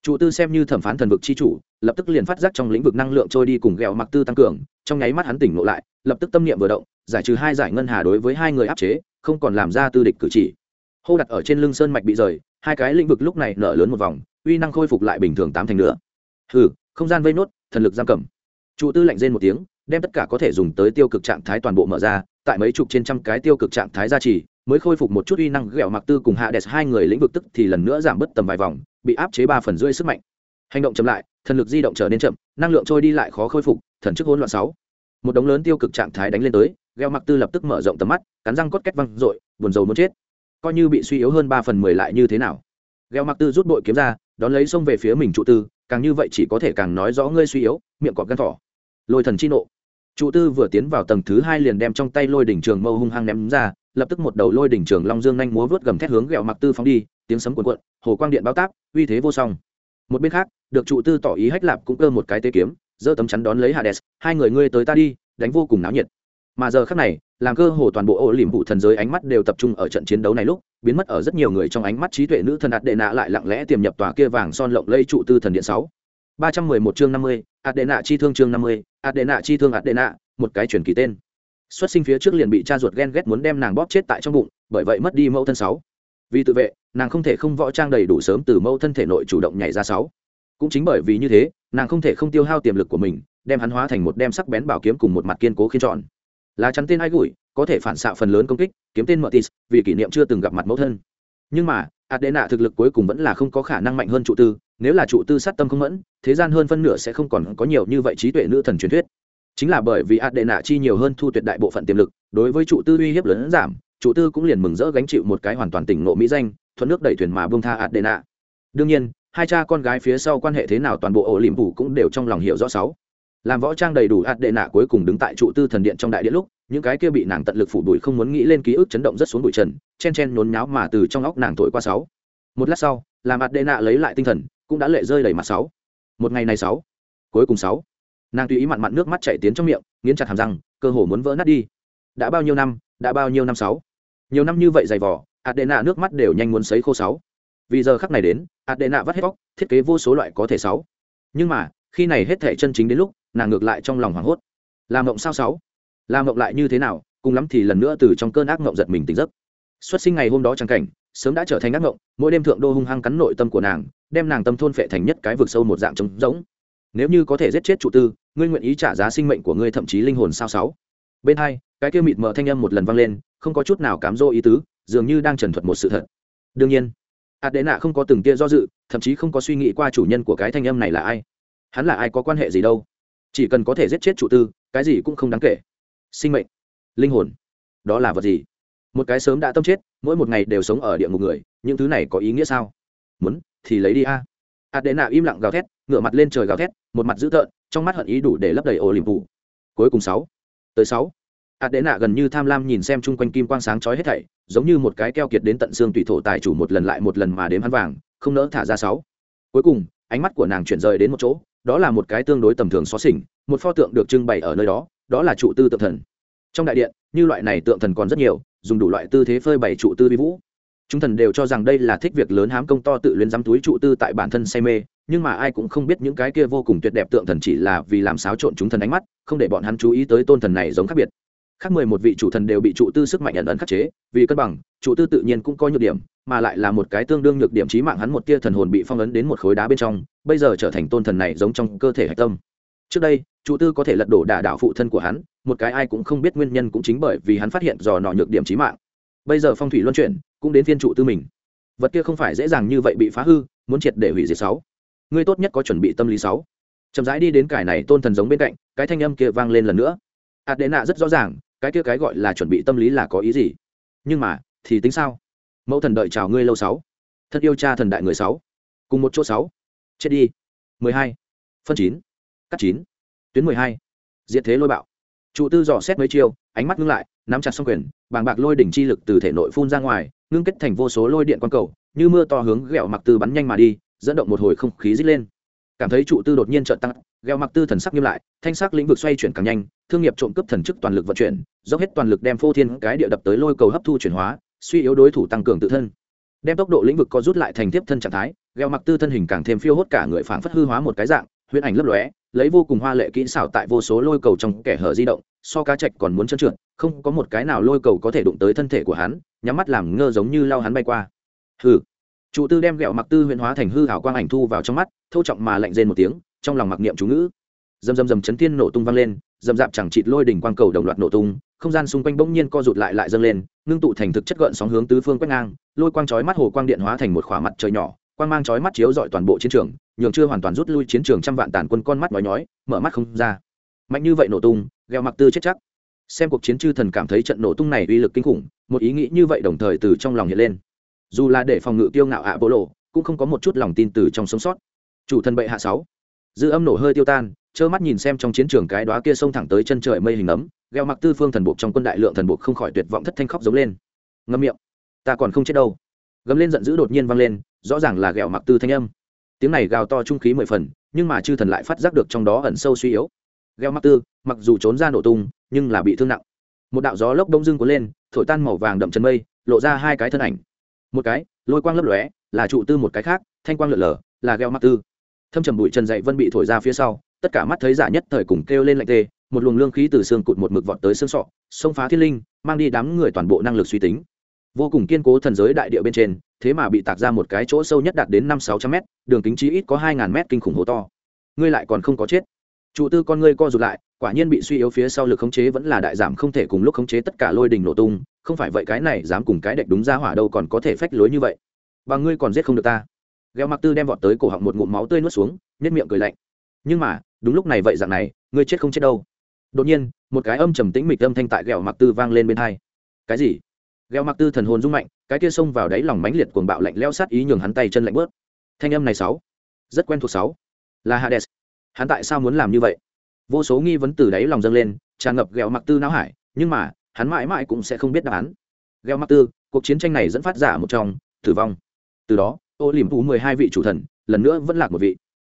trụ tư xem như thẩm phán thần vực chi chủ, lập tức liền phát giác trong lĩnh vực năng lượng trôi đi cùng ghẹo mặc tư tăng cường, trong nháy mắt hắn tỉnh ngộ lại, lập tức tâm niệm vừa động, giải trừ hai giải ngân hà đối với hai người áp chế, không còn làm ra tư địch cử chỉ. Hô đặt ở trên lưng sơn mạch bị rời, hai cái lĩnh vực lúc này nở lớn một vòng, uy năng khôi phục lại bình thường tám thành nữa. Hừ, không gian vây nốt, thần lực giam cầm. Trụ tư lạnh rên một tiếng, đem tất cả có thể dùng tới tiêu cực trạng thái toàn bộ mở ra, tại mấy chục trên trăm cái tiêu cực trạng thái gia trì, mới khôi phục một chút uy năng ghẹo mặc tư cùng hạ đẹp hai người lĩnh vực tức thì lần nữa giảm bớt tầm vài vòng bị áp chế ba phần rưỡi sức mạnh. Hành động chậm lại, thần lực di động trở nên chậm, năng lượng trôi đi lại khó khôi phục, thần chức hỗn loạn sáu. Một đống lớn tiêu cực trạng thái đánh lên tới gheo mặc tư lập tức mở rộng tầm mắt, cắn răng cốt két văng r buồn rầu muốn chết. Coi như bị suy yếu hơn ba phần mười lại như thế nào? Gheo mặc tư rút bội kiếm ra, đón lấy xông về phía mình trụ tư, càng như vậy chỉ có thể càng nói rõ ngươi suy yếu, miệng cọp gắn thỏ. Lôi thần chi nộ. Trụ tư vừa tiến vào tầng thứ hai liền đem trong tay lôi đỉnh trường mâu hung hăng ném ra, lập tức một đầu lôi đỉnh trường long dương nhanh múa vớt gầm thét hướng ghẹo mặc tư phóng đi tiếng sấm cuồn cuộn, hồ quang điện bao tác uy thế vô song. Một bên khác, được trụ tư tỏ ý hách lạp cũng cơ một cái tê kiếm, giơ tấm chắn đón lấy hades, hai người ngươi tới ta đi, đánh vô cùng náo nhiệt. Mà giờ khác này, làm cơ hồ toàn bộ ô liềm vụ thần giới ánh mắt đều tập trung ở trận chiến đấu này lúc, biến mất ở rất nhiều người trong ánh mắt trí tuệ nữ thần ạt đệ nạ lại lặng lẽ tiềm nhập tòa kia vàng son lộng lây trụ tư thần điện sáu. ba trăm mười một chương năm mươi ạt đệ nạ chi thương chương năm mươi ạt đệ nạ chi thương ạt đệ nạ một cái truyền kỳ tên. Xuất sinh phía trước liền bị cha ruột ghen ghét muốn đem nàng bóp chết tại trong bụng, bởi vậy mất đi mẫu thân sáu. Vì tự vệ nàng không thể không võ trang đầy đủ sớm từ mẫu thân thể nội chủ động nhảy ra sáu. Cũng chính bởi vì như thế, nàng không thể không tiêu hao tiềm lực của mình, đem hắn hóa thành một đem sắc bén bảo kiếm cùng một mặt kiên cố khiên trọn lá chắn tên ai gửi, có thể phản xạ phần lớn công kích, kiếm tên Mertis vì kỷ niệm chưa từng gặp mặt mẫu thân. Nhưng mà, Adena thực lực cuối cùng vẫn là không có khả năng mạnh hơn trụ tư, nếu là trụ tư sát tâm không mẫn, thế gian hơn phân nửa sẽ không còn có nhiều như vậy trí tuệ nữ thần truyền thuyết. Chính là bởi vì Adena chi nhiều hơn thu tuyệt đại bộ phận tiềm lực, đối với trụ tư uy hiếp lớn giảm, trụ tư cũng liền mừng rỡ gánh chịu một cái hoàn toàn tỉnh nộ mỹ danh thuận nước đẩy thuyền mà bông tha Adena. Đương nhiên, hai cha con gái phía sau quan hệ thế nào toàn bộ ổ liềm phủ cũng đều trong lòng hiểu rõ sáu. Làm võ trang đầy đủ ạt đệ nạ cuối cùng đứng tại trụ tư thần điện trong đại điện lúc, những cái kia bị nàng tận lực phủ đuổi không muốn nghĩ lên ký ức chấn động rất xuống bụi trần, chen chen nhốn nháo mà từ trong óc nàng thổi qua sáu. Một lát sau, làm ạt đệ nạ lấy lại tinh thần, cũng đã lệ rơi đầy mặt sáu. Một ngày này sáu. Cuối cùng sáu. Nàng tùy ý mặn mặn nước mắt chảy tiến trong miệng, nghiến chặt hàm răng, cơ hồ muốn vỡ nát đi. Đã bao nhiêu năm, đã bao nhiêu năm sáu. Nhiều năm như vậy dày vỏ Adena nước mắt đều nhanh muốn sấy khô sáu. Vì giờ khắc này đến, Adena vắt hết vóc thiết kế vô số loại có thể sáu. Nhưng mà, khi này hết thể chân chính đến lúc, nàng ngược lại trong lòng hoảng hốt. Làm mộng sao sáu? Làm mộng lại như thế nào, cùng lắm thì lần nữa từ trong cơn ác mộng giật mình tỉnh giấc. Xuất sinh ngày hôm đó trang cảnh, sớm đã trở thành ác mộng, mỗi đêm thượng đô hung hăng cắn nội tâm của nàng, đem nàng tâm thôn phệ thành nhất cái vực sâu một dạng trống rỗng. Nếu như có thể giết chết trụ tư, ngươi nguyện ý trả giá sinh mệnh của ngươi thậm chí linh hồn sao sáu? Bên hai, cái kia mịt mờ thanh âm một lần vang lên, không có chút nào cám dỗ ý tứ dường như đang trần thuật một sự thật. Đương nhiên ạt đệ nạ không có từng tia do dự, thậm chí không có suy nghĩ qua chủ nhân của cái thanh âm này là ai. Hắn là ai, có quan hệ gì đâu? Chỉ cần có thể giết chết chủ tư, cái gì cũng không đáng kể. Sinh mệnh, linh hồn, đó là vật gì? Một cái sớm đã tâm chết, mỗi một ngày đều sống ở địa ngục người, những thứ này có ý nghĩa sao? Muốn, thì lấy đi a. Ạt đệ nạ im lặng gào thét ngựa mặt lên trời gào thét, một mặt dữ tợn, trong mắt hận ý đủ để lấp đầy ổ liềm phủ cuối cùng sáu, tới sáu. Ạt đệ nạ gần như tham lam nhìn xem chung quanh kim quang sáng chói hết thảy giống như một cái keo kiệt đến tận xương tùy thổ tài chủ một lần lại một lần mà đếm hắn vàng, không nỡ thả ra sáu. Cuối cùng, ánh mắt của nàng chuyển rời đến một chỗ, đó là một cái tương đối tầm thường xó xỉnh, một pho tượng được trưng bày ở nơi đó đó là trụ tư tượng thần. Trong đại điện, như loại này tượng thần còn rất nhiều, dùng đủ loại tư thế phơi bày trụ tư vi vũ. Chúng thần đều cho rằng đây là thích việc lớn hám công to tự luyến dám túi trụ tư tại bản thân say mê, nhưng mà ai cũng không biết những cái kia vô cùng tuyệt đẹp tượng thần chỉ là vì làm xáo trộn chúng thần ánh mắt, không để bọn hắn chú ý tới tôn thần này giống khác biệt khác mười một vị chủ thần đều bị trụ tư sức mạnh ẩn ẩn khắc chế, vì cân bằng, trụ tư tự nhiên cũng có nhược điểm, mà lại là một cái tương đương nhược điểm trí mạng hắn một tia thần hồn bị phong ấn đến một khối đá bên trong, bây giờ trở thành tôn thần này giống trong cơ thể hạch tâm. Trước đây, trụ tư có thể lật đổ đả đảo phụ thân của hắn, một cái ai cũng không biết nguyên nhân cũng chính bởi vì hắn phát hiện dò nọ nhược điểm trí mạng. Bây giờ phong thủy luân chuyển, cũng đến phiên trụ tư mình. Vật kia không phải dễ dàng như vậy bị phá hư, muốn triệt để hủy diệt sáu. Ngươi tốt nhất có chuẩn bị tâm lý sáu. Chậm rãi đi đến cải này tôn thần giống bên cạnh, cái thanh âm kia vang lên lần nữa. Adena rất rõ ràng cái kia cái gọi là chuẩn bị tâm lý là có ý gì? Nhưng mà, thì tính sao? Mẫu thần đợi chào ngươi lâu sáu. Thật yêu cha thần đại người sáu. Cùng một chỗ sáu. Chết đi. Mười hai. Phân chín. Cắt chín. Tuyến mười hai. Diện thế lôi bạo. Trụ tư dò xét mấy chiêu, ánh mắt ngưng lại, nắm chặt xong quyền, bàng bạc lôi đỉnh chi lực từ thể nội phun ra ngoài, ngưng kết thành vô số lôi điện quang cầu, như mưa to hướng ghẹo mặc tư bắn nhanh mà đi, dẫn động một hồi không khí dít lên. Cảm thấy trụ tư đột nhiên trợn tăng Gheo mặc tư thần sắc nghiêm lại thanh sắc lĩnh vực xoay chuyển càng nhanh thương nghiệp trộm cướp thần chức toàn lực vận chuyển dốc hết toàn lực đem phô thiên cái địa đập tới lôi cầu hấp thu chuyển hóa suy yếu đối thủ tăng cường tự thân. Đem tốc độ lĩnh vực có rút lại thành tiếp thân trạng thái gheo mặc tư thân hình càng thêm phiêu hốt cả người phảng phất hư hóa một cái dạng huyễn ảnh lấp lóe lấy vô cùng hoa lệ kỹ xảo tại vô số lôi cầu trong kẻ hở di động so cá trạch còn muốn chân trượt không có một cái nào lôi cầu có thể đụng tới thân thể của hắn nhắm mắt làm ngơ giống như lao hắn bay qua. Hừ, chủ tư đem Gheo mặc tư huyễn hóa thành hư hảo quang ảnh thu vào trong mắt thâu trọng mà lạnh rên một tiếng trong lòng mặc niệm chú ngữ. Dầm dầm dầm chấn thiên nổ tung vang lên dầm dạp chẳng chịt lôi đỉnh quang cầu đồng loạt nổ tung, không gian xung quanh bỗng nhiên co rụt lại lại dâng lên, ngưng tụ thành thực chất gợn sóng hướng tứ phương quét ngang, lôi quang chói mắt hồ quang điện hóa thành một khỏa mặt trời nhỏ, quang mang chói mắt chiếu dọi toàn bộ chiến trường, nhường chưa hoàn toàn rút lui chiến trường trăm vạn tàn quân con mắt nhói nhói, mở mắt không ra. Mạnh như vậy nổ tung, gheo mặc tư chết chắc. Xem cuộc chiến chư thần cảm thấy trận nổ tung này uy lực kinh khủng, một ý nghĩ như vậy đồng thời từ trong lòng hiện lên. Dù là để phòng ngự tiêu ngạo ạ bộ lộ, cũng không có một chút lòng tin từ trong sống sót. Chủ thần bệ hạ sáu dư âm nổ hơi tiêu tan, trơ mắt nhìn xem trong chiến trường cái đóa kia xông thẳng tới chân trời mây hình ấm gheo mặc tư phương thần buộc trong quân đại lượng thần buộc không khỏi tuyệt vọng thất thanh khóc giống lên. Ngâm miệng. Ta còn không chết đâu. Gấm lên giận dữ đột nhiên vang lên, rõ ràng là ghẹo mặc tư thanh âm. Tiếng này gào to trung khí mười phần, nhưng mà chư thần lại phát giác được trong đó ẩn sâu suy yếu. Gheo mặc tư, mặc dù trốn ra nổ tung, nhưng là bị thương nặng. Một đạo gió lốc đông dưng cuốn lên, thổi tan màu vàng đậm chân mây, lộ ra hai cái thân ảnh. Một cái, lôi quang lấp lóe, là trụ tư một cái khác, thanh quang lượn lờ, là gheo mặc tư thâm trầm bụi trần dậy vân bị thổi ra phía sau, tất cả mắt thấy giả nhất thời cùng kêu lên lạnh tê, một luồng lương khí từ xương cụt một mực vọt tới xương sọ, xông phá thiên linh, mang đi đám người toàn bộ năng lực suy tính. Vô cùng kiên cố thần giới đại địa bên trên, thế mà bị tạc ra một cái chỗ sâu nhất đạt đến năm sáu trăm mét, đường kính chí ít có hai ngàn mét kinh khủng hố to. Ngươi lại còn không có chết. Trụ tư con ngươi co rụt lại, quả nhiên bị suy yếu phía sau lực khống chế vẫn là đại giảm không thể cùng lúc khống chế tất cả lôi đình nổ tung, không phải vậy cái này dám cùng cái đệch đúng ra hỏa đâu còn có thể phách lối như vậy. Và ngươi còn giết không được ta gheo mặc tư đem vọt tới cổ họng một ngụm máu tươi nuốt xuống nhất miệng cười lạnh. Nhưng mà, đúng lúc này vậy dạng này, ngươi chết không chết đâu. Đột nhiên, một cái âm trầm tĩnh mịch âm thanh tại ghẹo mặc tư vang lên bên hai. Cái gì? Ghẹo mặc tư thần hồn rung mạnh, cái kia xông vào đáy lòng mãnh liệt cuồng bạo lạnh leo sát ý nhường hắn tay chân lạnh bớt. Thanh âm này sáu, rất quen thuộc sáu. Là hades. Hắn tại sao muốn làm như vậy? Vô số nghi vấn từ đáy lòng dâng lên, tràn ngập ghẹo mặc tư não hải, nhưng mà, hắn mãi mãi cũng sẽ không biết đáp án. Ghẹo mặc tư, cuộc chiến tranh này dẫn phát giả một trong, tử vong. Từ đó ô liềm phủ mười hai vị chủ thần, lần nữa vẫn lạc một vị.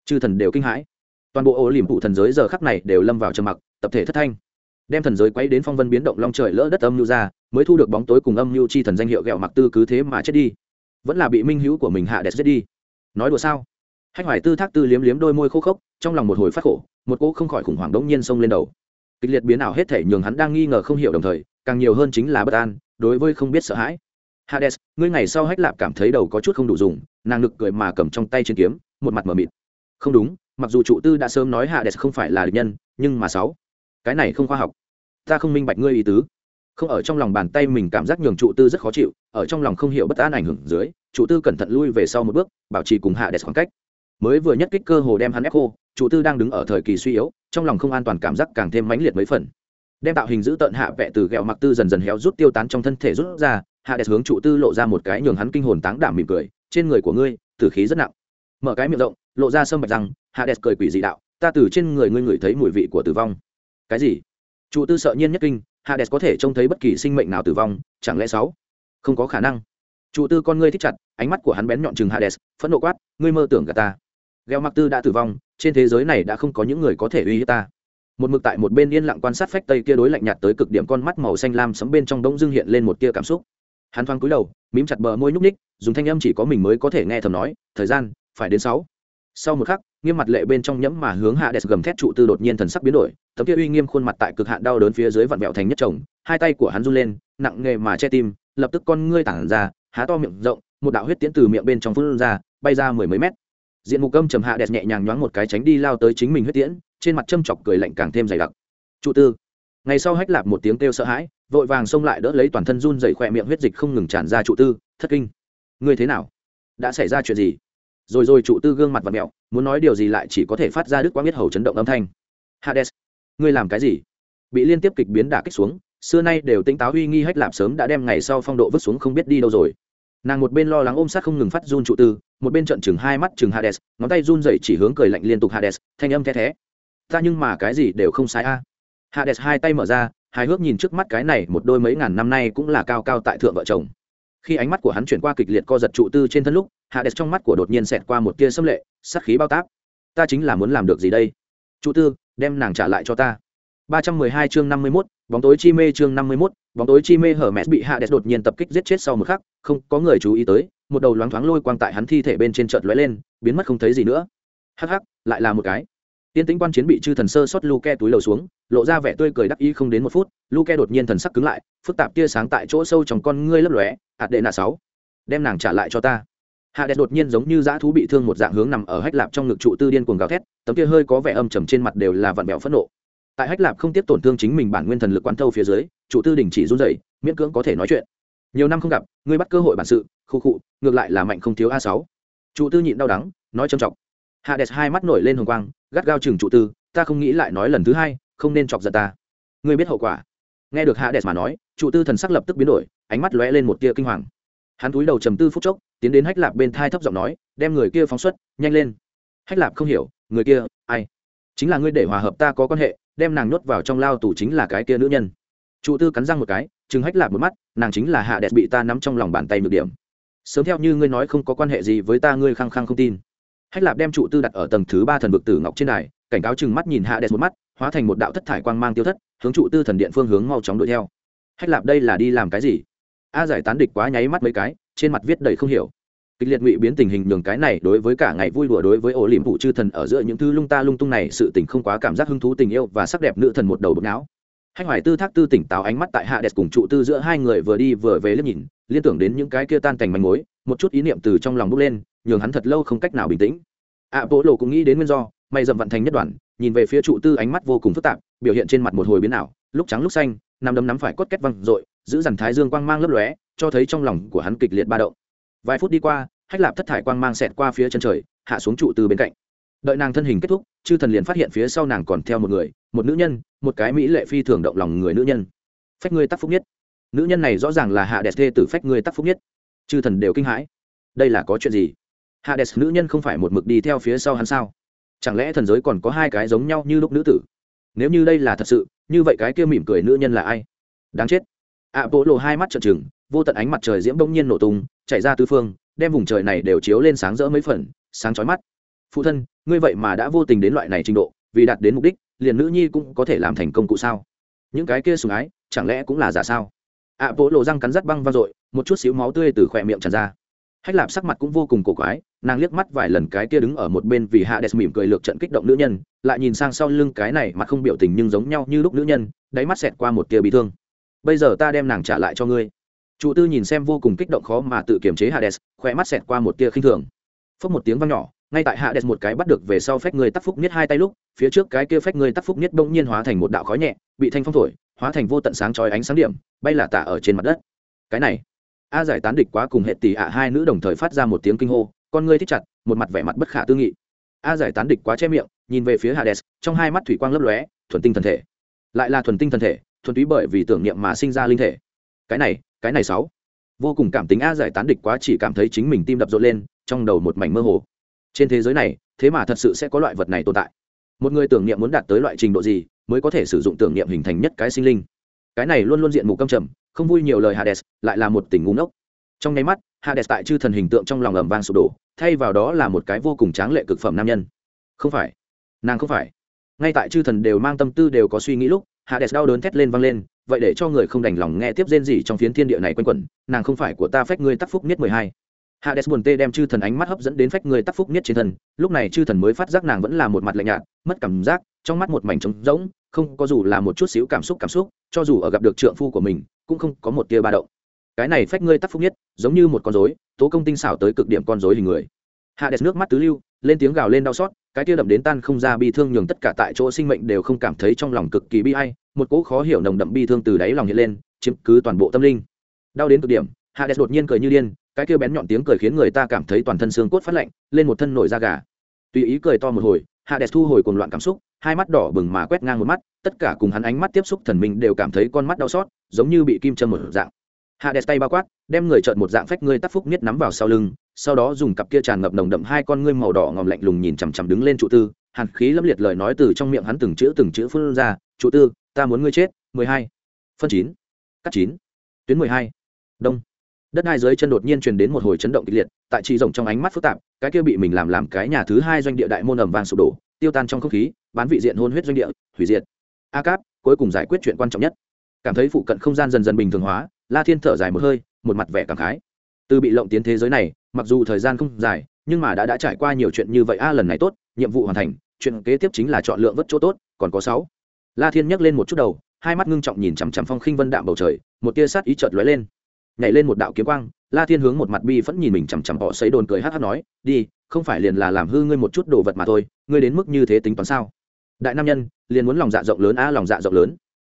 Chư thần đều kinh hãi. Toàn bộ ô liềm phủ thần giới giờ khắc này đều lâm vào trầm mặc, tập thể thất thanh. Đem thần giới quay đến phong vân biến động long trời lỡ đất âm mưu ra, mới thu được bóng tối cùng âm mưu chi thần danh hiệu ghẹo mặc tư cứ thế mà chết đi. Vẫn là bị minh hữu của mình hạ đẹp giết đi. Nói đùa sao? Hách hoài tư thác tư liếm liếm đôi môi khô khốc, trong lòng một hồi phát khổ, một cỗ không khỏi khủng hoảng đống nhiên xông lên đầu. Kịch liệt biến ảo hết thể nhường hắn đang nghi ngờ không hiểu đồng thời, càng nhiều hơn chính là bất an, đối với không biết sợ hãi hades, ngươi ngày sau hách lạp cảm thấy đầu có chút không đủ dùng, nàng nực cười mà cầm trong tay trên kiếm, một mặt mở mịt. Không đúng, mặc dù trụ tư đã sớm nói hades không phải là địch nhân, nhưng mà sáu. Cái này không khoa học. Ta không minh bạch ngươi ý tứ. Không, ở trong lòng bàn tay mình cảm giác nhường trụ tư rất khó chịu, ở trong lòng không hiểu bất an ảnh hưởng dưới, trụ tư cẩn thận lui về sau một bước, bảo trì cùng hạ đẹp khoảng cách. Mới vừa nhất kích cơ hồ đem hắn ép khô, trụ tư đang đứng ở thời kỳ suy yếu, trong lòng không an toàn cảm giác càng thêm mãnh liệt mấy phần. Đem tạo hình giữ tận hạ vẹ từ ghẹo mặc tư dần dần héo rút tiêu tán trong thân thể rút ra hạ hướng trụ tư lộ ra một cái nhường hắn kinh hồn táng đảm mỉm cười, trên người của ngươi, tử khí rất nặng. Mở cái miệng rộng, lộ ra sâm bạch rằng hạ cười quỷ dị đạo, ta từ trên người ngươi ngửi thấy mùi vị của tử vong. Cái gì? Trụ tư sợ nhiên nhất kinh, hades có thể trông thấy bất kỳ sinh mệnh nào tử vong, chẳng lẽ sáu? Không có khả năng. Trụ tư con ngươi thích chặt, ánh mắt của hắn bén nhọn chừng hades, phẫn nộ quát, ngươi mơ tưởng gà ta. Gheo mặc tư đã tử vong, trên thế giới này đã không có những người có thể uy hiếp ta. Một mực tại một bên yên lặng quan sát phách tây kia đối lạnh nhạt tới cực điểm con mắt màu xanh lam sấm bên trong đông dương hiện lên một tia cảm xúc hắn thoáng cúi đầu, mím chặt bờ môi nhúc ních dùng thanh âm chỉ có mình mới có thể nghe thầm nói, thời gian, phải đến sáu. Sau một khắc, nghiêm mặt lệ bên trong nhẫm mà hướng hạ đẹp gầm thét trụ tư đột nhiên thần sắc biến đổi tấm kia uy nghiêm khuôn mặt tại cực hạn đau đớn phía dưới vặn vẹo thành nhất chồng, hai tay của hắn run lên, nặng nghề mà che tim, lập tức con ngươi tản ra, há to miệng rộng, một đạo huyết tiễn từ miệng bên trong phun ra, bay ra mười mấy mét. Diện mục âm trầm hạ đẹp nhẹ nhàng nhoáng một cái tránh đi lao tới chính mình huyết tiễn, trên mặt châm chọc cười lạnh càng thêm dày đặc. Trụ tư. Ngày sau hách lạp một tiếng kêu sợ hãi vội vàng xông lại đỡ lấy toàn thân run dày khỏe miệng huyết dịch không ngừng tràn ra trụ tư, thất kinh. Ngươi thế nào? Đã xảy ra chuyện gì? Rồi rồi trụ tư gương mặt và mẹo, muốn nói điều gì lại chỉ có thể phát ra đức quang biết hầu chấn động âm thanh. Hades, ngươi làm cái gì? Bị liên tiếp kịch biến đả kích xuống, xưa nay đều tính táo uy nghi hách lạp sớm đã đem ngày sau phong độ vứt xuống không biết đi đâu rồi. Nàng một bên lo lắng ôm sát không ngừng phát run trụ tư, một bên trận chừng hai mắt chừng hades, ngón tay run dậy chỉ hướng cười lạnh liên tục hades, thanh âm the thé. Ta nhưng mà cái gì đều không sai a. Hades hai tay mở ra hai hước nhìn trước mắt cái này một đôi mấy ngàn năm nay cũng là cao cao tại thượng vợ chồng. Khi ánh mắt của hắn chuyển qua kịch liệt co giật trụ tư trên thân lúc hạ đẹp trong mắt của đột nhiên xẹt qua một tia xâm lệ sát khí bao tác ta chính là muốn làm được gì đây? Trụ tư đem nàng trả lại cho ta. ba trăm mười hai chương năm mươi 51, bóng tối chi mê chương năm mươi 51, bóng tối chi mê hở mẹ bị hạ đẹp đột nhiên tập kích giết chết sau một khắc không có người chú ý tới một đầu loáng thoáng lôi quang tại hắn thi thể bên trên chợt lóe lên biến mất không thấy gì nữa. Hắc hắc lại là một cái tiên tĩnh quan chiến bị chư thần sơ sót luke túi lầu xuống, lộ ra vẻ tươi cười đắc ý không đến một phút, luke đột nhiên thần sắc cứng lại, phức tạp tia sáng tại chỗ sâu trong con ngươi lấp lóe, hạt đệ nạ sáu, đem nàng trả lại cho ta. Hạ đệ đột nhiên giống như dã thú bị thương một dạng hướng nằm ở hách lạp trong ngực trụ tư điên cuồng gào thét, tấm kia hơi có vẻ âm trầm trên mặt đều là vặn bẹo phẫn nộ. Tại hách lạp không tiếp tổn thương chính mình bản nguyên thần lực quán thâu phía dưới, trụ tư đình chỉ run rẩy, miễn cưỡng có thể nói chuyện. Nhiều năm không gặp, ngươi bắt cơ hội bản sự, khu khụ ngược lại là mạnh không thiếu a sáu. Trụ tư nhịn đau đắng, nói trầm trọng. Hạ đệ hai mắt nổi lên hồng quang gắt gao chừng trụ tư, ta không nghĩ lại nói lần thứ hai, không nên chọc giận ta. Ngươi biết hậu quả. Nghe được hạ đẹp mà nói, trụ tư thần sắc lập tức biến đổi, ánh mắt lóe lên một tia kinh hoàng. Hắn túi đầu trầm tư phút chốc, tiến đến hách lạp bên thai thấp giọng nói, đem người kia phóng xuất, nhanh lên. Hách lạp không hiểu, người kia, ai? Chính là ngươi để hòa hợp ta có quan hệ, đem nàng nhốt vào trong lao tù chính là cái kia nữ nhân. Trụ tư cắn răng một cái chừng hách lạp một mắt, nàng chính là hạ đẹp bị ta nắm trong lòng bàn tay nhược điểm. Sớm theo như ngươi nói không có quan hệ gì với ta, ngươi khăng khăng không tin hách lạp đem trụ tư đặt ở tầng thứ ba thần vực tử ngọc trên đài, cảnh cáo chừng mắt nhìn hạ đẹp một mắt, hóa thành một đạo thất thải quang mang tiêu thất, hướng trụ tư thần điện phương hướng mau chóng đuổi theo. Hách lạp đây là đi làm cái gì? A giải tán địch quá nháy mắt mấy cái, trên mặt viết đầy không hiểu. Kịch liệt ngụy biến tình hình nhường cái này đối với cả ngày vui đùa đối với ổ liềm phụ chư thần ở giữa những thứ lung ta lung tung này sự tình không quá cảm giác hứng thú tình yêu và sắc đẹp nữ thần một đầu bực não. Hách hoài tư thác tư tỉnh táo ánh mắt tại hạ đẹp cùng trụ tư giữa hai người vừa đi vừa về liếc nhìn, liên tưởng đến những cái kia tan cảnh manh mối, một chút ý niệm từ trong lòng bốc lên nhường hắn thật lâu không cách nào bình tĩnh. Ạ bố lộ cũng nghĩ đến nguyên do, may dầm vận thành nhất đoàn, nhìn về phía trụ tư ánh mắt vô cùng phức tạp, biểu hiện trên mặt một hồi biến ảo, lúc trắng lúc xanh, nằm đấm nắm phải cốt két văng r giữ dằn thái dương quang mang lấp lóe, cho thấy trong lòng của hắn kịch liệt ba động. Vài phút đi qua, hách lạp thất thải quang mang xẹt qua phía chân trời, hạ xuống trụ tư bên cạnh. Đợi nàng thân hình kết thúc, chư thần liền phát hiện phía sau nàng còn theo một người, một nữ nhân, một cái mỹ lệ phi thường động lòng người nữ nhân. Phách ngươi tắc phúc nhất. Nữ nhân này rõ ràng là hạ đẹp thê tử phách ngươi tắc phúc nhất. Chư thần đều kinh hãi. Đây là có chuyện gì? Hades nữ nhân không phải một mực đi theo phía sau hắn sao? Chẳng lẽ thần giới còn có hai cái giống nhau như lúc nữ tử? Nếu như đây là thật sự, như vậy cái kia mỉm cười nữ nhân là ai? Đáng chết. Ạ bộ lộ hai mắt trợn trừng, vô tận ánh mặt trời diễm bỗng nhiên nổ tung, chạy ra tư phương, đem vùng trời này đều chiếu lên sáng rỡ mấy phần, sáng chói mắt. Phụ thân, ngươi vậy mà đã vô tình đến loại này trình độ, vì đạt đến mục đích, liền nữ nhi cũng có thể làm thành công cụ sao? Những cái kia sùng ái, chẳng lẽ cũng là giả sao? Ạ bộ lộ răng cắn rắt băng vang dội, một chút xíu máu tươi từ khỏe miệng tràn ra hách lạp sắc mặt cũng vô cùng cổ quái, nàng liếc mắt vài lần cái kia đứng ở một bên vì hạ đẹp mỉm cười lược trận kích động nữ nhân, lại nhìn sang sau lưng cái này mà không biểu tình nhưng giống nhau như lúc nữ nhân, đáy mắt xẹt qua một tia bị thương. Bây giờ ta đem nàng trả lại cho ngươi. Chủ tư nhìn xem vô cùng kích động khó mà tự kiềm chế hades khỏe mắt xẹt qua một tia khinh thường. Phốc một tiếng vang nhỏ, ngay tại hades một cái bắt được về sau phách người tắc phúc nhất hai tay lúc, phía trước cái kia phách người tắc phúc nhất bỗng nhiên hóa thành một đạo khói nhẹ, bị thanh phong thổi, hóa thành vô tận sáng chói ánh sáng điểm, bay là tả ở trên mặt đất. Cái này a giải tán địch quá cùng hệ tỷ ạ hai nữ đồng thời phát ra một tiếng kinh hô, con ngươi thích chặt, một mặt vẻ mặt bất khả tư nghị. A giải tán địch quá che miệng, nhìn về phía hades, trong hai mắt thủy quang lấp lóe, thuần tinh thần thể. Lại là thuần tinh thần thể, thuần túy bởi vì tưởng niệm mà sinh ra linh thể. Cái này cái này sáu. Vô cùng cảm tính a giải tán địch quá chỉ cảm thấy chính mình tim đập rộn lên, trong đầu một mảnh mơ hồ. Trên thế giới này, thế mà thật sự sẽ có loại vật này tồn tại. Một người tưởng niệm muốn đạt tới loại trình độ gì, mới có thể sử dụng tưởng niệm hình thành nhất cái sinh linh? Cái này luôn luôn diện mục câm trầm không vui nhiều lời hades, lại là một tình ngu ngốc. Trong nháy mắt, hades tại chư thần hình tượng trong lòng ầm vang sụp đổ, thay vào đó là một cái vô cùng tráng lệ cực phẩm nam nhân. Không phải, nàng không phải. Ngay tại chư thần đều mang tâm tư đều có suy nghĩ lúc, hades đau đớn thét lên vang lên, vậy để cho người không đành lòng nghe tiếp rên gì trong phiến thiên địa này quanh quẩn, nàng không phải của ta phách ngươi tắc phúc niết mười hai. Hades buồn tê đem chư thần ánh mắt hấp dẫn đến phách người tắc phúc miết trên thần lúc này chư thần mới phát giác nàng vẫn là một mặt lạnh nhạt, mất cảm giác, trong mắt một mảnh trống rỗng, không có dù là một chút xíu cảm xúc cảm xúc, cho dù ở gặp được trượng phu của mình cũng không có một tia ba động. Cái này phách ngươi tắc phúc nhất, giống như một con rối, tố công tinh xảo tới cực điểm con rối hình người. Hades nước mắt tứ lưu, lên tiếng gào lên đau xót, cái tia đậm đến tan không ra bi thương nhường tất cả tại chỗ sinh mệnh đều không cảm thấy trong lòng cực kỳ bi ai, một cỗ khó hiểu nồng đậm bi thương từ đáy lòng hiện lên, chiếm cứ toàn bộ tâm linh. Đau đến cực điểm hades đột nhiên cười như điên, cái kia bén nhọn tiếng cười khiến người ta cảm thấy toàn thân xương cốt phát lạnh, lên một thân nổi da gà. Tùy ý cười to một hồi hades thu hồi cuồng loạn cảm xúc hai mắt đỏ bừng mà quét ngang một mắt, tất cả cùng hắn ánh mắt tiếp xúc thần minh đều cảm thấy con mắt đau xót, giống như bị kim châm một dạng. Hades tay bao quát, đem người trợn một dạng phách ngươi tắc phúc miết nắm vào sau lưng, sau đó dùng cặp kia tràn ngập nồng đậm hai con ngươi màu đỏ ngòm lạnh lùng nhìn chằm chằm đứng lên trụ tư, hàn khí lâm liệt lời nói từ trong miệng hắn từng chữ từng chữ phun ra, trụ tư, ta muốn ngươi chết. Mười hai. Phân chín. Cắt chín. Tuyến mười hai. Đông. Đất hai dưới chân đột nhiên truyền đến một hồi chấn động kịch liệt, tại chị rồng trong ánh mắt phức tạp, cái kia bị mình làm làm cái nhà thứ hai doanh địa đại môn ẩm vàng sụp đổ, tiêu tan trong không khí bán vị diện hôn huyết doanh địa, hủy diệt. A cáp, cuối cùng giải quyết chuyện quan trọng nhất. Cảm thấy phụ cận không gian dần dần bình thường hóa, la thiên thở dài một hơi, một mặt vẻ cảm khái. Từ bị lộng tiến thế giới này, mặc dù thời gian không dài, nhưng mà đã đã trải qua nhiều chuyện như vậy, a, lần này tốt, nhiệm vụ hoàn thành, chuyện kế tiếp chính là chọn lượng vất chỗ tốt, còn có sáu. La thiên nhấc lên một chút đầu, hai mắt ngưng trọng nhìn chằm chằm phong khinh vân đạm bầu trời, một tia sát ý chợt lóe lên. Nhảy lên một đạo kiếm quang, la thiên hướng một mặt bi vẫn nhìn mình chằm chằm họ xấy đồn cười hát hát nói, đi, không phải liền là làm hư ngươi một chút đồ vật mà thôi, ngươi đến mức như thế tính toán sao? Đại nam nhân, liền muốn lòng dạ rộng lớn a lòng dạ rộng lớn.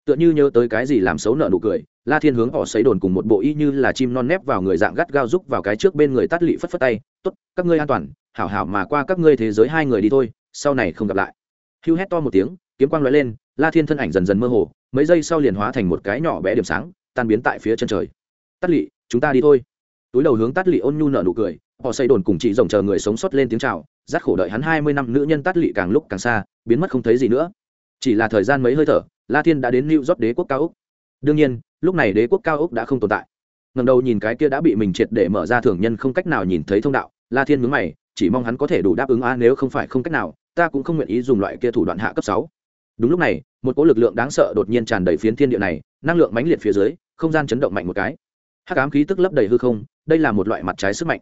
Tựa như nhớ tới cái gì làm xấu nợ nụ cười, la thiên hướng họ xấy đồn cùng một bộ y như là chim non nép vào người dạng gắt gao rúc vào cái trước bên người tắt lị phất phất tay, tốt, các ngươi an toàn, hảo hảo mà qua các ngươi thế giới hai người đi thôi, sau này không gặp lại. Hưu hét to một tiếng, kiếm quang lóe lên, la thiên thân ảnh dần dần mơ hồ, mấy giây sau liền hóa thành một cái nhỏ bé điểm sáng, tan biến tại phía chân trời. Tắt lị, chúng ta đi thôi. Túi đầu hướng tắt lị ôn nhu nợ nụ cười, họ xây đồn cùng chị rồng chờ người sống sót lên tiếng chào rát khổ đợi hắn hai mươi năm nữ nhân tát lị càng lúc càng xa, biến mất không thấy gì nữa. Chỉ là thời gian mấy hơi thở, la thiên đã đến lưu rót đế quốc cao úc đương nhiên, lúc này đế quốc cao úc đã không tồn tại. Ngầm đầu nhìn cái kia đã bị mình triệt để mở ra thường nhân không cách nào nhìn thấy thông đạo, la thiên mướn mày, chỉ mong hắn có thể đủ đáp ứng a nếu không phải không cách nào, ta cũng không nguyện ý dùng loại kia thủ đoạn hạ cấp sáu. Đúng lúc này, một cỗ lực lượng đáng sợ đột nhiên tràn đầy phiến thiên địa này, năng lượng mãnh liệt phía dưới, không gian chấn động mạnh một cái. Hắc ám khí tức lấp đầy hư không, đây là một loại mặt trái sức mạnh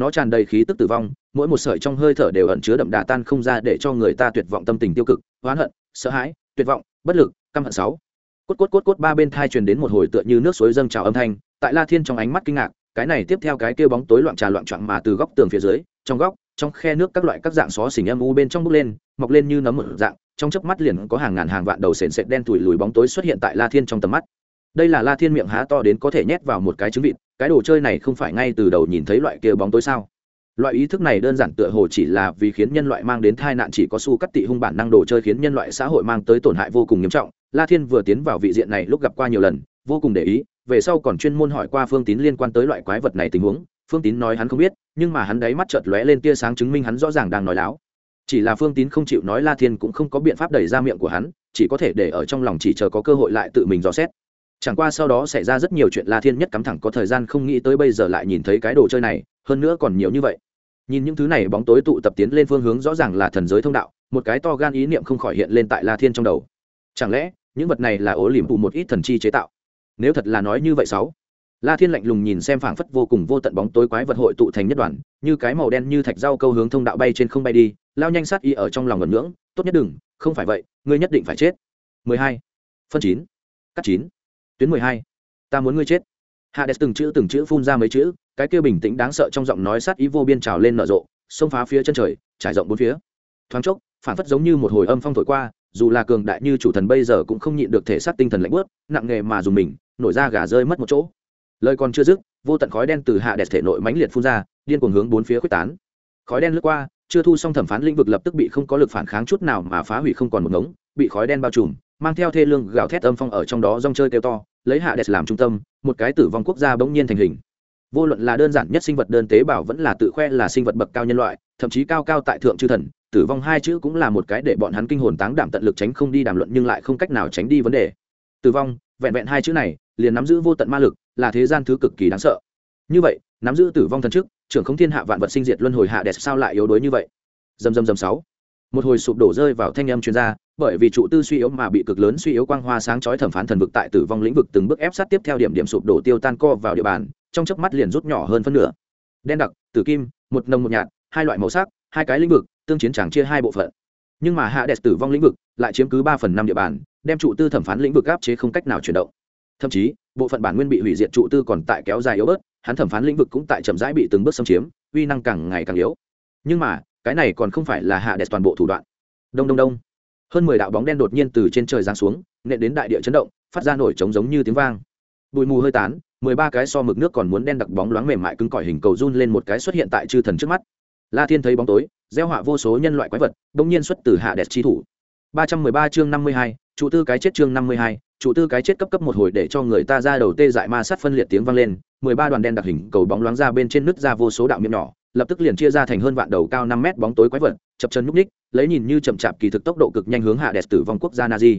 nó tràn đầy khí tức tử vong, mỗi một sợi trong hơi thở đều ẩn chứa đậm đà tan không ra để cho người ta tuyệt vọng tâm tình tiêu cực, oán hận, sợ hãi, tuyệt vọng, bất lực, căm hận sáu. Cốt cốt cốt cốt ba bên thai truyền đến một hồi tựa như nước suối dâng trào âm thanh, tại la thiên trong ánh mắt kinh ngạc, cái này tiếp theo cái kêu bóng tối loạn trà loạn trọn mà từ góc tường phía dưới, trong góc, trong khe nước các loại các dạng xó xỉnh âm u bên trong bốc lên, mọc lên như nấm một dạng, trong chớp mắt liền có hàng ngàn hàng vạn đầu sền sệt đen thủi lùi bóng tối xuất hiện tại la thiên trong tầm mắt. Đây là la thiên miệng há to đến có thể nhét vào một cái trứng vịt cái đồ chơi này không phải ngay từ đầu nhìn thấy loại kia bóng tối sao? Loại ý thức này đơn giản tựa hồ chỉ là vì khiến nhân loại mang đến tai nạn, chỉ có su cắt tị hung bản năng đồ chơi khiến nhân loại xã hội mang tới tổn hại vô cùng nghiêm trọng. La thiên vừa tiến vào vị diện này lúc gặp qua nhiều lần, vô cùng để ý, về sau còn chuyên môn hỏi qua phương tín liên quan tới loại quái vật này tình huống. Phương tín nói hắn không biết, nhưng mà hắn đáy mắt chợt lóe lên tia sáng chứng minh hắn rõ ràng đang nói láo. Chỉ là phương tín không chịu nói la thiên cũng không có biện pháp đẩy ra miệng của hắn, chỉ có thể để ở trong lòng chỉ chờ có cơ hội lại tự mình dò xét chẳng qua sau đó xảy ra rất nhiều chuyện la thiên nhất cắm thẳng có thời gian không nghĩ tới bây giờ lại nhìn thấy cái đồ chơi này, hơn nữa còn nhiều như vậy nhìn những thứ này bóng tối tụ tập tiến lên phương hướng rõ ràng là thần giới thông đạo, một cái to gan ý niệm không khỏi hiện lên tại la thiên trong đầu chẳng lẽ, những vật này là ố liềm tụ một ít thần chi chế tạo nếu thật là nói như vậy sáu la thiên lạnh lùng nhìn xem phảng phất vô cùng vô tận bóng tối quái vật hội tụ thành nhất đoàn, như cái màu đen như thạch rau câu hướng thông đạo bay trên không bay đi, lao nhanh sát y ở trong lòng ngẩn ngưỡng, tốt nhất đừng, không phải vậy, ngươi nhất định phải chết 12. phân 9. cắt 9 tuyến 12. ta muốn ngươi chết. Hades từng chữ từng chữ phun ra mấy chữ, cái kia bình tĩnh đáng sợ trong giọng nói sát ý vô biên trào lên nở rộ, xông phá phía chân trời, trải rộng bốn phía. Thoáng chốc, phản phất giống như một hồi âm phong thổi qua, dù là cường đại như chủ thần bây giờ cũng không nhịn được thể xác tinh thần lạnh bớt nặng nghề mà dùng mình, nổi ra gà rơi mất một chỗ. Lời còn chưa dứt, vô tận khói đen từ hạ đẹp thể nội mãnh liệt phun ra, điên cuồng hướng bốn phía quyết tán. Khói đen lướt qua, chưa thu xong thẩm phán lĩnh vực lập tức bị không có lực phản kháng chút nào mà phá hủy không còn một ngống, bị khói đen bao trùm, mang theo thê lương gào thét âm phong ở trong đó rong chơi kêu to lấy hạ đẹp làm trung tâm, một cái tử vong quốc gia bỗng nhiên thành hình. Vô luận là đơn giản nhất sinh vật đơn tế bào vẫn là tự khoe là sinh vật bậc cao nhân loại, thậm chí cao cao tại thượng chư thần, tử vong hai chữ cũng là một cái để bọn hắn kinh hồn táng đảm tận lực tránh không đi đàm luận nhưng lại không cách nào tránh đi vấn đề. Tử vong, vẹn vẹn hai chữ này, liền nắm giữ vô tận ma lực, là thế gian thứ cực kỳ đáng sợ. Như vậy, nắm giữ tử vong thần chức trưởng không thiên hạ vạn vật sinh diệt luân hồi hạ đẹp sao lại yếu đuối như vậy? Dầm dầm dầm sáu. Một hồi sụp đổ rơi vào thanh âm chuyên gia bởi vì trụ tư suy yếu mà bị cực lớn suy yếu quang hoa sáng chói thẩm phán thần vực tại tử vong lĩnh vực từng bước ép sát tiếp theo điểm điểm sụp đổ tiêu tan co vào địa bàn, trong chớp mắt liền rút nhỏ hơn phân nửa. Đen đặc, tử kim, một nồng một nhạt, hai loại màu sắc, hai cái lĩnh vực, tương chiến chẳng chia hai bộ phận. Nhưng mà hạ đẹp tử vong lĩnh vực lại chiếm cứ ba phần năm địa bàn, đem trụ tư thẩm phán lĩnh vực áp chế không cách nào chuyển động. Thậm chí, bộ phận bản nguyên bị hủy diệt trụ tư còn tại kéo dài yếu bớt, hắn thẩm phán lĩnh vực cũng tại chậm rãi bị từng bước xâm chiếm, uy năng càng ngày càng yếu. Nhưng mà, cái này còn không phải là hạ đẹp toàn bộ thủ đoạn. Đông đông đông hơn mười đạo bóng đen đột nhiên từ trên trời giáng xuống, nện đến đại địa chấn động, phát ra nổi trống giống như tiếng vang. Bụi mù hơi tán, mười ba cái so mực nước còn muốn đen đặc bóng loáng mềm mại cứng cỏi hình cầu run lên một cái xuất hiện tại chư thần trước mắt. La thiên thấy bóng tối, gieo họa vô số nhân loại quái vật bỗng nhiên xuất từ hạ đẹp chi thủ. Ba trăm mười ba chương năm mươi hai trụ tư cái chết chương năm mươi hai trụ tư cái chết cấp cấp một hồi để cho người ta ra đầu tê dại ma sát phân liệt tiếng vang lên, mười ba đoàn đen đặc hình cầu bóng loáng ra bên trên nước ra vô số đạo miệng nhỏ lập tức liền chia ra thành hơn vạn đầu cao năm mét bóng tối quái vật, chập chân núp ních, lấy nhìn như chậm chạp kỳ thực tốc độ cực nhanh hướng hạ đẹp tử vong quốc gia nazi.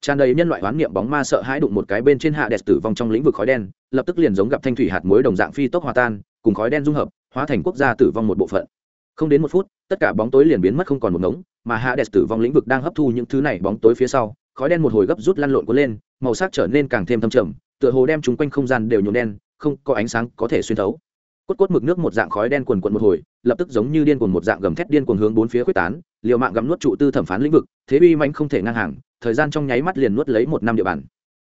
Tràn đầy nhân loại hoán niệm bóng ma sợ hãi đụng một cái bên trên hạ đẹp tử vong trong lĩnh vực khói đen, lập tức liền giống gặp thanh thủy hạt muối đồng dạng phi tốc hòa tan, cùng khói đen dung hợp, hóa thành quốc gia tử vong một bộ phận. Không đến một phút, tất cả bóng tối liền biến mất không còn một ngống, mà hạ đẹp tử vong lĩnh vực đang hấp thu những thứ này bóng tối phía sau, khói đen một hồi gấp rút lăn lộn cuốn lên, màu sắc trở nên càng thêm thâm trầm, tựa hồ đem chúng quanh không gian đều nhuộm đen, không có ánh sáng có thể xuyên thấu cốt cốt mực nước một dạng khói đen quần quần một hồi, lập tức giống như điên cuồng một dạng gầm thét điên cuồng hướng bốn phía quyết tán, liều mạng gắm nuốt trụ tư thẩm phán lĩnh vực, thế uy manh không thể ngang hàng, thời gian trong nháy mắt liền nuốt lấy một năm địa bàn.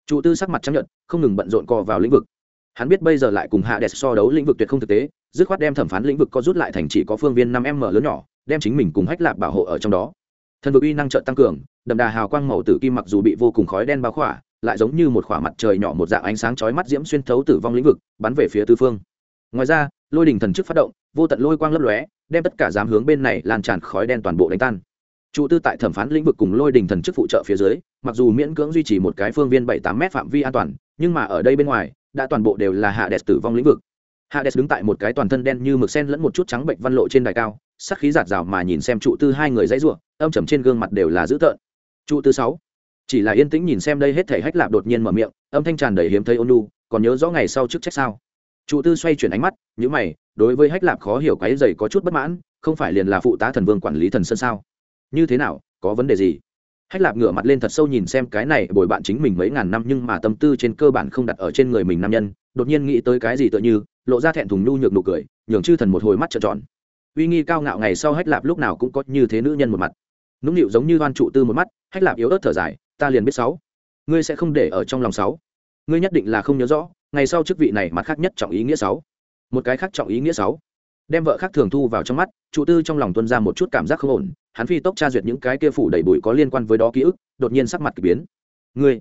Trụ tư sắc mặt chấp nhận không ngừng bận rộn co vào lĩnh vực. Hắn biết bây giờ lại cùng hạ đẹp so đấu lĩnh vực tuyệt không thực tế, dứt khoát đem thẩm phán lĩnh vực có rút lại thành chỉ có phương viên năm m lớn nhỏ, đem chính mình cùng hách lạp bảo hộ ở trong đó. Thần vực uy năng trợ tăng cường, đậm đà hào quang màu tử kim mặc dù bị vô cùng khói đen bao khỏa, lại giống như một khỏa mặt trời nhỏ một dạng ánh sáng chói mắt diễm xuyên thấu tử vong lĩnh vực, bắn về phía tư phương ngoài ra, lôi đình thần chức phát động, vô tận lôi quang lấp lóe, đem tất cả dám hướng bên này lan tràn khói đen toàn bộ đánh tan. Trụ tư tại thẩm phán lĩnh vực cùng lôi đình thần chức phụ trợ phía dưới, mặc dù miễn cưỡng duy trì một cái phương viên bảy tám m phạm vi an toàn, nhưng mà ở đây bên ngoài, đã toàn bộ đều là hạ đẹp tử vong lĩnh vực. Hạ đẹp đứng tại một cái toàn thân đen như mực sen lẫn một chút trắng bệnh văn lộ trên đài cao sắc khí giạt rào mà nhìn xem trụ tư hai người dãy ruộng âm trầm trên gương mặt đều là dữ tợn. Trụ tư sáu, chỉ là yên tĩnh nhìn xem đây hết thể hách lạp đột nhiên mở miệng, âm thanh tràn đầy hiếm thấy ôn nu còn nhớ rõ ngày sau chức trách sao? Trụ tư xoay chuyển ánh mắt nhữ mày, đối với hách lạp khó hiểu cái dày có chút bất mãn, không phải liền là phụ tá thần vương quản lý thần sơn sao? Như thế nào, có vấn đề gì? Hách lạp ngửa mặt lên thật sâu nhìn xem cái này bồi bạn chính mình mấy ngàn năm nhưng mà tâm tư trên cơ bản không đặt ở trên người mình nam nhân, đột nhiên nghĩ tới cái gì tựa như, lộ ra thẹn thùng nhu nhược nụ cười, nhường chư thần một hồi mắt trợn tròn. Uy nghi cao ngạo ngày sau hách lạp lúc nào cũng có như thế nữ nhân một mặt. Nũng nịu giống như đoan trụ tư một mắt, hách lạp yếu ớt thở dài, ta liền biết sáu, ngươi sẽ không để ở trong lòng sáu. Ngươi nhất định là không nhớ rõ ngày sau chức vị này mặt khác nhất trọng ý nghĩa sáu. Một cái khác trọng ý nghĩa sáu. Đem vợ khác thường thu vào trong mắt trụ tư trong lòng tuân ra một chút cảm giác không ổn, hắn phi tốc tra duyệt những cái kia phủ đầy bụi có liên quan với đó ký ức, đột nhiên sắc mặt k ỳ biến. Ngươi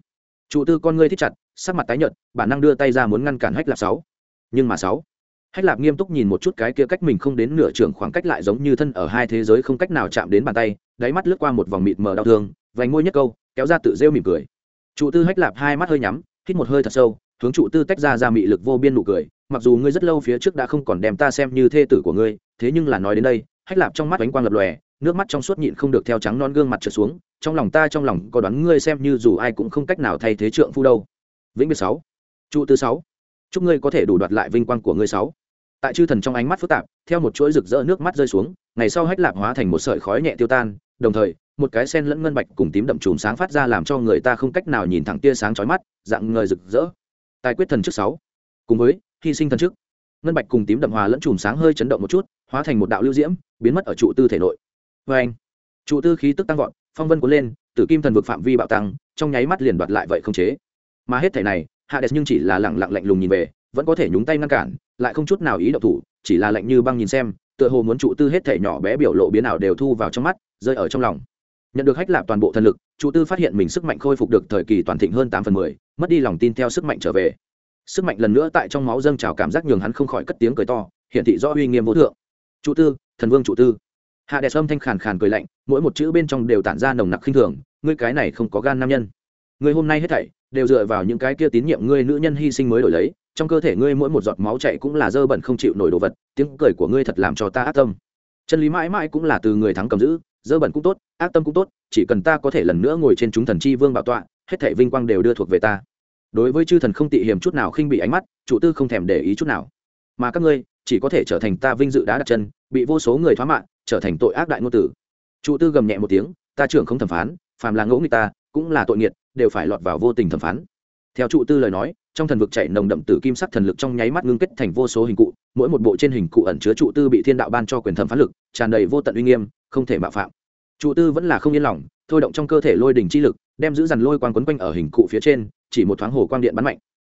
trụ tư con ngươi thích chặt, sắc mặt tái nhợt, bản năng đưa tay ra muốn ngăn cản hách lạp sáu. Nhưng mà sáu, hách lạp nghiêm túc nhìn một chút cái kia cách mình không đến nửa trường khoảng cách lại giống như thân ở hai thế giới không cách nào chạm đến bàn tay, đáy mắt lướt qua một vòng mịt mờ đau thương, vành môi nhất câu, kéo ra tự rêu mỉm cười. Trụ tư hách lạp hai mắt hơi nhắm, hít một hơi thật sâu hướng trụ tư tách ra ra mị lực vô biên nụ cười, mặc dù ngươi rất lâu phía trước đã không còn đem ta xem như thê tử của ngươi, thế nhưng là nói đến đây, hách lạp trong mắt ánh quang lập lòe, nước mắt trong suốt nhịn không được theo trắng non gương mặt trượt xuống, trong lòng ta trong lòng có đoán ngươi xem như dù ai cũng không cách nào thay thế trượng phu đâu. Vĩnh biệt sáu. Trụ tư sáu. Chúc ngươi có thể đủ đoạt lại vinh quang của ngươi sáu. Tại chư thần trong ánh mắt phức tạp, theo một chuỗi rực rỡ nước mắt rơi xuống, ngày sau hách lạp hóa thành một sợi khói nhẹ tiêu tan, đồng thời, một cái sen lẫn ngân bạch cùng tím đậm chùm sáng phát ra làm cho người ta không cách nào nhìn thẳng tia sáng chói mắt, dạng người rực rỡ tài quyết thần trước sáu. Cùng với, hy sinh thần trước ngân bạch cùng tím đậm hòa lẫn chùm sáng hơi chấn động một chút, hóa thành một đạo lưu diễm, biến mất ở trụ tư thể nội. Vê anh, trụ tư khí tức tăng vọt, phong vân cuốn lên, tử kim thần vực phạm vi bạo tăng, trong nháy mắt liền đoạt lại vậy không chế. Mà hết thể này hạ đẹp nhưng chỉ là lẳng lặng lạnh lùng nhìn về, vẫn có thể nhúng tay ngăn cản, lại không chút nào ý động thủ, chỉ là lạnh như băng nhìn xem, tựa hồ muốn trụ tư hết thể nhỏ bé biểu lộ biến nào đều thu vào trong mắt, rơi ở trong lòng. Nhận được hách lạp toàn bộ thần lực, trụ tư phát hiện mình sức mạnh khôi phục được thời kỳ toàn thịnh hơn tám phần mười mất đi lòng tin theo sức mạnh trở về. Sức mạnh lần nữa tại trong máu dâng trào cảm giác nhường hắn không khỏi cất tiếng cười to, hiển thị rõ uy nghiêm vô thượng. Chủ tư, thần vương chủ tư. Hạ đẹp âm thanh khàn khàn cười lạnh, mỗi một chữ bên trong đều tản ra nồng nặc khinh thường, ngươi cái này không có gan nam nhân. Ngươi hôm nay hết thảy đều dựa vào những cái kia tín nhiệm ngươi nữ nhân hy sinh mới đổi lấy, trong cơ thể ngươi mỗi một giọt máu chạy cũng là dơ bẩn không chịu nổi đồ vật, tiếng cười của ngươi thật làm cho ta ác tâm. Chân lý mãi mãi cũng là từ người thắng cầm giữ, dơ bẩn cũng tốt, ác tâm cũng tốt, chỉ cần ta có thể lần nữa ngồi trên chúng thần chi vương bảo tọa hết thảy vinh quang đều đưa thuộc về ta. Đối với chư thần không tị hiểm chút nào khinh bị ánh mắt, chủ tư không thèm để ý chút nào. Mà các ngươi, chỉ có thể trở thành ta vinh dự đá đặt chân, bị vô số người thoá mạng, trở thành tội ác đại ngôn tử. Chủ tư gầm nhẹ một tiếng, ta trưởng không thẩm phán, phàm là ngỗ người ta, cũng là tội nghiệt, đều phải lọt vào vô tình thẩm phán. Theo trụ tư lời nói, trong thần vực chạy nồng đậm tử kim sắc thần lực trong nháy mắt ngưng kết thành vô số hình cụ, mỗi một bộ trên hình cụ ẩn chứa trụ tư bị thiên đạo ban cho quyền thẩm phán lực, tràn đầy vô tận uy nghiêm, không thể mạo phạm. Trụ tư vẫn là không yên lòng, thôi động trong cơ thể lôi đỉnh chi lực đem giữ dằn lôi quang quấn quanh ở hình cụ phía trên, chỉ một thoáng hồ quang điện bắn mạnh.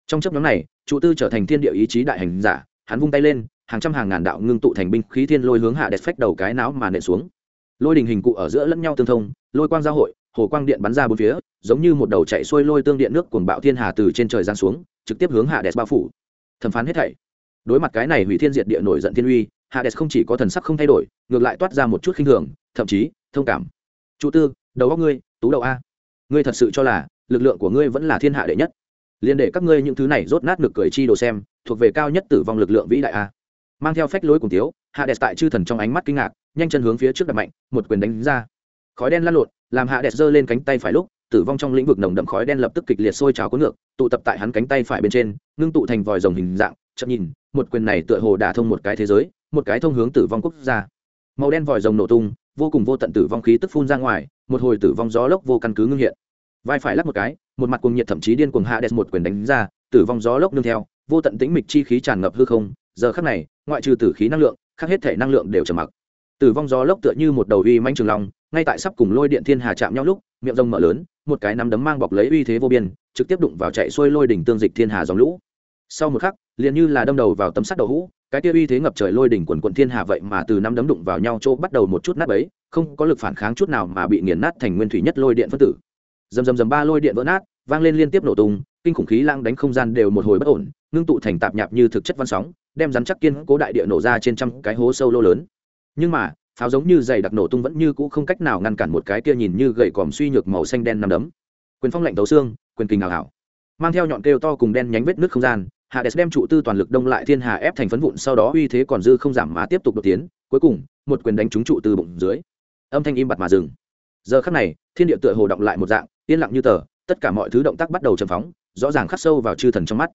Trong chấp nhóm này, trụ tư trở thành thiên địa ý chí đại hành giả, hắn vung tay lên, hàng trăm hàng ngàn đạo ngưng tụ thành binh khí thiên lôi hướng hạ đẹp phách đầu cái não mà nện xuống. Lôi đình hình cụ ở giữa lẫn nhau tương thông, lôi quang giao hội, hồ quang điện bắn ra bốn phía, giống như một đầu chạy xuôi lôi tương điện nước cuồng bạo thiên hà từ trên trời giáng xuống, trực tiếp hướng hạ đẹp bao phủ. Thẩm phán hết thảy. Đối mặt cái này hủy thiên diệt địa nổi giận thiên uy, hạ đẹp không chỉ có thần sắc không thay đổi, ngược lại toát ra một chút khinh thường, thậm chí thông cảm. Chủ tư, đầu óc ngươi, tú đầu a ngươi thật sự cho là lực lượng của ngươi vẫn là thiên hạ đệ nhất? Liên để các ngươi những thứ này rốt nát được cười chi đồ xem, thuộc về cao nhất tử vong lực lượng vĩ đại a. Mang theo phách lối cùng tiếu hạ đẹp tại chư thần trong ánh mắt kinh ngạc, nhanh chân hướng phía trước đập mạnh, một quyền đánh ra. Khói đen lăn lộn, làm hạ đẹp giơ lên cánh tay phải lúc, tử vong trong lĩnh vực nồng đậm khói đen lập tức kịch liệt sôi trào cuốn ngược, tụ tập tại hắn cánh tay phải bên trên, ngưng tụ thành vòi rồng hình dạng, chậm nhìn, một quyền này tựa hồ đả thông một cái thế giới, một cái thông hướng tử vong quốc gia. Màu đen vòi rồng nổ tung, vô cùng vô tận tử vong khí tức phun ra ngoài một hồi tử vong gió lốc vô căn cứ ngưng hiện. Vai phải lắc một cái, một mặt cuồng nhiệt thậm chí điên cuồng hạ đẹp một quyền đánh ra, tử vong gió lốc nương theo, vô tận tĩnh mịch chi khí tràn ngập hư không, giờ khắc này, ngoại trừ tử khí năng lượng, khác hết thể năng lượng đều trầm mặc. Tử vong gió lốc tựa như một đầu uy manh trường long, ngay tại sắp cùng lôi điện thiên hà chạm nhau lúc, miệng rông mở lớn, một cái nắm đấm mang bọc lấy uy thế vô biên, trực tiếp đụng vào chạy xuôi lôi đỉnh tương dịch thiên hà dòng lũ. Sau một khắc, liền như là đâm đầu vào tấm sắt đầu hũ cái tia uy thế ngập trời lôi đỉnh quần quận thiên hà vậy mà từ năm đấm đụng vào nhau chỗ bắt đầu một chút nát ấy, không có lực phản kháng chút nào mà bị nghiền nát thành nguyên thủy nhất lôi điện phân tử. Dầm dầm dầm ba lôi điện vỡ nát, vang lên liên tiếp nổ tung, kinh khủng khí lang đánh không gian đều một hồi bất ổn, ngưng tụ thành tạp nhạp như thực chất văn sóng, đem rắn chắc kiên cố đại địa nổ ra trên trăm cái hố sâu lô lớn. Nhưng mà, pháo giống như dày đặc nổ tung vẫn như cũ không cách nào ngăn cản một cái kia nhìn như gầy còm suy nhược màu xanh đen nằm đấm. Quyền phong lạnh tấu xương, quyền kinh ảo ảo. Mang theo nhọn kêu to cùng đen nhánh vết nước không gian hades đem trụ tư toàn lực đông lại thiên hà ép thành phấn vụn, sau đó uy thế còn dư không giảm mà tiếp tục đột tiến, cuối cùng, một quyền đánh trúng trụ tư bụng dưới. Âm thanh im bặt mà dừng. Giờ khắc này, thiên địa tựa hồ động lại một dạng, yên lặng như tờ, tất cả mọi thứ động tác bắt đầu trầm phóng, rõ ràng khắc sâu vào chư thần trong mắt.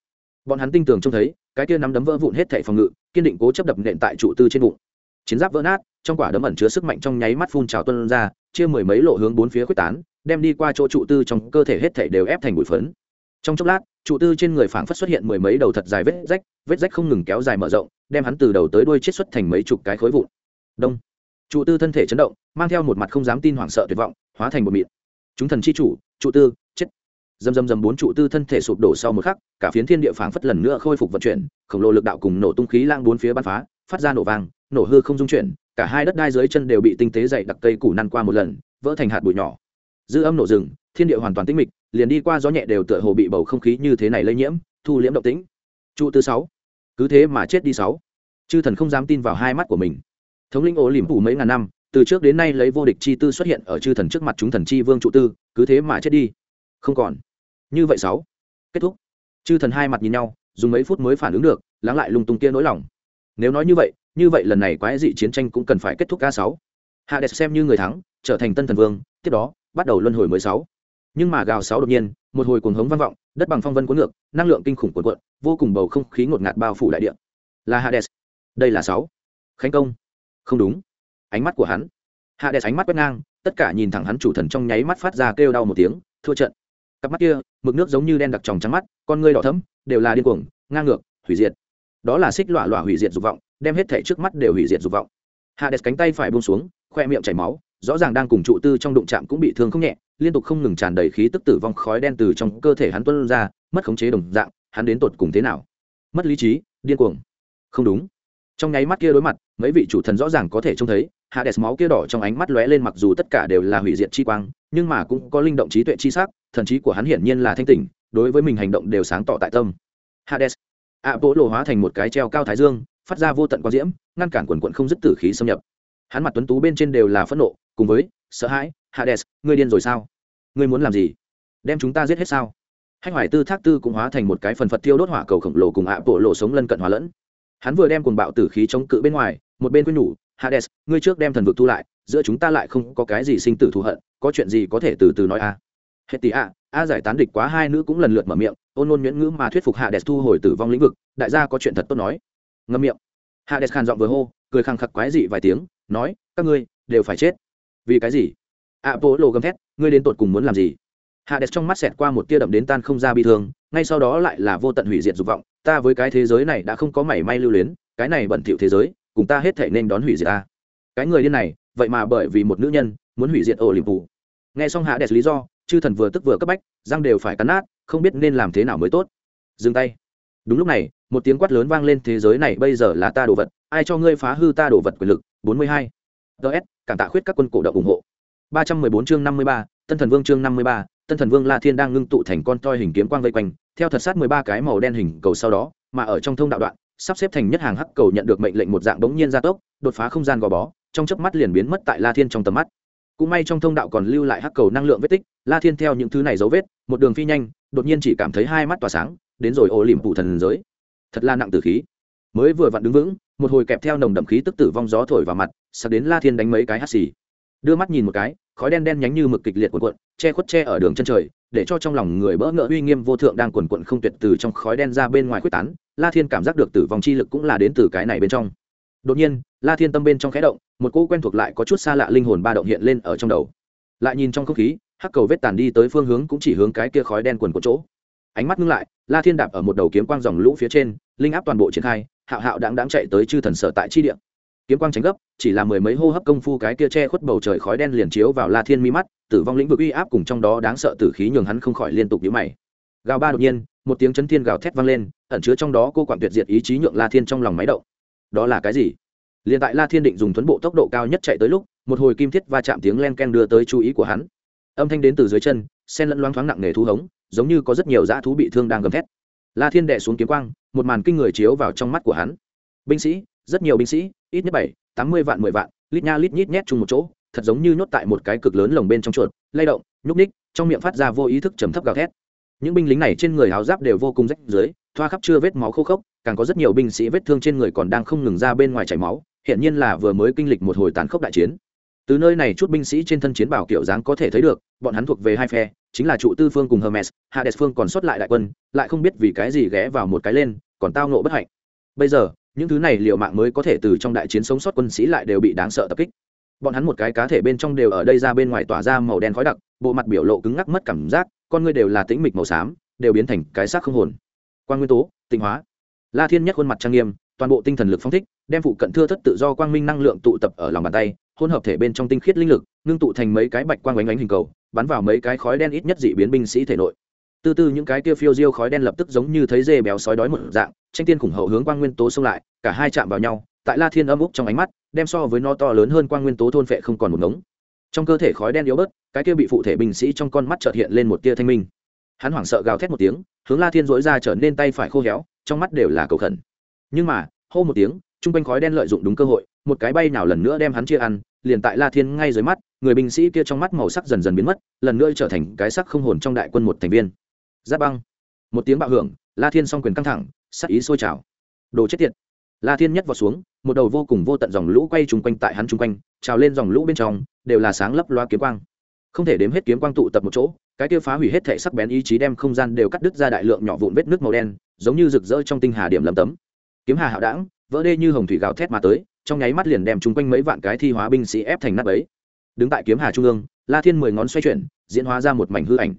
Bọn hắn tinh tường trông thấy, cái kia nắm đấm vỡ vụn hết thảy phòng ngự, kiên định cố chấp đập nện tại trụ tư trên bụng. Chiến giáp vỡ nát, trong quả đấm ẩn chứa sức mạnh trong nháy mắt phun trào tuôn ra, chia mười mấy lộ hướng bốn phía quyết tán, đem đi qua chỗ trụ tư trong cơ thể hết thảy đều ép thành bụi phấn. Trong chốc lát trụ tư trên người phảng phất xuất hiện mười mấy đầu thật dài vết rách vết rách không ngừng kéo dài mở rộng, đem hắn từ đầu tới đuôi chiết xuất thành mấy chục cái khối vụn. Đông. Trụ tư thân thể chấn động, mang theo một mặt không dám tin hoảng sợ tuyệt vọng, hóa thành một mịn. Chúng thần chi chủ, trụ tư, chết. Dầm dầm dầm bốn trụ tư thân thể sụp đổ sau một khắc, cả phiến thiên địa phảng phất lần nữa khôi phục vận chuyển, khổng lồ lực đạo cùng nổ tung khí lang bốn phía bắn phá, phát ra nổ vàng nổ hư không dung chuyển, cả hai đất đai dưới chân đều bị tinh tế dày đặc cây củ năn qua một lần, vỡ thành hạt bụi nhỏ. Dư âm nổ rừng, thiên địa hoàn toàn tĩnh mịch liền đi qua gió nhẹ đều tựa hồ bị bầu không khí như thế này lây nhiễm, thu liễm động tĩnh. Trụ tư sáu, cứ thế mà chết đi sáu. Chư thần không dám tin vào hai mắt của mình. Thống lĩnh ổ liềm phủ mấy ngàn năm, từ trước đến nay lấy vô địch chi tư xuất hiện ở chư thần trước mặt chúng thần chi vương trụ tư, cứ thế mà chết đi. Không còn. Như vậy sáu. Kết thúc. Chư thần hai mặt nhìn nhau, dùng mấy phút mới phản ứng được, lắng lại lung tung kia nỗi lòng. Nếu nói như vậy như vậy lần này quái dị chiến tranh cũng cần phải kết thúc ca sáu. Hades xem như người thắng, trở thành tân thần vương, tiếp đó, bắt đầu luân hồi mới sáu nhưng mà gào sáu đột nhiên, một hồi cuồng hống vang vọng, đất bằng phong vân cuốn ngược, năng lượng kinh khủng cuộn cuộn, vô cùng bầu không khí ngột ngạt bao phủ đại địa. Là hades. Đây là sáu. Khánh công. Không đúng. Ánh mắt của hắn. Hades ánh mắt quét ngang, tất cả nhìn thẳng hắn chủ thần trong nháy mắt phát ra kêu đau một tiếng, thua trận. Cặp mắt kia, mực nước giống như đen đặc tròng trắng mắt, con ngươi đỏ thẫm, đều là điên cuồng, ngang ngược, hủy diệt. Đó là xích lọa lọa hủy diệt dục vọng, đem hết thể trước mắt đều hủy diệt dục vọng hades cánh tay phải buông xuống, khoe miệng chảy máu, rõ ràng đang cùng trụ tư trong đụng chạm cũng bị thương không nhẹ, liên tục không ngừng tràn đầy khí tức tử vong khói đen từ trong cơ thể hắn tuôn ra, mất khống chế đồng dạng, hắn đến tột cùng thế nào? Mất lý trí, điên cuồng. Không đúng. Trong nháy mắt kia đối mặt, mấy vị chủ thần rõ ràng có thể trông thấy, hades máu kia đỏ trong ánh mắt lóe lên mặc dù tất cả đều là hủy diệt chi quang, nhưng mà cũng có linh động trí tuệ chi sắc, thần trí của hắn hiển nhiên là thanh tỉnh, đối với mình hành động đều sáng tỏ tại tâm. Hades. Ạ bộ lộ hóa thành một cái treo cao thái dương phát ra vô tận quang diễm, ngăn cản quần quận không dứt tử khí xâm nhập. Hắn mặt tuấn tú bên trên đều là phẫn nộ, cùng với, sợ hãi, hades, ngươi điên rồi sao? Ngươi muốn làm gì? Đem chúng ta giết hết sao? Hách hoài tư thác tư cũng hóa thành một cái phần phật tiêu đốt hỏa cầu khổng lồ cùng ạ bộ lộ sống lân cận hòa lẫn. Hắn vừa đem cuồng bạo tử khí chống cự bên ngoài, một bên quên nhủ, hades, ngươi trước đem thần vực thu lại, giữa chúng ta lại không có cái gì sinh tử thù hận, có chuyện gì có thể từ từ nói a? À. hết tỷ a a giải tán địch quá, hai nữ cũng lần lượt mở miệng, ôn nôn nhuyễn ngữ mà thuyết phục hades thu hồi tử vong lĩnh vực, đại gia có chuyện thật tốt nói ngâm miệng. Hades khàn giọng vừa hô, cười khăng khặc quái dị vài tiếng, nói, các ngươi đều phải chết. Vì cái gì? A bố lộ gầm thét, ngươi đến tột cùng muốn làm gì? Hades trong mắt xẹt qua một tia đậm đến tan không ra bi thương, ngay sau đó lại là vô tận hủy diệt dục vọng. Ta với cái thế giới này đã không có mảy may lưu luyến, cái này bẩn thỉu thế giới, cùng ta hết thể nên đón hủy diệt ta. Cái người điên này, vậy mà bởi vì một nữ nhân, muốn hủy diệt ổ liềm phủ nghe xong hạ đẹp lý do, chư thần vừa tức vừa cấp bách, răng đều phải cắn nát, không biết nên làm thế nào mới tốt. Dừng tay đúng lúc này một tiếng quát lớn vang lên thế giới này bây giờ là ta đồ vật ai cho ngươi phá hư ta đồ vật quyền lực? 42. ts cảm tạ khuyết các quân cổ động ủng hộ. 314 chương 53, tân thần vương chương 53, tân thần vương la thiên đang ngưng tụ thành con toi hình kiếm quang vây quanh theo thật sát 13 cái màu đen hình cầu sau đó mà ở trong thông đạo đoạn sắp xếp thành nhất hàng hắc cầu nhận được mệnh lệnh một dạng bỗng nhiên gia tốc đột phá không gian gò bó trong chớp mắt liền biến mất tại la thiên trong tầm mắt. Cũng may trong thông đạo còn lưu lại hắc cầu năng lượng vết tích la thiên theo những thứ này dấu vết một đường phi nhanh đột nhiên chỉ cảm thấy hai mắt tỏa sáng đến rồi ô liềm phụ thần giới. Thật là nặng tử khí. Mới vừa vặn đứng vững, một hồi kẹp theo nồng đậm khí tức tử vong gió thổi vào mặt sắp đến la thiên đánh mấy cái hắt xì. Đưa mắt nhìn một cái, khói đen đen nhánh như mực kịch liệt cuộn quận che khuất che ở đường chân trời, để cho trong lòng người bỡ ngỡ uy nghiêm vô thượng đang cuộn cuộn không tuyệt từ trong khói đen ra bên ngoài quyết tán, la thiên cảm giác được tử vong chi lực cũng là đến từ cái này bên trong. Đột nhiên, la thiên tâm bên trong khẽ động, một cô quen thuộc lại có chút xa lạ linh hồn ba động hiện lên ở trong đầu. Lại nhìn trong không khí, hắc cầu vết tàn đi tới phương hướng cũng chỉ hướng cái kia khói đen quần của chỗ ánh mắt ngưng lại, la thiên đạp ở một đầu kiếm quang dòng lũ phía trên, linh áp toàn bộ triển khai, hạo hạo đáng đáng chạy tới chư thần sở tại chi địa. Kiếm quang tránh gấp, chỉ là mười mấy hô hấp công phu cái kia che khuất bầu trời khói đen liền chiếu vào la thiên mi mắt, tử vong lĩnh vực uy áp cùng trong đó đáng sợ tử khí nhường hắn không khỏi liên tục nhíu mày. Gào ba đột nhiên, một tiếng chấn thiên gào thét vang lên, ẩn chứa trong đó cô quản tuyệt diệt ý chí nhượng la thiên trong lòng máy động. Đó là cái gì? Liền tại la thiên định dùng tuấn bộ tốc độ cao nhất chạy tới lúc, một hồi kim thiết va chạm tiếng len ken đưa tới chú ý của hắn. Âm thanh đến từ dưới chân, sen lẫn loáng thoáng nặng nề thu hống giống như có rất nhiều dã thú bị thương đang gầm thét. La thiên đệ xuống kiếm quang, một màn kinh người chiếu vào trong mắt của hắn. Binh sĩ, rất nhiều binh sĩ, ít nhất bảy, tám mươi vạn, mười vạn, lít nha, lít nhít nhét chung một chỗ, thật giống như nhốt tại một cái cực lớn lồng bên trong chuột, lay động, nhúc ních trong miệng phát ra vô ý thức trầm thấp gào thét. Những binh lính này trên người áo giáp đều vô cùng rách dưới thoa khắp chưa vết máu khô khốc, càng có rất nhiều binh sĩ vết thương trên người còn đang không ngừng ra bên ngoài chảy máu hiện nhiên là vừa mới kinh lịch một hồi tàn khốc đại chiến. Từ nơi này chút binh sĩ trên thân chiến bảo kiểu dáng có thể thấy được, bọn hắn thuộc về hai phe chính là trụ tư phương cùng hermes, hades phương còn sót lại đại quân, lại không biết vì cái gì ghé vào một cái lên, còn tao nộ bất hạnh. Bây giờ, những thứ này liệu mạng mới có thể từ trong đại chiến sống sót quân sĩ lại đều bị đáng sợ tập kích. Bọn hắn một cái cá thể bên trong đều ở đây ra bên ngoài tỏa ra màu đen khói đặc, bộ mặt biểu lộ cứng ngắc mất cảm giác, con ngươi đều là tĩnh mịch màu xám, đều biến thành cái xác không hồn. Quang nguyên tố tinh hóa. La thiên nhất khuôn mặt trang nghiêm, toàn bộ tinh thần lực phong thích, đem phụ cận thưa thất tự do quang minh năng lượng tụ tập ở lòng bàn tay, hỗn hợp thể bên trong tinh khiết linh lực ngưng tụ thành mấy cái bạch quang ánh ánh hình cầu, bắn vào mấy cái khói đen ít nhất dị biến binh sĩ thể nội. Từ từ những cái kia phiêu diêu khói đen lập tức giống như thấy dê béo sói đói một dạng, tranh tiên khủng hậu hướng quang nguyên tố xông lại, cả hai chạm vào nhau, tại la thiên âm úc trong ánh mắt, đem so với nó to lớn hơn quang nguyên tố thôn phệ không còn một ngống. Trong cơ thể khói đen yếu bớt, cái kia bị phụ thể binh sĩ trong con mắt chợt hiện lên một tia thanh minh. Hắn hoảng sợ gào thét một tiếng, hướng la thiên dối ra trở nên tay phải khô héo, trong mắt đều là cầu khẩn. Nhưng mà, hô một tiếng, chung quanh khói đen lợi dụng đúng cơ hội, một cái bay nào lần nữa đem hắn chia ăn liền tại la thiên ngay dưới mắt, người binh sĩ kia trong mắt màu sắc dần dần biến mất, lần nữa trở thành cái sắc không hồn trong đại quân một thành viên. Giáp băng. Một tiếng bạo hưởng, la thiên s o n g quyền căng thẳng, sắc ý sôi trào. Đồ chết tiệt. La thiên nhất vào xuống, một đầu vô cùng vô tận dòng lũ quay chung quanh tại hắn chung quanh, trào lên dòng lũ bên trong, đều là sáng lấp loa kiếm quang. Không thể đếm hết kiếm quang tụ tập một chỗ, cái kia phá hủy hết thể sắc bén ý chí đem không gian đều cắt đứt ra đại lượng nhỏ vụn vết nước màu đen, giống như rực rỡ trong tinh hà điểm lầm tấm. Kiếm hà hạo đảng vỡ đê như hồng thủy gào thét mà tới, trong nháy mắt liền đem chung quanh mấy vạn cái thi hóa binh sĩ ép thành nắp ấy đứng tại kiếm hà trung ương, la thiên mười ngón xoay chuyển, diễn hóa ra một mảnh hư ảnh.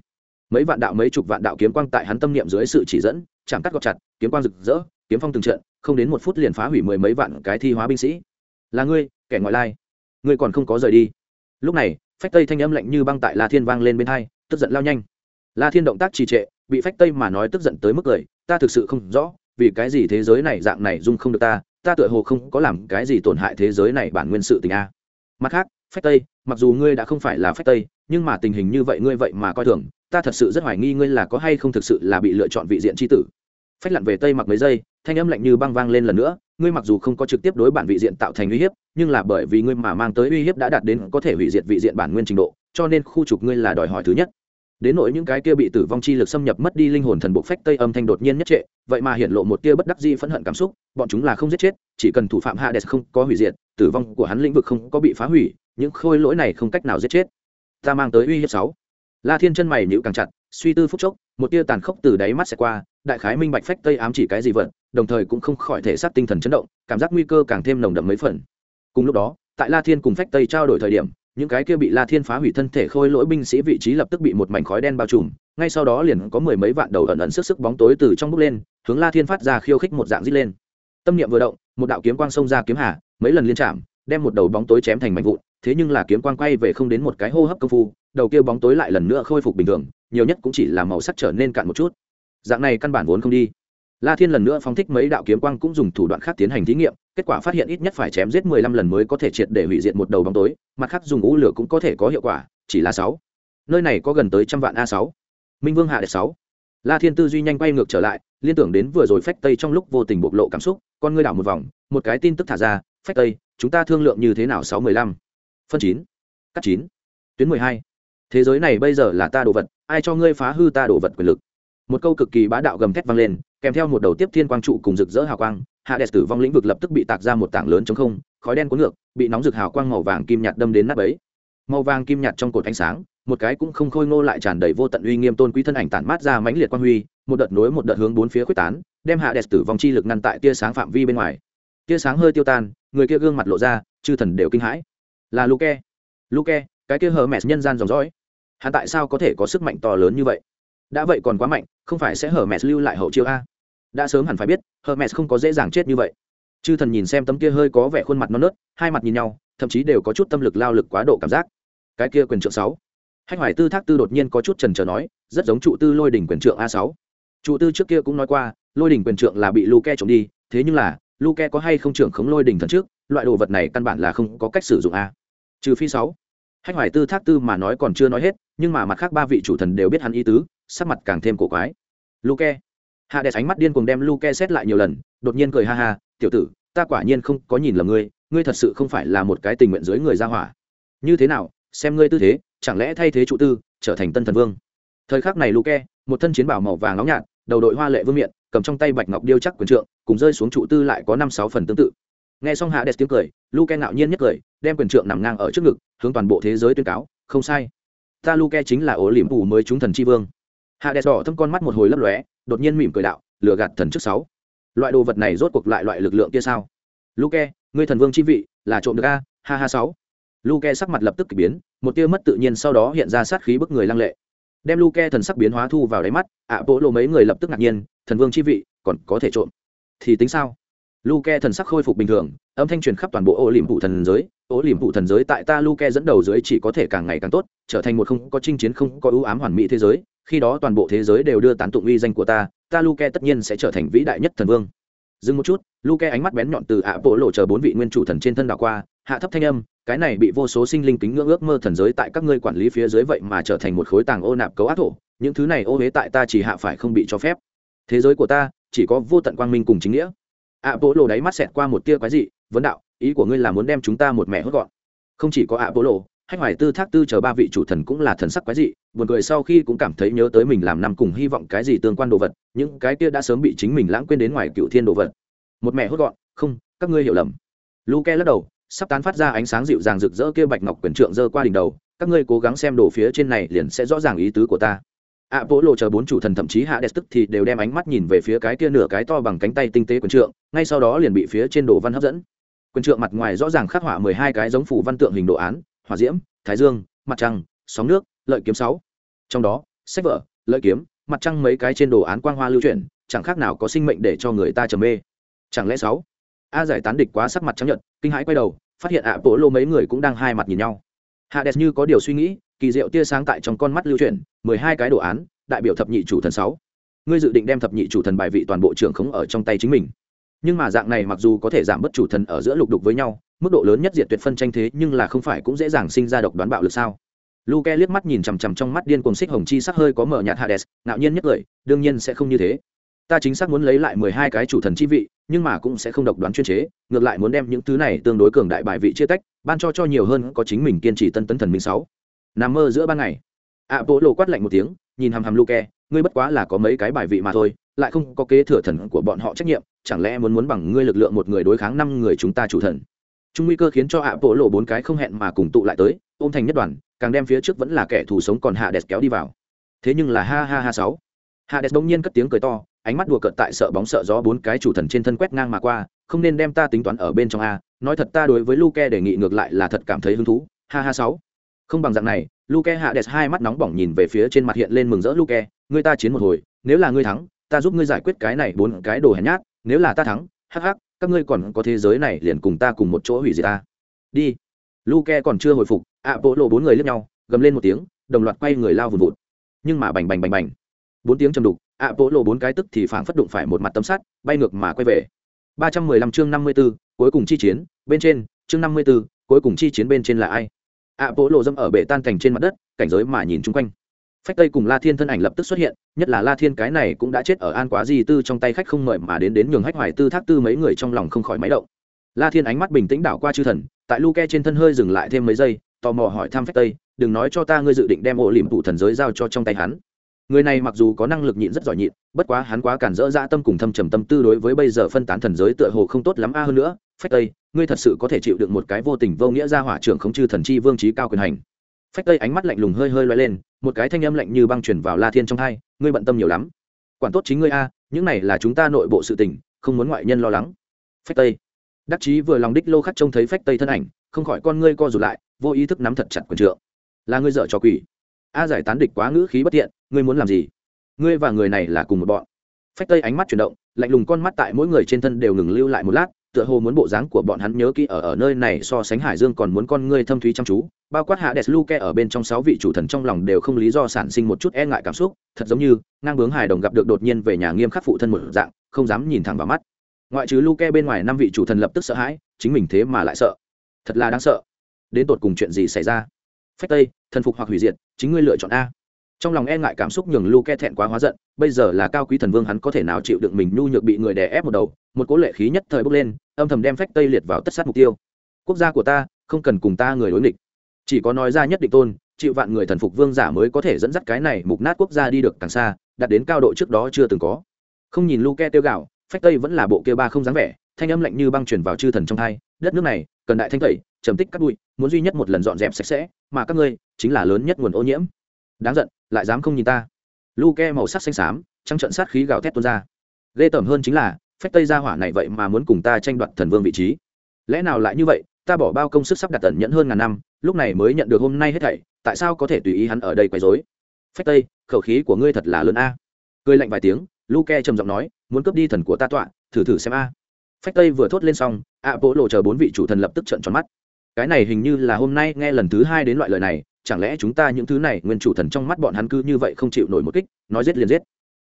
Mấy vạn đạo mấy chục vạn đạo kiếm quang tại hắn tâm niệm dưới sự chỉ dẫn, chạm cắt gọt chặt, kiếm quang rực rỡ, kiếm phong từng trận, không đến một phút liền phá hủy mười mấy vạn cái thi hóa binh sĩ. Là ngươi, kẻ ngoại lai, ngươi còn không có rời đi. Lúc này, phách tây thanh âm lạnh như băng tại la thiên vang lên bên hai, tức giận lao nhanh. La thiên động tác trì trệ, bị phách tây mà nói tức giận tới mức cười, ta thực sự không rõ vì cái gì thế giới này dạng này dung không được ta ta tựa hồ không có làm cái gì tổn hại thế giới này bản nguyên sự tình a. Mặt khác, phách tây, mặc dù ngươi đã không phải là phách tây, nhưng mà tình hình như vậy ngươi vậy mà coi thường, ta thật sự rất hoài nghi ngươi là có hay không thực sự là bị lựa chọn vị diện tri tử. Phách lặn về tây mặc mấy giây, thanh âm lạnh như băng vang lên lần nữa, ngươi mặc dù không có trực tiếp đối bản vị diện tạo thành uy hiếp, nhưng là bởi vì ngươi mà mang tới uy hiếp đã đạt đến có thể hủy diệt vị diện bản nguyên trình độ, cho nên khu trục ngươi là đòi hỏi thứ nhất đến nỗi những cái kia bị tử vong chi lực xâm nhập mất đi linh hồn thần bộ phách tây âm thanh đột nhiên nhất trệ, vậy mà hiện lộ một tia bất đắc di phẫn hận cảm xúc, bọn chúng là không giết chết, chỉ cần thủ phạm hades không có hủy diệt, tử vong của hắn lĩnh vực không có bị phá hủy, những khôi lỗi này không cách nào giết chết. Ta mang tới uy hiếp sáu. La thiên chân mày nhữ càng chặt, suy tư phút chốc, một tia tàn khốc từ đáy mắt sẽ qua, đại khái minh bạch phách tây ám chỉ cái gì vật, đồng thời cũng không khỏi thể xác tinh thần chấn động, cảm giác nguy cơ càng thêm nồng đậm mấy phần. Cùng lúc đó, tại la thiên cùng phách tây trao đổi thời điểm những cái kia bị la thiên phá hủy thân thể khôi lỗi binh sĩ vị trí lập tức bị một mảnh khói đen bao trùm, ngay sau đó liền có mười mấy vạn đầu ẩn ẩn sức sức bóng tối từ trong bốc lên, hướng la thiên phát ra khiêu khích một dạng dít lên. Tâm niệm vừa động, một đạo kiếm quang xông ra kiếm hà, mấy lần liên chạm, đem một đầu bóng tối chém thành mảnh vụn, thế nhưng là kiếm quang quay về không đến một cái hô hấp công phu, đầu kia bóng tối lại lần nữa khôi phục bình thường, nhiều nhất cũng chỉ là màu sắc trở nên cạn một chút. Dạng này căn bản vốn không đi la thiên lần nữa phóng thích mấy đạo kiếm quang cũng dùng thủ đoạn khác tiến hành thí nghiệm, kết quả phát hiện ít nhất phải chém giết mười lăm lần mới có thể triệt để hủy diệt một đầu bóng tối, mặt khác dùng ngũ lửa cũng có thể có hiệu quả, chỉ là sáu. Nơi này có gần tới trăm vạn a sáu. Minh vương hạ đệ sáu. La thiên tư duy nhanh quay ngược trở lại, liên tưởng đến vừa rồi phách tây trong lúc vô tình bộc lộ cảm xúc, con ngươi đảo một vòng, một cái tin tức thả ra, phách tây, chúng ta thương lượng như thế nào sáu mười lăm? Phân chín. Cắt chín. Tuyến mười hai. Thế giới này bây giờ là ta đồ vật, ai cho ngươi phá hư ta đồ vật quyền lực? Một câu cực kỳ bá đạo gầm thét vang lên kèm theo một đầu tiếp thiên quang trụ cùng rực rỡ hào quang hạ đẹp tử vong lĩnh vực lập tức bị tạc ra một tảng lớn chống không, khói đen cuốn ngược, bị nóng rực hào quang màu vàng kim nhạt đâm đến nắp ấy màu vàng kim nhạt trong cột ánh sáng, một cái cũng không khôi ngô lại tràn đầy vô tận uy nghiêm tôn quý thân ảnh tản mát ra mãnh liệt quang huy, một đợt nối một đợt hướng bốn phía quyết tán, đem hạ đẹp tử vong chi lực ngăn tại tia sáng phạm vi bên ngoài. Tia sáng hơi tiêu tan, người kia gương mặt lộ ra, chư thần đều kinh hãi. Là luke. Luke, cái kia hờ mẹ nhân gian dòng dõi. Hắn tại sao có thể có sức mạnh to lớn như vậy? Đã vậy còn quá mạnh không phải sẽ hờ mẹ lưu lại hậu chiêu a? Đã sớm hẳn phải biết hờ mẹ không có dễ dàng chết như vậy. Chư thần nhìn xem tấm kia hơi có vẻ khuôn mặt non nớt, hai mặt nhìn nhau, thậm chí đều có chút tâm lực lao lực quá độ cảm giác. Cái kia quyền trượng sáu. Hách hoài tư thác tư đột nhiên có chút trần trờ nói, rất giống trụ tư lôi đỉnh quyền trượng a sáu. Trụ tư trước kia cũng nói qua, lôi đỉnh quyền trượng là bị luke trộm đi, thế nhưng là, luke có hay không trưởng khống lôi đỉnh thần trước, loại đồ vật này căn bản là không có cách sử dụng a. Trừ phi sáu hách hoài tư thác tư mà nói còn chưa nói hết, nhưng mà mặt khác ba vị chủ thần đều biết hắn ý tứ, sắc mặt càng thêm cổ quái. Luke. Hạ đẹp ánh mắt điên cuồng đem luke xét lại nhiều lần, đột nhiên cười ha ha, tiểu tử, ta quả nhiên không có nhìn lầm ngươi ngươi thật sự không phải là một cái tình nguyện dưới người ra hỏa. Như thế nào, xem ngươi tư thế, chẳng lẽ thay thế trụ tư, trở thành tân thần vương? Thời khắc này luke, một thân chiến bảo màu vàng nóng nhạt, đầu đội hoa lệ vương miện, cầm trong tay bạch ngọc điêu chắc quyền trượng, cùng rơi xuống trụ tư lại có năm sáu phần tương tự. Nghe xong hạ đẹp tiếng cười luke ngạo nhiên nhất cười, đem quyền trượng nằm ngang ở trước ngực, hướng toàn bộ thế giới tuyên cáo, không sai. Ta luke chính là ổ liềm phủ mới chúng thần chi vương. Hạ đẹp đỏ thâm con mắt một hồi lấp lóe, đột nhiên mỉm cười đạo, lừa gạt thần trước sáu. Loại đồ vật này rốt cuộc lại loại lực lượng kia sao? Luke, ngươi thần vương chi vị, là trộm được a, ha ha sáu. Luke sắc mặt lập tức k ỳ biến, một tia mất tự nhiên sau đó hiện ra sát khí bức người lăng lệ. Đem luke thần sắc biến hóa thu vào đáy mắt ạ bộ lộ mấy người lập tức ngạc nhiên, thần vương chi vị, còn có thể trộm? Thì tính sao? Luke thần sắc khôi phục bình thường, âm thanh truyền khắp toàn bộ ô liễm phụ thần giới. Ô liễm phụ thần giới tại ta luke dẫn đầu dưới chỉ có thể càng ngày càng tốt, trở thành một không có chinh chiến không có ưu ám hoàn mỹ thế giới. Khi đó toàn bộ thế giới đều đưa tán tụng uy danh của ta ta luke tất nhiên sẽ trở thành vĩ đại nhất thần vương. Dừng một chút, luke ánh mắt bén nhọn từ ạ bộ lộ chờ bốn vị nguyên chủ thần trên thân đảo qua, hạ thấp thanh âm, cái này bị vô số sinh linh kính ngưỡng ước mơ thần giới tại các ngươi quản lý phía dưới vậy mà trở thành một khối tàng ô nạp cấu ác thổ, những thứ này ô hế tại ta chỉ hạ phải không bị cho phép. Thế giới của ta chỉ có vô tận quang minh cùng chính nghĩa ạ bộ lộ đáy mắt xẹt qua một tia quái dị, vấn đạo, ý của ngươi là muốn đem chúng ta một mẹ hốt gọn. Không chỉ có ạ bộ lộ hách hoài tư thác tư chờ ba vị chủ thần cũng là thần sắc quái dị, buồn cười sau khi cũng cảm thấy nhớ tới mình làm năm cùng hy vọng cái gì tương quan đồ vật, những cái kia đã sớm bị chính mình lãng quên đến ngoài cựu thiên đồ vật. Một mẹ hốt gọn, không, các ngươi hiểu lầm. Luke lắc đầu, sắp tán phát ra ánh sáng dịu dàng rực rỡ kia bạch ngọc quyền trượng giơ qua đỉnh đầu, các ngươi cố gắng xem đồ phía trên này liền sẽ rõ ràng ý tứ của ta ạ bố lộ chờ bốn chủ thần thậm chí hạ đẹp tức thì đều đem ánh mắt nhìn về phía cái kia nửa cái to bằng cánh tay tinh tế quyền trượng, ngay sau đó liền bị phía trên đồ văn hấp dẫn. Quyền trượng mặt ngoài rõ ràng khắc họa mười hai cái giống phủ văn tượng hình đồ án, hỏa diễm, thái dương, mặt trăng, sóng nước, lợi kiếm sáu. Trong đó, sách vở, lợi kiếm, mặt trăng mấy cái trên đồ án quang hoa lưu chuyển, chẳng khác nào có sinh mệnh để cho người ta trầm mê. Chẳng lẽ sáu? A giải tán địch quá sắc mặt chấp nhận kinh hãi quay đầu, phát hiện ạ Bố lô mấy người cũng đang hai mặt nhìn nhau. Hạ đẹp như có điều suy nghĩ kỳ diệu tia sáng tại trong con mắt lưu chuyển mười hai cái đồ án đại biểu thập nhị chủ thần sáu ngươi dự định đem thập nhị chủ thần bài vị toàn bộ trưởng khống ở trong tay chính mình nhưng mà dạng này mặc dù có thể giảm bớt chủ thần ở giữa lục đục với nhau mức độ lớn nhất diệt tuyệt phân tranh thế nhưng là không phải cũng dễ dàng sinh ra độc đoán bạo lực sao Luke liếc mắt nhìn chằm chằm trong mắt điên cuồng xích hồng chi sắc hơi có mở nhạt Hades, ngạo nhiên nhất cười, đương nhiên sẽ không như thế. Ta chính xác muốn lấy lại mười hai cái chủ thần chi vị, nhưng mà cũng sẽ không độc đoán chuyên chế, ngược lại muốn đem những thứ này tương đối cường đại bài vị chia tách, ban cho cho nhiều hơn có chính mình kiên trì tân tấn thần minh sáu. Nằm mơ giữa ban ngày. ạ bộ lộ quát lạnh một tiếng, nhìn hàm hàm luke, ngươi bất quá là có mấy cái bài vị mà thôi, lại không có kế thừa thần của bọn họ trách nhiệm, chẳng lẽ muốn muốn bằng ngươi lực lượng một người đối kháng năm người chúng ta chủ thần? Chúng nguy cơ khiến cho ạ bộ lộ bốn cái không hẹn mà cùng tụ lại tới, ôm thành nhất đoàn, càng đem phía trước vẫn là kẻ thù sống còn hạ đẹp kéo đi vào. Thế nhưng là ha ha ha sáu. Hạ đẹp bỗng nhiên cất tiếng cười to, ánh mắt đùa cợt tại sợ bóng sợ gió bốn cái chủ thần trên thân quét ngang mà qua, không nên đem ta tính toán ở bên trong a, nói thật ta đối với luke đề nghị ngược lại là thật cảm thấy hứng thú, ha ha sáu không bằng dạng này luke hạ đẹp hai mắt nóng bỏng nhìn về phía trên mặt hiện lên mừng rỡ luke ngươi ta chiến một hồi nếu là ngươi thắng ta giúp ngươi giải quyết cái này bốn cái đồ hèn nhát nếu là ta thắng hắc hắc các ngươi còn có thế giới này liền cùng ta cùng một chỗ hủy diệt ta. Đi. Luke còn chưa hồi phục ạ bộ lộ bốn người lướt nhau gầm lên một tiếng đồng loạt quay người lao vùn vụt. Nhưng mà bành bành bành bành. Bốn tiếng chầm đục ạ bộ lộ bốn cái tức thì phảng phất đụng phải một mặt tấm sắt bay ngược mà quay về. Ba trăm mười lăm chương năm mươi 54, cuối cùng chi chiến bên trên chương năm mươi 54, cuối cùng chi chiến bên trên là ai? Ạ bộ lộ dâm ở bể tan thành trên mặt đất, cảnh giới mà nhìn chung quanh. Phách tây cùng la thiên thân ảnh lập tức xuất hiện, nhất là la thiên cái này cũng đã chết ở an quá di tư trong tay khách không mời mà đến đến nhường hách hoài tư, thác tư mấy người trong lòng không khỏi máy động. La thiên ánh mắt bình tĩnh đảo qua chư thần, tại lu ke trên thân hơi dừng lại thêm mấy giây, tò mò hỏi thăm phách tây, đừng nói cho ta ngươi dự định đem ổ liềm phụ thần giới giao cho trong tay hắn người này mặc dù có năng lực nhịn rất giỏi nhịn, bất quá hắn quá cản rỡ dã tâm cùng thâm trầm tâm tư đối với bây giờ phân tán thần giới tựa hồ không tốt lắm a hơn nữa, phách tây, ngươi thật sự có thể chịu được một cái vô tình vô nghĩa ra hỏa trưởng không chư thần chi vương trí cao quyền hành. Phách tây ánh mắt lạnh lùng hơi hơi loay lên, một cái thanh âm lạnh như băng chuyển vào la thiên trong hai, ngươi bận tâm nhiều lắm. Quản tốt chính ngươi a, những này là chúng ta nội bộ sự tình, không muốn ngoại nhân lo lắng. Phách tây, đắc chí vừa lòng đích lô khắc trông thấy phách tây thân ảnh, không khỏi con ngươi co rụt lại, vô ý thức nắm thật chặt quần trượng. Là ngươi dở cho quỷ a giải tán địch quá ngữ khí bất tiện, ngươi muốn làm gì? Ngươi và người này là cùng một bọn. Phách tây ánh mắt chuyển động, lạnh lùng con mắt tại mỗi người trên thân đều ngừng lưu lại một lát, tựa hồ muốn bộ dáng của bọn hắn nhớ kỹ ở ở nơi này so sánh hải dương còn muốn con ngươi thâm thúy chăm chú, bao quát hạ đès luke ở bên trong sáu vị chủ thần trong lòng đều không lý do sản sinh một chút e ngại cảm xúc, thật giống như ngang bướng hài đồng gặp được đột nhiên về nhà nghiêm khắc phụ thân một dạng, không dám nhìn thẳng vào mắt. Ngoại trừ luke bên ngoài năm vị chủ thần lập tức sợ hãi, chính mình thế mà lại sợ. Thật là đáng sợ. Đến tột cùng chuyện gì xảy ra? Phách tây, thần phục hoặc hủy diệt, chính ngươi lựa chọn a. Trong lòng e ngại cảm xúc nhường luke thẹn quá hóa giận, bây giờ là cao quý thần vương hắn có thể nào chịu đựng mình nhu nhược bị người đè ép một đầu, một cố lệ khí nhất thời bốc lên, âm thầm đem phách tây liệt vào tất sát mục tiêu. Quốc gia của ta, không cần cùng ta người đối nghịch. Chỉ có nói ra nhất định tôn, chịu vạn người thần phục vương giả mới có thể dẫn dắt cái này mục nát quốc gia đi được càng xa, đạt đến cao độ trước đó chưa từng có. Không nhìn luke tiêu gạo, phách tây vẫn là bộ kia ba không dáng vẻ, thanh âm lạnh như băng chuyển vào chư thần trong hai, đất nước này, cần đại thanh tẩy trầm tích cắt bụi, muốn duy nhất một lần dọn dẹp sạch sẽ, mà các ngươi chính là lớn nhất nguồn ô nhiễm. Đáng giận, lại dám không nhìn ta. Luke màu sắc xanh xám trăng trận sát khí gào thét tuôn ra. Ghê tởm hơn chính là, phách tây gia hỏa này vậy mà muốn cùng ta tranh đoạt thần vương vị trí. Lẽ nào lại như vậy, ta bỏ bao công sức sắp đặt tận nhẫn hơn ngàn năm, lúc này mới nhận được hôm nay hết thảy, tại sao có thể tùy ý hắn ở đây quấy rối? Phách tây, khẩu khí của ngươi thật là lớn a. Cười lạnh vài tiếng luke trầm giọng nói, muốn cướp đi thần của ta tọa, thử thử xem a. Phách tây vừa thốt lên xong ạ bộ lộ chờ bốn vị chủ thần lập tức trận tròn mắt cái này hình như là hôm nay nghe lần thứ hai đến loại lời này, chẳng lẽ chúng ta những thứ này nguyên chủ thần trong mắt bọn hắn cứ như vậy không chịu nổi một kích, nói giết liền giết.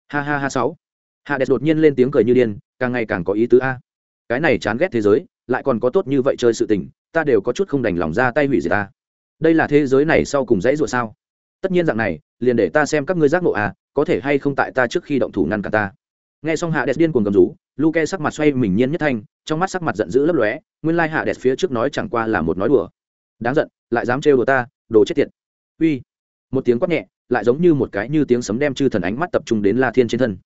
Ha ha ha sáu. Hạ đẹp đột nhiên lên tiếng cười như điên, càng ngày càng có ý tứ a. Cái này chán ghét thế giới, lại còn có tốt như vậy chơi sự tình, ta đều có chút không đành lòng ra tay hủy diệt ta. Đây là thế giới này sau cùng dãy ruột sao? Tất nhiên dạng này, liền để ta xem các ngươi giác ngộ à có thể hay không tại ta trước khi động thủ ngăn cả ta nghe xong hạ đẹp điên cuồng cầm rú, luke sắc mặt xoay mình nhiên nhất thanh, trong mắt sắc mặt giận dữ lấp lóe, nguyên lai hạ đẹp phía trước nói chẳng qua là một nói đùa. Đáng giận, lại dám trêu đùa ta, đồ chết tiệt. Uy. Một tiếng quát nhẹ, lại giống như một cái như tiếng sấm đem chư thần ánh mắt tập trung đến la thiên trên thân.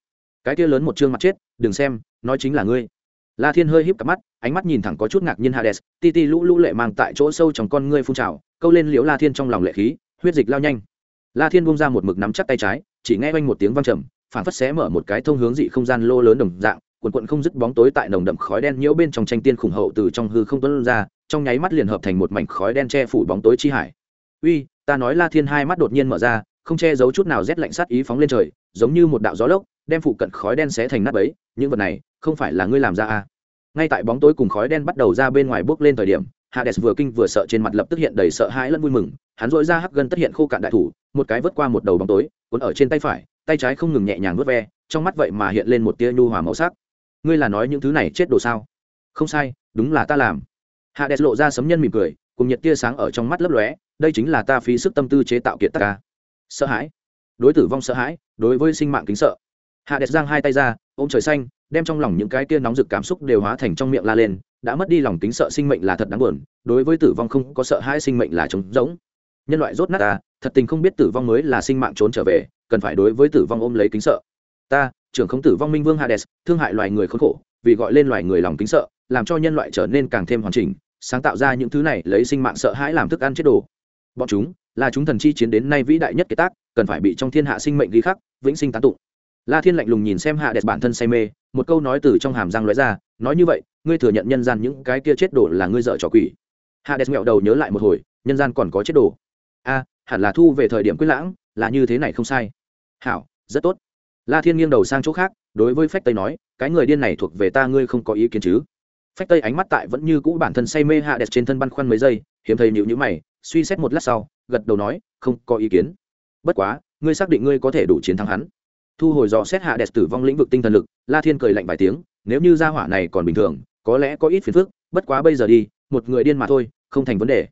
Cái kia lớn một chương mặt chết, đừng xem, nói chính là ngươi. La thiên hơi híp cặp mắt, ánh mắt nhìn thẳng có chút ngạc nhiên hades ti ti lũ lũ lệ mang tại chỗ sâu trong con ngươi phun trào, câu lên liễu la thiên trong lòng lệ khí, huyết dịch lao nhanh. La thiên bung ra một mực nắm chắc tay trái, chỉ nghe oanh một tiếng vang trầm phản phất xé mở một cái thông hướng dị không gian lô lớn đồng dạng, quần quận không dứt bóng tối tại nồng đậm khói đen nhiễu bên trong tranh tiên khủng hậu từ trong hư không tuấn ra, trong nháy mắt liền hợp thành một mảnh khói đen che phủ bóng tối chi hải. Uy, ta nói la thiên hai mắt đột nhiên mở ra, không che giấu chút nào rét lạnh sát ý phóng lên trời, giống như một đạo gió lốc, đem phụ cận khói đen xé thành nát bấy, những vật này, không phải là ngươi làm ra à? Ngay tại bóng tối cùng khói đen bắt đầu ra bên ngoài bước lên thời điểm, hades vừa kinh vừa sợ trên mặt lập tức hiện đầy sợ hãi lẫn vui mừng, hắn dội ra hắc gân tất hiện khô cạn đại thủ, một cái vớt qua một đầu bóng tối, cuốn ở trên tay phải tay trái không ngừng nhẹ nhàng vớt ve, trong mắt vậy mà hiện lên một tia nhu hòa màu sắc. Ngươi là nói những thứ này chết đồ sao? Không sai, đúng là ta làm. Hạ đệ lộ ra sấm nhân mỉm cười, cùng nhiệt tia sáng ở trong mắt lấp lóe, đây chính là ta phí sức tâm tư chế tạo kiệt tác ca. Sợ hãi. Đối tử vong sợ hãi, đối với sinh mạng kính sợ. Hạ đệ giang hai tay ra, ôm trời xanh, đem trong lòng những cái kia nóng rực cảm xúc đều hóa thành trong miệng la lên, đã mất đi lòng kính sợ sinh mệnh là thật đáng buồn, đối với tử vong không có sợ hãi sinh mệnh là trống rỗng. Nhân loại rốt nát ta thật tình không biết tử vong mới là sinh mạng trốn trở về cần phải đối với tử vong ôm lấy kính sợ. Ta, trưởng không tử vong minh vương hades, thương hại loài người khốn khổ, vì gọi lên loài người lòng kính sợ, làm cho nhân loại trở nên càng thêm hoàn chỉnh, sáng tạo ra những thứ này lấy sinh mạng sợ hãi làm thức ăn chết đồ. Bọn chúng là chúng thần chi chiến đến nay vĩ đại nhất kế tác, cần phải bị trong thiên hạ sinh mệnh ghi khắc, vĩnh sinh tán tụng. La thiên lạnh lùng nhìn xem hạ đẹp bản thân say mê, một câu nói từ trong hàm răng lóe ra, nói như vậy, ngươi thừa nhận nhân gian những cái kia chết đổ là ngươi dợ trò quỷ. Hạ đẹp nghẹo đầu nhớ lại một hồi, nhân gian còn có chết đổ a hẳn là thu về thời điểm quyết lãng, là như thế này không sai. Hảo, rất tốt. La thiên nghiêng đầu sang chỗ khác, đối với phách tây nói, cái người điên này thuộc về ta, ngươi không có ý kiến chứ? Phách tây ánh mắt tại vẫn như cũ bản thân say mê hạ đẹp trên thân băn khoăn mấy giây, hiếm thấy nhịu nhữ mày, suy xét một lát sau, gật đầu nói, không có ý kiến. Bất quá, ngươi xác định ngươi có thể đủ chiến thắng hắn. Thu hồi dò xét hạ đẹp tử vong lĩnh vực tinh thần lực, la thiên cười lạnh vài tiếng, nếu như gia hỏa này còn bình thường, có lẽ có ít phiền phức, bất quá bây giờ đi, một người điên mà thôi, không thành vấn đề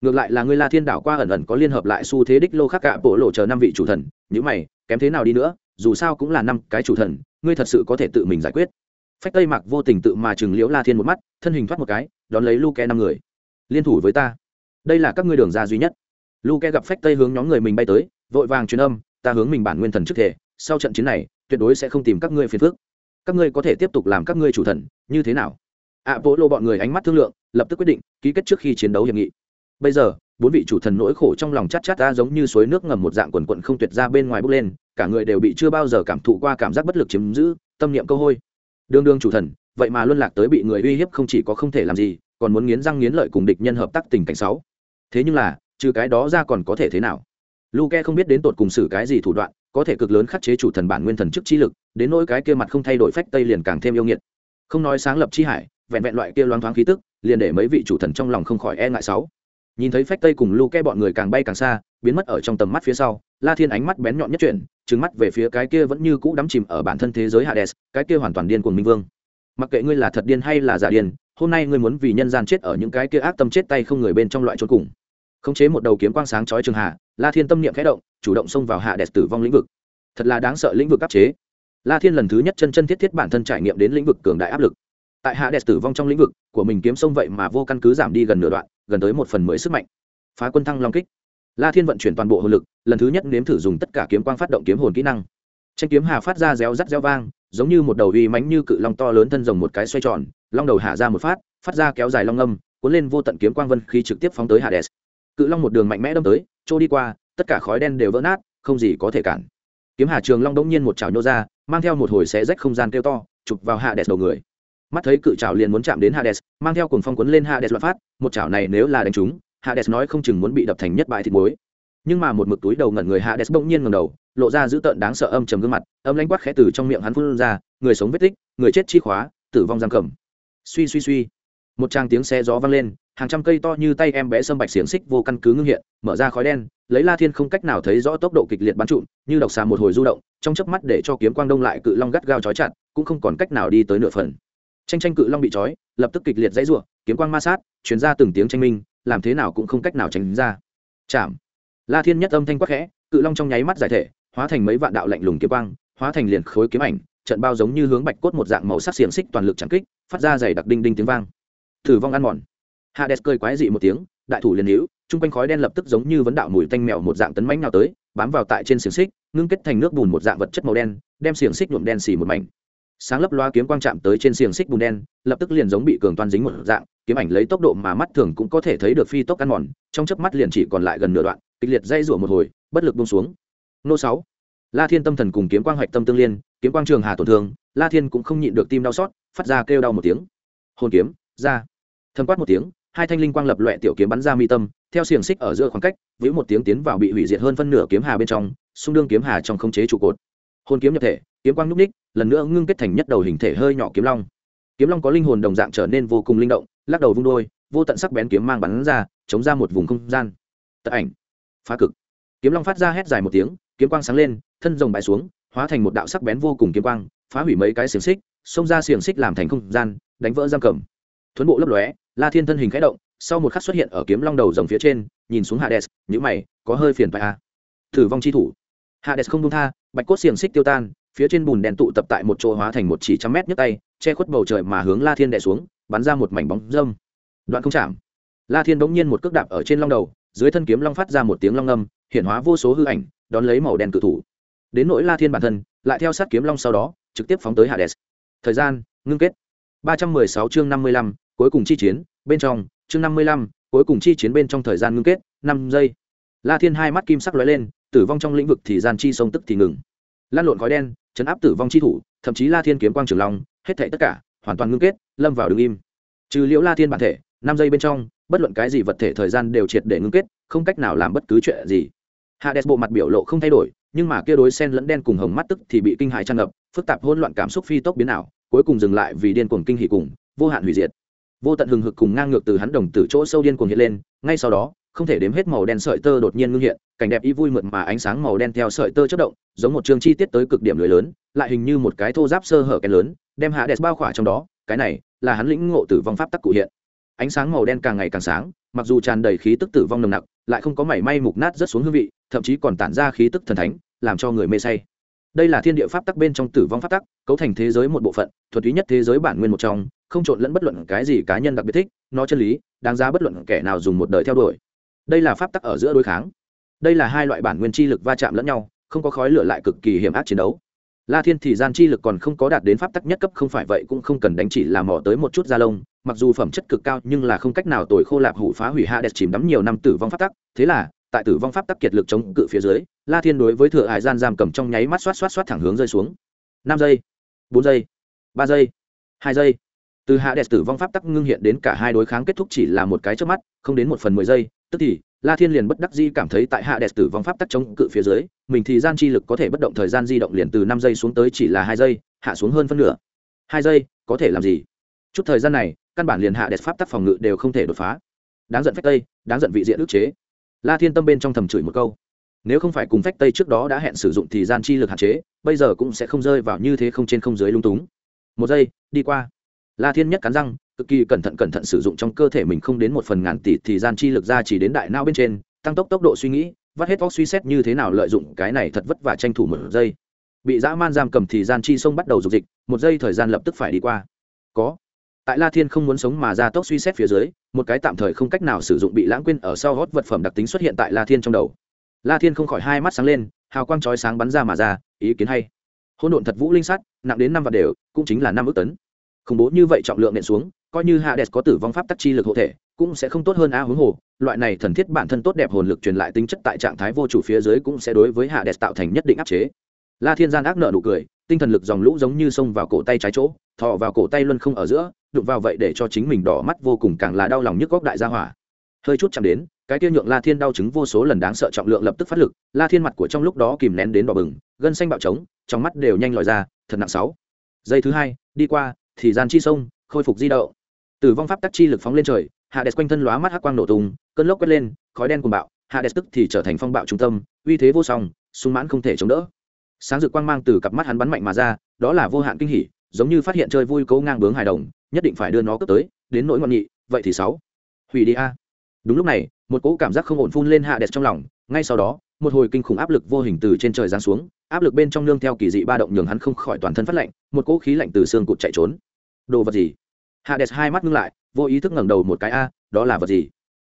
ngược lại là ngươi la thiên đảo qua ẩn ẩn có liên hợp lại xu thế đích lô khắc cạ bộ lộ chờ năm vị chủ thần. Những mày, kém thế nào đi nữa, dù sao cũng là năm cái chủ thần, ngươi thật sự có thể tự mình giải quyết. Phách tây mặc vô tình tự mà chừng liễu la thiên một mắt, thân hình thoát một cái, đón lấy lu ke năm người. Liên thủ với ta. Đây là các ngươi đường ra duy nhất. Lu ke gặp phách tây hướng nhóm người mình bay tới, vội vàng truyền âm, ta hướng mình bản nguyên thần trước thể, sau trận chiến này, tuyệt đối sẽ không tìm các ngươi phiền phức. Các ngươi có thể tiếp tục làm các ngươi chủ thần, như thế nào? ạ bố lộ bọn người ánh mắt thương lượng, lập tức quyết định, ký kết trước khi chiến đấu hiệp nghị bây giờ, bốn vị chủ thần nỗi khổ trong lòng chát chát ta giống như suối nước ngầm một dạng quần quận không tuyệt ra bên ngoài bốc lên, cả người đều bị chưa bao giờ cảm thụ qua cảm giác bất lực chiếm giữ, tâm niệm câu hôi. Đương đương chủ thần, vậy mà luân lạc tới bị người uy hiếp không chỉ có không thể làm gì, còn muốn nghiến răng nghiến lợi cùng địch nhân hợp tác tình cảnh sáu. Thế nhưng là, trừ cái đó ra còn có thể thế nào? Luke không biết đến tột cùng xử cái gì thủ đoạn, có thể cực lớn khắc chế chủ thần bản nguyên thần chức trí lực, đến nỗi cái kia mặt không thay đổi phách tây liền càng thêm yêu nghiệt. Không nói sáng lập chi hải, vẹn vẹn loại kia loáng thoáng khí tức, liền để mấy vị chủ thần trong lòng không khỏi e ngại sáu nhìn thấy phách tây cùng lu ke bọn người càng bay càng xa, biến mất ở trong tầm mắt phía sau. La thiên ánh mắt bén nhọn nhất chuyển trứng mắt về phía cái kia vẫn như cũ đắm chìm ở bản thân thế giới hades, cái kia hoàn toàn điên cuồng minh vương. Mặc kệ ngươi là thật điên hay là giả điên, hôm nay ngươi muốn vì nhân gian chết ở những cái kia ác tâm chết tay không người bên trong loại trốn cùng. Khống chế một đầu kiếm quang sáng chói trường hạ, la thiên tâm niệm khẽ động, chủ động xông vào hạ đẹp tử vong lĩnh vực. Thật là đáng sợ lĩnh vực áp chế. La thiên lần thứ nhất chân chân thiết thiết bản thân trải nghiệm đến lĩnh vực cường đại áp lực tại hạ đẹp tử vong trong lĩnh vực, của mình kiếm sông vậy mà vô căn cứ giảm đi gần nửa đoạn, gần tới một phần mười sức mạnh. Phá quân thăng long kích. La thiên vận chuyển toàn bộ hồn lực, lần thứ nhất nếm thử dùng tất cả kiếm quang phát động kiếm hồn kỹ năng. Tranh kiếm hà phát ra réo rắt réo vang, giống như một đầu uy mánh như cự long to lớn thân rồng một cái xoay tròn, long đầu hạ ra một phát phát ra kéo dài long âm, cuốn lên vô tận kiếm quang vân khi trực tiếp phóng tới hades cự long một đường mạnh mẽ đâm tới, trôi đi qua, tất cả khói đen đều vỡ nát, không gì có thể cản. Kiếm hà trường long đống nhiên một chảo nhô ra, mang theo một hồi xé rách không gian kêu to, chụp vào hạ đẹp đầu người mắt thấy cự chảo liền muốn chạm đến hades, mang theo cuồng phong cuốn lên hades loạn phát, một chảo này nếu là đánh trúng, hades nói không chừng muốn bị đập thành nhất bại thịt muối. Nhưng mà một mực túi đầu ngẩn người Hades bỗng nhiên ngầm đầu, lộ ra dữ tợn đáng sợ âm trầm gương mặt, âm lãnh quát khẽ từ trong miệng hắn phun ra, người sống vết tích, người chết chi khóa, tử vong giam cầm. Suy suy suy. Một tràng tiếng xe gió vang lên, hàng trăm cây to như tay em bé sâm bạch xiềng xích vô căn cứ ngưng hiện, mở ra khói đen, lấy la thiên không cách nào thấy rõ tốc độ kịch liệt bắn trụm, như độc xà một hồi du động, trong chớp mắt để cho kiếm quang đông lại cự long gắt gao chói chặt, cũng không còn cách nào đi tới nửa phần tranh tranh cự long bị trói, lập tức kịch liệt dãy ruộng kiếm quang ma sát chuyển ra từng tiếng tranh minh, làm thế nào cũng không cách nào tránh ra. Chạm. La thiên nhất âm thanh quắc khẽ, cự long trong nháy mắt giải thể, hóa thành mấy vạn đạo lạnh lùng kiếm quang, hóa thành liền khối kiếm ảnh, trận bao giống như hướng bạch cốt một dạng màu sắc xiềng xích toàn lực trắng kích, phát ra dày đặc đinh đinh tiếng vang. Thử vong ăn mòn. Hades cười quái dị một tiếng, đại thủ liền hữu chung quanh khói đen lập tức giống như vấn đạo mùi tanh mèo một dạng tấn mãnh nào tới, bám vào tại trên xiềng xích, ngưng kết thành nước bùn một dạng vật chất màu đen, đem xiềng xích nhuộm đen xì một mảnh sáng lấp loa kiếm quang chạm tới trên xiềng xích bùn đen, lập tức liền giống bị cường toan dính một dạng, kiếm ảnh lấy tốc độ mà mắt thường cũng có thể thấy được phi tốc ăn mòn, trong chớp mắt liền chỉ còn lại gần nửa đoạn, kịch liệt dây rủa một hồi, bất lực buông xuống. Nô sáu, la thiên tâm thần cùng kiếm quang hoạch tâm tương liên, kiếm quang trường hà tổn thương, la thiên cũng không nhịn được tim đau xót, phát ra kêu đau một tiếng. Hồn kiếm, ra. Thâm quát một tiếng, hai thanh linh quang lập loẹ tiểu kiếm bắn ra mi tâm, theo xiềng xích ở giữa khoảng cách với một tiếng tiến vào bị hủy diệt hơn phân nửa kiếm hà bên trong, xung đương kiếm hà trong không chế trụ cột. Hồn kiếm nhập thể kiếm quang núp ních lần nữa ngưng kết thành nhất đầu hình thể hơi nhỏ kiếm long. Kiếm long có linh hồn đồng dạng trở nên vô cùng linh động, lắc đầu vung đôi, vô tận sắc bén kiếm mang bắn ra, chống ra một vùng không gian. Tật ảnh, phá cực. Kiếm long phát ra hét dài một tiếng, kiếm quang sáng lên, thân rồng bãi xuống, hóa thành một đạo sắc bén vô cùng kiếm quang, phá hủy mấy cái xiềng xích, xông ra xiềng xích làm thành không gian, đánh vỡ giam cầm. Thuấn bộ lấp lóe, la thiên thân hình khẽ động, sau một khắc xuất hiện ở kiếm long đầu rồng phía trên, nhìn xuống hades nhữ mày, có hơi phiền phải à. thử vong chi thủ. Hades không đông tha, bạch cốt xiềng xích tiêu tan phía trên bùn đèn tụ tập tại một chỗ hóa thành một chỉ trăm mét nhấc tay, che khuất bầu trời mà hướng la thiên đè xuống, bắn ra một mảnh bóng dâm. Đoạn không chạm. La thiên bỗng nhiên một cước đạp ở trên long đầu, dưới thân kiếm long phát ra một tiếng long âm hiện hóa vô số hư ảnh, đón lấy màu đen cự thủ. Đến nỗi la thiên bản thân, lại theo sát kiếm long sau đó, trực tiếp phóng tới hades. Thời gian, ngưng kết. Ba trăm mười sáu chương năm mươi lăm, cuối cùng chi chiến, bên trong, chương năm mươi lăm, cuối cùng chi chiến bên trong thời gian ngưng kết, năm giây. La thiên hai mắt kim sắc lóe lên, tử vong trong lĩnh vực thì gian chi sông tức thì ngừng lan lộn khói đen, chấn áp tử vong chi thủ, thậm chí la thiên kiếm quang trường long, hết thảy tất cả, hoàn toàn ngưng kết, lâm vào đứng im. Trừ liễu la thiên bản thể, năm giây bên trong, bất luận cái gì vật thể thời gian đều triệt để ngưng kết, không cách nào làm bất cứ chuyện gì. Hades bộ mặt biểu lộ không thay đổi, nhưng mà kia đối sen lẫn đen cùng hồng mắt tức thì bị kinh hãi tràn ngập, phức tạp hỗn loạn cảm xúc phi tốc biến ảo, cuối cùng dừng lại vì điên cuồng kinh hỉ cùng, vô hạn hủy diệt. Vô tận hừng hực cùng ngang ngược từ hắn đồng từ chỗ sâu điên cuồng hiện lên, ngay sau đó không thể đếm hết màu đen sợi tơ đột nhiên ngưng hiện, cảnh đẹp y vui mượt mà ánh sáng màu đen theo sợi tơ chất động, giống một trường chi tiết tới cực điểm lưới lớn, lại hình như một cái thô giáp sơ hở kén lớn, đem hạ đẹp bao khỏa trong đó, cái này là hắn lĩnh ngộ tử vong pháp tắc cụ hiện. Ánh sáng màu đen càng ngày càng sáng, mặc dù tràn đầy khí tức tử vong nồng nặc, lại không có mảy may mục nát rất xuống hương vị, thậm chí còn tản ra khí tức thần thánh, làm cho người mê say. Đây là thiên địa pháp tắc bên trong tử vong pháp tắc, cấu thành thế giới một bộ phận, thuật ý nhất thế giới bản nguyên một trong, không trộn lẫn bất luận cái gì cá nhân đặc biệt thích, nó chân lý, đáng giá bất luận kẻ nào dùng một đời theo đuổi đây là pháp tắc ở giữa đối kháng. Đây là hai loại bản nguyên chi lực va chạm lẫn nhau, không có khói lửa lại cực kỳ hiểm ác chiến đấu. La thiên thì gian chi lực còn không có đạt đến pháp tắc nhất cấp, không phải vậy cũng không cần đánh chỉ làm mỏ tới một chút da lông, mặc dù phẩm chất cực cao nhưng là không cách nào tồi khô lạp hủ phá hủy hạ đẹp chìm đắm nhiều năm tử vong pháp tắc. Thế là, tại tử vong pháp tắc kiệt lực chống cự phía dưới, la thiên đối với thừa hải gian giam cầm trong nháy mắt xoát xoát xoát thẳng hướng rơi xuống. Năm giây, bốn giây, ba giây, hai giây. Từ hạ đẹp tử vong pháp tắc ngưng hiện đến cả hai đối kháng kết thúc chỉ là một cái trước mắt, không đến một phần mười giây tức thì, la thiên liền bất đắc di cảm thấy tại hạ đẹp tử vong pháp tắc chống cự phía dưới, mình thì gian chi lực có thể bất động thời gian di động liền từ năm giây xuống tới chỉ là hai giây, hạ xuống hơn phân nửa. Hai giây, có thể làm gì? Chút thời gian này, căn bản liền hạ đẹp pháp tắc phòng ngự đều không thể đột phá. Đáng giận phách tây, đáng giận vị diện ức chế. La thiên tâm bên trong thầm chửi một câu. Nếu không phải cùng phách tây trước đó đã hẹn sử dụng thì gian chi lực hạn chế, bây giờ cũng sẽ không rơi vào như thế không trên không dưới lung túng. Một giây, đi qua. La thiên nhất cắn răng cực kỳ cẩn thận cẩn thận sử dụng trong cơ thể mình không đến một phần ngàn tỷ thì gian chi lực ra chỉ đến đại não bên trên, tăng tốc tốc độ suy nghĩ, vắt hết vóc suy xét như thế nào lợi dụng cái này thật vất vả tranh thủ một giây. Bị dã man giam cầm thì gian chi sông bắt đầu dục dịch, một giây thời gian lập tức phải đi qua. Có. Tại la thiên không muốn sống mà ra tốc suy xét phía dưới, một cái tạm thời không cách nào sử dụng bị lãng quên ở sau gót vật phẩm đặc tính xuất hiện tại la thiên trong đầu. La thiên không khỏi hai mắt sáng lên, hào quang chói sáng bắn ra mà ra, ý kiến hay. Hỗn độn thật vũ linh sắt, nặng đến năm vạn đều, cũng chính là năm ước tấn. Khủng bố như vậy trọng lượng nện xuống coi như hades có tử vong pháp tắc chi lực hộ thể, cũng sẽ không tốt hơn a huống hồ. Loại này thần thiết bản thân tốt đẹp hồn lực truyền lại tính chất tại trạng thái vô chủ phía dưới cũng sẽ đối với hades tạo thành nhất định áp chế. La thiên gian ác nợ nụ cười, tinh thần lực dòng lũ giống như xông vào cổ tay trái chỗ thọ vào cổ tay luân không ở giữa, đụng vào vậy để cho chính mình đỏ mắt vô cùng càng là đau lòng nhức góc đại gia hỏa. Hơi chút chạm đến, cái kia nhượng la thiên đau chứng vô số lần đáng sợ trọng lượng lập tức phát lực, la thiên mặt của trong lúc đó kìm nén đến đỏ bừng, gân xanh bạo trống, trong mắt đều nhanh lòi ra, thật nặng sáu. Giây thứ hai, đi qua, thì gian chi sông, khôi phục di đậu tử vong pháp tắc chi lực phóng lên trời hạ đẹp quanh thân lóa mắt hắc quang nổ tung, cơn lốc quét lên, khói đen cùng bạo hạ đẹp tức thì trở thành phong bạo trung tâm, uy thế vô song, sung mãn không thể chống đỡ. Sáng rực quang mang từ cặp mắt hắn bắn mạnh mà ra, đó là vô hạn kinh hỉ, giống như phát hiện chơi vui cố ngang bướng hài đồng, nhất định phải đưa nó cướp tới, đến nỗi ngoan nghị, vậy thì sáu. Hủy đi a. Đúng lúc này, một cỗ cảm giác không ổn phun lên hạ đẹp trong lòng, ngay sau đó, một hồi kinh khủng áp lực vô hình từ trên trời giáng xuống, áp lực bên trong nương theo kỳ dị ba động nhường hắn không khỏi toàn thân phát lạnh, một cỗ khí lạnh từ xương cụt chạy trốn. Đồ vật gì? Hạ đẹp hai mắt ngưng lại, vô ý thức ngẩng đầu một cái, a, đó là vật gì?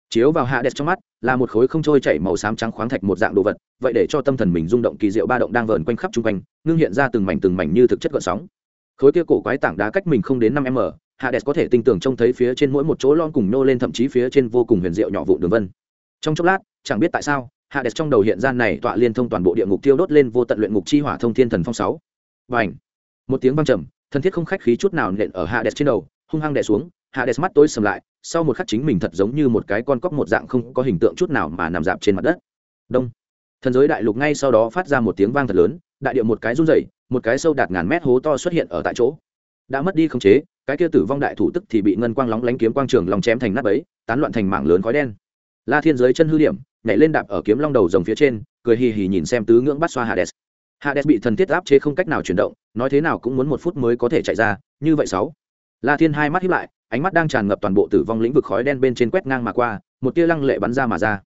Chiếu vào hạ đẹp trong mắt, là một khối không trôi chảy màu xám trắng khoáng thạch một dạng đồ vật, vậy để cho tâm thần mình rung động, kỳ diệu ba động đang vờn quanh khắp chung quanh, ngưng hiện ra từng mảnh từng mảnh như thực chất gợn sóng. Khối kia cổ quái tảng đá cách mình không đến năm m hạ đẹp có thể tinh tường trông thấy phía trên mỗi một chỗ lon cùng nô lên thậm chí phía trên vô cùng huyền diệu nhỏ vụn đường vân. Trong chốc lát, chẳng biết tại sao hạ đẹp trong đầu hiện gian này tọa liên thông toàn bộ địa ngục tiêu đốt lên vô tận luyện ngục chi hỏa thông thiên thần phong sáu. Và ảnh một tiếng vang trầm, thân thiết không khách khí chút nào nện ở hạ đẹp trên đầu hung hăng đè xuống, hạ mắt tối sầm lại, sau một khắc chính mình thật giống như một cái con cóc một dạng không có hình tượng chút nào mà nằm dạp trên mặt đất. Đông. Thần giới đại lục ngay sau đó phát ra một tiếng vang thật lớn, đại điệu một cái run rẩy, một cái sâu đạt ngàn mét hố to xuất hiện ở tại chỗ. Đã mất đi khống chế, cái kia tử vong đại thủ tức thì bị ngân quang lóng lánh kiếm quang trường lòng chém thành nát bấy, tán loạn thành mảng lớn khói đen. La thiên giới chân hư điểm, nhảy lên đạp ở kiếm long đầu rồng phía trên, cười hì hì nhìn xem tứ ngưỡng bắt xoa hades. Hades bị thần thiết áp chế không cách nào chuyển động, nói thế nào cũng muốn một phút mới có thể chạy ra, như vậy sáu la thiên hai mắt hiếp lại, ánh mắt đang tràn ngập toàn bộ tử vong lĩnh vực khói đen bên trên quét ngang mà qua, một tia lăng lệ bắn ra mà ra.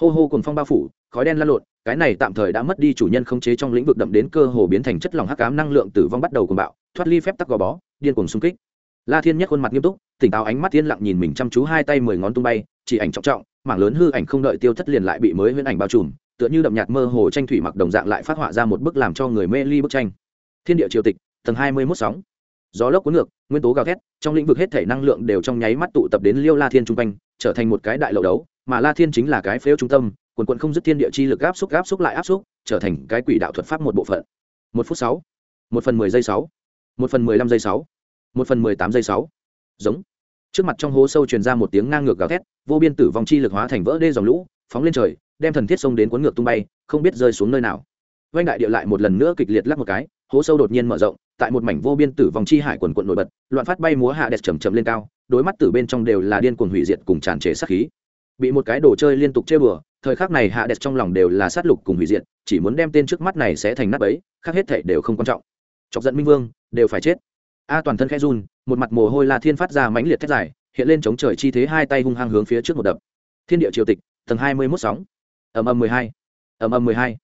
Hô hô cùng phong bao phủ, khói đen lan lộn, cái này tạm thời đã mất đi chủ nhân không chế trong lĩnh vực đậm đến cơ hồ biến thành chất lỏng hắc ám năng lượng tử vong bắt đầu cùng bạo, thoát ly phép tắc gò bó, điên cuồng xung kích. La thiên nhất khuôn mặt nghiêm túc, tỉnh táo ánh mắt thiên lặng nhìn mình chăm chú hai tay mười ngón tung bay, chỉ ảnh trọng trọng, mảng lớn hư ảnh không đợi tiêu thất liền lại bị mới huyễn ảnh bao trùm, tựa như đậm nhạt mơ hồ tranh thủy mặc đồng dạng lại phát họa ra một bức làm cho người mê ly bức tranh. Thiên địa triều tịch, tầng hai mươi mốt sóng gió lốc cuốn ngược, nguyên tố gào thét, trong lĩnh vực hết thể năng lượng đều trong nháy mắt tụ tập đến liêu la thiên trung quanh, trở thành một cái đại lậu đấu, mà la thiên chính là cái phếu trung tâm, quần quận không dứt thiên địa chi lực áp xúc áp xúc lại áp xúc, trở thành cái quỷ đạo thuật pháp một bộ phận. Một phút sáu, một phần mười giây sáu, một phần mười lăm giây sáu, một phần mười tám giây sáu. Giống. Trước mặt trong hố sâu truyền ra một tiếng ngang ngược gào thét, vô biên tử vong chi lực hóa thành vỡ đê dòng lũ, phóng lên trời, đem thần thiết sông đến cuốn ngược tung bay, không biết rơi xuống nơi nào. Vanh đại địa lại một lần nữa kịch liệt lắc một cái, hố sâu đột nhiên mở rộng tại một mảnh vô biên tử vong chi hải quần quận nổi bật, loạn phát bay múa hạ đẹp chầm chầm lên cao, đối mắt từ bên trong đều là điên cuồng hủy diệt cùng tràn trề sát khí. Bị một cái đồ chơi liên tục chơi bừa, thời khắc này hạ đẹp trong lòng đều là sát lục cùng hủy diệt, chỉ muốn đem tên trước mắt này sẽ thành nắp ấy khác hết thảy đều không quan trọng. Chọc giận minh vương, đều phải chết. A toàn thân khẽ run, một mặt mồ hôi la thiên phát ra mãnh liệt thét dài, hiện lên chống trời chi thế hai tay hung hăng hướng phía trước một đập. Thiên địa triều tịch, tầng hai mươi mốt sóng. Ầm ầm mười hai. Ầm ầm mười hai.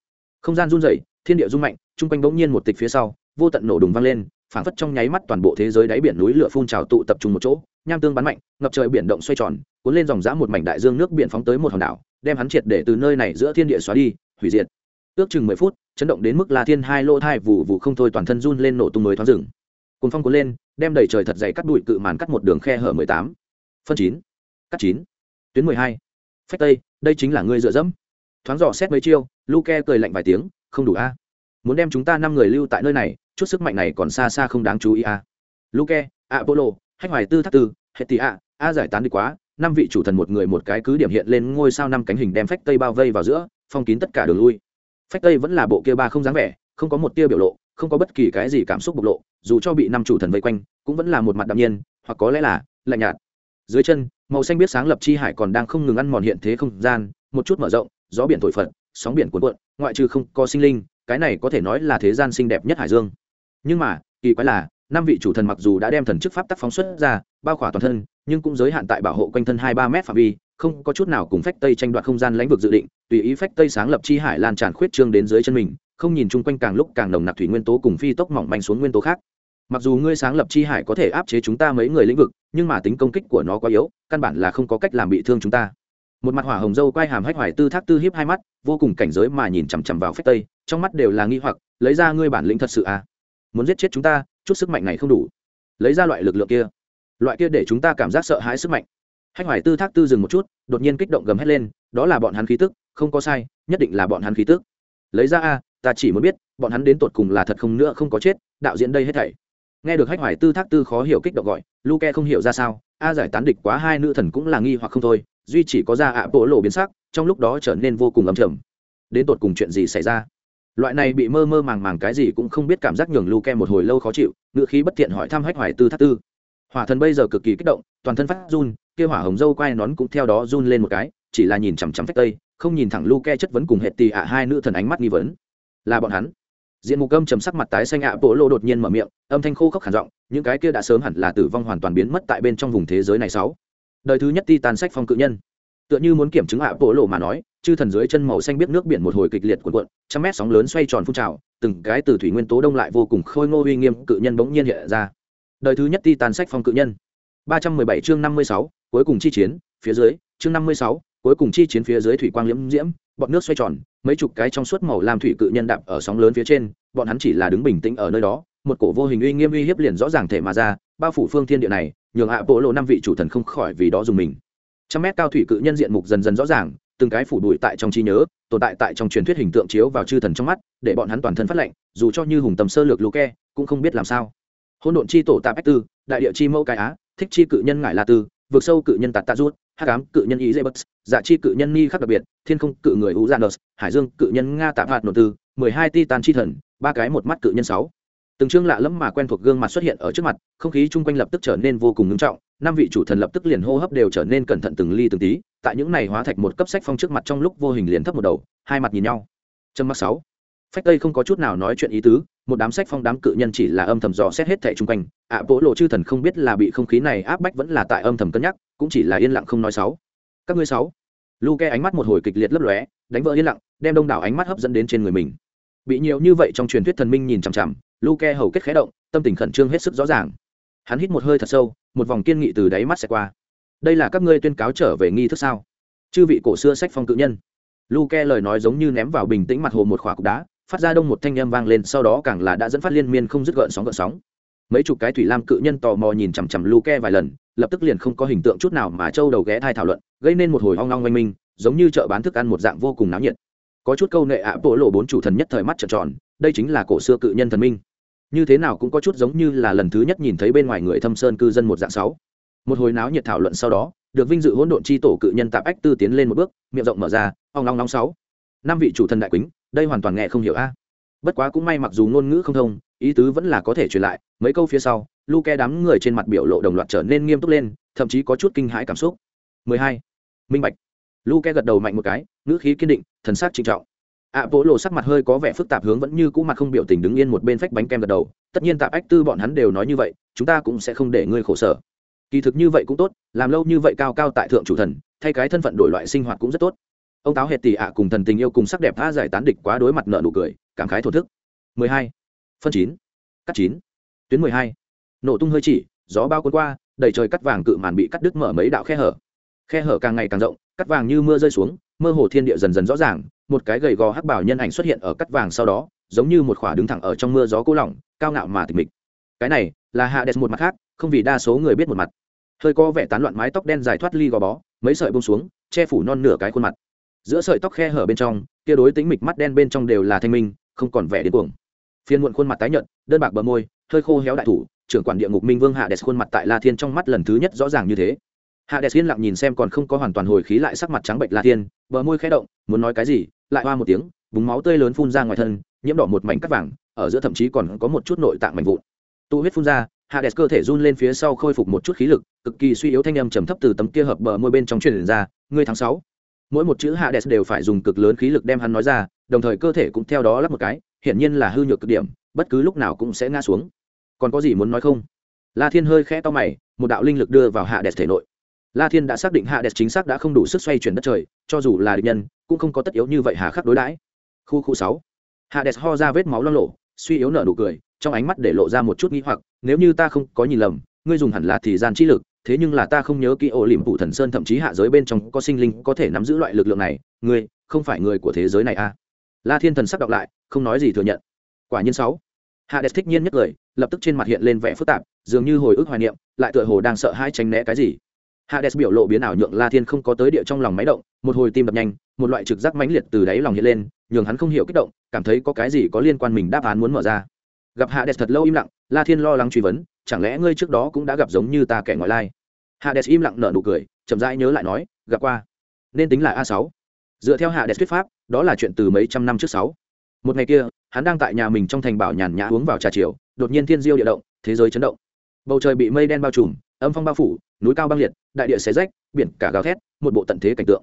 Không gian run rẩy, thiên địa rung mạnh, chung quanh bỗng nhiên một tịch phía sau vô tận nổ đùng vang lên, phảng phất trong nháy mắt toàn bộ thế giới đáy biển núi lửa phun trào tụ tập trung một chỗ, nham tương bắn mạnh, ngập trời biển động xoay tròn, cuốn lên dòng dã một mảnh đại dương nước biển phóng tới một hòn đảo, đem hắn triệt để từ nơi này giữa thiên địa xóa đi, hủy diệt. Ước chừng mười phút, chấn động đến mức la thiên hai lô thai vụ vụ không thôi toàn thân run lên nổ tung mới thoáng rừng cuốn phong cuốn lên, đem đầy trời thật dày cắt đùi cự màn cắt một đường khe hở mười tám. Phân chín. Cắt chín. Tuyến mười hai. Phách tây, đây chính là ngươi dựa dẫm. Thoáng dò xét mấy chiêu, luke cười lạnh vài tiếng, không đủ a. Muốn đem chúng ta năm người lưu tại nơi này chút sức mạnh này còn xa xa không đáng chú ý a luke, apollo, hách hoài tư, thác tư hệ tị a a giải tán đi quá, năm vị chủ thần một người một cái cứ điểm hiện lên ngôi sao năm cánh hình đem phách tây bao vây vào giữa, phong kín tất cả đường lui. Phách tây vẫn là bộ kia ba không dáng vẻ, không có một tia biểu lộ, không có bất kỳ cái gì cảm xúc bộc lộ, dù cho bị năm chủ thần vây quanh, cũng vẫn là một mặt đạm nhiên, hoặc có lẽ là lạnh nhạt. Dưới chân, màu xanh biết sáng lập chi hải còn đang không ngừng ăn mòn hiện thế không gian, một chút mở rộng, gió biển thổi phật, sóng biển cuộn cuộn, ngoại trừ không có sinh linh cái này có thể nói là thế gian xinh đẹp nhất hải dương. Nhưng mà, kỳ quái là, năm vị chủ thần mặc dù đã đem thần chức pháp tắc phóng xuất ra, bao khỏa toàn thân, nhưng cũng giới hạn tại bảo hộ quanh thân hai ba mét phạm vi, không có chút nào cùng phách tây tranh đoạt không gian lãnh vực dự định, tùy ý phách tây sáng lập chi hải lan tràn khuyết trương đến dưới chân mình, không nhìn chung quanh càng lúc càng nồng nặc thủy nguyên tố cùng phi tốc mỏng manh xuống nguyên tố khác. Mặc dù ngươi sáng lập chi hải có thể áp chế chúng ta mấy người lĩnh vực, nhưng mà tính công kích của nó quá yếu, căn bản là không có cách làm bị thương chúng ta một mặt hỏa hồng dâu quay hàm hách hoài tư thác tư hiếp hai mắt, vô cùng cảnh giới mà nhìn chằm chằm vào phách tây, trong mắt đều là nghi hoặc, lấy ra ngươi bản lĩnh thật sự à? Muốn giết chết chúng ta, chút sức mạnh này không đủ. Lấy ra loại lực lượng kia. Loại kia để chúng ta cảm giác sợ hãi sức mạnh. Hách hoài tư thác tư dừng một chút, đột nhiên kích động gầm hét lên, đó là bọn hắn khí tức, không có sai, nhất định là bọn hắn khí tức. Lấy ra a, ta chỉ muốn biết, bọn hắn đến tột cùng là thật không nữa không có chết, đạo diễn đây hết thảy. Nghe được hách hoài tư thác tư khó hiểu kích động gọi, luke không hiểu ra sao, a giải tán địch quá hai nữ thần cũng là nghi hoặc không thôi duy chỉ có ra ạ bộ lộ biến sắc, trong lúc đó trở nên vô cùng ấm trầm. Đến tột cùng chuyện gì xảy ra? Loại này bị mơ mơ màng màng cái gì cũng không biết cảm giác nhường lu kem một hồi lâu khó chịu, ngựa khí bất thiện hỏi thăm hách hoài tư thắt tư. Hỏa thần bây giờ cực kỳ kích động, toàn thân phát run, kia hỏa hồng dâu quai nón cũng theo đó run lên một cái, chỉ là nhìn chằm chằm phách tây, không nhìn thẳng lu ke chất vấn cùng hệt tì ạ hai nữ thần ánh mắt nghi vấn. Là bọn hắn. Diện mục âm trầm sắc mặt tái xanh ạ bộ lô đột nhiên mở miệng, âm thanh khô khốc khản giọng, những cái kia đã sớm hẳn là tử vong hoàn toàn biến mất tại bên trong vùng thế giới này sáu đời thứ nhất ti tàn sách phong cự nhân. Tựa như muốn kiểm chứng ạ bộ lộ mà nói, chư thần dưới chân màu xanh biết nước biển một hồi kịch liệt cuộn cuộn, trăm mét sóng lớn xoay tròn phun trào, từng cái từ thủy nguyên tố đông lại vô cùng khôi ngô uy nghiêm cự nhân bỗng nhiên hiện ra. Đời thứ nhất ti tàn sách phong cự nhân. ba trăm mười bảy chương năm mươi sáu, cuối cùng chi chiến, phía dưới, chương năm mươi sáu, cuối cùng chi chiến phía dưới thủy quang liễm diễm, bọn nước xoay tròn, mấy chục cái trong suốt màu lam thủy cự nhân đạp ở sóng lớn phía trên, bọn hắn chỉ là đứng bình tĩnh ở nơi đó, một cổ vô hình uy nghiêm uy hiếp liền rõ ràng thể mà ra, bao phủ phương thiên địa này nhường hạ bộ lộ năm vị chủ thần không khỏi vì đó dùng mình. Trăm mét cao thủy cự nhân diện mục dần dần rõ ràng, từng cái phủ bụi tại trong trí nhớ, tồn tại tại trong truyền thuyết hình tượng chiếu vào chư thần trong mắt, để bọn hắn toàn thân phát lệnh dù cho như hùng tầm sơ lược lũ ke cũng không biết làm sao. Hôn độn chi tổ tạp ách tư, đại địa chi mẫu cái á, thích chi cự nhân ngải la tư vượt sâu cự nhân tạt tạ rút hát cám cự nhân ý dễ bất dạ chi cự nhân ni khắc đặc biệt, thiên không cự người u gianus hải dương cự nhân nga tạm hạt nội tư, mười hai titan chi thần, ba cái một mắt cự nhân sáu từng chương lạ lẫm mà quen thuộc gương mặt xuất hiện ở trước mặt không khí chung quanh lập tức trở nên vô cùng ngưng trọng năm vị chủ thần lập tức liền hô hấp đều trở nên cẩn thận từng ly từng tí tại những này hóa thạch một cấp sách phong trước mặt trong lúc vô hình liền thấp một đầu hai mặt nhìn nhau. Chân mắt sáu. Phách tây không có chút nào nói chuyện ý tứ một đám sách phong đám cự nhân chỉ là âm thầm dò xét hết thẻ chung quanh ạ à, bố lộ chư thần không biết là bị không khí này áp bách vẫn là tại âm thầm cân nhắc cũng chỉ là yên lặng không nói sáu. Các ngươi sáu. Lu ke ánh mắt một hồi kịch liệt lấp lóe đánh vỡ yên lặng đem đông đảo ánh mắt hấp dẫn đến trên người mình. Bị nhiều như vậy trong truyền thuyết thần minh nhìn chằm chằm Luke hầu kết khé động, tâm tình khẩn trương hết sức rõ ràng. Hắn hít một hơi thật sâu, một vòng kiên nghị từ đáy mắt sẽ qua. Đây là các ngươi tuyên cáo trở về nghi thức sao? Chư vị cổ xưa sách phong cự nhân. Luke lời nói giống như ném vào bình tĩnh mặt hồ một khỏa cục đá, phát ra đông một thanh âm vang lên, sau đó càng là đã dẫn phát liên miên không dứt gợn sóng gợn sóng. Mấy chục cái thủy lam cự nhân tò mò nhìn chằm chằm Luke vài lần, lập tức liền không có hình tượng chút nào mà châu đầu ghé thai thảo luận, gây nên một hồi hoang long oanh minh, giống như chợ bán thức ăn một dạng vô cùng náo nhiệt. Có chút câu nệ ạ, bộ lộ bốn chủ thần nhất thời mắt trợn tròn, đây chính là cổ xưa cự nhân thần minh như thế nào cũng có chút giống như là lần thứ nhất nhìn thấy bên ngoài người thâm sơn cư dân một dạng sáu. Một hồi náo nhiệt thảo luận sau đó, được vinh dự hỗn độn chi tổ cự nhân tạp ách tư tiến lên một bước, miệng rộng mở ra, ong long long sáu. Năm vị chủ thần đại quýnh đây hoàn toàn nghe không hiểu a. Bất quá cũng may mặc dù ngôn ngữ không thông, ý tứ vẫn là có thể truyền lại, mấy câu phía sau lu ke đám người trên mặt biểu lộ đồng loạt trở nên nghiêm túc lên, thậm chí có chút kinh hãi cảm xúc. 12. minh bạch. Lu ke gật đầu mạnh một cái, ngữ khí kiên định, thần sắc trinh trọng ạ bố lộ sắc mặt hơi có vẻ phức tạp, hướng vẫn như cũ mặt không biểu tình đứng yên một bên phách bánh kem gật đầu. Tất nhiên tạp ách tư bọn hắn đều nói như vậy, chúng ta cũng sẽ không để ngươi khổ sở. Kỳ thực như vậy cũng tốt, làm lâu như vậy cao cao tại thượng chủ thần, thay cái thân phận đổi loại sinh hoạt cũng rất tốt. Ông táo hệt tỷ ạ cùng thần tình yêu cùng sắc đẹp tha giải tán địch quá đối mặt nợ nụ cười, cảm khái thổ thức. 12. phân chín. Cắt chín. Tuyến 12. nổ tung hơi chỉ, gió bao cuốn qua, đầy trời cắt vàng cự màn bị cắt đứt mở mấy đạo khe hở khe hở càng ngày càng rộng, cắt vàng như mưa rơi xuống, mơ hồ thiên địa dần dần rõ ràng, một cái gầy gò hắc bảo nhân ảnh xuất hiện ở cắt vàng sau đó, giống như một khỏa đứng thẳng ở trong mưa gió cố lỏng, cao ngạo mà tịch mịch. Cái này là hạ đẹp một mặt khác, không vì đa số người biết một mặt. Hơi có vẻ tán loạn mái tóc đen dài thoát ly gò bó, mấy sợi bông xuống, che phủ non nửa cái khuôn mặt. Giữa sợi tóc khe hở bên trong, kia đối tính mịch mắt đen bên trong đều là thanh minh, không còn vẻ đến cuồng. Phiên muộn khuôn mặt tái nhợt, đơn bạc bờ môi, hơi khô héo đại thủ, trưởng quản địa ngục minh vương hạ đẹp khuôn mặt tại la thiên trong mắt lần thứ nhất rõ ràng như thế hạ đẹp yên lặng nhìn xem còn không có hoàn toàn hồi khí lại sắc mặt trắng bệnh la thiên, bờ môi khẽ động, muốn nói cái gì, lại hoa một tiếng, búng máu tươi lớn phun ra ngoài thân, nhiễm đỏ một mảnh cắt vàng, ở giữa thậm chí còn có một chút nội tạng mảnh vụn. Tu huyết phun ra, hạ đẹp cơ thể run lên phía sau khôi phục một chút khí lực, cực kỳ suy yếu thanh âm trầm thấp từ tấm kia hợp bờ môi bên trong truyền ra, ngươi tháng sáu. Mỗi một chữ hạ đẹp đều phải dùng cực lớn khí lực đem hắn nói ra, đồng thời cơ thể cũng theo đó lắp một cái, hiển nhiên là hư nhược cực điểm, bất cứ lúc nào cũng sẽ ngã xuống. Còn có gì muốn nói không? La thiên hơi khẽ to mày, một đạo linh lực đưa vào hạ đẹp thể nội la thiên đã xác định hạ đẹp chính xác đã không đủ sức xoay chuyển đất trời, cho dù là địch nhân, cũng không có tất yếu như vậy hà khắc đối đãi. Khu khu sáu. Hạ đẹp ho ra vết máu lo lộ, suy yếu nở nụ cười, trong ánh mắt để lộ ra một chút nghĩ hoặc, nếu như ta không có nhìn lầm, ngươi dùng hẳn là thì gian trí lực, thế nhưng là ta không nhớ kỹ ổ liềm phụ thần sơn thậm chí hạ giới bên trong có sinh linh có thể nắm giữ loại lực lượng này, ngươi không phải người của thế giới này à? La thiên thần sắc đọc lại, không nói gì thừa nhận. Quả nhiên sáu. Hạ đẹp thích nhiên nhất lời, lập tức trên mặt hiện lên vẻ phức tạp, dường như hồi ức hoài niệm, lại tựa hồ đang sợ hai tránh né cái gì hades biểu lộ biến ảo nhượng la thiên không có tới địa trong lòng máy động, một hồi tim đập nhanh, một loại trực giác mãnh liệt từ đáy lòng hiện lên, nhường hắn không hiểu kích động, cảm thấy có cái gì có liên quan mình đáp án muốn mở ra. Gặp hades thật lâu im lặng, la thiên lo lắng truy vấn, chẳng lẽ ngươi trước đó cũng đã gặp giống như ta kẻ ngoại lai? Hades im lặng nở nụ cười, chậm rãi nhớ lại nói, gặp qua. Nên tính là a sáu. Dựa theo Hades thuyết pháp, đó là chuyện từ mấy trăm năm trước sáu. Một ngày kia, hắn đang tại nhà mình trong thành bảo nhàn nhã uống vào trà chiều, đột nhiên thiên diêu địa động, thế giới chấn động. Bầu trời bị mây đen bao trùm âm phong bao phủ, núi cao băng liệt, đại địa xé rách, biển cả gào thét, một bộ tận thế cảnh tượng.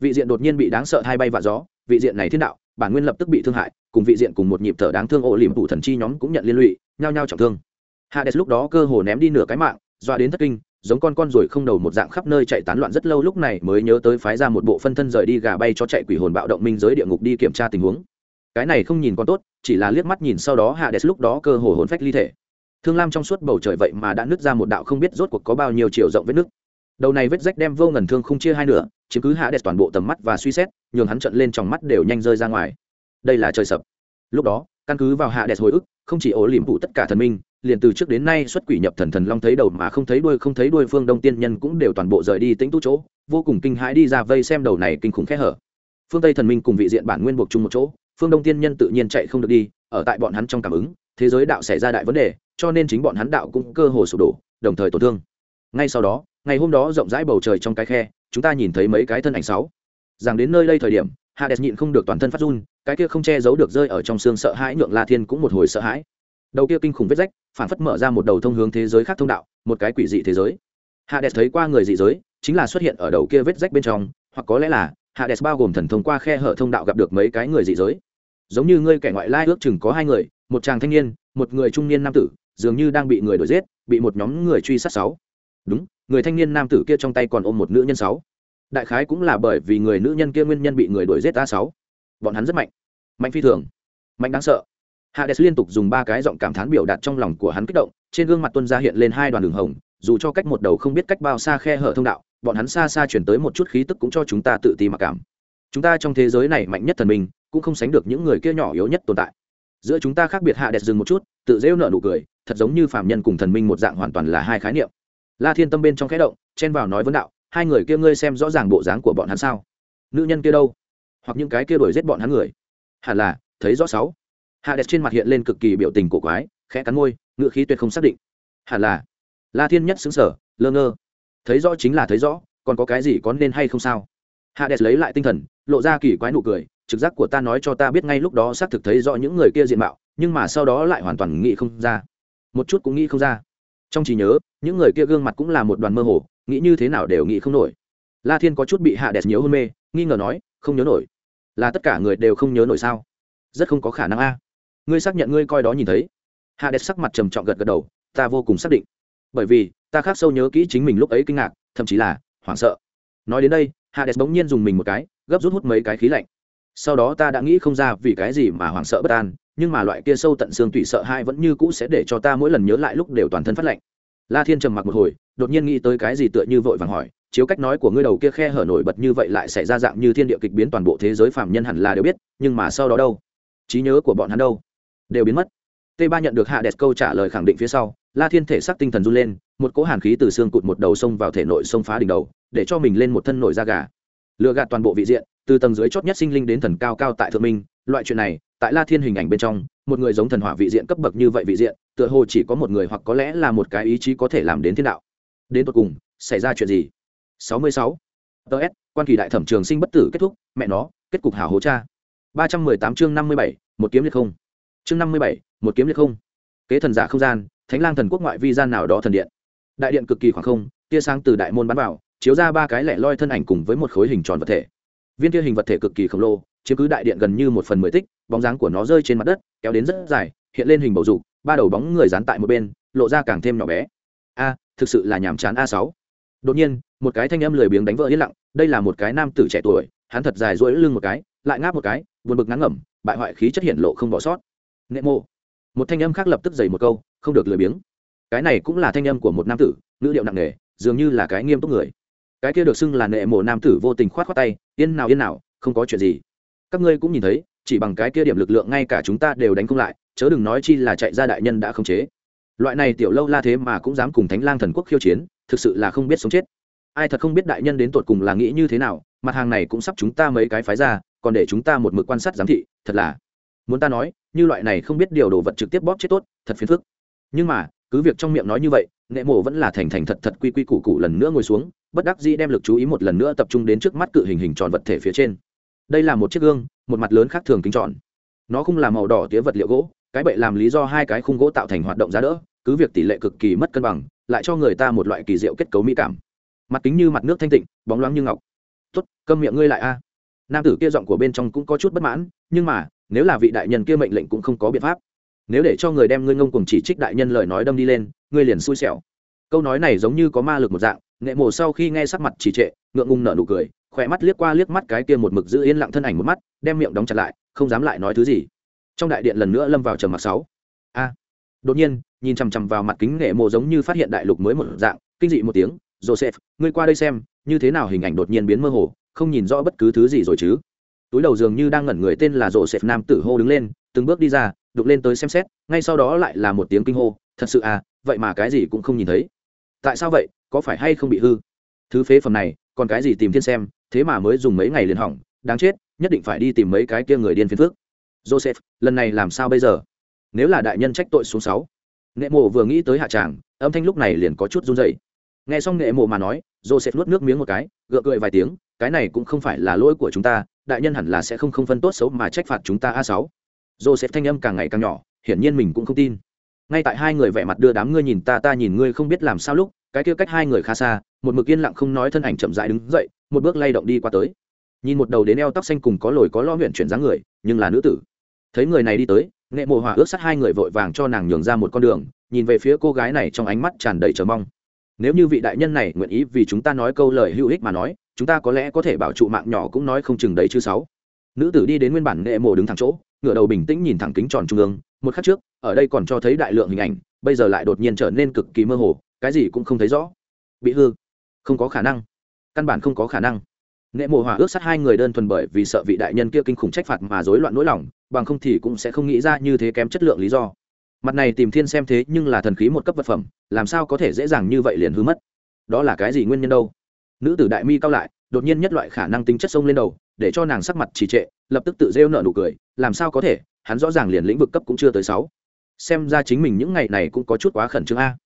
Vị diện đột nhiên bị đáng sợ hai bay vạ gió, vị diện này thiên đạo, bản nguyên lập tức bị thương hại, cùng vị diện cùng một nhịp thở đáng thương ổ liềm thủ thần chi nhóm cũng nhận liên lụy, nhao nhao trọng thương. Hades lúc đó cơ hồ ném đi nửa cái mạng doa đến thất kinh, giống con con rồi không đầu một dạng khắp nơi chạy tán loạn rất lâu lúc này mới nhớ tới phái ra một bộ phân thân rời đi gà bay cho chạy quỷ hồn bạo động minh giới địa ngục đi kiểm tra tình huống. Cái này không nhìn con tốt, chỉ là liếc mắt nhìn sau đó hades lúc đó cơ hồ hồn phách ly thể thương lam trong suốt bầu trời vậy mà đã nứt ra một đạo không biết rốt cuộc có bao nhiêu chiều rộng vết nứt. Đầu này vết rách đem vô ngần thương không chia hai nửa, chiếm cứ hạ đẹp toàn bộ tầm mắt và suy xét, nhường hắn trận lên trong mắt đều nhanh rơi ra ngoài. Đây là trời sập. Lúc đó, căn cứ vào hạ đẹp hồi ức, không chỉ ổ liềm phụ tất cả thần minh, liền từ trước đến nay xuất quỷ nhập thần thần long thấy đầu mà không thấy đuôi, không thấy đuôi phương đông tiên nhân cũng đều toàn bộ rời đi tính tu chỗ, vô cùng kinh hãi đi ra vây xem đầu này kinh khủng khẽ hở. Phương tây thần minh cùng vị diện bản nguyên buộc chung một chỗ, phương đông tiên nhân tự nhiên chạy không được đi, ở tại bọn hắn trong cảm ứng thế giới đạo xảy ra đại vấn đề, cho nên chính bọn hắn đạo cũng cơ hồ sụp đổ, đồng thời tổn thương. Ngay sau đó, ngày hôm đó rộng rãi bầu trời trong cái khe, chúng ta nhìn thấy mấy cái thân ảnh sáu. Rằng đến nơi đây thời điểm, hades nhịn không được toàn thân phát run, cái kia không che giấu được rơi ở trong xương sợ hãi nhượng la thiên cũng một hồi sợ hãi. Đầu kia kinh khủng vết rách phản phất mở ra một đầu thông hướng thế giới khác thông đạo, một cái quỷ dị thế giới. Hades thấy qua người dị giới, chính là xuất hiện ở đầu kia vết rách bên trong, hoặc có lẽ là hades bao gồm thần thông qua khe hở thông đạo gặp được mấy cái người dị giới. Giống như ngươi kẻ ngoại lai ước chừng có hai người một chàng thanh niên, một người trung niên nam tử, dường như đang bị người đuổi giết, bị một nhóm người truy sát sáu. Đúng, người thanh niên nam tử kia trong tay còn ôm một nữ nhân sáu. Đại khái cũng là bởi vì người nữ nhân kia nguyên nhân bị người đuổi giết a sáu. Bọn hắn rất mạnh. Mạnh phi thường. Mạnh đáng sợ. Hades liên tục dùng ba cái giọng cảm thán biểu đạt trong lòng của hắn kích động, trên gương mặt tuân ra hiện lên hai đoàn đường hồng, dù cho cách một đầu không biết cách bao xa khe hở thông đạo, bọn hắn xa xa chuyển tới một chút khí tức cũng cho chúng ta tự ti mặc cảm. Chúng ta trong thế giới này mạnh nhất thần mình cũng không sánh được những người kia nhỏ yếu nhất tồn tại giữa chúng ta khác biệt hạ đẹp dừng một chút, tự rêu nợ nụ cười, thật giống như phạm nhân cùng thần minh một dạng hoàn toàn là hai khái niệm. La thiên tâm bên trong khẽ động, chen vào nói vấn đạo, hai người kia ngươi xem rõ ràng bộ dáng của bọn hắn sao? Nữ nhân kia đâu? Hoặc những cái kia đuổi giết bọn hắn người? Hẳn là, thấy rõ sáu. Hạ đẹp trên mặt hiện lên cực kỳ biểu tình cổ quái, khẽ cắn môi ngựa khí tuyệt không xác định. Hẳn là. La thiên nhất xứng sở lơ ngơ. Thấy rõ chính là thấy rõ, còn có cái gì có nên hay không sao? Hạ đẹp lấy lại tinh thần, lộ ra kỳ quái nụ cười trực giác của ta nói cho ta biết ngay lúc đó xác thực thấy rõ những người kia diện mạo, nhưng mà sau đó lại hoàn toàn nghĩ không ra. Một chút cũng nghĩ không ra. Trong trí nhớ, những người kia gương mặt cũng là một đoàn mơ hồ, nghĩ như thế nào đều nghĩ không nổi. La thiên có chút bị hạ đẹp nhớ hôn mê, nghi ngờ nói, không nhớ nổi? Là tất cả người đều không nhớ nổi sao? Rất không có khả năng a. Ngươi xác nhận ngươi coi đó nhìn thấy. Hạ đẹp sắc mặt trầm trọng gật gật đầu, ta vô cùng xác định. Bởi vì, ta khác sâu nhớ kỹ chính mình lúc ấy kinh ngạc, thậm chí là hoảng sợ. Nói đến đây, hạ đẹp bỗng nhiên dùng mình một cái, gấp rút hút mấy cái khí lạnh sau đó ta đã nghĩ không ra vì cái gì mà hoảng sợ bất an, nhưng mà loại kia sâu tận xương tủy sợ hai vẫn như cũ sẽ để cho ta mỗi lần nhớ lại lúc đều toàn thân phát lạnh. La thiên trầm mặc một hồi, đột nhiên nghĩ tới cái gì tựa như vội vàng hỏi, chiếu cách nói của ngươi đầu kia khe hở nổi bật như vậy lại xảy ra dạng như thiên địa kịch biến toàn bộ thế giới phạm nhân hẳn là đều biết, nhưng mà sau đó đâu? Trí nhớ của bọn hắn đâu? Đều biến mất. T ba nhận được hạ đẹp câu trả lời khẳng định phía sau, la thiên thể xác tinh thần run lên, một cỗ hàn khí từ xương cụt một đầu sông vào thể nội sông phá đỉnh đầu, để cho mình lên một thân nổi da gà. Lừa gạt toàn bộ vị diện từ tầng dưới chót nhất sinh linh đến thần cao cao tại thượng minh loại chuyện này tại la thiên hình ảnh bên trong một người giống thần hỏa vị diện cấp bậc như vậy vị diện tựa hồ chỉ có một người hoặc có lẽ là một cái ý chí có thể làm đến thiên đạo. Đến tột cùng xảy ra chuyện gì? 66. ts quan kỳ đại thẩm trường sinh bất tử kết thúc mẹ nó kết cục hảo hố cha. 318 chương 57, một kiếm liệt không. Chương 57, một kiếm liệt không. Kế thần giả không gian thánh lang thần quốc ngoại vi gian nào đó thần điện. Đại điện cực kỳ khoảng không tia sáng từ đại môn bắn vào chiếu ra ba cái lẻ loi thân ảnh cùng với một khối hình tròn vật thể viên kia hình vật thể cực kỳ khổng lồ, chiếm cứ đại điện gần như một phần mười tích, bóng dáng của nó rơi trên mặt đất, kéo đến rất dài, hiện lên hình bầu dục, ba đầu bóng người dán tại một bên, lộ ra càng thêm nhỏ bé. A, thực sự là nhàm chán a sáu. Đột nhiên, một cái thanh âm lười biếng đánh vỡ yên lặng, đây là một cái nam tử trẻ tuổi, hắn thật dài duỗi lưng một cái, lại ngáp một cái, buồn bực ngắn ngẩm, bại hoại khí chất hiện lộ không bỏ sót. Nệ mộ. Một thanh âm khác lập tức dày một câu, không được lười biếng. Cái này cũng là thanh âm của một nam tử, ngữ điệu nặng nề, dường như là cái nghiêm túc người cái kia được xưng là nệ mộ nam tử vô tình khoát khoát tay, yên nào yên nào, không có chuyện gì. Các ngươi cũng nhìn thấy, chỉ bằng cái kia điểm lực lượng ngay cả chúng ta đều đánh không lại, chớ đừng nói chi là chạy ra đại nhân đã không chế. Loại này tiểu lâu la thế mà cũng dám cùng thánh lang thần quốc khiêu chiến, thực sự là không biết sống chết. Ai thật không biết đại nhân đến tột cùng là nghĩ như thế nào, mặt hàng này cũng sắp chúng ta mấy cái phái ra, còn để chúng ta một mực quan sát giám thị, thật là muốn ta nói, như loại này không biết điều đồ vật trực tiếp bóp chết tốt, thật phiền phức. Nhưng mà, cứ việc trong miệng nói như vậy nghệ mộ vẫn là thành thành thật thật quy quy củ củ lần nữa ngồi xuống bất đắc dĩ đem lực chú ý một lần nữa tập trung đến trước mắt cự hình hình tròn vật thể phía trên. Đây là một chiếc gương, một mặt lớn khác thường kính tròn. Nó không là màu đỏ tía vật liệu gỗ, cái bệ làm lý do hai cái khung gỗ tạo thành hoạt động giá đỡ, cứ việc tỷ lệ cực kỳ mất cân bằng, lại cho người ta một loại kỳ diệu kết cấu mỹ cảm. Mặt kính như mặt nước thanh tịnh, bóng loáng như ngọc. Tốt, câm miệng ngươi lại a. Nam tử kia giọng của bên trong cũng có chút bất mãn, nhưng mà, nếu là vị đại nhân kia mệnh lệnh cũng không có biện pháp. Nếu để cho người đem ngươi ngông cùng chỉ trích đại nhân lời nói đâm đi lên, ngươi liền xui xẻo. Câu nói này giống như có ma lực một dạng nghệ mổ sau khi nghe sắc mặt trì trệ, ngượng ngùng nở nụ cười, khỏe mắt liếc qua liếc mắt cái kia một mực giữ yên lặng thân ảnh một mắt, đem miệng đóng chặt lại, không dám lại nói thứ gì. Trong đại điện lần nữa lâm vào trầm mặc sáu. A! Đột nhiên, nhìn chằm chằm vào mặt kính nghệ Mộ giống như phát hiện đại lục mới một dạng, kinh dị một tiếng, joseph, ngươi qua đây xem, như thế nào hình ảnh đột nhiên biến mơ hồ, không nhìn rõ bất cứ thứ gì rồi chứ? Túi đầu dường như đang ngẩn người tên là joseph nam tử hô đứng lên, từng bước đi ra, đục lên tới xem xét, ngay sau đó lại là một tiếng kinh hô, thật sự à vậy mà cái gì cũng không nhìn thấy. Tại sao vậy? Có phải hay không bị hư? Thứ phế phẩm này, còn cái gì tìm thiên xem, thế mà mới dùng mấy ngày liền hỏng, đáng chết, nhất định phải đi tìm mấy cái kia người điên phiền phước joseph, lần này làm sao bây giờ? Nếu là đại nhân trách tội xuống sáu. Nghệ mộ vừa nghĩ tới hạ tràng, âm thanh lúc này liền có chút run dậy nghe xong nghệ mộ mà nói, joseph nuốt nước miếng một cái, gượng cười vài tiếng, cái này cũng không phải là lỗi của chúng ta, đại nhân hẳn là sẽ không không phân tốt xấu mà trách phạt chúng ta a sáu. Joseph thanh âm càng ngày càng nhỏ, hiển nhiên mình cũng không tin. Ngay tại hai người vẻ mặt đưa đám ngươi nhìn ta ta nhìn ngươi không biết làm sao lúc cái kia cách hai người khá xa, một mực yên lặng không nói thân ảnh chậm rãi đứng dậy, một bước lay động đi qua tới. Nhìn một đầu đến eo tóc xanh cùng có lồi có lo huyện chuyển dáng người, nhưng là nữ tử. Thấy người này đi tới, nghệ mộ hòa ước sát hai người vội vàng cho nàng nhường ra một con đường, nhìn về phía cô gái này trong ánh mắt tràn đầy chờ mong. Nếu như vị đại nhân này nguyện ý vì chúng ta nói câu lời hữu ích mà nói, chúng ta có lẽ có thể bảo trụ mạng nhỏ cũng nói không chừng đấy chứ sáu. Nữ tử đi đến nguyên bản nghệ mộ đứng thẳng chỗ, ngửa đầu bình tĩnh nhìn thẳng kính tròn trung ương, một khắc trước, ở đây còn cho thấy đại lượng hình ảnh, bây giờ lại đột nhiên trở nên cực kỳ mơ hồ cái gì cũng không thấy rõ. Bị hư? Không có khả năng. Căn bản không có khả năng. Nghệ mộ hỏa ước sát hai người đơn thuần bởi vì sợ vị đại nhân kia kinh khủng trách phạt mà rối loạn nỗi lòng, bằng không thì cũng sẽ không nghĩ ra như thế kém chất lượng lý do. Mặt này tìm thiên xem thế nhưng là thần khí một cấp vật phẩm, làm sao có thể dễ dàng như vậy liền hư mất? Đó là cái gì nguyên nhân đâu? Nữ tử đại mi cao lại, đột nhiên nhất loại khả năng tính chất sông lên đầu, để cho nàng sắc mặt trì trệ, lập tức tự rêu nợ nụ cười, làm sao có thể, hắn rõ ràng liền lĩnh vực cấp cũng chưa tới sáu. Xem ra chính mình những ngày này cũng có chút quá khẩn trương a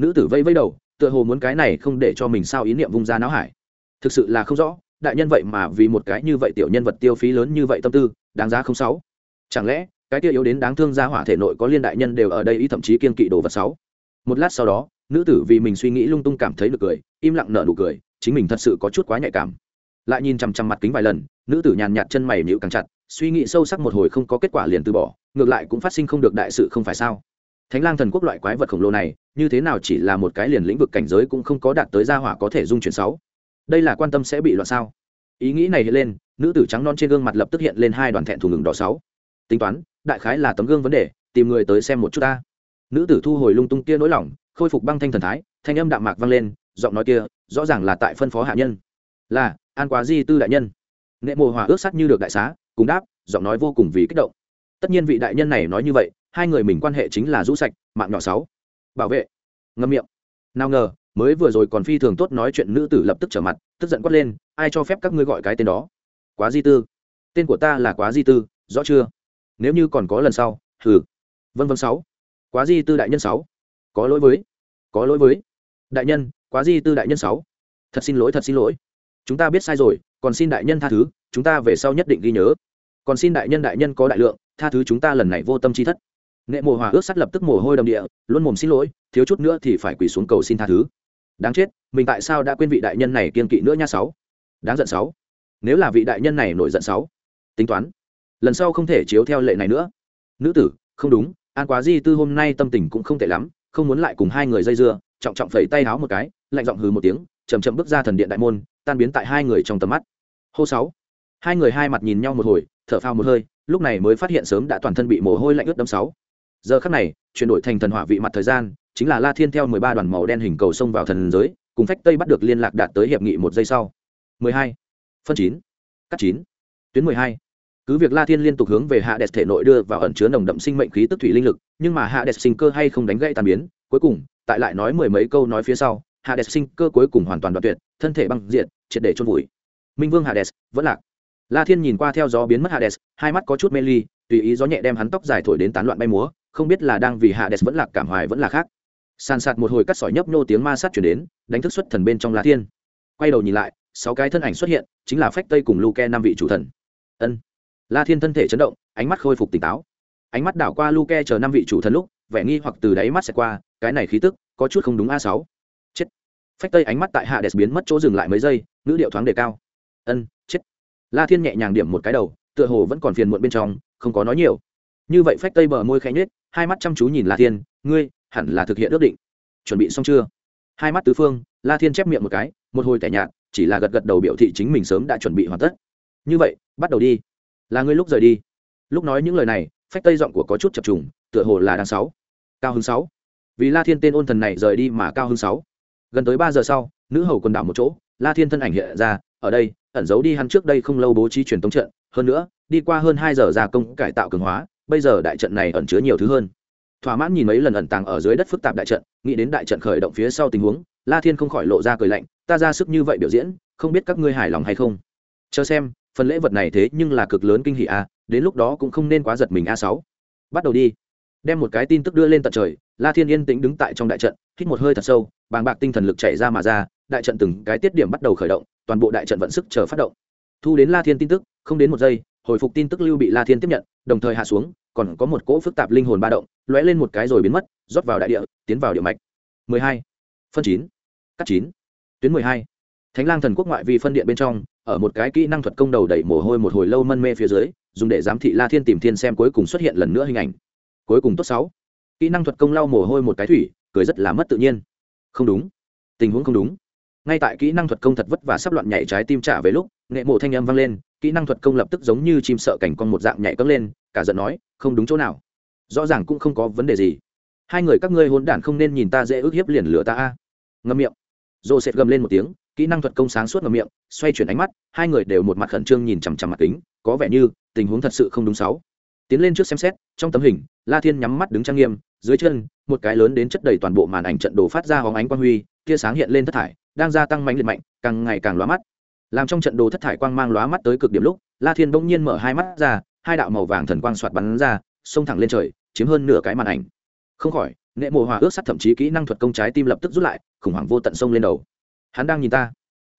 nữ tử vây vây đầu, tựa hồ muốn cái này không để cho mình sao ý niệm vung ra não hải. Thực sự là không rõ, đại nhân vậy mà vì một cái như vậy tiểu nhân vật tiêu phí lớn như vậy tâm tư, đáng giá không sáu. Chẳng lẽ, cái kia yếu đến đáng thương ra hỏa thể nội có liên đại nhân đều ở đây ý thậm chí kiên kỵ đồ vật sáu? Một lát sau đó, nữ tử vì mình suy nghĩ lung tung cảm thấy được cười, im lặng nở nụ cười, chính mình thật sự có chút quá nhạy cảm. Lại nhìn chằm chằm mặt kính vài lần, nữ tử nhàn nhạt chân mày nhịu càng chặt, suy nghĩ sâu sắc một hồi không có kết quả liền từ bỏ, ngược lại cũng phát sinh không được đại sự không phải sao? Thánh lang thần quốc loại quái vật khổng lồ này, như thế nào chỉ là một cái liền lĩnh vực cảnh giới cũng không có đạt tới gia hỏa có thể dung chuyển sáu. Đây là quan tâm sẽ bị loạn sao? Ý nghĩ này hiện lên, nữ tử trắng non trên gương mặt lập tức hiện lên hai đoàn thẹn thù ngừng đỏ sáu. Tính toán, đại khái là tấm gương vấn đề, tìm người tới xem một chút ta. Nữ tử thu hồi lung tung kia nỗi lòng, khôi phục băng thanh thần thái, thanh âm đạm mạc vang lên, giọng nói kia, rõ ràng là tại phân phó hạ nhân. Là, an quá di tư đại nhân. Nghệ mồ hòa ước sắc như được đại xá, cùng đáp, giọng nói vô cùng vì kích động. Tất nhiên vị đại nhân này nói như vậy hai người mình quan hệ chính là rũ sạch mạng nhỏ sáu. Bảo vệ. Ngâm miệng. Nào ngờ mới vừa rồi còn phi thường tốt nói chuyện nữ tử lập tức trở mặt tức giận quát lên ai cho phép các ngươi gọi cái tên đó? Quá di tư. Tên của ta là quá di tư rõ chưa? Nếu như còn có lần sau thử, vân vân sáu. Quá di tư đại nhân sáu. Có lỗi với. Có lỗi với. Đại nhân quá di tư đại nhân sáu. Thật xin lỗi thật xin lỗi. Chúng ta biết sai rồi còn xin đại nhân tha thứ chúng ta về sau nhất định ghi nhớ. Còn xin đại nhân đại nhân có đại lượng tha thứ chúng ta lần này vô tâm chi thất nghệ mồ hòa ước sắt lập tức mồ hôi đầm địa, luôn mồm xin lỗi, thiếu chút nữa thì phải quỳ xuống cầu xin tha thứ. Đáng chết, mình tại sao đã quên vị đại nhân này kiên kỵ nữa nha sáu? Đáng giận sáu. Nếu là vị đại nhân này nổi giận sáu, tính toán. Lần sau không thể chiếu theo lệ này nữa. Nữ tử, không đúng, an quá di tư hôm nay tâm tình cũng không tệ lắm, không muốn lại cùng hai người dây dưa, trọng trọng phẩy tay háo một cái, lạnh giọng hừ một tiếng chầm chậm bước ra thần điện đại môn, tan biến tại hai người trong tầm mắt. Hô sáu. Hai người hai mặt nhìn nhau một hồi, thở phao một hơi, lúc này mới phát hiện sớm đã toàn thân bị mồ hôi lạnh ướt đẫm sáu giờ khắc này, chuyển đổi thành thần hỏa vị mặt thời gian, chính là la thiên theo mười ba đoàn màu đen hình cầu xông vào thần giới, cùng phách tây bắt được liên lạc đạt tới hiệp nghị một giây sau. mười hai, phân chín, cắt chín, tuyến mười hai. Cứ việc la thiên liên tục hướng về hạ đẹp thể nội đưa vào ẩn chứa nồng đậm sinh mệnh khí tức thủy linh lực, nhưng mà hạ đẹp sinh cơ hay không đánh gãy tàn biến, cuối cùng, tại lại nói mười mấy câu nói phía sau, hạ đẹp sinh cơ cuối cùng hoàn toàn đoạn tuyệt, thân thể băng diện triệt để chôn vùi. Minh vương hạ đẹp vẫn lạc. La thiên nhìn qua theo gió biến mất hạ đẹp hai mắt có chút mê ly, tùy ý gió nhẹ đem hắn tóc dài thổi đến tán loạn bay múa không biết là đang vì hạ đẹp vẫn là cảm hoài vẫn là khác. Sàn sạt một hồi cắt sỏi nhấp nô tiếng ma sát chuyển đến, đánh thức xuất thần bên trong la thiên. Quay đầu nhìn lại, sáu cái thân ảnh xuất hiện, chính là phách tây cùng luke năm vị chủ thần. Ân. La thiên thân thể chấn động, ánh mắt khôi phục tỉnh táo. Ánh mắt đảo qua luke chờ năm vị chủ thần lúc, vẻ nghi hoặc từ đáy mắt sẽ qua, cái này khí tức, có chút không đúng a sáu. Chết. Phách tây ánh mắt tại hạ đẹp biến mất chỗ dừng lại mấy giây, ngữ điệu thoáng đề cao. Ân, chết. La thiên nhẹ nhàng điểm một cái đầu, tựa hồ vẫn còn phiền muộn bên trong, không có nói nhiều. Như vậy phách tây bờ môi khẽ nhếch hai mắt chăm chú nhìn la thiên, ngươi, hẳn là thực hiện ước định. Chuẩn bị xong chưa? Hai mắt tứ phương, la thiên chép miệng một cái, một hồi tẻ nhạt, chỉ là gật gật đầu biểu thị chính mình sớm đã chuẩn bị hoàn tất. Như vậy, bắt đầu đi. Là ngươi lúc rời đi. Lúc nói những lời này, phách tây giọng của có chút chập trùng, tựa hồ là đang sáu. Cao hứng sáu. Vì la thiên tên ôn thần này rời đi mà cao hứng sáu. Gần tới ba giờ sau, nữ hầu quần đảo một chỗ, la thiên thân ảnh hiện ra, ở đây, ẩn giấu đi hắn trước đây không lâu bố trí truyền tống trận, hơn nữa, đi qua hơn hai giờ gia công cải tạo cường hóa bây giờ đại trận này ẩn chứa nhiều thứ hơn. Thỏa mãn nhìn mấy lần ẩn tàng ở dưới đất phức tạp đại trận, nghĩ đến đại trận khởi động phía sau tình huống, la thiên không khỏi lộ ra cười lạnh, ta ra sức như vậy biểu diễn, không biết các ngươi hài lòng hay không? Chờ xem, phần lễ vật này thế nhưng là cực lớn kinh hỷ a, đến lúc đó cũng không nên quá giật mình a sáu. Bắt đầu đi. Đem một cái tin tức đưa lên tận trời, la thiên yên tĩnh đứng tại trong đại trận, hít một hơi thật sâu, bàng bạc tinh thần lực chảy ra mà ra, đại trận từng cái tiết điểm bắt đầu khởi động, toàn bộ đại trận vận sức chờ phát động. Thu đến la thiên tin tức, không đến một giây, hồi phục tin tức lưu bị la thiên tiếp nhận, đồng thời hạ xuống còn có một cỗ phức tạp linh hồn ba động, lóe lên một cái rồi biến mất, rót vào đại địa, tiến vào địa mạch. 12. phân chín, cắt chín, tuyến 12. thánh lang thần quốc ngoại vi phân điện bên trong, ở một cái kỹ năng thuật công đầu đẩy mồ hôi một hồi lâu mân mê phía dưới, dùng để giám thị la thiên tìm thiên xem cuối cùng xuất hiện lần nữa hình ảnh. Cuối cùng tốt sáu. Kỹ năng thuật công lau mồ hôi một cái thủy, cười rất là mất tự nhiên. Không đúng. Tình huống không đúng. Ngay tại kỹ năng thuật công thật vất và sắp loạn nhảy trái tim trả về lúc, nghệ mộ thanh âm vang lên, kỹ năng thuật công lập tức giống như chim sợ cảnh con một dạng nhảy cất lên, cả giận nói không đúng chỗ nào. Rõ ràng cũng không có vấn đề gì. Hai người các ngươi hôn đản không nên nhìn ta dễ ước hiếp liền lửa ta a. Ngâm miệng. Dồ sệt gầm lên một tiếng, kỹ năng thuật công sáng suốt ngầm miệng, xoay chuyển ánh mắt, hai người đều một mặt khẩn trương nhìn chằm chằm mặt kính, có vẻ như tình huống thật sự không đúng sáu. Tiến lên trước xem xét, trong tấm hình, la thiên nhắm mắt đứng trang nghiêm, dưới chân, một cái lớn đến chất đầy toàn bộ màn ảnh trận đồ phát ra hóng ánh quang huy, tia sáng hiện lên thất thải, đang gia tăng mạnh liệt mạnh, càng ngày càng lóa mắt. Làm trong trận đồ thất thải quang mang lóa mắt tới cực điểm lúc, la thiên bỗng nhiên mở hai mắt ra hai đạo màu vàng thần quang soạt bắn ra, xông thẳng lên trời, chiếm hơn nửa cái màn ảnh. Không khỏi, nệ mộ hòa ước sắt thậm chí kỹ năng thuật công trái tim lập tức rút lại, khủng hoảng vô tận sông lên đầu. Hắn đang nhìn ta.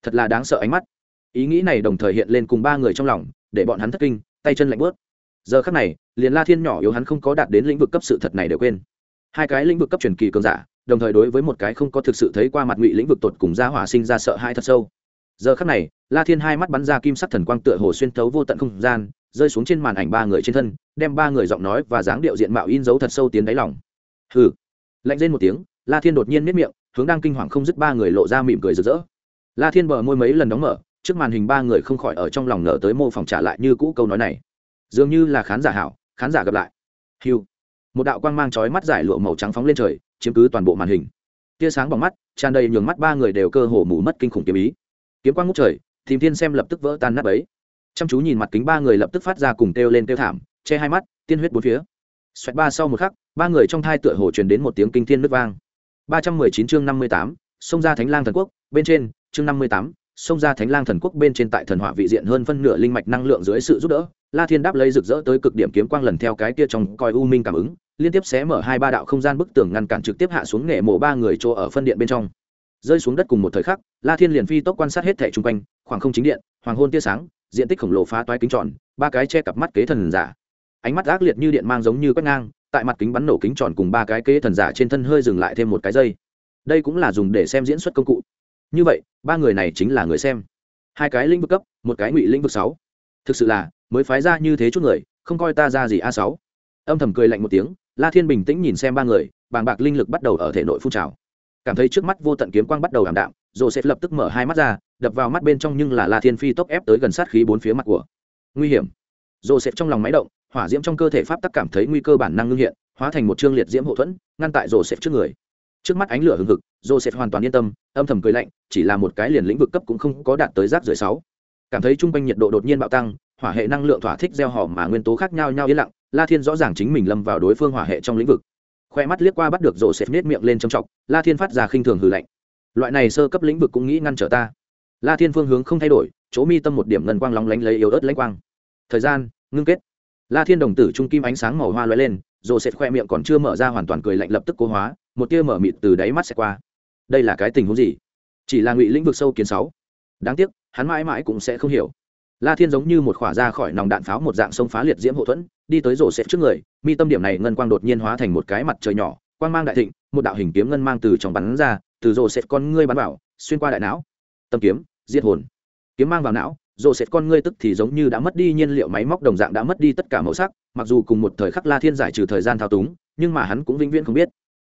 Thật là đáng sợ ánh mắt. Ý nghĩ này đồng thời hiện lên cùng ba người trong lòng, để bọn hắn thất kinh, tay chân lạnh bớt giờ khắc này, liền la thiên nhỏ yếu hắn không có đạt đến lĩnh vực cấp sự thật này đều quên. Hai cái lĩnh vực cấp truyền kỳ cường giả, đồng thời đối với một cái không có thực sự thấy qua mặt ngụy lĩnh vực tột cùng gia hỏa sinh ra sợ hãi thật sâu. Giờ khắc này, la thiên hai mắt bắn ra kim sắc thần quang tựa hồ xuyên thấu vô tận không gian rơi xuống trên màn ảnh ba người trên thân, đem ba người giọng nói và dáng điệu diện mạo in dấu thật sâu tiến đáy lòng. Hừ. Lạnh lên một tiếng, la thiên đột nhiên miết miệng, hướng đang kinh hoàng không dứt ba người lộ ra mỉm cười rực rỡ. La thiên bờ môi mấy lần đóng mở, trước màn hình ba người không khỏi ở trong lòng nở tới mô phỏng trả lại như cũ câu nói này. Dường như là khán giả hảo, khán giả gặp lại. Hiu một đạo quang mang chói mắt giải lụa màu trắng phóng lên trời, chiếm cứ toàn bộ màn hình. Tia sáng bằng mắt, tràn đầy nhường mắt ba người đều cơ hồ mù mất kinh khủng kiếm ý. Kiếm quang ngút trời tìm thiên xem lập tức vỡ tan nắp ấy chăm chú nhìn mặt kính ba người lập tức phát ra cùng kêu lên kêu thảm, che hai mắt, tiên huyết bốn phía. Xoẹt ba sau một khắc, ba người trong thai tựa hồ truyền đến một tiếng kinh thiên nước vang. Ba trăm mười chín chương năm mươi tám xông ra thánh lang thần quốc, bên trên, chương năm mươi tám xông ra thánh lang thần quốc bên trên tại thần hỏa vị diện hơn phân nửa linh mạch năng lượng dưới sự giúp đỡ, la thiên đáp lấy rực rỡ tới cực điểm kiếm quang lần theo cái kia trong coi u minh cảm ứng, liên tiếp xé mở hai ba đạo không gian bức tường ngăn cản trực tiếp hạ xuống nghệ mộ ba người chỗ ở phân điện bên trong rơi xuống đất cùng một thời khắc, la thiên liền phi tốc quan sát hết thẻ chung quanh, khoảng không chính điện, hoàng hôn tia sáng, diện tích khổng lồ phá toái kính tròn, ba cái che cặp mắt kế thần giả. Ánh mắt ác liệt như điện mang giống như quét ngang, tại mặt kính bắn nổ kính tròn cùng ba cái kế thần giả trên thân hơi dừng lại thêm một cái dây đây cũng là dùng để xem diễn xuất công cụ. Như vậy, ba người này chính là người xem. Hai cái lĩnh vực cấp, một cái ngụy lĩnh vực sáu. Thực sự là, mới phái ra như thế chút người, không coi ta ra gì a sáu. Âm thầm cười lạnh một tiếng, la thiên bình tĩnh nhìn xem ba người, bàng bạc linh lực bắt đầu ở thể nội phun trào cảm thấy trước mắt vô tận kiếm quang bắt đầu ảm đạm sẽ lập tức mở hai mắt ra, đập vào mắt bên trong nhưng là la thiên phi tốc ép tới gần sát khí bốn phía mặt của. Nguy hiểm. Sẽ trong lòng máy động, hỏa diễm trong cơ thể pháp tắc cảm thấy nguy cơ bản năng ngưng hiện, hóa thành một chương liệt diễm hậu thuẫn, ngăn tại sẽ trước người. Trước mắt ánh lửa hừng hực, joseph hoàn toàn yên tâm, âm thầm cười lạnh, chỉ là một cái liền lĩnh vực cấp cũng không có đạt tới rác rưởi sáu. Cảm thấy trung quanh nhiệt độ đột nhiên bạo tăng, hỏa hệ năng lượng thỏa thích gieo họ mà nguyên tố khác nhau nhau yên lặng, la thiên rõ ràng chính mình lâm vào đối phương hỏa hệ trong lĩnh vực khoe mắt liếc qua bắt được rổ xếp nết miệng lên trong trọc la thiên phát ra khinh thường hừ lạnh. Loại này sơ cấp lĩnh vực cũng nghĩ ngăn trở ta. La thiên phương hướng không thay đổi, chỗ mi tâm một điểm ngân quang lóng lánh lấy yếu ớt lãnh quang. Thời gian, ngưng kết. La thiên đồng tử trung kim ánh sáng màu hoa loay lên, rổ xếp khoe miệng còn chưa mở ra hoàn toàn cười lạnh lập tức cố hóa, một tia mở mịt từ đáy mắt sẽ qua. Đây là cái tình huống gì? Chỉ là ngụy lĩnh vực sâu kiến sáu. Đáng tiếc, hắn mãi mãi cũng sẽ không hiểu la thiên giống như một khỏa ra khỏi nòng đạn pháo một dạng sông phá liệt diễm hậu thuẫn, đi tới rổ sệt trước người, mi tâm điểm này ngân quang đột nhiên hóa thành một cái mặt trời nhỏ, quang mang đại thịnh, một đạo hình kiếm ngân mang từ trong bắn ra, từ rổ sệt con ngươi bắn vào, xuyên qua đại não. Tâm kiếm, diệt hồn. Kiếm mang vào não, rổ sệt con ngươi tức thì giống như đã mất đi nhiên liệu máy móc đồng dạng đã mất đi tất cả màu sắc, mặc dù cùng một thời khắc la thiên giải trừ thời gian thao túng, nhưng mà hắn cũng vĩnh viễn không biết.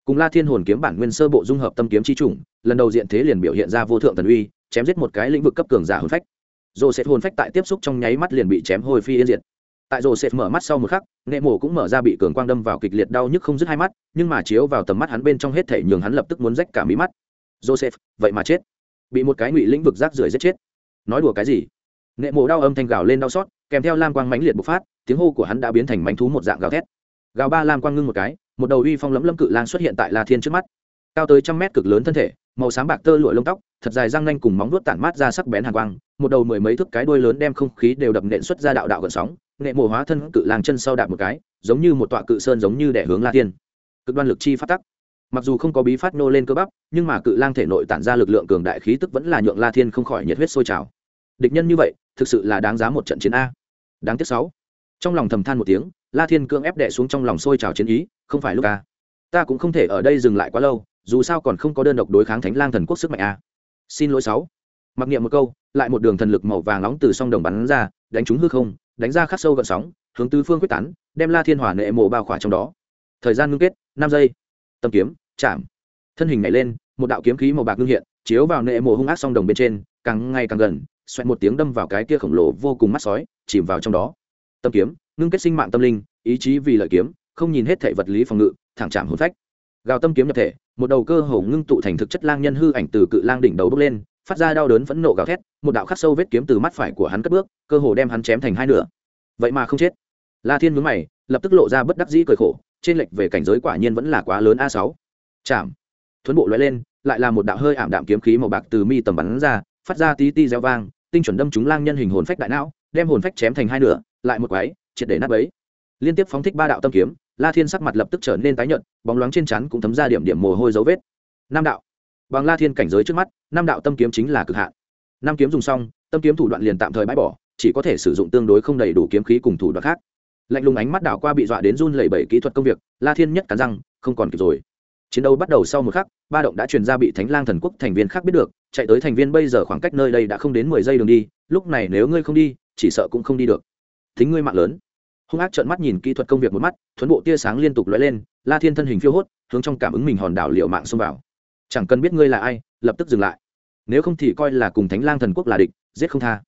Cùng la thiên hồn kiếm bản nguyên sơ bộ dung hợp tâm kiếm chi chủng, lần đầu diện thế liền biểu hiện ra vô thượng thần uy, chém giết một cái lĩnh vực cấp cường giả hồn phách rồ sệt hồn phách tại tiếp xúc trong nháy mắt liền bị chém hồi phi yên diệt. Tại rồ sệt mở mắt sau một khắc, nghệ mổ cũng mở ra bị cường quang đâm vào kịch liệt đau nhức không dứt hai mắt, nhưng mà chiếu vào tầm mắt hắn bên trong hết thể nhường hắn lập tức muốn rách cả mí mắt. Joseph vậy mà chết. Bị một cái ngụy lĩnh vực rác rưởi giết chết. Nói đùa cái gì? Nghệ mổ đau âm thanh gào lên đau xót, kèm theo lam quang mãnh liệt bộc phát, tiếng hô của hắn đã biến thành mánh thú một dạng gào thét. Gào ba lam quang ngưng một cái, một đầu uy phong lẫm lâm cự lang xuất hiện tại la thiên trước mắt. Cao tới trăm mét cực lớn thân thể, màu sáng bạc tơ lụa lông tóc, thật dài răng nanh cùng móng vuốt tản mát ra sắc bén hàn quang một đầu mười mấy thước cái đuôi lớn đem không khí đều đập nện xuất ra đạo đạo gần sóng nghệ mồ hóa thân cự lang chân sau đạp một cái, giống như một tọa cự sơn giống như đẻ hướng la thiên. Cực đoan lực chi phát tắc. Mặc dù không có bí phát nô lên cơ bắp, nhưng mà cự lang thể nội tản ra lực lượng cường đại khí tức vẫn là nhượng la thiên không khỏi nhiệt huyết sôi trào. Địch nhân như vậy, thực sự là đáng giá một trận chiến a. Đáng tiếc sáu. Trong lòng thầm than một tiếng, la thiên cưỡng ép đệ xuống trong lòng sôi trào chiến ý, không phải lúc a. Ta cũng không thể ở đây dừng lại quá lâu, dù sao còn không có đơn độc đối kháng thánh lang thần quốc sức mạnh a. Xin lỗi sáu mặc niệm một câu, lại một đường thần lực màu vàng nóng từ song đồng bắn ra, đánh trúng hư không, đánh ra khắc sâu gợn sóng, hướng tứ phương quyết tán, đem la thiên hỏa nệ mộ bao khỏa trong đó. Thời gian ngưng kết, năm giây. Tầm kiếm, chạm. Thân hình nhảy lên, một đạo kiếm khí màu bạc ngưng hiện, chiếu vào nệ mộ hung ác song đồng bên trên, càng ngày càng gần, xoẹt một tiếng đâm vào cái kia khổng lồ vô cùng mắt sói, chìm vào trong đó. Tâm kiếm, ngưng kết sinh mạng tâm linh, ý chí vì lợi kiếm, không nhìn hết thể vật lý phòng ngự, thẳng chạm hôn phách. Gào tâm kiếm nhập thể, một đầu cơ hồ ngưng tụ thành thực chất lang nhân hư ảnh từ cự lang đỉnh đầu bước lên phát ra đau đớn phẫn nộ gào thét, một đạo khắc sâu vết kiếm từ mắt phải của hắn cất bước, cơ hồ đem hắn chém thành hai nửa. Vậy mà không chết. La thiên mướn mày, lập tức lộ ra bất đắc dĩ cười khổ, trên lệch về cảnh giới quả nhiên vẫn là quá lớn a sáu. Chạm. Thuấn bộ lóe lên, lại là một đạo hơi ảm đạm kiếm khí màu bạc từ mi tầm bắn ra, phát ra tí ti reo vang, tinh chuẩn đâm chúng lang nhân hình hồn phách đại não, đem hồn phách chém thành hai nửa, lại một quái, triệt để nát bấy. Liên tiếp phóng thích ba đạo tâm kiếm, la thiên sắc mặt lập tức trở nên tái nhợt, bóng loáng trên chắn cũng thấm ra điểm điểm mồ hôi dấu vết. Năm đạo bằng la thiên cảnh giới trước mắt, năm đạo tâm kiếm chính là cực hạn. Năm kiếm dùng xong, tâm kiếm thủ đoạn liền tạm thời bãi bỏ, chỉ có thể sử dụng tương đối không đầy đủ kiếm khí cùng thủ đoạn khác. Lạnh lùng ánh mắt đảo qua bị dọa đến run lẩy bẩy kỹ thuật công việc, la thiên nhất cắn răng, không còn kịp rồi. Chiến đấu bắt đầu sau một khắc, ba động đã truyền ra bị thánh lang thần quốc thành viên khác biết được, chạy tới thành viên bây giờ khoảng cách nơi đây đã không đến mười giây đường đi, lúc này nếu ngươi không đi, chỉ sợ cũng không đi được. Thính ngươi mạng lớn. Hung ác trợn mắt nhìn kỹ thuật công việc một mắt, thuấn bộ tia sáng liên tục lóe lên, la thiên thân hình phiêu hốt, hướng trong cảm ứng mình hòn đảo liệu mạng xông vào chẳng cần biết ngươi là ai, lập tức dừng lại. Nếu không thì coi là cùng thánh lang thần quốc là địch, giết không tha.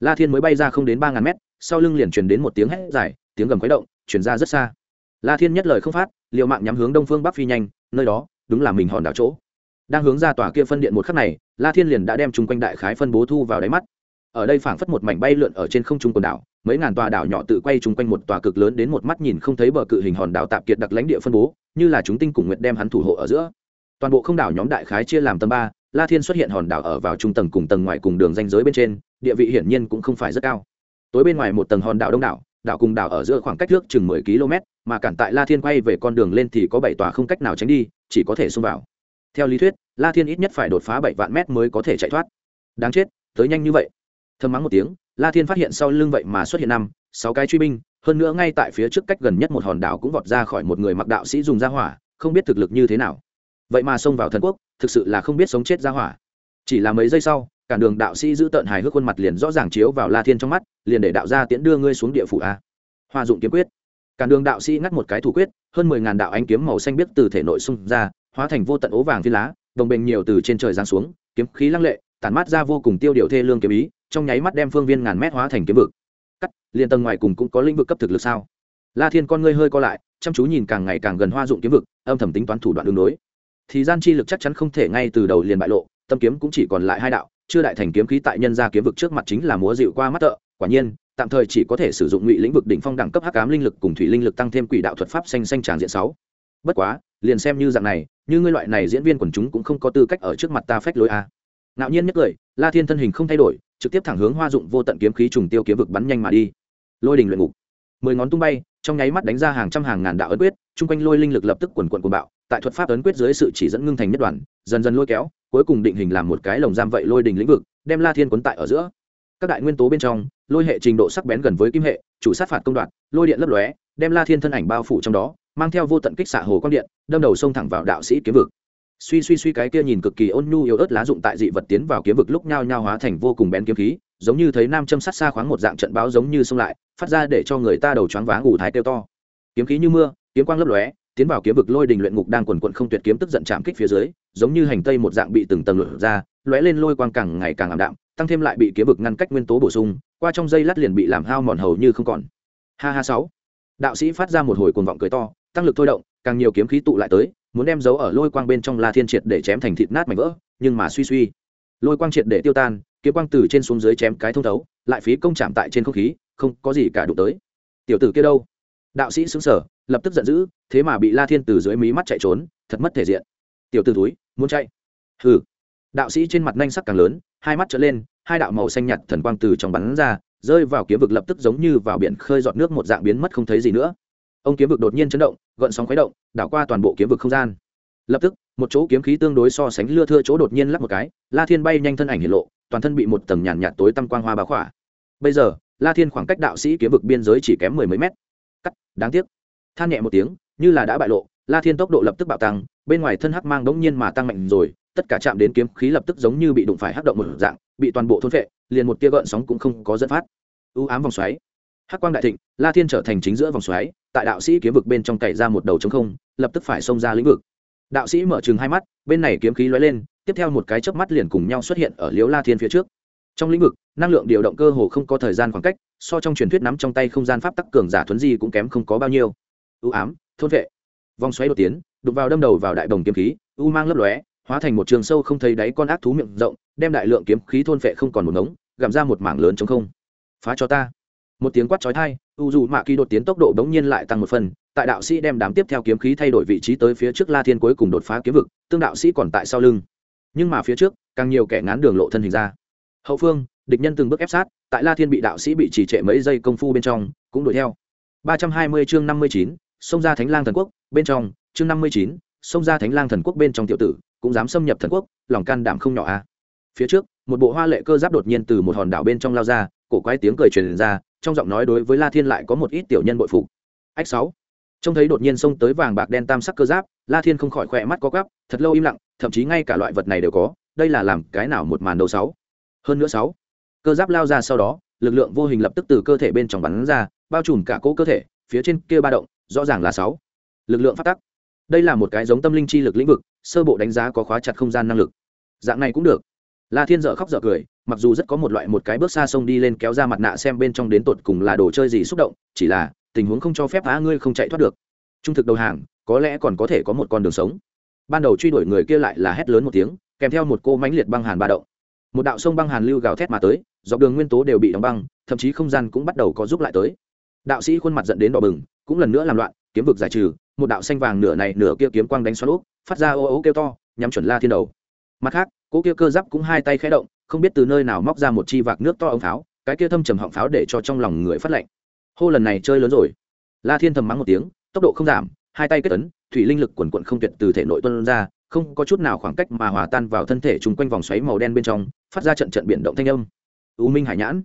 La thiên mới bay ra không đến ba ngàn mét, sau lưng liền truyền đến một tiếng hét dài, tiếng gầm khuấy động, truyền ra rất xa. La thiên nhất lời không phát liệu mạng nhắm hướng đông phương bắc phi nhanh, nơi đó, đúng là mình hòn đảo chỗ. Đang hướng ra tòa kia phân điện một khắc này, la thiên liền đã đem chung quanh đại khái phân bố thu vào đáy mắt. Ở đây phảng phất một mảnh bay lượn ở trên không trung quần đảo, mấy ngàn tòa đảo nhỏ tự quay chung quanh một tòa cực lớn đến một mắt nhìn không thấy bờ cự hình hòn đảo tạp kiệt đặc lãnh địa phân bố, như là chúng tinh cùng nguyệt đem hắn thủ hộ ở giữa toàn bộ không đảo nhóm đại khái chia làm tầng ba, la thiên xuất hiện hòn đảo ở vào trung tầng cùng tầng ngoài cùng đường danh giới bên trên, địa vị hiển nhiên cũng không phải rất cao. Tối bên ngoài một tầng hòn đảo đông đảo đảo cùng đảo ở giữa khoảng cách nước chừng mười km, mà cản tại la thiên quay về con đường lên thì có bảy tòa không cách nào tránh đi, chỉ có thể xông vào. Theo lý thuyết, la thiên ít nhất phải đột phá bảy vạn mét mới có thể chạy thoát. Đáng chết, tới nhanh như vậy. Thơm mắng một tiếng, la thiên phát hiện sau lưng vậy mà xuất hiện năm, sáu cái truy binh, hơn nữa ngay tại phía trước cách gần nhất một hòn đảo cũng vọt ra khỏi một người mặc đạo sĩ dùng ra hỏa, không biết thực lực như thế nào vậy mà xông vào thần quốc, thực sự là không biết sống chết ra hỏa. Chỉ là mấy giây sau cản đường đạo sĩ giữ tợn hài hước khuôn mặt liền rõ ràng chiếu vào la thiên trong mắt, liền để đạo gia tiễn đưa ngươi xuống địa phủ a. Hoa dụng kiếm quyết. Cản đường đạo sĩ ngắt một cái thủ quyết, hơn mười ngàn đạo ánh kiếm màu xanh biết từ thể nội xung ra, hóa thành vô tận ố vàng phi lá, đồng bình nhiều từ trên trời giáng xuống, kiếm khí lăng lệ, tản mát ra vô cùng tiêu điều thê lương kiếm ý, trong nháy mắt đem phương viên ngàn mét hóa thành kiếm vực. Cắt, liền tầng ngoài cùng cũng có lĩnh vực cấp thực lực sao? La thiên con ngươi hơi co lại, chăm chú nhìn càng ngày càng gần hoa dụng kiếm vực, âm thầm tính toán thủ đoạn đường đối thì gian chi lực chắc chắn không thể ngay từ đầu liền bại lộ, tâm kiếm cũng chỉ còn lại hai đạo, chưa đại thành kiếm khí tại nhân gia kiếm vực trước mặt chính là múa dịu qua mắt tợ quả nhiên, tạm thời chỉ có thể sử dụng ngụy lĩnh vực đỉnh phong đẳng cấp hắc ám linh lực cùng thủy linh lực tăng thêm quỷ đạo thuật pháp xanh xanh tràng diện sáu. Bất quá, liền xem như dạng này, như ngươi loại này diễn viên quần chúng cũng không có tư cách ở trước mặt ta phách lối a. Ngạo nhiên nhất cười la thiên thân hình không thay đổi, trực tiếp thẳng hướng hoa dụng vô tận kiếm khí trùng tiêu kiếm vực bắn nhanh mà đi. Lôi đình luyện ngục. Mười ngón tung bay, trong nháy mắt đánh ra hàng trăm hàng ngàn đạo ấn quyết, chung quanh lôi linh lực lập tức quần quận của bạo tại thuật pháp ấn quyết dưới sự chỉ dẫn ngưng thành nhất đoàn, dần dần lôi kéo, cuối cùng định hình làm một cái lồng giam vậy lôi đình lĩnh vực, đem la thiên quấn tại ở giữa. Các đại nguyên tố bên trong, lôi hệ trình độ sắc bén gần với kim hệ, chủ sát phạt công đoạn, lôi điện lấp lóe, đem la thiên thân ảnh bao phủ trong đó, mang theo vô tận kích xạ hồ quang điện, đâm đầu xông thẳng vào đạo sĩ kiếm vực. Suy suy suy cái kia nhìn cực kỳ ôn nhu yếu ớt lá dụng tại dị vật tiến vào kiếm vực lúc nhao nhao hóa thành vô cùng bén kiếm khí, giống như thấy nam châm sát xa khoáng một dạng trận báo giống như xông lại, phát ra để cho người ta đầu choáng váng ủ thái kêu to. Kiếm khí như mưa, kiếm quang lấp lóe tiến vào kiếm vực lôi đình luyện ngục đang quần quận không tuyệt kiếm tức giận chạm kích phía dưới, giống như hành tây một dạng bị từng tầng lửa ra, lóe lên lôi quang càng ngày càng ảm đạm, tăng thêm lại bị kiếm vực ngăn cách nguyên tố bổ sung, qua trong dây lát liền bị làm hao mòn hầu như không còn. Ha ha sáu. Đạo sĩ phát ra một hồi cuồng vọng cười to, tăng lực thôi động, càng nhiều kiếm khí tụ lại tới, muốn đem dấu ở lôi quang bên trong la thiên triệt để chém thành thịt nát mảnh vỡ, nhưng mà suy suy. Lôi quang triệt để tiêu tan, kiếm quang từ trên xuống dưới chém cái thông thấu, lại phí công chạm tại trên không khí, không có gì cả đụng tới. Tiểu tử kia đâu? Đạo sĩ xứng sở lập tức giận dữ thế mà bị la thiên từ dưới mí mắt chạy trốn, thật mất thể diện. Tiểu tử túi muốn chạy. Hừ. Đạo sĩ trên mặt nanh sắc càng lớn, hai mắt trở lên, hai đạo màu xanh nhạt thần quang từ trong bắn ra, rơi vào kiếm vực lập tức giống như vào biển khơi giọt nước một dạng biến mất không thấy gì nữa. Ông kiếm vực đột nhiên chấn động, gợn sóng khuấy động, đảo qua toàn bộ kiếm vực không gian. Lập tức, một chỗ kiếm khí tương đối so sánh lưa thưa chỗ đột nhiên lắp một cái, la thiên bay nhanh thân ảnh hiện lộ, toàn thân bị một tầng nhàn nhạt tối tăm quang hoa báo khỏa. Bây giờ, la thiên khoảng cách đạo sĩ kiếm vực biên giới chỉ kém mười mấy mét. Cắt, đáng tiếc. Than nhẹ một tiếng như là đã bại lộ, la thiên tốc độ lập tức bạo tăng, bên ngoài thân hắc mang đống nhiên mà tăng mạnh rồi, tất cả chạm đến kiếm khí lập tức giống như bị đụng phải hắc động một dạng, bị toàn bộ thôn vệ liền một tia gợn sóng cũng không có dẫn phát. U ám vòng xoáy. Hắc quang đại thịnh, la thiên trở thành chính giữa vòng xoáy, tại đạo sĩ kiếm vực bên trong cày ra một đầu trống không, lập tức phải xông ra lĩnh vực. Đạo sĩ mở chừng hai mắt, bên này kiếm khí lóe lên, tiếp theo một cái chớp mắt liền cùng nhau xuất hiện ở liếu la thiên phía trước. Trong lĩnh vực, năng lượng điều động cơ hồ không có thời gian khoảng cách, so trong truyền thuyết nắm trong tay không gian pháp tắc cường giả thuấn di cũng kém không có bao nhiêu. Ưu ám thôn vệ. Vòng xoáy đột tiến đục vào đâm đầu vào đại đồng kiếm khí, u mang lấp lóe, hóa thành một trường sâu không thấy đáy con ác thú miệng rộng, đem đại lượng kiếm khí thôn vệ không còn một ngống, gặm ra một mảng lớn chống không. Phá cho ta. Một tiếng quát chói tai, u dù mạ kỳ đột tiến tốc độ bỗng nhiên lại tăng một phần, tại đạo sĩ đem đám tiếp theo kiếm khí thay đổi vị trí tới phía trước la thiên cuối cùng đột phá kiếm vực, tương đạo sĩ còn tại sau lưng. Nhưng mà phía trước, càng nhiều kẻ ngán đường lộ thân hình ra. Hậu phương, địch nhân từng bước ép sát, tại la thiên bị đạo sĩ bị trì trệ mấy giây công phu bên trong, cũng đuổi theo. ba trăm hai mươi chương năm mươi chín xông ra thánh lang thần quốc, bên trong, chương năm mươi chín xông ra thánh lang thần quốc bên trong tiểu tử, cũng dám xâm nhập thần quốc, lòng can đảm không nhỏ a à. phía trước, một bộ hoa lệ cơ giáp đột nhiên từ một hòn đảo bên trong lao ra, cổ quái tiếng cười truyền ra, trong giọng nói đối với la thiên lại có một ít tiểu nhân bội phục. Ách sáu. Trông thấy đột nhiên xông tới vàng bạc đen tam sắc cơ giáp, la thiên không khỏi khỏe mắt có gắp thật lâu im lặng, thậm chí ngay cả loại vật này đều có, đây là làm cái nào một màn đầu sáu. Hơn nữa sáu, cơ giáp lao ra sau đó, lực lượng vô hình lập tức từ cơ thể bên trong bắn ra, bao trùm cả cỗ cơ thể, phía trên kia ba động rõ ràng là sáu. Lực lượng phát tắc. Đây là một cái giống tâm linh chi lực lĩnh vực, sơ bộ đánh giá có khóa chặt không gian năng lực. Dạng này cũng được. La thiên dợ khóc dợ cười, mặc dù rất có một loại một cái bước xa sông đi lên kéo ra mặt nạ xem bên trong đến tột cùng là đồ chơi gì xúc động, chỉ là, tình huống không cho phép á, ngươi không chạy thoát được. Trung thực đầu hàng, có lẽ còn có thể có một con đường sống. Ban đầu truy đuổi người kia lại là hét lớn một tiếng, kèm theo một cô mãnh liệt băng hàn ba động. Một đạo sông băng hàn lưu gào thét mà tới, dọc đường nguyên tố đều bị đóng băng, thậm chí không gian cũng bắt đầu có giúp lại tới. Đạo sĩ khuôn mặt dẫn đến đỏ bừng cũng lần nữa làm loạn, kiếm vực giải trừ, một đạo xanh vàng nửa này nửa kia kiếm quang đánh xoắn úp, phát ra ô ô kêu to, nhắm chuẩn la thiên đầu. Mặt khác, cỗ kia cơ giáp cũng hai tay khẽ động, không biết từ nơi nào móc ra một chi vạc nước to ống pháo, cái kia thâm trầm họng pháo để cho trong lòng người phát lệnh. Hô, lần này chơi lớn rồi. La thiên thầm mắng một tiếng, tốc độ không giảm, hai tay kết ấn, thủy linh lực quần quận không tuyệt từ thể nội tuân ra, không có chút nào khoảng cách mà hòa tan vào thân thể chung quanh vòng xoáy màu đen bên trong, phát ra trận trận biển động thanh âm. U minh hải nhãn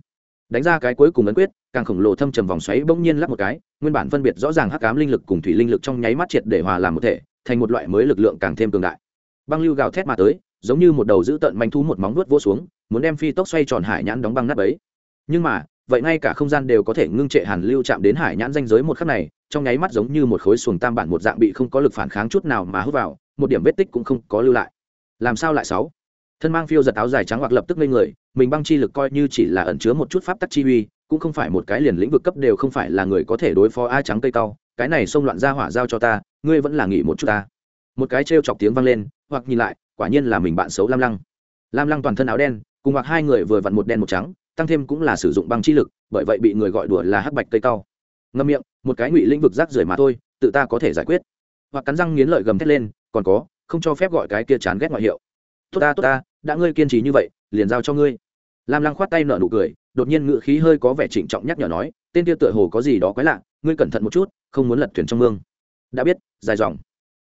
đánh ra cái cuối cùng ấn quyết, càng khổng lồ thâm trầm vòng xoáy bỗng nhiên lắp một cái, nguyên bản phân biệt rõ ràng hắc ám linh lực cùng thủy linh lực trong nháy mắt triệt để hòa làm một thể, thành một loại mới lực lượng càng thêm cường đại. Băng lưu gào thét mà tới, giống như một đầu dữ tận manh thú một móng vuốt vô xuống, muốn đem phi tốc xoay tròn hải nhãn đóng băng nắp ấy. Nhưng mà, vậy ngay cả không gian đều có thể ngưng trệ hàn lưu chạm đến hải nhãn danh giới một khắc này, trong nháy mắt giống như một khối xuồng tam bản một dạng bị không có lực phản kháng chút nào mà hút vào, một điểm vết tích cũng không có lưu lại. Làm sao lại sáu? Thân mang phiêu giật áo dài trắng hoặc lập tức lên người, mình băng chi lực coi như chỉ là ẩn chứa một chút pháp tắc chi uy, cũng không phải một cái liền lĩnh vực cấp đều không phải là người có thể đối phó a trắng cây cao, cái này xông loạn ra hỏa giao cho ta, ngươi vẫn là nghỉ một chút ta. Một cái trêu chọc tiếng vang lên, hoặc nhìn lại, quả nhiên là mình bạn xấu lam lăng. Lam lăng toàn thân áo đen, cùng hoặc hai người vừa vặn một đen một trắng, tăng thêm cũng là sử dụng băng chi lực, bởi vậy bị người gọi đùa là hắc bạch cây cao. Ngâm miệng, một cái ngụy lĩnh vực rác rưởi mà thôi, tự ta có thể giải quyết. Hoặc cắn răng nghiến lợi gầm thét lên, còn có, không cho phép gọi cái kia chán ghét ngoại hiệu. Tốt ta tốt ta đã ngươi kiên trì như vậy, liền giao cho ngươi. Lam lăng khoát tay nở nụ cười, đột nhiên ngự khí hơi có vẻ trịnh trọng nhắc nhở nói, tên tiêu tựa hồ có gì đó quái lạ, ngươi cẩn thận một chút, không muốn lật thuyền trong mương. Đã biết, dài dòng.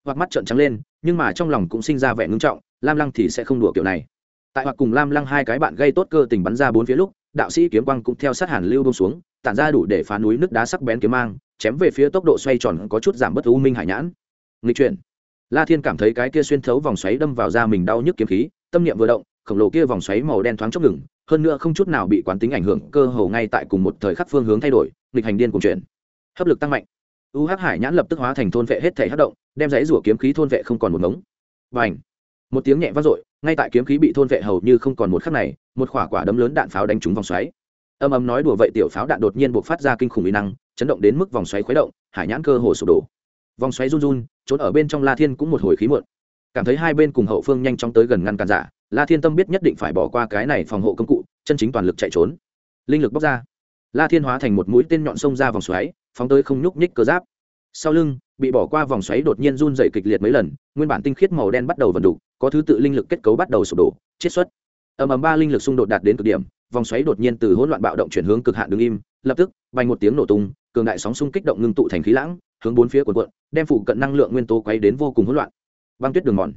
Hoặc mắt trợn trắng lên, nhưng mà trong lòng cũng sinh ra vẻ ngưng trọng, lam lăng thì sẽ không đùa kiểu này. Tại hoặc cùng lam lăng hai cái bạn gây tốt cơ tình bắn ra bốn phía lúc, đạo sĩ kiếm quang cũng theo sát hàn lưu bông xuống, tản ra đủ để phá núi nước đá sắc bén kiếm mang, chém về phía tốc độ xoay tròn có chút giảm bất u minh hải nhãn. Nghịch chuyển. La thiên cảm thấy cái kia xuyên thấu vòng xoáy đâm vào da mình đau nhức kiếm khí tâm niệm vừa động, khổng lồ kia vòng xoáy màu đen thoáng chốc ngừng, hơn nữa không chút nào bị quán tính ảnh hưởng, cơ hồ ngay tại cùng một thời khắc phương hướng thay đổi, nghịch hành điên cùng chuyển. Hấp lực tăng mạnh. U hắc hải nhãn lập tức hóa thành thôn vệ hết thể hất động, đem giấy rủa kiếm khí thôn vệ không còn một ngống. Và ảnh một tiếng nhẹ vang dội, ngay tại kiếm khí bị thôn vệ hầu như không còn một khắc này, một quả quả đấm lớn đạn pháo đánh trúng vòng xoáy. Âm ầm nói đùa vậy tiểu pháo đạn đột nhiên buộc phát ra kinh khủng uy năng, chấn động đến mức vòng xoáy khuấy động, hải nhãn cơ hồ sụp đổ. Vòng xoáy run run, trốn ở bên trong la thiên cũng một hồi khí muộn cảm thấy hai bên cùng hậu phương nhanh chóng tới gần ngăn cản giả, la thiên tâm biết nhất định phải bỏ qua cái này phòng hộ công cụ, chân chính toàn lực chạy trốn. Linh lực bóc ra. La thiên hóa thành một mũi tên nhọn sông ra vòng xoáy, phóng tới không nhúc nhích cơ giáp. Sau lưng, bị bỏ qua vòng xoáy đột nhiên run dày kịch liệt mấy lần, nguyên bản tinh khiết màu đen bắt đầu vận đục, có thứ tự linh lực kết cấu bắt đầu sụp đổ chiết xuất. Ầm ầm ba linh lực xung đột đạt đến cực điểm, vòng xoáy đột nhiên từ hỗn loạn bạo động chuyển hướng cực hạn đứng im, lập tức vành một tiếng nổ tung, cường đại sóng xung kích động ngưng tụ thành khí lãng, hướng bốn phía cuộn cuộn, đem phụ cận năng lượng nguyên tố quấy đến vô cùng hỗn loạn băng tuyết đường mòn.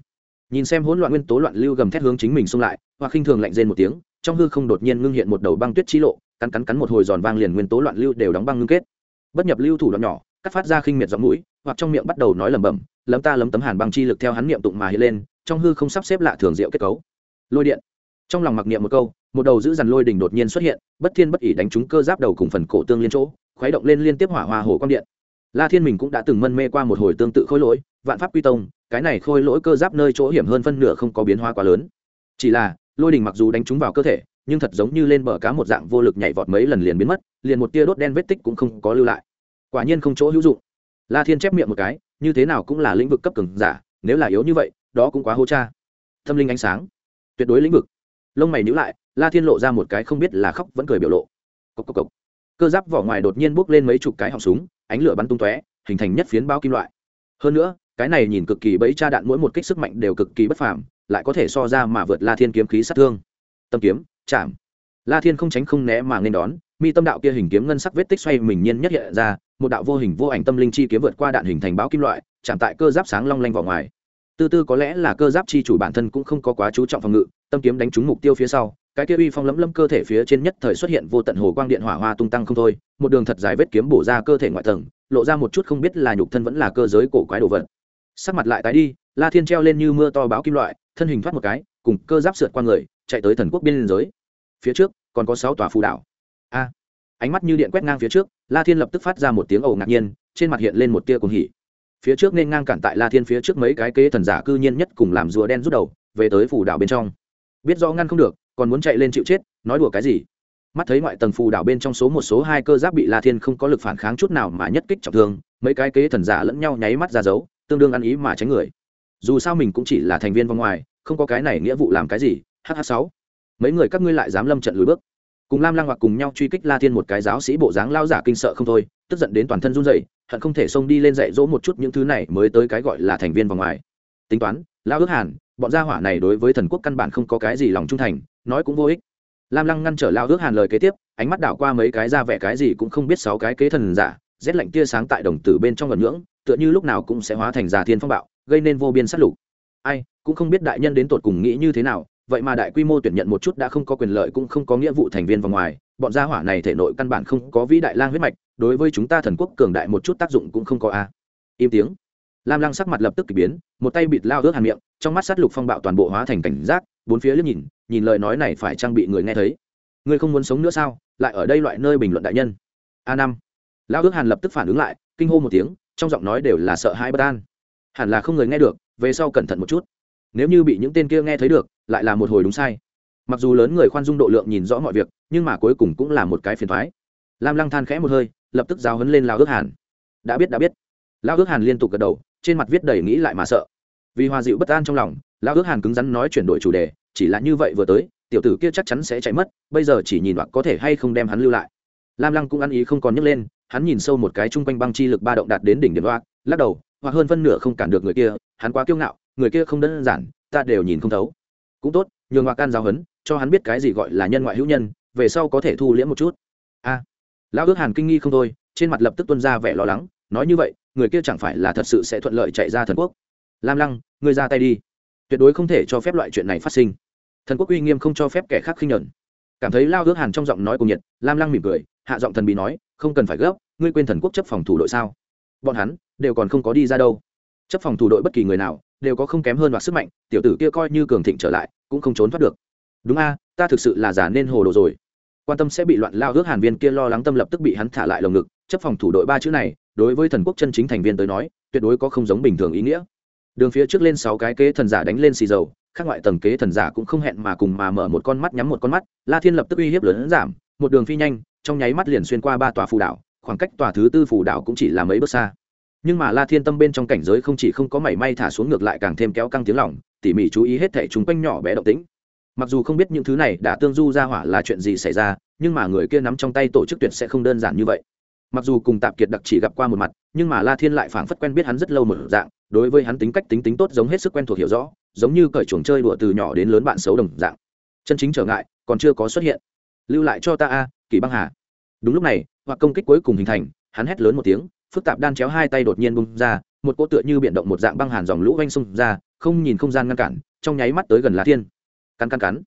Nhìn xem hỗn loạn nguyên tố loạn lưu gầm thét hướng chính mình xung lại hoặc khinh thường lạnh rên một tiếng, trong hư không đột nhiên ngưng hiện một đầu băng tuyết chi lộ, cắn cắn cắn một hồi giòn vang liền nguyên tố loạn lưu đều đóng băng ngưng kết. Bất nhập lưu thủ đoạn nhỏ, cắt phát ra khinh miệt giọng mũi, hoặc trong miệng bắt đầu nói lẩm bẩm, lấm ta lấm tấm hàn băng chi lực theo hắn niệm tụng mà hiện lên, trong hư không sắp xếp lạ thường diệu kết cấu. Lôi điện. Trong lòng mặc niệm một câu, một đầu giữ dằn lôi đỉnh đột nhiên xuất hiện, bất thiên bất ỉ đánh trúng cơ giáp đầu cùng phần cổ tương liên chỗ, khuấy động lên liên tiếp hỏa hoa hồ quang điện la thiên mình cũng đã từng mân mê qua một hồi tương tự khôi lỗi, vạn pháp quy tông, cái này khôi lỗi cơ giáp nơi chỗ hiểm hơn phân nửa không có biến hóa quá lớn. Chỉ là, lôi đỉnh mặc dù đánh trúng vào cơ thể, nhưng thật giống như lên bờ cá một dạng vô lực nhảy vọt mấy lần liền biến mất, liền một tia đốt đen vết tích cũng không có lưu lại. Quả nhiên không chỗ hữu dụng. La thiên chép miệng một cái, như thế nào cũng là lĩnh vực cấp cường giả, nếu là yếu như vậy, đó cũng quá hô cha. Tâm linh ánh sáng. Tuyệt đối lĩnh vực. Lông mày nhíu lại, la thiên lộ ra một cái không biết là khóc vẫn cười biểu lộ. Cốc cốc cốc cơ giáp vỏ ngoài đột nhiên bốc lên mấy chục cái họng súng, ánh lửa bắn tung tóe, hình thành nhất phiến bao kim loại. Hơn nữa, cái này nhìn cực kỳ bẫy cha đạn mỗi một kích sức mạnh đều cực kỳ bất phàm, lại có thể so ra mà vượt la thiên kiếm khí sát thương. Tâm kiếm, chạm. La thiên không tránh không né mà nên đón, mi tâm đạo kia hình kiếm ngân sắc vết tích xoay mình nhiên nhất hiện ra, một đạo vô hình vô ảnh tâm linh chi kiếm vượt qua đạn hình thành báo kim loại, chạm tại cơ giáp sáng long lanh vỏ ngoài tư tư có lẽ là cơ giáp chi chủ bản thân cũng không có quá chú trọng phòng ngự, tâm kiếm đánh trúng mục tiêu phía sau, cái kia uy phong lấm lấm cơ thể phía trên nhất thời xuất hiện vô tận hồ quang điện hỏa hoa tung tăng không thôi, một đường thật dài vết kiếm bổ ra cơ thể ngoại tầng, lộ ra một chút không biết là nhục thân vẫn là cơ giới cổ quái đồ vật. Sắc mặt lại tái đi, la thiên treo lên như mưa to báo kim loại, thân hình thoát một cái, cùng cơ giáp sượt qua người, chạy tới thần quốc biên giới. Phía trước, còn có sáu tòa phù đảo. A! Ánh mắt như điện quét ngang phía trước, la thiên lập tức phát ra một tiếng ồ ngạc nhiên, trên mặt hiện lên một tia cuồng hỉ phía trước nên ngang cản tại la thiên phía trước mấy cái kế thần giả cư nhiên nhất cùng làm rùa đen rút đầu, về tới phù đảo bên trong. Biết rõ ngăn không được, còn muốn chạy lên chịu chết, nói đùa cái gì? Mắt thấy ngoại tầng phù đảo bên trong số một số hai cơ giáp bị la thiên không có lực phản kháng chút nào mà nhất kích trọng thương, mấy cái kế thần giả lẫn nhau nháy mắt ra dấu, tương đương ăn ý mà tránh người. Dù sao mình cũng chỉ là thành viên vòng ngoài, không có cái này nghĩa vụ làm cái gì hh sáu. Mấy người các ngươi lại dám lâm trận lùi bước cùng lam lang hoặc cùng nhau truy kích la thiên một cái giáo sĩ bộ dáng lao giả kinh sợ không thôi, tức giận đến toàn thân run dậy hận không thể xông đi lên dạy dỗ một chút những thứ này mới tới cái gọi là thành viên vòng ngoài. Tính toán lao ước hàn, bọn gia hỏa này đối với thần quốc căn bản không có cái gì lòng trung thành, nói cũng vô ích. Lam lăng ngăn trở lao ước hàn lời kế tiếp, ánh mắt đảo qua mấy cái ra vẻ cái gì cũng không biết sáu cái kế thần giả, rét lạnh tia sáng tại đồng tử bên trong gần ngưỡng, tựa như lúc nào cũng sẽ hóa thành giả thiên phong bạo, gây nên vô biên sát lục. Ai, cũng không biết đại nhân đến tột cùng nghĩ như thế nào vậy mà đại quy mô tuyển nhận một chút đã không có quyền lợi cũng không có nghĩa vụ thành viên vòng ngoài, bọn gia hỏa này thể nội căn bản không có vĩ đại lang huyết mạch, đối với chúng ta thần quốc cường đại một chút tác dụng cũng không có a. Im tiếng. Lam lăng sắc mặt lập tức k ỳ biến, một tay bịt lao ướt hàn miệng, trong mắt sát lục phong bạo toàn bộ hóa thành cảnh giác, bốn phía liếc nhìn nhìn lời nói này phải trang bị người nghe thấy. Ngươi không muốn sống nữa sao? Lại ở đây loại nơi bình luận đại nhân. A năm. Lao ước hàn lập tức phản ứng lại, kinh hô một tiếng, trong giọng nói đều là sợ hãi bất an. Hẳn là không người nghe được, về sau cẩn thận một chút. Nếu như bị những tên kia nghe thấy được lại là một hồi đúng sai. Mặc dù lớn người khoan dung độ lượng nhìn rõ mọi việc, nhưng mà cuối cùng cũng là một cái phiền thoái. Lam lăng than khẽ một hơi, lập tức giao hấn lên lao ước hàn. Đã biết đã biết. Lao ước hàn liên tục gật đầu, trên mặt viết đầy nghĩ lại mà sợ. Vì hòa dịu bất an trong lòng, lao ước hàn cứng rắn nói chuyển đổi chủ đề, chỉ là như vậy vừa tới, tiểu tử kia chắc chắn sẽ chạy mất, bây giờ chỉ nhìn hoặc có thể hay không đem hắn lưu lại. Lam lăng cũng ăn ý không còn nhấc lên, hắn nhìn sâu một cái chung quanh băng chi lực ba động đạt đến đỉnh điểm đoạt lắc đầu, hoặc hơn phân nửa không cản được người kia, hắn quá kiêu ngạo, người kia không đơn giản, ta đều nhìn không thấu cũng tốt, nhường hoặc can giáo hấn cho hắn biết cái gì gọi là nhân ngoại hữu nhân, về sau có thể thu liễm một chút. A. Lão ước hàn kinh nghi không thôi, trên mặt lập tức tuân ra vẻ lo lắng, nói như vậy, người kia chẳng phải là thật sự sẽ thuận lợi chạy ra thần quốc. Lam lăng, ngươi ra tay đi. Tuyệt đối không thể cho phép loại chuyện này phát sinh. Thần quốc uy nghiêm không cho phép kẻ khác khinh nhẫn. Cảm thấy lao ước hàn trong giọng nói cùng nhiệt, lam lăng mỉm cười, hạ giọng thần bị nói, không cần phải gấp, ngươi quên thần quốc chấp phòng thủ đội sao? Bọn hắn đều còn không có đi ra đâu. Chấp phòng thủ đội bất kỳ người nào đều có không kém hơn và sức mạnh, tiểu tử kia coi như cường thịnh trở lại, cũng không trốn thoát được. Đúng a, ta thực sự là giả nên hồ đồ rồi. Quan tâm sẽ bị loạn lao ước hàn viên kia lo lắng tâm lập tức bị hắn thả lại lồng ngực, chấp phòng thủ đội ba chữ này, đối với thần quốc chân chính thành viên tới nói, tuyệt đối có không giống bình thường ý nghĩa. Đường phía trước lên sáu cái kế thần giả đánh lên xì dầu các ngoại tầng kế thần giả cũng không hẹn mà cùng mà mở một con mắt nhắm một con mắt, la thiên lập tức uy hiếp lớn giảm, một đường phi nhanh, trong nháy mắt liền xuyên qua ba tòa phù đảo, khoảng cách tòa thứ tư phù đảo cũng chỉ là mấy bước xa nhưng mà la thiên tâm bên trong cảnh giới không chỉ không có mảy may thả xuống ngược lại càng thêm kéo căng tiếng lỏng tỉ mỉ chú ý hết thẻ chúng quanh nhỏ bé động tĩnh. Mặc dù không biết những thứ này đã tương du ra hỏa là chuyện gì xảy ra, nhưng mà người kia nắm trong tay tổ chức tuyệt sẽ không đơn giản như vậy. Mặc dù cùng tạp kiệt đặc chỉ gặp qua một mặt, nhưng mà la thiên lại phảng phất quen biết hắn rất lâu một dạng, đối với hắn tính cách tính tính tốt giống hết sức quen thuộc hiểu rõ, giống như cởi chuồng chơi đùa từ nhỏ đến lớn bạn xấu đồng dạng. Chân chính trở ngại, còn chưa có xuất hiện. Lưu lại cho ta a kỳ băng hà. Đúng lúc này, hoặc công kích cuối cùng hình thành, hắn hét lớn một tiếng phức tạp đan chéo hai tay đột nhiên bung ra, một cỗ tựa như biển động một dạng băng hàn dòng lũ vanh xung ra, không nhìn không gian ngăn cản, trong nháy mắt tới gần lá thiên. Cắn cắn cắn.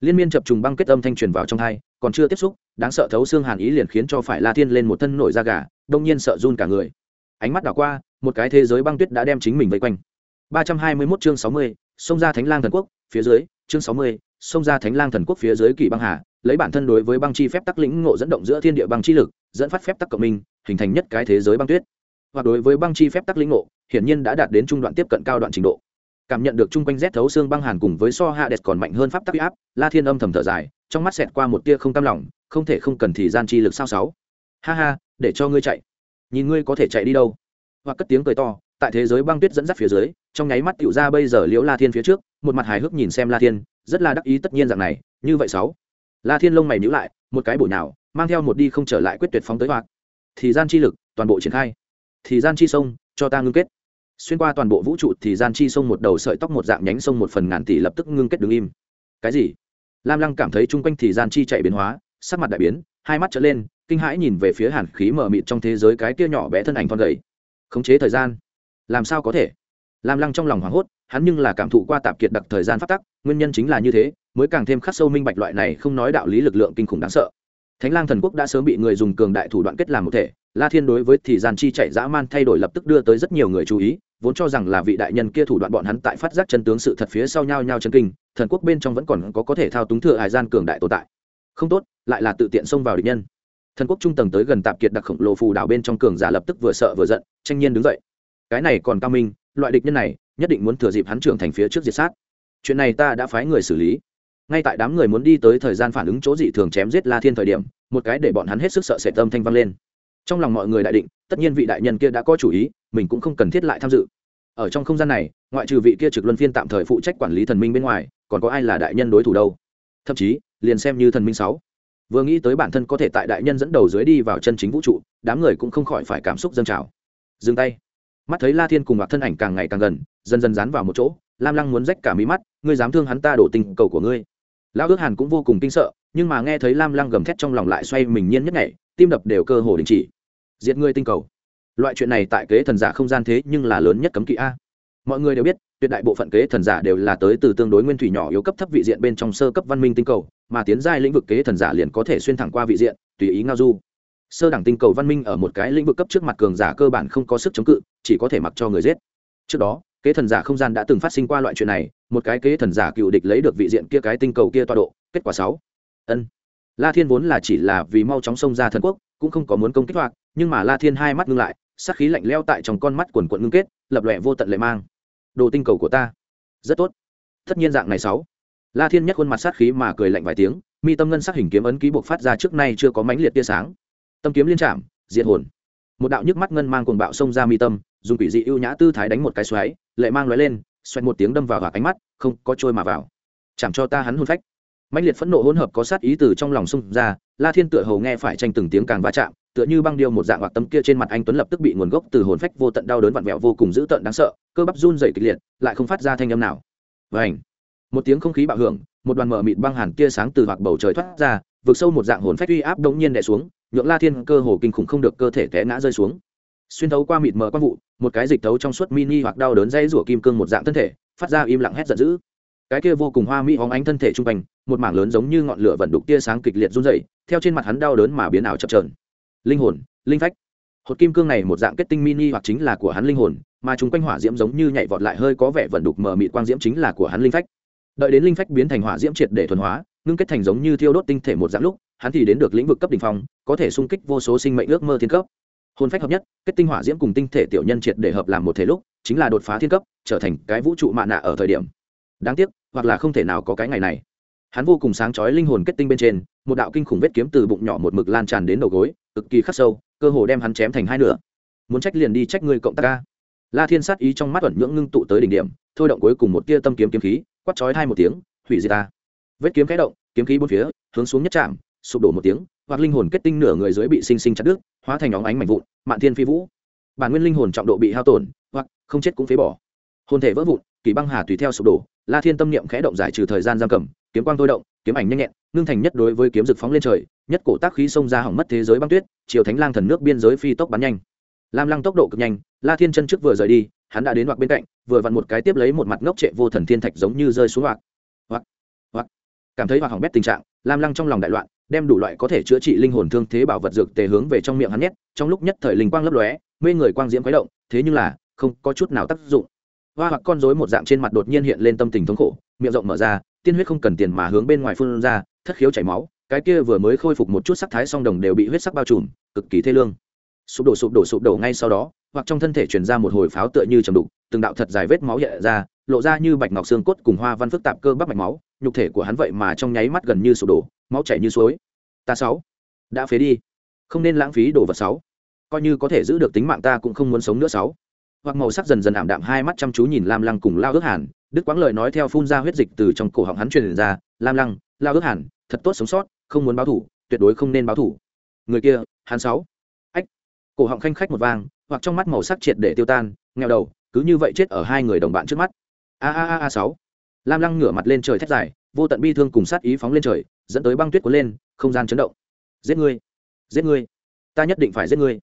Liên miên chập trùng băng kết âm thanh truyền vào trong hai, còn chưa tiếp xúc, đáng sợ thấu xương hàn ý liền khiến cho phải la thiên lên một thân nổi da gà, đông nhiên sợ run cả người. Ánh mắt đảo qua, một cái thế giới băng tuyết đã đem chính mình vây quanh. ba trăm hai mươi 321 chương sáu mươi, xông ra thánh lang thần quốc, phía dưới, chương sáu mươi, xông ra thánh lang thần quốc phía dưới kỳ băng hà, lấy bản thân đối với băng chi phép tắc lĩnh ngộ dẫn động giữa thiên địa băng chi lực, dẫn phát phép tắc cộng minh hình thành nhất cái thế giới băng tuyết. Hoặc đối với băng chi phép tắc lĩnh ngộ, hiển nhiên đã đạt đến trung đoạn tiếp cận cao đoạn trình độ. Cảm nhận được chung quanh rét thấu xương băng hàn cùng với so hạ đẹp còn mạnh hơn pháp tắc áp, la thiên âm thầm thở dài, trong mắt xẹt qua một tia không tam lòng, không thể không cần thì gian chi lực sao sáu. Ha ha, để cho ngươi chạy. Nhìn ngươi có thể chạy đi đâu. Hoặc cất tiếng cười to, tại thế giới băng tuyết dẫn dắt phía dưới, trong nháy mắt tiểu ra bây giờ liễu la thiên phía trước, một mặt hài hước nhìn xem la thiên, rất là đắc ý tất nhiên rằng này, như vậy sáu. La thiên lông mày nhíu lại, một cái bổ nào mang theo một đi không trở lại quyết tuyệt phóng tới hoặc thì gian chi lực, toàn bộ triển khai. Thì gian chi sông, cho ta ngưng kết. Xuyên qua toàn bộ vũ trụ thì gian chi sông một đầu sợi tóc một dạng nhánh sông một phần ngàn tỷ lập tức ngưng kết đứng im. Cái gì? Lam lăng cảm thấy chung quanh thì gian chi chạy biến hóa, sắc mặt đại biến, hai mắt trở lên, kinh hãi nhìn về phía hàn khí mờ mịt trong thế giới cái kia nhỏ bé thân ảnh con gầy. Khống chế thời gian. Làm sao có thể? Lam lăng trong lòng hoảng hốt, hắn nhưng là cảm thụ qua tạp kiệt đặc thời gian phát tắc, nguyên nhân chính là như thế, mới càng thêm khắc sâu minh bạch loại này không nói đạo lý lực lượng kinh khủng đáng sợ thánh lang thần quốc đã sớm bị người dùng cường đại thủ đoạn kết làm một thể, la thiên đối với thì gian chi chạy dã man thay đổi lập tức đưa tới rất nhiều người chú ý, vốn cho rằng là vị đại nhân kia thủ đoạn bọn hắn tại phát giác chân tướng sự thật phía sau nhau nhau chân kinh, thần quốc bên trong vẫn còn có có thể thao túng thừa hải gian cường đại tồn tại. Không tốt, lại là tự tiện xông vào địch nhân. Thần quốc trung tầng tới gần tạp kiệt đặc khổng lồ phù đảo bên trong cường giả lập tức vừa sợ vừa giận, tranh nhiên đứng dậy. Cái này còn cao minh, loại địch nhân này, nhất định muốn thừa dịp hắn trưởng thành phía trước diệt sát. Chuyện này ta đã phái người xử lý ngay tại đám người muốn đi tới thời gian phản ứng chỗ dị thường chém giết la thiên thời điểm, một cái để bọn hắn hết sức sợ sệt tâm thanh vang lên. Trong lòng mọi người đại định, tất nhiên vị đại nhân kia đã có chủ ý, mình cũng không cần thiết lại tham dự. Ở trong không gian này, ngoại trừ vị kia trực luân phiên tạm thời phụ trách quản lý thần minh bên ngoài, còn có ai là đại nhân đối thủ đâu? Thậm chí, liền xem như thần minh sáu. Vừa nghĩ tới bản thân có thể tại đại nhân dẫn đầu dưới đi vào chân chính vũ trụ, đám người cũng không khỏi phải cảm xúc dâng trào. Dừng tay. Mắt thấy la thiên cùng mặc thân ảnh càng ngày càng gần, dần dần dán vào một chỗ, lam lăng muốn rách cả mí mắt, ngươi dám thương hắn ta đổ tình cầu của ngươi? Lão ước hàn cũng vô cùng kinh sợ, nhưng mà nghe thấy lam lăng gầm thét trong lòng lại xoay mình nhiên nhất ngày, tim đập đều cơ hồ đình chỉ. Diệt ngươi tinh cầu. Loại chuyện này tại kế thần giả không gian thế nhưng là lớn nhất cấm kỵ a. Mọi người đều biết, tuyệt đại bộ phận kế thần giả đều là tới từ tương đối nguyên thủy nhỏ yếu cấp thấp vị diện bên trong sơ cấp văn minh tinh cầu, mà tiến giai lĩnh vực kế thần giả liền có thể xuyên thẳng qua vị diện, tùy ý ngao du. Sơ đẳng tinh cầu văn minh ở một cái lĩnh vực cấp trước mặt cường giả cơ bản không có sức chống cự, chỉ có thể mặc cho người giết. Trước đó kế thần giả không gian đã từng phát sinh qua loại chuyện này, một cái kế thần giả cựu địch lấy được vị diện kia cái tinh cầu kia tọa độ, kết quả sáu. Ân. La thiên vốn là chỉ là vì mau chóng xông ra thần quốc, cũng không có muốn công kích hoạt nhưng mà la thiên hai mắt ngưng lại, sát khí lạnh leo tại trong con mắt quần quận ngưng kết, lập lòe vô tận lệ mang. Đồ tinh cầu của ta. Rất tốt. Tất nhiên dạng này sáu. La thiên nhất khuôn mặt sát khí mà cười lạnh vài tiếng, mi tâm ngân sắc hình kiếm ấn ký buộc phát ra trước nay chưa có mãnh liệt tia sáng. Tâm kiếm liên trạm diệt hồn một đạo nhức mắt ngân mang cuồng bạo xông ra mi tâm, dùng quỷ dị ưu nhã tư thái đánh một cái xoáy, lệ mang lóe lên, xoẹt một tiếng đâm vào gạc ánh mắt, không có trôi mà vào. Chẳng cho ta hắn hôn phách. Mãnh liệt phẫn nộ hỗn hợp có sát ý từ trong lòng xung ra, la thiên tựa hầu nghe phải tranh từng tiếng càng va chạm, tựa như băng điêu một dạng hoặc tấm kia trên mặt anh tuấn lập tức bị nguồn gốc từ hồn phách vô tận đau đớn vặn vẹo vô cùng dữ tợn đáng sợ, cơ bắp run dày kịch liệt, lại không phát ra thanh âm nào. Vảnh một tiếng không khí bạo hưởng, một đoàn mở mịt băng hàn tia sáng từ hoặc bầu trời thoát ra vượt sâu một dạng hồn phách uy áp đống nhiên đè xuống nhượng la thiên cơ hồ kinh khủng không được cơ thể té ngã rơi xuống. Xuyên thấu qua mịt mờ quang vụ, một cái dịch thấu trong suốt mini hoặc đau đớn dây rủa kim cương một dạng thân thể, phát ra im lặng hét giận dữ. Cái kia vô cùng hoa mỹ hóng ánh thân thể trung quanh, một mảng lớn giống như ngọn lửa vận đục tia sáng kịch liệt run dày theo trên mặt hắn đau đớn mà biến ảo chập trờn linh hồn, linh phách. Hột kim cương này một dạng kết tinh mini hoặc chính là của hắn linh hồn, mà chúng quanh hỏa diễm giống như nhảy vọt lại hơi có vẻ vận đục mờ mịt quang diễm chính là của hắn linh phách. Đợi đến linh phách biến thành hỏa diễm triệt để thuần hóa, ngưng kết thành giống như thiêu đốt tinh thể một dạng lúc hắn thì đến được lĩnh vực cấp đỉnh phong, có thể xung kích vô số sinh mệnh ước mơ thiên cấp. Hồn phách hợp nhất, kết tinh hỏa diễm cùng tinh thể tiểu nhân triệt để hợp làm một thể lúc, chính là đột phá thiên cấp, trở thành cái vũ trụ mạ nạ ở thời điểm. Đáng tiếc, hoặc là không thể nào có cái ngày này. Hắn vô cùng sáng chói linh hồn kết tinh bên trên, một đạo kinh khủng vết kiếm từ bụng nhỏ một mực lan tràn đến đầu gối, cực kỳ khắc sâu, cơ hồ đem hắn chém thành hai nửa. Muốn trách liền đi trách người cộng tác ca. La thiên sát ý trong mắt ẩn nhượng ngưng tụ tới đỉnh điểm, thôi động cuối cùng một tia tâm kiếm kiếm khí, quát chói hai một tiếng, hủy diệt ta. Vết kiếm khẽ động, kiếm khí bốn phía, hướng xuống nhất chạm sụp đổ một tiếng, hoặc linh hồn kết tinh nửa người dưới bị sinh sinh chặt đứt, hóa thành óng ánh mảnh vụn, mạn thiên phi vũ. Bản nguyên linh hồn trọng độ bị hao tổn, hoặc không chết cũng phế bỏ. Hồn thể vỡ vụn, kỳ băng hà tùy theo sụp đổ, la thiên tâm niệm khẽ động giải trừ thời gian giam cầm, kiếm quang thôi động, kiếm ảnh nhanh nhẹn, ngưng thành nhất đối với kiếm rực phóng lên trời, nhất cổ tác khí xông ra hỏng mất thế giới băng tuyết chiều thánh lang thần nước biên giới phi tốc bắn nhanh. Lam lăng tốc độ cực nhanh, la thiên chân trước vừa rời đi, hắn đã đến hoặc bên cạnh, vừa vặn một cái tiếp lấy một mặt ngốc trệ vô thần thiên thạch giống như rơi xuống hoặc. Hoặc hoặc. Cảm thấy hoặc hỏng bét tình trạng lam lăng trong lòng đại loạn, đem đủ loại có thể chữa trị linh hồn thương thế bảo vật dược tề hướng về trong miệng hắn nhét, trong lúc nhất thời linh quang lấp lóe, mê người quang diễm khuấy động, thế nhưng là, không có chút nào tác dụng. Hoa hoặc con rối một dạng trên mặt đột nhiên hiện lên tâm tình thống khổ, miệng rộng mở ra, tiên huyết không cần tiền mà hướng bên ngoài phun ra, thất khiếu chảy máu, cái kia vừa mới khôi phục một chút sắc thái song đồng đều bị huyết sắc bao trùm, cực kỳ thê lương. Sụp đổ sụp đổ sụp đổ ngay sau đó, hoặc trong thân thể truyền ra một hồi pháo tựa như trầm đục, từng đạo thật dài vết máu hiện ra, lộ ra như bạch ngọc xương cốt cùng hoa văn phức tạp cơ bắp mạch máu nhục thể của hắn vậy mà trong nháy mắt gần như sụp đổ, máu chảy như suối. Ta sáu, đã phế đi. Không nên lãng phí đồ vật sáu. Coi như có thể giữ được tính mạng ta cũng không muốn sống nữa sáu. Hoặc màu sắc dần dần ảm đạm, hai mắt chăm chú nhìn lam lăng cùng lao ước hàn. Đức quãng lời nói theo phun ra huyết dịch từ trong cổ họng hắn truyền ra. Lam lăng, lao ước hàn, thật tốt sống sót, không muốn báo thủ tuyệt đối không nên báo thủ người kia, hắn sáu. Ách. Cổ họng khanh khách một vang, hoặc trong mắt màu sắc triệt để tiêu tan nghèo đầu, cứ như vậy chết ở hai người đồng bạn trước mắt. A a a a sáu lam lăng ngửa mặt lên trời thét dài, vô tận bi thương cùng sát ý phóng lên trời, dẫn tới băng tuyết cuốn lên, không gian chấn động. Giết ngươi! Giết ngươi! Ta nhất định phải giết ngươi!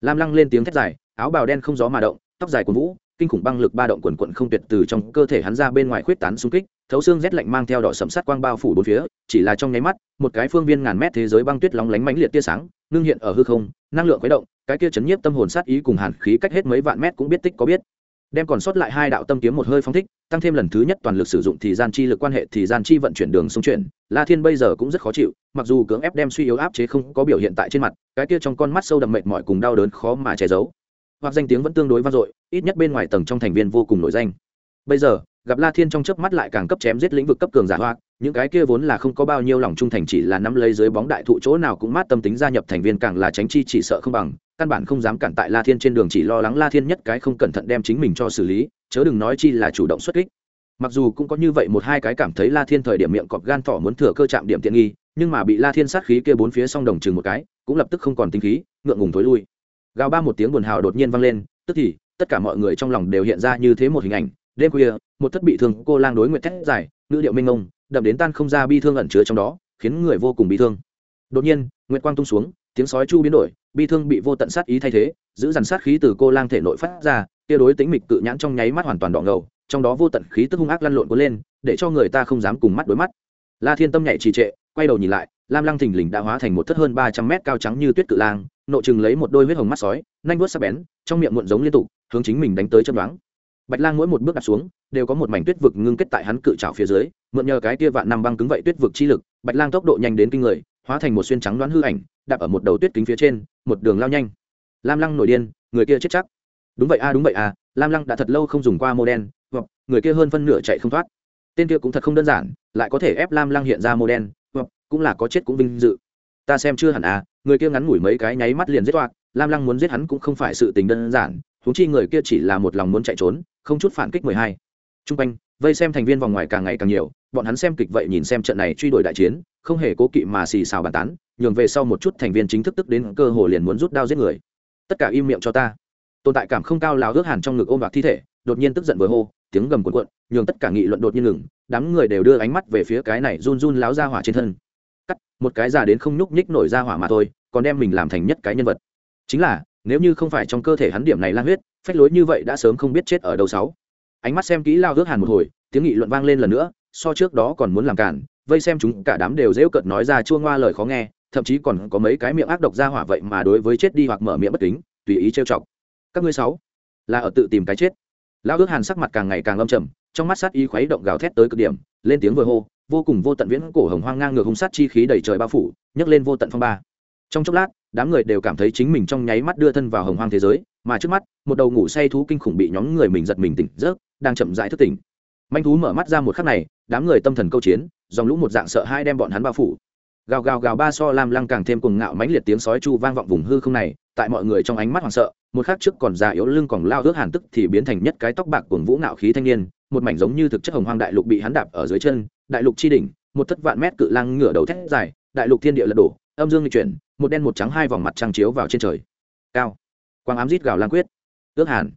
Lam lăng lên tiếng thét dài, áo bào đen không gió mà động, tóc dài của vũ, kinh khủng băng lực ba động quần quận không tuyệt từ trong cơ thể hắn ra bên ngoài khuyết tán xung kích, thấu xương rét lạnh mang theo đỏ sầm sắt quang bao phủ bốn phía, chỉ là trong nháy mắt, một cái phương viên ngàn mét thế giới băng tuyết lóng lánh mãnh liệt tia sáng, ngưng hiện ở hư không, năng lượng khuấy động, cái kia chấn nhiếp tâm hồn sát ý cùng hàn khí cách hết mấy vạn mét cũng biết tích có biết đem còn sót lại hai đạo tâm kiếm một hơi phong thích, tăng thêm lần thứ nhất toàn lực sử dụng thì gian chi lực quan hệ thì gian chi vận chuyển đường sông chuyển. La thiên bây giờ cũng rất khó chịu, mặc dù cưỡng ép đem suy yếu áp chế không có biểu hiện tại trên mặt, cái kia trong con mắt sâu đậm mệt mỏi cùng đau đớn khó mà che giấu. Hoặc danh tiếng vẫn tương đối vang dội, ít nhất bên ngoài tầng trong thành viên vô cùng nổi danh. Bây giờ, gặp la thiên trong chớp mắt lại càng cấp chém giết lĩnh vực cấp cường giả hoa những cái kia vốn là không có bao nhiêu lòng trung thành chỉ là nắm lấy dưới bóng đại thụ chỗ nào cũng mát tâm tính gia nhập thành viên càng là tránh chi chỉ sợ không bằng, căn bản không dám cản tại la thiên trên đường chỉ lo lắng la thiên nhất cái không cẩn thận đem chính mình cho xử lý, chớ đừng nói chi là chủ động xuất kích. Mặc dù cũng có như vậy một hai cái cảm thấy la thiên thời điểm miệng cọp gan thỏ muốn thừa cơ chạm điểm tiện nghi, nhưng mà bị la thiên sát khí kia bốn phía song đồng chừng một cái, cũng lập tức không còn tinh khí, ngượng ngùng thối lui. Gào ba một tiếng buồn hào đột nhiên vang lên, tức thì, tất cả mọi người trong lòng đều hiện ra như thế một hình ảnh. Đêm khuya, một thất bị thương cô lang đối nguyện thét dài, ngữ điệu minh ông đậm đến tan không ra bi thương ẩn chứa trong đó, khiến người vô cùng bị thương. Đột nhiên, nguyệt quang tung xuống, tiếng sói chu biến đổi, bi thương bị vô tận sát ý thay thế, giữ dằn sát khí từ cô lang thể nội phát ra, kia đối tính mịch cự nhãn trong nháy mắt hoàn toàn đỏ ngầu, trong đó vô tận khí tức hung ác lăn lộn cuốn lên, để cho người ta không dám cùng mắt đối mắt. La thiên tâm nhảy trì trệ, quay đầu nhìn lại, lam lăng thình lình đã hóa thành một thất hơn ba trăm mét cao trắng như tuyết cự lang nộ chừng lấy một đôi huyết hồng mắt sói, nanh vuốt sắc bén, trong miệng muộn giống liên tục, hướng chính mình đánh tới chân đoán bạch lang mỗi một bước đặt xuống đều có một mảnh tuyết vực ngưng kết tại hắn cự trào phía dưới, mượn nhờ cái kia vạn năm băng cứng vậy tuyết vực chi lực, bạch lang tốc độ nhanh đến kinh người, hóa thành một xuyên trắng đoán hư ảnh, đạp ở một đầu tuyết kính phía trên, một đường lao nhanh. Lam lăng nổi điên, người kia chết chắc. Đúng vậy a, đúng vậy a, lam lăng đã thật lâu không dùng qua mô đen, hoặc, người kia hơn phân nửa chạy không thoát. Tên kia cũng thật không đơn giản, lại có thể ép lam lăng hiện ra mô đen, hoặc, cũng là có chết cũng vinh dự. Ta xem chưa hẳn à người kia ngắn ngủi mấy cái nháy mắt liền giết toạc, lam lăng muốn giết hắn cũng không phải sự tình đơn giản, huống chi người kia chỉ là một lòng muốn chạy trốn, không chút phản kích mười hai t r u n g quanh, vây xem thành viên vòng ngoài càng ngày càng nhiều, bọn hắn xem kịch vậy nhìn xem trận này truy đuổi đại chiến, không hề cố kỵ mà xì xào bàn tán, nhường về sau một chút thành viên chính thức tức đến cơ hồ liền muốn rút đao giết người. Tất cả im miệng cho ta. Tồn tại cảm không cao lào ước hàn trong ngực ôm bạc thi thể, đột nhiên tức giận với hô, tiếng gầm cuộn cuộn, nhường tất cả nghị luận đột nhiên ngừng, đám người đều đưa ánh mắt về phía cái này run run láo ra hỏa trên thân. Cắt, một cái già đến không nhúc nhích nổi ra hỏa mà thôi, còn đem mình làm thành nhất cái nhân vật. Chính là, nếu như không phải trong cơ thể hắn điểm này lan huyết, phách lối như vậy đã sớm không biết chết ở đâu sáu ánh mắt xem kỹ lao ước hàn một hồi, tiếng nghị luận vang lên lần nữa, so trước đó còn muốn làm cản, vây xem chúng cả đám đều dễu cợt nói ra chua ngoa lời khó nghe, thậm chí còn có mấy cái miệng ác độc ra hỏa vậy mà đối với chết đi hoặc mở miệng bất kính, tùy ý trêu chọc. Các ngươi sáu, là ở tự tìm cái chết. Lão ước hàn sắc mặt càng ngày càng âm trầm, trong mắt sát ý khuấy động gào thét tới cực điểm, lên tiếng vừa hô, vô cùng vô tận viễn cổ hồng hoang ngang ngược hung sát chi khí đầy trời bao phủ, nhấc lên vô tận phong ba. Trong chốc lát, đám người đều cảm thấy chính mình trong nháy mắt đưa thân vào hồng hoang thế giới, mà trước mắt, một đầu ngủ say thú kinh khủng bị nhóm người mình giật mình tỉnh giấc đang chậm rãi thức tỉnh. Manh thú mở mắt ra một khắc này, đám người tâm thần câu chiến, dòng lũ một dạng sợ hai đem bọn hắn bao phủ. Gào gào gào ba so lam lăng càng thêm cuồng ngạo mãnh liệt tiếng sói chu vang vọng vùng hư không này, tại mọi người trong ánh mắt hoảng sợ, một khắc trước còn già yếu lưng còn lao ước hàn tức thì biến thành nhất cái tóc bạc cuồng vũ ngạo khí thanh niên, một mảnh giống như thực chất hồng hoang đại lục bị hắn đạp ở dưới chân, đại lục chi đỉnh, một thất vạn mét cự lang ngửa đầu thét dài, đại lục thiên địa lật đổ, âm dương lịch chuyển, một đen một trắng hai vòng mặt trăng chiếu vào trên trời. Cao. Quang ám rít gào lang quyết. Ước hàn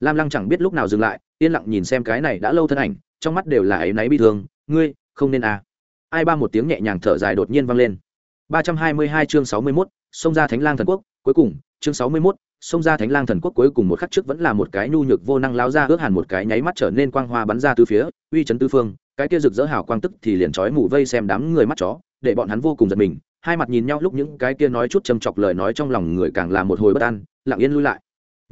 lam lăng chẳng biết lúc nào dừng lại yên lặng nhìn xem cái này đã lâu thân ảnh trong mắt đều là áy náy bi thương ngươi không nên à. ai ba một tiếng nhẹ nhàng thở dài đột nhiên vang lên ba trăm hai mươi hai chương sáu mươi 61, xông ra thánh lang thần quốc cuối cùng chương sáu mươi 61, xông ra thánh lang thần quốc cuối cùng một khắc trước vẫn là một cái nhu nhược vô năng lao ra ước hẳn một cái nháy mắt trở nên quang hoa bắn ra từ phía uy chấn tư phương cái kia rực rỡ hào quang tức thì liền trói mù vây xem đám người mắt chó để bọn hắn vô cùng giật mình hai mặt nhìn nhau lúc những cái kia nói chút châm chọc lời nói trong lòng người càng là một hồi bất an lặng yên lui lại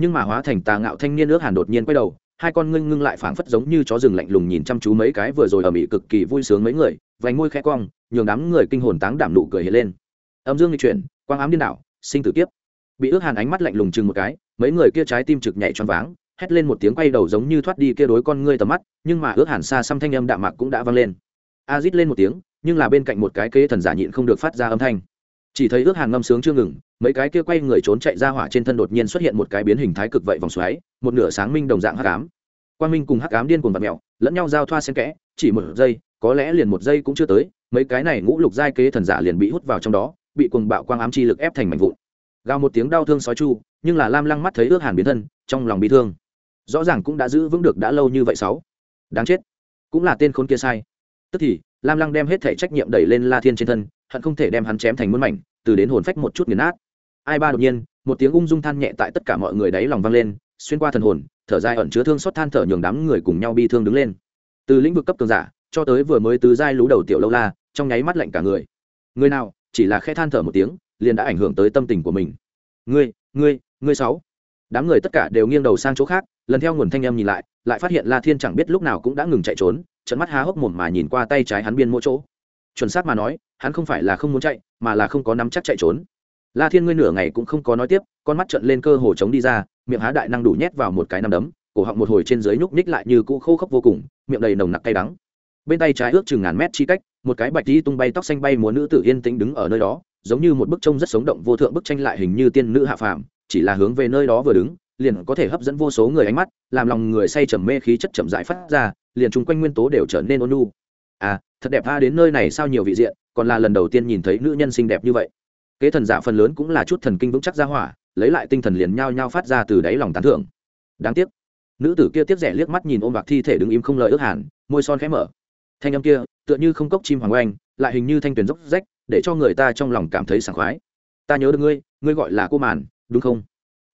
nhưng mà hóa thành tà ngạo thanh niên ước hàn đột nhiên quay đầu, hai con ngưng ngưng lại phảng phất giống như chó rừng lạnh lùng nhìn chăm chú mấy cái vừa rồi ở mỹ cực kỳ vui sướng mấy người, vành môi khẽ cong, nhường đám người kinh hồn táng đảm nụ cười hiện lên. Âm dương lịch chuyển, quang ám điên đảo, sinh tử kiếp. Bị ước hàn ánh mắt lạnh lùng chừng một cái, mấy người kia trái tim trực nhảy choáng váng, hét lên một tiếng quay đầu giống như thoát đi kia đối con ngươi tầm mắt, nhưng mà ước hàn xa xăm thanh âm đạm mạc cũng đã vang lên. A rít lên một tiếng, nhưng là bên cạnh một cái kế thần giả nhịn không được phát ra âm thanh chỉ thấy ước hàng ngâm sướng chưa ngừng, mấy cái kia quay người trốn chạy ra hỏa trên thân đột nhiên xuất hiện một cái biến hình thái cực vậy vòng xoáy, một nửa sáng minh đồng dạng hắc ám. Quang minh cùng hắc ám điên cuồng vật mèo, lẫn nhau giao thoa xen kẽ, chỉ một giây, có lẽ liền một giây cũng chưa tới, mấy cái này ngũ lục giai kế thần giả liền bị hút vào trong đó, bị cuồng bạo quang ám chi lực ép thành mảnh vụn. Gào một tiếng đau thương sói chu, nhưng là lam lăng mắt thấy ước hàn biến thân, trong lòng bị thương. Rõ ràng cũng đã giữ vững được đã lâu như vậy sáu. Đáng chết. Cũng là tên khốn kia sai. Tức thì, lam lăng đem hết thể trách nhiệm đẩy lên la thiên trên thân hận không thể đem hắn chém thành muôn mảnh, từ đến hồn phách một chút nghiền nát. Ai ba đột nhiên, một tiếng ung dung than nhẹ tại tất cả mọi người đáy lòng vang lên, xuyên qua thần hồn, thở dài ẩn chứa thương xót than thở nhường đám người cùng nhau bi thương đứng lên. Từ lĩnh vực cấp cường giả, cho tới vừa mới tứ giai lú đầu tiểu lâu la, trong nháy mắt lạnh cả người. Người nào, chỉ là khẽ than thở một tiếng, liền đã ảnh hưởng tới tâm tình của mình. Ngươi ngươi ngươi sáu. Đám người tất cả đều nghiêng đầu sang chỗ khác, lần theo nguồn thanh em nhìn lại lại phát hiện la thiên chẳng biết lúc nào cũng đã ngừng chạy trốn trận mắt há hốc mồm mà nhìn qua tay trái hắn biên mỗi chỗ. Chuẩn xác mà nói hắn không phải là không muốn chạy, mà là không có nắm chắc chạy trốn. La thiên ngươi nửa ngày cũng không có nói tiếp, con mắt trận lên cơ hồ chống đi ra, miệng há đại năng đủ nhét vào một cái nắm đấm, cổ họng một hồi trên dưới nhúc nhích lại như cũ khô khốc vô cùng, miệng đầy nồng nặc cay đắng. Bên tay trái ước chừng ngàn mét chi cách, một cái bạch đi tung bay tóc xanh bay múa nữ tử yên tĩnh đứng ở nơi đó, giống như một bức trông rất sống động vô thượng bức tranh lại hình như tiên nữ hạ phàm, chỉ là hướng về nơi đó vừa đứng, liền có thể hấp dẫn vô số người ánh mắt, làm lòng người say trầm mê khí chất chậm rãi phát ra, liền chung quanh nguyên tố đều trở nên ôn nhu. À thật đẹp a đến nơi này sao nhiều vị diện còn là lần đầu tiên nhìn thấy nữ nhân xinh đẹp như vậy. Kế thần giả phần lớn cũng là chút thần kinh vững chắc ra hỏa, lấy lại tinh thần liền nhao nhao phát ra từ đáy lòng tán thưởng. Đáng tiếc, nữ tử kia tiếp rẻ liếc mắt nhìn ôm bạc thi thể đứng im không lời ước hàn, môi son khẽ mở. Thanh âm kia, tựa như không cốc chim hoàng oanh, lại hình như thanh tuyển dốc rách, để cho người ta trong lòng cảm thấy sảng khoái. Ta nhớ được ngươi ngươi gọi là cô màn, đúng không?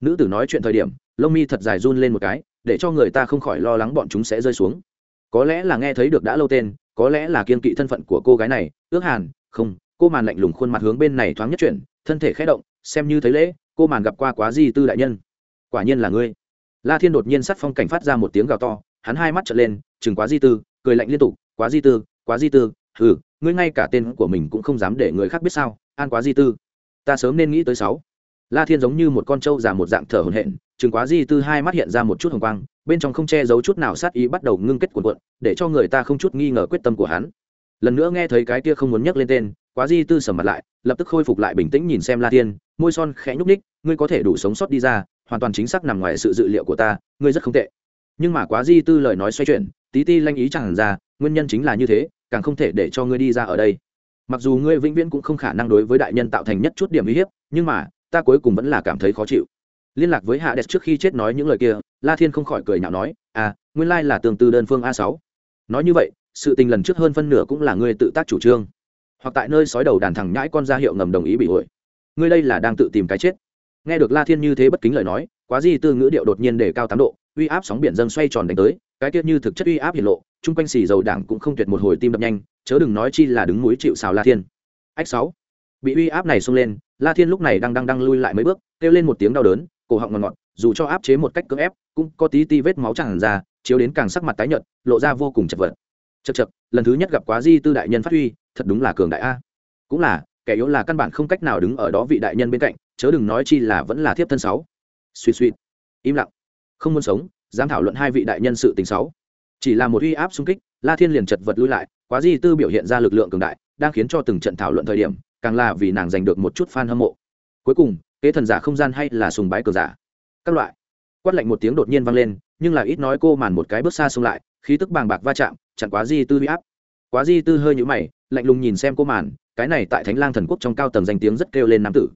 Nữ tử nói chuyện thời điểm, lông mi thật dài run lên một cái, để cho người ta không khỏi lo lắng bọn chúng sẽ rơi xuống có lẽ là nghe thấy được đã lâu tên, có lẽ là kiên kỵ thân phận của cô gái này. Ước hàn, không, cô màn lạnh lùng khuôn mặt hướng bên này thoáng nhất chuyển, thân thể khẽ động, xem như thấy lễ, cô màn gặp qua quá di tư đại nhân. Quả nhiên là ngươi. La thiên đột nhiên sát phong cảnh phát ra một tiếng gào to, hắn hai mắt trở lên, chừng quá di tư, cười lạnh liên tục, quá di tư, quá di tư ừ ngươi ngay cả tên của mình cũng không dám để người khác biết sao, an quá di tư. Ta sớm nên nghĩ tới sáu. La thiên giống như một con trâu già một dạng thở hổn hển, chừng quá di tư hai mắt hiện ra một chút hồng quang bên trong không che giấu chút nào sát ý bắt đầu ngưng kết cuộn cuộn, để cho người ta không chút nghi ngờ quyết tâm của hắn. Lần nữa nghe thấy cái kia không muốn nhắc lên tên, quá di tư sầm mặt lại, lập tức khôi phục lại bình tĩnh nhìn xem la thiên, môi son khẽ nhúc ních ngươi có thể đủ sống sót đi ra, hoàn toàn chính xác nằm ngoài sự dự liệu của ta, ngươi rất không tệ. Nhưng mà quá di tư lời nói xoay chuyển, tí ti lanh ý chẳng ra, nguyên nhân chính là như thế, càng không thể để cho ngươi đi ra ở đây. Mặc dù ngươi vĩnh viễn cũng không khả năng đối với đại nhân tạo thành nhất chút điểm uy hiếp, nhưng mà, ta cuối cùng vẫn là cảm thấy khó chịu liên lạc với hạ đẹp trước khi chết nói những lời kia, la thiên không khỏi cười nhạo nói à nguyên lai là tương tư đơn phương a sáu. Nói như vậy, sự tình lần trước hơn phân nửa cũng là ngươi tự tác chủ trương. Hoặc tại nơi sói đầu đàn thằng nhãi con ra hiệu ngầm đồng ý bị ổi ngươi đây là đang tự tìm cái chết. Nghe được la thiên như thế bất kính lời nói, quá di tư ngữ điệu đột nhiên để cao tám độ, uy áp sóng biển dâng xoay tròn đánh tới, cái tiết như thực chất uy áp hiện lộ, chung quanh xì dầu đảng cũng không tuyệt một hồi tim đập nhanh, chớ đừng nói chi là đứng núi chịu xào la thiên. Ách sáu. Bị uy áp này xông lên, la thiên lúc này đang đang đang lui lại mấy bước, kêu lên một tiếng đau đớn cổ họng ngọt ngọt, dù cho áp chế một cách cưỡng ép, cũng có tí ti vết máu tràn ra, chiếu đến càng sắc mặt tái nhợt, lộ ra vô cùng chật vật. Chật chật lần thứ nhất gặp quá di tư đại nhân phát huy, thật đúng là cường đại a. Cũng là, kẻ yếu là căn bản không cách nào đứng ở đó vị đại nhân bên cạnh, chớ đừng nói chi là vẫn là thiếp thân sáu. Suy suy, im lặng, không muốn sống, dám thảo luận hai vị đại nhân sự tình sáu. Chỉ là một uy áp xung kích, la thiên liền chật vật lui lại, quá di tư biểu hiện ra lực lượng cường đại, đang khiến cho từng trận thảo luận thời điểm, càng là vì nàng giành được một chút fan hâm mộ. Cuối cùng kế thần giả không gian hay là sùng bái cờ giả? Các loại. Quát lạnh một tiếng đột nhiên vang lên, nhưng là ít nói cô màn một cái bước xa xông lại, khí tức bàng bạc va chạm, chẳng quá di tư huy áp. Quá di tư hơi nhũ mày, lạnh lùng nhìn xem cô màn, cái này tại thánh lang thần quốc trong cao tầng danh tiếng rất kêu lên nam tử.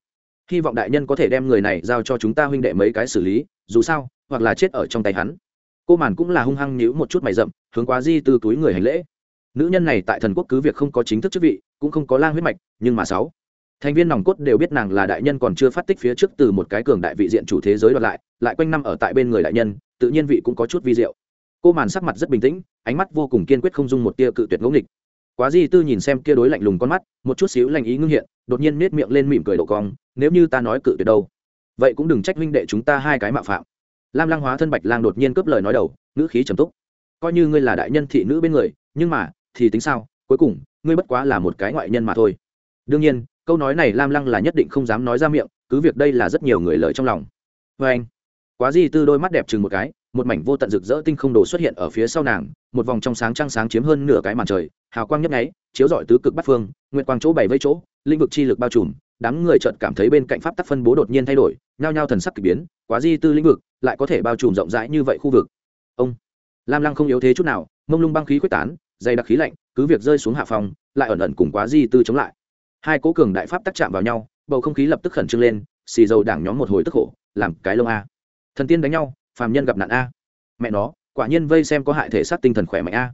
Hy vọng đại nhân có thể đem người này giao cho chúng ta huynh đệ mấy cái xử lý, dù sao, hoặc là chết ở trong tay hắn. Cô màn cũng là hung hăng nhíu một chút mày rậm, hướng quá di tư túi người hành lễ. Nữ nhân này tại thần quốc cứ việc không có chính thức chức vị, cũng không có lang huyết mạch, nhưng mà sáu thành viên nòng cốt đều biết nàng là đại nhân còn chưa phát tích phía trước từ một cái cường đại vị diện chủ thế giới đoạt lại lại quanh năm ở tại bên người đại nhân, tự nhiên vị cũng có chút vi diệu. Cô màn sắc mặt rất bình tĩnh, ánh mắt vô cùng kiên quyết không dung một tia cự tuyệt ngẫu nghịch. Quá di tư nhìn xem kia đối lạnh lùng con mắt, một chút xíu lành ý ngưng hiện, đột nhiên nết miệng lên mỉm cười độ cong, nếu như ta nói cự tuyệt đâu, vậy cũng đừng trách huynh đệ chúng ta hai cái mạo phạm. Lam lang hóa thân bạch lang đột nhiên cướp lời nói đầu, ngữ khí trầm túc. Coi như ngươi là đại nhân thị nữ bên người, nhưng mà, thì tính sao? Cuối cùng, ngươi bất quá là một cái ngoại nhân mà thôi. Đương nhiên câu nói này lam lăng là nhất định không dám nói ra miệng, cứ việc đây là rất nhiều người lợi trong lòng. Vê anh, quá di tư đôi mắt đẹp chừng một cái, một mảnh vô tận rực rỡ tinh không đồ xuất hiện ở phía sau nàng, một vòng trong sáng trăng sáng chiếm hơn nửa cái màn trời, hào quang nhấp nháy, chiếu rọi tứ cực bắt phương nguyện quang chỗ bảy vây chỗ lĩnh vực chi lực bao trùm, đám người chợt cảm thấy bên cạnh pháp tắc phân bố đột nhiên thay đổi, nhao nhao thần sắc kỳ biến, quá di tư lĩnh vực lại có thể bao trùm rộng rãi như vậy khu vực. Ông, lam lăng không yếu thế chút nào, mông lung băng khí quyết tán, dày đặc khí lạnh, cứ việc rơi xuống hạ phòng, lại ẩn ẩn cùng quá di tư chống lại hai cố cường đại pháp tác chạm vào nhau, bầu không khí lập tức khẩn trương lên, xì dầu đảng nhóm một hồi tức khổ, làm cái lông a. Thần tiên đánh nhau, phàm nhân gặp nạn a. Mẹ nó, quả nhiên vây xem có hại thể xác tinh thần khỏe mạnh a.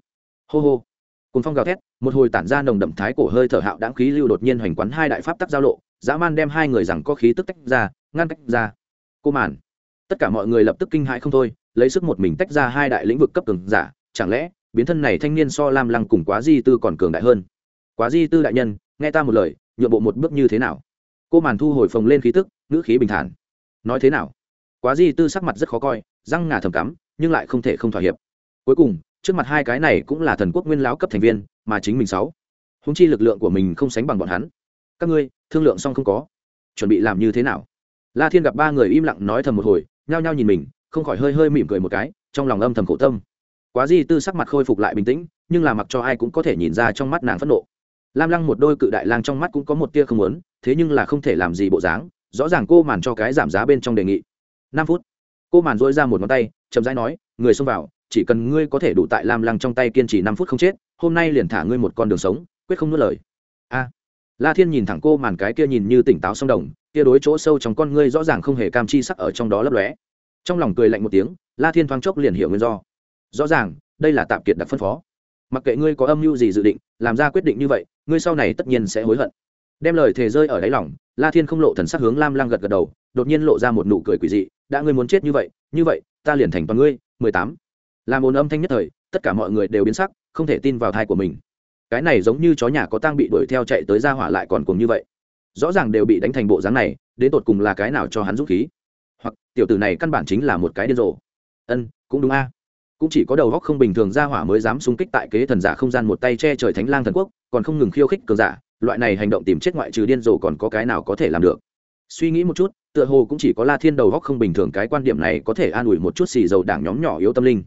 Hô hô. Cùng phong gào thét, một hồi tản ra nồng đậm thái cổ hơi thở hạo đáng khí lưu đột nhiên hoành quán hai đại pháp tắc giao lộ, dã man đem hai người rằng có khí tức tách ra, ngăn cách ra. Cô màn. Tất cả mọi người lập tức kinh hãi không thôi, lấy sức một mình tách ra hai đại lĩnh vực cấp cường giả, chẳng lẽ, biến thân này thanh niên so lam lăng cùng quá di tư còn cường đại hơn? Quá di tư đại nhân nghe ta một lời, nhượng bộ một bước như thế nào? Cô màn thu hồi phồng lên khí tức, ngữ khí bình thản. Nói thế nào? Quá di tư sắc mặt rất khó coi, răng ngà thầm cắm, nhưng lại không thể không thỏa hiệp. Cuối cùng, trước mặt hai cái này cũng là thần quốc nguyên lão cấp thành viên, mà chính mình sáu. Húng chi lực lượng của mình không sánh bằng bọn hắn. Các ngươi, thương lượng xong không có. Chuẩn bị làm như thế nào? La thiên gặp ba người im lặng nói thầm một hồi, nhao nhao nhìn mình, không khỏi hơi hơi mỉm cười một cái, trong lòng âm thầm khổ tâm. Quá di tư sắc mặt khôi phục lại bình tĩnh, nhưng là mặc cho ai cũng có thể nhìn ra trong mắt nàng phẫn nộ lam lăng một đôi cự đại lang trong mắt cũng có một tia không muốn, thế nhưng là không thể làm gì bộ dáng, rõ ràng cô màn cho cái giảm giá bên trong đề nghị. Năm phút, cô màn dỗi ra một ngón tay, chậm rãi nói, người xông vào, chỉ cần ngươi có thể đủ tại lam lăng trong tay kiên trì năm phút không chết, hôm nay liền thả ngươi một con đường sống, quyết không nuốt lời. A. La thiên nhìn thẳng cô màn cái kia nhìn như tỉnh táo sông đồng, kia đối chỗ sâu trong con ngươi rõ ràng không hề cam chi sắc ở trong đó lấp lóe. Trong lòng cười lạnh một tiếng, la thiên thoáng chốc liền hiểu nguyên do. Rõ ràng, đây là tạm kiệt đặc phân phó mặc kệ ngươi có âm mưu gì dự định, làm ra quyết định như vậy, ngươi sau này tất nhiên sẽ hối hận. Đem lời thề rơi ở đáy lòng, la thiên không lộ thần sắc hướng lam lang gật gật đầu, đột nhiên lộ ra một nụ cười quỷ dị, đã ngươi muốn chết như vậy như vậy, ta liền thành toàn ngươi, mười tám. Làm ồn âm thanh nhất thời, tất cả mọi người đều biến sắc, không thể tin vào thai của mình. Cái này giống như chó nhà có tang bị đuổi theo chạy tới ra hỏa lại còn cùng như vậy. Rõ ràng đều bị đánh thành bộ dáng này, đến tột cùng là cái nào cho hắn dũng khí? Hoặc, tiểu tử này căn bản chính là một cái điên rồ. Ân, cũng đúng a cũng chỉ có đầu góc không bình thường ra hỏa mới dám xung kích tại kế thần giả không gian một tay che trời thánh lang thần quốc, còn không ngừng khiêu khích cường giả, loại này hành động tìm chết ngoại trừ điên rồ còn có cái nào có thể làm được. Suy nghĩ một chút, tựa hồ cũng chỉ có la thiên đầu góc không bình thường cái quan điểm này có thể an ủi một chút xì dầu đảng nhóm nhỏ yếu tâm linh.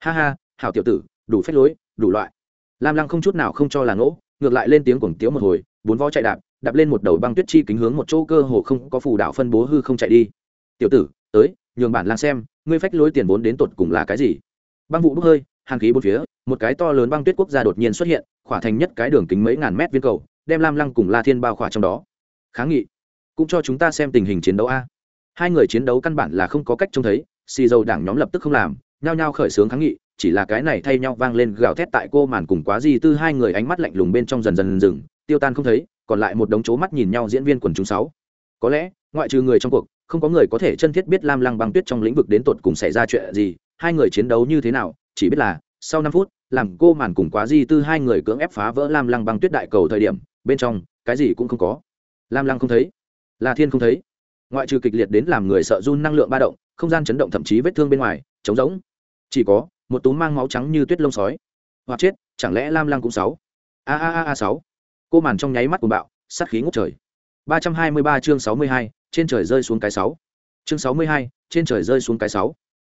Ha ha, hảo tiểu tử, đủ phép lối, đủ loại. Lam lăng không chút nào không cho là ngỗ, ngược lại lên tiếng cuồng tiếu một hồi, bốn vó chạy đạp đạp lên một đầu băng tuyết chi kính hướng một chỗ cơ hồ không có phù đạo phân bố hư không chạy đi. Tiểu tử, tới, nhường bản lang xem, ngươi phách lối tiền vốn đến tột cùng là cái gì? Băng vụ bốc hơi, hàng khí bốn phía, một cái to lớn băng tuyết quốc gia đột nhiên xuất hiện, khỏa thành nhất cái đường kính mấy ngàn mét viên cầu, đem lam lăng cùng la thiên bao khỏa trong đó. Kháng nghị, cũng cho chúng ta xem tình hình chiến đấu a. Hai người chiến đấu căn bản là không có cách trông thấy, xì dầu đảng nhóm lập tức không làm, nhao nhao khởi xướng kháng nghị, chỉ là cái này thay nhau vang lên gào thét tại cô màn cùng quá di tư hai người ánh mắt lạnh lùng bên trong dần dần dừng, tiêu tan không thấy, còn lại một đống chố mắt nhìn nhau diễn viên quần chúng sáu. Có lẽ, ngoại trừ người trong cuộc, không có người có thể chân thiết biết lam lăng băng tuyết trong lĩnh vực đến tột cùng xảy ra chuyện gì hai người chiến đấu như thế nào, chỉ biết là, sau năm phút, làm cô màn cùng quá di tư hai người cưỡng ép phá vỡ lam lăng băng tuyết đại cầu thời điểm, bên trong, cái gì cũng không có. Lam lăng không thấy, la thiên không thấy. Ngoại trừ kịch liệt đến làm người sợ run năng lượng ba động, không gian chấn động thậm chí vết thương bên ngoài, trống rỗng. Chỉ có, một túm mang máu trắng như tuyết lông sói. Hoặc chết, chẳng lẽ lam lăng cũng sáu? A a a a sáu. Cô màn trong nháy mắt của bạo, sát khí ngút trời. Ba trăm hai mươi ba chương sáu mươi hai, trên trời rơi xuống cái sáu. Chương sáu mươi hai, trên trời rơi xuống cái sáu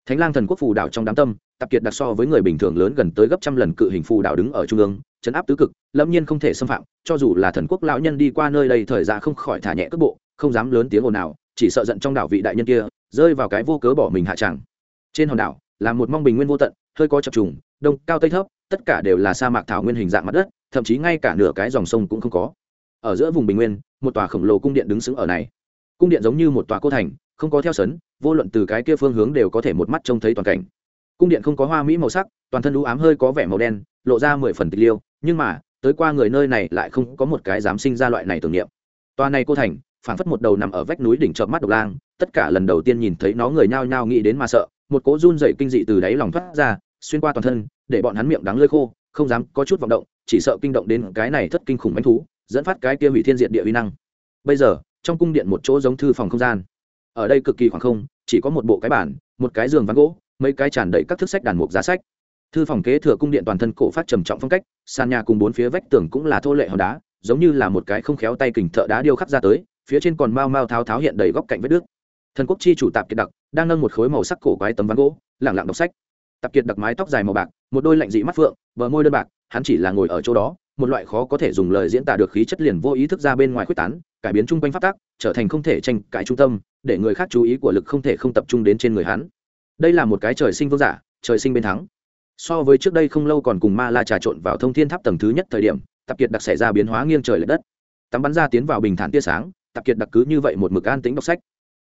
thánh lang thần quốc phù đảo trong đám tâm tập kiệt đặc so với người bình thường lớn gần tới gấp trăm lần cự hình phù đảo đứng ở trung ương, chấn áp tứ cực, lâm nhiên không thể xâm phạm, cho dù là thần quốc lão nhân đi qua nơi đây thời gian không khỏi thả nhẹ cước bộ, không dám lớn tiếng ồn nào chỉ sợ giận trong đảo vị đại nhân kia, rơi vào cái vô cớ bỏ mình hạ tràng. Trên hòn đảo, là một mong bình nguyên vô tận, hơi có chập trùng, đông, cao tây thấp, tất cả đều là sa mạc thảo nguyên hình dạng mặt đất, thậm chí ngay cả nửa cái dòng sông cũng không có. Ở giữa vùng bình nguyên, một tòa khổng lồ cung điện đứng sững ở này. Cung điện giống như một tòa cô thành không có theo sấn, vô luận từ cái kia phương hướng đều có thể một mắt trông thấy toàn cảnh. Cung điện không có hoa mỹ màu sắc, toàn thân lũ ám hơi có vẻ màu đen, lộ ra mười phần tịch liêu, nhưng mà, tới qua người nơi này lại không có một cái dám sinh ra loại này tưởng niệm. Toa này cô thành, phảng phất một đầu nằm ở vách núi đỉnh chợp mắt độc lang, tất cả lần đầu tiên nhìn thấy nó người nhao nhao nghĩ đến mà sợ, một cỗ run dậy kinh dị từ đáy lòng thoát ra, xuyên qua toàn thân, để bọn hắn miệng đắng lơi khô, không dám có chút vọng động, chỉ sợ kinh động đến cái này thất kinh khủng bánh thú, dẫn phát cái kia hủy thiên diện địa uy năng. Bây giờ, trong cung điện một chỗ giống thư phòng không gian ở đây cực kỳ khoảng không, chỉ có một bộ cái bản một cái giường ván gỗ, mấy cái tràn đầy các thức sách đàn mục giá sách. Thư phòng kế thừa cung điện toàn thân cổ phát trầm trọng phong cách, sàn nhà cùng bốn phía vách tường cũng là thô lệ hòn đá, giống như là một cái không khéo tay kình thợ đá điêu khắc ra tới, phía trên còn mau mau tháo tháo hiện đầy góc cạnh vết nước thần quốc chi chủ tạp kiệt đặc đang nâng một khối màu sắc cổ quái tấm ván gỗ, lẳng lặng đọc sách. Tạp kiệt đặc mái tóc dài màu bạc, một đôi lạnh dị mắt phượng, bờ môi đơn bạc, hắn chỉ là ngồi ở chỗ đó, một loại khó có thể dùng lời diễn tả được khí chất liền vô ý thức ra bên ngoài khuếch tán, cải biến chung quanh phát tác trở thành không thể tranh cãi trung tâm để người khác chú ý của lực không thể không tập trung đến trên người hắn. Đây là một cái trời sinh vương giả, trời sinh bên thắng. So với trước đây không lâu còn cùng ma la trà trộn vào thông thiên tháp tầng thứ nhất thời điểm tập kiệt đặc xảy ra biến hóa nghiêng trời l ệ đất. Tắm bắn ra tiến vào bình thản tia sáng tập kiệt đặc cứ như vậy một mực an tính đọc sách.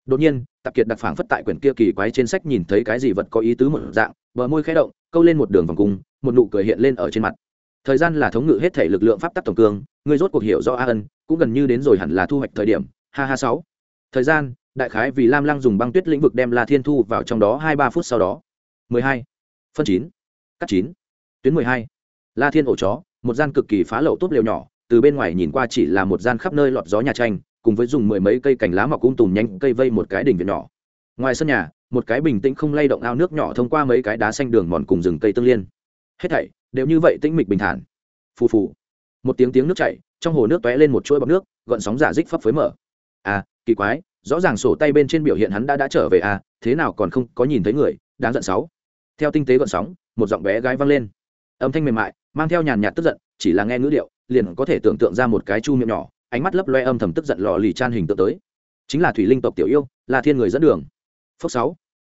Đột nhiên tập kiệt đặc phảng phất tại quyển kia kỳ quái trên sách nhìn thấy cái gì vật có ý tứ một dạng, bờ môi khẽ động, câu lên một đường vòng cung, một nụ cười hiện lên ở trên mặt. Thời gian là thống ngự hết thể lực lượng pháp tắc tổng cương người rốt cuộc hiểu do a ân, cũng gần như đến rồi hẳn là thu hoạch thời điểm. Ha ha sáu. Thời gian đại khái vì lam lăng dùng băng tuyết lĩnh vực đem la thiên thu vào trong đó hai ba phút sau đó. mười hai, phân chín, cắt chín, tuyến mười hai. La thiên ổ chó, một gian cực kỳ phá lậu tốt liều nhỏ, từ bên ngoài nhìn qua chỉ là một gian khắp nơi lọt gió nhà tranh, cùng với dùng mười mấy cây cành lá mọc cung tùm nhanh cây vây một cái đỉnh viện nhỏ. Ngoài sân nhà, một cái bình tĩnh không lay động ao nước nhỏ thông qua mấy cái đá xanh đường mòn cùng rừng cây tương liên. Hết thảy đều như vậy tĩnh mịch bình thản. Phù phù. Một tiếng tiếng nước chảy, trong hồ nước tóe lên một chuỗi bọt nước gợn sóng giả dích phấp phới mở. À kỳ quái rõ ràng sổ tay bên trên biểu hiện hắn đã đã trở về à thế nào còn không có nhìn thấy người, đáng giận sáu. Theo tinh tế gợn sóng, một giọng bé gái vang lên. Âm thanh mềm mại, mang theo nhàn nhạt tức giận, chỉ là nghe ngữ điệu, liền có thể tưởng tượng ra một cái chu miệng nhỏ, ánh mắt lấp loe âm thầm tức giận lò lì chan hình tượng tới. Chính là thủy linh tộc tiểu yêu là thiên người dẫn đường. Phước sáu.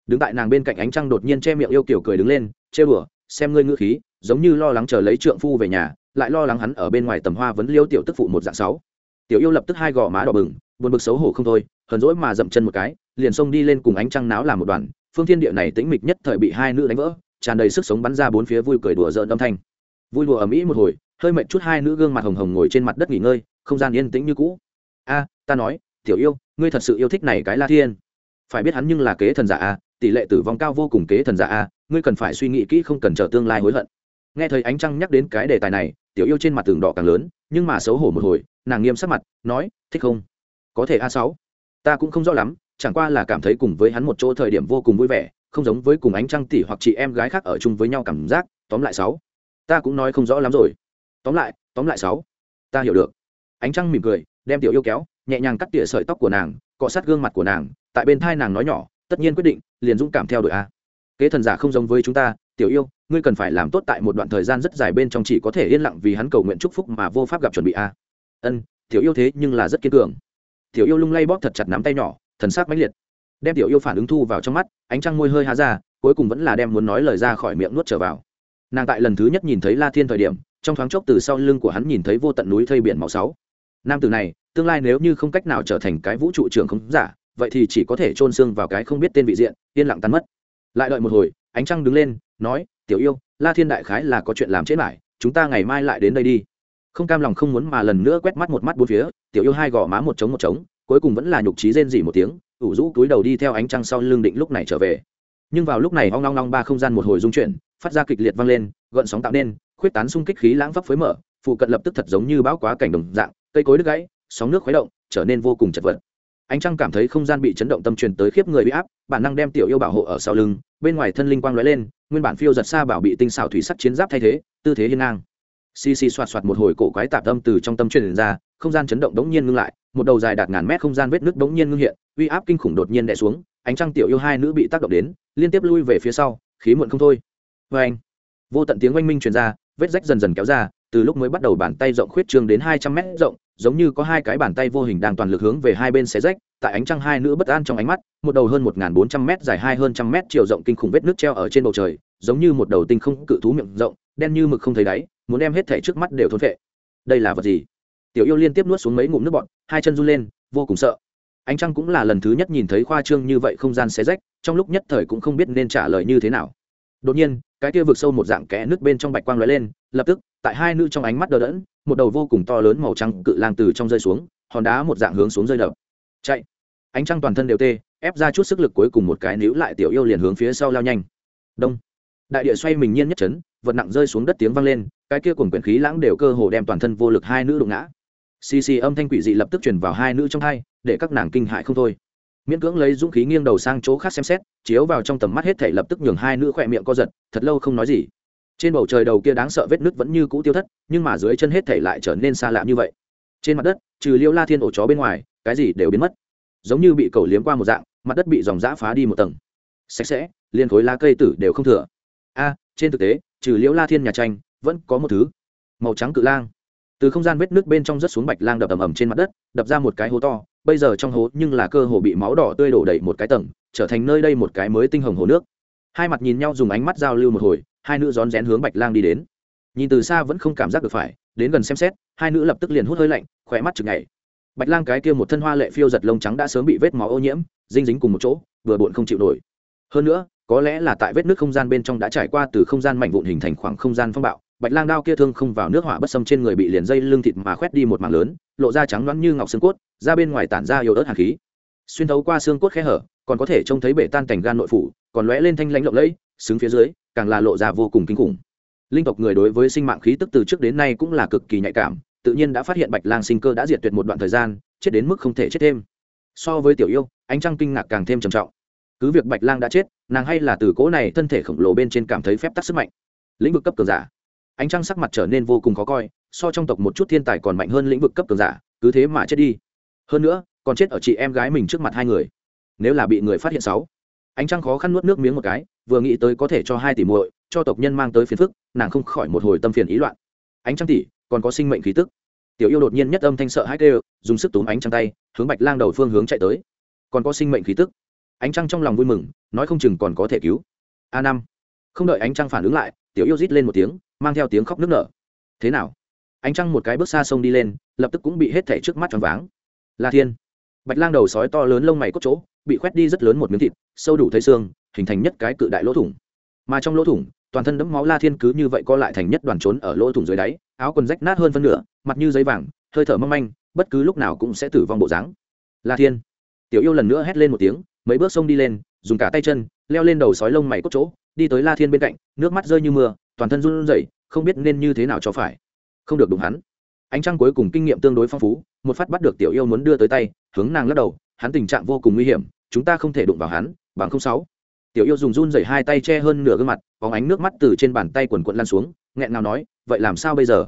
Đứng tại nàng bên cạnh ánh trăng đột nhiên che miệng yêu kiểu cười đứng lên, chê bửa xem ngươi ngữ khí, giống như lo lắng chờ lấy trượng phu về nhà, lại lo lắng hắn ở bên ngoài tầm hoa vấn liêu tiểu tức phụ một dạng sáu. Tiểu yêu lập tức hai gò má đỏ bừng buồn bực xấu hổ không thôi, hờn dỗi mà dậm chân một cái, liền xông đi lên cùng ánh trăng náo làm một đoàn. Phương thiên địa này tĩnh mịch nhất thời bị hai nữ đánh vỡ, tràn đầy sức sống bắn ra bốn phía vui cười đùa giỡn âm thanh. Vui đùa ầm ĩ một hồi, hơi mệt chút hai nữ gương mặt hồng hồng ngồi trên mặt đất nghỉ ngơi, không gian yên tĩnh như cũ. A, ta nói, tiểu yêu, ngươi thật sự yêu thích này cái la thiên. Phải biết hắn nhưng là kế thần giả a, tỷ lệ tử vong cao vô cùng kế thần giả a, ngươi cần phải suy nghĩ kỹ không cần chờ tương lai hối hận. Nghe thấy ánh trăng nhắc đến cái đề tài này, tiểu yêu trên mặt tường đỏ càng lớn, nhưng mà xấu hổ một hồi, nàng nghiêm sắc mặt, nói, thích không? Có thể a sáu. Ta cũng không rõ lắm, chẳng qua là cảm thấy cùng với hắn một chỗ thời điểm vô cùng vui vẻ, không giống với cùng ánh trăng tỷ hoặc chị em gái khác ở chung với nhau cảm giác, tóm lại sáu. Ta cũng nói không rõ lắm rồi. Tóm lại tóm lại sáu. Ta hiểu được. Ánh trăng mỉm cười, đem tiểu yêu kéo, nhẹ nhàng cắt tỉa sợi tóc của nàng, cọ sát gương mặt của nàng, tại bên thai nàng nói nhỏ, tất nhiên quyết định, liền dũng cảm theo đuổi a. Kế thần giả không giống với chúng ta, tiểu yêu, ngươi cần phải làm tốt tại một đoạn thời gian rất dài bên trong chỉ có thể yên lặng vì hắn cầu nguyện chúc phúc mà vô pháp gặp chuẩn bị a. Ân, tiểu yêu thế nhưng là rất kiên cường tiểu yêu lung lay bóp thật chặt nắm tay nhỏ, thần sắc mãnh liệt. Đem tiểu yêu phản ứng thu vào trong mắt, ánh trăng môi hơi há ra, cuối cùng vẫn là đem muốn nói lời ra khỏi miệng nuốt trở vào. Nàng tại lần thứ nhất nhìn thấy la thiên thời điểm, trong thoáng chốc từ sau lưng của hắn nhìn thấy vô tận núi thây biển màu sáu. Nam tử này, tương lai nếu như không cách nào trở thành cái vũ trụ trưởng không giả, vậy thì chỉ có thể trôn xương vào cái không biết tên vị diện, yên lặng tan mất. Lại đợi một hồi, ánh trăng đứng lên, nói, tiểu yêu, la thiên đại khái là có chuyện làm chết lại chúng ta ngày mai lại đến đây đi không cam lòng không muốn mà lần nữa quét mắt một mắt bốn phía, tiểu yêu hai gò má một trống một trống, cuối cùng vẫn là nhục trí rên dỉ một tiếng, ủ rũ túi đầu đi theo ánh trăng sau lưng định lúc này trở về. Nhưng vào lúc này hoang long long ba không gian một hồi dung chuyển, phát ra kịch liệt vang lên, gợn sóng tạo nên, khuyết tán xung kích khí lãng phấp phới mở, phụ cận lập tức thật giống như bão quá cảnh đồng dạng, cây cối đứt gãy, sóng nước khuấy động, trở nên vô cùng chật vật. Ánh trăng cảm thấy không gian bị chấn động tâm truyền tới khiếp người bị áp, bản năng đem tiểu yêu bảo hộ ở sau lưng, bên ngoài thân linh quang lóe lên, nguyên bản phiêu giật xa bảo bị tinh xảo thủy sắc chiến giáp thay thế, tư thế hiên ngang xì xì xoạt xoạt một hồi cổ quái tạp tâm từ trong tâm truyền ra, không gian chấn động đống nhiên ngưng lại, một đầu dài đạt ngàn mét không gian vết nước đống nhiên ngưng hiện, uy áp kinh khủng đột nhiên đè xuống, ánh trăng tiểu yêu hai nữ bị tác động đến, liên tiếp lui về phía sau, khí muộn không thôi. Vê anh vô tận tiếng oanh minh truyền ra, vết rách dần dần kéo ra, từ lúc mới bắt đầu bàn tay rộng khuyết trương đến hai trăm mét rộng, giống như có hai cái bàn tay vô hình đang toàn lực hướng về hai bên xé rách, tại ánh trăng hai nữ bất an trong ánh mắt, một đầu hơn một bốn trăm mét dài hai hơn trăm mét chiều rộng kinh khủng vết nước treo ở trên bầu trời, giống như một đầu tinh không cự thú miệng rộng đen như mực không thấy đáy, muốn đem hết thẻ trước mắt đều thôn vệ đây là vật gì? Tiểu yêu liên tiếp nuốt xuống mấy ngụm nước bọt, hai chân run lên, vô cùng sợ. Ánh trăng cũng là lần thứ nhất nhìn thấy khoa trương như vậy không gian xé rách, trong lúc nhất thời cũng không biết nên trả lời như thế nào. Đột nhiên, cái kia vực sâu một dạng kẽ nước bên trong bạch quang lóe lên, lập tức, tại hai nữ trong ánh mắt đờ đẫn, một đầu vô cùng to lớn màu trắng cự lang từ trong rơi xuống, hòn đá một dạng hướng xuống rơi đập. Chạy! Ánh trăng toàn thân đều tê, ép ra chút sức lực cuối cùng một cái níu lại tiểu yêu liền hướng phía sau lao nhanh. Đông! Đại địa xoay mình nhiên nhất chấn vật nặng rơi xuống đất tiếng vang lên, cái kia cùng quyển khí lãng đều cơ hồ đem toàn thân vô lực hai nữ đụng ngã. Xì xì âm thanh quỷ dị lập tức chuyển vào hai nữ trong hai, để các nàng kinh hại không thôi. Miễn cưỡng lấy dũng khí nghiêng đầu sang chỗ khác xem xét, chiếu vào trong tầm mắt hết thể lập tức nhường hai nữ khỏe miệng co giật, thật lâu không nói gì. Trên bầu trời đầu kia đáng sợ vết nứt vẫn như cũ tiêu thất, nhưng mà dưới chân hết thể lại trở nên xa lạ như vậy. Trên mặt đất, trừ liêu la thiên ổ chó bên ngoài, cái gì đều biến mất. Giống như bị cầu liếm qua một dạng, mặt đất bị dòng giã phá đi một tầng. Sạch sẽ liên khối lá cây tử đều không thừa. A, trên thực tế trừ liễu la thiên nhà tranh, vẫn có một thứ. Màu trắng cự lang. Từ không gian vết nước bên trong rất xuống bạch lang đập ầm ầm trên mặt đất, đập ra một cái hố to. Bây giờ trong hố nhưng là cơ hồ bị máu đỏ tươi đổ đầy một cái tầng, trở thành nơi đây một cái mới tinh hồng hồ nước. Hai mặt nhìn nhau dùng ánh mắt giao lưu một hồi, hai nữ rón rén hướng bạch lang đi đến. Nhìn từ xa vẫn không cảm giác được phải, đến gần xem xét, hai nữ lập tức liền hút hơi lạnh khỏe mắt chừng ngày bạch lang cái kia một thân hoa lệ phiêu giật lông trắng đã sớm bị vết máu ô nhiễm dinh dính cùng một chỗ, vừa bụn không chịu nổi. Hơn nữa có lẽ là tại vết nước không gian bên trong đã trải qua từ không gian mạnh vụn hình thành khoảng không gian phong bạo, bạch lang đao kia thương không vào nước hỏa bất xâm trên người bị liền dây lưng thịt mà khoét đi một mảng lớn, lộ ra trắng loãng như ngọc xương cốt, ra bên ngoài tản ra yếu ớt hàn khí. Xuyên thấu qua xương cốt khe hở, còn có thể trông thấy bể tan cảnh gan nội phủ, còn lóe lên thanh lãnh lộng lẫy, xứng phía dưới, càng là lộ ra vô cùng kinh khủng. Linh tộc người đối với sinh mạng khí tức từ trước đến nay cũng là cực kỳ nhạy cảm, tự nhiên đã phát hiện bạch lang sinh cơ đã diệt tuyệt một đoạn thời gian, chết đến mức không thể chết thêm. So với tiểu yêu, ánh trăng kinh ngạc càng thêm trầm trọng cứ việc bạch lang đã chết, nàng hay là từ cỗ này thân thể khổng lồ bên trên cảm thấy phép tắc sức mạnh. Lĩnh vực cấp cường giả. Ánh trăng sắc mặt trở nên vô cùng khó coi, so trong tộc một chút thiên tài còn mạnh hơn lĩnh vực cấp cường giả, cứ thế mà chết đi. Hơn nữa, còn chết ở chị em gái mình trước mặt hai người. Nếu là bị người phát hiện sáu. Ánh trăng khó khăn nuốt nước miếng một cái, vừa nghĩ tới có thể cho hai tỷ muội, cho tộc nhân mang tới phiền phức, nàng không khỏi một hồi tâm phiền ý loạn. Ánh trăng tỷ, còn có sinh mệnh khí tức. Tiểu yêu đột nhiên nhất âm thanh sợ hãi kêu, dùng sức túm ánh trăng tay, hướng bạch lang đầu phương hướng chạy tới. Còn có sinh mệnh khí tức ánh trăng trong lòng vui mừng, nói không chừng còn có thể cứu. A năm, không đợi ánh trăng phản ứng lại, tiểu yêu rít lên một tiếng, mang theo tiếng khóc nức nở. Thế nào? Ánh trăng một cái bước xa sông đi lên, lập tức cũng bị hết thẻ trước mắt tròn váng. La thiên, bạch lang đầu sói to lớn lông mày cốt chỗ, bị khoét đi rất lớn một miếng thịt, sâu đủ thấy xương, hình thành nhất cái cự đại lỗ thủng. Mà trong lỗ thủng, toàn thân đẫm máu la thiên cứ như vậy co lại thành nhất đoàn trốn ở lỗ thủng dưới đáy, áo quần rách nát hơn phân nửa, mặt như giấy vàng, hơi thở mong manh, bất cứ lúc nào cũng sẽ tử vong bộ dáng. La thiên, tiểu yêu lần nữa hét lên một tiếng mấy bước sông đi lên, dùng cả tay chân, leo lên đầu sói lông mày cốt chỗ, đi tới la thiên bên cạnh, nước mắt rơi như mưa, toàn thân run rẩy, không biết nên như thế nào cho phải. Không được đụng hắn. Ánh trăng cuối cùng kinh nghiệm tương đối phong phú, một phát bắt được tiểu yêu muốn đưa tới tay, hướng nàng lắc đầu, hắn tình trạng vô cùng nguy hiểm, chúng ta không thể đụng vào hắn, bằng không sáu. Tiểu yêu dùng run rẩy hai tay che hơn nửa gương mặt có ánh nước mắt từ trên bàn tay quần quận lan xuống, nghẹn nào nói, vậy làm sao bây giờ?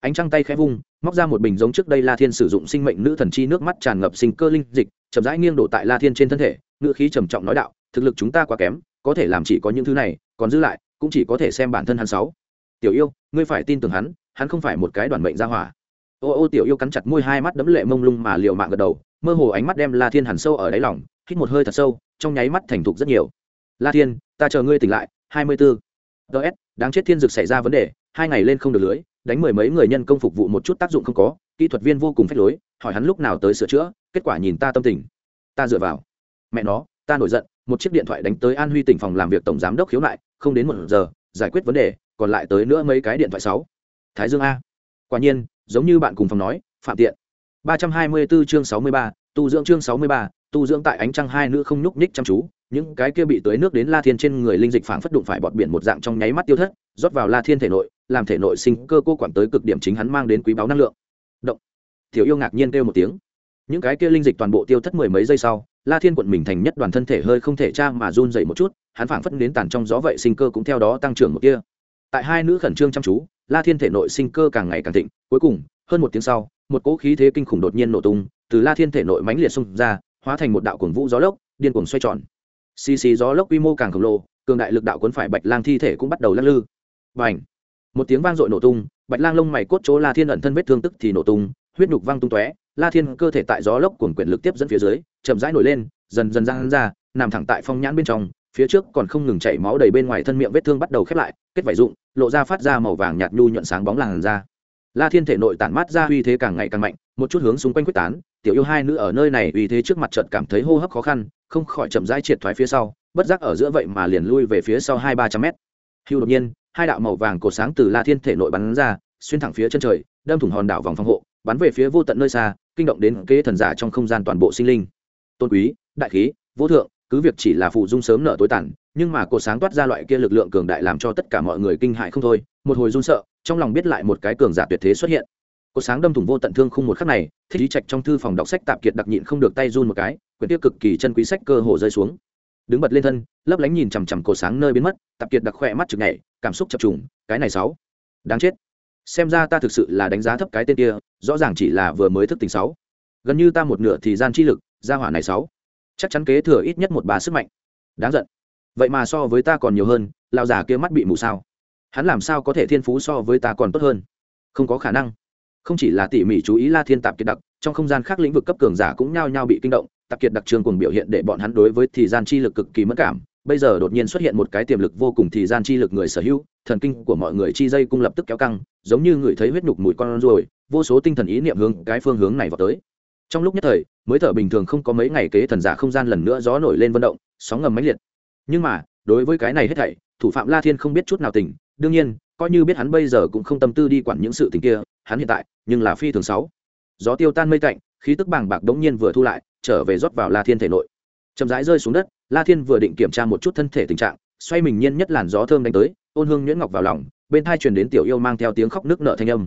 Ánh trăng tay khẽ vung, móc ra một bình giống trước đây la thiên sử dụng sinh mệnh nữ thần chi nước mắt tràn ngập sinh cơ linh dịch, chậm rãi nghiêng đổ tại la thiên trên thân thể ngữ khí trầm trọng nói đạo, thực lực chúng ta quá kém, có thể làm chỉ có những thứ này, còn giữ lại, cũng chỉ có thể xem bản thân hắn sáu tiểu yêu, ngươi phải tin tưởng hắn hắn không phải một cái đoàn mệnh ra hỏa. Ô ô tiểu yêu cắn chặt môi hai mắt đấm lệ mông lung mà liều mạng gật đầu, mơ hồ ánh mắt đem la thiên hẳn sâu ở đáy lòng, hít một hơi thật sâu, trong nháy mắt thành thục rất nhiều. La thiên, ta chờ ngươi tỉnh lại, hai mươi 24. ts đáng chết thiên dực xảy ra vấn đề, hai ngày lên không được lưới, đánh mười mấy người nhân công phục vụ một chút tác dụng không có, kỹ thuật viên vô cùng phách lối, hỏi hắn lúc nào tới sửa chữa, kết quả nhìn ta tâm tình. Ta dựa vào mẹ nó ta nổi giận một chiếc điện thoại đánh tới an huy tỉnh phòng làm việc tổng giám đốc khiếu nại không đến một giờ giải quyết vấn đề còn lại tới nữa mấy cái điện thoại sáu. Thái dương a. Quả nhiên giống như bạn cùng phòng nói phạm tiện. 324 chương 63, tu dưỡng chương sáu mươi ba tu dưỡng tại ánh trăng hai nữ không nhúc nhích chăm chú những cái kia bị tưới nước đến la thiên trên người linh dịch phảng phất đụng phải bọt biển một dạng trong nháy mắt tiêu thất rót vào la thiên thể nội làm thể nội sinh cơ cô quản tới cực điểm chính hắn mang đến quý báu năng lượng. Động. Tiểu yêu ngạc nhiên kêu một tiếng. Những cái kia linh dịch toàn bộ tiêu thất mười mấy giây sau la thiên quận mình thành nhất đoàn thân thể hơi không thể tra mà run dậy một chút, hắn phảng phất đến tàn trong gió vậy sinh cơ cũng theo đó tăng trưởng một kia tại hai nữ khẩn trương chăm chú, la thiên thể nội sinh cơ càng ngày càng thịnh, cuối cùng, hơn một tiếng sau, một cỗ khí thế kinh khủng đột nhiên nổ tung, từ la thiên thể nội mãnh liệt xông ra, hóa thành một đạo cuồng vũ gió lốc, điên cuồng xoay tròn. Xì xì gió lốc quy mô càng khổng lồ, cường đại lực đạo cuốn phải bạch lang thi thể cũng bắt đầu lắc lư. Và ảnh một tiếng vang dội nổ tung, bạch lang lông mày cốt chỗ la thiên ẩn thân vết thương tức thì nổ tung, huyết nhục văng tung tóe la thiên cơ thể tại gió lốc cuồng quyển lực tiếp dẫn phía dưới, chậm rãi nổi lên, dần dần ra ra, nằm thẳng tại phong nhãn bên trong, phía trước còn không ngừng chảy máu đầy bên ngoài thân miệng vết thương bắt đầu khép lại, kết vải rụng, lộ ra phát ra màu vàng nhạt nhu nhuận sáng bóng làn da. La thiên thể nội tản mát ra uy thế càng ngày càng mạnh, một chút hướng xung quanh quyết tán, tiểu yêu hai nữ ở nơi này uy thế trước mặt trận cảm thấy hô hấp khó khăn, không khỏi chậm rãi triệt thoái phía sau, bất giác ở giữa vậy mà liền lui về phía sau hai ba trăm mét. Hưu đột nhiên, hai đạo màu vàng cột sáng từ la thiên thể nội bắn ra, xuyên thẳng phía chân trời, đâm thủng hòn đảo vòng phòng hộ bắn về phía vô tận nơi xa, kinh động đến kế thần giả trong không gian toàn bộ sinh linh. Tôn quý, đại khí, vô thượng, cứ việc chỉ là phụ dung sớm nở tối tàn, nhưng mà cột sáng toát ra loại kia lực lượng cường đại làm cho tất cả mọi người kinh hại không thôi, một hồi run sợ, trong lòng biết lại một cái cường giả tuyệt thế xuất hiện. Cột sáng đâm thủng vô tận thương khung một khắc này, thích trí trạch trong thư phòng đọc sách tạp kiệt đặc nhịn không được tay run một cái, quyển tiêu cực kỳ chân quý sách cơ hồ rơi xuống. Đứng bật lên thân, lấp lánh nhìn chằm chằm cột sáng nơi biến mất, tạp kiệt đặc khỏe mắt chực nhảy, cảm xúc chập trùng, cái này sáu. Đáng chết xem ra ta thực sự là đánh giá thấp cái tên kia, rõ ràng chỉ là vừa mới thức tỉnh sáu. Gần như ta một nửa thì gian chi lực gia hỏa này sáu. Chắc chắn kế thừa ít nhất một bà sức mạnh. Đáng giận. Vậy mà so với ta còn nhiều hơn lao già kia mắt bị mù sao? Hắn làm sao có thể thiên phú so với ta còn tốt hơn? Không có khả năng. Không chỉ là tỉ mỉ chú ý la thiên tạp kiệt đặc, trong không gian khác lĩnh vực cấp cường giả cũng nhao nhao bị kinh động, tạp kiệt đặc trường cùng biểu hiện để bọn hắn đối với thì gian chi lực cực kỳ mất cảm bây giờ đột nhiên xuất hiện một cái tiềm lực vô cùng thì gian chi lực người sở hữu, thần kinh của mọi người chi dây cung lập tức kéo căng, giống như người thấy huyết nhục mùi con ruồi, vô số tinh thần ý niệm hướng cái phương hướng này vào tới. Trong lúc nhất thời, mới thở bình thường không có mấy ngày kế thần giả không gian lần nữa gió nổi lên vận động, sóng ngầm mãnh liệt. Nhưng mà, đối với cái này hết thảy, thủ phạm la thiên không biết chút nào tình đương nhiên, coi như biết hắn bây giờ cũng không tâm tư đi quản những sự tình kia, hắn hiện tại, nhưng là phi thường sáu gió tiêu tan mây cạnh khí tức bàng bạc đống nhiên vừa thu lại, trở về rót vào la thiên thể nội. Chậm rãi rơi xuống đất la thiên vừa định kiểm tra một chút thân thể tình trạng, xoay mình nhiên nhất làn gió thơm đánh tới, ôn hương nhuyễn ngọc vào lòng, bên thai truyền đến tiểu yêu mang theo tiếng khóc nước nợ thanh âm.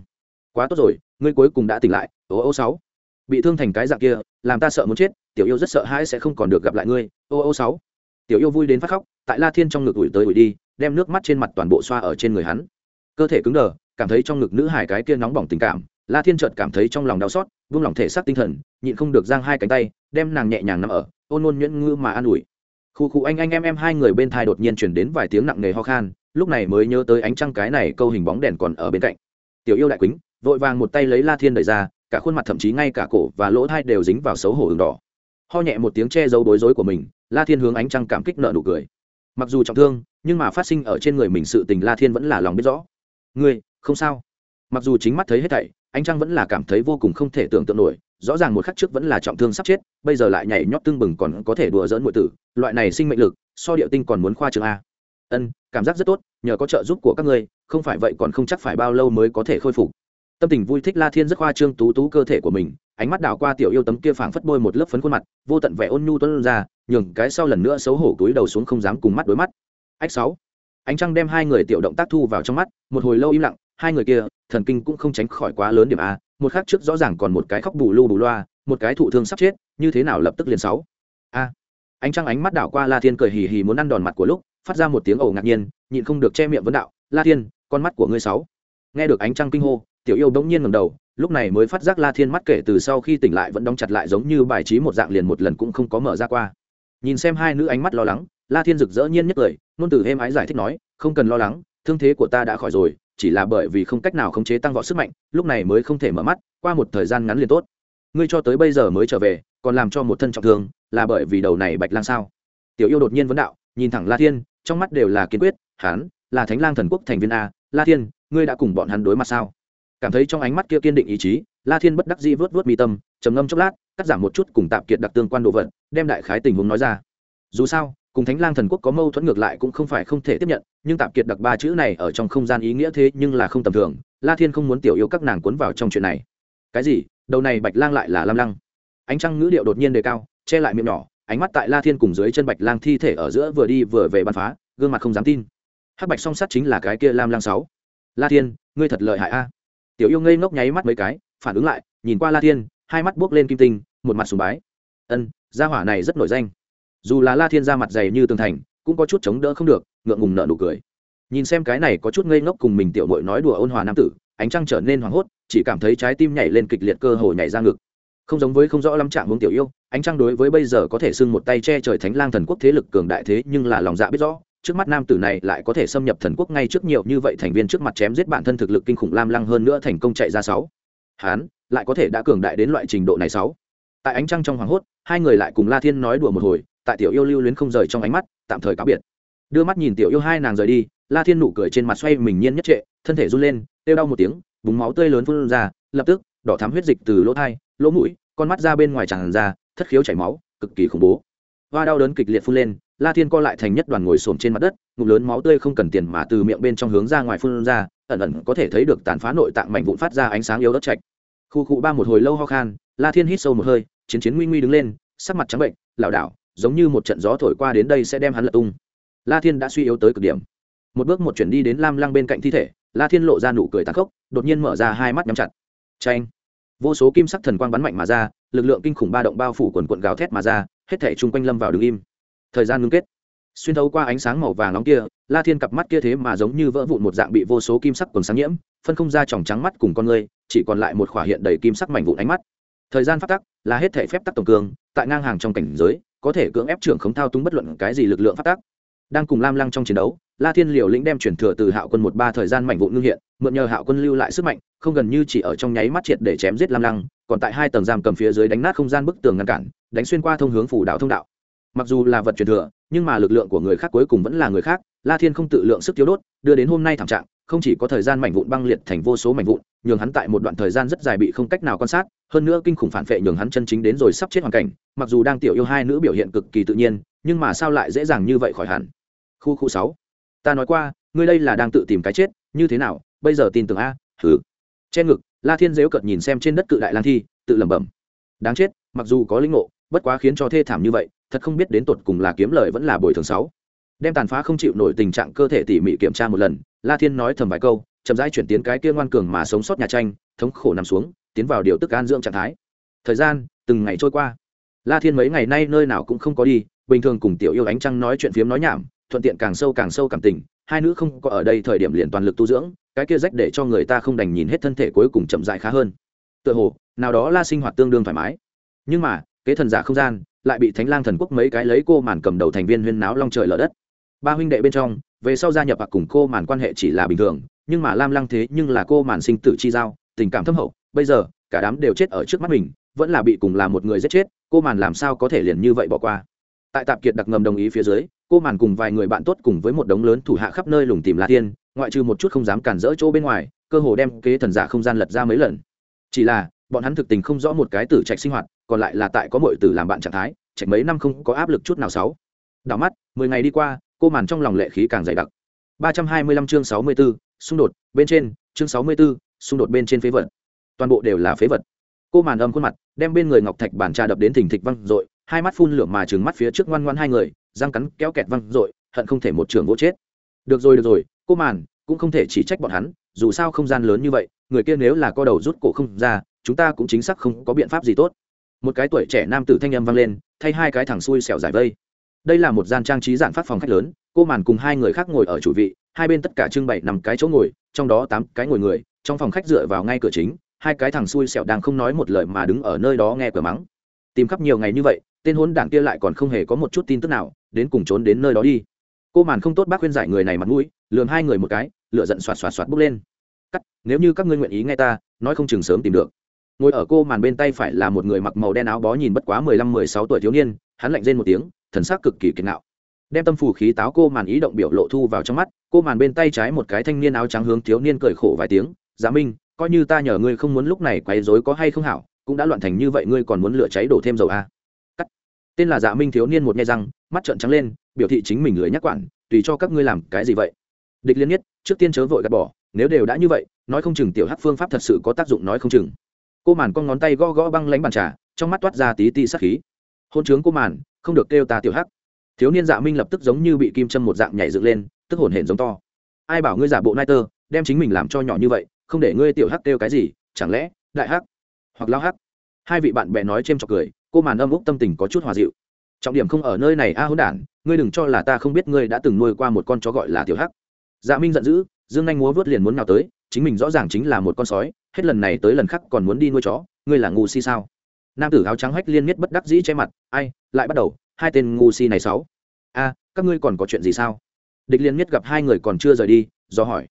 Quá tốt rồi, ngươi cuối cùng đã tỉnh lại, ô ô sáu. Bị thương thành cái dạng kia, làm ta sợ muốn chết, tiểu yêu rất sợ hãi sẽ không còn được gặp lại ngươi, ô ô sáu. Tiểu yêu vui đến phát khóc, tại la thiên trong ngực ủi tới ủi đi, đem nước mắt trên mặt toàn bộ xoa ở trên người hắn. Cơ thể cứng đờ, cảm thấy trong ngực nữ hải cái kia nóng bỏng tình cảm, la thiên chợt cảm thấy trong lòng đau xót vung lòng thể xác tinh thần, nhịn không được giang hai cánh tay, đem nàng nhẹ nhàng nằm ở, ôn ôn nhuyễn ngư mà an ủi khu khu anh anh em em hai người bên thai đột nhiên chuyển đến vài tiếng nặng nề ho khan, lúc này mới nhớ tới ánh trăng cái này câu hình bóng đèn còn ở bên cạnh. Tiểu yêu đại quýnh vội vàng một tay lấy la thiên đẩy ra, cả khuôn mặt thậm chí ngay cả cổ và lỗ thai đều dính vào xấu hổ đường đỏ. Ho nhẹ một tiếng che giấu bối rối của mình, la thiên hướng ánh trăng cảm kích nợ nụ cười. Mặc dù trọng thương, nhưng mà phát sinh ở trên người mình sự tình la thiên vẫn là lòng biết rõ. Ngươi, không sao. Mặc dù chính mắt thấy hết thảy, ánh trăng vẫn là cảm thấy vô cùng không thể tưởng tượng nổi rõ ràng một khắc trước vẫn là trọng thương sắp chết, bây giờ lại nhảy nhót tương bừng còn có thể đùa dỡn mọi tử, loại này sinh mệnh lực, so điệu tinh còn muốn khoa trường a. Ân, cảm giác rất tốt, nhờ có trợ giúp của các ngươi, không phải vậy còn không chắc phải bao lâu mới có thể khôi phục. Tâm tình vui thích la thiên rất khoa trương tú tú cơ thể của mình, ánh mắt đảo qua tiểu yêu tấm kia phảng phất bôi một lớp phấn khuôn mặt, vô tận vẻ ôn nhu tuân ra, nhường cái sau lần nữa xấu hổ túi đầu xuống không dám cùng mắt đối mắt. Ách sáu. Ánh trăng đem hai người tiểu động tác thu vào trong mắt, một hồi lâu im lặng, hai người kia thần kinh cũng không tránh khỏi quá lớn điểm a, một khác trước rõ ràng còn một cái khóc bù lu bù loa, một cái thụ thương sắp chết, như thế nào lập tức liền sáu? A. Ánh trăng ánh mắt đảo qua la thiên cười hì hì muốn ăn đòn mặt của lúc, phát ra một tiếng ồ ngạc nhiên, nhịn không được che miệng vấn đạo, la thiên, con mắt của ngươi sáu? Nghe được ánh trăng kinh hô, tiểu yêu bỗng nhiên ngầm đầu, lúc này mới phát giác la thiên mắt kể từ sau khi tỉnh lại vẫn đóng chặt lại giống như bài trí một dạng liền một lần cũng không có mở ra qua. Nhìn xem hai nữ ánh mắt lo lắng, la thiên rực rỡ nhiên nhất cười nôn từ êm ái giải thích nói, không cần lo lắng, thương thế của ta đã khỏi rồi chỉ là bởi vì không cách nào khống chế tăng vọt sức mạnh, lúc này mới không thể mở mắt, qua một thời gian ngắn liền tốt. Ngươi cho tới bây giờ mới trở về, còn làm cho một thân trọng thương, là bởi vì đầu này bạch lang sao? Tiểu yêu đột nhiên vấn đạo, nhìn thẳng la thiên, trong mắt đều là kiên quyết hán là thánh lang thần quốc thành viên a, la thiên, ngươi đã cùng bọn hắn đối mặt sao? Cảm thấy trong ánh mắt kia kiên định ý chí, la thiên bất đắc dĩ vớt vớt mi tâm, trầm ngâm chốc lát, cắt giảm một chút cùng tạm kiệt đặc tương quan đồ vật, đem đại khái tình huống nói ra. Dù sao cùng thánh lang thần quốc có mâu thuẫn ngược lại cũng không phải không thể tiếp nhận, nhưng tạp kiệt đặc ba chữ này ở trong không gian ý nghĩa thế nhưng là không tầm thường, la thiên không muốn tiểu yêu các nàng cuốn vào trong chuyện này. Cái gì? Đầu này bạch lang lại là lam lăng. Ánh trăng ngữ điệu đột nhiên đề cao, che lại miệng nhỏ, ánh mắt tại la thiên cùng dưới chân bạch lang thi thể ở giữa vừa đi vừa về bắn phá, gương mặt không dám tin. Hắc bạch song sắt chính là cái kia lam lang sáu. La thiên, ngươi thật lợi hại a. Tiểu yêu ngây ngốc nháy mắt mấy cái, phản ứng lại, nhìn qua la thiên, hai mắt buốc lên kim tinh, một mặt sùng bái. Ân, gia hỏa này rất nổi danh dù là la thiên ra mặt dày như tường thành, cũng có chút chống đỡ không được, ngượng ngùng nợ nụ cười. Nhìn xem cái này có chút ngây ngốc cùng mình tiểu mội nói đùa ôn hòa nam tử, ánh trăng trở nên hoảng hốt, chỉ cảm thấy trái tim nhảy lên kịch liệt cơ hồ nhảy ra ngực. Không giống với không rõ lắm trạng hướng tiểu yêu, ánh trăng đối với bây giờ có thể xưng một tay che trời thánh lang thần quốc thế lực cường đại thế, nhưng là lòng dạ biết rõ, trước mắt nam tử này lại có thể xâm nhập thần quốc ngay trước nhiều như vậy thành viên trước mặt chém giết bản thân thực lực kinh khủng lam lăng hơn nữa thành công chạy ra sáu. Hán, lại có thể đã cường đại đến loại trình độ này sáu. Tại ánh trăng trong hoàng hốt, hai người lại cùng la thiên nói đùa một hồi tại tiểu yêu lưu luyến không rời trong ánh mắt, tạm thời cáo biệt. Đưa mắt nhìn tiểu yêu hai nàng rời đi, la thiên nụ cười trên mặt xoay mình nhiên nhất trệ, thân thể run lên têu đau một tiếng, búng máu tươi lớn phun ra, lập tức, đỏ thắm huyết dịch từ lỗ thai, lỗ mũi, con mắt ra bên ngoài tràn ra, thất khiếu chảy máu, cực kỳ khủng bố. Hoa đau đớn kịch liệt phun lên, la thiên co lại thành nhất đoàn ngồi xổm trên mặt đất, ngụm lớn máu tươi không cần tiền mà từ miệng bên trong hướng ra ngoài phun ra, ẩn ẩn có thể thấy được tàn phá nội tạng mảnh vụn phát ra ánh sáng yếu đất chạch khu cụ ba một hồi lâu ho khan, la thiên hít sâu một hơi, chiến chiến nguy nguy đứng lên, sắc mặt trắng bệnh, lảo đảo giống như một trận gió thổi qua đến đây sẽ đem hắn lật tung. La thiên đã suy yếu tới cực điểm. Một bước một chuyển đi đến lam lăng bên cạnh thi thể, la thiên lộ ra nụ cười tàn khốc, đột nhiên mở ra hai mắt nhắm chặt. Tranh vô số kim sắc thần quang bắn mạnh mà ra, lực lượng kinh khủng ba động bao phủ quần quận gào thét mà ra, hết thể chung quanh lâm vào đứng im. Thời gian ngưng kết. Xuyên thấu qua ánh sáng màu vàng nóng kia, la thiên cặp mắt kia thế mà giống như vỡ vụn một dạng bị vô số kim sắc quần sáng nhiễm, phân không ra tròng trắng mắt cùng con người, chỉ còn lại một khỏa hiện đầy kim sắc mảnh vụn ánh mắt. Thời gian phát tắc là hết thể phép tắc tổng cường, tại ngang hàng trong cảnh giới có thể cưỡng ép trưởng không thao túng bất luận cái gì lực lượng phát tác. Đang cùng lam lăng trong chiến đấu, la thiên liều lĩnh đem chuyển thừa từ hạo quân một ba thời gian mảnh vụn ngưng hiện, mượn nhờ hạo quân lưu lại sức mạnh, không gần như chỉ ở trong nháy mắt triệt để chém giết lam lăng, còn tại hai tầng giam cầm phía dưới đánh nát không gian bức tường ngăn cản, đánh xuyên qua thông hướng phủ đạo thông đạo. Mặc dù là vật truyền thừa, nhưng mà lực lượng của người khác cuối cùng vẫn là người khác, la thiên không tự lượng sức tiêu đốt, đưa đến hôm nay thảm trạng, không chỉ có thời gian mảnh vụn băng liệt thành vô số mảnh vụn, nhường hắn tại một đoạn thời gian rất dài bị không cách nào quan sát hơn nữa kinh khủng phản vệ nhường hắn chân chính đến rồi sắp chết hoàn cảnh, mặc dù đang tiểu yêu hai nữ biểu hiện cực kỳ tự nhiên, nhưng mà sao lại dễ dàng như vậy khỏi hẳn? Khu khu sáu. Ta nói qua, ngươi đây là đang tự tìm cái chết, như thế nào? Bây giờ tin tưởng a thử trên ngực, la thiên dếu cợt nhìn xem trên đất cự đại lang thi, tự lẩm bẩm. Đáng chết, mặc dù có linh ngộ, bất quá khiến cho thê thảm như vậy, thật không biết đến tột cùng là kiếm lời vẫn là bồi thường sáu. Đem tàn phá không chịu nổi tình trạng cơ thể tỉ mỉ kiểm tra một lần, la thiên nói thầm vài câu, chậm rãi chuyển tiến cái kia ngoan cường mà sống sót nhà tranh, thống khổ nằm xuống tiến vào điều tức an dưỡng trạng thái. Thời gian, từng ngày trôi qua. La thiên mấy ngày nay nơi nào cũng không có đi, bình thường cùng tiểu yêu ánh trăng nói chuyện phiếm nói nhảm, thuận tiện càng sâu càng sâu cảm tình, hai nữ không có ở đây thời điểm liền toàn lực tu dưỡng, cái kia rách để cho người ta không đành nhìn hết thân thể cuối cùng chậm dại khá hơn. Tựa hồ, nào đó la sinh hoạt tương đương thoải mái. Nhưng mà, kế thần giả không gian, lại bị thánh lang thần quốc mấy cái lấy cô màn cầm đầu thành viên huyên náo long trời lở đất. Ba huynh đệ bên trong, về sau gia nhập hoặc cùng cô màn quan hệ chỉ là bình thường, nhưng mà lam lăng thế nhưng là cô màn sinh tử chi giao, tình cảm thâm hậu bây giờ cả đám đều chết ở trước mắt mình vẫn là bị cùng là một người giết chết cô màn làm sao có thể liền như vậy bỏ qua? Tại tạp kiệt đặc ngầm đồng ý phía dưới cô màn cùng vài người bạn tốt cùng với một đống lớn thủ hạ khắp nơi lùng tìm la tiên ngoại trừ một chút không dám cản rỡ chỗ bên ngoài cơ hồ đem kế thần giả không gian lật ra mấy lần. Chỉ là bọn hắn thực tình không rõ một cái tử trạch sinh hoạt còn lại là tại có mọi tử làm bạn trạng thái trạch mấy năm không có áp lực chút nào sáu. Đảo mắt mười ngày đi qua cô màn trong lòng lệ khí càng dày đặc. Ba trăm hai mươi lăm chương sáu mươi 64, xung đột bên trên chương sáu mươi 64, xung đột bên trên phế vật toàn bộ đều là phế vật. Cô màn âm khuôn mặt, đem bên người ngọc thạch bản trà đập đến thình thịch văng dội, hai mắt phun lửa mà trừng mắt phía trước ngoan ngoan hai người, răng cắn kéo kẹt văng dội, hận không thể một trường vỗ chết. Được rồi được rồi, cô màn, cũng không thể chỉ trách bọn hắn, dù sao không gian lớn như vậy, người kia nếu là co đầu rút cổ không ra, chúng ta cũng chính xác không có biện pháp gì tốt. Một cái tuổi trẻ nam tử thanh âm vang lên, thay hai cái thằng xui xẻo giải vây. Đây là một gian trang trí giản phát phòng khách lớn, cô màn cùng hai người khác ngồi ở chủ vị, hai bên tất cả trưng bày nằm cái chỗ ngồi, trong đó tám cái ngồi người, trong phòng khách dựa vào ngay cửa chính hai cái thằng xui xẻo đang không nói một lời mà đứng ở nơi đó nghe cửa mắng. Tìm khắp nhiều ngày như vậy, tên hốn đảng kia lại còn không hề có một chút tin tức nào, đến cùng trốn đến nơi đó đi. Cô màn không tốt bác khuyên giải người này mặt mũi lường hai người một cái lựa giận xoạt xoạt xoạt bốc lên. Cắt, nếu như các ngươi nguyện ý nghe ta, nói không chừng sớm tìm được. Ngồi ở cô màn bên tay phải là một người mặc màu đen áo bó nhìn bất quá mười lăm mười sáu tuổi thiếu niên, hắn lạnh rên một tiếng, thần sắc cực kỳ kiệt ngạo. Đem tâm phù khí táo cô màn ý động biểu lộ thu vào trong mắt, cô màn bên tay trái một cái thanh niên áo trắng hướng thiếu niên cười khổ vài tiếng giá minh coi như ta nhờ ngươi không muốn lúc này quấy rối có hay không hảo, cũng đã loạn thành như vậy ngươi còn muốn lửa cháy đổ thêm dầu a cắt. Tên là dạ minh thiếu niên một nghe răng, mắt trợn trắng lên, biểu thị chính mình lưỡi nhắc quản, tùy cho các ngươi làm cái gì vậy? Địch liên nhất, trước tiên chớ vội gạt bỏ, nếu đều đã như vậy, nói không chừng tiểu hắc phương pháp thật sự có tác dụng nói không chừng. Cô màn con ngón tay gõ gõ băng lánh bàn trà, trong mắt toát ra tí ti sắc khí. Hôn trướng cô màn, không được kêu ta tiểu hắc. Thiếu niên dạ minh lập tức giống như bị kim châm một dạng nhảy dựng lên, tức hồn hển giống to. Ai bảo ngươi giả bộ nai tơ, đem chính mình làm cho nhỏ như vậy không để ngươi tiểu hắc kêu cái gì, chẳng lẽ, đại hắc, hoặc lao hắc? Hai vị bạn bè nói c h cười, cô màn âm úc tâm tình có chút hòa dịu. Trọng điểm không ở nơi này, a à hỗn đản, ngươi đừng cho là ta không biết ngươi đã từng nuôi qua một con chó gọi là tiểu hắc. Dạ minh giận dữ, dương anh múa vớt liền muốn nào tới, chính mình rõ ràng chính là một con sói, hết lần này tới lần khác còn muốn đi nuôi chó, ngươi là ngu si sao? Nam tử áo trắng hách liên miết bất đắc dĩ che mặt, ai, lại bắt đầu, hai tên ngu si này sáu. A, các ngươi còn có chuyện gì sao? Địch liên miết gặp hai người còn chưa rời đi, do hỏi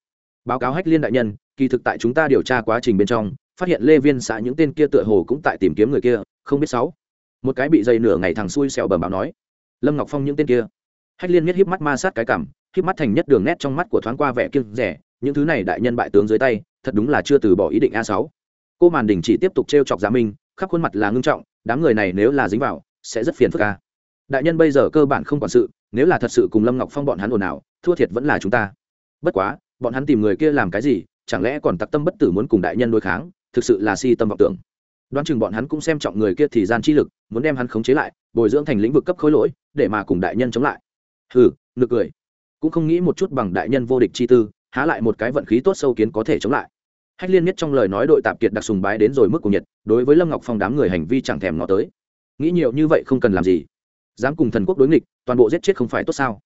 báo cáo hách liên đại nhân, kỳ thực tại chúng ta điều tra quá trình bên trong, phát hiện lê viên xã những tên kia tựa hồ cũng tại tìm kiếm người kia, không biết sáu. Một cái bị dày nửa ngày thằng xui xẻo bầm báo nói. Lâm ngọc phong những tên kia. Hách liên miết híp mắt ma sát cái cảm, híp mắt thành nhất đường nét trong mắt của thoáng qua vẻ kiêng rẻ, những thứ này đại nhân bại tướng dưới tay, thật đúng là chưa từ bỏ ý định a sáu. Cô màn đình chỉ tiếp tục t chọc giá minh, khắp khuôn mặt là ngưng trọng, đám người này nếu là dính vào, sẽ rất phiền phức a. Đại nhân bây giờ cơ bản không quản sự, nếu là thật sự cùng lâm ngọc phong bọn hắn ồn ào, thua thiệt vẫn là chúng ta. Bất quá bọn hắn tìm người kia làm cái gì, chẳng lẽ còn tặc tâm bất tử muốn cùng đại nhân đối kháng, thực sự là si tâm vọng tưởng. Đoán chừng bọn hắn cũng xem trọng người kia thì gian chi lực, muốn đem hắn khống chế lại, bồi dưỡng thành lĩnh vực cấp khối lỗi, để mà cùng đại nhân chống lại. Hừ, nực cười. Cũng không nghĩ một chút bằng đại nhân vô địch chi tư, há lại một cái vận khí tốt sâu kiến có thể chống lại. Hách liên nhất trong lời nói đội tạp kiệt đặc sùng bái đến rồi mức của nhiệt, đối với lâm ngọc phong đám người hành vi chẳng thèm ngó tới. Nghĩ nhiều như vậy không cần làm gì. Dám cùng thần quốc đối nghịch, toàn bộ giết chết không phải tốt sao?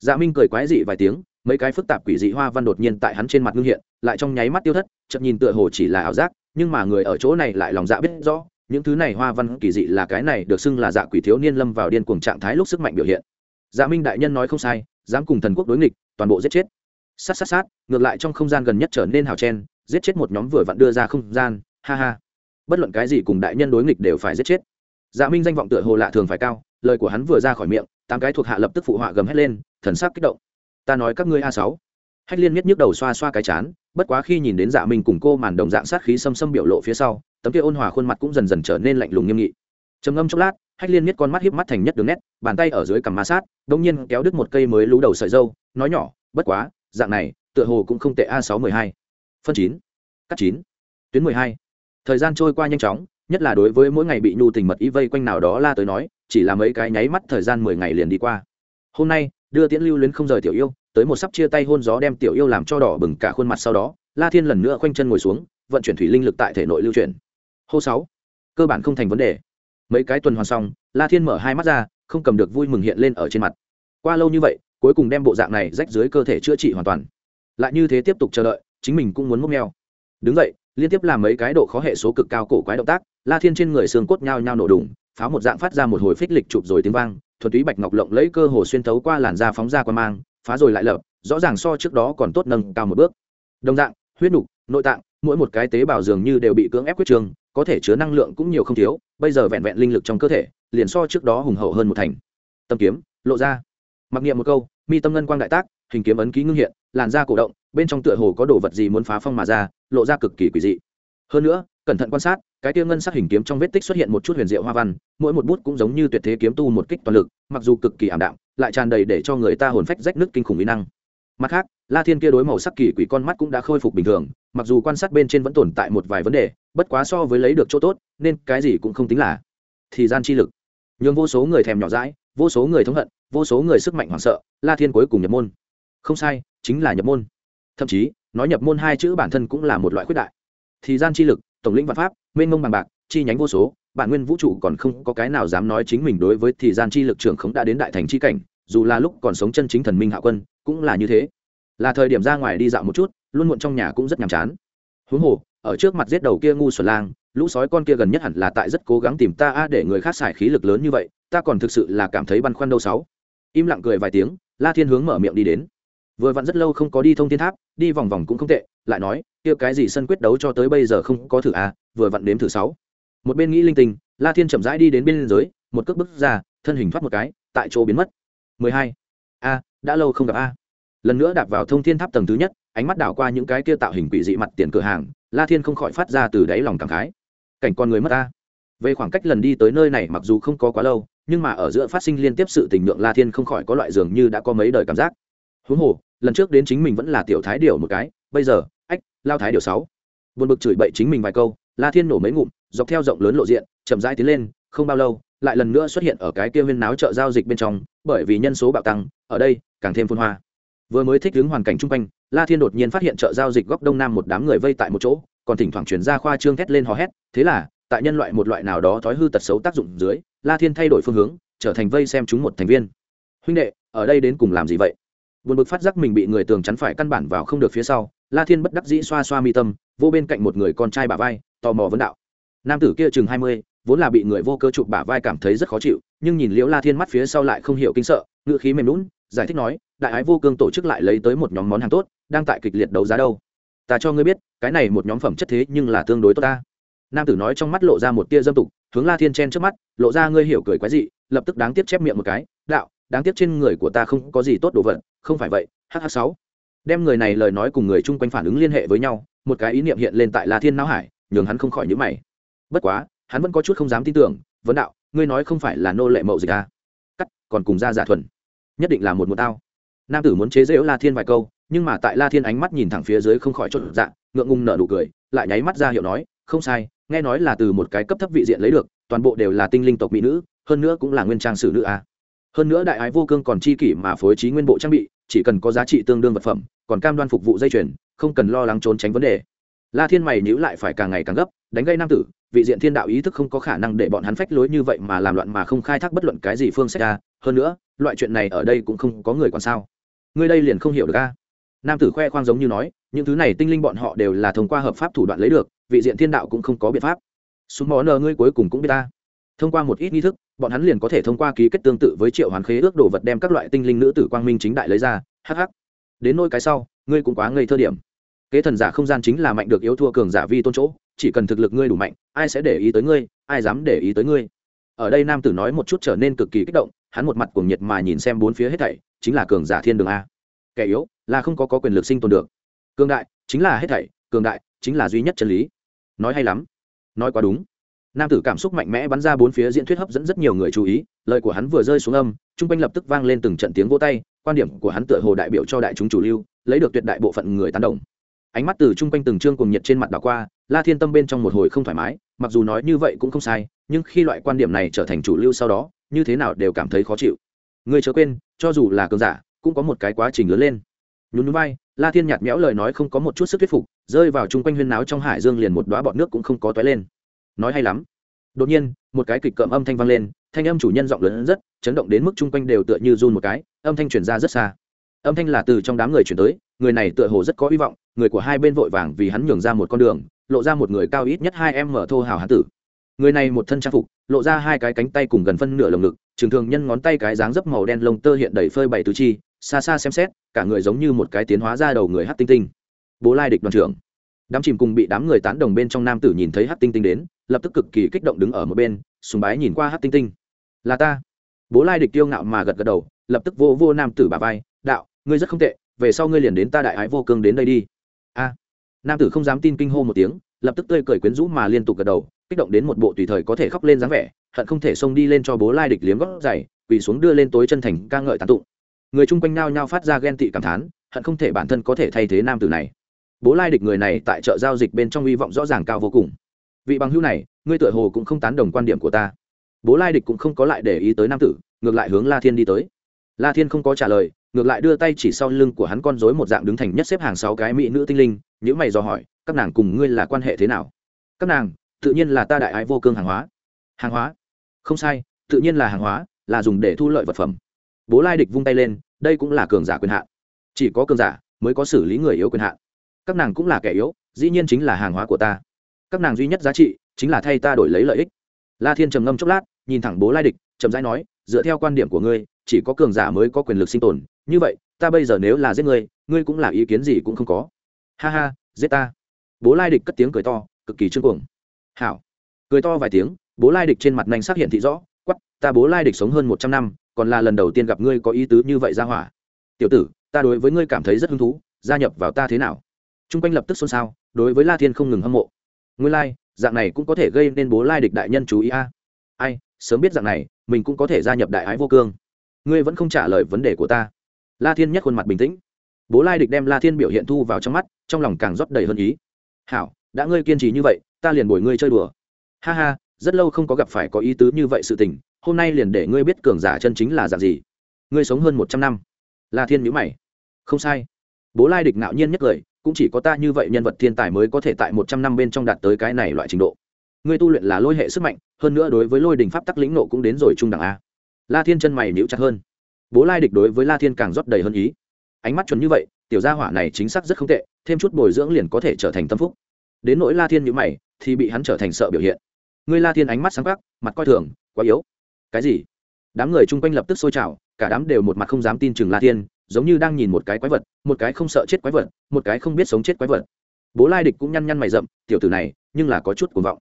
Dạ minh cười quái dị vài tiếng mấy cái phức tạp quỷ dị hoa văn đột nhiên tại hắn trên mặt ngưng hiện, lại trong nháy mắt tiêu thất chậm nhìn tựa hồ chỉ là ảo giác, nhưng mà người ở chỗ này lại lòng dạ biết rõ, những thứ này hoa văn kỳ dị là cái này được xưng là dạ quỷ thiếu niên lâm vào điên cuồng trạng thái lúc sức mạnh biểu hiện. Dạ minh đại nhân nói không sai, dám cùng thần quốc đối nghịch, toàn bộ giết chết. Sát sát sát, ngược lại trong không gian gần nhất trở nên hào chen, giết chết một nhóm vừa vặn đưa ra không gian, ha ha. Bất luận cái gì cùng đại nhân đối nghịch đều phải giết chết. Dạ minh danh vọng tựa hồ lạ thường phải cao, lời của hắn vừa ra khỏi miệng, tám cái thuộc hạ lập tức phụ họa gầm hét lên, thần sắc kích động ta nói các ngươi a sáu. Hách liên nhất nhức đầu xoa xoa cái chán, bất quá khi nhìn đến dạ minh cùng cô màn đồng dạng sát khí xâm xâm biểu lộ phía sau, tấm kia ôn hòa khuôn mặt cũng dần dần trở nên lạnh lùng nghiêm nghị. Trầm ngâm chốc lát, hách liên nhất con mắt híp mắt thành nhất đường nét, bàn tay ở dưới cằm ma sát đông nhiên kéo đứt một cây mới lú đầu sợi dâu, nói nhỏ, bất quá, dạng này, tựa hồ cũng không tệ a sáu mười hai. Phân chín, cắt chín, tuyến mười hai. Thời gian trôi qua nhanh chóng, nhất là đối với mỗi ngày bị nhu tình mật ý vây quanh nào đó la tới nói, chỉ là mấy cái nháy mắt thời gian mười ngày liền đi qua. Hôm nay đưa tiễn lưu luyến không rời tiểu yêu, tới một sắp chia tay hôn gió đem tiểu yêu làm cho đỏ bừng cả khuôn mặt sau đó, la thiên lần nữa khoanh chân ngồi xuống, vận chuyển thủy linh lực tại thể nội lưu chuyển. Hô sáu, cơ bản không thành vấn đề. Mấy cái tuần hoàn xong, la thiên mở hai mắt ra, không cầm được vui mừng hiện lên ở trên mặt. Qua lâu như vậy, cuối cùng đem bộ dạng này rách dưới cơ thể chữa trị hoàn toàn. Lại như thế tiếp tục chờ đợi, chính mình cũng muốn múc neo đứng vậy liên tiếp làm mấy cái độ khó hệ số cực cao cổ quái động tác, la thiên trên người xương cốt nhao nhao nổ đùng, pháo một dạng phát ra một hồi phích lịch chụp rồi tiếng vang Thuật túy bạch ngọc lộng lấy cơ hồ xuyên thấu qua làn da phóng ra qua mang, phá rồi lại lợp rõ ràng so trước đó còn tốt nâng cao một bước. Đồng dạng, huyết nục, nội tạng, mỗi một cái tế bào dường như đều bị cưỡng ép quyết trường, có thể chứa năng lượng cũng nhiều không thiếu, bây giờ vẹn vẹn linh lực trong cơ thể, liền so trước đó hùng hậu hơn một thành. Tâm kiếm, lộ ra. Mặc niệm một câu, mi tâm ngân quang đại tác, hình kiếm ấn ký ngưng hiện, làn da cổ động, bên trong tựa hồ có đồ vật gì muốn phá phong mà ra, lộ ra cực kỳ quỷ dị. Hơn nữa cẩn thận quan sát, cái tiêu ngân sắc hình kiếm trong vết tích xuất hiện một chút huyền diệu hoa văn, mỗi một bút cũng giống như tuyệt thế kiếm tu một kích toàn lực, mặc dù cực kỳ ảm đạm, lại tràn đầy để cho người ta hồn phách rách nứt kinh khủng mỹ năng. Mặt khác, la thiên kia đối màu sắc kỳ quỷ con mắt cũng đã khôi phục bình thường, mặc dù quan sát bên trên vẫn tồn tại một vài vấn đề, bất quá so với lấy được chỗ tốt, nên cái gì cũng không tính là thì gian chi lực. Nhường vô số người thèm nhỏ dãi, vô số người thống hận, vô số người sức mạnh hoảng sợ, la thiên cuối cùng nhập môn. Không sai, chính là nhập môn. Thậm chí, nói nhập môn hai chữ bản thân cũng là một loại khuyết đại. Thì gian chi lực tổng lĩnh văn pháp, mênh mông bằng bạc, chi nhánh vô số, bản nguyên vũ trụ còn không có cái nào dám nói chính mình đối với thì gian chi lực trưởng khống đã đến đại thành chi cảnh, dù là lúc còn sống chân chính thần minh hạ quân, cũng là như thế. Là thời điểm ra ngoài đi dạo một chút, luôn muộn trong nhà cũng rất nhàm chán. Huống hồ, ở trước mặt giết đầu kia ngu xuẩn lang, lũ sói con kia gần nhất hẳn là tại rất cố gắng tìm ta a để người khác xài khí lực lớn như vậy, ta còn thực sự là cảm thấy băn khoăn đâu sáu. Im lặng cười vài tiếng, la thiên hướng mở miệng đi đến. Vừa vặn rất lâu không có đi thông thiên tháp, đi vòng vòng cũng không tệ lại nói, kia cái gì sân quyết đấu cho tới bây giờ không có thử à vừa vặn đếm thử sáu. Một bên nghĩ linh tinh, la thiên chậm rãi đi đến bên giới một cước bước ra, thân hình thoát một cái, tại chỗ biến mất. 12. a, đã lâu không gặp a. Lần nữa đạp vào thông thiên tháp tầng thứ nhất, ánh mắt đảo qua những cái kia tạo hình quỷ dị mặt tiền cửa hàng, la thiên không khỏi phát ra từ đáy lòng cảm khái. Cảnh con người mất ta về khoảng cách lần đi tới nơi này mặc dù không có quá lâu, nhưng mà ở giữa phát sinh liên tiếp sự tình lượng la thiên không khỏi có loại dường như đã có mấy đời cảm giác. Huống hồ, lần trước đến chính mình vẫn là tiểu thái điều một cái, bây giờ lao thái điều sáu. Buồn bực chửi bậy chính mình vài câu, la thiên nổ mấy ngụm, dọc theo rộng lớn lộ diện, chậm rãi tiến lên, không bao lâu, lại lần nữa xuất hiện ở cái kia huyên náo chợ giao dịch bên trong, bởi vì nhân số bạo tăng, ở đây, càng thêm phun hoa. Vừa mới thích ứng hoàn cảnh chung quanh, la thiên đột nhiên phát hiện chợ giao dịch góc đông nam một đám người vây tại một chỗ, còn thỉnh thoảng chuyển ra khoa trương thét lên hò hét, thế là, tại nhân loại một loại nào đó thói hư tật xấu tác dụng dưới, la thiên thay đổi phương hướng, trở thành vây xem chúng một thành viên. Huynh đệ, ở đây đến cùng làm gì vậy? Buồn bực phát giác mình bị người tường chắn phải căn bản vào không được phía sau, la thiên bất đắc dĩ xoa xoa mi tâm, vô bên cạnh một người con trai bả vai, tò mò vấn đạo. Nam tử kia chừng hai mươi, vốn là bị người vô cơ chụp bả vai cảm thấy rất khó chịu, nhưng nhìn liễu la thiên mắt phía sau lại không hiểu kinh sợ, ngữ khí mềm lún giải thích nói, đại ái vô cương tổ chức lại lấy tới một nhóm món hàng tốt, đang tại kịch liệt đấu giá đâu. Ta cho ngươi biết, cái này một nhóm phẩm chất thế nhưng là tương đối tốt ta. Nam tử nói trong mắt lộ ra một tia dâm tục, hướng la thiên chen trước mắt, lộ ra ngươi hiểu cười quái dị, lập tức đáng tiếc chép miệng một cái, đạo đáng tiếc trên người của ta không có gì tốt đồ vật, không phải vậy hh sáu. Đem người này lời nói cùng người chung quanh phản ứng liên hệ với nhau, một cái ý niệm hiện lên tại la thiên não hải, nhường hắn không khỏi nhữ mày. Bất quá, hắn vẫn có chút không dám tin tưởng, vấn đạo, ngươi nói không phải là nô lệ mậu dịch à? cắt, còn cùng ra giả thuần. Nhất định là một một tao. Nam tử muốn chế giễu la thiên vài câu, nhưng mà tại la thiên ánh mắt nhìn thẳng phía dưới không khỏi trộn dạng ngượng ngùng nở nụ cười, lại nháy mắt ra hiệu nói, không sai, nghe nói là từ một cái cấp thấp vị diện lấy được, toàn bộ đều là tinh linh tộc mỹ nữ, hơn nữa cũng là nguyên trang sử nữ a hơn nữa đại ái vô cương còn chi kỷ mà phối trí nguyên bộ trang bị, chỉ cần có giá trị tương đương vật phẩm, còn cam đoan phục vụ dây chuyền, không cần lo lắng trốn tránh vấn đề. La thiên mày nhữ lại phải càng ngày càng gấp, đánh gây nam tử, vị diện thiên đạo ý thức không có khả năng để bọn hắn phách lối như vậy mà làm loạn mà không khai thác bất luận cái gì phương sách ra. Hơn nữa, loại chuyện này ở đây cũng không có người còn sao. Ngươi đây liền không hiểu được a. Nam tử khoe khoang giống như nói, những thứ này tinh linh bọn họ đều là thông qua hợp pháp thủ đoạn lấy được, vị diện thiên đạo cũng không có biện pháp. Súng mó nờ ngươi cuối cùng cũng biết ta. Thông qua một ít nghi thức bọn hắn liền có thể thông qua ký kết tương tự với triệu hoàn khế ước đồ vật đem các loại tinh linh nữ tử quang minh chính đại lấy ra hh đến nôi cái sau ngươi cũng quá ngây thơ điểm. Kế thần giả không gian chính là mạnh được yếu thua cường giả vi tôn chỗ chỉ cần thực lực ngươi đủ mạnh ai sẽ để ý tới ngươi ai dám để ý tới ngươi. Ở đây nam tử nói một chút trở nên cực kỳ kích động hắn một mặt cuồng nhiệt mà nhìn xem bốn phía hết thảy chính là cường giả thiên đường a. Kẻ yếu là không có, có quyền lực sinh tồn được. Cường đại chính là hết thảy cường đại chính là duy nhất chân lý. Nói hay lắm. Nói quá đúng nam tử cảm xúc mạnh mẽ bắn ra bốn phía diễn thuyết hấp dẫn rất nhiều người chú ý, lời của hắn vừa rơi xuống âm chung quanh lập tức vang lên từng trận tiếng vô tay, quan điểm của hắn tựa hồ đại biểu cho đại chúng chủ lưu, lấy được tuyệt đại bộ phận người tán đồng. Ánh mắt từ chung quanh từng chương cùng nhiệt trên mặt đảo qua, la thiên tâm bên trong một hồi không thoải mái, mặc dù nói như vậy cũng không sai, nhưng khi loại quan điểm này trở thành chủ lưu sau đó, như thế nào đều cảm thấy khó chịu. Người chớ quên, cho dù là cường giả, cũng có một cái quá trình lớn lên. Nhún núi bay la thiên nhạt méo lời nói không có một chút sức thuyết phục, rơi vào chung quanh huyên náo trong hải dương liền một đoá bọt nước cũng không có toái lên nói hay lắm. Đột nhiên, một cái kịch cợm âm thanh vang lên, thanh âm chủ nhân giọng lớn rất, chấn động đến mức chung quanh đều tựa như run một cái, âm thanh truyền ra rất xa. Âm thanh là từ trong đám người chuyển tới, người này tựa hồ rất có hy vọng, người của hai bên vội vàng vì hắn nhường ra một con đường, lộ ra một người cao ít nhất hai em mở thô hào hán tử. Người này một thân trang phục, lộ ra hai cái cánh tay cùng gần phân nửa lồng ngực, trường thường nhân ngón tay cái dáng dấp màu đen lông tơ hiện đầy phơi bảy tứ chi, xa xa xem xét, cả người giống như một cái tiến hóa ra đầu người hát tinh tinh. Bố lai địch đoàn trưởng. Đám chìm cùng bị đám người tán đồng bên trong nam tử nhìn thấy hát tinh tinh đến lập tức cực kỳ kích động đứng ở một bên, sùng bái nhìn qua hát tinh tinh. Là ta. Bố lai địch tiêu ngạo mà gật gật đầu, lập tức vô vô nam tử bà vai, đạo, ngươi rất không tệ, về sau ngươi liền đến ta đại ái vô cương đến đây đi. A. Nam tử không dám tin kinh hô một tiếng, lập tức tươi cười quyến rũ mà liên tục gật đầu, kích động đến một bộ tùy thời có thể khóc lên dáng vẻ, hận không thể xông đi lên cho bố lai địch liếm gót dày quỳ xuống đưa lên tối chân thành ca ngợi tàn tụng. Người chung quanh nao nhao phát ra ghen tị cảm thán, hận không thể bản thân có thể thay thế nam tử này. Bố lai địch người này tại chợ giao dịch bên trong hy vọng rõ ràng cao vô cùng vị bằng hữu này, ngươi tựa hồ cũng không tán đồng quan điểm của ta. Bố lai địch cũng không có lại để ý tới nam tử, ngược lại hướng la thiên đi tới. La thiên không có trả lời, ngược lại đưa tay chỉ sau lưng của hắn con rối một dạng đứng thành nhất xếp hàng sáu cái mỹ nữ tinh linh nhữ mày dò hỏi, các nàng cùng ngươi là quan hệ thế nào? Các nàng, tự nhiên là ta đại ái vô cương hàng hóa. Hàng hóa? Không sai, tự nhiên là hàng hóa, là dùng để thu lợi vật phẩm. Bố lai địch vung tay lên, đây cũng là cường giả quyền hạn. Chỉ có cường giả mới có xử lý người yếu quyền hạn. Các nàng cũng là kẻ yếu, dĩ nhiên chính là hàng hóa của ta các nàng duy nhất giá trị chính là thay ta đổi lấy lợi ích. La thiên trầm ngâm chốc lát, nhìn thẳng bố lai địch, chậm rãi nói, dựa theo quan điểm của ngươi, chỉ có cường giả mới có quyền lực sinh tồn. Như vậy, ta bây giờ nếu là giết ngươi ngươi cũng là ý kiến gì cũng không có. Ha ha, giết ta. Bố lai địch cất tiếng cười to, cực kỳ trương cuồng. Hảo. Cười to vài tiếng, bố lai địch trên mặt nanh xác hiện thị rõ quắp ta bố lai địch sống hơn một trăm năm, còn là lần đầu tiên gặp ngươi có ý tứ như vậy ra hỏa. Tiểu tử, ta đối với ngươi cảm thấy rất hứng thú, gia nhập vào ta thế nào? T r u n g quanh lập tức xôn xao, đối với la thiên không ngừng hâm mộ ngươi lai、like, dạng này cũng có thể gây nên bố lai địch đại nhân chú ý a. Ai sớm biết dạng này mình cũng có thể gia nhập đại ái vô cương. Ngươi vẫn không trả lời vấn đề của ta. La thiên nhất khuôn mặt bình tĩnh. Bố lai địch đem la thiên biểu hiện thu vào trong mắt trong lòng càng rót đầy hơn ý. Hảo đã ngươi kiên trì như vậy ta liền bồi ngươi chơi đùa. Ha ha rất lâu không có gặp phải có ý tứ như vậy sự tình hôm nay liền để ngươi biết cường giả chân chính là dạng gì. Ngươi sống hơn một trăm năm. La thiên nhữ mày. Không sai. Bố lai địch ngạo nhiên nhất lời cũng chỉ có ta như vậy nhân vật thiên tài mới có thể tại một trăm năm bên trong đạt tới cái này loại trình độ. Ngươi tu luyện là lôi hệ sức mạnh, hơn nữa đối với lôi đình pháp tắc lĩnh nộ cũng đến rồi trung đẳng a. La thiên chân mày níu chặt hơn. Bố lai địch đối với la thiên càng rót đầy hơn ý. Ánh mắt chuẩn như vậy, tiểu gia hỏa này chính xác rất không tệ, thêm chút bồi dưỡng liền có thể trở thành tâm phúc. Đến nỗi la thiên nhữ mày, thì bị hắn trở thành sợ biểu hiện. Ngươi la thiên ánh mắt sáng khắc mặt coi thường, quá yếu. Cái gì? Đám người chung quanh lập tức sôi trào, cả đám đều một mặt không dám tin chừng la thiên giống như đang nhìn một cái quái vật, một cái không sợ chết quái vật, một cái không biết sống chết quái vật. Bố lai địch cũng nhăn nhăn mày rậm, tiểu tử này, nhưng là có chút cuồng vọng.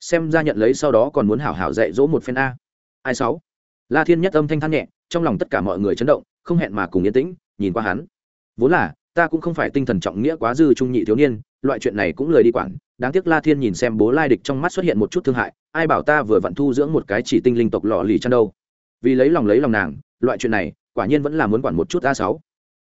Xem ra nhận lấy sau đó còn muốn hảo hảo dạy dỗ một phen a. Ai sáu? La thiên nhất âm thanh than nhẹ, trong lòng tất cả mọi người chấn động, không hẹn mà cùng yên tĩnh, nhìn qua hắn. Vốn là, ta cũng không phải tinh thần trọng nghĩa quá dư trung nhị thiếu niên, loại chuyện này cũng lời đi quản. Đáng tiếc la thiên nhìn xem bố lai địch trong mắt xuất hiện một chút thương hại, ai bảo ta vừa vặn thu dưỡng một cái chỉ tinh linh tộc lò lì chăn đâu. Vì lấy lòng lấy lòng nàng, loại chuyện này quả nhiên vẫn là muốn quản một chút a sáu.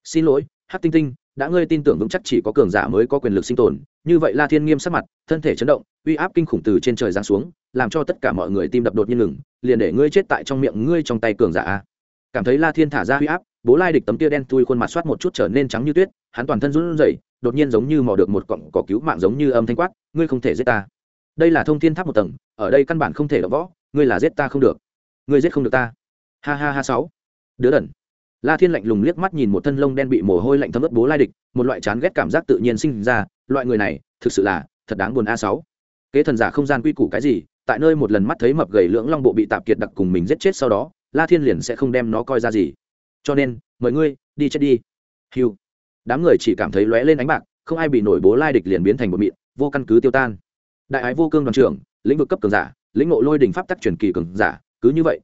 Xin lỗi hát tinh tinh, đã ngươi tin tưởng vững chắc chỉ có cường giả mới có quyền lực sinh tồn, như vậy la thiên nghiêm sắc mặt, thân thể chấn động, uy áp kinh khủng từ trên trời giáng xuống, làm cho tất cả mọi người tim đập đột nhiên ngừng, liền để ngươi chết tại trong miệng ngươi trong tay cường giả cảm thấy la thiên thả ra uy áp, bố lai địch tấm tia đen thui khuôn mặt soát một chút trở nên trắng như tuyết, hắn toàn thân run rẩy, đột nhiên giống như mò được một cọng cỏ cứu mạng giống như âm thanh quát, ngươi không thể giết ta. Đây là thông thiên tháp một tầng, ở đây căn bản không thể đ võ, ngươi là giết ta không được. Ngươi giết không được ta. Ha ha ha sáu đứa đần. La thiên lạnh lùng liếc mắt nhìn một thân lông đen bị mồ hôi lạnh thấm ướt bố lai địch, một loại chán ghét cảm giác tự nhiên sinh ra, loại người này, thực sự là, thật đáng buồn a sáu. Kế thần giả không gian quy củ cái gì, tại nơi một lần mắt thấy mập gầy lưỡng long bộ bị tạp kiệt đặc cùng mình giết chết sau đó, la thiên liền sẽ không đem nó coi ra gì. Cho nên, mời ngươi, đi chết đi. Hiu đám người chỉ cảm thấy lóe lên ánh bạc, không ai bị nổi bố lai địch liền biến thành một mịn, vô căn cứ tiêu tan. Đại ái vô cương đoàn trưởng, lĩnh vực cấp cường giả, lĩnh ngộ lôi đỉnh pháp tắc truyền kỳ cường giả, cứ như vậy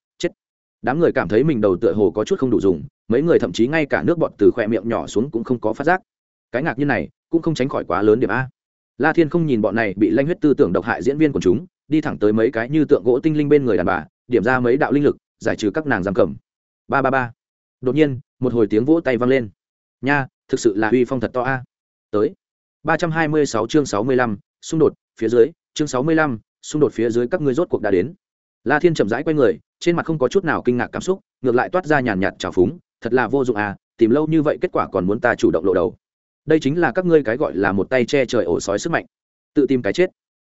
đám người cảm thấy mình đầu tựa hồ có chút không đủ dùng, mấy người thậm chí ngay cả nước bọt từ khoe miệng nhỏ xuống cũng không có phát giác. Cái ngạc như này, cũng không tránh khỏi quá lớn điểm a. La thiên không nhìn bọn này bị lanh huyết tư tưởng độc hại diễn viên của chúng, đi thẳng tới mấy cái như tượng gỗ tinh linh bên người đàn bà, điểm ra mấy đạo linh lực, giải trừ các nàng giam cầm. Ba ba ba. Đột nhiên, một hồi tiếng vỗ tay vang lên. Nha, thực sự là uy phong thật to a. Tới. ba trăm hai mươi sáu chương sáu mươi lăm, xung đột phía dưới, chương sáu mươi lăm, xung đột phía dưới các ngươi rốt cuộc đã đến la thiên chậm rãi quay người, trên mặt không có chút nào kinh ngạc cảm xúc, ngược lại toát ra nhàn nhạt trào phúng, thật là vô dụng à tìm lâu như vậy kết quả còn muốn ta chủ động lộ đầu. Đây chính là các ngươi cái gọi là một tay che trời ổ sói sức mạnh. Tự tìm cái chết.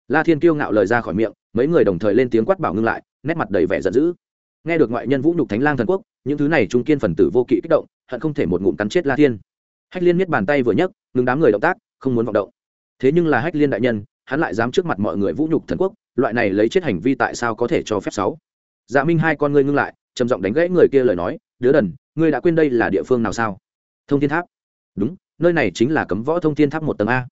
La thiên kiêu ngạo lời ra khỏi miệng, mấy người đồng thời lên tiếng quát bảo ngưng lại, nét mặt đầy vẻ giận dữ. Nghe được ngoại nhân vũ nhục thánh lang thần quốc, những thứ này trung kiên phần tử vô kỵ kích động, hận không thể một ngụm cắn chết la thiên. Hách liên miết bàn tay vừa nhấc, ngừng đám người động tác, không muốn vọng động. Thế nhưng là hách liên đại nhân, hắn lại dám trước mặt mọi người vũ nhục thần quốc loại này lấy chết hành vi tại sao có thể cho phép sáu? Dạ minh hai con ngươi ngưng lại, trầm giọng đánh gãy người kia lời nói, đứa đần, ngươi đã quên đây là địa phương nào sao? Thông thiên tháp. Đúng, nơi này chính là cấm võ thông thiên tháp một tầng a.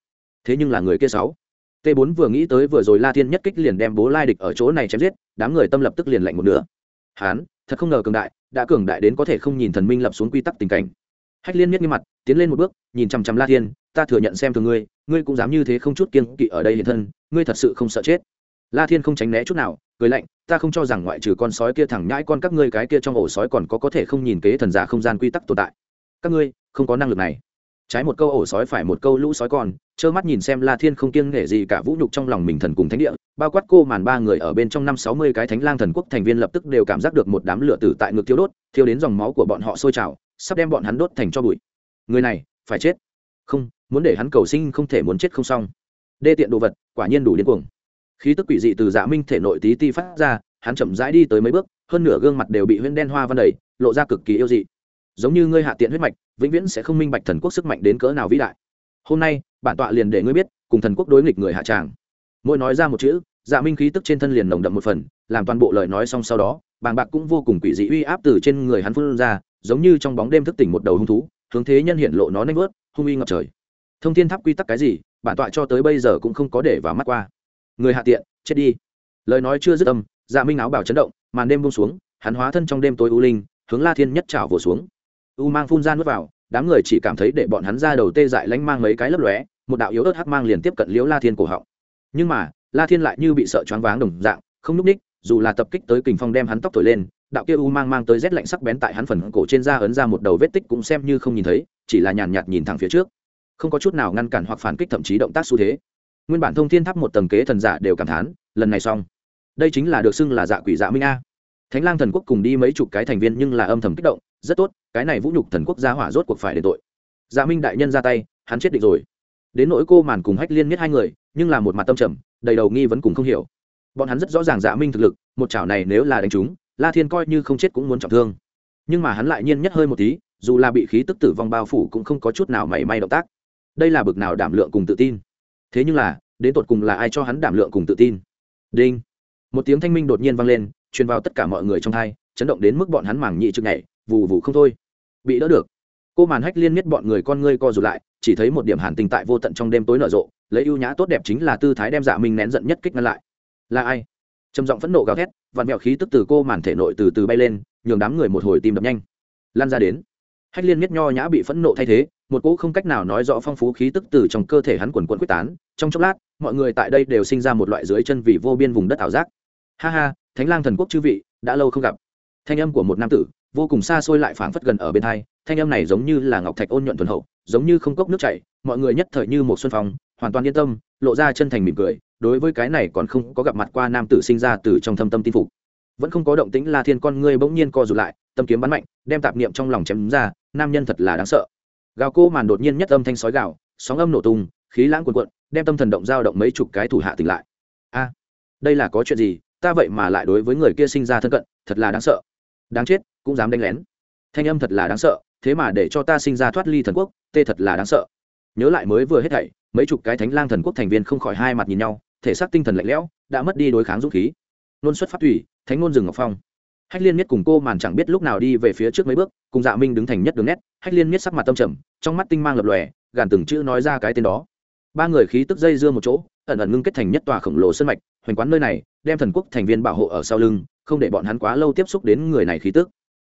Thế nhưng là người kia sáu? T 4 vừa nghĩ tới vừa rồi la thiên nhất kích liền đem bố lai địch ở chỗ này chém giết, đám người tâm lập tức liền lạnh một nửa. Hán, thật không ngờ cường đại, đã cường đại đến có thể không nhìn thần minh lập xuống quy tắc tình cảnh. Hách liên nhất nghiêm mặt, tiến lên một bước, nhìn chằm chằm la thiên, ta thừa nhận xem thường ngươi ngươi cũng dám như thế không chút kiên kỵ ở đây hiện thân, ngươi thật sự không sợ chết la thiên không tránh né chút nào, cười lạnh, ta không cho rằng ngoại trừ con sói kia thẳng nhãi con các ngươi cái kia trong ổ sói còn có có thể không nhìn kế thần giả không gian quy tắc tồn tại. Các ngươi, không có năng lực này. Trái một câu ổ sói phải một câu lũ sói con, trơ mắt nhìn xem la thiên không kiêng nể gì cả vũ nhục trong lòng mình thần cùng thánh địa, bao quát cô màn ba người ở bên trong năm sáu mươi cái thánh lang thần quốc thành viên lập tức đều cảm giác được một đám lửa tử tại ngực thiêu đốt, thiêu đến dòng máu của bọn họ sôi trào, sắp đem bọn hắn đốt thành cho bụi. Người này, phải chết. Không, muốn để hắn cầu sinh không thể muốn chết không xong. Đê tiện đồ vật, quả nhiên đủ điên cuồng khí tức quỷ dị từ dạ minh thể nội tí ti phát ra, hắn chậm rãi đi tới mấy bước, hơn nửa gương mặt đều bị huyễn đen hoa văn đầy, lộ ra cực kỳ yêu dị. Giống như ngươi hạ tiện huyết mạch, vĩnh viễn sẽ không minh bạch thần quốc sức mạnh đến cỡ nào vĩ đại. Hôm nay, bản tọa liền để ngươi biết, cùng thần quốc đối nghịch người hạ tràng. Mỗi nói ra một chữ dạ minh khí tức trên thân liền nồng đậm một phần, làm toàn bộ lời nói xong sau đó, bàng bạc cũng vô cùng quỷ dị uy áp từ trên người hắn phun ra, giống như trong bóng đêm thức tỉnh một đầu hung thú, hướng thế nhân hiện lộ nó nanh vớt hung uy ngập trời. Thông thiên tháp quy tắc cái gì, bản tọa cho tới bây giờ cũng không có để vào mắt qua người hạ tiện, chết đi. Lời nói chưa dứt âm dạ minh áo bảo chấn động, màn đêm bông xuống, hắn hóa thân trong đêm tối u linh, hướng la thiên nhất trào vồ xuống. U mang phun ra nước vào, đám người chỉ cảm thấy để bọn hắn ra đầu tê dại lanh mang mấy cái lấp lóe, một đạo yếu ớt hắc mang liền tiếp cận liễu la thiên cổ họng. Nhưng mà, la thiên lại như bị sợ choáng váng đồng dạng, không núp ních, dù là tập kích tới kình phong đem hắn tóc thổi lên, đạo kia u mang mang tới rét lạnh sắc bén tại hắn phần cổ trên da ấn ra một đầu vết tích cũng xem như không nhìn thấy, chỉ là nhàn nhạt nhìn thẳng phía trước. Không có chút nào ngăn cản hoặc phản kích thậm chí động tác xu thế nguyên bản thông thiên tháp một tầng kế thần giả đều cảm thán, lần này xong. Đây chính là được xưng là dạ quỷ dạ minh a. Thánh lang thần quốc cùng đi mấy chục cái thành viên nhưng là âm thầm kích động, rất tốt, cái này vũ nhục thần quốc gia hỏa rốt cuộc phải để tội. Dạ minh đại nhân ra tay, hắn chết định rồi. Đến nỗi cô màn cùng hách liên miết hai người, nhưng là một mặt tâm trầm, đầy đầu nghi vấn cùng không hiểu. Bọn hắn rất rõ ràng dạ minh thực lực, một chảo này nếu là đánh chúng, la thiên coi như không chết cũng muốn trọng thương. Nhưng mà hắn lại nhiên nhất hơi một tí, dù là bị khí tức tử vong bao phủ cũng không có chút nào mảy may động tác. Đây là bực nào đảm lượng cùng tự tin thế nhưng là, đến tột cùng là ai cho hắn đảm lượng cùng tự tin? Đinh. Một tiếng thanh minh đột nhiên vang lên, truyền vào tất cả mọi người trong thai, chấn động đến mức bọn hắn mảng nhị trực này vù vù không thôi. Bị đỡ được. Cô màn hách liên miết bọn người con ngươi co rụt lại, chỉ thấy một điểm hàn tình tại vô tận trong đêm tối nở rộ, lấy ưu nhã tốt đẹp chính là tư thái đem dạ minh nén giận nhất kích ngăn lại. Là ai? Trầm giọng phẫn nộ gào thét vặn mẹo khí tức từ cô màn thể nội từ từ bay lên, nhường đám người một hồi tim đập nhanh. Lan ra đến. Hách liên miết nho nhã bị phẫn nộ thay thế một cỗ không cách nào nói rõ phong phú khí tức từ trong cơ thể hắn quần quần quyết tán. Trong chốc lát, mọi người tại đây đều sinh ra một loại dưới chân vị vô biên vùng đất ảo giác. Ha ha, thánh lang thần quốc chư vị, đã lâu không gặp. Thanh âm của một nam tử, vô cùng xa xôi lại phảng phất gần ở bên hai. Thanh âm này giống như là ngọc thạch ôn nhuận thuần hậu, giống như không cốc nước chảy. Mọi người nhất thời như một xuân phong, hoàn toàn yên tâm, lộ ra chân thành mỉm cười. Đối với cái này còn không có gặp mặt qua nam tử sinh ra từ trong thâm tâm tin phục. Vẫn không có động tĩnh la thiên con ngươi bỗng nhiên co rụt lại, tâm kiếm bắn mạnh, đem tạp niệm trong lòng chém ra, nam nhân thật là đáng sợ gào cô màn đột nhiên nhất âm thanh sói gạo sóng âm nổ tung, khí lãng cuồn cuộn, đem tâm thần động dao động mấy chục cái thủ hạ tỉnh lại. A, đây là có chuyện gì? Ta vậy mà lại đối với người kia sinh ra thân cận, thật là đáng sợ. Đáng chết, cũng dám đánh lén. Thanh âm thật là đáng sợ, thế mà để cho ta sinh ra thoát ly thần quốc, tê thật là đáng sợ. Nhớ lại mới vừa hết thảy, mấy chục cái thánh lang thần quốc thành viên không khỏi hai mặt nhìn nhau, thể xác tinh thần lạnh lẽo, đã mất đi đối kháng dũng khí. Nôn xuất phát thủy, thánh ngôn rừng ngọc phong hách liên miết cùng cô màn chẳng biết lúc nào đi về phía trước mấy bước, cùng dạ minh đứng thành nhất đường nét, hách liên miết sắc mặt tâm trầm, trong mắt tinh mang lập lòe, gàn từng chữ nói ra cái tên đó. Ba người khí tức dây dưa một chỗ, ẩn ẩn ngưng kết thành nhất tòa khổng lồ sân mạch, hoành quán nơi này, đem thần quốc thành viên bảo hộ ở sau lưng, không để bọn hắn quá lâu tiếp xúc đến người này khí tức.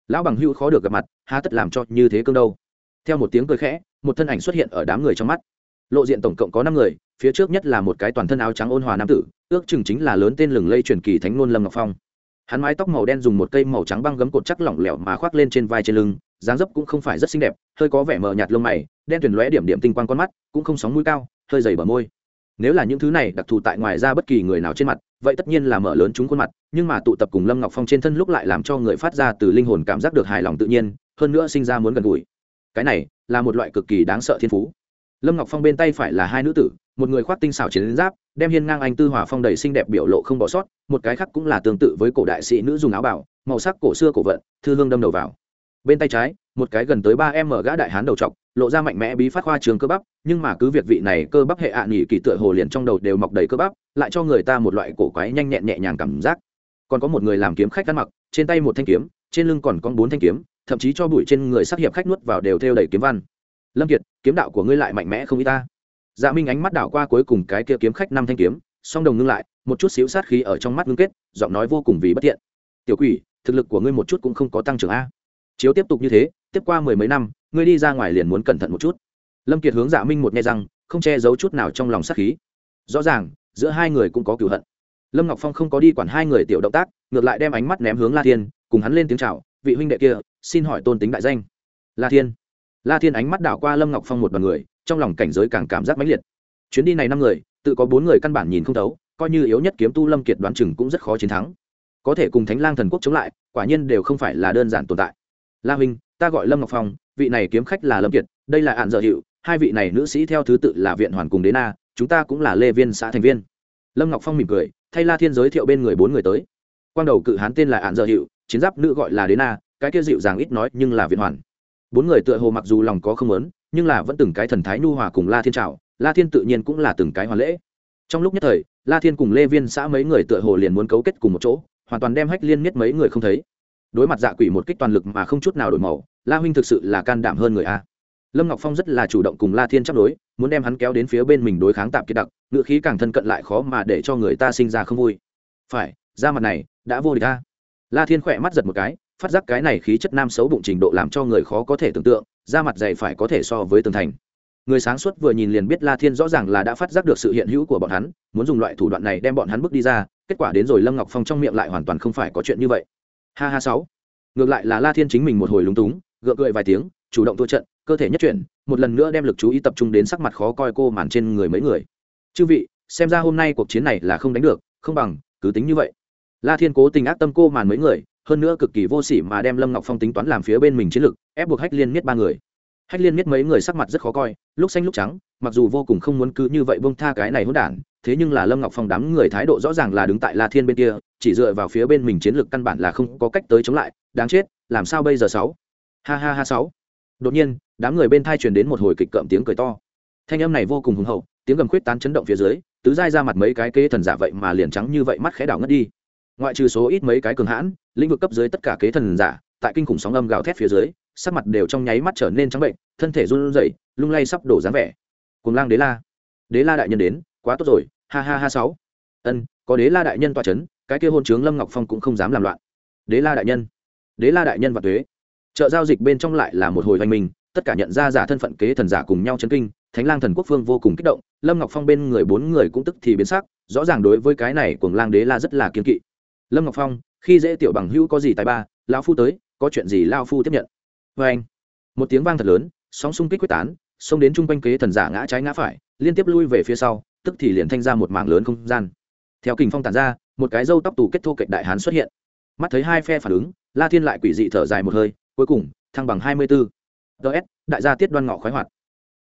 Lão bằng hữu khó được gặp mặt, há tất làm cho như thế cương đâu. Theo một tiếng cười khẽ, một thân ảnh xuất hiện ở đám người trong mắt. Lộ diện tổng cộng có năm người, phía trước nhất là một cái toàn thân áo trắng ôn hòa nam tử, ước chừng chính là lớn tên lừng lây truyền kỳ thánh Nôn lâm ngọc phong hắn mái tóc màu đen dùng một cây màu trắng băng gấm cột chắc lỏng lẻo mà khoác lên trên vai trên lưng, dáng dấp cũng không phải rất xinh đẹp, hơi có vẻ mờ nhạt lông mày, đen tuyển lóe điểm điểm tinh quang con mắt, cũng không sóng mũi cao, hơi dày bờ môi. Nếu là những thứ này đặc thù tại ngoài ra bất kỳ người nào trên mặt, vậy tất nhiên là mở lớn chúng khuôn mặt, nhưng mà tụ tập cùng lâm ngọc phong trên thân lúc lại làm cho người phát ra từ linh hồn cảm giác được hài lòng tự nhiên, hơn nữa sinh ra muốn gần gũi. Cái này là một loại cực kỳ đáng sợ thiên phú. Lâm ngọc phong bên tay phải là hai nữ tử một người khoác tinh xảo chiến giáp, đem hiên ngang anh tư hòa phong đầy xinh đẹp biểu lộ không bỏ sót, một cái khác cũng là tương tự với cổ đại sĩ nữ dùng áo bảo, màu sắc cổ xưa cổ vận, thư hương đâm đầu vào. Bên tay trái, một cái gần tới ba em mở gã đại hán đầu trọc, lộ ra mạnh mẽ bí phát khoa trường cơ bắp, nhưng mà cứ việc vị này cơ bắp hệ ạ à nghỉ kỳ tựa hồ liền trong đầu đều mọc đầy cơ bắp, lại cho người ta một loại cổ quái nhanh nhẹn nhẹ nhàng cảm giác. Còn có một người làm kiếm khách ăn mặc, trên tay một thanh kiếm, trên lưng còn có bốn thanh kiếm, thậm chí cho bụi trên người sắc hiệp khách nuốt vào đều theo đầy kiếm văn. Lâm kiệt, kiếm đạo của ngươi lại mạnh mẽ không y ta dạ minh ánh mắt đảo qua cuối cùng cái kia kiếm khách năm thanh kiếm, song đồng ngưng lại, một chút xíu sát khí ở trong mắt ngưng kết, giọng nói vô cùng vì bất tiện tiểu quỷ, thực lực của ngươi một chút cũng không có tăng trưởng a. Chiếu tiếp tục như thế, tiếp qua mười mấy năm, ngươi đi ra ngoài liền muốn cẩn thận một chút. Lâm kiệt hướng dạ minh một nghe rằng không che giấu chút nào trong lòng sát khí. Rõ ràng, giữa hai người cũng có cửu hận. Lâm ngọc phong không có đi quản hai người tiểu động tác, ngược lại đem ánh mắt ném hướng la thiên, cùng hắn lên tiếng chào, vị huynh đệ kia, xin hỏi tôn tính đại danh. La thiên la thiên ánh mắt đảo qua lâm ngọc phong một đoàn người, trong lòng cảnh giới càng cảm giác mãnh liệt. Chuyến đi này năm người, tự có bốn người căn bản nhìn không thấu, coi như yếu nhất kiếm tu lâm kiệt đoán chừng cũng rất khó chiến thắng. Có thể cùng thánh lang thần quốc chống lại, quả nhiên đều không phải là đơn giản tồn tại. La huynh, ta gọi lâm ngọc phong, vị này kiếm khách là lâm kiệt, đây là ạn dợ hiệu hai vị này nữ sĩ theo thứ tự là viện hoàn cùng đế na, chúng ta cũng là lê viên xã thành viên. Lâm ngọc phong mỉm cười, thay la thiên giới thiệu bên người bốn người tới. Quang đầu cự hán tên là ạn dợ hiệu chiến giáp nữ gọi là đế na, cái kia dịu dàng ít nói nhưng là viện hoàn bốn người tựa hồ mặc dù lòng có không lớn nhưng là vẫn từng cái thần thái nhu hòa cùng la thiên trào la thiên tự nhiên cũng là từng cái hoàn lễ. Trong lúc nhất thời, la thiên cùng lê viên xã mấy người tựa hồ liền muốn cấu kết cùng một chỗ, hoàn toàn đem hách liên miết mấy người không thấy. Đối mặt dạ quỷ một kích toàn lực mà không chút nào đổi màu, la huynh thực sự là can đảm hơn người a. Lâm ngọc phong rất là chủ động cùng la thiên chấp đối, muốn đem hắn kéo đến phía bên mình đối kháng tạm kiệt đặc, ngựa khí càng thân cận lại khó mà để cho người ta sinh ra không vui. Phải, ra mặt này, đã vô địch ta. la thiên khỏe mắt giật một cái phát giác cái này khí chất nam xấu bụng trình độ làm cho người khó có thể tưởng tượng, da mặt dày phải có thể so với tường thành. Người sáng suốt vừa nhìn liền biết la thiên rõ ràng là đã phát giác được sự hiện hữu của bọn hắn, muốn dùng loại thủ đoạn này đem bọn hắn bước đi ra, kết quả đến rồi lâm ngọc phong trong miệng lại hoàn toàn không phải có chuyện như vậy. Ha ha sáu. Ngược lại là la thiên chính mình một hồi lúng túng, gượng cười vài tiếng, chủ động thua trận, cơ thể nhất chuyển, một lần nữa đem lực chú ý tập trung đến sắc mặt khó coi cô màn trên người mấy người. Chư vị, xem ra hôm nay cuộc chiến này là không đánh được, không bằng, cứ tính như vậy. La thiên cố tình ác tâm cô màn mấy người hơn nữa cực kỳ vô sỉ mà đem lâm ngọc phong tính toán làm phía bên mình chiến lược, ép buộc hách liên miết ba người. Hách liên miết mấy người sắc mặt rất khó coi lúc xanh lúc trắng mặc dù vô cùng không muốn cứ như vậy bông tha cái này hỗn đản thế nhưng là lâm ngọc phong đám người thái độ rõ ràng là đứng tại la thiên bên kia chỉ dựa vào phía bên mình chiến lược căn bản là không có cách tới chống lại đáng chết làm sao bây giờ sáu? Ha ha ha sáu. Đột nhiên đám người bên thai truyền đến một hồi kịch cợm tiếng cười to. Thanh âm này vô cùng hùng hậu tiếng gầm khuyết tán chấn động phía dưới tứ giai ra mặt mấy cái kế thần giả vậy mà liền trắng như vậy mắt khẽ đảo ngất đi ngoại trừ số ít mấy cái cường hãn lĩnh vực cấp dưới tất cả kế thần giả tại kinh khủng sóng âm gào thét phía dưới sắc mặt đều trong nháy mắt trở nên trắng bệnh thân thể run rẩy lung lay sắp đổ dáng vẻ. Cùng lang đế la. Đế la đại nhân đến quá tốt rồi ha ha ha sáu. Ân có đế la đại nhân tọa chấn, cái kia hôn trướng lâm ngọc phong cũng không dám làm loạn. Đế la đại nhân. Đế la đại nhân và thuế chợ giao dịch bên trong lại là một hồi hoành minh tất cả nhận ra giả thân phận kế thần giả cùng nhau chấn kinh thánh lang thần quốc phương vô cùng kích động lâm ngọc phong bên người bốn người cũng tức thì biến sắc rõ ràng đối với cái này cùng lang đế la rất là kiên kỵ lâm ngọc phong, khi dễ tiểu bằng hữu có gì tài ba lao phu tới, có chuyện gì lao phu tiếp nhận. Vê anh, một tiếng vang thật lớn, sóng xung kích quyết tán, xông đến chung quanh kế thần giả ngã trái ngã phải, liên tiếp lui về phía sau, tức thì liền thanh ra một mảng lớn không gian. Theo kình phong tàn ra, một cái râu tóc tù kết thô kệch đại hán xuất hiện. Mắt thấy hai phe phản ứng, la thiên lại quỷ dị thở dài một hơi, cuối cùng, thăng bằng hai mươi bốn ts đại gia tiết đoan ngọ khoái hoạt.